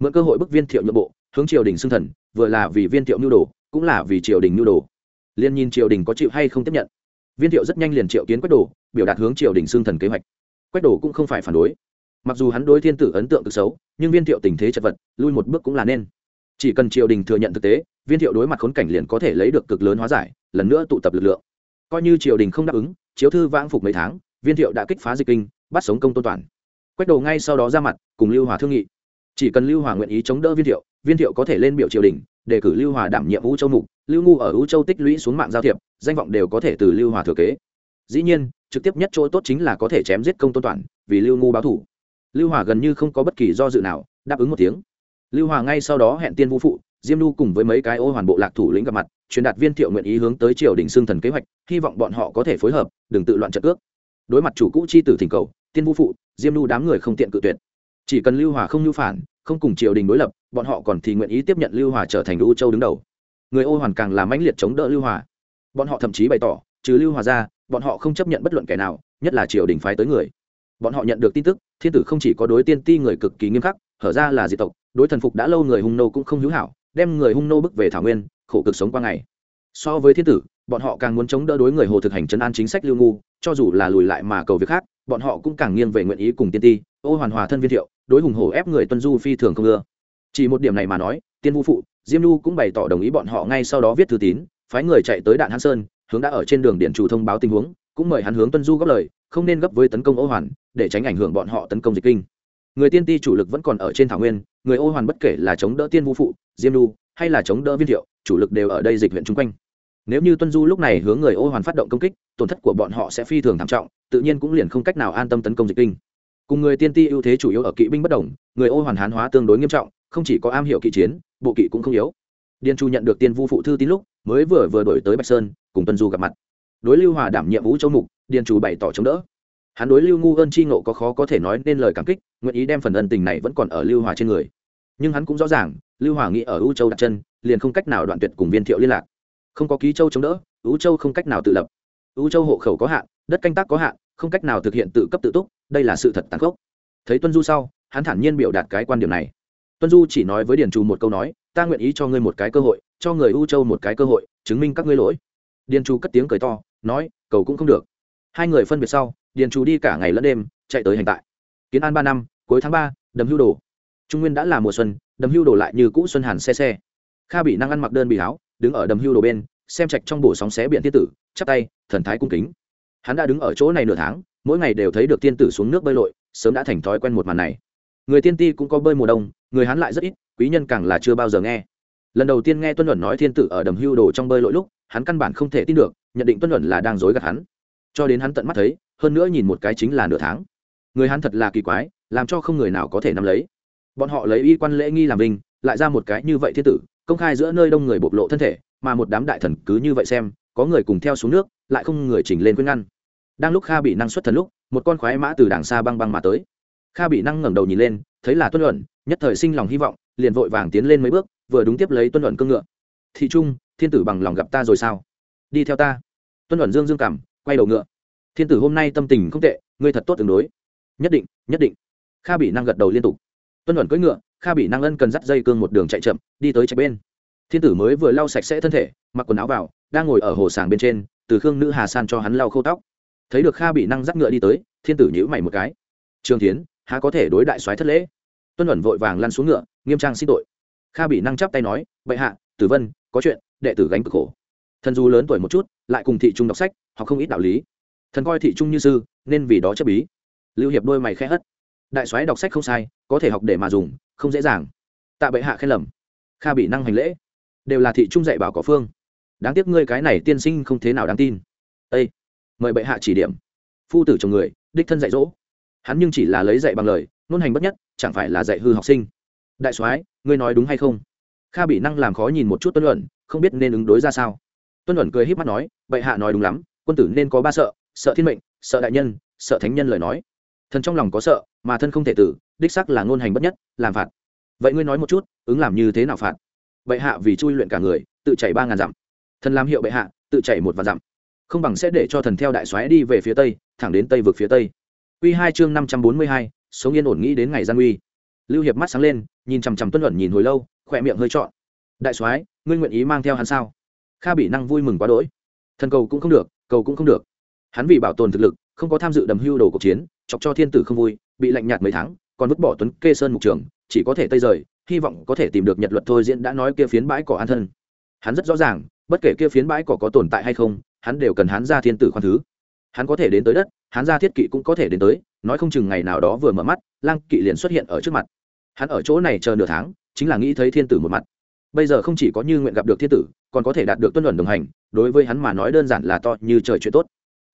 S1: Mượn cơ hội bức viên thiệu nhượng bộ, hướng triều đình xưng thần, vừa là vì viên thiệu nhu đồ, cũng là vì triều đình nhu đồ. Liên nhìn triều đình có chịu hay không tiếp nhận viên thiệu rất nhanh liền triệu kiến quách đồ, biểu đạt hướng triều đình xương thần kế hoạch. Quách đồ cũng không phải phản đối. Mặc dù hắn đối thiên tử ấn tượng cực xấu, nhưng viên thiệu tình thế chật vật, lui một bước cũng là nên. Chỉ cần triều đình thừa nhận thực tế, viên thiệu đối mặt khốn cảnh liền có thể lấy được cực lớn hóa giải, lần nữa tụ tập lực lượng. Coi như triều đình không đáp ứng, chiếu thư vãng phục mấy tháng, viên thiệu đã kích phá dịch kinh, bắt sống công tôn toàn. Quách đồ ngay sau đó ra mặt, cùng lưu hòa thương nghị. Chỉ cần lưu hòa nguyện ý chống đỡ viên thiệu viên thiệu có thể lên biểu triều đình đề cử lưu hòa đảm nhiệm vũ châu mục, lưu ngu ở vũ châu tích lũy xuống mạng giao thiệp, danh vọng đều có thể từ lưu hòa thừa kế. Dĩ nhiên, trực tiếp nhất chỗ tốt chính là có thể chém giết công tôn toàn, vì lưu ngu báo thủ. Lưu hòa gần như không có bất kỳ do dự nào, đáp ứng một tiếng. Lưu hòa ngay sau đó hẹn tiên vũ phụ, diêm nu cùng với mấy cái ô hoàn bộ lạc thủ lĩnh gặp mặt, truyền đạt viên thiệu nguyện ý hướng tới triều đình xương thần kế hoạch, hy vọng bọn họ có thể phối hợp, đừng tự loạn trận cước. đối mặt chủ cũ chi tử thỉnh cầu, tiên vũ phụ, diêm nu đám người không tiện cự tuyệt. Chỉ cần lưu hòa không nhu phản, không cùng triều đình đối lập bọn họ còn thì nguyện ý tiếp nhận lưu hòa trở thành u châu đứng đầu. Người ô hoàn càng làm mãnh liệt chống đỡ lưu hòa. Bọn họ thậm chí bày tỏ, trừ lưu hòa ra, bọn họ không chấp nhận bất luận kẻ nào, nhất là triều đình phái tới người. Bọn họ nhận được tin tức, thiên tử không chỉ có đối tiên ti người cực kỳ nghiêm khắc, hở ra là diệt tộc, đối thần phục đã lâu người hung nô cũng không hữu hảo, đem người hung nô bức về thảo nguyên, khổ cực sống qua ngày. So với thiên tử, bọn họ càng muốn chống đỡ đối người hồ thực hành chấn an chính sách lưu ngu, cho dù là lùi lại mà cầu việc khác, bọn họ cũng càng nghiêng về nguyện ý cùng tiên ti, ô hoàn hòa thân viên thiệu, đối hùng hổ ép người tuân du phi thường không ưa chỉ một điểm này mà nói tiên vũ phụ diêm lu cũng bày tỏ đồng ý bọn họ ngay sau đó viết thư tín phái người chạy tới đạn hán sơn hướng đã ở trên đường điện chủ thông báo tình huống cũng mời hắn hướng tuân du góp lời không nên gấp với tấn công ô hoàn để tránh ảnh hưởng bọn họ tấn công dịch kinh. Người tiên ti chủ lực vẫn còn ở trên thảo nguyên người ô hoàn bất kể là chống đỡ tiên vũ phụ diêm lu, hay là chống đỡ viên thiệu chủ lực đều ở đây dịch huyện chung quanh. Nếu như tuân du lúc này hướng người ô hoàn phát động công kích tổn thất của bọn họ sẽ phi thường thảm trọng tự nhiên cũng liền không cách nào an tâm tấn công dịch kinh. Cùng người tiên ti ưu thế chủ yếu ở kỵ binh bất đồng người ô hoàn hán hóa tương đối nghiêm trọng không chỉ có am hiểu kỵ chiến, bộ kỵ cũng không yếu. Điền chu nhận được tiên vu phụ thư tin lúc, mới vừa vừa đổi tới bạch sơn, cùng tuân du gặp mặt. Đối lưu hòa đảm nhiệm vũ châu mục, điền chu bày tỏ chống đỡ. Hắn đối lưu ngu ơn chi ngộ có khó có thể nói nên lời cảm kích, nguyện ý đem phần ân tình này vẫn còn ở lưu hòa trên người. Nhưng hắn cũng rõ ràng, lưu hòa nghĩ ở u châu đặt chân, liền không cách nào đoạn tuyệt cùng viên thiệu liên lạc. Không có ký châu chống đỡ, u châu không cách nào tự lập. U châu hộ khẩu có hạn, đất canh tác có hạn, không cách nào thực hiện tự cấp tự túc, đây là sự thật tàn khốc. Thấy tuân du sau, hắn thản nhiên biểu đạt cái quan điểm này tuân du chỉ nói với điền trù một câu nói, ta nguyện ý cho ngươi một cái cơ hội, cho người u châu một cái cơ hội, chứng minh các ngươi lỗi. Điền trù cất tiếng cười to, nói, cầu cũng không được. Hai người phân biệt sau, điền trù đi cả ngày lẫn đêm, chạy tới hành tại. Kiến an ba năm, cuối tháng ba, đầm hưu đồ. Trung nguyên đã là mùa xuân, đầm hưu đồ lại như cũ xuân hàn xe xe. Kha bị năng ăn mặc đơn bị áo, đứng ở đầm hưu đồ bên, xem trạch trong bổ sóng xé biển thiên tử, chắp tay, thần thái cung kính. Hắn đã đứng ở chỗ này nửa tháng, mỗi ngày đều thấy được tiên tử xuống nước bơi lội, sớm đã thành thói quen một màn này người tiên ti cũng có bơi mùa đông, người hắn lại rất ít, quý nhân càng là chưa bao giờ nghe. Lần đầu tiên nghe tuân luận nói thiên tử ở đầm hưu đồ trong bơi lội lúc, hắn căn bản không thể tin được, nhận định tuân luận là đang dối gạt hắn. Cho đến hắn tận mắt thấy, hơn nữa nhìn một cái chính là nửa tháng. Người hắn thật là kỳ quái, làm cho không người nào có thể nắm lấy. Bọn họ lấy y quan lễ nghi làm vinh, lại ra một cái như vậy thiên tử, công khai giữa nơi đông người bộc lộ thân thể, mà một đám đại thần cứ như vậy xem, có người cùng theo xuống nước, lại không người chỉnh lên khuyên ngăn. Đang lúc kha bị năng suất thần lúc, một con khoái mã từ đàng xa băng băng mà tới kha bị năng ngẩng đầu nhìn lên, thấy là tuân luận, nhất thời sinh lòng hy vọng, liền vội vàng tiến lên mấy bước, vừa đúng tiếp lấy tuân luận cương ngựa. Thị trung, thiên tử bằng lòng gặp ta rồi sao? Đi theo ta. Tuân luận dương dương cảm, quay đầu ngựa. Thiên tử hôm nay tâm tình không tệ, ngươi thật tốt tương đối. Nhất định nhất định. Kha bị năng gật đầu liên tục. Tuân luận cưỡi ngựa, kha bị năng ân cần dắt dây cương một đường chạy chậm, đi tới chạy bên. Thiên tử mới vừa lau sạch sẽ thân thể, mặc quần áo vào, đang ngồi ở hồ sàng bên trên, từ khương nữ hà san cho hắn lau khâu tóc. Thấy được kha bị năng dắt ngựa đi tới, thiên tử nhữ mày một cái. Trường tiến há có thể đối đại soái thất lễ? Tuân ẩn vội vàng lăn xuống ngựa, nghiêm trang xin tội. Kha bị năng chắp tay nói, bệ hạ, tử vân, có chuyện, đệ tử gánh cực khổ. Thần dù lớn tuổi một chút, lại cùng thị trung đọc sách, học không ít đạo lý. Thần coi thị trung như sư, nên vì đó chấp bí. Lưu hiệp đôi mày khẽ hất. Đại soái đọc sách không sai, có thể học để mà dùng, không dễ dàng. Tạ bệ hạ khen lầm. Kha bị năng hành lễ. Đều là thị trung dạy bảo có phương. Đáng tiếc ngươi cái này tiên sinh không thế nào đáng tin. Ây mời bệ hạ chỉ điểm. Phu tử chồng người, đích thân dạy dỗ hắn nhưng chỉ là lấy dạy bằng lời, nôn hành bất nhất, chẳng phải là dạy hư học sinh. Đại soái, ngươi nói đúng hay không? Kha bị năng làm khó nhìn một chút tuân luận, không biết nên ứng đối ra sao. Tuân luận cười híp mắt nói, bệ hạ nói đúng lắm, quân tử nên có ba sợ sợ thiên mệnh, sợ đại nhân, sợ thánh nhân lời nói. Thần trong lòng có sợ, mà thân không thể tử, đích sắc là ngôn hành bất nhất, làm phạt. Vậy ngươi nói một chút, ứng làm như thế nào phạt? Bệ hạ vì chui luyện cả người, tự chảy ba ngàn dặm. Thần làm hiệu bệ hạ, tự chảy một vạn dặm. Không bằng sẽ để cho thần theo đại soái đi về phía tây, thẳng đến tây vực phía tây. Quy hai chương năm trăm bốn mươi hai, sống yên ổn nghĩ đến ngày gian nguy. lưu hiệp mắt sáng lên, nhìn chằm chằm tuân luận nhìn hồi lâu, khỏe miệng hơi trọn. Đại soái, ngươi nguyện ý mang theo hắn sao? Kha bị năng vui mừng quá đỗi. Thần cầu cũng không được, cầu cũng không được. Hắn vì bảo tồn thực lực, không có tham dự đầm hưu đồ cuộc chiến, chọc cho thiên tử không vui, bị lạnh nhạt mấy tháng, còn vứt bỏ tuấn kê sơn mục trường, chỉ có thể tây rời, hy vọng có thể tìm được nhật luật thôi diễn đã nói kia phiến bãi cỏ an thân. Hắn rất rõ ràng, bất kể kia phiến bãi cỏ có tồn tại hay không, hắn đều cần hắn ra thiên tử khoan thứ hắn có thể đến tới đất, hắn ra thiết kỵ cũng có thể đến tới, nói không chừng ngày nào đó vừa mở mắt, lang kỵ liền xuất hiện ở trước mặt. Hắn ở chỗ này chờ nửa tháng, chính là nghĩ thấy thiên tử một mặt. Bây giờ không chỉ có như nguyện gặp được thiên tử, còn có thể đạt được tuân luận đồng hành, đối với hắn mà nói đơn giản là to như trời chuyện tốt.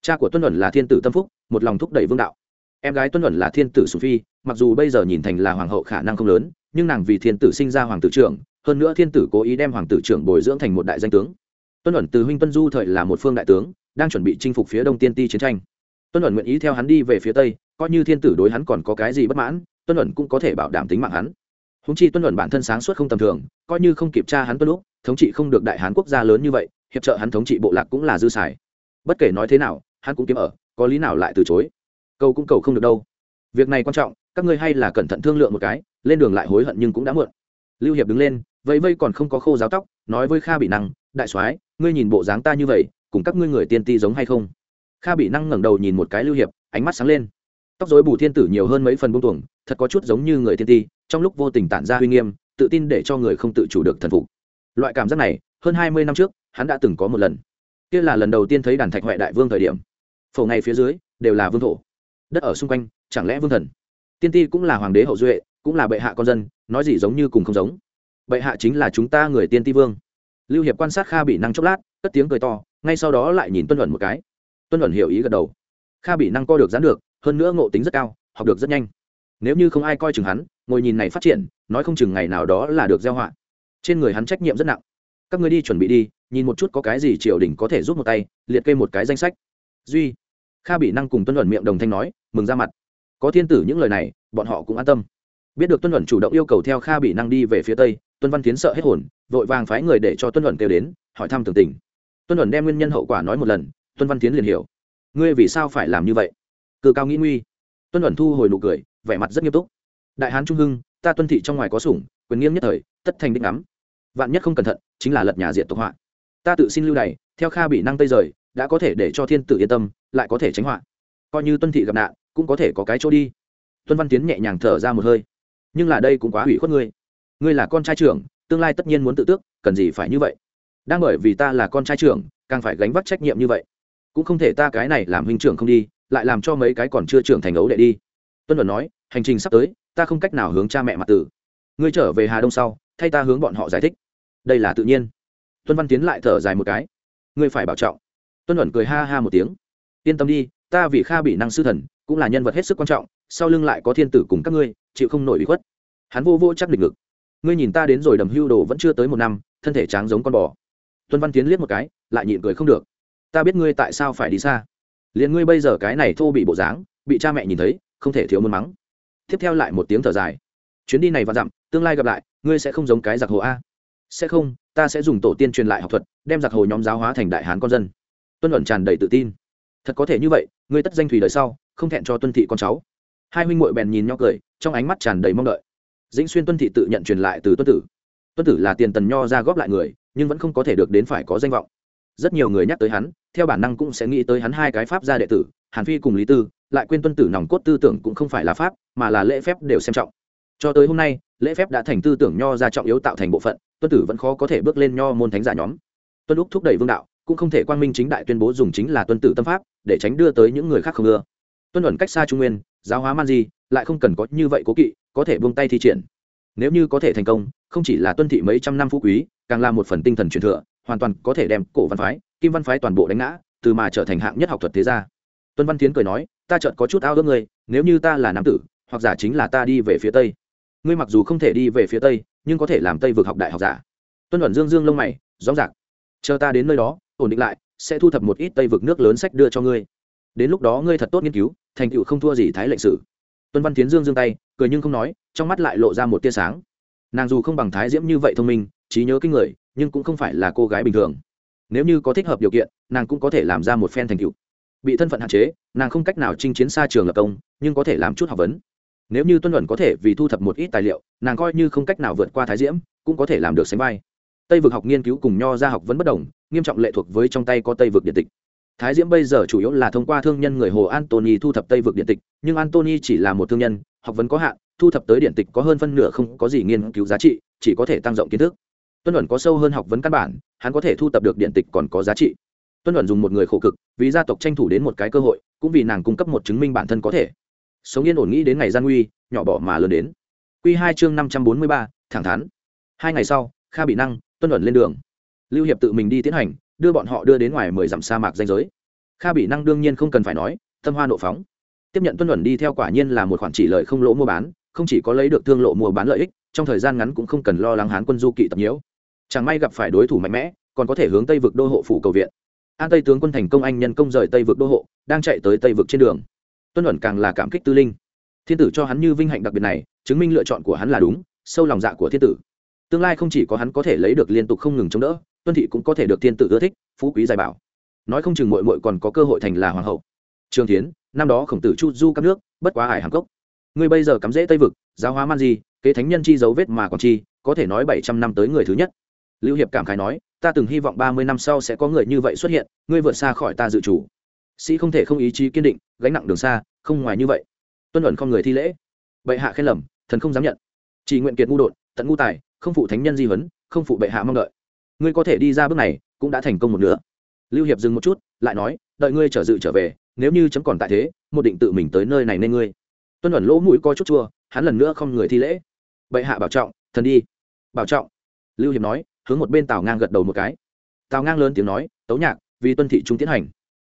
S1: Cha của tuân luận là thiên tử tâm phúc, một lòng thúc đẩy vương đạo. Em gái tuân luận là thiên tử sù phi, mặc dù bây giờ nhìn thành là hoàng hậu khả năng không lớn, nhưng nàng vì thiên tử sinh ra hoàng tử trưởng, hơn nữa thiên tử cố ý đem hoàng tử trưởng bồi dưỡng thành một đại danh tướng. Tuân luận từ huynh tuân du thời là một phương đại tướng đang chuẩn bị chinh phục phía đông tiên ti chiến tranh. Tuân ẩn nguyện ý theo hắn đi về phía tây, coi như thiên tử đối hắn còn có cái gì bất mãn, tuân ẩn cũng có thể bảo đảm tính mạng hắn. Húng chi tuân ẩn bản thân sáng suốt không tầm thường, coi như không kịp tra hắn tuân lúc thống trị không được đại hán quốc gia lớn như vậy, hiệp trợ hắn thống trị bộ lạc cũng là dư xài. Bất kể nói thế nào, hắn cũng kiếm ở, có lý nào lại từ chối. Cầu cũng cầu không được đâu. Việc này quan trọng, các ngươi hay là cẩn thận thương lượng một cái, lên đường lại hối hận nhưng cũng đã muộn. Lưu hiệp đứng lên, vẫy vây còn không có khô giáo tóc, nói với kha bị năng, đại soái, ngươi nhìn bộ dáng ta như vậy cùng các ngươi người tiên ti giống hay không? Kha bị năng ngẩng đầu nhìn một cái lưu hiệp, ánh mắt sáng lên. Tóc dối bù thiên tử nhiều hơn mấy phần bông tuồng, thật có chút giống như người tiên ti, trong lúc vô tình tản ra uy nghiêm, tự tin để cho người không tự chủ được thần phục. Loại cảm giác này, hơn hai mươi năm trước, hắn đã từng có một lần. Kia là lần đầu tiên thấy đàn thạch huệ đại vương thời điểm. Phổ ngay phía dưới, đều là vương thổ. Đất ở xung quanh, chẳng lẽ vương thần? Tiên ti cũng là hoàng đế hậu duệ, cũng là bệ hạ con dân, nói gì giống như cùng không giống. Bệ hạ chính là chúng ta người tiên ti vương. Lưu hiệp quan sát kha bị năng chốc lát, cất tiếng cười to ngay sau đó lại nhìn tuân luận một cái. Tuân luận hiểu ý gật đầu. Kha bị năng co được dán được, hơn nữa ngộ tính rất cao, học được rất nhanh. Nếu như không ai coi chừng hắn, ngồi nhìn này phát triển, nói không chừng ngày nào đó là được gieo họa. Trên người hắn trách nhiệm rất nặng. Các người đi chuẩn bị đi, nhìn một chút có cái gì triều đình có thể giúp một tay, liệt kê một cái danh sách. Duy. Kha bị năng cùng tuân luận miệng đồng thanh nói, mừng ra mặt. Có thiên tử những lời này, bọn họ cũng an tâm. Biết được tuân luận chủ động yêu cầu theo kha bị năng đi về phía tây, tuân văn tiến sợ hết hồn, vội vàng phái người để cho tuân luận kêu đến, hỏi thăm tường tình tuân luận đem nguyên nhân hậu quả nói một lần, tuân văn tiến liền hiểu. Ngươi vì sao phải làm như vậy? Cự cao nghĩ nguy. Tuân luận thu hồi nụ cười, vẻ mặt rất nghiêm túc. Đại hán trung hưng, ta tuân thị trong ngoài có sủng, quyền nghiêng nhất thời, tất thành đích ngắm. Vạn nhất không cẩn thận, chính là lật nhà diện tộc họa. Ta tự xin lưu này theo kha bị năng tây rời, đã có thể để cho thiên tử yên tâm, lại có thể tránh họa. Coi như tuân thị gặp nạn, cũng có thể có cái chỗ đi. Tuân văn tiến nhẹ nhàng thở ra một hơi. Nhưng là đây cũng quá hủy khuất ngươi. Ngươi là con trai trưởng, tương lai tất nhiên muốn tự tước, cần gì phải như vậy? Đang bởi vì ta là con trai trưởng, càng phải gánh vác trách nhiệm như vậy. Cũng không thể ta cái này làm huynh trưởng không đi, lại làm cho mấy cái còn chưa trưởng thành ấu đệ đi. Tuân luận nói, hành trình sắp tới, ta không cách nào hướng cha mẹ mặt tử. Ngươi trở về hà đông sau, thay ta hướng bọn họ giải thích. Đây là tự nhiên. Tuân văn tiến lại thở dài một cái. Ngươi phải bảo trọng. Tuân luận cười ha ha một tiếng. Yên tâm đi, ta vì kha bị năng sư thần, cũng là nhân vật hết sức quan trọng, sau lưng lại có thiên tử cùng các ngươi, chịu không nổi bị khuất. Hắn vô vô chắc địch ngực. Ngươi nhìn ta đến rồi đầm hưu đồ vẫn chưa tới một năm, thân thể tráng giống con bò tuân văn tiến liếc một cái, lại nhịn cười không được. Ta biết ngươi tại sao phải đi xa. Liền ngươi bây giờ cái này thô bị bộ dáng, bị cha mẹ nhìn thấy, không thể thiếu muốn mắng. Tiếp theo lại một tiếng thở dài. Chuyến đi này và dặm, tương lai gặp lại, ngươi sẽ không giống cái giặc hồ a. Sẽ không, ta sẽ dùng tổ tiên truyền lại học thuật, đem giặc hồ nhóm giáo hóa thành đại hán con dân. Tuân luận tràn đầy tự tin. Thật có thể như vậy, ngươi tất danh thủy đời sau, không thẹn cho tuân thị con cháu. Hai huynh muội bèn nhìn nhau cười, trong ánh mắt tràn đầy mong đợi. Dĩnh xuyên tuân thị tự nhận truyền lại từ tuân tử. Tuân tử là tiền tần nho ra góp lại người nhưng vẫn không có thể được đến phải có danh vọng. Rất nhiều người nhắc tới hắn, theo bản năng cũng sẽ nghĩ tới hắn hai cái pháp gia đệ tử, hàn phi cùng lý tư, lại quên tuân tử nòng cốt tư tưởng cũng không phải là pháp, mà là lễ phép đều xem trọng. Cho tới hôm nay, lễ phép đã thành tư tưởng nho ra trọng yếu tạo thành bộ phận, tuân tử vẫn khó có thể bước lên nho môn thánh giả nhóm. Tuân lúc thúc đẩy vương đạo, cũng không thể quang minh chính đại tuyên bố dùng chính là tuân tử tâm pháp, để tránh đưa tới những người khác không ưa. Tuân ẩn cách xa trung nguyên, giáo hóa man di, lại không cần có như vậy cố kỵ, có thể buông tay thi triển nếu như có thể thành công, không chỉ là tuân thị mấy trăm năm phú quý, càng là một phần tinh thần truyền thừa, hoàn toàn có thể đem cổ văn phái, kim văn phái toàn bộ đánh ngã, từ mà trở thành hạng nhất học thuật thế gia. Tuân văn tiến cười nói, ta chợt có chút ao ước ngươi, nếu như ta là nam tử, hoặc giả chính là ta đi về phía tây. Ngươi mặc dù không thể đi về phía tây, nhưng có thể làm tây vực học đại học giả. Tuân luận dương dương lông mày rõ rạc chờ ta đến nơi đó, ổn định lại, sẽ thu thập một ít tây vực nước lớn sách đưa cho ngươi. Đến lúc đó ngươi thật tốt nghiên cứu, thành tựu không thua gì thái lệnh sử. Tuân văn tiến dương dương tay, cười nhưng không nói trong mắt lại lộ ra một tia sáng. Nàng dù không bằng thái diễm như vậy thông minh, trí nhớ kinh người, nhưng cũng không phải là cô gái bình thường. Nếu như có thích hợp điều kiện, nàng cũng có thể làm ra một phen thành tựu. Bị thân phận hạn chế, nàng không cách nào chinh chiến xa trường lập công, nhưng có thể làm chút học vấn. Nếu như tuân luận có thể vì thu thập một ít tài liệu, nàng coi như không cách nào vượt qua thái diễm, cũng có thể làm được sánh vai. Tây vực học nghiên cứu cùng nho ra học vấn bất đồng, nghiêm trọng lệ thuộc với trong tay có tây vực điện tịch. Thái diễm bây giờ chủ yếu là thông qua thương nhân người hồ antony thu thập tây vực điện tịch, nhưng antony chỉ là một thương nhân, học vấn có hạn thu thập tới điện tịch có hơn phân nửa không có gì nghiên cứu giá trị, chỉ có thể tăng rộng kiến thức. Tuân luận có sâu hơn học vấn căn bản, hắn có thể thu thập được điện tịch còn có giá trị. Tuân luận dùng một người khổ cực, vì gia tộc tranh thủ đến một cái cơ hội, cũng vì nàng cung cấp một chứng minh bản thân có thể. Sống yên ổn nghĩ đến ngày gian nguy, nhỏ bỏ mà lớn đến. Q hai chương năm trăm bốn mươi ba, thẳng thắn. Hai ngày sau, kha bị năng, tuân luận lên đường. Lưu hiệp tự mình đi tiến hành, đưa bọn họ đưa đến ngoài mười dặm sa mạc danh giới. Kha bị năng đương nhiên không cần phải nói, tâm hoa nộ phóng. Tiếp nhận tuân luận đi theo quả nhiên là một khoản chỉ lợi không lỗ mua bán không chỉ có lấy được thương lộ mua bán lợi ích, trong thời gian ngắn cũng không cần lo lắng hán quân du kỵ tập nhiễu. Chẳng may gặp phải đối thủ mạnh mẽ, còn có thể hướng tây vực đô hộ phủ cầu viện. An tây tướng quân thành công anh nhân công rời tây vực đô hộ, đang chạy tới tây vực trên đường. Tuân ẩn càng là cảm kích tư linh. Thiên tử cho hắn như vinh hạnh đặc biệt này, chứng minh lựa chọn của hắn là đúng, sâu lòng dạ của thiên tử. Tương lai không chỉ có hắn có thể lấy được liên tục không ngừng chống đỡ, tuân thị cũng có thể được thiên tử ưa thích, phú quý giải bảo. Nói không chừng mội mội còn có cơ hội thành là hoàng hậu. Trường tiến năm đó khổng tử chu du các nước, bất quá hải hàm cốc ngươi bây giờ cắm rễ tây vực, giáo hóa man di, kế thánh nhân chi dấu vết mà còn chi, có thể nói bảy trăm năm tới người thứ nhất. Lưu hiệp cảm khái nói, ta từng hy vọng ba mươi năm sau sẽ có người như vậy xuất hiện, ngươi vượt xa khỏi ta dự chủ sĩ không thể không ý chí kiên định, gánh nặng đường xa, không ngoài như vậy. Tuân luận không người thi lễ. Bệ hạ khen lầm, thần không dám nhận. Chỉ nguyện kiệt ngu đột, tận ngu tài, không phụ thánh nhân di vấn không phụ bệ hạ mong đợi. Ngươi có thể đi ra bước này, cũng đã thành công một nửa. Lưu hiệp dừng một chút, lại nói, đợi ngươi trở dự trở về, nếu như chấm còn tại thế, một định tự mình tới nơi này nên ngươi tuân ẩn lỗ mũi coi chút chua, hắn lần nữa không người thi lễ. Bệ hạ bảo trọng, thần đi. Bảo trọng. Lưu hiệp nói, hướng một bên tào ngang gật đầu một cái. Tào ngang lớn tiếng nói, tấu nhạc, vì tuân thị trung tiến hành.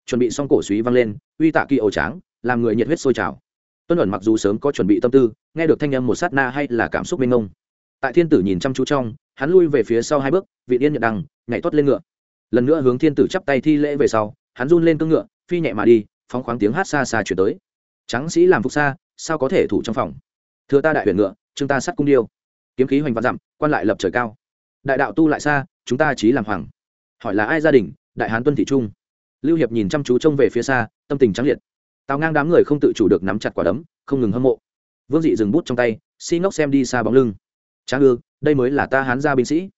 S1: Chuẩn bị xong cổ suý vang lên, uy tạ kỳ ẩu tráng, làm người nhiệt huyết sôi trào. Tuân ẩn mặc dù sớm có chuẩn bị tâm tư, nghe được thanh âm một sát na hay là cảm xúc mênh mông. Tại thiên tử nhìn chăm chú trong, hắn lui về phía sau hai bước, vị yên nhận đằng nhảy toát lên ngựa. Lần nữa hướng thiên tử chắp tay thi lễ về sau, hắn run lên cương ngựa, phi nhẹ mà đi, phóng khoáng tiếng hát xa xa chuyển tới. Tráng sĩ làm phục xa sao có thể thủ trong phòng? Thưa ta đại huyền ngựa chúng ta sắt cung điêu. Kiếm khí hoành vạn dặm, quan lại lập trời cao. Đại đạo tu lại xa, chúng ta trí làm hoàng. Hỏi là ai gia đình? Đại hán tuân thị trung. Lưu hiệp nhìn chăm chú trông về phía xa, tâm tình trắng liệt. Tào ngang đám người không tự chủ được nắm chặt quả đấm, không ngừng hâm mộ. Vương dị dừng bút trong tay, si ngốc xem đi xa bóng lưng. Tráng ư đây mới là ta hán gia binh sĩ.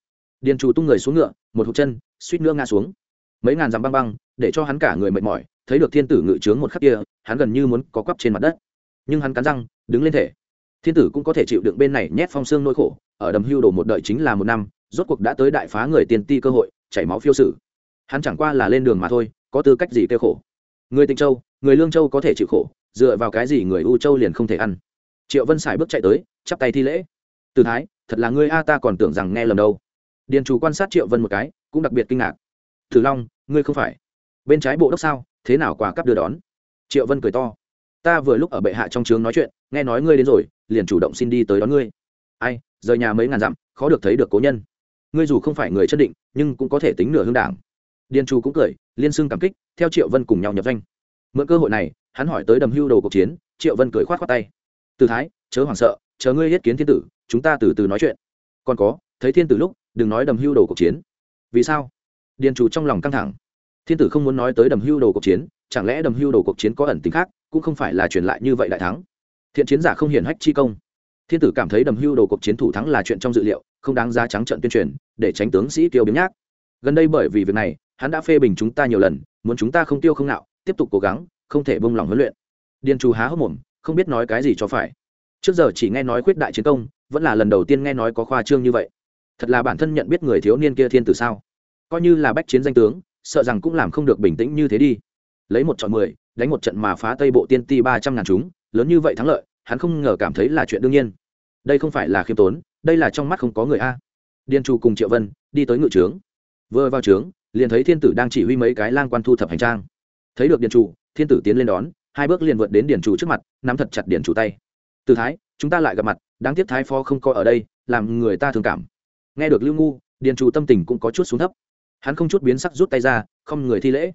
S1: Điền chủ tung người xuống ngựa, một hộp chân, suýt nữa ngã xuống. Mấy ngàn dặm băng băng, để cho hắn cả người mệt mỏi, thấy được thiên tử ngự trướng một khắc kia, hắn gần như muốn có quắp trên mặt đất nhưng hắn cắn răng, đứng lên thể. Thiên tử cũng có thể chịu đựng bên này nhét phong xương nỗi khổ, ở đầm hưu đồ một đợi chính là một năm, rốt cuộc đã tới đại phá người tiền ti cơ hội, chảy máu phiêu sử. Hắn chẳng qua là lên đường mà thôi, có tư cách gì kêu khổ? Người tịnh châu, người lương châu có thể chịu khổ, dựa vào cái gì người u châu liền không thể ăn? Triệu vân sải bước chạy tới, chắp tay thi lễ. Từ thái, thật là ngươi a, ta còn tưởng rằng nghe lầm đâu. Điền chủ quan sát triệu vân một cái, cũng đặc biệt kinh ngạc. Thử long, ngươi không phải. Bên trái bộ đốc sao, thế nào quả cắp đưa đón? Triệu vân cười to ta vừa lúc ở bệ hạ trong trướng nói chuyện, nghe nói ngươi đến rồi, liền chủ động xin đi tới đón ngươi. Ai, rời nhà mấy ngàn dặm, khó được thấy được cố nhân. Ngươi dù không phải người chất định, nhưng cũng có thể tính nửa hương đảng. Điền chủ cũng cười, liên xưng cảm kích, theo triệu vân cùng nhau nhập danh mượn cơ hội này, hắn hỏi tới đầm hưu đầu cuộc chiến, triệu vân cười khoát khoát tay. Từ thái, chớ hoảng sợ, chờ ngươi yết kiến thiên tử, chúng ta từ từ nói chuyện. Còn có, thấy thiên tử lúc, đừng nói đầm hưu đồ cuộc chiến. Vì sao? Điền chủ trong lòng căng thẳng. Thiên tử không muốn nói tới đầm hưu đồ cuộc chiến, chẳng lẽ đầm hưu đồ cuộc chiến có ẩn tính khác? Cũng không phải là truyền lại như vậy đại thắng. Thiện chiến giả không hiển hách chi công. Thiên tử cảm thấy đầm hưu đồ cuộc chiến thủ thắng là chuyện trong dự liệu, không đáng giá trắng trận tuyên truyền, để tránh tướng sĩ tiêu biến nhác. Gần đây bởi vì việc này, hắn đã phê bình chúng ta nhiều lần, muốn chúng ta không tiêu không nạo, tiếp tục cố gắng, không thể bông lòng huấn luyện. Điền chủ há hốc mồm, không biết nói cái gì cho phải. Trước giờ chỉ nghe nói khuyết đại chiến công, vẫn là lần đầu tiên nghe nói có khoa trương như vậy. Thật là bản thân nhận biết người thiếu niên kia thiên tử sao? Coi như là bách chiến danh tướng, sợ rằng cũng làm không được bình tĩnh như thế đi. Lấy một chọn mười đánh một trận mà phá tây bộ tiên ti ba trăm ngàn chúng, lớn như vậy thắng lợi, hắn không ngờ cảm thấy là chuyện đương nhiên. Đây không phải là khiêm tốn, đây là trong mắt không có người a. Điền Chu cùng triệu vân đi tới ngự trướng. Vừa vào trướng, liền thấy thiên tử đang chỉ huy mấy cái lang quan thu thập hành trang. Thấy được điền Chu, thiên tử tiến lên đón, hai bước liền vượt đến điền Chu trước mặt, nắm thật chặt điền Chu tay. Từ thái, chúng ta lại gặp mặt, đáng tiếc thái phó không coi ở đây, làm người ta thương cảm. Nghe được lưu ngu, điền Chu tâm tình cũng có chút xuống thấp. Hắn không chút biến sắc rút tay ra, không người thi lễ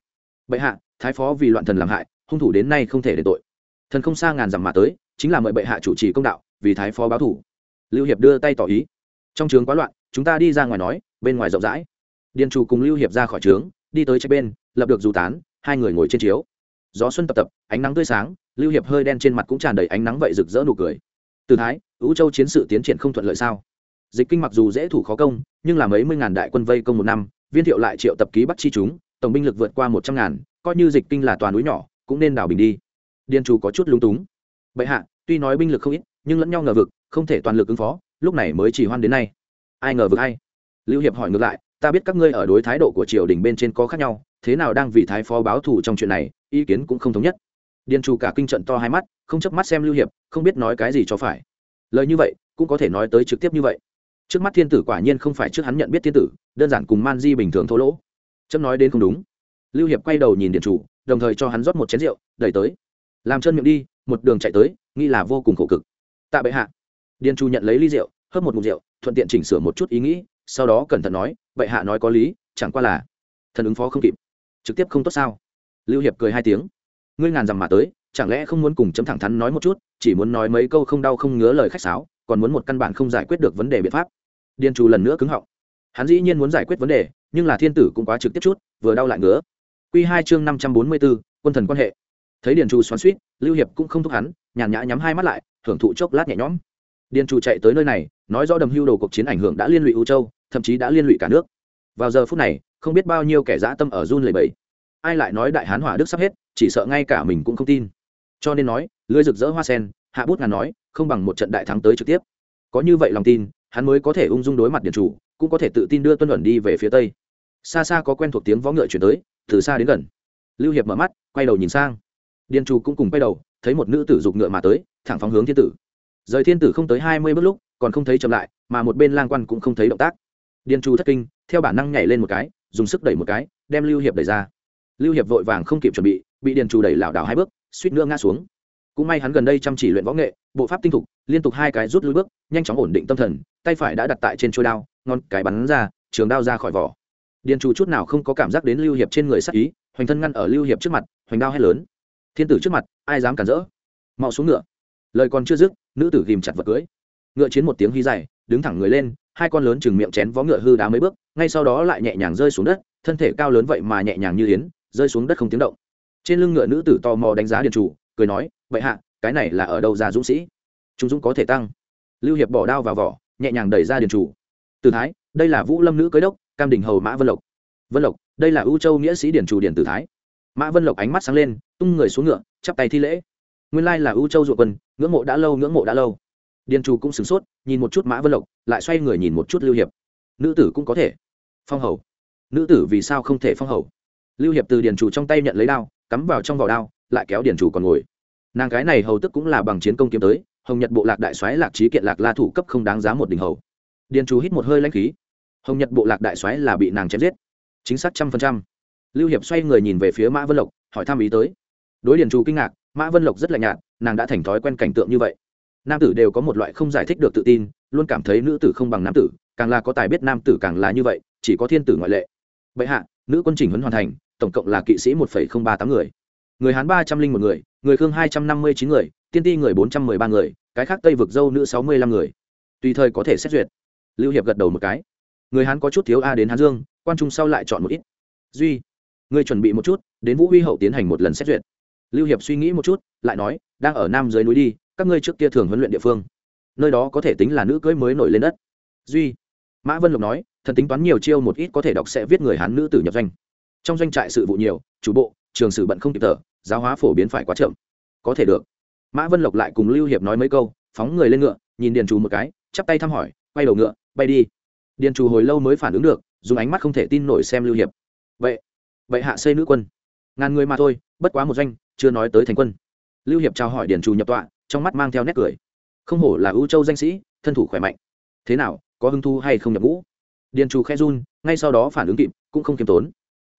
S1: bệ hạ, thái phó vì loạn thần làm hại, hung thủ đến nay không thể để tội. Thần không xa ngàn dặm mà tới, chính là mời bệ hạ chủ trì công đạo, vì thái phó báo thủ. Lưu hiệp đưa tay tỏ ý. Trong trường quá loạn, chúng ta đi ra ngoài nói, bên ngoài rộng rãi. Điền chủ cùng lưu hiệp ra khỏi trướng, đi tới trái bên, lập được dù tán, hai người ngồi trên chiếu. Gió xuân tập tập, ánh nắng tươi sáng, lưu hiệp hơi đen trên mặt cũng tràn đầy ánh nắng vậy rực rỡ nụ cười. Từ thái ứ châu chiến sự tiến triển không thuận lợi sao? Dịch kinh mặc dù dễ thủ khó công, nhưng là mấy mươi ngàn đại quân vây công một năm, viên thiệu lại triệu tập ký bắt chi chúng tổng binh lực vượt qua một trăm ngàn, coi như dịch kinh là toàn núi nhỏ, cũng nên đảo bình đi. Điền chủ có chút lung túng. Bệ hạ, tuy nói binh lực không ít, nhưng lẫn nhau ngờ vực, không thể toàn lực ứng phó, lúc này mới chỉ hoan đến nay. Ai ngờ vực hay lưu hiệp hỏi ngược lại, ta biết các ngươi ở đối thái độ của triều đình bên trên có khác nhau, thế nào đang vì thái phó báo thù trong chuyện này, ý kiến cũng không thống nhất. Điền chủ cả kinh trận to hai mắt, không chớp mắt xem lưu hiệp, không biết nói cái gì cho phải. Lời như vậy, cũng có thể nói tới trực tiếp như vậy. Trước mắt thiên tử quả nhiên không phải trước hắn nhận biết thiên tử, đơn giản cùng man di bình thường thô lỗ chấm nói đến không đúng. Lưu hiệp quay đầu nhìn điện chủ, đồng thời cho hắn rót một chén rượu, đẩy tới. Làm chân miệng đi, một đường chạy tới, nghĩ là vô cùng khổ cực. Tạ bệ hạ. Điền chủ nhận lấy ly rượu, hớp một mục rượu, thuận tiện chỉnh sửa một chút ý nghĩ, sau đó cẩn thận nói, bệ hạ nói có lý, chẳng qua là thần ứng phó không kịp. Trực tiếp không tốt sao? Lưu hiệp cười hai tiếng. Ngươi ngàn dặm mà tới, chẳng lẽ không muốn cùng chấm thẳng thắn nói một chút, chỉ muốn nói mấy câu không đau không ngứa lời khách sáo, còn muốn một căn bản không giải quyết được vấn đề biện pháp? Điền chủ lần nữa cứng họng hắn dĩ nhiên muốn giải quyết vấn đề, nhưng là thiên tử cũng quá trực tiếp chút, vừa đau lại ngứa. Q hai chương năm trăm bốn mươi b ố quân thần quan hệ. Thấy điền trù xoắn suýt lưu hiệp cũng không thúc hắn, nhàn nhã nhắm hai mắt lại hưởng thụ chốc lát nhẹ nhõm. Điền trù chạy tới nơi này, nói rõ đầm hưu đồ cuộc chiến ảnh hưởng đã liên lụy ưu châu, thậm chí đã liên lụy cả nước. Vào giờ phút này, không biết bao nhiêu kẻ dã tâm ở run lầy bẫy ai lại nói đại hán hỏa đức sắp hết, chỉ sợ ngay cả mình cũng không tin. Cho nên nói, lưới rực rỡ hoa sen, hạ bút ngàn nói, không bằng một trận đại thắng tới trực tiếp. Có như vậy lòng tin hắn mới có thể ung dung đối mặt điện chủ, cũng có thể tự tin đưa tuân luận đi về phía tây. Xa xa có quen thuộc tiếng võ ngựa chuyển tới, từ xa đến gần. Lưu hiệp mở mắt, quay đầu nhìn sang. Điện chủ cũng cùng quay đầu, thấy một nữ tử dục ngựa mà tới, thẳng phóng hướng thiên tử. Rời thiên tử không tới hai mươi bước lúc, còn không thấy chậm lại, mà một bên lang quan cũng không thấy động tác. Điện chủ thất kinh, theo bản năng nhảy lên một cái, dùng sức đẩy một cái, đem lưu hiệp đẩy ra. Lưu hiệp vội vàng không kịp chuẩn bị bị điện chủ đẩy lảo đảo hai bước, suýt nữa ngã xuống cũng may hắn gần đây chăm chỉ luyện võ nghệ, bộ pháp tinh thục, liên tục hai cái rút lui bước, nhanh chóng ổn định tâm thần, tay phải đã đặt tại trên chuôi đao ngon cái bắn ra, trường đao ra khỏi vỏ. Điền chủ chút nào không có cảm giác đến lưu hiệp trên người sắc ý, hoành thân ngăn ở lưu hiệp trước mặt, hoành đao hét lớn. Thiên tử trước mặt, ai dám cản rỡ? Mau xuống ngựa. Lời còn chưa dứt, nữ tử ghìm chặt vật cưới. Ngựa chiến một tiếng hí dài, đứng thẳng người lên, hai con lớn chừng miệng chén vó ngựa hư đá mấy bước, ngay sau đó lại nhẹ nhàng rơi xuống đất, thân thể cao lớn vậy mà nhẹ nhàng như yến, rơi xuống đất không tiếng động. Trên lưng ngựa nữ tử tò mò đánh giá điền chủ cười nói, vậy hạ, cái này là ở đâu ra dũng sĩ? Chúng dũng có thể tăng. Lưu hiệp bỏ đao vào vỏ, nhẹ nhàng đẩy ra điền chủ. Từ thái, đây là vũ lâm nữ cưới đốc, cam đình hầu mã vân lộc. Vân lộc, đây là ưu châu nghĩa sĩ điền chủ điền từ thái. Mã vân lộc ánh mắt sáng lên, tung người xuống ngựa, chắp tay thi lễ. Nguyên lai là ưu châu ruột quân, ngưỡng mộ đã lâu, ngưỡng mộ đã lâu. Điền chủ cũng sửng sốt, nhìn một chút mã vân lộc, lại xoay người nhìn một chút lưu hiệp. Nữ tử cũng có thể. Phong hầu. Nữ tử vì sao không thể phong hầu? Lưu hiệp từ điền chủ trong tay nhận lấy đao, cắm vào trong vỏ đao lại kéo điền chủ còn ngồi. Nàng cái này hầu tức cũng là bằng chiến công kiếm tới, hồng nhật bộ lạc đại soái lạc trí kiện lạc la thủ cấp không đáng giá một đỉnh hầu. Điền chủ hít một hơi lãnh khí. Hồng nhật bộ lạc đại soái là bị nàng chém giết. Chính xác trăm phần trăm. Lưu hiệp xoay người nhìn về phía mã vân lộc, hỏi thăm ý tới. Đối điền chủ kinh ngạc, mã vân lộc rất lạnh nhạt, nàng đã thành thói quen cảnh tượng như vậy. Nam tử đều có một loại không giải thích được tự tin, luôn cảm thấy nữ tử không bằng nam tử, càng là có tài biết nam tử càng là như vậy, chỉ có thiên tử ngoại lệ. Bệ hạ, nữ quân trình huấn hoàn thành, tổng cộng là kỵ sĩ một ba tám người người hán ba trăm linh một người người khương hai trăm năm mươi chín người, tiên ti người bốn trăm mười ba người, cái khác tây vực dâu nữ sáu mươi năm người. Tùy thời có thể xét duyệt. Lưu hiệp gật đầu một cái. Người hán có chút thiếu a đến hán dương, quan trung sau lại chọn một ít. Duy người chuẩn bị một chút, đến vũ huy hậu tiến hành một lần xét duyệt. Lưu hiệp suy nghĩ một chút, lại nói, đang ở nam dưới núi đi, các ngươi trước kia thường huấn luyện địa phương. Nơi đó có thể tính là nữ cưới mới nổi lên đất. Duy, mã vân lộc nói, thần tính toán nhiều chiêu một ít có thể đọc sẽ viết người hán nữ tử nhập doanh. Trong doanh trại sự vụ nhiều, chủ bộ trường sử bận không kịp thở, giáo hóa phổ biến phải quá chậm. Có thể được. Mã vân lộc lại cùng lưu hiệp nói mấy câu, phóng người lên ngựa, nhìn điền trù một cái, chắp tay thăm hỏi, quay đầu ngựa, bay đi. Điền trù hồi lâu mới phản ứng được, dùng ánh mắt không thể tin nổi xem lưu hiệp. Vậy vậy hạ xây nữ quân. Ngàn người mà thôi, bất quá một doanh, chưa nói tới thành quân. Lưu hiệp chào hỏi điền trù nhập tọa, trong mắt mang theo nét cười. Không hổ là ưu châu danh sĩ, thân thủ khỏe mạnh. Thế nào, có hứng thu hay không nhập ngũ? Điền trù khe run, ngay sau đó phản ứng kịp, cũng không kiêm tốn.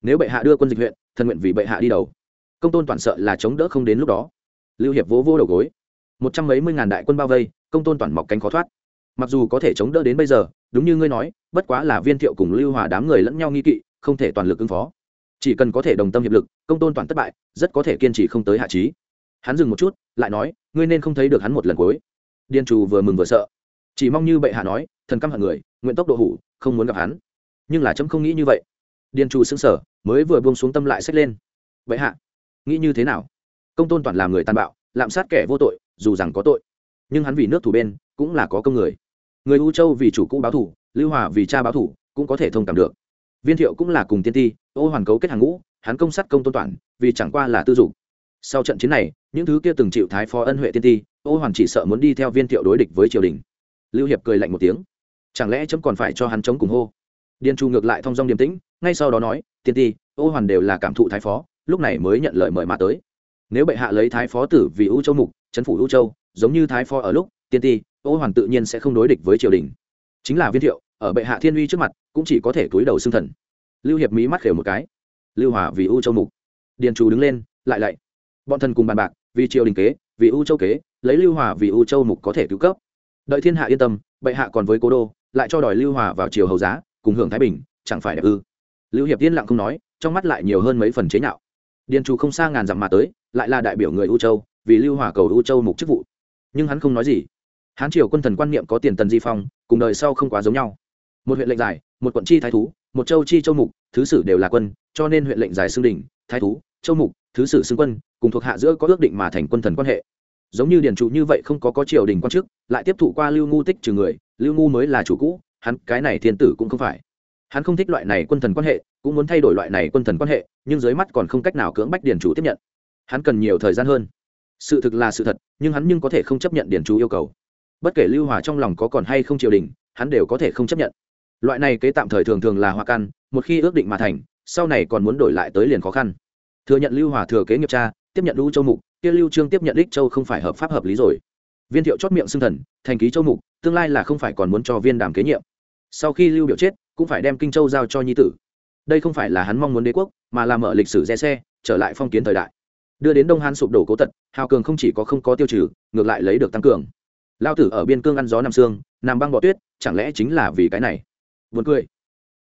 S1: Nếu bệ hạ đưa quân dịch huyện thần nguyện vì bệ hạ đi đầu. Công tôn toàn sợ là chống đỡ không đến lúc đó. Lưu hiệp vỗ vô đầu gối. Một trăm mấy mươi ngàn đại quân bao vây, công tôn toàn mọc cánh khó thoát. Mặc dù có thể chống đỡ đến bây giờ, đúng như ngươi nói, bất quá là viên thiệu cùng lưu hòa đám người lẫn nhau nghi kỵ, không thể toàn lực ứng phó. Chỉ cần có thể đồng tâm hiệp lực, công tôn toàn thất bại, rất có thể kiên trì không tới hạ trí. Hắn dừng một chút, lại nói, ngươi nên không thấy được hắn một lần cuối. Điền trù vừa mừng vừa sợ. Chỉ mong như bệ hạ nói, thần căm hận người, nguyện tốc độ hủ, không muốn gặp hắn. Nhưng là chấm không nghĩ như vậy điền trù xứng sở mới vừa buông xuống tâm lại xách lên. Vậy hạ, nghĩ như thế nào? Công tôn toàn làm người tàn bạo, lạm sát kẻ vô tội, dù rằng có tội, nhưng hắn vì nước thủ bên, cũng là có công người. Người u châu vì chủ cũ báo thủ, lưu hòa vì cha báo thủ, cũng có thể thông cảm được. Viên thiệu cũng là cùng tiên ti, ô hoàn cấu kết hàng ngũ, hắn công sát công tôn toàn, vì chẳng qua là tư dục. Sau trận chiến này, những thứ kia từng chịu thái phó ân huệ tiên ti, ô hoàn chỉ sợ muốn đi theo viên thiệu đối địch với triều đình. Lưu hiệp cười lạnh một tiếng. Chẳng lẽ chấm còn phải cho hắn chống cùng hô? Điền chu ngược lại thong dong điềm tĩnh, ngay sau đó nói, tiên ti, ô hoàn đều là cảm thụ thái phó, lúc này mới nhận lời mời mà tới. Nếu bệ hạ lấy thái phó tử vì ưu châu mục trấn phủ ưu châu, giống như thái phó ở lúc, tiên ti, ô hoàn tự nhiên sẽ không đối địch với triều đình. Chính là viên thiệu, ở bệ hạ thiên uy trước mặt, cũng chỉ có thể túi đầu xưng thần. Lưu hiệp mỹ mắt khều một cái. Lưu hòa vì ưu châu mục. Điền chu đứng lên, lại lạy. Bọn thần cùng bàn bạc, vì triều đình kế, vì ưu châu kế, lấy lưu hòa vì ưu châu mục có thể cứu cấp. Đợi thiên hạ yên tâm, bệ hạ còn với cố đô, lại cho đòi lưu hòa vào triều hầu giá cùng hưởng thái bình, chẳng phải đẹp ư? Lưu hiệp yên lặng không nói, trong mắt lại nhiều hơn mấy phần chế nhạo. Điền trù không xa ngàn dặm mà tới, lại là đại biểu người u châu, vì lưu hòa cầu u châu mục chức vụ. Nhưng hắn không nói gì. Hán triều quân thần quan niệm có tiền tần di phong, cùng đời sau không quá giống nhau. Một huyện lệnh giải, một quận chi thái thú, một châu chi châu mục, thứ sử đều là quân, cho nên huyện lệnh giải xương đình thái thú, châu mục, thứ sử xưng quân, cùng thuộc hạ giữa có ước định mà thành quân thần quan hệ. Giống như điền Chủ như vậy không có có triều đình quan chức, lại tiếp thụ qua lưu ngu tích trừ người, lưu ngu mới là chủ cũ hắn, cái này thiên tử cũng không phải. Hắn không thích loại này quân thần quan hệ, cũng muốn thay đổi loại này quân thần quan hệ, nhưng dưới mắt còn không cách nào cưỡng bách điền chủ tiếp nhận. Hắn cần nhiều thời gian hơn. Sự thực là sự thật, nhưng hắn nhưng có thể không chấp nhận điền chủ yêu cầu. Bất kể lưu hòa trong lòng có còn hay không triều đình, hắn đều có thể không chấp nhận. Loại này kế tạm thời thường thường là hoa căn, một khi ước định mà thành, sau này còn muốn đổi lại tới liền khó khăn. Thừa nhận lưu hòa thừa kế nghiệp cha tiếp nhận lưu châu mục, kia lưu trương tiếp nhận đích châu không phải hợp pháp hợp lý rồi. Viên thiệu chót miệng xưng thần, thành ký châu mục tương lai là không phải còn muốn cho viên đàm kế nhiệm. Sau khi lưu biểu chết, cũng phải đem kinh châu giao cho nhi tử. Đây không phải là hắn mong muốn đế quốc, mà là mở lịch sử dè xe, trở lại phong kiến thời đại. Đưa đến đông hán sụp đổ cố tật, hào cường không chỉ có không có tiêu trừ, ngược lại lấy được tăng cường. Lao tử ở biên cương ăn gió nằm xương, nằm băng bọ tuyết, chẳng lẽ chính là vì cái này? Buồn cười.